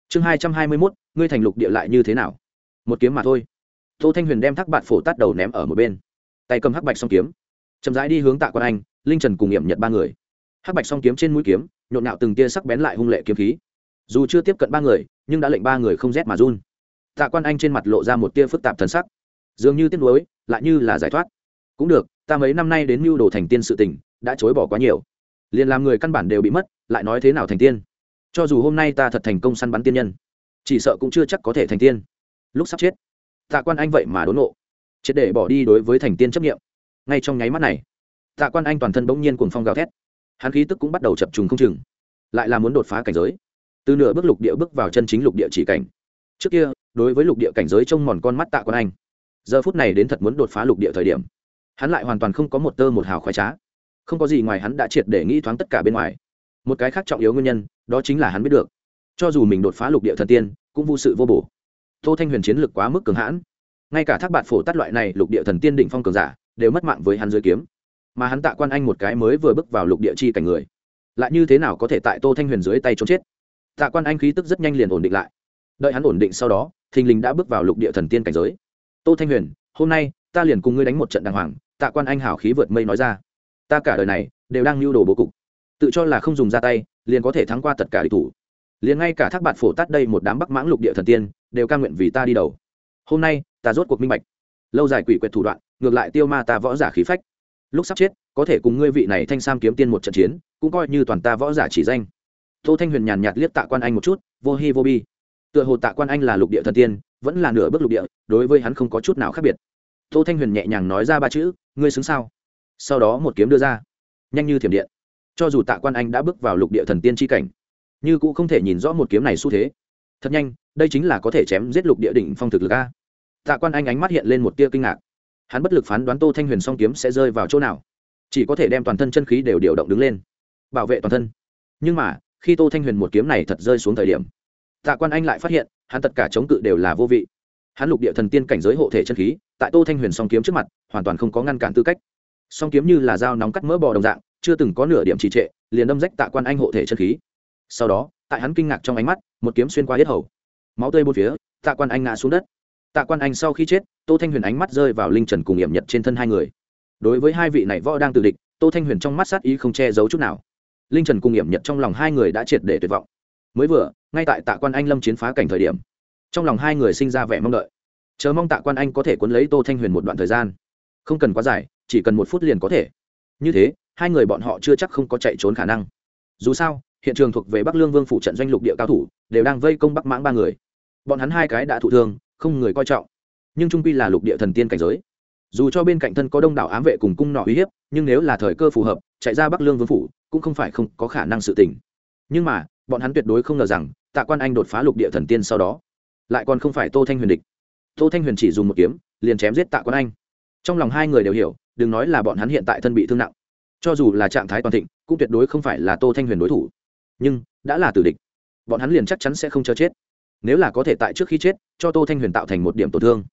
Chương hai trăm hai mươi mốt, ngươi thành lục địa lại như thế nào? Một kiếm mà thôi. Tô thanh huyền đem thác bạn phổ tát đầu ném ở một bên. Tay cầm hắc bạch song kiếm. Chậm rãi đi hướng tạ quan anh, linh trần cùng hiểm nhật ba người. Hắc bạch song kiếm trên mũi kiếm, nhộn nhạo từng tia sắc bén lại hung lệ kiếm khí. Dù chưa tiếp cận ba người, nhưng đã lệnh ba người không rét mà run. Tạ quan anh trên mặt lộ ra một tia phức tạp thần sắc. Dường như tiếc nuối, lại như là giải thoát. Cũng được, ta mấy năm nay đến mưu đồ thành tiên sự tình đã chối bỏ quá nhiều. Liền làm người căn bản đều bị mất, lại nói thế nào thành tiên? Cho dù hôm nay ta thật thành công săn bắn tiên nhân, chỉ sợ cũng chưa chắc có thể thành tiên. Lúc sắp chết, tạ quan anh vậy mà đốn nộ triệt để bỏ đi đối với thành tiên chấp nghiệm ngay trong nháy mắt này, tạ quan anh toàn thân bỗng nhiên cuồng phong gào thét. Hắn khí tức cũng bắt đầu chập trùng không chừng, lại là muốn đột phá cảnh giới. Từ nửa bước lục địa bước vào chân chính lục địa chỉ cảnh. Trước kia, đối với lục địa cảnh giới trông mòn con mắt tạ quan anh, giờ phút này đến thật muốn đột phá lục địa thời điểm, hắn lại hoàn toàn không có một tơ một hào khoái trá không có gì ngoài hắn đã triệt để nghĩ thoáng tất cả bên ngoài. Một cái khác trọng yếu nguyên nhân, đó chính là hắn biết được. Cho dù mình đột phá lục địa thần tiên, cũng vô sự vô bổ. Tô thanh huyền chiến lược quá mức cường hãn. Ngay cả thác bạt phổ tắt loại này lục địa thần tiên định phong cường giả, đều mất mạng với hắn dưới kiếm. Mà hắn tạ quan anh một cái mới vừa bước vào lục địa chi cảnh người. Lại như thế nào có thể tại tô thanh huyền dưới tay trốn chết? Tạ quan anh khí tức rất nhanh liền ổn định lại. Đợi hắn ổn định sau đó, thình lình đã bước vào lục địa thần tiên cảnh giới. Tô thanh huyền, hôm nay, ta liền cùng ngươi đánh một trận đàng hoàng, tạ quan anh hảo khí vượt mây nói ra ta cả đời này đều đang lưu đồ bố cục. Tự cho là không dùng ra tay, liền có thể thắng qua tất cả địch thủ. Liền ngay cả thác bạt phổ tát đây một đám bắc mãng lục địa thần tiên, đều ca nguyện vì ta đi đầu. Hôm nay, ta rốt cuộc minh bạch. Lâu dài quỷ quyệt thủ đoạn, ngược lại tiêu ma ta võ giả khí phách. Lúc sắp chết, có thể cùng ngươi vị này thanh sam kiếm tiên một trận chiến, cũng coi như toàn ta võ giả chỉ danh. Tô thanh huyền nhàn nhạt liếc tạ quan anh một chút, vô hi vô bi. Tựa hồ tạ quan anh là lục địa thần tiên, vẫn là nửa bước lục địa, đối với hắn không có chút nào khác biệt. Tô thanh huyền nhẹ nhàng nói ra ba chữ, ngươi xứng sao? Sau đó một kiếm đưa ra. Nhanh như thiểm điện. Cho dù tạ quan anh đã bước vào lục địa thần tiên tri cảnh, như cũng không thể nhìn rõ một kiếm này xu thế. Thật nhanh, đây chính là có thể chém giết lục địa đỉnh phong thực lực a. Tạ quan anh ánh mắt hiện lên một tia kinh ngạc. Hắn bất lực phán đoán tô thanh huyền song kiếm sẽ rơi vào chỗ nào. Chỉ có thể đem toàn thân chân khí đều điều động đứng lên, bảo vệ toàn thân. Nhưng mà, khi tô thanh huyền một kiếm này thật rơi xuống thời điểm, tạ quan anh lại phát hiện, hắn tất cả chống cự đều là vô vị. Hắn lục địa thần tiên cảnh giới hộ thể chân khí, tại tô thanh huyền song kiếm trước mặt, hoàn toàn không có ngăn cản tư cách song kiếm như là dao nóng cắt mỡ bò đồng dạng, chưa từng có nửa điểm trì trệ, liền đâm rách tạ quan anh hộ thể chân khí. Sau đó, tại hắn kinh ngạc trong ánh mắt, một kiếm xuyên qua hết hầu. Máu tươi bôi phía, tạ quan anh ngã xuống đất. Tạ quan anh sau khi chết, tô thanh huyền ánh mắt rơi vào linh trần cùng hiểm nhật trên thân hai người. Đối với hai vị này võ đang tự địch, tô thanh huyền trong mắt sát ý không che giấu chút nào. Linh trần cùng hiểm nhật trong lòng hai người đã triệt để tuyệt vọng. Mới vừa, ngay tại tạ quan anh lâm chiến phá cảnh thời điểm, trong lòng hai người sinh ra vẻ mong đợi. Chờ mong tạ quan anh có thể cuốn lấy tô thanh huyền một đoạn thời gian không cần quá dài, chỉ cần một phút liền có thể. Như thế, hai người bọn họ chưa chắc không có chạy trốn khả năng. Dù sao, hiện trường thuộc về bắc lương vương phủ trận doanh lục địa cao thủ, đều đang vây công bắc mãng ba người. Bọn hắn hai cái đã thụ thương, không người coi trọng. Nhưng trung pi là lục địa thần tiên cảnh giới. Dù cho bên cạnh thân có đông đảo ám vệ cùng cung nọ uy hiếp, nhưng nếu là thời cơ phù hợp, chạy ra bắc lương vương phủ, cũng không phải không có khả năng sự tình. Nhưng mà, bọn hắn tuyệt đối không ngờ rằng, tạ quan anh đột phá lục địa thần tiên sau đó, lại còn không phải tô thanh huyền địch. Tô thanh huyền chỉ dùng một kiếm, liền chém giết tạ quan anh trong lòng hai người đều hiểu, đừng nói là bọn hắn hiện tại thân bị thương nặng. Cho dù là trạng thái toàn thịnh, cũng tuyệt đối không phải là tô thanh huyền đối thủ. Nhưng, đã là tử địch, bọn hắn liền chắc chắn sẽ không cho chết. Nếu là có thể tại trước khi chết, cho tô thanh huyền tạo thành một điểm tổn thương,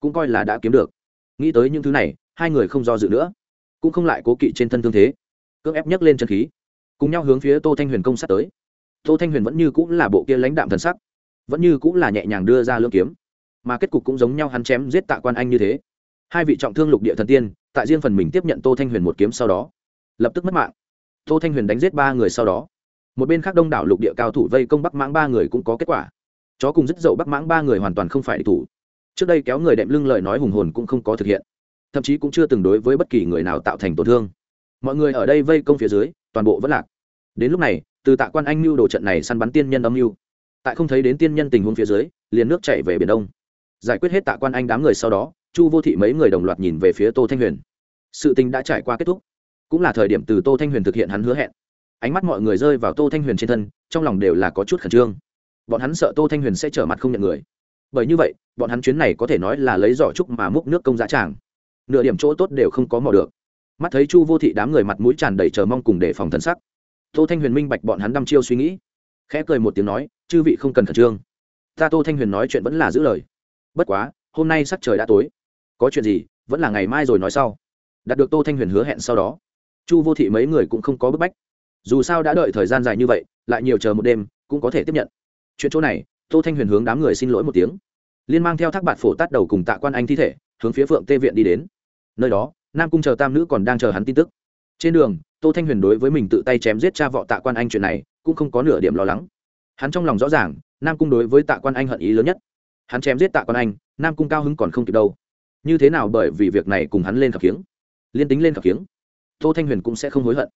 cũng coi là đã kiếm được. Nghĩ tới những thứ này, hai người không do dự nữa, cũng không lại cố kỵ trên thân thương thế, cưỡng ép nhấc lên chân khí, cùng nhau hướng phía tô thanh huyền công sát tới. Tô thanh huyền vẫn như cũng là bộ kia lãnh đạm thần sắc, vẫn như cũng là nhẹ nhàng đưa ra lưỡng kiếm, mà kết cục cũng giống nhau hắn chém giết tạ quan anh như thế hai vị trọng thương lục địa thần tiên, tại riêng phần mình tiếp nhận tô thanh huyền một kiếm sau đó, lập tức mất mạng. Tô thanh huyền đánh giết ba người sau đó, một bên khác đông đảo lục địa cao thủ vây công bắc mãng ba người cũng có kết quả. Chó cùng dứt dậu bắc mãng ba người hoàn toàn không phải địch thủ. Trước đây kéo người đệm lưng lời nói hùng hồn cũng không có thực hiện, thậm chí cũng chưa từng đối với bất kỳ người nào tạo thành tổn thương. Mọi người ở đây vây công phía dưới, toàn bộ vẫn lạc. Đến lúc này, từ tạ quan anh mưu đồ trận này săn bắn tiên nhân âm mưu. Tại không thấy đến tiên nhân tình huống phía dưới, liền nước chạy về biển đông. Giải quyết hết tạ quan anh đám người sau đó chu vô thị mấy người đồng loạt nhìn về phía tô thanh huyền. Sự tình đã trải qua kết thúc. Cũng là thời điểm từ tô thanh huyền thực hiện hắn hứa hẹn. Ánh mắt mọi người rơi vào tô thanh huyền trên thân, trong lòng đều là có chút khẩn trương. Bọn hắn sợ tô thanh huyền sẽ trở mặt không nhận người. Bởi như vậy, bọn hắn chuyến này có thể nói là lấy giỏ trúc mà múc nước công giá tràng. Nửa điểm chỗ tốt đều không có mò được. Mắt thấy chu vô thị đám người mặt mũi tràn đầy chờ mong cùng đề phòng thân sắc, tô thanh huyền minh bạch bọn hắn đăm chiêu suy nghĩ. Khẽ cười một tiếng nói, chư vị không cần khẩn trương. Ta tô thanh huyền nói chuyện vẫn là giữ lời. Bất quá, hôm nay sắc trời đã tối có chuyện gì, vẫn là ngày mai rồi nói sau. Đạt được tô thanh huyền hứa hẹn sau đó, chu vô thị mấy người cũng không có bức bách. Dù sao đã đợi thời gian dài như vậy, lại nhiều chờ một đêm, cũng có thể tiếp nhận. Chuyện chỗ này, tô thanh huyền hướng đám người xin lỗi một tiếng. Liên mang theo thác bạt phổ tát đầu cùng tạ quan anh thi thể, hướng phía phượng tê viện đi đến. Nơi đó, nam cung chờ tam nữ còn đang chờ hắn tin tức. Trên đường, tô thanh huyền đối với mình tự tay chém giết cha vọ tạ quan anh chuyện này, cũng không có nửa điểm lo lắng. Hắn trong lòng rõ ràng, nam cung đối với tạ quan anh hận ý lớn nhất. Hắn chém giết tạ quan anh, nam cung cao hứng còn không kịp đâu như thế nào bởi vì việc này cùng hắn lên khập khiếng? Liên tính lên khập khiếng, tô thanh huyền cũng sẽ không hối hận.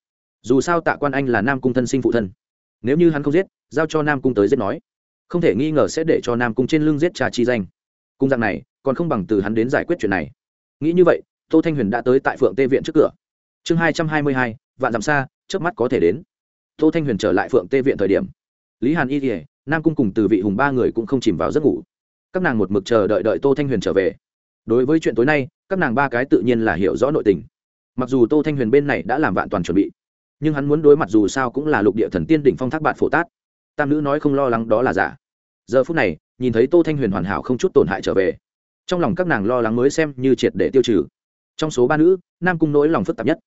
Dù sao tạ quan anh là nam cung thân sinh phụ thân. Nếu như hắn không giết, giao cho nam cung tới giết nói. Không thể nghi ngờ sẽ để cho nam cung trên lưng giết trà chi danh. Cung dạng này, còn không bằng từ hắn đến giải quyết chuyện này. Nghĩ như vậy, tô thanh huyền đã tới tại phượng tê viện trước cửa. Chương hai trăm hai mươi hai, vạn dặm xa trước mắt có thể đến. Tô thanh huyền trở lại phượng tê viện thời điểm, lý hàn y thì nam cung cùng từ vị hùng ba người cũng không chìm vào giấc ngủ. Các nàng một mực chờ đợi đợi tô thanh huyền trở về đối với chuyện tối nay, các nàng ba cái tự nhiên là hiểu rõ nội tình. Mặc dù tô thanh huyền bên này đã làm vạn toàn chuẩn bị, nhưng hắn muốn đối mặt dù sao cũng là lục địa thần tiên đỉnh phong thác bạn phổ tát. Tam nữ nói không lo lắng đó là giả. Giờ phút này, nhìn thấy tô thanh huyền hoàn hảo không chút tổn hại trở về, trong lòng các nàng lo lắng mới xem như triệt để tiêu trừ. Trong số ba nữ, nam cung nỗi lòng phức tạp nhất.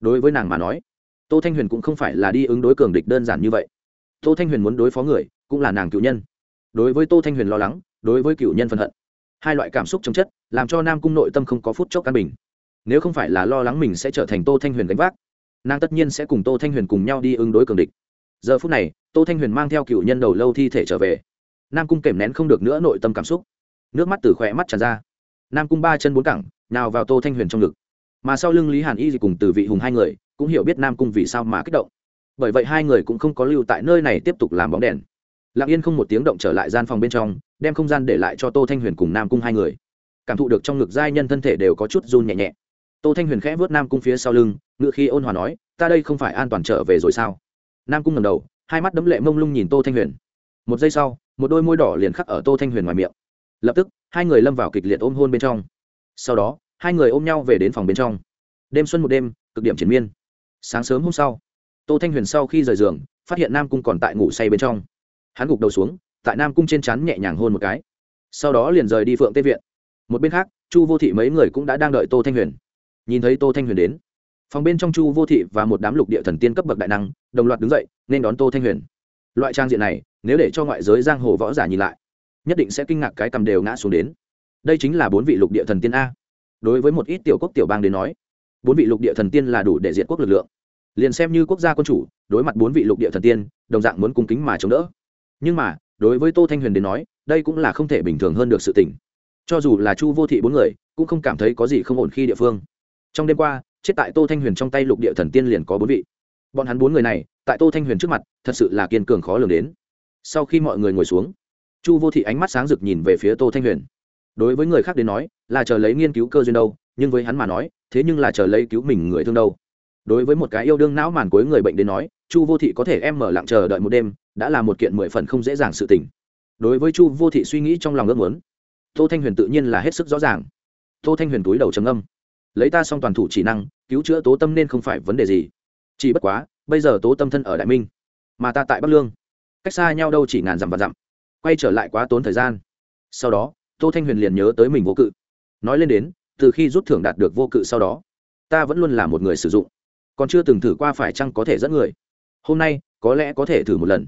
Đối với nàng mà nói, tô thanh huyền cũng không phải là đi ứng đối cường địch đơn giản như vậy. Tô thanh huyền muốn đối phó người, cũng là nàng cựu nhân. Đối với tô thanh huyền lo lắng, đối với cựu nhân phân hận hai loại cảm xúc chống chất, làm cho nam cung nội tâm không có phút chốc căn bình. Nếu không phải là lo lắng mình sẽ trở thành tô thanh huyền gánh vác, nàng tất nhiên sẽ cùng tô thanh huyền cùng nhau đi ứng đối cường địch. Giờ phút này, tô thanh huyền mang theo cựu nhân đầu lâu thi thể trở về. Nam cung kèm nén không được nữa nội tâm cảm xúc. Nước mắt từ khỏe mắt tràn ra. Nam cung ba chân bốn cẳng, nào vào tô thanh huyền trong ngực. Mà sau lưng lý hàn y thì cùng từ vị hùng hai người, cũng hiểu biết nam cung vì sao mà kích động. Bởi vậy hai người cũng không có lưu tại nơi này tiếp tục làm bóng đèn lặng yên không một tiếng động trở lại gian phòng bên trong, đem không gian để lại cho tô thanh huyền cùng nam cung hai người. Cảm thụ được trong ngực giai nhân thân thể đều có chút run nhẹ nhẹ. Tô thanh huyền khẽ vớt nam cung phía sau lưng, ngựa khi ôn hòa nói, ta đây không phải an toàn trở về rồi sao? Nam cung ngầm đầu, hai mắt đấm lệ mông lung nhìn tô thanh huyền. Một giây sau, một đôi môi đỏ liền khắc ở tô thanh huyền ngoài miệng. Lập tức, hai người lâm vào kịch liệt ôm hôn bên trong. Sau đó, hai người ôm nhau về đến phòng bên trong. Đêm xuân một đêm, cực điểm triển miên. Sáng sớm hôm sau, tô thanh huyền sau khi rời giường, phát hiện nam cung còn tại ngủ say bên trong hắn gục đầu xuống, tại nam cung trên chắn nhẹ nhàng hôn một cái. Sau đó liền rời đi phượng tê viện. Một bên khác, chu vô thị mấy người cũng đã đang đợi tô thanh huyền. Nhìn thấy tô thanh huyền đến, phòng bên trong chu vô thị và một đám lục địa thần tiên cấp bậc đại năng, đồng loạt đứng dậy, nên đón tô thanh huyền. Loại trang diện này, nếu để cho ngoại giới giang hồ võ giả nhìn lại, nhất định sẽ kinh ngạc cái cầm đều ngã xuống đến. Đây chính là bốn vị lục địa thần tiên a. Đối với một ít tiểu quốc tiểu bang đến nói, bốn vị lục địa thần tiên là đủ để diện quốc lực lượng. Liền xem như quốc gia quân chủ, đối mặt bốn vị lục địa thần tiên, đồng dạng muốn cung kính mà chống đỡ nhưng mà, đối với tô thanh huyền đến nói, đây cũng là không thể bình thường hơn được sự tỉnh cho dù là chu vô thị bốn người, cũng không cảm thấy có gì không ổn khi địa phương. Trong đêm qua, chết tại tô thanh huyền trong tay lục địa thần tiên liền có bốn vị. Bọn hắn bốn người này, tại tô thanh huyền trước mặt, thật sự là kiên cường khó lường đến. Sau khi mọi người ngồi xuống, chu vô thị ánh mắt sáng rực nhìn về phía tô thanh huyền. Đối với người khác đến nói, là chờ lấy nghiên cứu cơ duyên đâu, nhưng với hắn mà nói, thế nhưng là chờ lấy cứu mình người thương đâu. Đối với một cái yêu đương não màn cuối người bệnh đến nói chu vô thị có thể em mở lặng chờ đợi một đêm, đã là một kiện mười phần không dễ dàng sự tình. Đối với chu vô thị suy nghĩ trong lòng ước muốn, tô thanh huyền tự nhiên là hết sức rõ ràng. Tô thanh huyền túi đầu trầm âm lấy ta xong toàn thủ chỉ năng, cứu chữa tố tâm nên không phải vấn đề gì. Chỉ bất quá, bây giờ tố tâm thân ở đại minh, mà ta tại bắc lương. Cách xa nhau đâu chỉ ngàn dặm và dặm. Quay trở lại quá tốn thời gian. Sau đó, tô thanh huyền liền nhớ tới mình vô cự. Nói lên đến, từ khi rút thưởng đạt được vô cự sau đó, ta vẫn luôn là một người sử dụng. Còn chưa từng thử qua phải chăng có thể dẫn người hôm nay có lẽ có thể thử một lần.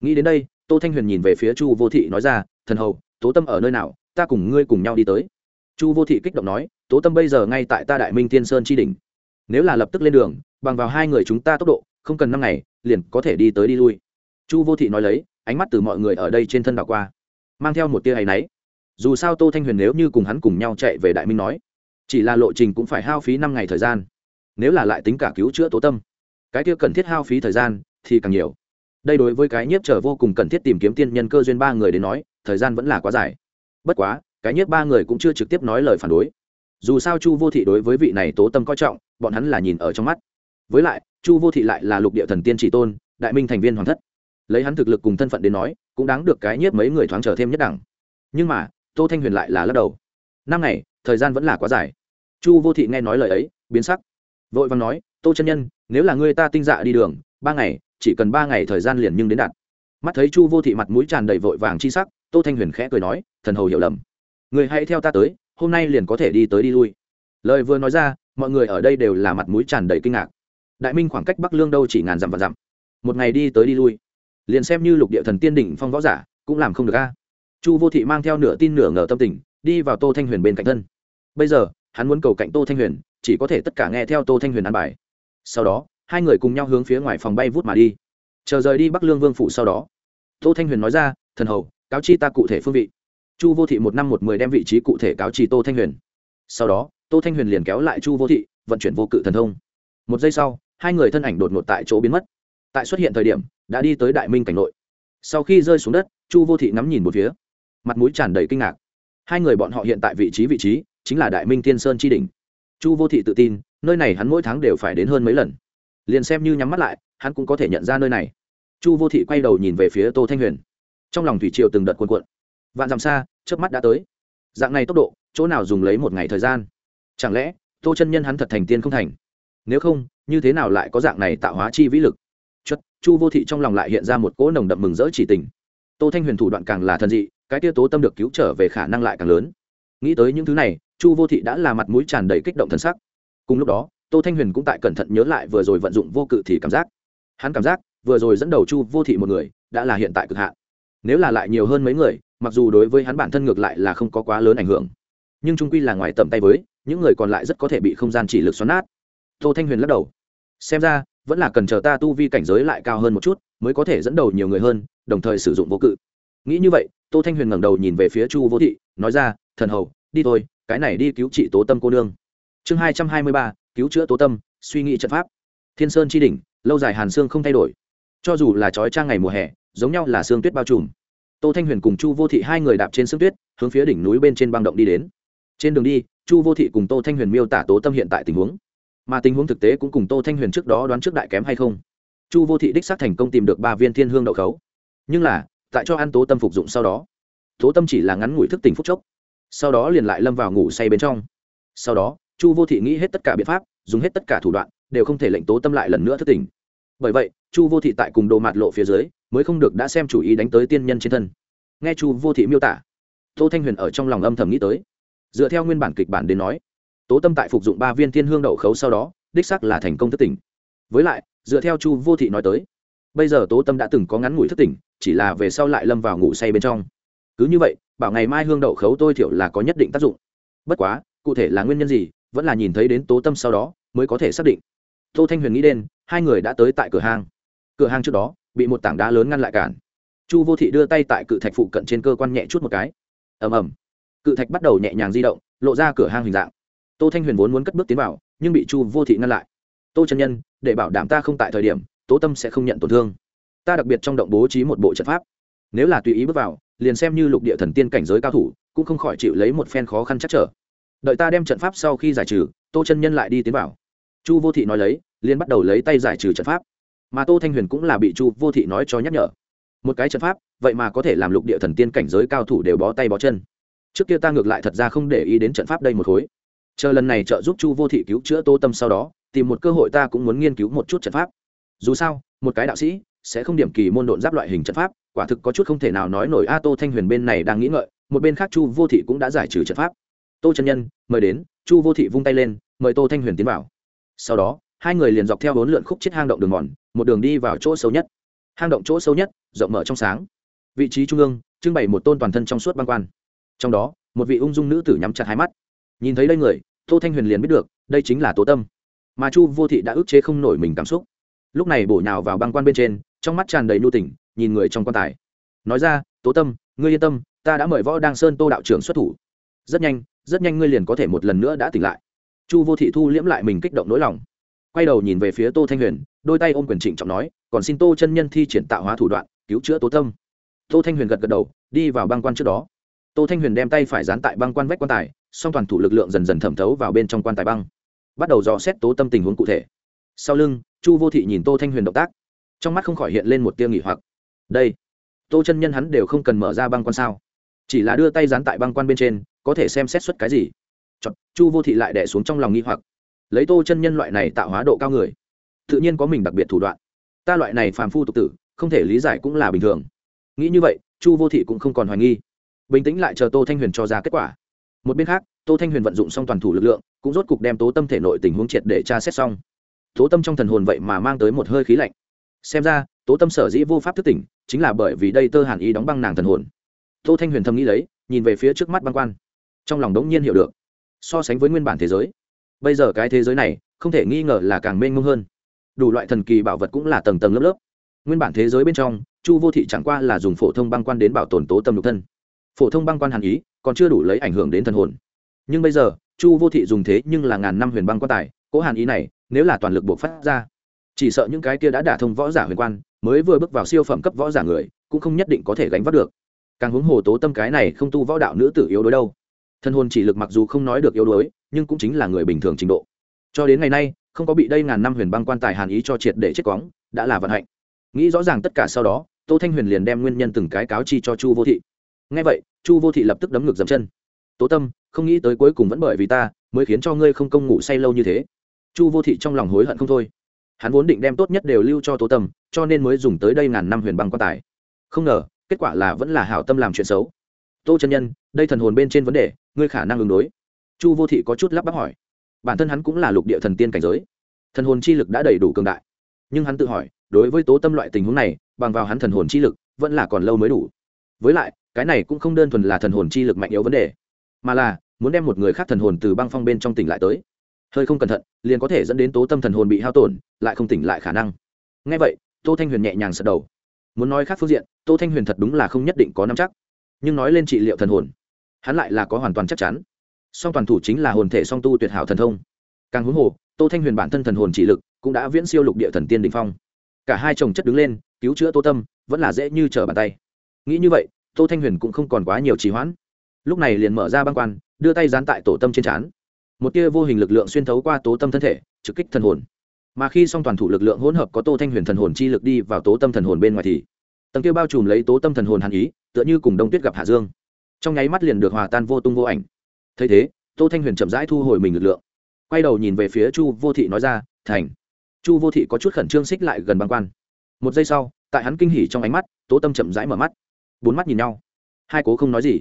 Nghĩ đến đây, tô thanh huyền nhìn về phía chu vô thị nói ra, thần hầu, tố tâm ở nơi nào? Ta cùng ngươi cùng nhau đi tới. Chu vô thị kích động nói, tố tâm bây giờ ngay tại ta đại minh thiên sơn tri đình nếu là lập tức lên đường, bằng vào hai người chúng ta tốc độ, không cần năm ngày, liền có thể đi tới đi lui. Chu vô thị nói lấy, ánh mắt từ mọi người ở đây trên thân đảo qua, mang theo một tia hay náy. Dù sao tô thanh huyền nếu như cùng hắn cùng nhau chạy về đại minh nói, chỉ là lộ trình cũng phải hao phí năm ngày thời gian. Nếu là lại tính cả cứu chữa tố tâm cái kia cần thiết hao phí thời gian thì càng nhiều. Đây đối với cái nhiếp trở vô cùng cần thiết tìm kiếm tiên nhân cơ duyên ba người đến nói, thời gian vẫn là quá dài. Bất quá, cái nhiếp ba người cũng chưa trực tiếp nói lời phản đối. Dù sao chu vô thị đối với vị này tố tâm coi trọng, bọn hắn là nhìn ở trong mắt. Với lại, chu vô thị lại là lục địa thần tiên chỉ tôn, đại minh thành viên hoàng thất. Lấy hắn thực lực cùng thân phận đến nói, cũng đáng được cái nhiếp mấy người thoáng trở thêm nhất đẳng. Nhưng mà, tô thanh huyền lại là lắc đầu. Năm ngày, thời gian vẫn là quá dài. Chu vô thị nghe nói lời ấy, biến sắc. Vội vàng nói tô chân nhân, nếu là ngươi ta tinh dạ đi đường, ba ngày, chỉ cần ba ngày thời gian liền nhưng đến đạt mắt thấy chu vô thị mặt mũi tràn đầy vội vàng chi sắc, tô thanh huyền khẽ cười nói, thần hầu hiểu lầm. Người hãy theo ta tới, hôm nay liền có thể đi tới đi lui. Lời vừa nói ra, mọi người ở đây đều là mặt mũi tràn đầy kinh ngạc. Đại minh khoảng cách bắc lương đâu chỉ ngàn dặm và dặm. Một ngày đi tới đi lui. Liền xem như lục địa thần tiên đỉnh phong võ giả, cũng làm không được a. Chu vô thị mang theo nửa tin nửa ngờ tâm tình, đi vào tô thanh huyền bên cạnh thân. Bây giờ, hắn muốn cầu cạnh tô thanh huyền, chỉ có thể tất cả nghe theo tô thanh huyền ăn bài sau đó, hai người cùng nhau hướng phía ngoài phòng bay vút mà đi. Chờ rời đi bắc lương vương phủ sau đó, tô thanh huyền nói ra, thần hầu, cáo chi ta cụ thể phương vị. Chu vô thị một năm một mười đem vị trí cụ thể cáo chi tô thanh huyền. Sau đó, tô thanh huyền liền kéo lại chu vô thị, vận chuyển vô cự thần thông. Một giây sau, hai người thân ảnh đột ngột tại chỗ biến mất. Tại xuất hiện thời điểm, đã đi tới đại minh cảnh nội. Sau khi rơi xuống đất, chu vô thị ngắm nhìn một phía. Mặt mũi tràn đầy kinh ngạc. Hai người bọn họ hiện tại vị trí vị trí chính là đại minh tiên sơn tri đình chu vô thị tự tin nơi này hắn mỗi tháng đều phải đến hơn mấy lần. Liền xem như nhắm mắt lại, hắn cũng có thể nhận ra nơi này. Chu vô thị quay đầu nhìn về phía tô thanh huyền. Trong lòng thủy triều từng đợt cuộn cuộn. Vạn dặm xa trước mắt đã tới. Dạng này tốc độ, chỗ nào dùng lấy một ngày thời gian? Chẳng lẽ, tô chân nhân hắn thật thành tiên không thành? Nếu không, như thế nào lại có dạng này tạo hóa chi vĩ lực? Chất chu vô thị trong lòng lại hiện ra một cỗ nồng đậm mừng rỡ chỉ tình. Tô thanh huyền thủ đoạn càng là thần dị, cái tia tố tâm được cứu trở về khả năng lại càng lớn. Nghĩ tới những thứ này, chu vô thị đã là mặt mũi tràn đầy kích động thân sắc cùng lúc đó, tô thanh huyền cũng tại cẩn thận nhớ lại vừa rồi vận dụng vô cự thì cảm giác. Hắn cảm giác, vừa rồi dẫn đầu chu vô thị một người, đã là hiện tại cực hạn. Nếu là lại nhiều hơn mấy người, mặc dù đối với hắn bản thân ngược lại là không có quá lớn ảnh hưởng, nhưng trung quy là ngoài tầm tay với, những người còn lại rất có thể bị không gian chỉ lực xoắn nát. Tô thanh huyền lắc đầu. Xem ra, vẫn là cần chờ ta tu vi cảnh giới lại cao hơn một chút, mới có thể dẫn đầu nhiều người hơn, đồng thời sử dụng vô cự. Nghĩ như vậy, tô thanh huyền ngẩng đầu nhìn về phía chu vô thị, nói ra, thần hầu, đi thôi, cái này đi cứu trị tố tâm cô nương chương hai trăm hai mươi ba, cứu chữa tố tâm, suy nghĩ trận pháp. Thiên sơn chi đỉnh, lâu dài hàn xương không thay đổi. Cho dù là trói trang ngày mùa hè, giống nhau là xương tuyết bao trùm. Tô thanh huyền cùng chu vô thị hai người đạp trên xương tuyết, hướng phía đỉnh núi bên trên băng động đi đến. Trên đường đi, chu vô thị cùng tô thanh huyền miêu tả tố tâm hiện tại tình huống. Mà tình huống thực tế cũng cùng tô thanh huyền trước đó đoán trước đại kém hay không. Chu vô thị đích xác thành công tìm được ba viên thiên hương đậu khấu. Nhưng là, tại cho ăn tố tâm phục dụng sau đó, tố tâm chỉ là ngắn ngủi thức tỉnh phúc chốc. Sau đó liền lại lâm vào ngủ say bên trong. Sau đó chu vô thị nghĩ hết tất cả biện pháp, dùng hết tất cả thủ đoạn, đều không thể lệnh tố tâm lại lần nữa thất tình. bởi vậy, chu vô thị tại cùng đồ mạt lộ phía dưới, mới không được đã xem chủ ý đánh tới tiên nhân trên thân. Nghe chu vô thị miêu tả, tô thanh huyền ở trong lòng âm thầm nghĩ tới. Dựa theo nguyên bản kịch bản đến nói, tố tâm tại phục dụng ba viên thiên hương đậu khấu sau đó, đích sắc là thành công thất tỉnh với lại, dựa theo chu vô thị nói tới, bây giờ tố tâm đã từng có ngắn ngủi thất tỉnh chỉ là về sau lại lâm vào ngủ say bên trong. Cứ như vậy, bảo ngày mai hương đậu khấu tôi thiểu là có nhất định tác dụng. Bất quá, cụ thể là nguyên nhân gì vẫn là nhìn thấy đến tố tâm sau đó, mới có thể xác định. Tô thanh huyền nghĩ đến, hai người đã tới tại cửa hàng. Cửa hàng trước đó, bị một tảng đá lớn ngăn lại cản. Chu vô thị đưa tay tại cự thạch phụ cận trên cơ quan nhẹ chút một cái. Ầm ầm. Cự thạch bắt đầu nhẹ nhàng di động, lộ ra cửa hang hình dạng. Tô thanh huyền vốn muốn cất bước tiến vào, nhưng bị chu vô thị ngăn lại. Tô chân nhân, để bảo đảm ta không tại thời điểm, tố tâm sẽ không nhận tổn thương. Ta đặc biệt trong động bố trí một bộ trận pháp. Nếu là tùy ý bước vào, liền xem như lục địa thần tiên cảnh giới cao thủ, cũng không khỏi chịu lấy một phen khó khăn chắc trở đợi ta đem trận pháp sau khi giải trừ, tô chân nhân lại đi tiến vào. Chu vô thị nói lấy, liền bắt đầu lấy tay giải trừ trận pháp. Mà tô thanh huyền cũng là bị chu vô thị nói cho nhắc nhở. Một cái trận pháp, vậy mà có thể làm lục địa thần tiên cảnh giới cao thủ đều bó tay bó chân. Trước kia ta ngược lại thật ra không để ý đến trận pháp đây một khối chờ lần này trợ giúp chu vô thị cứu chữa tô tâm sau đó, tìm một cơ hội ta cũng muốn nghiên cứu một chút trận pháp. Dù sao, một cái đạo sĩ sẽ không điểm kỳ môn độn giáp loại hình trận pháp, quả thực có chút không thể nào nói nổi. A, tô thanh huyền bên này đang nghĩ ngợi, một bên khác chu vô thị cũng đã giải trừ trận pháp tô chân nhân, mời đến, chu vô thị vung tay lên, mời tô thanh huyền tiến vào. Sau đó, hai người liền dọc theo bốn lượn khúc chết hang động đường mòn, một đường đi vào chỗ sâu nhất. Hang động chỗ sâu nhất, rộng mở trong sáng. Vị trí trung ương, trưng bày một tôn toàn thân trong suốt băng quan. Trong đó, một vị ung dung nữ tử nhắm chặt hai mắt. Nhìn thấy đây người, tô thanh huyền liền biết được, đây chính là tố tâm. Mà chu vô thị đã ức chế không nổi mình cảm xúc. Lúc này bổ nhào vào băng quan bên trên, trong mắt tràn đầy nhu tỉnh nhìn người trong quan tài. Nói ra tố tâm, ngươi yên tâm, ta đã mời võ đăng sơn tô đạo trưởng xuất thủ. Rất nhanh rất nhanh ngươi liền có thể một lần nữa đã tỉnh lại. Chu vô thị thu liễm lại mình kích động nỗi lòng. Quay đầu nhìn về phía tô thanh huyền, đôi tay ôm quyền trịnh trọng nói, còn xin tô chân nhân thi triển tạo hóa thủ đoạn, cứu chữa tố tâm. Tô thanh huyền gật gật đầu, đi vào băng quan trước đó. Tô thanh huyền đem tay phải dán tại băng quan vách quan tài, song toàn thủ lực lượng dần dần thẩm thấu vào bên trong quan tài băng. Bắt đầu dò xét tố tâm tình huống cụ thể. Sau lưng, chu vô thị nhìn tô thanh huyền động tác. Trong mắt không khỏi hiện lên một tia nghỉ hoặc. Đây, tô chân nhân hắn đều không cần mở ra băng quan sao? Chỉ là đưa tay dán tại băng quan bên trên có thể xem xét xuất cái gì? Chọn, chu vô thị lại đẻ xuống trong lòng nghi hoặc. Lấy tô chân nhân loại này tạo hóa độ cao người tự nhiên có mình đặc biệt thủ đoạn. Ta loại này phàm phu tục tử không thể lý giải cũng là bình thường. Nghĩ như vậy chu vô thị cũng không còn hoài nghi. Bình tĩnh lại chờ tô thanh huyền cho ra kết quả. Một bên khác tô thanh huyền vận dụng xong toàn thủ lực lượng cũng rốt cục đem tố tâm thể nội tình huống triệt để tra xét xong. Tố tâm trong thần hồn vậy mà mang tới một hơi khí lạnh. Xem ra tố tâm sở dĩ vô pháp thức tỉnh chính là bởi vì đây tơ hàn ý đóng băng nàng thần hồn. Tô thanh huyền thầm nghĩ lấy nhìn về phía trước mắt băng quan trong lòng đống nhiên hiểu được. So sánh với nguyên bản thế giới, bây giờ cái thế giới này không thể nghi ngờ là càng mênh mông hơn. Đủ loại thần kỳ bảo vật cũng là tầng tầng lớp lớp. Nguyên bản thế giới bên trong, chu vô thị chẳng qua là dùng phổ thông băng quan đến bảo tồn tố tâm lục thân. Phổ thông băng quan hàn ý, còn chưa đủ lấy ảnh hưởng đến thần hồn. Nhưng bây giờ, chu vô thị dùng thế nhưng là ngàn năm huyền băng quan tài cố hàn ý này, nếu là toàn lực buộc phát ra, chỉ sợ những cái kia đã đả thông võ giả huyền quan, mới vừa bước vào siêu phẩm cấp võ giả người, cũng không nhất định có thể gánh vác được. Càng huống hồ tố tâm cái này không tu võ đạo nữ tử yếu đối đâu thân hồn chỉ lực mặc dù không nói được yếu đuối, nhưng cũng chính là người bình thường trình độ. Cho đến ngày nay, không có bị đây ngàn năm huyền băng quan tài hàn ý cho triệt để chết cóng đã là vận hạnh. Nghĩ rõ ràng tất cả sau đó, tô thanh huyền liền đem nguyên nhân từng cái cáo chi cho chu vô thị. Ngay vậy, chu vô thị lập tức đấm ngược dầm chân. Tố tâm, không nghĩ tới cuối cùng vẫn bởi vì ta, mới khiến cho ngươi không công ngủ say lâu như thế. Chu vô thị trong lòng hối hận không thôi. Hắn vốn định đem tốt nhất đều lưu cho tố tâm, cho nên mới dùng tới đây ngàn năm huyền băng quan tài. Không ngờ, kết quả là vẫn là hảo tâm làm chuyện xấu. Tô chân nhân, đây thần hồn bên trên vấn đề ngươi khả năng ứng đối. Chu vô thị có chút lắp bắp hỏi. Bản thân hắn cũng là lục địa thần tiên cảnh giới. Thần hồn chi lực đã đầy đủ cường đại. Nhưng hắn tự hỏi, đối với tố tâm loại tình huống này, bằng vào hắn thần hồn chi lực, vẫn là còn lâu mới đủ. Với lại, cái này cũng không đơn thuần là thần hồn chi lực mạnh yếu vấn đề, mà là muốn đem một người khác thần hồn từ băng phong bên trong tỉnh lại tới. Hơi không cẩn thận, liền có thể dẫn đến tố tâm thần hồn bị hao tổn, lại không tỉnh lại khả năng. Ngay vậy, tô thanh huyền nhẹ nhàng sật đầu. Muốn nói khác phương diện, tô thanh huyền thật đúng là không nhất định có năm chắc. Nhưng nói lên trị liệu thần hồn hắn lại là có hoàn toàn chắc chắn. Song toàn thủ chính là hồn thể song tu tuyệt hảo thần thông. Càng huống hồ, tô thanh huyền bản thân thần hồn chỉ lực cũng đã viễn siêu lục địa thần tiên đình phong. Cả hai chồng chất đứng lên, cứu chữa tô tâm, vẫn là dễ như trở bàn tay. Nghĩ như vậy, tô thanh huyền cũng không còn quá nhiều trì hoãn. Lúc này liền mở ra băng quan, đưa tay dán tại tổ tâm trên trán. Một tia vô hình lực lượng xuyên thấu qua tố tâm thân thể, trực kích thần hồn. Mà khi song toàn thủ lực lượng hỗn hợp có tô thanh huyền thần hồn chi lực đi vào tố tâm thần hồn bên ngoài thì, tầng kia bao trùm lấy tố tâm thần hồn hàn ý, tựa như cùng đông tuyết gặp hạ dương trong nháy mắt liền được hòa tan vô tung vô ảnh. Thấy thế, tô thanh huyền chậm rãi thu hồi mình lực lượng. Quay đầu nhìn về phía chu vô thị nói ra, thành. Chu vô thị có chút khẩn trương xích lại gần băng quan. Một giây sau, tại hắn kinh hỉ trong ánh mắt, tố tâm chậm rãi mở mắt. Bốn mắt nhìn nhau. Hai cố không nói gì.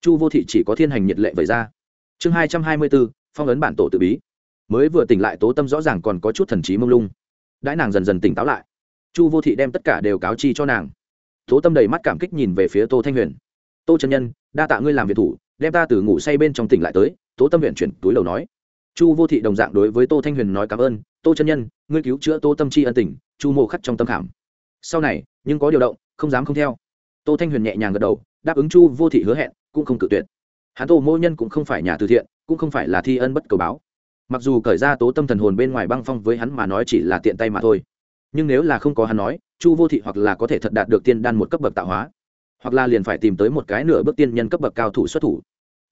Chu vô thị chỉ có thiên hành nhiệt lệ vẩy ra. Chương hai trăm hai mươi bốn, phong ấn bản tổ tự bí. Mới vừa tỉnh lại tố tâm rõ ràng còn có chút thần trí mông lung. Đãi nàng dần dần tỉnh táo lại, chu vô thị đem tất cả đều cáo chi cho nàng. Tố tâm đầy mắt cảm kích nhìn về phía tô thanh huyền tô trần nhân, đa tạ ngươi làm việc thủ, đem ta từ ngủ say bên trong tỉnh lại tới, tố tâm huyện chuyển túi lầu nói. Chu vô thị đồng dạng đối với tô thanh huyền nói cảm ơn, tô chân nhân, ngươi cứu chữa tô tâm Chi ân tình, chu mô khắc trong tâm khảm. Sau này, nhưng có điều động, không dám không theo. Tô thanh huyền nhẹ nhàng gật đầu, đáp ứng chu vô thị hứa hẹn, cũng không cự tuyệt. Hắn tô mô nhân cũng không phải nhà từ thiện, cũng không phải là thi ân bất cầu báo. Mặc dù cởi ra tố tâm thần hồn bên ngoài băng phong với hắn mà nói chỉ là tiện tay mà thôi, nhưng nếu là không có hắn nói, chu vô thị hoặc là có thể thật đạt được tiên đan một cấp bậc tạo hóa hoặc là liền phải tìm tới một cái nửa bước tiên nhân cấp bậc cao thủ xuất thủ.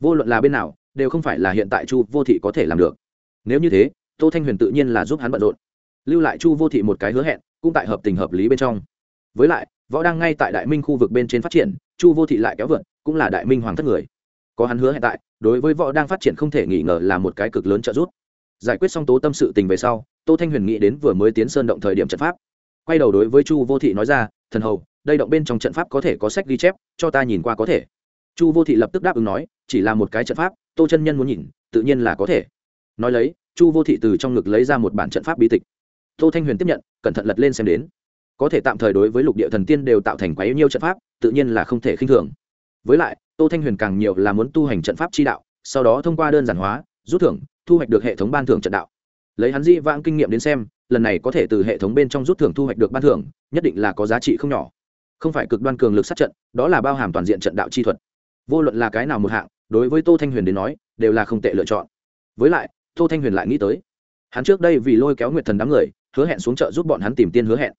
Vô luận là bên nào, đều không phải là hiện tại chu vô thị có thể làm được. Nếu như thế, tô thanh huyền tự nhiên là giúp hắn bận rộn. Lưu lại chu vô thị một cái hứa hẹn, cũng tại hợp tình hợp lý bên trong. Với lại, võ đang ngay tại đại minh khu vực bên trên phát triển, chu vô thị lại kéo vượt cũng là đại minh hoàng thất người. Có hắn hứa hẹn tại, đối với võ đang phát triển không thể nghi ngờ là một cái cực lớn trợ giúp. Giải quyết xong tố tâm sự tình về sau, tô thanh huyền nghĩ đến vừa mới tiến sơn động thời điểm trận pháp. Quay đầu đối với chu vô thị nói ra, thần hầu đây động bên trong trận pháp có thể có sách ghi chép, cho ta nhìn qua có thể. Chu vô thị lập tức đáp ứng nói, chỉ là một cái trận pháp, tô chân nhân muốn nhìn, tự nhiên là có thể. Nói lấy, chu vô thị từ trong ngực lấy ra một bản trận pháp bí tịch. Tô thanh huyền tiếp nhận, cẩn thận lật lên xem đến. Có thể tạm thời đối với lục địa thần tiên đều tạo thành quá nhiêu trận pháp, tự nhiên là không thể khinh thường. Với lại, tô thanh huyền càng nhiều là muốn tu hành trận pháp chi đạo, sau đó thông qua đơn giản hóa, rút thưởng, thu hoạch được hệ thống ban thưởng trận đạo. Lấy hắn di vãng kinh nghiệm đến xem, lần này có thể từ hệ thống bên trong rút thưởng thu hoạch được ban thưởng, nhất định là có giá trị không nhỏ không phải cực đoan cường lực sát trận, đó là bao hàm toàn diện trận đạo chi thuật. Vô luận là cái nào một hạng, đối với tô thanh huyền đến nói, đều là không tệ lựa chọn. Với lại, tô thanh huyền lại nghĩ tới, hắn trước đây vì lôi kéo nguyệt thần đám người, hứa hẹn xuống chợ giúp bọn hắn tìm tiên hứa hẹn.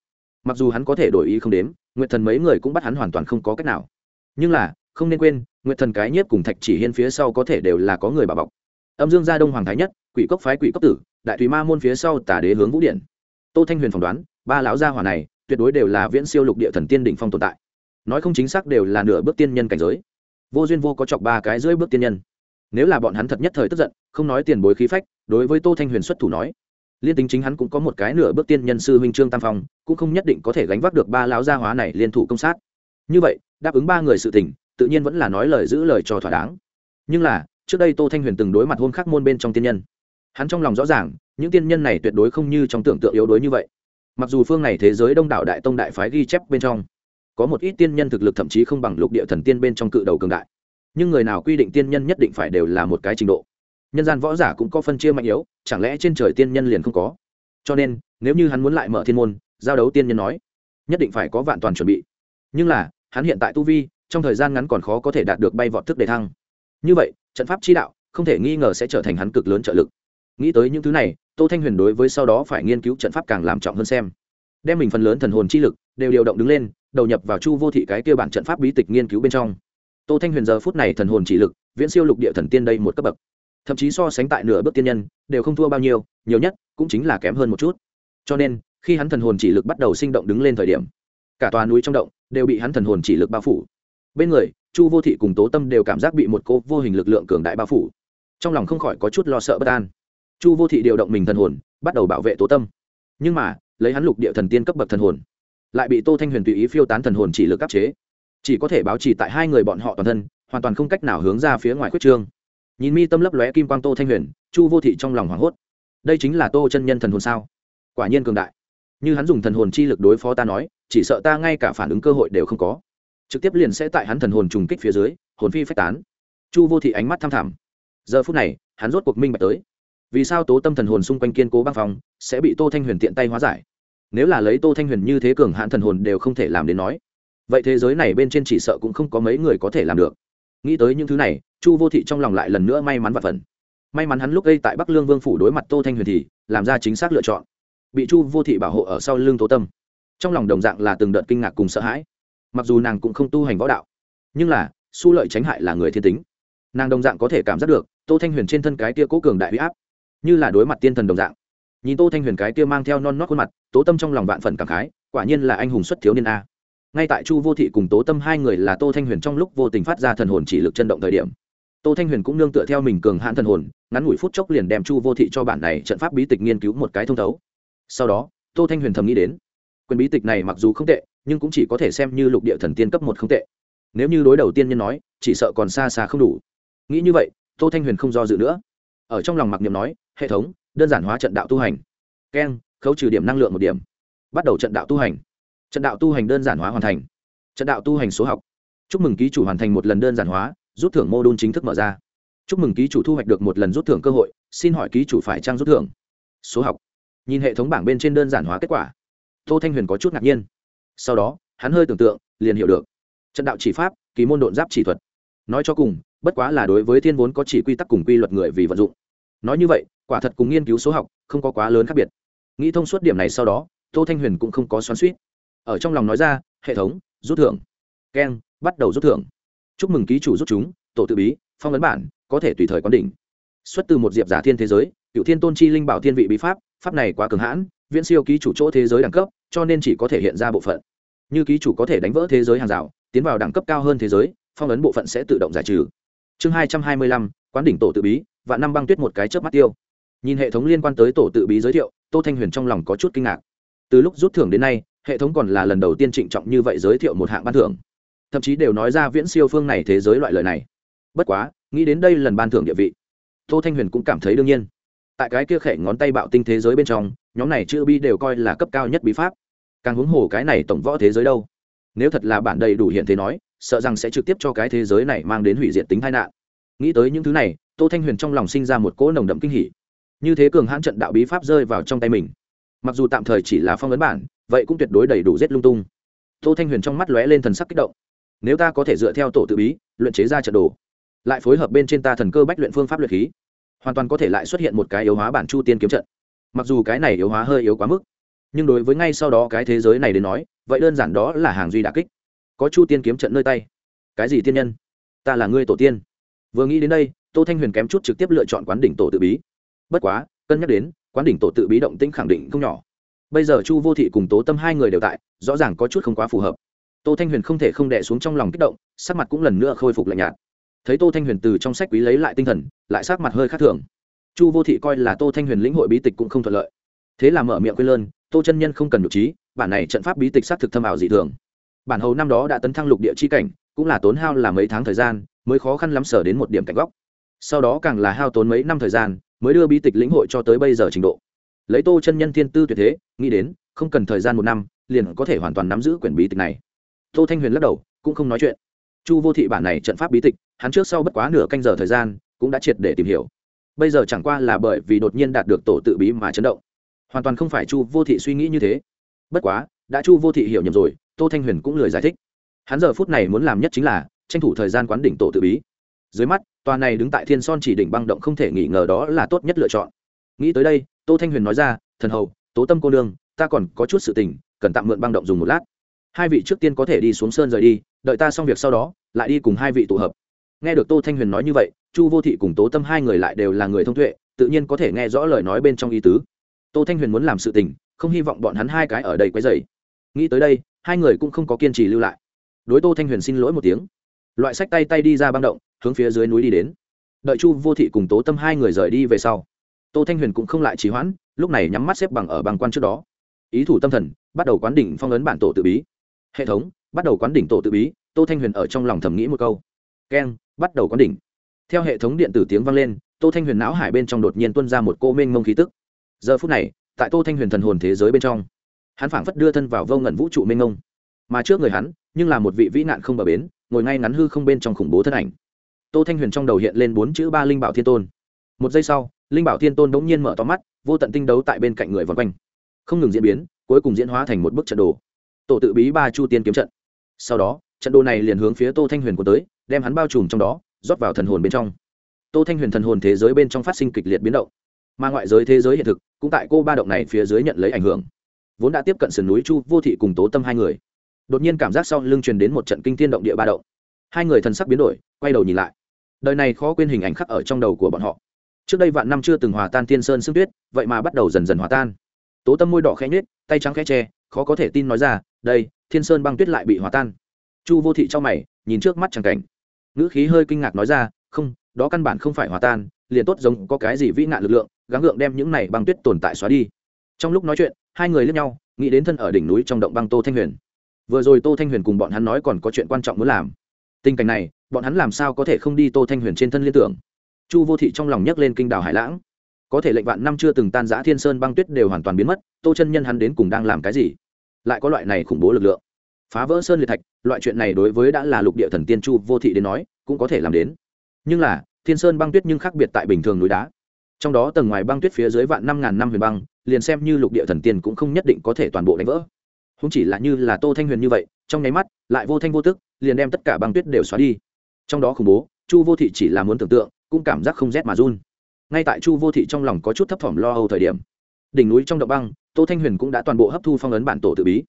Mặc dù hắn có thể đổi ý không đếm, nguyệt thần mấy người cũng bắt hắn hoàn toàn không có cách nào. Nhưng là, không nên quên, nguyệt thần cái nhiếp cùng thạch chỉ hiên phía sau có thể đều là có người bà bọc. Âm dương gia đông hoàng thái nhất, quỷ cốc phái quỷ cốc tử, đại tùy ma môn phía sau tả đế hướng vũ điện. Tô thanh huyền phỏng đoán, ba lão gia hỏa này tuyệt đối đều là viễn siêu lục địa thần tiên đỉnh phong tồn tại. Nói không chính xác đều là nửa bước tiên nhân cảnh giới. Vô duyên vô có chọc ba cái dưới bước tiên nhân. Nếu là bọn hắn thật nhất thời tức giận, không nói tiền bối khí phách, đối với tô thanh huyền xuất thủ nói, liên tính chính hắn cũng có một cái nửa bước tiên nhân sư huynh trương tam phong, cũng không nhất định có thể gánh vác được ba lão gia hóa này liên thủ công sát. Như vậy, đáp ứng ba người sự tình, tự nhiên vẫn là nói lời giữ lời cho thỏa đáng. Nhưng là, trước đây tô thanh huyền từng đối mặt hôn khắc môn bên trong tiên nhân. Hắn trong lòng rõ ràng, những tiên nhân này tuyệt đối không như trong tưởng tượng yếu đuối như vậy mặc dù phương này thế giới đông đảo đại tông đại phái ghi chép bên trong, có một ít tiên nhân thực lực thậm chí không bằng lục địa thần tiên bên trong cự đầu cường đại, nhưng người nào quy định tiên nhân nhất định phải đều là một cái trình độ. Nhân gian võ giả cũng có phân chia mạnh yếu, chẳng lẽ trên trời tiên nhân liền không có? Cho nên, nếu như hắn muốn lại mở thiên môn, giao đấu tiên nhân nói, nhất định phải có vạn toàn chuẩn bị. Nhưng là, hắn hiện tại tu vi, trong thời gian ngắn còn khó có thể đạt được bay vọt thức đề thăng. Như vậy, trận pháp chi đạo không thể nghi ngờ sẽ trở thành hắn cực lớn trợ lực. Nghĩ tới những thứ này tô thanh huyền đối với sau đó phải nghiên cứu trận pháp càng làm trọng hơn xem. Đem mình phần lớn thần hồn chi lực đều điều động đứng lên, đầu nhập vào chu vô thị cái kia bản trận pháp bí tịch nghiên cứu bên trong. Tô thanh huyền giờ phút này thần hồn chỉ lực, viễn siêu lục địa thần tiên đây một cấp bậc. Thậm chí so sánh tại nửa bước tiên nhân, đều không thua bao nhiêu, nhiều nhất cũng chính là kém hơn một chút. Cho nên, khi hắn thần hồn chỉ lực bắt đầu sinh động đứng lên thời điểm, cả tòa núi trong động đều bị hắn thần hồn chỉ lực bao phủ. Bên người, chu vô thị cùng tố tâm đều cảm giác bị một cô vô hình lực lượng cường đại bao phủ. Trong lòng không khỏi có chút lo sợ bất an chu vô thị điều động mình thần hồn, bắt đầu bảo vệ tố tâm. Nhưng mà, lấy hắn lục địa thần tiên cấp bậc thần hồn, lại bị tô thanh huyền tùy ý phiêu tán thần hồn chỉ lực áp chế. Chỉ có thể báo trì tại hai người bọn họ toàn thân, hoàn toàn không cách nào hướng ra phía ngoài quyết trương. Nhìn mi tâm lấp lóe kim quang tô thanh huyền, chu vô thị trong lòng hoảng hốt. Đây chính là tô chân nhân thần hồn sao? Quả nhiên cường đại. Như hắn dùng thần hồn chi lực đối phó ta nói, chỉ sợ ta ngay cả phản ứng cơ hội đều không có. Trực tiếp liền sẽ tại hắn thần hồn trùng kích phía dưới, hồn phi phách tán. Chu vô thị ánh mắt thăm thẳm. Giờ phút này, hắn rốt cuộc minh bạch tới vì sao tố tâm thần hồn xung quanh kiên cố băng phòng sẽ bị tô thanh huyền tiện tay hóa giải? Nếu là lấy tô thanh huyền như thế cường hạn thần hồn đều không thể làm đến nói, vậy thế giới này bên trên chỉ sợ cũng không có mấy người có thể làm được. Nghĩ tới những thứ này, chu vô thị trong lòng lại lần nữa may mắn và phần may mắn hắn lúc gây tại bắc lương vương phủ đối mặt tô thanh huyền thì làm ra chính xác lựa chọn. Bị chu vô thị bảo hộ ở sau lưng tố tâm. Trong lòng đồng dạng là từng đợt kinh ngạc cùng sợ hãi. Mặc dù nàng cũng không tu hành võ đạo, nhưng là, su lợi tránh hại là người thiên tính. Nàng đồng dạng có thể cảm giác được, tô thanh huyền trên thân cái tia cố cường đại huy áp như là đối mặt tiên thần đồng dạng. Nhìn tô thanh huyền cái kia mang theo non nót khuôn mặt, tố tâm trong lòng vạn phần cảm khái, quả nhiên là anh hùng xuất thiếu niên a. Ngay tại chu vô thị cùng tố tâm hai người là tô thanh huyền trong lúc vô tình phát ra thần hồn chỉ lực chân động thời điểm. Tô thanh huyền cũng nương tựa theo mình cường hãn thần hồn, ngắn ngủi phút chốc liền đem chu vô thị cho bản này trận pháp bí tịch nghiên cứu một cái thông thấu. Sau đó, tô thanh huyền thầm nghĩ đến, quyền bí tịch này mặc dù không tệ, nhưng cũng chỉ có thể xem như lục địa thần tiên cấp một không tệ. Nếu như đối đầu tiên nhân nói, chỉ sợ còn xa xa không đủ. Nghĩ như vậy, tô thanh huyền không do dự nữa. Ở trong lòng mặc niệm nói hệ thống, đơn giản hóa trận đạo tu hành. Keng, khấu trừ điểm năng lượng một điểm. Bắt đầu trận đạo tu hành. Trận đạo tu hành đơn giản hóa hoàn thành. Trận đạo tu hành số học. Chúc mừng ký chủ hoàn thành một lần đơn giản hóa, rút thưởng mô đun chính thức mở ra. Chúc mừng ký chủ thu hoạch được một lần rút thưởng cơ hội, xin hỏi ký chủ phải trang rút thưởng. Số học. Nhìn hệ thống bảng bên trên đơn giản hóa kết quả. Tô thanh huyền có chút ngạc nhiên. Sau đó, hắn hơi tưởng tượng, liền hiểu được. Trận đạo chỉ pháp, kỳ môn độn giáp chỉ thuật. Nói cho cùng, bất quá là đối với thiên vốn có chỉ quy tắc cùng quy luật người vì vận dụng. Nói như vậy quả thật cùng nghiên cứu số học không có quá lớn khác biệt. Nghĩ thông suốt điểm này sau đó, tô thanh huyền cũng không có xoắn suýt ở trong lòng nói ra, hệ thống, rút thưởng. Keng, bắt đầu rút thưởng. Chúc mừng ký chủ rút chúng, tổ tự bí, phong ấn bản, có thể tùy thời quán đỉnh. Xuất từ một diệp giả thiên thế giới, cựu thiên tôn chi linh bảo thiên vị bí pháp pháp này quá cường hãn, viễn siêu ký chủ chỗ thế giới đẳng cấp, cho nên chỉ có thể hiện ra bộ phận. Như ký chủ có thể đánh vỡ thế giới hàng rào, tiến vào đẳng cấp cao hơn thế giới, phong ấn bộ phận sẽ tự động giải trừ. Chương hai trăm hai mươi lăm, quán đỉnh tổ tự bí và năm băng tuyết một cái chớp mắt tiêu nhìn hệ thống liên quan tới tổ tự bí giới thiệu, tô thanh huyền trong lòng có chút kinh ngạc. Từ lúc rút thưởng đến nay, hệ thống còn là lần đầu tiên trịnh trọng như vậy giới thiệu một hạng ban thưởng. Thậm chí đều nói ra viễn siêu phương này thế giới loại lời này. Bất quá, nghĩ đến đây lần ban thưởng địa vị, tô thanh huyền cũng cảm thấy đương nhiên. Tại cái kia khẽ ngón tay bạo tinh thế giới bên trong, nhóm này chữ bi đều coi là cấp cao nhất bí pháp. Càng huống hồ cái này tổng võ thế giới đâu? Nếu thật là bản đầy đủ hiện thế nói, sợ rằng sẽ trực tiếp cho cái thế giới này mang đến hủy diệt tính tai nạn. Nghĩ tới những thứ này, tô thanh huyền trong lòng sinh ra một cỗ nồng đậm kinh hỉ như thế cường hãn trận đạo bí pháp rơi vào trong tay mình. Mặc dù tạm thời chỉ là phong ấn bản, vậy cũng tuyệt đối đầy đủ rét lung tung. Tô thanh huyền trong mắt lóe lên thần sắc kích động. Nếu ta có thể dựa theo tổ tự bí, luyện chế ra trận đồ, lại phối hợp bên trên ta thần cơ bách luyện phương pháp luyện khí, hoàn toàn có thể lại xuất hiện một cái yếu hóa bản chu tiên kiếm trận. Mặc dù cái này yếu hóa hơi yếu quá mức, nhưng đối với ngay sau đó cái thế giới này đến nói, vậy đơn giản đó là hàng duy đà kích. Có chu tiên kiếm trận nơi tay. Cái gì tiên nhân? Ta là ngươi tổ tiên. Vừa nghĩ đến đây, tô thanh huyền kém chút trực tiếp lựa chọn quán đỉnh tổ tự bí bất quá, cân nhắc đến, quán đỉnh tổ tự bí động tĩnh khẳng định không nhỏ. Bây giờ chu vô thị cùng tố tâm hai người đều tại, rõ ràng có chút không quá phù hợp. Tô thanh huyền không thể không đẻ xuống trong lòng kích động, sắc mặt cũng lần nữa khôi phục lạnh nhạt. Thấy tô thanh huyền từ trong sách quý lấy lại tinh thần, lại sắc mặt hơi khác thường. Chu vô thị coi là tô thanh huyền lĩnh hội bí tịch cũng không thuận lợi. Thế là mở miệng quên lơn, tô chân nhân không cần nhục trí, bản này trận pháp bí tịch xác thực thâm ảo dị thường. Bản hầu năm đó đã tấn thăng lục địa chi cảnh, cũng là tốn hao là mấy tháng thời gian, mới khó khăn lắm sở đến một điểm cạnh góc. Sau đó càng là hao tốn mấy năm thời gian mới đưa bí tịch lĩnh hội cho tới bây giờ trình độ. Lấy tô chân nhân thiên tư tuyệt thế, nghĩ đến, không cần thời gian một năm, liền có thể hoàn toàn nắm giữ quyển bí tịch này. Tô thanh huyền lắc đầu, cũng không nói chuyện. Chu vô thị bản này trận pháp bí tịch, hắn trước sau bất quá nửa canh giờ thời gian, cũng đã triệt để tìm hiểu. Bây giờ chẳng qua là bởi vì đột nhiên đạt được tổ tự bí mà chấn động. Hoàn toàn không phải chu vô thị suy nghĩ như thế. Bất quá, đã chu vô thị hiểu nhầm rồi, tô thanh huyền cũng lười giải thích. Hắn giờ phút này muốn làm nhất chính là tranh thủ thời gian quán đỉnh tổ tự bí dưới mắt, tòa này đứng tại thiên son chỉ đỉnh băng động không thể nghi ngờ đó là tốt nhất lựa chọn. Nghĩ tới đây, tô thanh huyền nói ra, thần hầu, tố tâm cô nương, ta còn có chút sự tình, cần tạm mượn băng động dùng một lát. Hai vị trước tiên có thể đi xuống sơn rời đi, đợi ta xong việc sau đó, lại đi cùng hai vị tụ hợp. Nghe được tô thanh huyền nói như vậy, chu vô thị cùng tố tâm hai người lại đều là người thông tuệ, tự nhiên có thể nghe rõ lời nói bên trong ý tứ. Tô thanh huyền muốn làm sự tình, không hy vọng bọn hắn hai cái ở đây quấy dày nghĩ tới đây, hai người cũng không có kiên trì lưu lại. Đối tô thanh huyền xin lỗi một tiếng. Loại sách tay tay đi ra băng động hướng phía dưới núi đi đến. Đợi chu vô thị cùng tố tâm hai người rời đi về sau, tô thanh huyền cũng không lại trì hoãn, lúc này nhắm mắt xếp bằng ở bằng quan trước đó. Ý thủ tâm thần, bắt đầu quán đỉnh phong ấn bản tổ tự bí. Hệ thống, bắt đầu quán đỉnh tổ tự bí, tô thanh huyền ở trong lòng thầm nghĩ một câu. Keng, bắt đầu quán đỉnh. Theo hệ thống điện tử tiếng vang lên, tô thanh huyền não hải bên trong đột nhiên tuân ra một cô mênh mông khí tức. Giờ phút này, tại tô thanh huyền thần hồn thế giới bên trong, hắn phảng phất đưa thân vào vô ngẩn vũ trụ mênh mông. Mà trước người hắn, nhưng là một vị vĩ nạn không bờ bến, ngồi ngay ngắn hư không bên trong khủng bố thân ảnh tô thanh huyền trong đầu hiện lên bốn chữ ba linh bảo thiên tôn. Một giây sau, linh bảo thiên tôn đ ỗ n g nhiên mở to mắt, vô tận tinh đấu tại bên cạnh người vòng quanh. Không ngừng diễn biến, cuối cùng diễn hóa thành một bức trận đồ. Tổ tự bí ba chu tiên kiếm trận. Sau đó, trận đồ này liền hướng phía tô thanh huyền của tới, đem hắn bao trùm trong đó, rót vào thần hồn bên trong. Tô thanh huyền thần hồn thế giới bên trong phát sinh kịch liệt biến động. Mà ngoại giới thế giới hiện thực, cũng tại cô ba động này phía dưới nhận lấy ảnh hưởng. Vốn đã tiếp cận sườn núi chu, vô thị cùng tố tâm hai người. Đột nhiên cảm giác sau lưng truyền đến một trận kinh thiên động địa ba động. Hai người thần sắc biến đổi, quay đầu nhìn lại đời này khó quên hình ảnh khắc ở trong đầu của bọn họ. Trước đây vạn năm chưa từng hòa tan thiên sơn sương tuyết, vậy mà bắt đầu dần dần hòa tan. Tố tâm môi đỏ khẽ nhếch, tay trắng khẽ tre khó có thể tin nói ra, đây, thiên sơn băng tuyết lại bị hòa tan. Chu vô thị trong mày, nhìn trước mắt chẳng cảnh. Ngữ khí hơi kinh ngạc nói ra, không, đó căn bản không phải hòa tan, liền tốt giống có cái gì vĩ nạn lực lượng, gắng gượng đem những này băng tuyết tồn tại xóa đi. Trong lúc nói chuyện, hai người lướt nhau, nghĩ đến thân ở đỉnh núi trong động băng tô thanh huyền. Vừa rồi tô thanh huyền cùng bọn hắn nói còn có chuyện quan trọng muốn làm tình cảnh này, bọn hắn làm sao có thể không đi tô thanh huyền trên thân liên tưởng? Chu vô thị trong lòng nhấc lên kinh đảo hải lãng. Có thể lệnh vạn năm chưa từng tan giã thiên sơn băng tuyết đều hoàn toàn biến mất, tô chân nhân hắn đến cùng đang làm cái gì? Lại có loại này khủng bố lực lượng. Phá vỡ sơn liệt thạch, loại chuyện này đối với đã là lục địa thần tiên chu vô thị đến nói, cũng có thể làm đến. Nhưng là, thiên sơn băng tuyết nhưng khác biệt tại bình thường núi đá. Trong đó tầng ngoài băng tuyết phía dưới vạn năm ngàn năm huyền băng, liền xem như lục địa thần tiên cũng không nhất định có thể toàn bộ đánh vỡ. Không chỉ là như là tô thanh huyền như vậy, trong nháy mắt, lại vô thanh vô tức liền đem tất cả băng tuyết đều xóa đi. Trong đó khủng bố, chu vô thị chỉ là muốn tưởng tượng, cũng cảm giác không rét mà run. Ngay tại chu vô thị trong lòng có chút thấp thỏm lo âu thời điểm, đỉnh núi trong động băng, tô thanh huyền cũng đã toàn bộ hấp thu phong ấn bản tổ tự bí.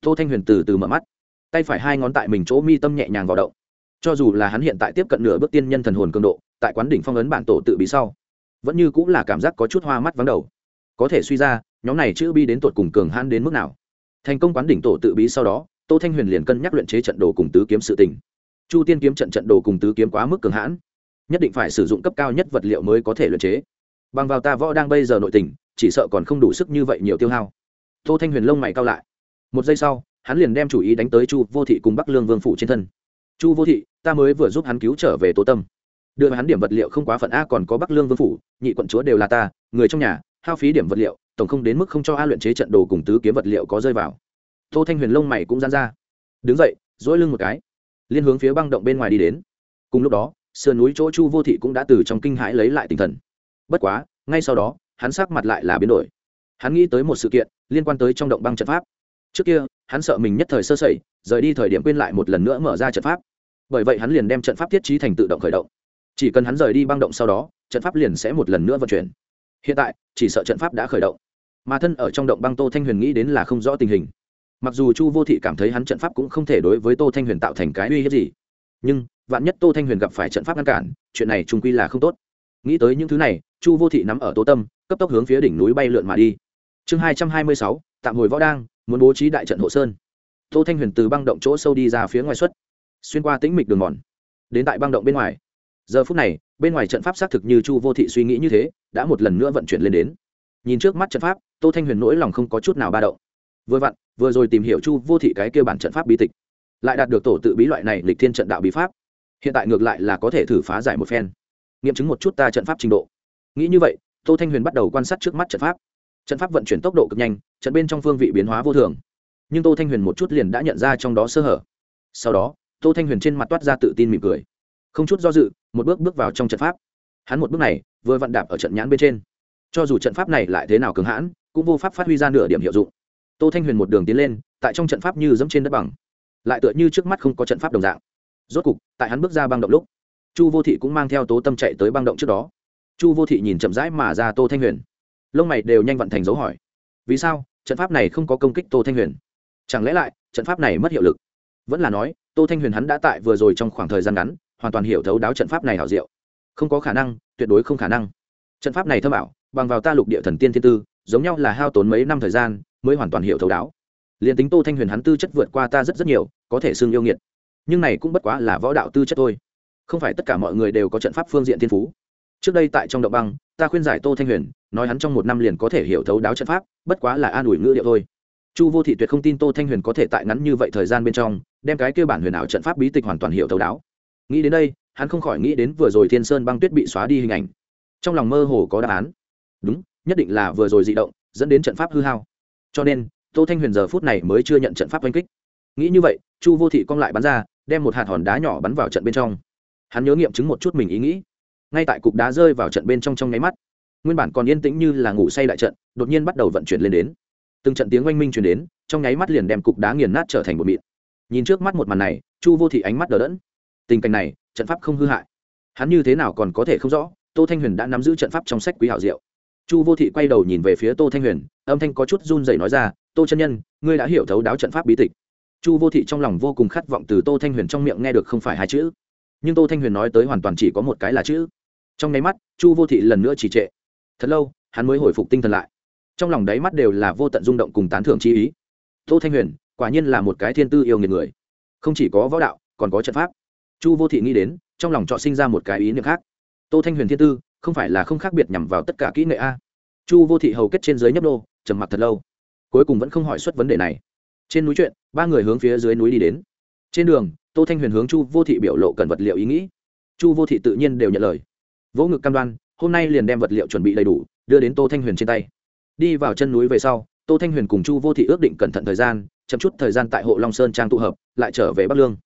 Tô thanh huyền từ từ mở mắt, tay phải hai ngón tại mình chỗ mi tâm nhẹ nhàng vào động. Cho dù là hắn hiện tại tiếp cận nửa bước tiên nhân thần hồn cường độ, tại quán đỉnh phong ấn bản tổ tự bí sau, vẫn như cũng là cảm giác có chút hoa mắt vắng đầu. Có thể suy ra, nhóm này chữ bi đến tột cùng cường hãn đến mức nào. Thành công quán đỉnh tổ tự bí sau đó tô thanh huyền liền cân nhắc luyện chế trận đồ cùng tứ kiếm sự tình. Chu tiên kiếm trận trận đồ cùng tứ kiếm quá mức cường hãn, nhất định phải sử dụng cấp cao nhất vật liệu mới có thể luyện chế. Bằng vào ta võ đang bây giờ nội tình, chỉ sợ còn không đủ sức như vậy nhiều tiêu hao. Tô thanh huyền lông mày cao lại. Một giây sau, hắn liền đem chủ ý đánh tới chu vô thị cùng bắc lương vương phủ trên thân. Chu vô thị, ta mới vừa giúp hắn cứu trở về tố tâm. Đưa hắn điểm vật liệu không quá phận a còn có bắc lương vương phủ, nhị quận chúa đều là ta, người trong nhà, hao phí điểm vật liệu, tổng không đến mức không cho a luyện chế trận đồ cùng tứ kiếm vật liệu có rơi vào tô thanh huyền lông mày cũng dán ra. Đứng dậy dỗi lưng một cái, liên hướng phía băng động bên ngoài đi đến. Cùng lúc đó, sườn núi chỗ chu vô thị cũng đã từ trong kinh hãi lấy lại tinh thần. Bất quá, ngay sau đó, hắn sắc mặt lại là biến đổi. Hắn nghĩ tới một sự kiện liên quan tới trong động băng trận pháp. Trước kia, hắn sợ mình nhất thời sơ sẩy, rời đi thời điểm quên lại một lần nữa mở ra trận pháp. Bởi vậy hắn liền đem trận pháp thiết trí thành tự động khởi động. Chỉ cần hắn rời đi băng động sau đó, trận pháp liền sẽ một lần nữa vận chuyển. Hiện tại, chỉ sợ trận pháp đã khởi động. Mà thân ở trong động băng tô thanh huyền nghĩ đến là không rõ tình hình mặc dù chu vô thị cảm thấy hắn trận pháp cũng không thể đối với tô thanh huyền tạo thành cái uy hiếp gì, nhưng vạn nhất tô thanh huyền gặp phải trận pháp ngăn cản, chuyện này trung quy là không tốt. Nghĩ tới những thứ này, chu vô thị nắm ở tô tâm, cấp tốc hướng phía đỉnh núi bay lượn mà đi. Chương hai trăm hai mươi sáu, tạm hồi võ đang, muốn bố trí đại trận hộ sơn. Tô thanh huyền từ băng động chỗ sâu đi ra phía ngoài xuất, xuyên qua tĩnh mịch đường mòn, đến tại băng động bên ngoài. Giờ phút này, bên ngoài trận pháp xác thực như chu vô thị suy nghĩ như thế, đã một lần nữa vận chuyển lên đến. Nhìn trước mắt trận pháp, tô thanh huyền nỗi lòng không có chút nào ba động vừa vặn, vừa rồi tìm hiểu chu vô thị cái kêu bản trận pháp bí tịch, lại đạt được tổ tự bí loại này lịch thiên trận đạo bí pháp. Hiện tại ngược lại là có thể thử phá giải một phen. Nghiệm chứng một chút ta trận pháp trình độ. Nghĩ như vậy, tô thanh huyền bắt đầu quan sát trước mắt trận pháp. Trận pháp vận chuyển tốc độ cực nhanh, trận bên trong phương vị biến hóa vô thường. Nhưng tô thanh huyền một chút liền đã nhận ra trong đó sơ hở. Sau đó, tô thanh huyền trên mặt toát ra tự tin mỉm cười. Không chút do dự, một bước bước vào trong trận pháp. Hắn một bước này, vừa vặn đạp ở trận nhãn bên trên. Cho dù trận pháp này lại thế nào cường hãn, cũng vô pháp phát huy ra nửa điểm hiệu dụng tô thanh huyền một đường tiến lên, tại trong trận pháp như dẫm trên đất bằng. Lại tựa như trước mắt không có trận pháp đồng dạng. Rốt cục, tại hắn bước ra băng động lúc, chu vô thị cũng mang theo tố tâm chạy tới băng động trước đó. Chu vô thị nhìn chậm rãi mà ra tô thanh huyền. Lông mày đều nhanh vận thành dấu hỏi. Vì sao, trận pháp này không có công kích tô thanh huyền? Chẳng lẽ lại, trận pháp này mất hiệu lực? Vẫn là nói, tô thanh huyền hắn đã tại vừa rồi trong khoảng thời gian ngắn, hoàn toàn hiểu thấu đáo trận pháp này hảo diệu. Không có khả năng, tuyệt đối không khả năng. Trận pháp này thâm ảo, bằng vào ta lục địa thần tiên thiên tư giống nhau là hao tốn mấy năm thời gian, mới hoàn toàn hiểu thấu đáo. Liền tính tô thanh huyền hắn tư chất vượt qua ta rất rất nhiều, có thể xương yêu nghiệt. Nhưng này cũng bất quá là võ đạo tư chất thôi. Không phải tất cả mọi người đều có trận pháp phương diện thiên phú. Trước đây tại trong động băng, ta khuyên giải tô thanh huyền, nói hắn trong một năm liền có thể hiểu thấu đáo trận pháp, bất quá là an ủi ngữ điệu thôi. Chu vô thị tuyệt không tin tô thanh huyền có thể tại ngắn như vậy thời gian bên trong, đem cái kêu bản huyền ảo trận pháp bí tịch hoàn toàn hiểu thấu đáo. Nghĩ đến đây, hắn không khỏi nghĩ đến vừa rồi thiên sơn băng tuyết bị xóa đi hình ảnh. Trong lòng mơ hồ có đáp án. Đúng nhất định là vừa rồi dị động, dẫn đến trận pháp hư hao. Cho nên, tô thanh huyền giờ phút này mới chưa nhận trận pháp oanh kích. Nghĩ như vậy, chu vô thị cong lại bắn ra, đem một hạt hòn đá nhỏ bắn vào trận bên trong. Hắn nhớ nghiệm chứng một chút mình ý nghĩ. Ngay tại cục đá rơi vào trận bên trong trong nháy mắt, nguyên bản còn yên tĩnh như là ngủ say đại trận, đột nhiên bắt đầu vận chuyển lên đến. Từng trận tiếng oanh minh chuyển đến, trong nháy mắt liền đem cục đá nghiền nát trở thành một mịn. Nhìn trước mắt một màn này, chu vô thị ánh mắt đờ đẫn. Tình cảnh này, trận pháp không hư hại. Hắn như thế nào còn có thể không rõ, tô thanh huyền đã nắm giữ trận pháp trong sách quý hảo diệu chu vô thị quay đầu nhìn về phía tô thanh huyền, âm thanh có chút run rẩy nói ra, tô chân nhân, ngươi đã hiểu thấu đáo trận pháp bí tịch. Chu vô thị trong lòng vô cùng khát vọng từ tô thanh huyền trong miệng nghe được không phải hai chữ. Nhưng tô thanh huyền nói tới hoàn toàn chỉ có một cái là chữ. Trong nháy mắt, chu vô thị lần nữa trì trệ. Thật lâu, hắn mới hồi phục tinh thần lại. Trong lòng đáy mắt đều là vô tận rung động cùng tán thưởng chi ý. Tô thanh huyền, quả nhiên là một cái thiên tư yêu nghiệt người. Không chỉ có võ đạo, còn có trận pháp. Chu vô thị nghĩ đến, trong lòng trọ sinh ra một cái ý niệm khác. Tô thanh huyền thiên tư không phải là không khác biệt nhằm vào tất cả kỹ nghệ a. Chu vô thị hầu kết trên dưới nhấp đô trầm mặc thật lâu. Cuối cùng vẫn không hỏi suất vấn đề này. Trên núi chuyện, ba người hướng phía dưới núi đi đến. Trên đường, tô thanh huyền hướng chu vô thị biểu lộ cần vật liệu ý nghĩ. Chu vô thị tự nhiên đều nhận lời. Vỗ ngực cam đoan, hôm nay liền đem vật liệu chuẩn bị đầy đủ, đưa đến tô thanh huyền trên tay. Đi vào chân núi về sau, tô thanh huyền cùng chu vô thị ước định cẩn thận thời gian, chậm chút thời gian tại hộ long sơn trang tụ hợp, lại trở về bắc lương.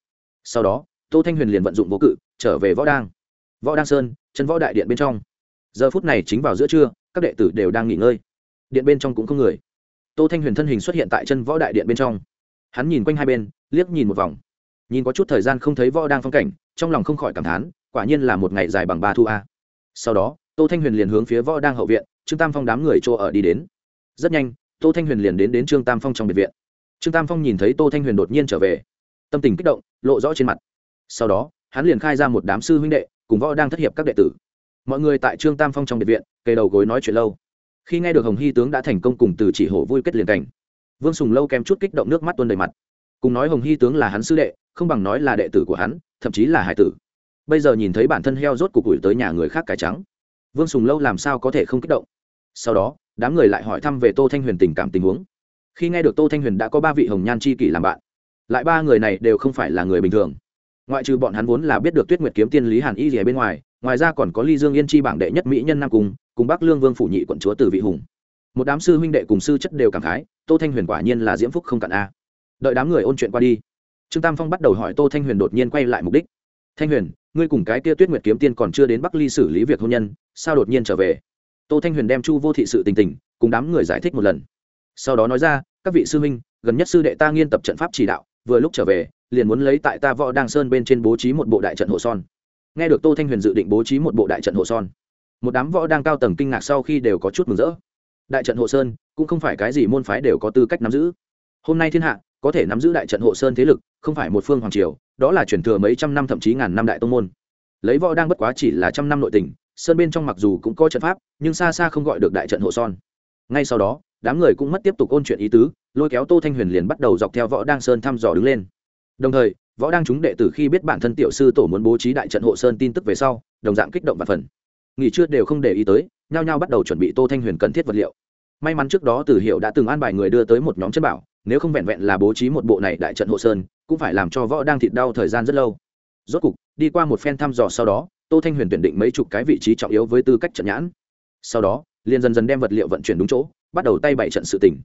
Sau đó, tô thanh huyền liền vận dụng vô cự, trở về võ đang võ đăng sơn chân võ đại điện bên trong. Giờ phút này chính vào giữa trưa, các đệ tử đều đang nghỉ ngơi. Điện bên trong cũng không người. Tô thanh huyền thân hình xuất hiện tại chân võ đại điện bên trong. Hắn nhìn quanh hai bên, liếc nhìn một vòng. Nhìn có chút thời gian không thấy võ đang phong cảnh, trong lòng không khỏi cảm thán, quả nhiên là một ngày dài bằng ba thu a. Sau đó, tô thanh huyền liền hướng phía võ đang hậu viện, trương tam phong đám người chỗ ở đi đến. Rất nhanh, tô thanh huyền liền đến đến trương tam phong trong biệt viện. Trương tam phong nhìn thấy tô thanh huyền đột nhiên trở về. Tâm tình kích động, lộ rõ trên mặt. Sau đó, hắn liền khai ra một đám sư huynh đệ cùng võ đang thất hiệp các đệ tử. Mọi người tại trương tam phong trong biệt viện, kề đầu gối nói chuyện lâu. Khi nghe được hồng hy tướng đã thành công cùng từ chỉ hổ vui kết liền cảnh, vương sùng lâu kém chút kích động nước mắt tuôn đầy mặt. Cùng nói hồng hy tướng là hắn sư đệ, không bằng nói là đệ tử của hắn, thậm chí là hải tử. Bây giờ nhìn thấy bản thân heo rốt cục ủi tới nhà người khác cái trắng. Vương sùng lâu làm sao có thể không kích động? Sau đó, đám người lại hỏi thăm về tô thanh huyền tình cảm tình huống. Khi nghe được tô thanh huyền đã có ba vị hồng nhan c h i kỷ làm bạn, lại ba người này đều không phải là người bình thường ngoại trừ bọn hắn vốn là biết được tuyết nguyệt kiếm tiên lý hàn y gì bên ngoài ngoài ra còn có ly dương yên chi bảng đệ nhất mỹ nhân nam cung, cùng bắc lương vương phủ nhị quận chúa từ vị hùng. Một đám sư huynh đệ cùng sư chất đều cảm khái, tô thanh huyền quả nhiên là diễm phúc không cạn a. Đợi đám người ôn chuyện qua đi, trương tam phong bắt đầu hỏi tô thanh huyền đột nhiên quay lại mục đích. Thanh huyền, ngươi cùng cái kia tuyết nguyệt kiếm tiên còn chưa đến bắc ly xử lý việc hôn nhân, sao đột nhiên trở về? Tô thanh huyền đem chu vô thị sự tình tình, cùng đám người giải thích một lần. Sau đó nói ra, các vị sư huynh, gần nhất sư đệ ta nghiên tập trận pháp chỉ đạo, vừa lúc trở về liền muốn lấy tại ta võ đang sơn bên trên bố trí một bộ đại trận hộ son. Nghe được tô thanh huyền dự định bố trí một bộ đại trận hộ son, một đám võ đang cao tầng kinh ngạc sau khi đều có chút mừng rỡ. Đại trận hộ sơn cũng không phải cái gì môn phái đều có tư cách nắm giữ. Hôm nay thiên hạ có thể nắm giữ đại trận hộ sơn thế lực, không phải một phương hoàng triều, đó là chuyển thừa mấy trăm năm thậm chí ngàn năm đại tông môn. Lấy võ đang bất quá chỉ là trăm năm nội tình, sơn bên trong mặc dù cũng có trận pháp, nhưng xa xa không gọi được đại trận hộ son. Ngay sau đó, đám người cũng mất tiếp tục ôn chuyện ý tứ, lôi kéo tô thanh huyền liền bắt đầu dọc theo võ đang sơn thăm dò đứng lên đồng thời, võ đang chúng đệ tử khi biết bản thân tiểu sư tổ muốn bố trí đại trận hộ sơn tin tức về sau, đồng dạng kích động và phần. Nghỉ trưa đều không để ý tới, nhao nhao bắt đầu chuẩn bị tô thanh huyền cần thiết vật liệu. May mắn trước đó tử hiệu đã từng an bài người đưa tới một nhóm chân bảo, nếu không vẹn vẹn là bố trí một bộ này đại trận hộ sơn, cũng phải làm cho võ đang thịt đau thời gian rất lâu. Rốt cục, đi qua một phen thăm dò sau đó, tô thanh huyền tuyển định mấy chục cái vị trí trọng yếu với tư cách trận nhãn. Sau đó, liền dần dần đem vật liệu vận chuyển đúng chỗ, bắt đầu tay bảy trận sự tỉnh